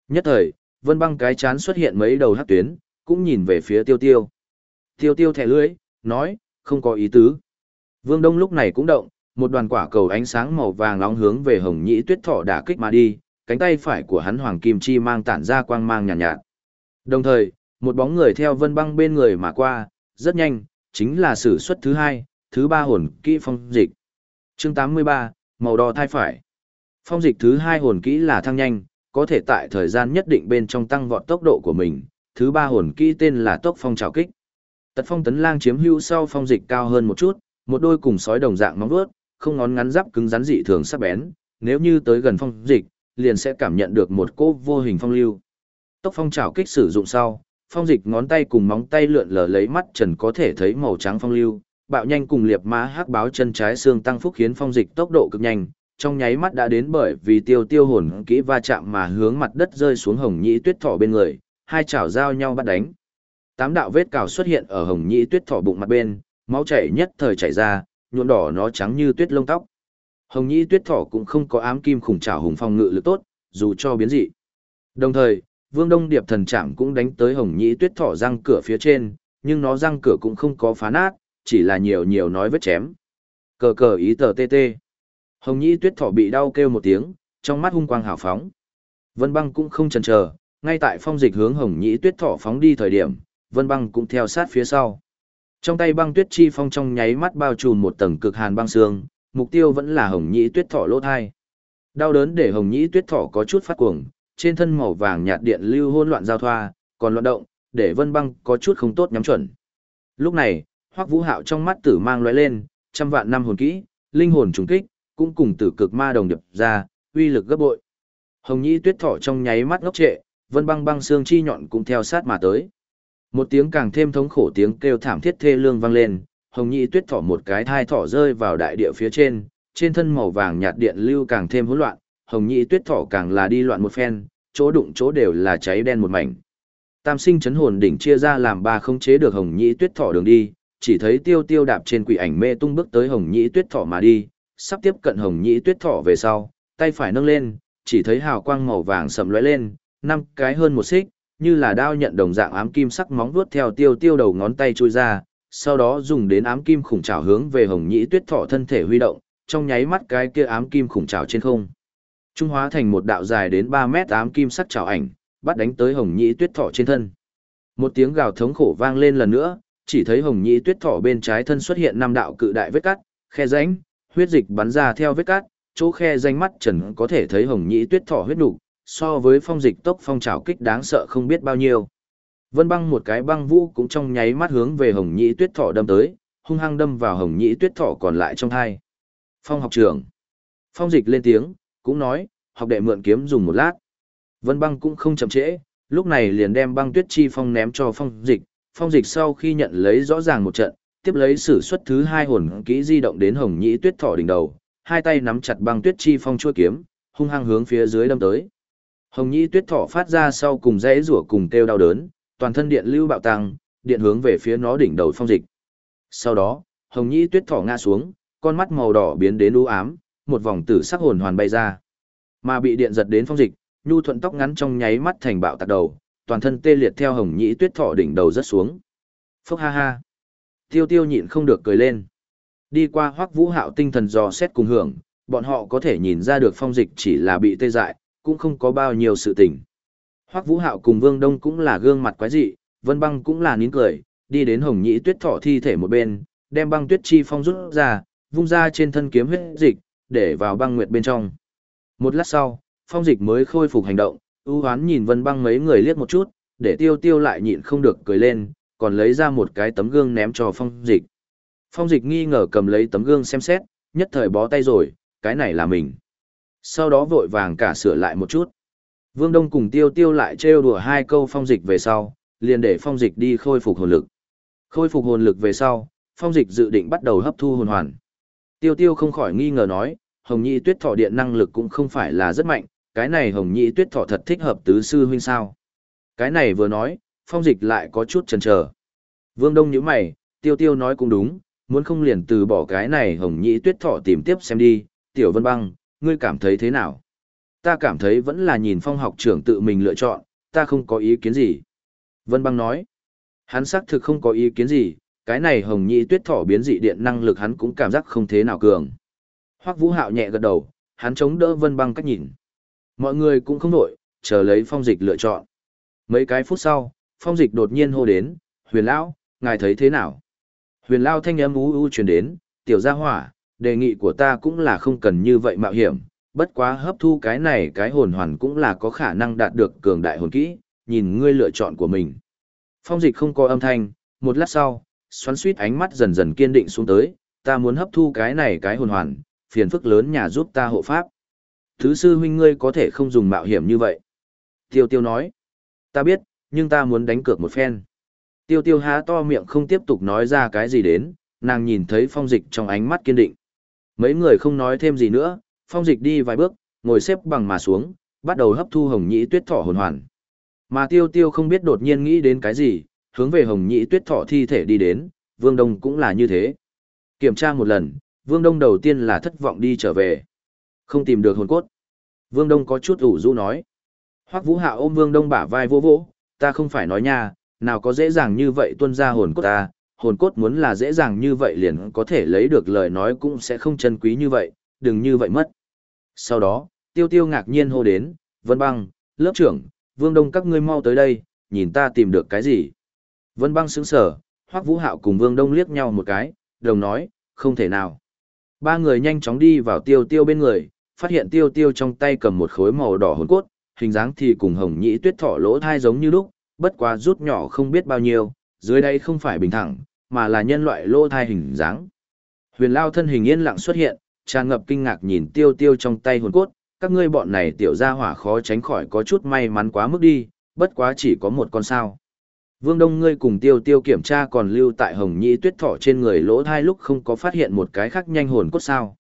Nhất thời, Vân Băng cái chán xuất hiện mấy đầu hắc tuyến, cũng nhìn về phía Tiêu Tiêu. Tiêu Tiêu thẻ lưỡi, nói, không có ý tứ. Vương Đông lúc này cũng động, một đoàn quả cầu ánh sáng màu vàng nóng hướng về Hồng Nhĩ Tuyết Thỏ đả kích mà đi, cánh tay phải của hắn Hoàng Kim Chi mang tản ra quang mang nhàn nhạt, nhạt. Đồng thời, một bóng người theo Vân Băng bên người mà qua, rất nhanh, chính là sử xuất thứ hai, thứ ba hồn kỹ phong dịch. Chương 83, màu đỏ thai phải. Phong dịch thứ hai hồn kỹ là thăng nhanh, có thể tại thời gian nhất định bên trong tăng vọt tốc độ của mình. Thứ ba hồn kỹ tên là tốc phong trào kích. Tật phong tấn lang chiếm hữu sau phong dịch cao hơn một chút, một đôi cùng sói đồng dạng móng vuốt, không ngón ngắn giáp cứng rắn dị thường sắc bén, nếu như tới gần phong dịch, liền sẽ cảm nhận được một cỗ vô hình phong lưu. Tốc phong trảo kích sử dụng sau, phong dịch ngón tay cùng móng tay lượn lờ lấy mắt trần có thể thấy màu trắng phong lưu, bạo nhanh cùng liệp mã hắc báo chân trái xương tăng phúc khiến phong dịch tốc độ cực nhanh, trong nháy mắt đã đến bởi vì tiêu tiêu hồn kỹ va chạm mà hướng mặt đất rơi xuống hồng nhĩ tuyết thỏ bên người, hai chảo giao nhau bắt đánh. Tám đạo vết cào xuất hiện ở hồng nhĩ tuyết thỏ bụng mặt bên, máu chảy nhất thời chảy ra, nhuộm đỏ nó trắng như tuyết lông tóc. Hồng nhĩ tuyết thỏ cũng không có ám kim khủng trảo hùng phong ngự lực tốt, dù cho biến dị. Đồng thời, Vương Đông Điệp thần trảm cũng đánh tới hồng nhĩ tuyết thỏ răng cửa phía trên, nhưng nó răng cửa cũng không có phá nát, chỉ là nhiều nhiều nói vết chém. Cờ cờ ý tờ tê tê. Hồng Nhĩ Tuyết Thỏ bị đau kêu một tiếng, trong mắt hung quang hào phóng. Vân Băng cũng không chần chờ, ngay tại phong dịch hướng Hồng Nhĩ Tuyết Thỏ phóng đi thời điểm, Vân Băng cũng theo sát phía sau. Trong tay băng tuyết chi phong trong nháy mắt bao trùm một tầng cực hàn băng xương, mục tiêu vẫn là Hồng Nhĩ Tuyết Thỏ lỗ thai. Đau đớn để Hồng Nhĩ Tuyết Thỏ có chút phát cuồng, trên thân màu vàng nhạt điện lưu hỗn loạn giao thoa, còn loạn động, để Vân Băng có chút không tốt nhắm chuẩn. Lúc này, Hoắc Vũ Hạo trong mắt tử mang lóe lên, trăm vạn năm hồn kỹ, linh hồn trùng kích, cũng cùng tử cực ma đồng nhập ra, uy lực gấp bội. Hồng Nhĩ Tuyết Thỏ trong nháy mắt ngốc trệ, Vân Băng băng xương chi nhọn cũng theo sát mà tới. Một tiếng càng thêm thống khổ tiếng kêu thảm thiết thê lương vang lên, Hồng nhị Tuyết Thỏ một cái thai thỏ rơi vào đại địa phía trên, trên thân màu vàng nhạt điện lưu càng thêm hỗn loạn, Hồng nhị Tuyết Thỏ càng là đi loạn một phen, chỗ đụng chỗ đều là cháy đen một mảnh. Tam sinh chấn hồn đỉnh chia ra làm ba không chế được Hồng nhị Tuyết Thỏ đường đi, chỉ thấy tiêu tiêu đạp trên quỷ ảnh mê tung bước tới hồng nhị tuyết thỏ mà đi, sắp tiếp cận hồng nhị tuyết thỏ về sau, tay phải nâng lên, chỉ thấy hào quang màu vàng sầm lóe lên, năm cái hơn một xích, như là đao nhận đồng dạng ám kim sắc móng vuốt theo tiêu tiêu đầu ngón tay chui ra, sau đó dùng đến ám kim khủng trảo hướng về hồng nhĩ tuyết thỏ thân thể huy động, trong nháy mắt cái kia ám kim khủng trảo trên không. Trung hóa thành một đạo dài đến 3 mét ám kim sắc trảo ảnh, bắt đánh tới hồng nhĩ tuyết thỏ trên thân. Một tiếng gào thống khổ vang lên lần nữa, chỉ thấy hồng nhĩ tuyết thỏ bên trái thân xuất hiện năm đạo cự đại vết cắt, khe rãnh, huyết dịch bắn ra theo vết cắt, chỗ khe rãnh mắt trần có thể thấy hồng nhĩ tuyết thỏ huyết nục, so với phong dịch tốc phong trào kích đáng sợ không biết bao nhiêu. Vân băng một cái băng vũ cũng trong nháy mắt hướng về hồng nhĩ tuyết thỏ đâm tới, hung hăng đâm vào hồng nhĩ tuyết thỏ còn lại trong thai. Phong học trưởng. Phong dịch lên tiếng, cũng nói, học đệ mượn kiếm dùng một lát. Vân băng cũng không chậm trễ, lúc này liền đem băng tuyết chi phong ném cho phong dịch. Phong dịch sau khi nhận lấy rõ ràng một trận, tiếp lấy sử xuất thứ hai hồn kỹ di động đến hồng nhĩ tuyết thỏ đỉnh đầu, hai tay nắm chặt băng tuyết chi phong chua kiếm, hung hăng hướng phía dưới đâm tới. Hồng nhĩ tuyết thỏ phát ra sau cùng rẽ rủa cùng kêu đau đớn, toàn thân điện lưu bạo tăng, điện hướng về phía nó đỉnh đầu phong dịch. Sau đó, hồng nhĩ tuyết thỏ ngã xuống, con mắt màu đỏ biến đến u ám, một vòng tử sắc hồn hoàn bay ra. Mà bị điện giật đến phong dịch, nhu thuận tóc ngắn trong nháy mắt thành bạo tạc đầu, toàn thân tê liệt theo hồng nhĩ tuyết thỏ đỉnh đầu rất xuống. Phốc ha ha. Tiêu tiêu nhịn không được cười lên. Đi qua hoắc vũ hạo tinh thần dò xét cùng hưởng, bọn họ có thể nhìn ra được phong dịch chỉ là bị tê dại, cũng không có bao nhiêu sự tình. Hoắc vũ hạo cùng vương đông cũng là gương mặt quái dị, vân băng cũng là nín cười, đi đến hồng nhĩ tuyết thỏ thi thể một bên, đem băng tuyết chi phong rút ra, vung ra trên thân kiếm huyết dịch, để vào băng nguyệt bên trong. Một lát sau, phong dịch mới khôi phục hành động, ưu hoán nhìn vân băng mấy người liếc một chút, để tiêu tiêu lại nhịn không được cười lên, còn lấy ra một cái tấm gương ném cho phong dịch. Phong dịch nghi ngờ cầm lấy tấm gương xem xét, nhất thời bó tay rồi, cái này là mình. Sau đó vội vàng cả sửa lại một chút. Vương Đông cùng tiêu tiêu lại trêu đùa hai câu phong dịch về sau, liền để phong dịch đi khôi phục hồn lực. Khôi phục hồn lực về sau, phong dịch dự định bắt đầu hấp thu hồn hoàn. Tiêu tiêu không khỏi nghi ngờ nói, hồng nhị tuyết thọ điện năng lực cũng không phải là rất mạnh, cái này hồng nhị tuyết thọ thật thích hợp tứ sư huynh sao. Cái này vừa nói, phong dịch lại có chút chần chờ. Vương Đông nhíu mày, tiêu tiêu nói cũng đúng, muốn không liền từ bỏ cái này hồng nhị tuyết thọ tìm tiếp xem đi, tiểu vân băng, ngươi cảm thấy thế nào? Ta cảm thấy vẫn là nhìn phong học trưởng tự mình lựa chọn, ta không có ý kiến gì. Vân băng nói, hắn xác thực không có ý kiến gì, cái này hồng nhị tuyết thỏ biến dị điện năng lực hắn cũng cảm giác không thế nào cường. Hoắc Vũ Hạo nhẹ gật đầu, hắn chống đỡ Vân Băng cách nhìn. Mọi người cũng không đổi, chờ lấy phong dịch lựa chọn. Mấy cái phút sau, phong dịch đột nhiên hô đến, huyền lão, ngài thấy thế nào? Huyền lão thanh âm u u truyền đến, tiểu gia hỏa, đề nghị của ta cũng là không cần như vậy mạo hiểm, bất quá hấp thu cái này cái hồn hoàn cũng là có khả năng đạt được cường đại hồn kỹ, nhìn ngươi lựa chọn của mình. Phong dịch không có âm thanh, một lát sau, xoắn suýt ánh mắt dần dần kiên định xuống tới, ta muốn hấp thu cái này cái hồn hoàn, phiền phức lớn nhà giúp ta hộ pháp. Thứ sư huynh ngươi có thể không dùng mạo hiểm như vậy. Tiêu tiêu nói, ta biết, nhưng ta muốn đánh cược một phen. Tiêu tiêu há to miệng không tiếp tục nói ra cái gì đến, nàng nhìn thấy phong dịch trong ánh mắt kiên định. Mấy người không nói thêm gì nữa, phong dịch đi vài bước, ngồi xếp bằng mà xuống, bắt đầu hấp thu hồng nhĩ tuyết thỏ hồn hoàn. Mà tiêu tiêu không biết đột nhiên nghĩ đến cái gì, hướng về hồng nhĩ tuyết thỏ thi thể đi đến, vương đông cũng là như thế. Kiểm tra một lần, vương đông đầu tiên là thất vọng đi trở về. Không tìm được hồn cốt. Vương đông có chút ủ rũ nói. Hoắc vũ hạ ôm vương đông bả vai vô vỗ, ta không phải nói nha, nào có dễ dàng như vậy tuân ra hồn cốt ta, hồn cốt muốn là dễ dàng như vậy liền có thể lấy được lời nói cũng sẽ không chân quý như vậy, đừng như vậy mất. Sau đó, tiêu tiêu ngạc nhiên hô đến, Vân Băng, lớp trưởng, Vương Đông các ngươi mau tới đây, nhìn ta tìm được cái gì. Vân Băng sững sờ, Hoắc Vũ Hạo cùng Vương Đông liếc nhau một cái, đồng nói, không thể nào. Ba người nhanh chóng đi vào tiêu tiêu bên người, phát hiện tiêu tiêu trong tay cầm một khối màu đỏ hồn cốt, hình dáng thì cùng hồng nhĩ tuyết thỏ lỗ thai giống như lúc, bất quá rút nhỏ không biết bao nhiêu, dưới đây không phải bình thẳng, mà là nhân loại lỗ thai hình dáng. Huyền Lao thân hình yên lặng xuất hiện, tràn ngập kinh ngạc nhìn tiêu tiêu trong tay hồn cốt, các ngươi bọn này tiểu gia hỏa khó tránh khỏi có chút may mắn quá mức đi, bất quá chỉ có một con sao. Vương Đông ngươi cùng tiêu tiêu kiểm tra còn lưu tại hồng nhĩ tuyết thỏ trên người lỗ thai lúc không có phát hiện một cái khác nhanh hồn cốt sao.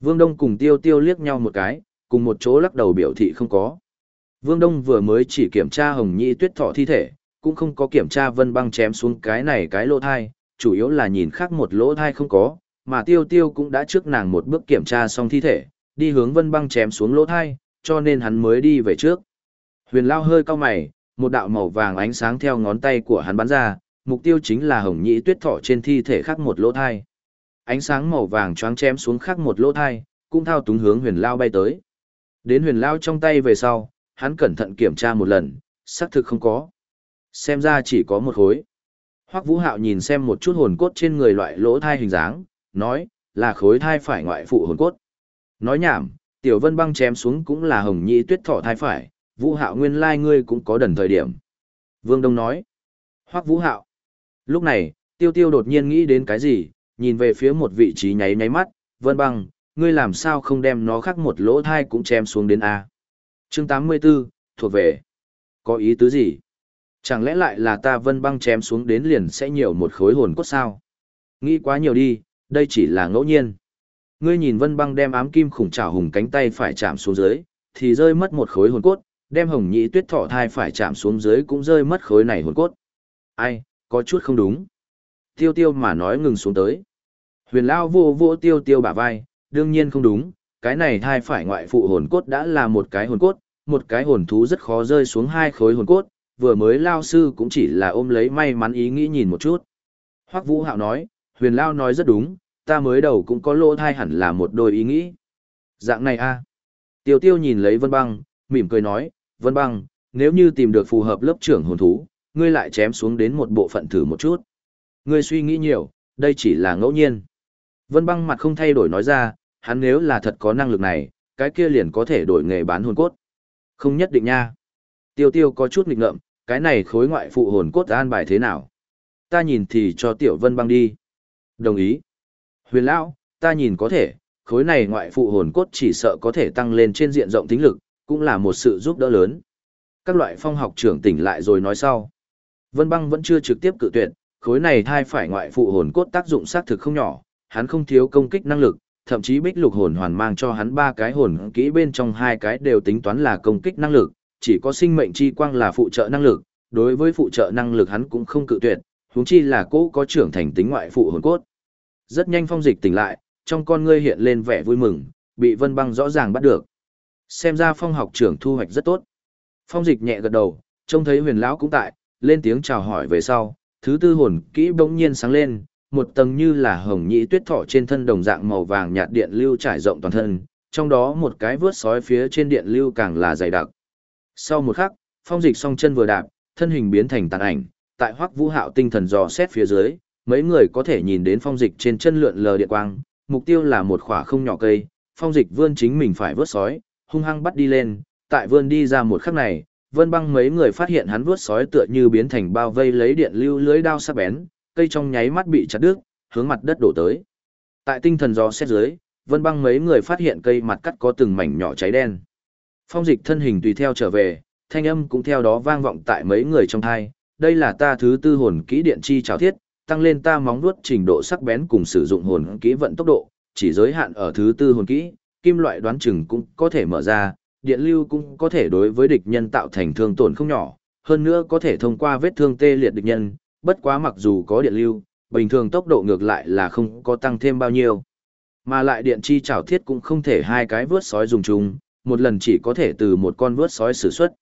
Vương Đông cùng tiêu tiêu liếc nhau một cái, cùng một chỗ lắc đầu biểu thị không có. Vương Đông vừa mới chỉ kiểm tra hồng nhĩ tuyết thỏ thi thể, cũng không có kiểm tra vân băng chém xuống cái này cái lỗ thai, chủ yếu là nhìn khác một lỗ thai không có, mà tiêu tiêu cũng đã trước nàng một bước kiểm tra xong thi thể, đi hướng vân băng chém xuống lỗ thai, cho nên hắn mới đi về trước. Huyền Lao hơi cao mày, một đạo màu vàng ánh sáng theo ngón tay của hắn bắn ra, mục tiêu chính là hồng nhĩ tuyết thỏ trên thi thể khác một lỗ thai. Ánh sáng màu vàng choáng chém xuống khác một lỗ thai, cũng thao túng hướng huyền lao bay tới. Đến huyền lao trong tay về sau, hắn cẩn thận kiểm tra một lần, xác thực không có. Xem ra chỉ có một khối. Hoắc Vũ Hạo nhìn xem một chút hồn cốt trên người loại lỗ thai hình dáng, nói, là khối thai phải ngoại phụ hồn cốt. Nói nhảm, Tiểu Vân băng chém xuống cũng là hồng nhĩ tuyết thỏ thai phải, Vũ Hạo nguyên lai ngươi cũng có đần thời điểm. Vương Đông nói, Hoắc Vũ Hạo. Lúc này, Tiêu Tiêu đột nhiên nghĩ đến cái gì, nhìn về phía một vị trí nháy nháy mắt, Vân băng, ngươi làm sao không đem nó khắc một lỗ thai cũng chém xuống đến A. Chương 84, thuộc về. Có ý tứ gì? Chẳng lẽ lại là ta vân băng chém xuống đến liền sẽ nhiều một khối hồn cốt sao? Nghĩ quá nhiều đi, đây chỉ là ngẫu nhiên. Ngươi nhìn vân băng đem ám kim khủng trảo hùng cánh tay phải chạm xuống dưới, thì rơi mất một khối hồn cốt, đem hồng nhị tuyết thọ thai phải chạm xuống dưới cũng rơi mất khối này hồn cốt. Ai, có chút không đúng. Tiêu tiêu mà nói ngừng xuống tới. Huyền Lao vô vô tiêu tiêu bả vai, đương nhiên không đúng, cái này thai phải ngoại phụ hồn cốt đã là một cái hồn cốt, một cái hồn thú rất khó rơi xuống hai khối hồn cốt, vừa mới lao sư cũng chỉ là ôm lấy may mắn ý nghĩ nhìn một chút. Hoắc Vũ Hạo nói, huyền lao nói rất đúng, ta mới đầu cũng có lỗ thai hẳn là một đôi ý nghĩ. Dạng này a à. Tiêu tiêu nhìn lấy Vân Băng, mỉm cười nói, Vân Băng, nếu như tìm được phù hợp lớp trưởng hồn thú, ngươi lại chém xuống đến một bộ phận thử một chút. Ngươi suy nghĩ nhiều, đây chỉ là ngẫu nhiên. Vân Băng mặt không thay đổi nói ra, hắn nếu là thật có năng lực này, cái kia liền có thể đổi nghề bán hồn cốt. Không nhất định nha. Tiêu tiêu có chút nghịch ngợm, cái này khối ngoại phụ hồn cốt an bài thế nào? Ta nhìn thì cho tiểu vân băng đi. Đồng ý. Huyền lão, ta nhìn có thể, khối này ngoại phụ hồn cốt chỉ sợ có thể tăng lên trên diện rộng tính lực, cũng là một sự giúp đỡ lớn. Các loại phong học trưởng tỉnh lại rồi nói sau. Vân băng vẫn chưa trực tiếp cự tuyệt, khối này thai phải ngoại phụ hồn cốt tác dụng xác thực không nhỏ, hắn không thiếu công kích năng lực, thậm chí bích lục hồn hoàn mang cho hắn ba cái hồn kỹ bên trong hai cái đều tính toán là công kích năng lực, chỉ có sinh mệnh chi quang là phụ trợ năng lực, đối với phụ trợ năng lực hắn cũng không cự tuyệt, huống chi là cố có trưởng thành tính ngoại phụ hồn cốt. Rất nhanh phong dịch tỉnh lại, trong con ngươi hiện lên vẻ vui mừng, bị vân băng rõ ràng bắt được. Xem ra phong học trưởng thu hoạch rất tốt. Phong dịch nhẹ gật đầu, trông thấy huyền lão cũng tại, lên tiếng chào hỏi về sau, thứ tư hồn kỹ bỗng nhiên sáng lên, một tầng như là hồng nhĩ tuyết thọ trên thân đồng dạng màu vàng nhạt điện lưu trải rộng toàn thân, trong đó một cái vướt sói phía trên điện lưu càng là dày đặc. Sau một khắc, phong dịch song chân vừa đạp, thân hình biến thành tàn ảnh, tại hoắc vũ hạo tinh thần dò xét phía dưới, mấy người có thể nhìn đến phong dịch trên chân lượn lờ điện quang, mục tiêu là một khỏa không nhỏ cây, phong dịch vươn chính mình phải vớt sói, hung hăng bắt đi lên, tại vươn đi ra một khắc này, vân băng mấy người phát hiện hắn vớt sói tựa như biến thành bao vây lấy điện lưu lưới đao sắc bén, cây trong nháy mắt bị chặt đứt, hướng mặt đất đổ tới. Tại tinh thần dò xét dưới, vân băng mấy người phát hiện cây mặt cắt có từng mảnh nhỏ cháy đen. Phong dịch thân hình tùy theo trở về, thanh âm cũng theo đó vang vọng tại mấy người trong thai. Đây là ta thứ tư hồn kỹ điện chi trào thiết, tăng lên ta móng vuốt trình độ sắc bén cùng sử dụng hồn kỹ vận tốc độ, chỉ giới hạn ở thứ tư hồn kỹ, kim loại đoán chừng cũng có thể mở ra, điện lưu cũng có thể đối với địch nhân tạo thành thương tổn không nhỏ, hơn nữa có thể thông qua vết thương tê liệt địch nhân, bất quá mặc dù có điện lưu, bình thường tốc độ ngược lại là không có tăng thêm bao nhiêu. Mà lại điện chi trảo thiết cũng không thể hai cái vướt sói dùng chung, một lần chỉ có thể từ một con vớt sói sử xuất.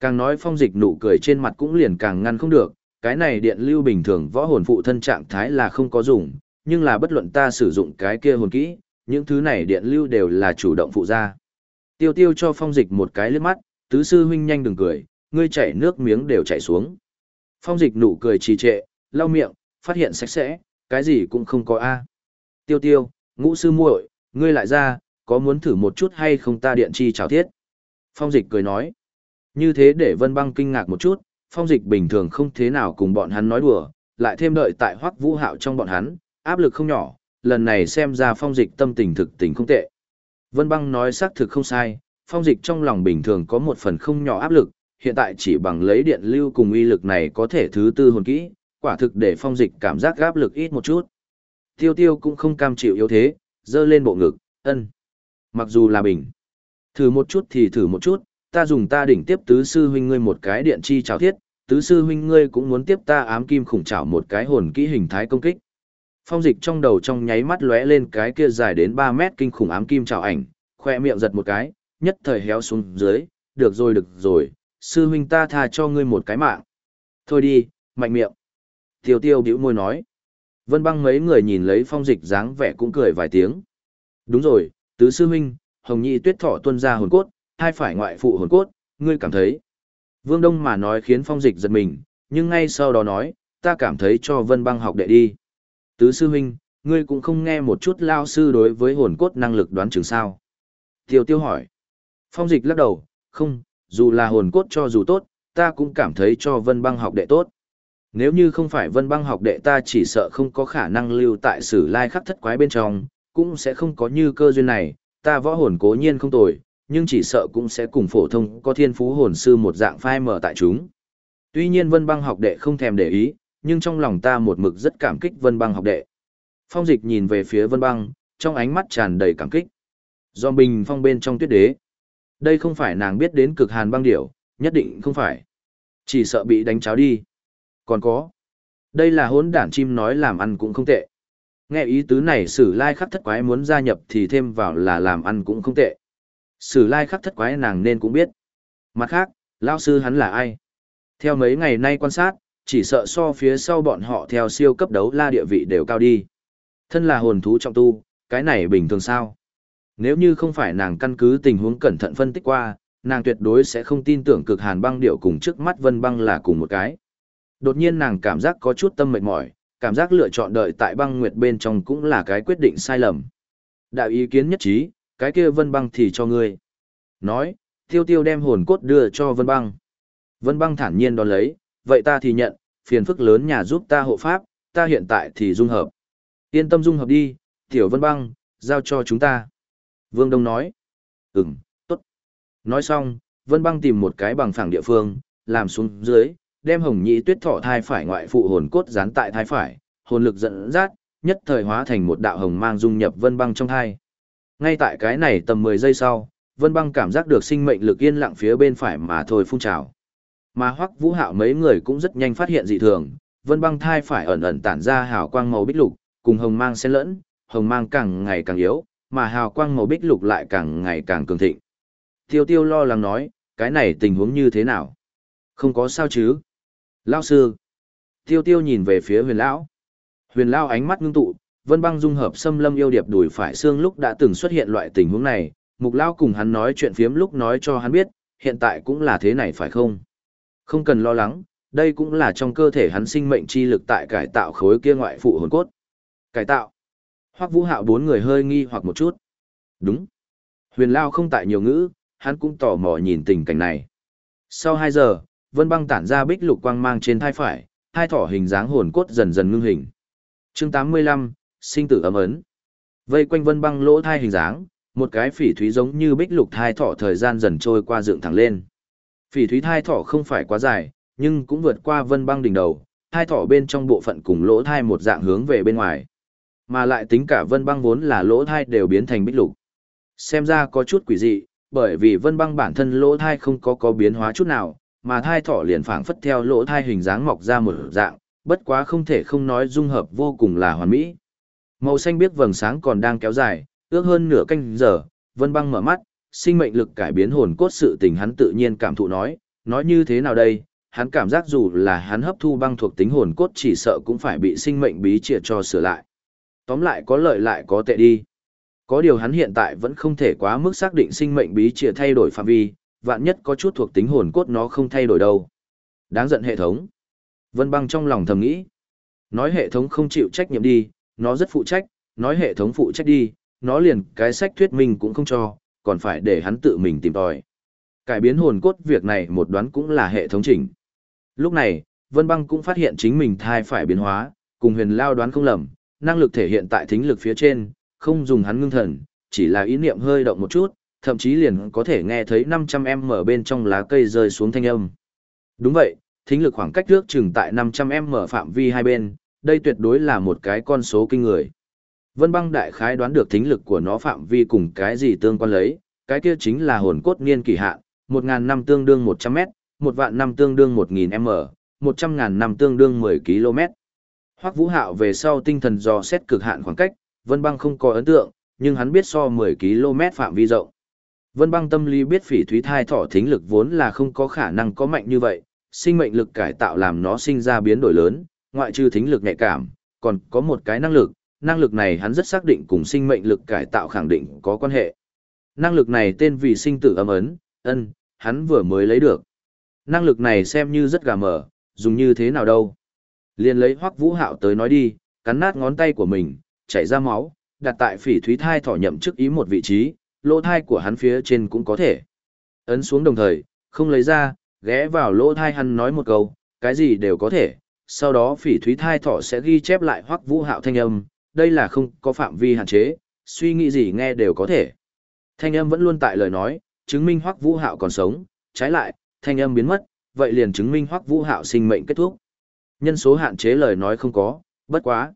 Càng nói phong dịch nụ cười trên mặt cũng liền càng ngăn không được, cái này điện lưu bình thường võ hồn phụ thân trạng thái là không có dùng, nhưng là bất luận ta sử dụng cái kia hồn kỹ, những thứ này điện lưu đều là chủ động phụ ra. Tiêu tiêu cho phong dịch một cái liếc mắt, tứ sư huynh nhanh đừng cười, ngươi chảy nước miếng đều chảy xuống. Phong dịch nụ cười trì trệ, lau miệng, phát hiện sạch sẽ, cái gì cũng không có a. Tiêu tiêu, ngũ sư muội, ngươi lại ra, có muốn thử một chút hay không ta điện chi chào thiết? Phong dịch cười nói. Như thế để vân băng kinh ngạc một chút, phong dịch bình thường không thế nào cùng bọn hắn nói đùa, lại thêm đợi tại hoắc vũ hạo trong bọn hắn, áp lực không nhỏ, lần này xem ra phong dịch tâm tình thực tình không tệ. Vân băng nói xác thực không sai, phong dịch trong lòng bình thường có một phần không nhỏ áp lực, hiện tại chỉ bằng lấy điện lưu cùng uy lực này có thể thứ tư hồn kỹ, quả thực để phong dịch cảm giác áp lực ít một chút. Tiêu tiêu cũng không cam chịu yếu thế, dơ lên bộ ngực, ân. Mặc dù là bình. Thử một chút thì thử một chút, ta dùng ta đỉnh tiếp tứ sư huynh ngươi một cái điện chi trào thiết, tứ sư huynh ngươi cũng muốn tiếp ta ám kim khủng chảo một cái hồn kỹ hình thái công kích. Phong dịch trong đầu trong nháy mắt lóe lên cái kia dài đến 3 mét kinh khủng ám kim chảo ảnh, khoe miệng giật một cái, nhất thời héo xuống dưới, được rồi được rồi, sư huynh ta tha cho ngươi một cái mạng. Thôi đi, mạnh miệng. Tiêu tiêu bĩu môi nói. Vân băng mấy người nhìn lấy phong dịch dáng vẻ cũng cười vài tiếng. Đúng rồi, tứ sư huynh, hồng nhị tuyết thọ tuân ra hồn cốt, hai phải ngoại phụ hồn cốt, ngươi cảm thấy. Vương Đông mà nói khiến phong dịch giật mình, nhưng ngay sau đó nói, ta cảm thấy cho vân băng học đệ đi. Tứ sư huynh, ngươi cũng không nghe một chút lao sư đối với hồn cốt năng lực đoán chừng sao. Tiêu tiêu hỏi. Phong dịch lắc đầu, không, dù là hồn cốt cho dù tốt, ta cũng cảm thấy cho vân băng học đệ tốt. Nếu như không phải vân băng học đệ ta chỉ sợ không có khả năng lưu tại sử lai khắc thất quái bên trong, cũng sẽ không có như cơ duyên này, ta võ hồn cố nhiên không tồi, nhưng chỉ sợ cũng sẽ cùng phổ thông có thiên phú hồn sư một dạng phai mở tại chúng. Tuy nhiên vân băng học đệ không thèm để ý, nhưng trong lòng ta một mực rất cảm kích vân băng học đệ. Phong dịch nhìn về phía vân băng, trong ánh mắt tràn đầy cảm kích. Do bình phong bên trong tuyết đế. Đây không phải nàng biết đến cực hàn băng điểu, nhất định không phải. Chỉ sợ bị đánh cháo đi. Còn có. Đây là hốn đản chim nói làm ăn cũng không tệ. Nghe ý tứ này sử lai khắc thất quái muốn gia nhập thì thêm vào là làm ăn cũng không tệ. Sử lai khắc thất quái nàng nên cũng biết. Mặt khác, lao sư hắn là ai? Theo mấy ngày nay quan sát, chỉ sợ so phía sau bọn họ theo siêu cấp đấu la địa vị đều cao đi. Thân là hồn thú trọng tu, cái này bình thường sao? Nếu như không phải nàng căn cứ tình huống cẩn thận phân tích qua, nàng tuyệt đối sẽ không tin tưởng cực hàn băng điệu cùng trước mắt vân băng là cùng một cái. Đột nhiên nàng cảm giác có chút tâm mệt mỏi, cảm giác lựa chọn đợi tại băng nguyệt bên trong cũng là cái quyết định sai lầm. Đạo ý kiến nhất trí, cái kia vân băng thì cho ngươi. Nói, tiêu tiêu đem hồn cốt đưa cho vân băng. Vân băng thản nhiên đón lấy, vậy ta thì nhận, phiền phức lớn nhà giúp ta hộ pháp, ta hiện tại thì dung hợp. Yên tâm dung hợp đi, tiểu vân băng, giao cho chúng ta. Vương Đông nói, ừm, tốt. Nói xong, vân băng tìm một cái bằng phẳng địa phương, làm xuống dưới, đem hồng nhị tuyết thọ thai phải ngoại phụ hồn cốt dán tại thai phải, hồn lực dẫn dắt, nhất thời hóa thành một đạo hồng mang dung nhập vân băng trong thai. Ngay tại cái này tầm 10 giây sau, vân băng cảm giác được sinh mệnh lực yên lặng phía bên phải mà thôi phun trào. Mà hoắc vũ hạo mấy người cũng rất nhanh phát hiện dị thường, vân băng thai phải ẩn ẩn tản ra hào quang màu bích lục, cùng hồng mang xen lẫn, hồng mang càng ngày càng yếu, mà hào quang màu bích lục lại càng ngày càng cường thịnh. Tiêu tiêu lo lắng nói, cái này tình huống như thế nào? Không có sao chứ? Lao sư. Tiêu tiêu nhìn về phía huyền lão. Huyền lão ánh mắt ngưng tụ, vân băng dung hợp xâm lâm yêu điệp đùi phải xương lúc đã từng xuất hiện loại tình huống này, mục lão cùng hắn nói chuyện phiếm lúc nói cho hắn biết, hiện tại cũng là thế này phải không? Không cần lo lắng, đây cũng là trong cơ thể hắn sinh mệnh chi lực tại cải tạo khối kia ngoại phụ hồn cốt. Cải tạo. Hoắc Vũ Hạo bốn người hơi nghi hoặc một chút. Đúng. Huyền Lao không tại nhiều ngữ, hắn cũng tò mò nhìn tình cảnh này. Sau 2 giờ, vân băng tản ra bích lục quang mang trên thai phải, hai thỏ hình dáng hồn cốt dần dần ngưng hình. Chương 85, sinh tử ấm ấn. Vây quanh vân băng lỗ thai hình dáng, một cái phỉ thúy giống như bích lục thai thỏ thời gian dần trôi qua dựng thẳng lên. Phỉ thúy thai thỏ không phải quá dài, nhưng cũng vượt qua vân băng đỉnh đầu, thai thỏ bên trong bộ phận cùng lỗ thai một dạng hướng về bên ngoài. Mà lại tính cả vân băng vốn là lỗ thai đều biến thành bích lục. Xem ra có chút quỷ dị, bởi vì vân băng bản thân lỗ thai không có có biến hóa chút nào, mà thai thỏ liền phảng phất theo lỗ thai hình dáng mọc ra một dạng, bất quá không thể không nói dung hợp vô cùng là hoàn mỹ. Màu xanh biếc vầng sáng còn đang kéo dài, ước hơn nửa canh giờ, Vân Băng mở mắt, sinh mệnh lực cải biến hồn cốt sự tình hắn tự nhiên cảm thụ nói, nói như thế nào đây, hắn cảm giác dù là hắn hấp thu băng thuộc tính hồn cốt chỉ sợ cũng phải bị sinh mệnh bí triệt cho sửa lại. Tóm lại có lợi lại có tệ đi. Có điều hắn hiện tại vẫn không thể quá mức xác định sinh mệnh bí triệt thay đổi phạm vi, vạn nhất có chút thuộc tính hồn cốt nó không thay đổi đâu. Đáng giận hệ thống. Vân băng trong lòng thầm nghĩ. Nói hệ thống không chịu trách nhiệm đi, nó rất phụ trách, nói hệ thống phụ trách đi, nó liền cái sách thuyết minh cũng không cho, còn phải để hắn tự mình tìm tòi. Cải biến hồn cốt việc này một đoán cũng là hệ thống chỉnh. Lúc này, Vân Băng cũng phát hiện chính mình thai phải biến hóa, cùng huyền lao đoán không lầm, năng lực thể hiện tại thính lực phía trên, không dùng hắn ngưng thần, chỉ là ý niệm hơi động một chút, thậm chí liền có thể nghe thấy 500m bên trong lá cây rơi xuống thanh âm. Đúng vậy, thính lực khoảng cách trước chừng tại 500m phạm vi hai bên, đây tuyệt đối là một cái con số kinh người. Vân băng đại khái đoán được thính lực của nó phạm vi cùng cái gì tương quan lấy, cái kia chính là hồn cốt niên kỳ hạn, 1.000 năm tương đương 100 m, 1 vạn năm tương đương 1.000 m, 100.000 năm tương đương 10 km. Hoắc Vũ Hạo về sau tinh thần dò xét cực hạn khoảng cách, Vân Băng không có ấn tượng, nhưng hắn biết so 10 km phạm vi rộng. Vân băng tâm lý biết phỉ thúy thai thỏ thính lực vốn là không có khả năng có mạnh như vậy, sinh mệnh lực cải tạo làm nó sinh ra biến đổi lớn, ngoại trừ thính lực nhạy cảm, còn có một cái năng lực, năng lực này hắn rất xác định cùng sinh mệnh lực cải tạo khẳng định có quan hệ. Năng lực này tên vì sinh tử âm ấn, ân, hắn vừa mới lấy được. Năng lực này xem như rất gà mở, dùng như thế nào đâu. Liên lấy hoắc vũ hạo tới nói đi, cắn nát ngón tay của mình, chảy ra máu, đặt tại phỉ thúy thai thỏ nhậm chức ý một vị trí, lỗ thai của hắn phía trên cũng có thể. Ấn xuống đồng thời, không lấy ra, ghé vào lỗ thai hắn nói một câu, cái gì đều có thể, sau đó phỉ thúy thai thỏ sẽ ghi chép lại hoắc vũ hạo thanh âm, đây là không có phạm vi hạn chế, suy nghĩ gì nghe đều có thể. Thanh âm vẫn luôn tại lời nói, chứng minh hoắc vũ hạo còn sống, trái lại, thanh âm biến mất, vậy liền chứng minh hoắc vũ hạo sinh mệnh kết thúc. Nhân số hạn chế lời nói không có, bất quá.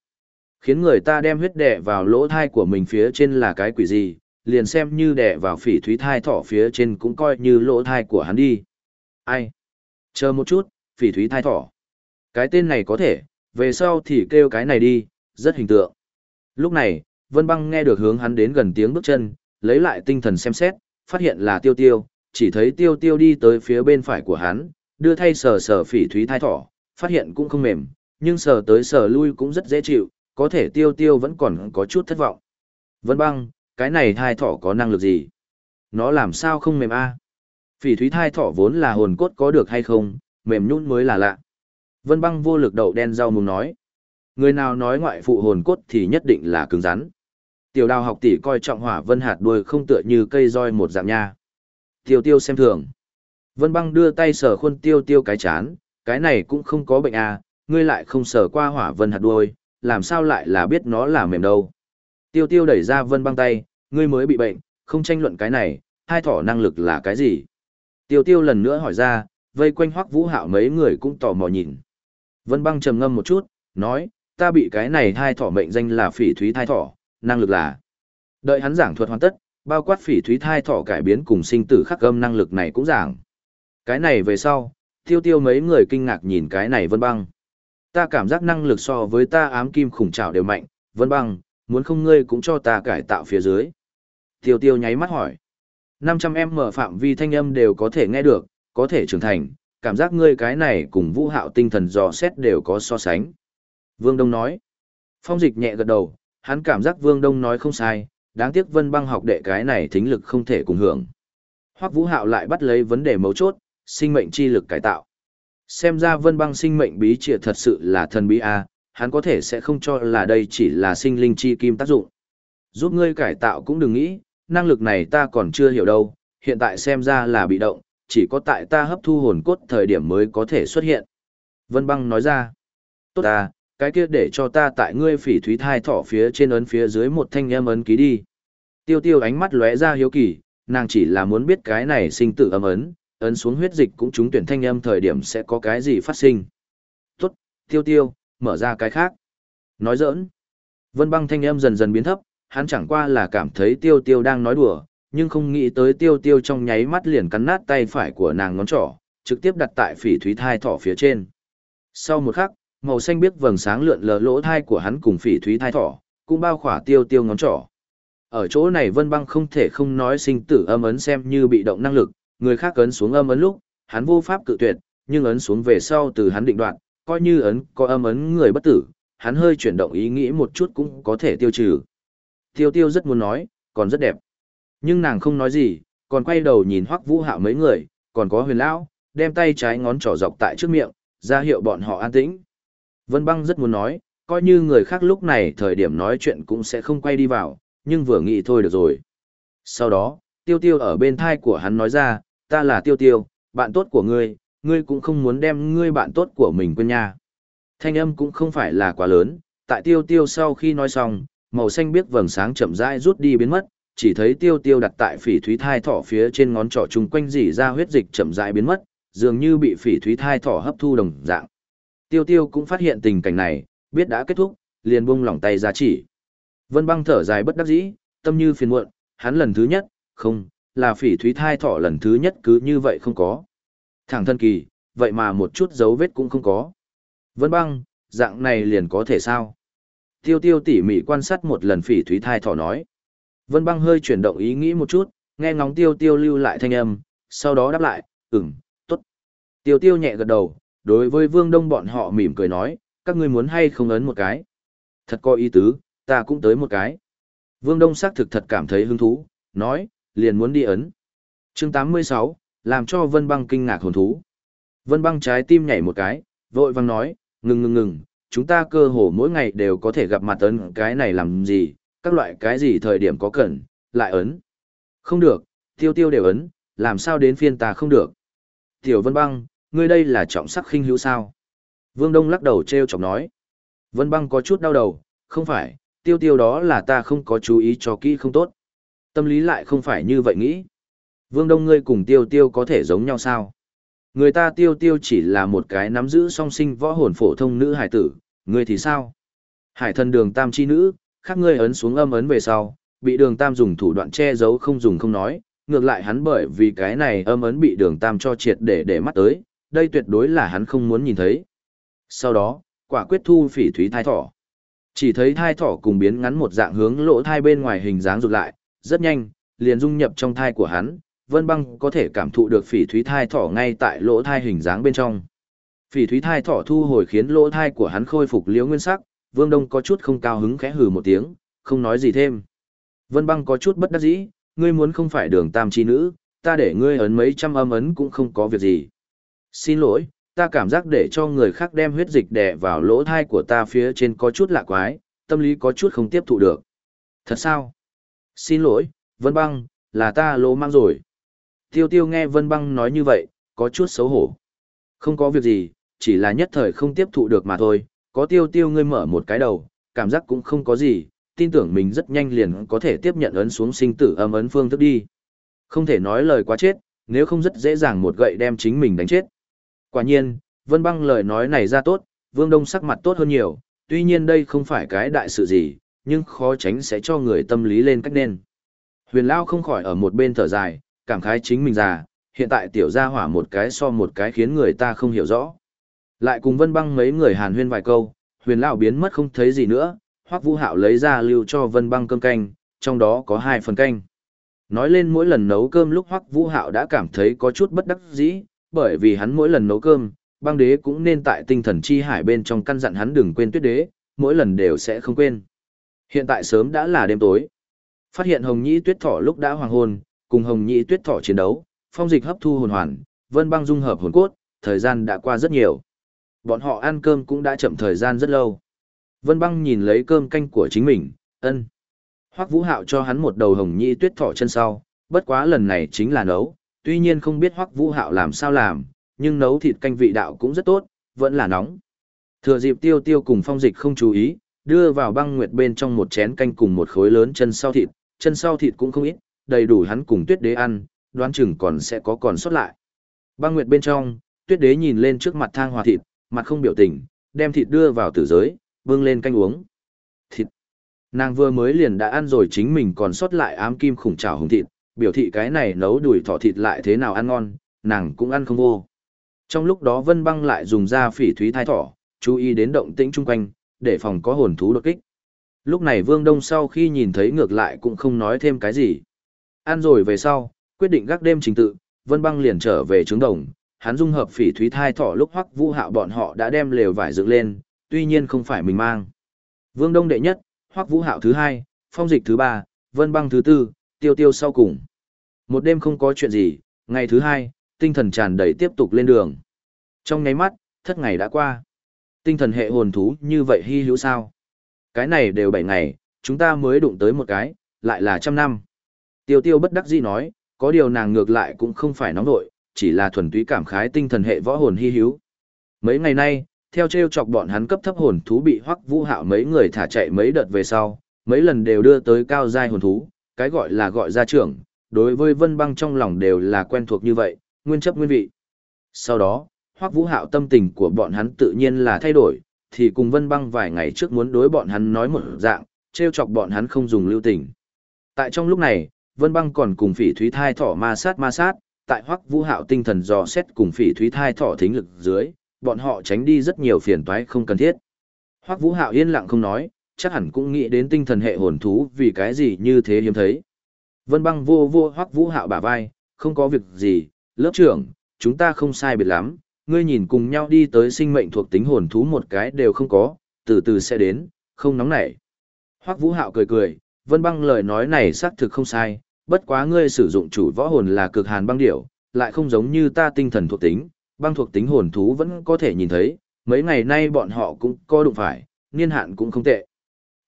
Khiến người ta đem huyết đẻ vào lỗ thai của mình phía trên là cái quỷ gì, liền xem như đẻ vào phỉ thúy thai thỏ phía trên cũng coi như lỗ thai của hắn đi. Ai? Chờ một chút, phỉ thúy thai thỏ. Cái tên này có thể, về sau thì kêu cái này đi, rất hình tượng. Lúc này, Vân Băng nghe được hướng hắn đến gần tiếng bước chân, lấy lại tinh thần xem xét, phát hiện là tiêu tiêu, chỉ thấy tiêu tiêu đi tới phía bên phải của hắn, đưa thay sờ sờ phỉ thúy thai thỏ, phát hiện cũng không mềm, nhưng sờ tới sờ lui cũng rất dễ chịu, có thể tiêu tiêu vẫn còn có chút thất vọng. Vân băng, cái này thai thỏ có năng lực gì? Nó làm sao không mềm a? Phỉ thúy thai thỏ vốn là hồn cốt có được hay không, mềm nhún mới là lạ. Vân băng vô lực đậu đen rau mùng nói. Người nào nói ngoại phụ hồn cốt thì nhất định là cứng rắn. Tiểu đào học tỷ coi trọng hỏa vân hạt đuôi không tựa như cây roi một dạng nha. Tiêu tiêu xem thường. Vân băng đưa tay sờ khuôn tiêu tiêu cái chán, cái này cũng không có bệnh à, ngươi lại không sờ qua hỏa vân hạt đuôi, làm sao lại là biết nó là mềm đâu. Tiêu tiêu đẩy ra vân băng tay, ngươi mới bị bệnh, không tranh luận cái này, hai thỏ năng lực là cái gì. Tiêu tiêu lần nữa hỏi ra, vây quanh hoắc vũ hạo mấy người cũng tò mò nhìn. Vân băng trầm ngâm một chút, nói, ta bị cái này hai thỏ mệnh danh là phỉ thúy thai thỏ, năng lực là. Đợi hắn giảng thuật hoàn tất, bao quát phỉ thúy thai thỏ cải biến cùng sinh tử khắc âm năng lực này cũng giảng. Cái này về sau, tiêu tiêu mấy người kinh ngạc nhìn cái này vân băng. Ta cảm giác năng lực so với ta ám kim khủng trào đều mạnh, vân băng, muốn không ngươi cũng cho ta cải tạo phía dưới. Tiêu tiêu nháy mắt hỏi. 500 em mở phạm vi thanh âm đều có thể nghe được, có thể trưởng thành, cảm giác ngươi cái này cùng vũ hạo tinh thần dò xét đều có so sánh. Vương Đông nói. Phong dịch nhẹ gật đầu, hắn cảm giác Vương Đông nói không sai, đáng tiếc vân băng học đệ cái này thính lực không thể cùng hưởng. Hoắc vũ hạo lại bắt lấy vấn đề mấu chốt, sinh mệnh chi lực cải tạo. Xem ra vân băng sinh mệnh bí trịa thật sự là thần bí a, hắn có thể sẽ không cho là đây chỉ là sinh linh chi kim tác dụng. Giúp ngươi cải tạo cũng đừng nghĩ, năng lực này ta còn chưa hiểu đâu, hiện tại xem ra là bị động, chỉ có tại ta hấp thu hồn cốt thời điểm mới có thể xuất hiện. Vân băng nói ra, tốt ta, cái kia để cho ta tại ngươi phỉ thúy thai thỏ phía trên ấn phía dưới một thanh âm ấn ký đi. Tiêu tiêu ánh mắt lóe ra hiếu kỳ, nàng chỉ là muốn biết cái này sinh tử âm ấn, ấn xuống huyết dịch cũng trúng tuyển thanh âm thời điểm sẽ có cái gì phát sinh. Tốt, tiêu tiêu, mở ra cái khác. Nói giỡn. Vân băng thanh âm dần dần biến thấp, hắn chẳng qua là cảm thấy tiêu tiêu đang nói đùa, nhưng không nghĩ tới tiêu tiêu trong nháy mắt liền cắn nát tay phải của nàng ngón trỏ, trực tiếp đặt tại phỉ thúy thai thỏ phía trên. Sau một khắc, màu xanh biếc vầng sáng lượn lờ lỗ thai của hắn cùng phỉ thúy thai thỏ, cũng bao khỏa tiêu tiêu ngón trỏ. Ở chỗ này Vân Băng không thể không nói sinh tử âm ấn xem như bị động năng lực, người khác ấn xuống âm ấn lúc, hắn vô pháp cự tuyệt, nhưng ấn xuống về sau từ hắn định đoạn, coi như ấn có âm ấn người bất tử, hắn hơi chuyển động ý nghĩ một chút cũng có thể tiêu trừ. Tiêu tiêu rất muốn nói, còn rất đẹp. Nhưng nàng không nói gì, còn quay đầu nhìn hoắc vũ hạo mấy người, còn có huyền lão, đem tay trái ngón trỏ dọc tại trước miệng, ra hiệu bọn họ an tĩnh. Vân băng rất muốn nói, coi như người khác lúc này thời điểm nói chuyện cũng sẽ không quay đi vào, nhưng vừa nghĩ thôi được rồi. Sau đó, tiêu tiêu ở bên thai của hắn nói ra, ta là tiêu tiêu, bạn tốt của ngươi, ngươi cũng không muốn đem ngươi bạn tốt của mình quên nha. Thanh âm cũng không phải là quá lớn, tại tiêu tiêu sau khi nói xong, màu xanh biếc vầng sáng chậm rãi rút đi biến mất, chỉ thấy tiêu tiêu đặt tại phỉ thúy thai thỏ phía trên ngón trỏ chung quanh dỉ ra huyết dịch chậm rãi biến mất, dường như bị phỉ thúy thai thỏ hấp thu đồng dạng. Tiêu tiêu cũng phát hiện tình cảnh này, biết đã kết thúc, liền buông lỏng tay ra chỉ. Vân băng thở dài bất đắc dĩ, tâm như phiền muộn, hắn lần thứ nhất, không, là phỉ thúy thai thỏ lần thứ nhất cứ như vậy không có. Thẳng thân kỳ, vậy mà một chút dấu vết cũng không có. Vân băng, dạng này liền có thể sao? Tiêu tiêu tỉ mỉ quan sát một lần phỉ thúy thai thỏ nói. Vân băng hơi chuyển động ý nghĩ một chút, Nghe ngóng tiêu tiêu lưu lại thanh âm, sau đó đáp lại, ừm, tốt. Tiêu tiêu nhẹ gật đầu, đối với vương đông bọn họ mỉm cười nói, các ngươi muốn hay không ấn một cái. Thật có ý tứ, ta cũng tới một cái. Vương Đông xác thực thật cảm thấy hứng thú, nói, liền muốn đi ấn. chương 86, làm cho Vân Băng kinh ngạc hồn thú. Vân Băng trái tim nhảy một cái, vội vang nói, ngừng ngừng ngừng, chúng ta cơ hồ mỗi ngày đều có thể gặp mặt ấn cái này làm gì, các loại cái gì thời điểm có cần, lại ấn. Không được, tiêu tiêu đều ấn, làm sao đến phiên ta không được. Tiểu Vân Băng, ngươi đây là trọng sắc khinh hữu sao? Vương Đông lắc đầu treo chọc nói. Vân Băng có chút đau đầu, không phải, tiêu tiêu đó là ta không có chú ý cho kỹ không tốt. Tâm lý lại không phải như vậy nghĩ. Vương Đông ngươi cùng tiêu tiêu có thể giống nhau sao? Người ta tiêu tiêu chỉ là một cái nắm giữ song sinh võ hồn phổ thông nữ hải tử, ngươi thì sao? Hải thần đường tam chi nữ, khác ngươi ấn xuống âm ấn về sau, bị đường tam dùng thủ đoạn che giấu không dùng không nói, ngược lại hắn bởi vì cái này âm ấn bị đường tam cho triệt để để mắt tới, đây tuyệt đối là hắn không muốn nhìn thấy. Sau đó, quả quyết thu phỉ thúy thai thỏ. Chỉ thấy thai thỏ cùng biến ngắn một dạng hướng lỗ thai bên ngoài hình dáng rụt lại, rất nhanh, liền dung nhập trong thai của hắn, Vân Băng có thể cảm thụ được phỉ thúy thai thỏ ngay tại lỗ thai hình dáng bên trong. Phỉ thúy thai thỏ thu hồi khiến lỗ thai của hắn khôi phục liễu nguyên sắc, Vương Đông có chút không cao hứng khẽ hừ một tiếng, không nói gì thêm. Vân Băng có chút bất đắc dĩ, ngươi muốn không phải đường tam chi nữ, ta để ngươi ấn mấy trăm âm ấn cũng không có việc gì. Xin lỗi, ta cảm giác để cho người khác đem huyết dịch đè vào lỗ thai của ta phía trên có chút lạ quái, tâm lý có chút không tiếp thụ được. Thật sao? Xin lỗi, Vân Băng, là ta lỗ mang rồi. Tiêu tiêu nghe Vân Băng nói như vậy, có chút xấu hổ. Không có việc gì, chỉ là nhất thời không tiếp thụ được mà thôi, có tiêu tiêu ngươi mở một cái đầu, cảm giác cũng không có gì, tin tưởng mình rất nhanh liền có thể tiếp nhận ấn xuống sinh tử âm ấn phương thức đi. Không thể nói lời quá chết, nếu không rất dễ dàng một gậy đem chính mình đánh chết. Quả nhiên, Vân Băng lời nói này ra tốt, Vương Đông sắc mặt tốt hơn nhiều, tuy nhiên đây không phải cái đại sự gì, nhưng khó tránh sẽ cho người tâm lý lên cách nên. Huyền Lao không khỏi ở một bên thở dài, cảm khái chính mình già, hiện tại tiểu gia hỏa một cái so một cái khiến người ta không hiểu rõ. Lại cùng Vân Băng mấy người hàn huyên vài câu, Huyền Lão biến mất không thấy gì nữa, Hoắc Vũ Hạo lấy ra lưu cho Vân Băng cơm canh, trong đó có hai phần canh. Nói lên mỗi lần nấu cơm lúc Hoắc Vũ Hạo đã cảm thấy có chút bất đắc dĩ, bởi vì hắn mỗi lần nấu cơm, băng đế cũng nên tại tinh thần chi hải bên trong căn dặn hắn đừng quên tuyết đế, mỗi lần đều sẽ không quên. Hiện tại sớm đã là đêm tối. Phát hiện Hồng Nhĩ Tuyết Thỏ lúc đã hoàng hôn, cùng Hồng Nhĩ Tuyết Thỏ chiến đấu, phong dịch hấp thu hồn hoàn, vân băng dung hợp hồn cốt, thời gian đã qua rất nhiều. Bọn họ ăn cơm cũng đã chậm thời gian rất lâu. Vân băng nhìn lấy cơm canh của chính mình, ân. Hoắc Vũ Hạo cho hắn một đầu Hồng Nhĩ Tuyết Thỏ chân sau, bất quá lần này chính là nấu, tuy nhiên không biết Hoắc Vũ Hạo làm sao làm, nhưng nấu thịt canh vị đạo cũng rất tốt, vẫn là nóng. Thừa dịp Tiêu Tiêu cùng Phong Dịch không chú ý, đưa vào băng nguyệt bên trong một chén canh cùng một khối lớn chân sau thịt, chân sau thịt cũng không ít, đầy đủ hắn cùng Tuyết Đế ăn, đoán chừng còn sẽ có còn sót lại. Băng nguyệt bên trong, Tuyết Đế nhìn lên trước mặt thang hòa thịt, mặt không biểu tình, đem thịt đưa vào tử giới, bưng lên canh uống. Thịt. Nàng vừa mới liền đã ăn rồi chính mình còn sót lại ám kim khủng trào hùng thịt, biểu thị cái này nấu đùi thỏ thịt lại thế nào ăn ngon, nàng cũng ăn không vô. Trong lúc đó Vân Băng lại dùng ra phỉ thúy thai thỏ, chú ý đến động tĩnh chung quanh, để phòng có hồn thú đột kích. Lúc này Vương Đông sau khi nhìn thấy ngược lại cũng không nói thêm cái gì. Ăn rồi về sau, quyết định gác đêm trình tự, Vân Băng liền trở về trướng đồng, hắn dung hợp phỉ thúy thai thỏ lúc hoắc vũ hạo bọn họ đã đem lều vải dựng lên, tuy nhiên không phải mình mang. Vương Đông đệ nhất, hoắc vũ hạo thứ hai, phong dịch thứ ba, Vân Băng thứ tư, tiêu tiêu sau cùng. Một đêm không có chuyện gì, ngày thứ hai, tinh thần tràn đầy tiếp tục lên đường. Trong nháy mắt, thất ngày đã qua. Tinh thần hệ hồn thú như vậy hy hữu sao? Cái này đều bảy ngày, chúng ta mới đụng tới một cái, lại là trăm năm. Tiêu tiêu bất đắc dĩ nói, có điều nàng ngược lại cũng không phải nóng nội, chỉ là thuần túy cảm khái tinh thần hệ võ hồn hy hữu. Mấy ngày nay, theo treo chọc bọn hắn cấp thấp hồn thú bị hoắc vũ hạo mấy người thả chạy mấy đợt về sau, mấy lần đều đưa tới cao giai hồn thú, cái gọi là gọi ra trưởng, đối với vân băng trong lòng đều là quen thuộc như vậy, nguyên chấp nguyên vị. Sau đó, hoắc vũ hạo tâm tình của bọn hắn tự nhiên là thay đổi, thì cùng vân băng vài ngày trước muốn đối bọn hắn nói một dạng, treo chọc bọn hắn không dùng lưu tình. Tại trong lúc này, vân băng còn cùng phỉ thúy thai thỏ ma sát ma sát, tại hoắc vũ hạo tinh thần dò xét cùng phỉ thúy thai thỏ thính lực dưới, bọn họ tránh đi rất nhiều phiền toái không cần thiết. Hoắc vũ hạo yên lặng không nói, chắc hẳn cũng nghĩ đến tinh thần hệ hồn thú vì cái gì như thế hiếm thấy. Vân băng vô vô hoắc vũ hạo bả vai, không có việc gì, lớp trưởng, chúng ta không sai biệt lắm, ngươi nhìn cùng nhau đi tới sinh mệnh thuộc tính hồn thú một cái đều không có, từ từ sẽ đến, không nóng nảy. Hoắc vũ hạo cười cười, vân băng lời nói này xác thực không sai, bất quá ngươi sử dụng chủ võ hồn là cực hàn băng điểu, lại không giống như ta tinh thần thuộc tính, băng thuộc tính hồn thú vẫn có thể nhìn thấy, mấy ngày nay bọn họ cũng có đụng phải, niên hạn cũng không tệ.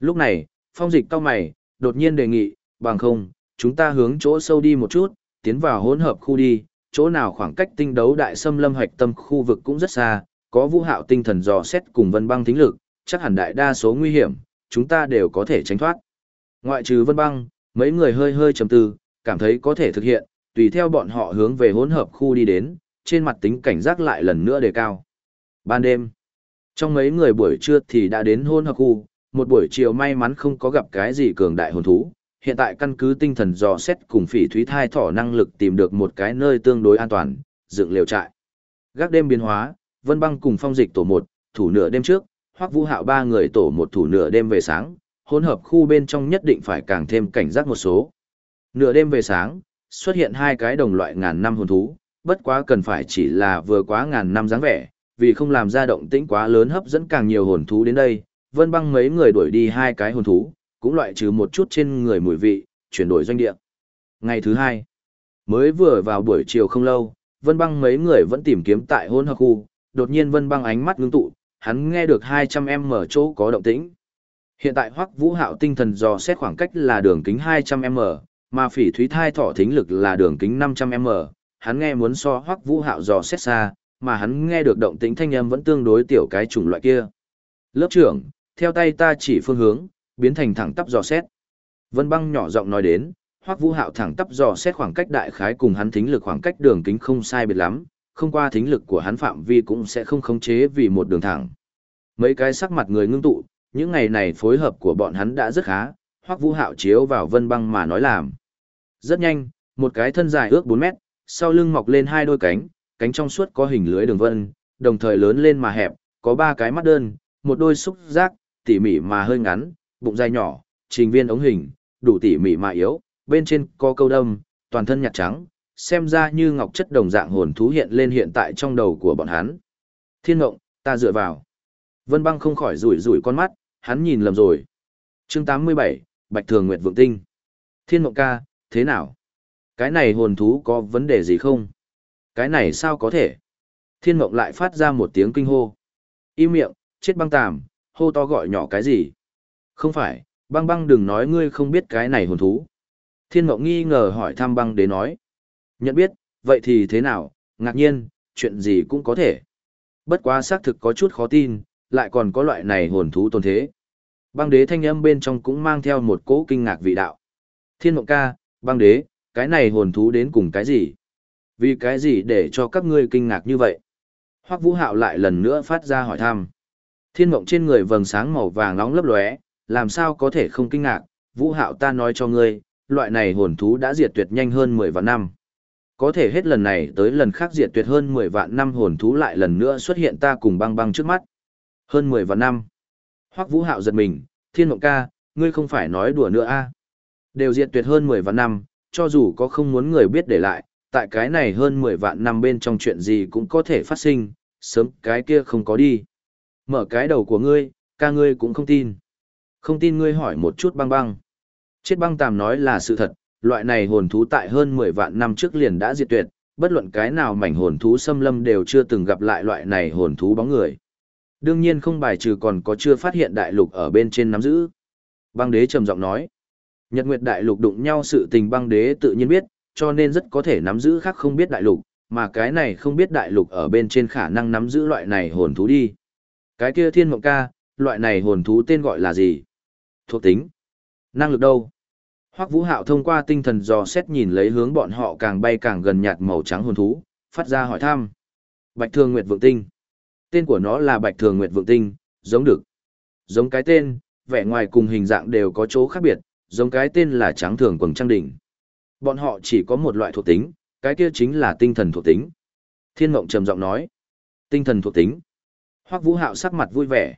Lúc này, phong dịch cao mày, đột nhiên đề nghị, bằng không, chúng ta hướng chỗ sâu đi một chút, tiến vào hỗn hợp khu đi, chỗ nào khoảng cách tinh đấu đại xâm lâm hoạch tâm khu vực cũng rất xa, có vũ hạo tinh thần dò xét cùng vân băng thính lực, chắc hẳn đại đa số nguy hiểm, chúng ta đều có thể tránh thoát. Ngoại trừ vân băng, mấy người hơi hơi trầm tư, cảm thấy có thể thực hiện, tùy theo bọn họ hướng về hỗn hợp khu đi đến, trên mặt tính cảnh giác lại lần nữa đề cao. Ban đêm, trong mấy người buổi trưa thì đã đến hỗn hợp khu, một buổi chiều may mắn không có gặp cái gì cường đại hồn thú, hiện tại căn cứ tinh thần dò xét cùng phỉ thúy thai thỏ năng lực tìm được một cái nơi tương đối an toàn, dựng liều trại. Gác đêm biến hóa, Vân Băng cùng phong dịch tổ một, thủ nửa đêm trước, Hoắc Vũ Hạo ba người tổ một thủ nửa đêm về sáng, hỗn hợp khu bên trong nhất định phải càng thêm cảnh giác một số. Nửa đêm về sáng, xuất hiện hai cái đồng loại ngàn năm hồn thú, bất quá cần phải chỉ là vừa quá ngàn năm dáng vẻ, vì không làm ra động tĩnh quá lớn hấp dẫn càng nhiều hồn thú đến đây, Vân Băng mấy người đuổi đi hai cái hồn thú, cũng loại trừ một chút trên người mùi vị, chuyển đổi doanh địa. Ngày thứ hai, mới vừa vào buổi chiều không lâu, Vân Băng mấy người vẫn tìm kiếm tại hôn hợp khu, đột nhiên Vân Băng ánh mắt ngưng tụ, hắn nghe được 200 mở chỗ có động tĩnh. Hiện tại Hoắc Vũ Hạo tinh thần dò xét khoảng cách là đường kính 200 m, mà Phỉ Thúy Thai Thỏ thính lực là đường kính 500 m, hắn nghe muốn so Hoắc Vũ Hạo dò xét xa, mà hắn nghe được động tĩnh thanh âm vẫn tương đối tiểu cái chủng loại kia. Lớp trưởng, theo tay ta chỉ phương hướng, biến thành thẳng tắp dò xét. Vân băng nhỏ giọng nói đến, Hoắc Vũ Hạo thẳng tắp dò xét khoảng cách đại khái cùng hắn thính lực khoảng cách đường kính không sai biệt lắm, không qua thính lực của hắn phạm vi cũng sẽ không khống chế vì một đường thẳng. Mấy cái sắc mặt người ngưng tụ, những ngày này phối hợp của bọn hắn đã rất khá, Hoắc Vũ Hạo chiếu vào Vân băng mà nói làm. Rất nhanh, một cái thân dài ước 4 mét, sau lưng mọc lên hai đôi cánh, cánh trong suốt có hình lưới đường vân, đồng thời lớn lên mà hẹp, có ba cái mắt đơn, một đôi xúc giác, tỉ mỉ mà hơi ngắn, bụng dài nhỏ, trình viên ống hình, đủ tỉ mỉ mà yếu, bên trên có câu đâm, toàn thân nhạt trắng, xem ra như ngọc chất đồng dạng hồn thú hiện lên hiện tại trong đầu của bọn hắn. Thiên ngộng, ta dựa vào. Vân băng không khỏi rủi rủi con mắt, hắn nhìn lầm rồi. chương 87, Bạch Thường Nguyệt Vượng Tinh. Thiên Mộng ca, thế nào? Cái này hồn thú có vấn đề gì không? Cái này sao có thể? Thiên Mộng lại phát ra một tiếng kinh hô. Im miệng, chết băng tàm, hô to gọi nhỏ cái gì? Không phải, băng băng đừng nói ngươi không biết cái này hồn thú. Thiên mộng nghi ngờ hỏi thăm băng đế nói. Nhận biết, vậy thì thế nào, ngạc nhiên, chuyện gì cũng có thể. Bất quá xác thực có chút khó tin, lại còn có loại này hồn thú tồn thế. Băng đế thanh âm bên trong cũng mang theo một cỗ kinh ngạc vị đạo. Thiên mộng ca, băng đế, cái này hồn thú đến cùng cái gì? Vì cái gì để cho các ngươi kinh ngạc như vậy? Hoắc Vũ Hạo lại lần nữa phát ra hỏi thăm. Thiên mộng trên người vầng sáng màu vàng nóng lấp lóe, làm sao có thể không kinh ngạc, Vũ Hạo ta nói cho ngươi, loại này hồn thú đã diệt tuyệt nhanh hơn 10 vạn năm. Có thể hết lần này tới lần khác diệt tuyệt hơn 10 vạn năm hồn thú lại lần nữa xuất hiện ta cùng băng băng trước mắt. Hơn 10 vạn năm. Hoắc Vũ Hạo giật mình, Thiên Mộng ca, ngươi không phải nói đùa nữa a? Đều diệt tuyệt hơn 10 vạn năm, cho dù có không muốn người biết để lại, tại cái này hơn 10 vạn năm bên trong chuyện gì cũng có thể phát sinh, sớm cái kia không có đi. Mở cái đầu của ngươi, ca ngươi cũng không tin. Không tin ngươi hỏi một chút băng băng. Chết băng tàm nói là sự thật, loại này hồn thú tại hơn 10 vạn năm trước liền đã diệt tuyệt, bất luận cái nào mảnh hồn thú xâm lâm đều chưa từng gặp lại loại này hồn thú bóng người. Đương nhiên không bài trừ còn có chưa phát hiện đại lục ở bên trên nắm giữ. Băng đế trầm giọng nói. Nhật Nguyệt đại lục đụng nhau sự tình băng đế tự nhiên biết, cho nên rất có thể nắm giữ khác không biết đại lục, mà cái này không biết đại lục ở bên trên khả năng nắm giữ loại này hồn thú đi. Cái kia thiên mộng ca, loại này hồn thú tên gọi là gì? Thuộc tính. Năng lực đâu? Hoắc Vũ Hạo thông qua tinh thần dò xét nhìn lấy hướng bọn họ càng bay càng gần nhạt màu trắng hồn thú, phát ra hỏi thăm. Bạch thương Nguyệt Vượng Tinh. Tên của nó là Bạch Thường Nguyệt Vượng Tinh, giống được. Giống cái tên, vẻ ngoài cùng hình dạng đều có chỗ khác biệt, giống cái tên là Trắng Thường Quần Trang Đỉnh. Bọn họ chỉ có một loại thuộc tính, cái kia chính là tinh thần thuộc tính. Thiên Mộng trầm giọng nói. Tinh thần thuộc tính. Hoắc Vũ Hạo sắc mặt vui vẻ,